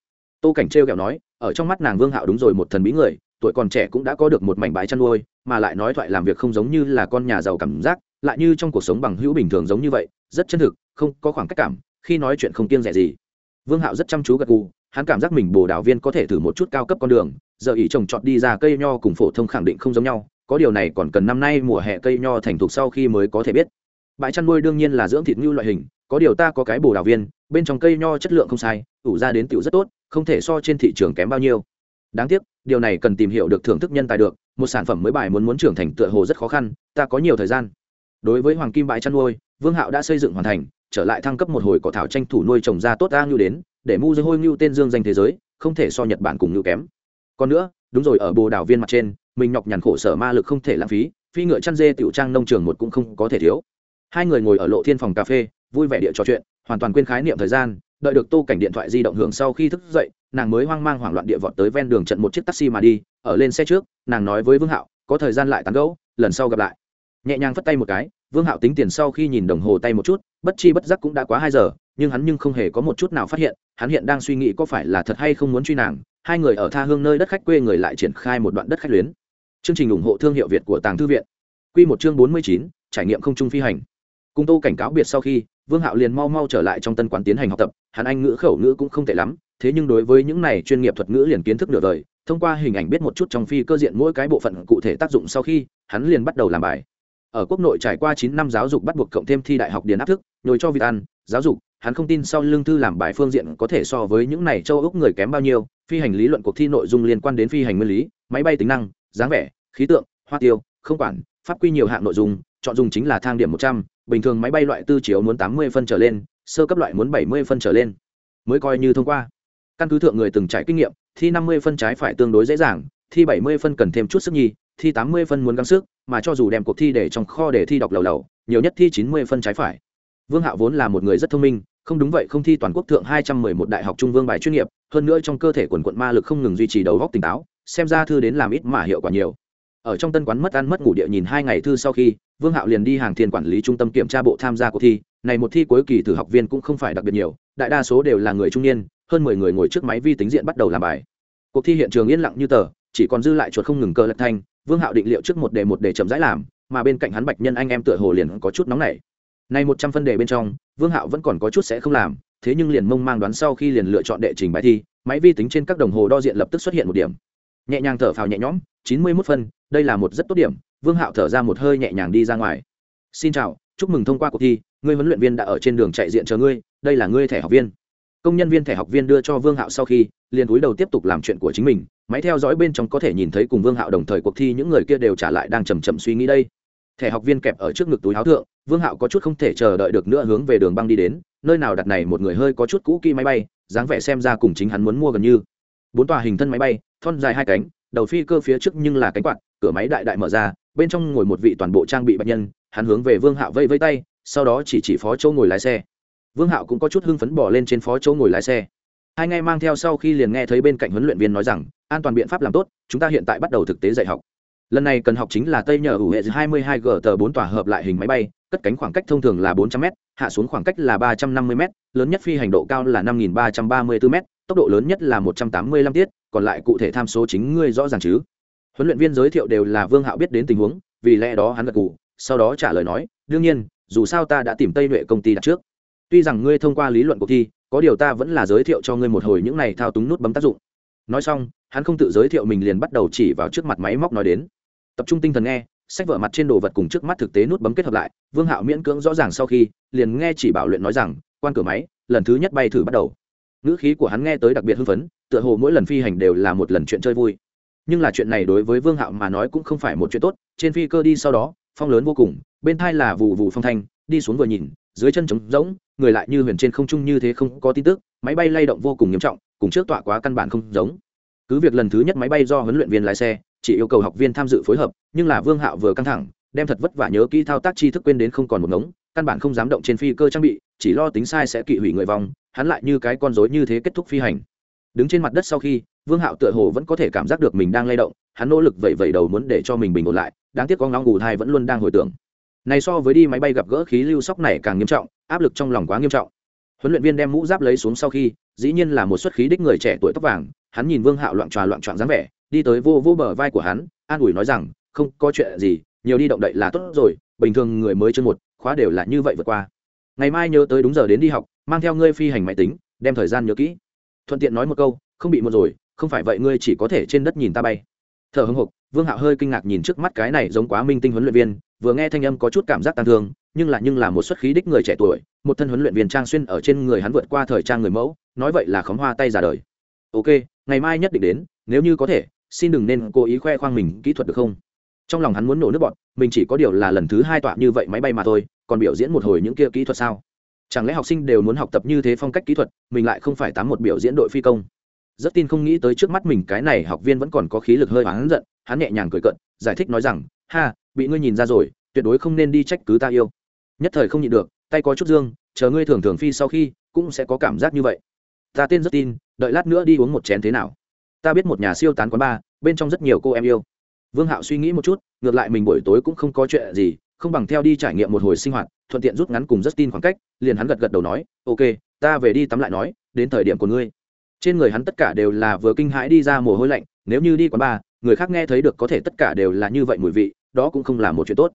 Tô cảnh trêu kẹo nói, ở trong mắt nàng vương hạo đúng rồi một thần bí người, tuổi còn trẻ cũng đã có được một mảnh bãi chăn nuôi, mà lại nói thoại làm việc không giống như là con nhà giàu cảm giác, lại như trong cuộc sống bằng hữu bình thường giống như vậy, rất chân thực, không có khoảng cách cảm, khi nói chuyện không kiêng rẻ gì. Vương hạo rất chăm chú gật gù, hắn cảm giác mình bồ đào viên có thể thử một chút cao cấp con đường, giờ ý trồng trọt đi ra cây nho cùng phổ thông khẳng định không giống nhau, có điều này còn cần năm nay mùa hè cây nho thành thục sau khi mới có thể biết bãi chăn nuôi đương nhiên là dưỡng thịt ngưu loại hình, có điều ta có cái bồ đào viên, bên trong cây nho chất lượng không sai, ủ ra đến tiểu rất tốt, không thể so trên thị trường kém bao nhiêu. Đáng tiếc, điều này cần tìm hiểu được thưởng thức nhân tài được, một sản phẩm mới bài muốn muốn trưởng thành tựa hồ rất khó khăn, ta có nhiều thời gian. Đối với hoàng kim bãi chăn nuôi, vương hạo đã xây dựng hoàn thành, trở lại thăng cấp một hồi cỏ thảo tranh thủ nuôi trồng ra tốt a ngưu đến, để mu dưới hôi ngưu tên dương danh thế giới, không thể so nhật bản cùng ngưu kém. Còn nữa, đúng rồi, ở bồ đào viên mặt trên, mình nhọc nhằn khổ sở ma lực không thể lãng phí, phi ngựa chăn dê tiểu trang nông trường một cũng không có thể thiếu hai người ngồi ở lộ thiên phòng cà phê, vui vẻ địa trò chuyện, hoàn toàn quên khái niệm thời gian, đợi được tô cảnh điện thoại di động hưởng sau khi thức dậy, nàng mới hoang mang hoảng loạn địa vọt tới ven đường trận một chiếc taxi mà đi, ở lên xe trước, nàng nói với vương hạo, có thời gian lại tán gẫu, lần sau gặp lại. Nhẹ nhàng phất tay một cái, vương hạo tính tiền sau khi nhìn đồng hồ tay một chút, bất chi bất giác cũng đã quá hai giờ, nhưng hắn nhưng không hề có một chút nào phát hiện, hắn hiện đang suy nghĩ có phải là thật hay không muốn truy nàng. Hai người ở tha hương nơi đất khách quê người lại triển khai một đoạn đất khách luyến. Chương trình ủng hộ thương hiệu việt của tàng thư viện. Q một chương bốn mươi chín, trải nghiệm không trung phi hành cung tô cảnh cáo biệt sau khi, vương hạo liền mau mau trở lại trong tân quán tiến hành học tập, hắn anh ngữ khẩu ngữ cũng không tệ lắm, thế nhưng đối với những này chuyên nghiệp thuật ngữ liền kiến thức nửa đời, thông qua hình ảnh biết một chút trong phi cơ diện mỗi cái bộ phận cụ thể tác dụng sau khi, hắn liền bắt đầu làm bài. Ở quốc nội trải qua chín năm giáo dục bắt buộc cộng thêm thi đại học điền áp thức, nhồi cho việt an giáo dục, hắn không tin sau lương thư làm bài phương diện có thể so với những này châu úc người kém bao nhiêu, phi hành lý luận cuộc thi nội dung liên quan đến phi hành nguyên lý, máy bay tính năng, dáng vẻ, khí tượng, hoa tiêu, không quản, pháp quy nhiều hạng nội dung, chọn dùng chính là thang điểm một trăm bình thường máy bay loại tư chiếu muốn tám mươi phân trở lên, sơ cấp loại muốn bảy mươi phân trở lên. Mới coi như thông qua. Căn cứ thượng người từng trải kinh nghiệm, thi năm mươi phân trái phải tương đối dễ dàng, thi bảy mươi phân cần thêm chút sức nhi, thi tám mươi phân muốn gắng sức, mà cho dù đem cuộc thi để trong kho để thi đọc lầu lầu, nhiều nhất thi chín mươi phân trái phải. Vương hạo vốn là một người rất thông minh, không đúng vậy không thi toàn quốc thượng hai trăm mười một đại học trung vương bài chuyên nghiệp, hơn nữa trong cơ thể quần quận ma lực không ngừng duy trì đầu góc tỉnh táo, xem ra thư đến làm ít mà hiệu quả nhiều ở trong tân quán mất ăn mất ngủ địa nhìn hai ngày thư sau khi, vương hạo liền đi hàng thiên quản lý trung tâm kiểm tra bộ tham gia cuộc thi. Này một thi cuối kỳ thử học viên cũng không phải đặc biệt nhiều, đại đa số đều là người trung niên, hơn mười người ngồi trước máy vi tính diện bắt đầu làm bài. Cuộc thi hiện trường yên lặng như tờ, chỉ còn dư lại chuột không ngừng cơ lật thanh, vương hạo định liệu trước một đề một đề chậm rãi làm, mà bên cạnh hắn bạch nhân anh em tựa hồ liền có chút nóng nảy. Này một trăm phân đề bên trong, vương hạo vẫn còn có chút sẽ không làm, thế nhưng liền mông mang đoán sau khi liền lựa chọn đệ trình bài thi, máy vi tính trên các đồng hồ đo diện lập tức xuất hiện một điểm nhẹ nhàng thở phào nhẹ nhõm, chín mươi mốt phân, đây là một rất tốt điểm. Vương hạo thở ra một hơi nhẹ nhàng đi ra ngoài. Xin chào, chúc mừng thông qua cuộc thi ngươi huấn luyện viên đã ở trên đường chạy diện chờ ngươi, đây là ngươi thẻ học viên. Công nhân viên thẻ học viên đưa cho vương hạo sau khi, liền cúi đầu tiếp tục làm chuyện của chính mình. Máy theo dõi bên trong có thể nhìn thấy cùng vương hạo đồng thời cuộc thi những người kia đều trả lại đang chầm chậm suy nghĩ đây. Thẻ học viên kẹp ở trước ngực túi áo thượng, vương hạo có chút không thể chờ đợi được nữa hướng về đường băng đi đến. Nơi nào đặt này một người hơi có chút cũ kỹ máy bay, dáng vẻ xem ra cùng chính hắn muốn mua gần như bốn tòa hình thân máy bay, thon dài hai cánh, đầu phi cơ phía trước nhưng là cánh quạt, cửa máy đại đại mở ra, bên trong ngồi một vị toàn bộ trang bị bệnh nhân, hắn hướng về vương hạo vây vây tay, sau đó chỉ chỉ phó châu ngồi lái xe. Vương hạo cũng có chút hưng phấn bỏ lên trên phó châu ngồi lái xe. Hai ngay mang theo sau khi liền nghe thấy bên cạnh huấn luyện viên nói rằng, an toàn biện pháp làm tốt, chúng ta hiện tại bắt đầu thực tế dạy học. Lần này cần học chính là tây nhờ ủ hệ 22 g tờ bốn tòa hợp lại hình máy bay, cất cánh khoảng cách thông thường là 400 m hạ xuống khoảng cách là 350 m lớn nhất phi hành độ cao là 5334 m tốc độ lớn nhất là 185 tiết, còn lại cụ thể tham số chính ngươi rõ ràng chứ? Huấn luyện viên giới thiệu đều là vương hạo biết đến tình huống, vì lẽ đó hắn gật gù, sau đó trả lời nói, đương nhiên, dù sao ta đã tìm tây nhuệ công ty đặt trước. Tuy rằng ngươi thông qua lý luận cuộc thi, có điều ta vẫn là giới thiệu cho ngươi một hồi những này thao túng nút bấm tác dụng. Nói xong, hắn không tự giới thiệu mình liền bắt đầu chỉ vào trước mặt máy móc nói đến. Tập trung tinh thần nghe, sách vở mặt trên đồ vật cùng trước mắt thực tế nút bấm kết hợp lại, vương hạo miễn cưỡng rõ ràng sau khi, liền nghe chỉ bảo luyện nói rằng, quan cửa máy, lần thứ nhất bay thử bắt đầu ngữ khí của hắn nghe tới đặc biệt hưng phấn, tựa hồ mỗi lần phi hành đều là một lần chuyện chơi vui. Nhưng là chuyện này đối với vương hạo mà nói cũng không phải một chuyện tốt, trên phi cơ đi sau đó, phong lớn vô cùng, bên thai là vụ vụ phong thanh, đi xuống vừa nhìn, dưới chân trống rỗng, người lại như huyền trên không trung như thế không có tin tức, máy bay lay động vô cùng nghiêm trọng, cùng trước tọa quá căn bản không giống. Cứ việc lần thứ nhất máy bay do huấn luyện viên lái xe, chỉ yêu cầu học viên tham dự phối hợp, nhưng là vương hạo vừa căng thẳng, đem thật vất vả nhớ kỹ thao tác tri thức quên đến không còn một ngống căn bản không dám động trên phi cơ trang bị, chỉ lo tính sai sẽ kỵ hủy người vong, hắn lại như cái con rối như thế kết thúc phi hành. Đứng trên mặt đất sau khi, vương hạo tựa hồ vẫn có thể cảm giác được mình đang lay động, hắn nỗ lực vẩy vẩy đầu muốn để cho mình bình ổn lại, đáng tiếc con ngóng ngủ thai vẫn luôn đang hồi tưởng. Này so với đi máy bay gặp gỡ khí lưu sóc này càng nghiêm trọng, áp lực trong lòng quá nghiêm trọng. Huấn luyện viên đem mũ giáp lấy xuống sau khi, dĩ nhiên là một suất khí đích người trẻ tuổi tóc vàng, hắn nhìn vương hạo loạn tròa loạn trọn dáng vẻ, đi tới vô vô bờ vai của hắn, an ủi nói rằng, không có chuyện gì, nhiều đi động đậy là tốt rồi, bình thường người mới chân một khóa đều là như vậy vượt qua. Ngày mai nhớ tới đúng giờ đến đi học, mang theo ngươi phi hành máy tính, đem thời gian nhớ kỹ. Thuận tiện nói một câu, không bị một rồi, không phải vậy ngươi chỉ có thể trên đất nhìn ta bay. Thở hưng hục vương hạo hơi kinh ngạc nhìn trước mắt cái này giống quá minh tinh huấn luyện viên, vừa nghe thanh âm có chút cảm giác tàn thương, nhưng là nhưng là một xuất khí đích người trẻ tuổi, một thân huấn luyện viên trang xuyên ở trên người hắn vượt qua thời trang người mẫu, nói vậy là khóm hoa tay ra đời. Ok, ngày mai nhất định đến, nếu như có thể, xin đừng nên cố ý khoe khoang mình kỹ thuật được không? Trong lòng hắn muốn nổ nước bọn mình chỉ có điều là lần thứ hai tọa như vậy máy bay mà thôi, còn biểu diễn một hồi những kia kỹ thuật sao? Chẳng lẽ học sinh đều muốn học tập như thế phong cách kỹ thuật, mình lại không phải tám một biểu diễn đội phi công? Rất tin không nghĩ tới trước mắt mình cái này học viên vẫn còn có khí lực hơi hắn giận, hắn nhẹ nhàng cười cận giải thích nói rằng, ha, bị ngươi nhìn ra rồi, tuyệt đối không nên đi trách cứ ta yêu. Nhất thời không nhịn được, tay có chút dương, chờ ngươi thường thường phi sau khi, cũng sẽ có cảm giác như vậy. Ta tên rất tin đợi lát nữa đi uống một chén thế nào? Ta biết một nhà siêu tán quán bar, bên trong rất nhiều cô em yêu vương hạo suy nghĩ một chút, ngược lại mình buổi tối cũng không có chuyện gì, không bằng theo đi trải nghiệm một hồi sinh hoạt, thuận tiện rút ngắn cùng rất tin khoảng cách, liền hắn gật gật đầu nói, ok, ta về đi tắm lại nói, đến thời điểm của ngươi. Trên người hắn tất cả đều là vừa kinh hãi đi ra mồ hôi lạnh, nếu như đi quán bar, người khác nghe thấy được có thể tất cả đều là như vậy mùi vị, đó cũng không là một chuyện tốt.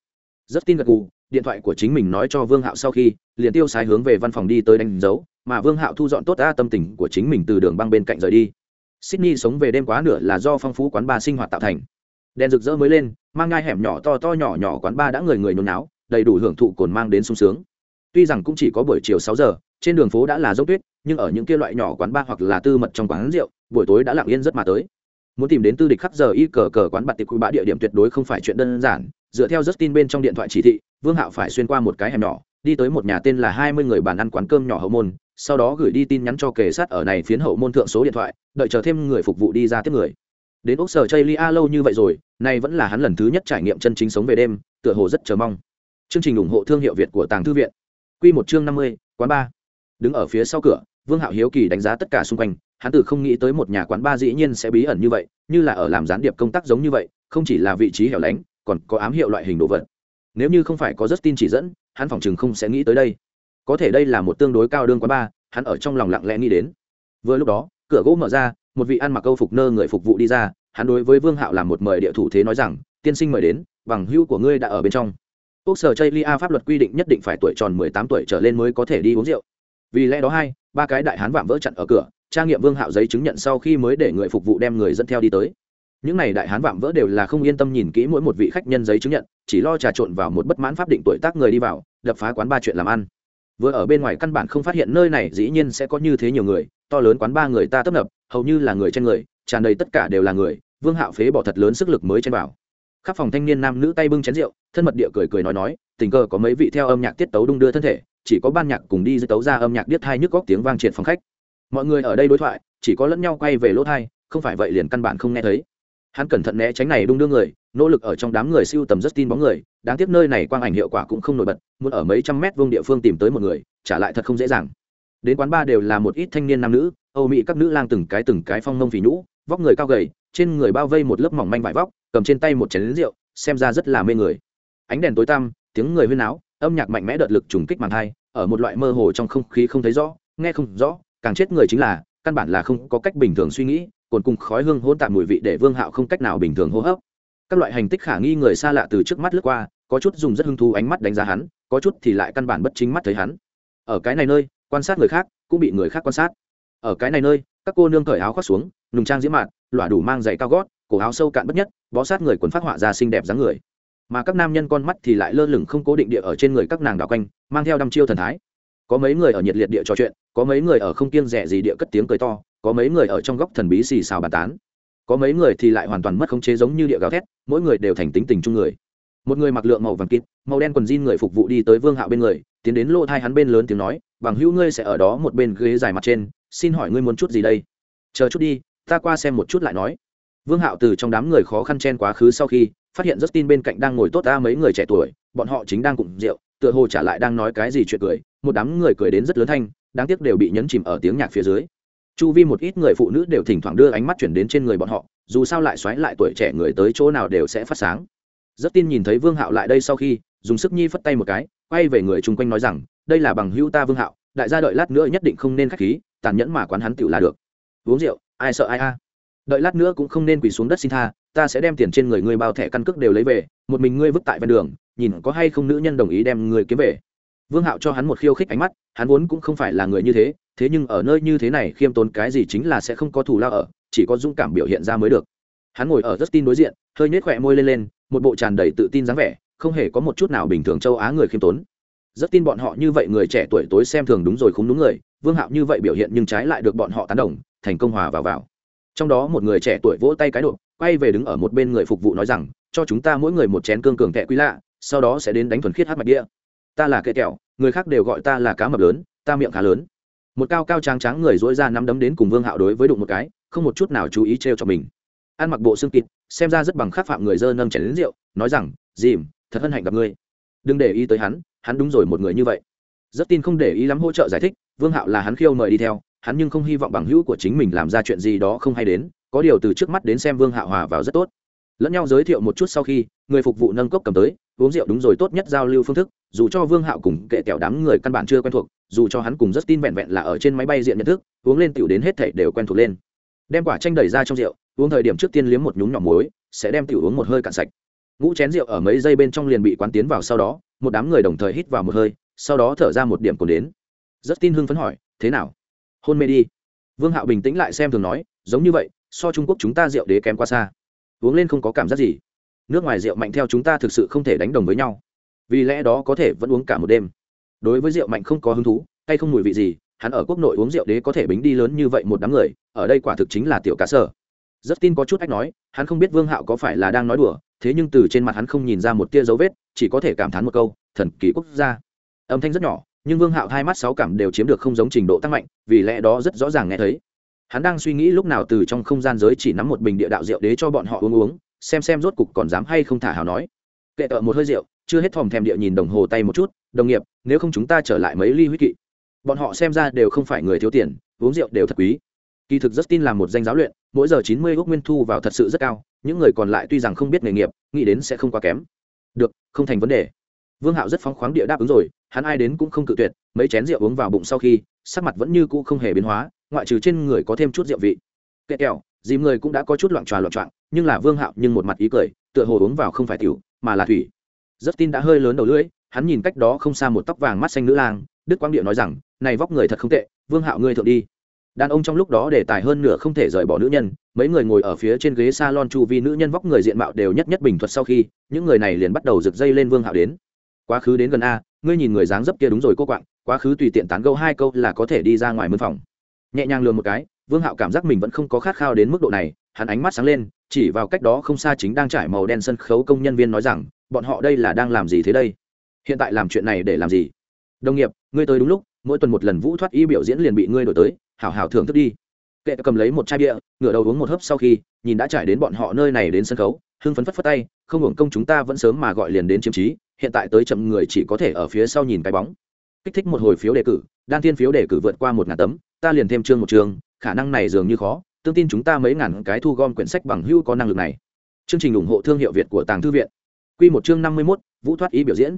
Rất tin gật gù, điện thoại của chính mình nói cho vương hạo sau khi, liền tiêu sái hướng về văn phòng đi tới đánh dấu, mà vương hạo thu dọn tốt ra tâm tình của chính mình từ đường băng bên cạnh rời đi. Sydney sống về đêm quá nửa là do phong phú quán bar sinh hoạt tạo thành đèn rực rỡ mới lên, mang ngai hẻm nhỏ to to nhỏ nhỏ quán ba đã người người nôn náo, đầy đủ hưởng thụ cồn mang đến sung sướng. Tuy rằng cũng chỉ có buổi chiều sáu giờ, trên đường phố đã là dốc tuyết, nhưng ở những kia loại nhỏ quán ba hoặc là tư mật trong quán rượu, buổi tối đã lặng yên rất mà tới. Muốn tìm đến tư địch khắc giờ y cờ cờ quán bạc tiệc quý bã địa điểm tuyệt đối không phải chuyện đơn giản, dựa theo rất tin bên trong điện thoại chỉ thị, vương hạo phải xuyên qua một cái hẻm nhỏ, đi tới một nhà tên là hai mươi người bàn ăn quán cơm nhỏ hậu môn, sau đó gửi đi tin nhắn cho kề sát ở này phiến hậu môn thượng số điện thoại, đợi chờ thêm người phục vụ đi ra tiếp người đến ốc sở chây lia lâu như vậy rồi, nay vẫn là hắn lần thứ nhất trải nghiệm chân chính sống về đêm, tựa hồ rất chờ mong. Chương trình ủng hộ thương hiệu việt của tàng thư viện. Q một chương năm mươi, quán ba đứng ở phía sau cửa, vương hạo hiếu kỳ đánh giá tất cả xung quanh, hắn từ không nghĩ tới một nhà quán ba dĩ nhiên sẽ bí ẩn như vậy, như là ở làm gián điệp công tác giống như vậy, không chỉ là vị trí hẻo lánh, còn có ám hiệu loại hình đồ vật. Nếu như không phải có rất tin chỉ dẫn, hắn phòng chừng không sẽ nghĩ tới đây. Có thể đây là một tương đối cao đương quán ba hắn ở trong lòng lặng lẽ nghĩ đến. Vừa lúc đó, cửa gỗ mở ra một vị ăn mặc câu phục nơ người phục vụ đi ra, hắn đối với vương hạo làm một mời địa thủ thế nói rằng, tiên sinh mời đến, bằng hữu của ngươi đã ở bên trong. Quốc sở chây lia pháp luật quy định nhất định phải tuổi tròn mười tám tuổi trở lên mới có thể đi uống rượu. Vì lẽ đó hai, ba cái đại hán vạm vỡ chặn ở cửa trang nghiệm vương hạo giấy chứng nhận sau khi mới để người phục vụ đem người dẫn theo đi tới. Những này đại hán vạm vỡ đều là không yên tâm nhìn kỹ mỗi một vị khách nhân giấy chứng nhận, chỉ lo trà trộn vào một bất mãn pháp định tuổi tác người đi vào, đập phá quán ba chuyện làm ăn. Vừa ở bên ngoài căn bản không phát hiện nơi này dĩ nhiên sẽ có như thế nhiều người, to lớn quán ba người ta tấp nập hầu như là người trên người, tràn đầy tất cả đều là người, vương hạo phế bỏ thật lớn sức lực mới chen vào. Khắp phòng thanh niên nam nữ tay bưng chén rượu, thân mật địa cười cười nói nói, tình cờ có mấy vị theo âm nhạc tiết tấu đung đưa thân thể, chỉ có ban nhạc cùng đi dư tấu ra âm nhạc điếc thai nhức góc tiếng vang triệt phòng khách. Mọi người ở đây đối thoại, chỉ có lẫn nhau quay về lỗ thai, không phải vậy liền căn bản không nghe thấy. Hắn cẩn thận né tránh này đung đưa người, nỗ lực ở trong đám người siêu tầm rất tin bóng người, đáng tiếc nơi này quang ảnh hiệu quả cũng không nổi bật, muốn ở mấy trăm mét vuông địa phương tìm tới một người, trả lại thật không dễ dàng. Đến quán ba đều là một ít thanh niên nam nữ âu mỹ các nữ lang từng cái từng cái phong nông phì nhũ, vóc người cao gầy, trên người bao vây một lớp mỏng manh vải vóc, cầm trên tay một chén lính rượu, xem ra rất là mê người. Ánh đèn tối tăm, tiếng người huyên náo, âm nhạc mạnh mẽ đợt lực trùng kích màn thai ở một loại mơ hồ trong không khí không thấy rõ, nghe không rõ, càng chết người chính là, căn bản là không có cách bình thường suy nghĩ còn cùng khói hương hôn tạm mùi vị để vương hạo không cách nào bình thường hô hấp. Các loại hành tích khả nghi người xa lạ từ trước mắt lướt qua, có chút dùng rất hứng thú ánh mắt đánh giá hắn, có chút thì lại căn bản bất chính mắt thấy hắn. Ở cái này nơi, quan sát người khác, cũng bị người khác quan sát ở cái này nơi, các cô nương cởi áo khoác xuống, nùng trang diễm mạn, lỏa đủ mang giày cao gót, cổ áo sâu cạn bất nhất, bó sát người quần phát họa ra xinh đẹp dáng người. Mà các nam nhân con mắt thì lại lơ lửng không cố định địa ở trên người các nàng đào quanh, mang theo đăm chiêu thần thái. Có mấy người ở nhiệt liệt địa trò chuyện, có mấy người ở không kiêng rẻ gì địa cất tiếng cười to, có mấy người ở trong góc thần bí xì xào bàn tán. Có mấy người thì lại hoàn toàn mất khống chế giống như địa gào thét, mỗi người đều thành tính tình chung người. Một người mặc lượng màu vàng kịt, màu đen quần jean người phục vụ đi tới vương hạo bên người, tiến đến lỗ thai hắn bên lớn tiếng nói, bằng hữu ngươi sẽ ở đó một bên ghế dài mặt trên xin hỏi ngươi muốn chút gì đây? Chờ chút đi, ta qua xem một chút lại nói. Vương hạo từ trong đám người khó khăn chen quá khứ sau khi, phát hiện justin bên cạnh đang ngồi tốt ta mấy người trẻ tuổi, bọn họ chính đang cùng rượu, tựa hồ trả lại đang nói cái gì chuyện cười, một đám người cười đến rất lớn thanh, đáng tiếc đều bị nhấn chìm ở tiếng nhạc phía dưới. Chu vi một ít người phụ nữ đều thỉnh thoảng đưa ánh mắt chuyển đến trên người bọn họ, dù sao lại xoáy lại tuổi trẻ người tới chỗ nào đều sẽ phát sáng. Rất tin nhìn thấy vương hạo lại đây sau khi, dùng sức nhi phất tay một cái, quay về người chung quanh nói rằng, đây là bằng hữu ta vương hạo, đại gia đợi lát nữa nhất định không nên khách khí tàn nhẫn mà quán hắn tựu là được. Uống rượu, ai sợ ai a? Đợi lát nữa cũng không nên quỳ xuống đất xin tha, ta sẽ đem tiền trên người ngươi bao thẻ căn cước đều lấy về, một mình ngươi vứt tại ven đường, nhìn có hay không nữ nhân đồng ý đem ngươi kiếm về. Vương hạo cho hắn một khiêu khích ánh mắt, hắn vốn cũng không phải là người như thế thế nhưng ở nơi như thế này khiêm tốn cái gì chính là sẽ không có thù lao ở, chỉ có dũng cảm biểu hiện ra mới được. Hắn ngồi ở rất tin đối diện, hơi nhếch khỏe môi lên lên, một bộ tràn đầy tự tin dáng vẻ, không hề có một chút nào bình thường châu á người khiêm tốn rất tin bọn họ như vậy người trẻ tuổi tối xem thường đúng rồi không đúng người, vương hạo như vậy biểu hiện nhưng trái lại được bọn họ tán đồng, thành công hòa vào vào. Trong đó một người trẻ tuổi vỗ tay cái độ quay về đứng ở một bên người phục vụ nói rằng, cho chúng ta mỗi người một chén cương cường tệ quý lạ, sau đó sẽ đến đánh thuần khiết hát mạch đĩa. Ta là kệ kẹo người khác đều gọi ta là cá mập lớn, ta miệng khá lớn. Một cao cao tráng tráng người dỗi ra nắm đấm đến cùng vương hạo đối với đụng một cái, không một chút nào chú ý t cho mình. Ăn mặc bộ xương kịt, xem ra rất bằng khắc phạm người dơ nâng chảy đến rượu, nói rằng, dìm, thật hân hạnh gặp ngươi. Đừng để ý tới hắn hắn đúng rồi một người như vậy. Rất tin không để ý lắm hỗ trợ giải thích, vương hạo là hắn khiêu mời đi theo, hắn nhưng không hy vọng bằng hữu của chính mình làm ra chuyện gì đó không hay đến, có điều từ trước mắt đến xem vương hạo hòa vào rất tốt. Lẫn nhau giới thiệu một chút sau khi, người phục vụ nâng cốc cầm tới, uống rượu đúng rồi tốt nhất giao lưu phương thức, dù cho vương hạo cùng kệ kẹo đám người căn bản chưa quen thuộc, dù cho hắn cùng rất tin vẹn vẹn là ở trên máy bay diện nhận thức, uống lên tiểu đến hết thảy đều quen thuộc lên. Đem quả chanh đẩy ra trong rượu, uống thời điểm trước tiên liếm một nhúng nhỏ muối, sẽ đem tiểu uống một hơi cạn sạch ngũ chén rượu ở mấy giây bên trong liền bị quán tiến vào sau đó, một đám người đồng thời hít vào một hơi, sau đó thở ra một điểm còn đến. Rất tin hưng phấn hỏi, thế nào? Hôn mê đi. Vương hạo bình tĩnh lại xem thường nói, giống như vậy, so trung quốc chúng ta rượu đế kém quá xa. Uống lên không có cảm giác gì. Nước ngoài rượu mạnh theo chúng ta thực sự không thể đánh đồng với nhau. Vì lẽ đó có thể vẫn uống cả một đêm. Đối với rượu mạnh không có hứng thú hay không mùi vị gì, hắn ở quốc nội uống rượu đế có thể bính đi lớn như vậy một đám người, ở đây quả thực chính là tiểu cá sở rất tin có chút ách nói, hắn không biết vương hạo có phải là đang nói đùa thế nhưng từ trên mặt hắn không nhìn ra một tia dấu vết, chỉ có thể cảm thán một câu, thần kỳ quốc gia. Âm thanh rất nhỏ, nhưng vương hạo hai mắt sáu cảm đều chiếm được không giống trình độ tăng mạnh, vì lẽ đó rất rõ ràng nghe thấy. Hắn đang suy nghĩ lúc nào từ trong không gian giới chỉ nắm một bình địa đạo rượu đế cho bọn họ uống uống, xem xem rốt cục còn dám hay không thả hào nói. Kệ tợ một hơi rượu, chưa hết thòm thèm địa nhìn đồng hồ tay một chút, đồng nghiệp, nếu không chúng ta trở lại mấy ly huyết kỵ. Bọn họ xem ra đều không phải người thiếu tiền, uống rượu đều thật quý kỳ thực rất tin là một danh giáo luyện, mỗi giờ chín mươi ước nguyên thu vào thật sự rất cao, những người còn lại tuy rằng không biết nghề nghiệp, nghĩ đến sẽ không quá kém. Được, không thành vấn đề. Vương hạo rất phóng khoáng địa đáp ứng rồi, hắn ai đến cũng không cự tuyệt, mấy chén rượu uống vào bụng sau khi, sắc mặt vẫn như cũ không hề biến hóa, ngoại trừ trên người có thêm chút rượu vị. Kệ kẹo, dìm người cũng đã có chút loạn tròa loạn trọng nhưng là vương hạo nhưng một mặt ý cười, tựa hồ uống vào không phải tiểu, mà là thủy. Rất tin đã hơi lớn đầu lưỡi, hắn nhìn cách đó không xa một tóc vàng mắt xanh nữ lang, đức quang địa nói rằng, này vóc người thật không tệ, vương hạo ngươi thượng đi đàn ông trong lúc đó đề tài hơn nửa không thể rời bỏ nữ nhân, mấy người ngồi ở phía trên ghế s a lon chu vi nữ nhân vóc người diện mạo đều nhất nhất bình thuật sau khi, những người này liền bắt đầu rực dây lên vương hạo đến. Quá khứ đến gần a, ngươi nhìn người dáng dấp kia đúng rồi cô quạng, quá khứ tùy tiện tán gâu hai câu là có thể đi ra ngoài mân phòng. Nhẹ nhàng lường một cái, vương hạo cảm giác mình vẫn không có khát khao đến mức độ này, hắn ánh mắt sáng lên, chỉ vào cách đó không xa chính đang trải màu đen sân khấu công nhân viên nói rằng, bọn họ đây là đang làm gì thế đây? Hiện tại làm chuyện này để làm gì? Đồng nghiệp, ngươi tới đúng lúc, mỗi tuần một lần vũ thoát y biểu diễn liền bị ngươi đổi tới hảo hảo thưởng thức đi. Kệ cầm lấy một chai bia, ngửa đầu uống một hớp sau khi, nhìn đã trải đến bọn họ nơi này đến sân khấu, hưng phấn phất phất tay, không hưởng công chúng ta vẫn sớm mà gọi liền đến chiếm trí, hiện tại tới chậm người chỉ có thể ở phía sau nhìn cái bóng. Kích thích một hồi phiếu đề cử, đan thiên phiếu đề cử vượt qua một ngàn tấm, ta liền thêm chương một chương, khả năng này dường như khó, tương tin chúng ta mấy ngàn cái thu gom quyển sách bằng hữu có năng lực này. Chương trình ủng hộ thương hiệu việt của tàng thư viện. Q một chương năm mươi mốt, vũ thoát ý biểu diễn.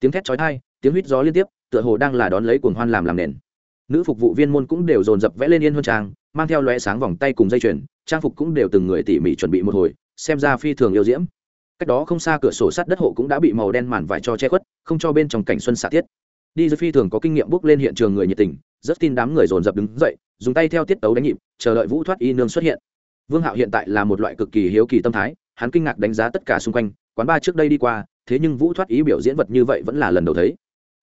Tiếng thét trói thai tiếng huýt gió liên tiếp, tựa hồ đang là đón lấy cuồng hoan làm làm nền nữ phục vụ viên môn cũng đều dồn dập vẽ lên yên huân trang, mang theo lóe sáng vòng tay cùng dây chuyền, trang phục cũng đều từng người tỉ mỉ chuẩn bị một hồi, xem ra phi thường yêu diễm. Cách đó không xa cửa sổ sắt đất hộ cũng đã bị màu đen màn vải cho che khuất, không cho bên trong cảnh xuân xạ tiết. Đi dưới phi thường có kinh nghiệm bước lên hiện trường người nhiệt tình, rất tin đám người dồn dập đứng dậy, dùng tay theo tiết tấu đánh nhịp, chờ đợi vũ thoát y nương xuất hiện. Vương hạo hiện tại là một loại cực kỳ hiếu kỳ tâm thái, hắn kinh ngạc đánh giá tất cả xung quanh, quán ba trước đây đi qua, thế nhưng vũ thoát ý biểu diễn vật như vậy vẫn là lần đầu thấy.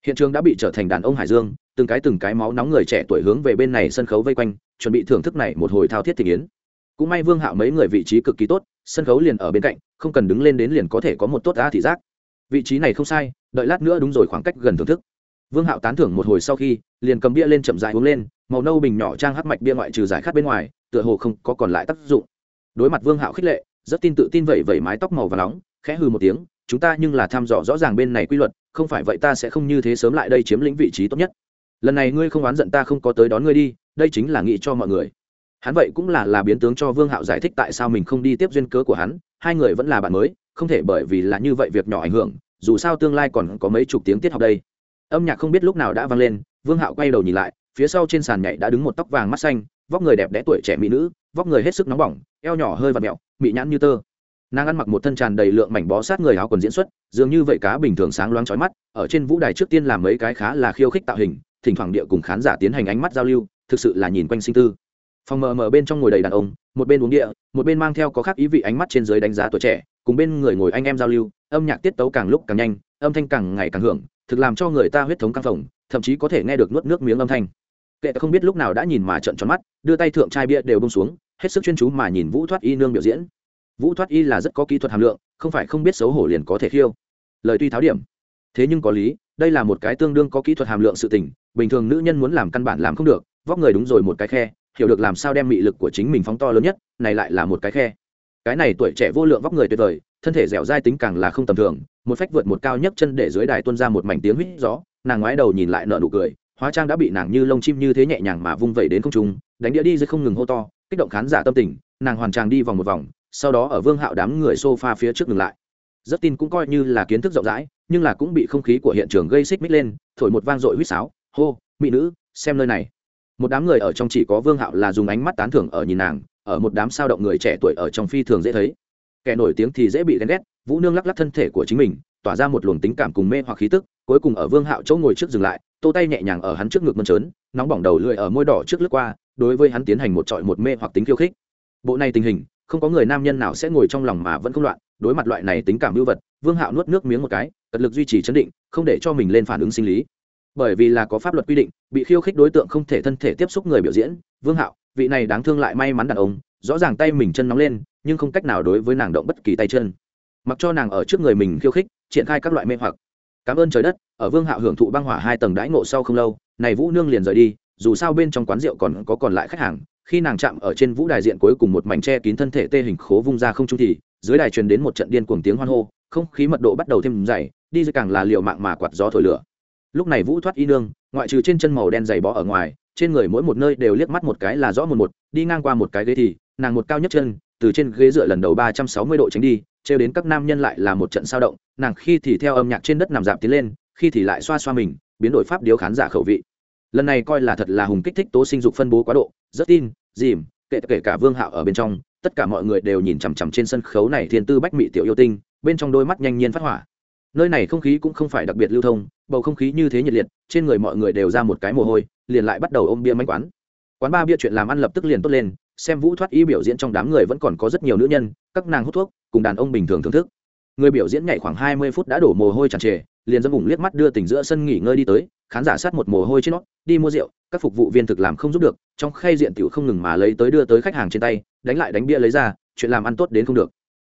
Hiện trường đã bị trở thành đàn ông hải dương từng cái từng cái máu nóng người trẻ tuổi hướng về bên này sân khấu vây quanh, chuẩn bị thưởng thức này một hồi thao thiết thị kiến cũng may vương hạo mấy người vị trí cực kỳ tốt, sân khấu liền ở bên cạnh, không cần đứng lên đến liền có thể có một tốt á thị giác. Vị trí này không sai, đợi lát nữa đúng rồi khoảng cách gần thưởng thức. Vương hạo tán thưởng một hồi sau khi, liền cầm bia lên chậm dài uống lên, màu nâu bình nhỏ trang hắc mạch bia ngoại trừ giải khát bên ngoài, tựa hồ không có còn lại tác dụng. Đối mặt vương hạo khích lệ, rất tin tự tin vẩy vẩy mái tóc màu và nóng, khẽ hư một tiếng, chúng ta nhưng là thăm dò rõ ràng bên này quy luật, không phải vậy ta sẽ không như thế sớm lại đây chiếm lĩnh vị trí tốt nhất lần này ngươi không oán giận ta không có tới đón ngươi đi, đây chính là nghĩ cho mọi người. Hắn vậy cũng là là biến tướng cho vương hạo giải thích tại sao mình không đi tiếp duyên cớ của hắn, hai người vẫn là bạn mới, không thể bởi vì là như vậy việc nhỏ ảnh hưởng, dù sao tương lai còn có mấy chục tiếng tiết học đây. Âm nhạc không biết lúc nào đã vang lên, vương hạo quay đầu nhìn lại, phía sau trên sàn nhảy đã đứng một tóc vàng mắt xanh, vóc người đẹp đẽ tuổi trẻ mỹ nữ, vóc người hết sức nóng bỏng, eo nhỏ hơi và mẹo, mị nhãn như tơ. Nàng ăn mặc một thân tràn đầy lượng mảnh bó sát người áo quần diễn xuất, dường như vậy cá bình thường sáng loáng trói mắt, ở trên vũ đài trước tiên làm mấy cái khá là khiêu khích tạo hình thỉnh thoảng địa cùng khán giả tiến hành ánh mắt giao lưu, thực sự là nhìn quanh sinh tư. Phòng mờ mờ bên trong ngồi đầy đàn ông, một bên uống địa, một bên mang theo có khác ý vị ánh mắt trên dưới đánh giá tuổi trẻ, cùng bên người ngồi anh em giao lưu, âm nhạc tiết tấu càng lúc càng nhanh, âm thanh càng ngày càng hưởng, thực làm cho người ta huyết thống căng phồng, thậm chí có thể nghe được nuốt nước miếng âm thanh. Kệ không biết lúc nào đã nhìn mà trận tròn mắt, đưa tay thượng chai bia đều bông xuống, hết sức chuyên chú mà nhìn vũ thoát y nương biểu diễn. Vũ thoát y là rất có kỹ thuật hàm lượng, không phải không biết xấu hổ liền có thể khiêu. Lời tuy tháo điểm, thế nhưng có lý đây là một cái tương đương có kỹ thuật hàm lượng sự tình, bình thường nữ nhân muốn làm căn bản làm không được, vóc người đúng rồi một cái khe, hiểu được làm sao đem mị lực của chính mình phóng to lớn nhất, này lại là một cái khe. Cái này tuổi trẻ vô lượng vóc người tuyệt vời, thân thể dẻo dai tính càng là không tầm thường, một phách vượt một cao nhất chân để dưới đài tuôn ra một mảnh tiếng huýt gió, nàng ngoái đầu nhìn lại nợ nụ cười, hóa trang đã bị nàng như lông chim như thế nhẹ nhàng mà vung vẩy đến không trung, đánh đĩa đi dưới không ngừng hô to, kích động khán giả tâm tình, nàng hoàn trang đi vòng một vòng, sau đó ở vương hạo đám người sofa phía trước ngừng lại rất tin cũng coi như là kiến thức rộng rãi, nhưng là cũng bị không khí của hiện trường gây xích mích lên, thổi một vang dội huýt sáo, hô, mỹ nữ, xem nơi này. Một đám người ở trong chỉ có vương hạo là dùng ánh mắt tán thưởng ở nhìn nàng, ở một đám sao động người trẻ tuổi ở trong phi thường dễ thấy. Kẻ nổi tiếng thì dễ bị ghen ghét, vũ nương lắc lắc thân thể của chính mình, tỏa ra một luồng tính cảm cùng mê hoặc khí tức, cuối cùng ở vương hạo chỗ ngồi trước dừng lại, tô tay nhẹ nhàng ở hắn trước ngực mơn trớn, nóng bỏng đầu lưỡi ở môi đỏ trước lướt qua, đối với hắn tiến hành một trọi một mê hoặc tính khiêu khích. Bộ này tình hình, không có người nam nhân nào sẽ ngồi trong lòng mà vẫn không loạn đối mặt loại này tính cảm hữu vật, vương hạo nuốt nước miếng một cái, cật lực duy trì chấn định, không để cho mình lên phản ứng sinh lý. Bởi vì là có pháp luật quy định, bị khiêu khích đối tượng không thể thân thể tiếp xúc người biểu diễn, vương hạo, vị này đáng thương lại may mắn đàn ông, rõ ràng tay mình chân nóng lên, nhưng không cách nào đối với nàng động bất kỳ tay chân. Mặc cho nàng ở trước người mình khiêu khích, triển khai các loại mê hoặc. Cảm ơn trời đất, ở vương hạo hưởng thụ băng hỏa hai tầng đãi ngộ sau không lâu, này vũ nương liền rời đi, dù sao bên trong quán rượu còn có còn lại khách hàng, khi nàng chạm ở trên vũ đài diện cuối cùng một mảnh tre kín thân thể tê hình khố vung ra không trung thì dưới đài truyền đến một trận điên cuồng tiếng hoan hô, không khí mật độ bắt đầu thêm dày, đi dưới càng là liệu mạng mà quạt gió thổi lửa. Lúc này vũ thoát y nương, ngoại trừ trên chân màu đen dày bó ở ngoài, trên người mỗi một nơi đều liếc mắt một cái là rõ một một, đi ngang qua một cái ghế thì, nàng một cao nhất chân, từ trên ghế dựa lần đầu ba trăm sáu mươi độ tránh đi, trêu đến các nam nhân lại là một trận sao động, nàng khi thì theo âm nhạc trên đất nằm dạp tiến lên, khi thì lại xoa xoa mình, biến đổi pháp điếu khán giả khẩu vị. Lần này coi là thật là hùng kích thích tố sinh dục phân bố quá độ, rất tin, dìm kể kể cả vương hạo ở bên trong tất cả mọi người đều nhìn chằm chằm trên sân khấu này thiên tư bách mị tiểu yêu tinh, bên trong đôi mắt nhanh nhiên phát hỏa. Nơi này không khí cũng không phải đặc biệt lưu thông, bầu không khí như thế nhiệt liệt, trên người mọi người đều ra một cái mồ hôi, liền lại bắt đầu ôm bia mánh quán. Quán ba bia chuyện làm ăn lập tức liền tốt lên, xem vũ thoát y biểu diễn trong đám người vẫn còn có rất nhiều nữ nhân, các nàng hút thuốc, cùng đàn ông bình thường thưởng thức người biểu diễn nhảy khoảng hai mươi phút đã đổ mồ hôi tràn trề, liền dâm vùng liếc mắt đưa tỉnh giữa sân nghỉ ngơi đi tới, khán giả sát một mồ hôi trên nó, đi mua rượu, các phục vụ viên thực làm không giúp được, trong khay diện tiểu không ngừng mà lấy tới đưa tới khách hàng trên tay, đánh lại đánh bia lấy ra, chuyện làm ăn tốt đến không được.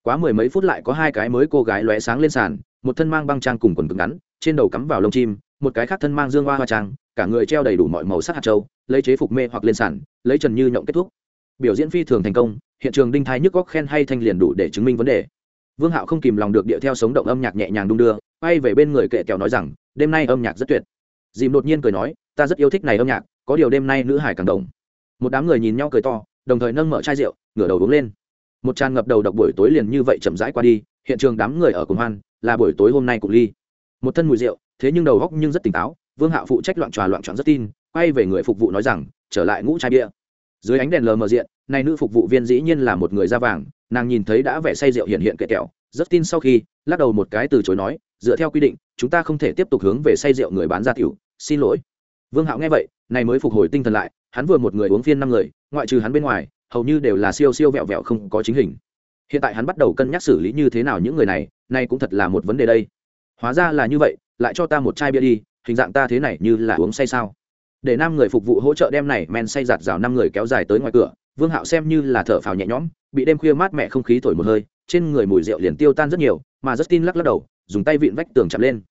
Quá mười mấy phút lại có hai cái mới cô gái lóe sáng lên sàn, một thân mang băng trang cùng quần cứng ngắn, trên đầu cắm vào lông chim, một cái khác thân mang dương hoa hoa trang, cả người treo đầy đủ mọi màu sắc hạt châu, lấy chế phục mê hoặc lên sàn, lấy trần như nhộng kết thúc. Biểu diễn phi thường thành công, hiện trường đinh thái nhức góc khen hay thanh liền đủ để chứng minh vấn đề vương hạo không kìm lòng được điệu theo sống động âm nhạc nhẹ nhàng đung đưa, quay về bên người kệ kẹo nói rằng, đêm nay âm nhạc rất tuyệt. Dìm đột nhiên cười nói, ta rất yêu thích này âm nhạc, có điều đêm nay nữ hải càng đồng một đám người nhìn nhau cười to, đồng thời nâng mở chai rượu, ngửa đầu uống lên. Một tràn ngập đầu độc buổi tối liền như vậy chậm rãi qua đi, hiện trường đám người ở cùng hoan, là buổi tối hôm nay cùng ly. Một thân mùi rượu, thế nhưng đầu góc nhưng rất tỉnh táo, vương hạo phụ trách loạn tròa loạn trọn rất tin, quay về người phục vụ nói rằng, trở lại ngũ chai bia. Dưới ánh đèn lờ mờ diện này nữ phục vụ viên dĩ nhiên là một người da vàng nàng nhìn thấy đã vẻ say rượu hiện hiện kệ kẹo, rất tin sau khi, lắc đầu một cái từ chối nói, dựa theo quy định, chúng ta không thể tiếp tục hướng về say rượu người bán ra tiểu, xin lỗi. Vương hạo nghe vậy, này mới phục hồi tinh thần lại, hắn vừa một người uống phiên năm người, ngoại trừ hắn bên ngoài, hầu như đều là siêu siêu vẹo vẹo không có chính hình. Hiện tại hắn bắt đầu cân nhắc xử lý như thế nào những người này nay cũng thật là một vấn đề đây. Hóa ra là như vậy, lại cho ta một chai bia đi, hình dạng ta thế này như là uống say sao? Để năm người phục vụ hỗ trợ đem này men say giạt rào năm người kéo dài tới ngoài cửa vương hạo xem như là thở phào nhẹ nhõm, bị đêm khuya mát mẻ không khí thổi một hơi, trên người mùi rượu liền tiêu tan rất nhiều, mà rất tin lắc lắc đầu, dùng tay vịn vách tường chặt lên.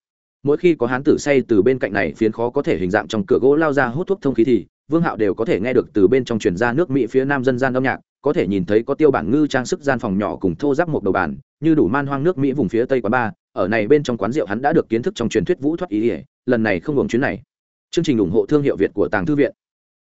Mỗi khi có hán tử say từ bên cạnh này phiến khó có thể hình dạng trong cửa gỗ lao ra hút thuốc thông khí thì, vương hạo đều có thể nghe được từ bên trong truyền ra nước mỹ phía nam dân gian âm nhạc, có thể nhìn thấy có tiêu bản ngư trang sức gian phòng nhỏ cùng thô giáp một đầu bàn, như đủ man hoang nước mỹ vùng phía tây quán ba ở này bên trong quán rượu hắn đã được kiến thức trong truyền thuyết vũ thoát ý ỉa, lần này không hưởng chuyến này. Chương trình ủng hộ thương hiệu việt của tàng thư viện.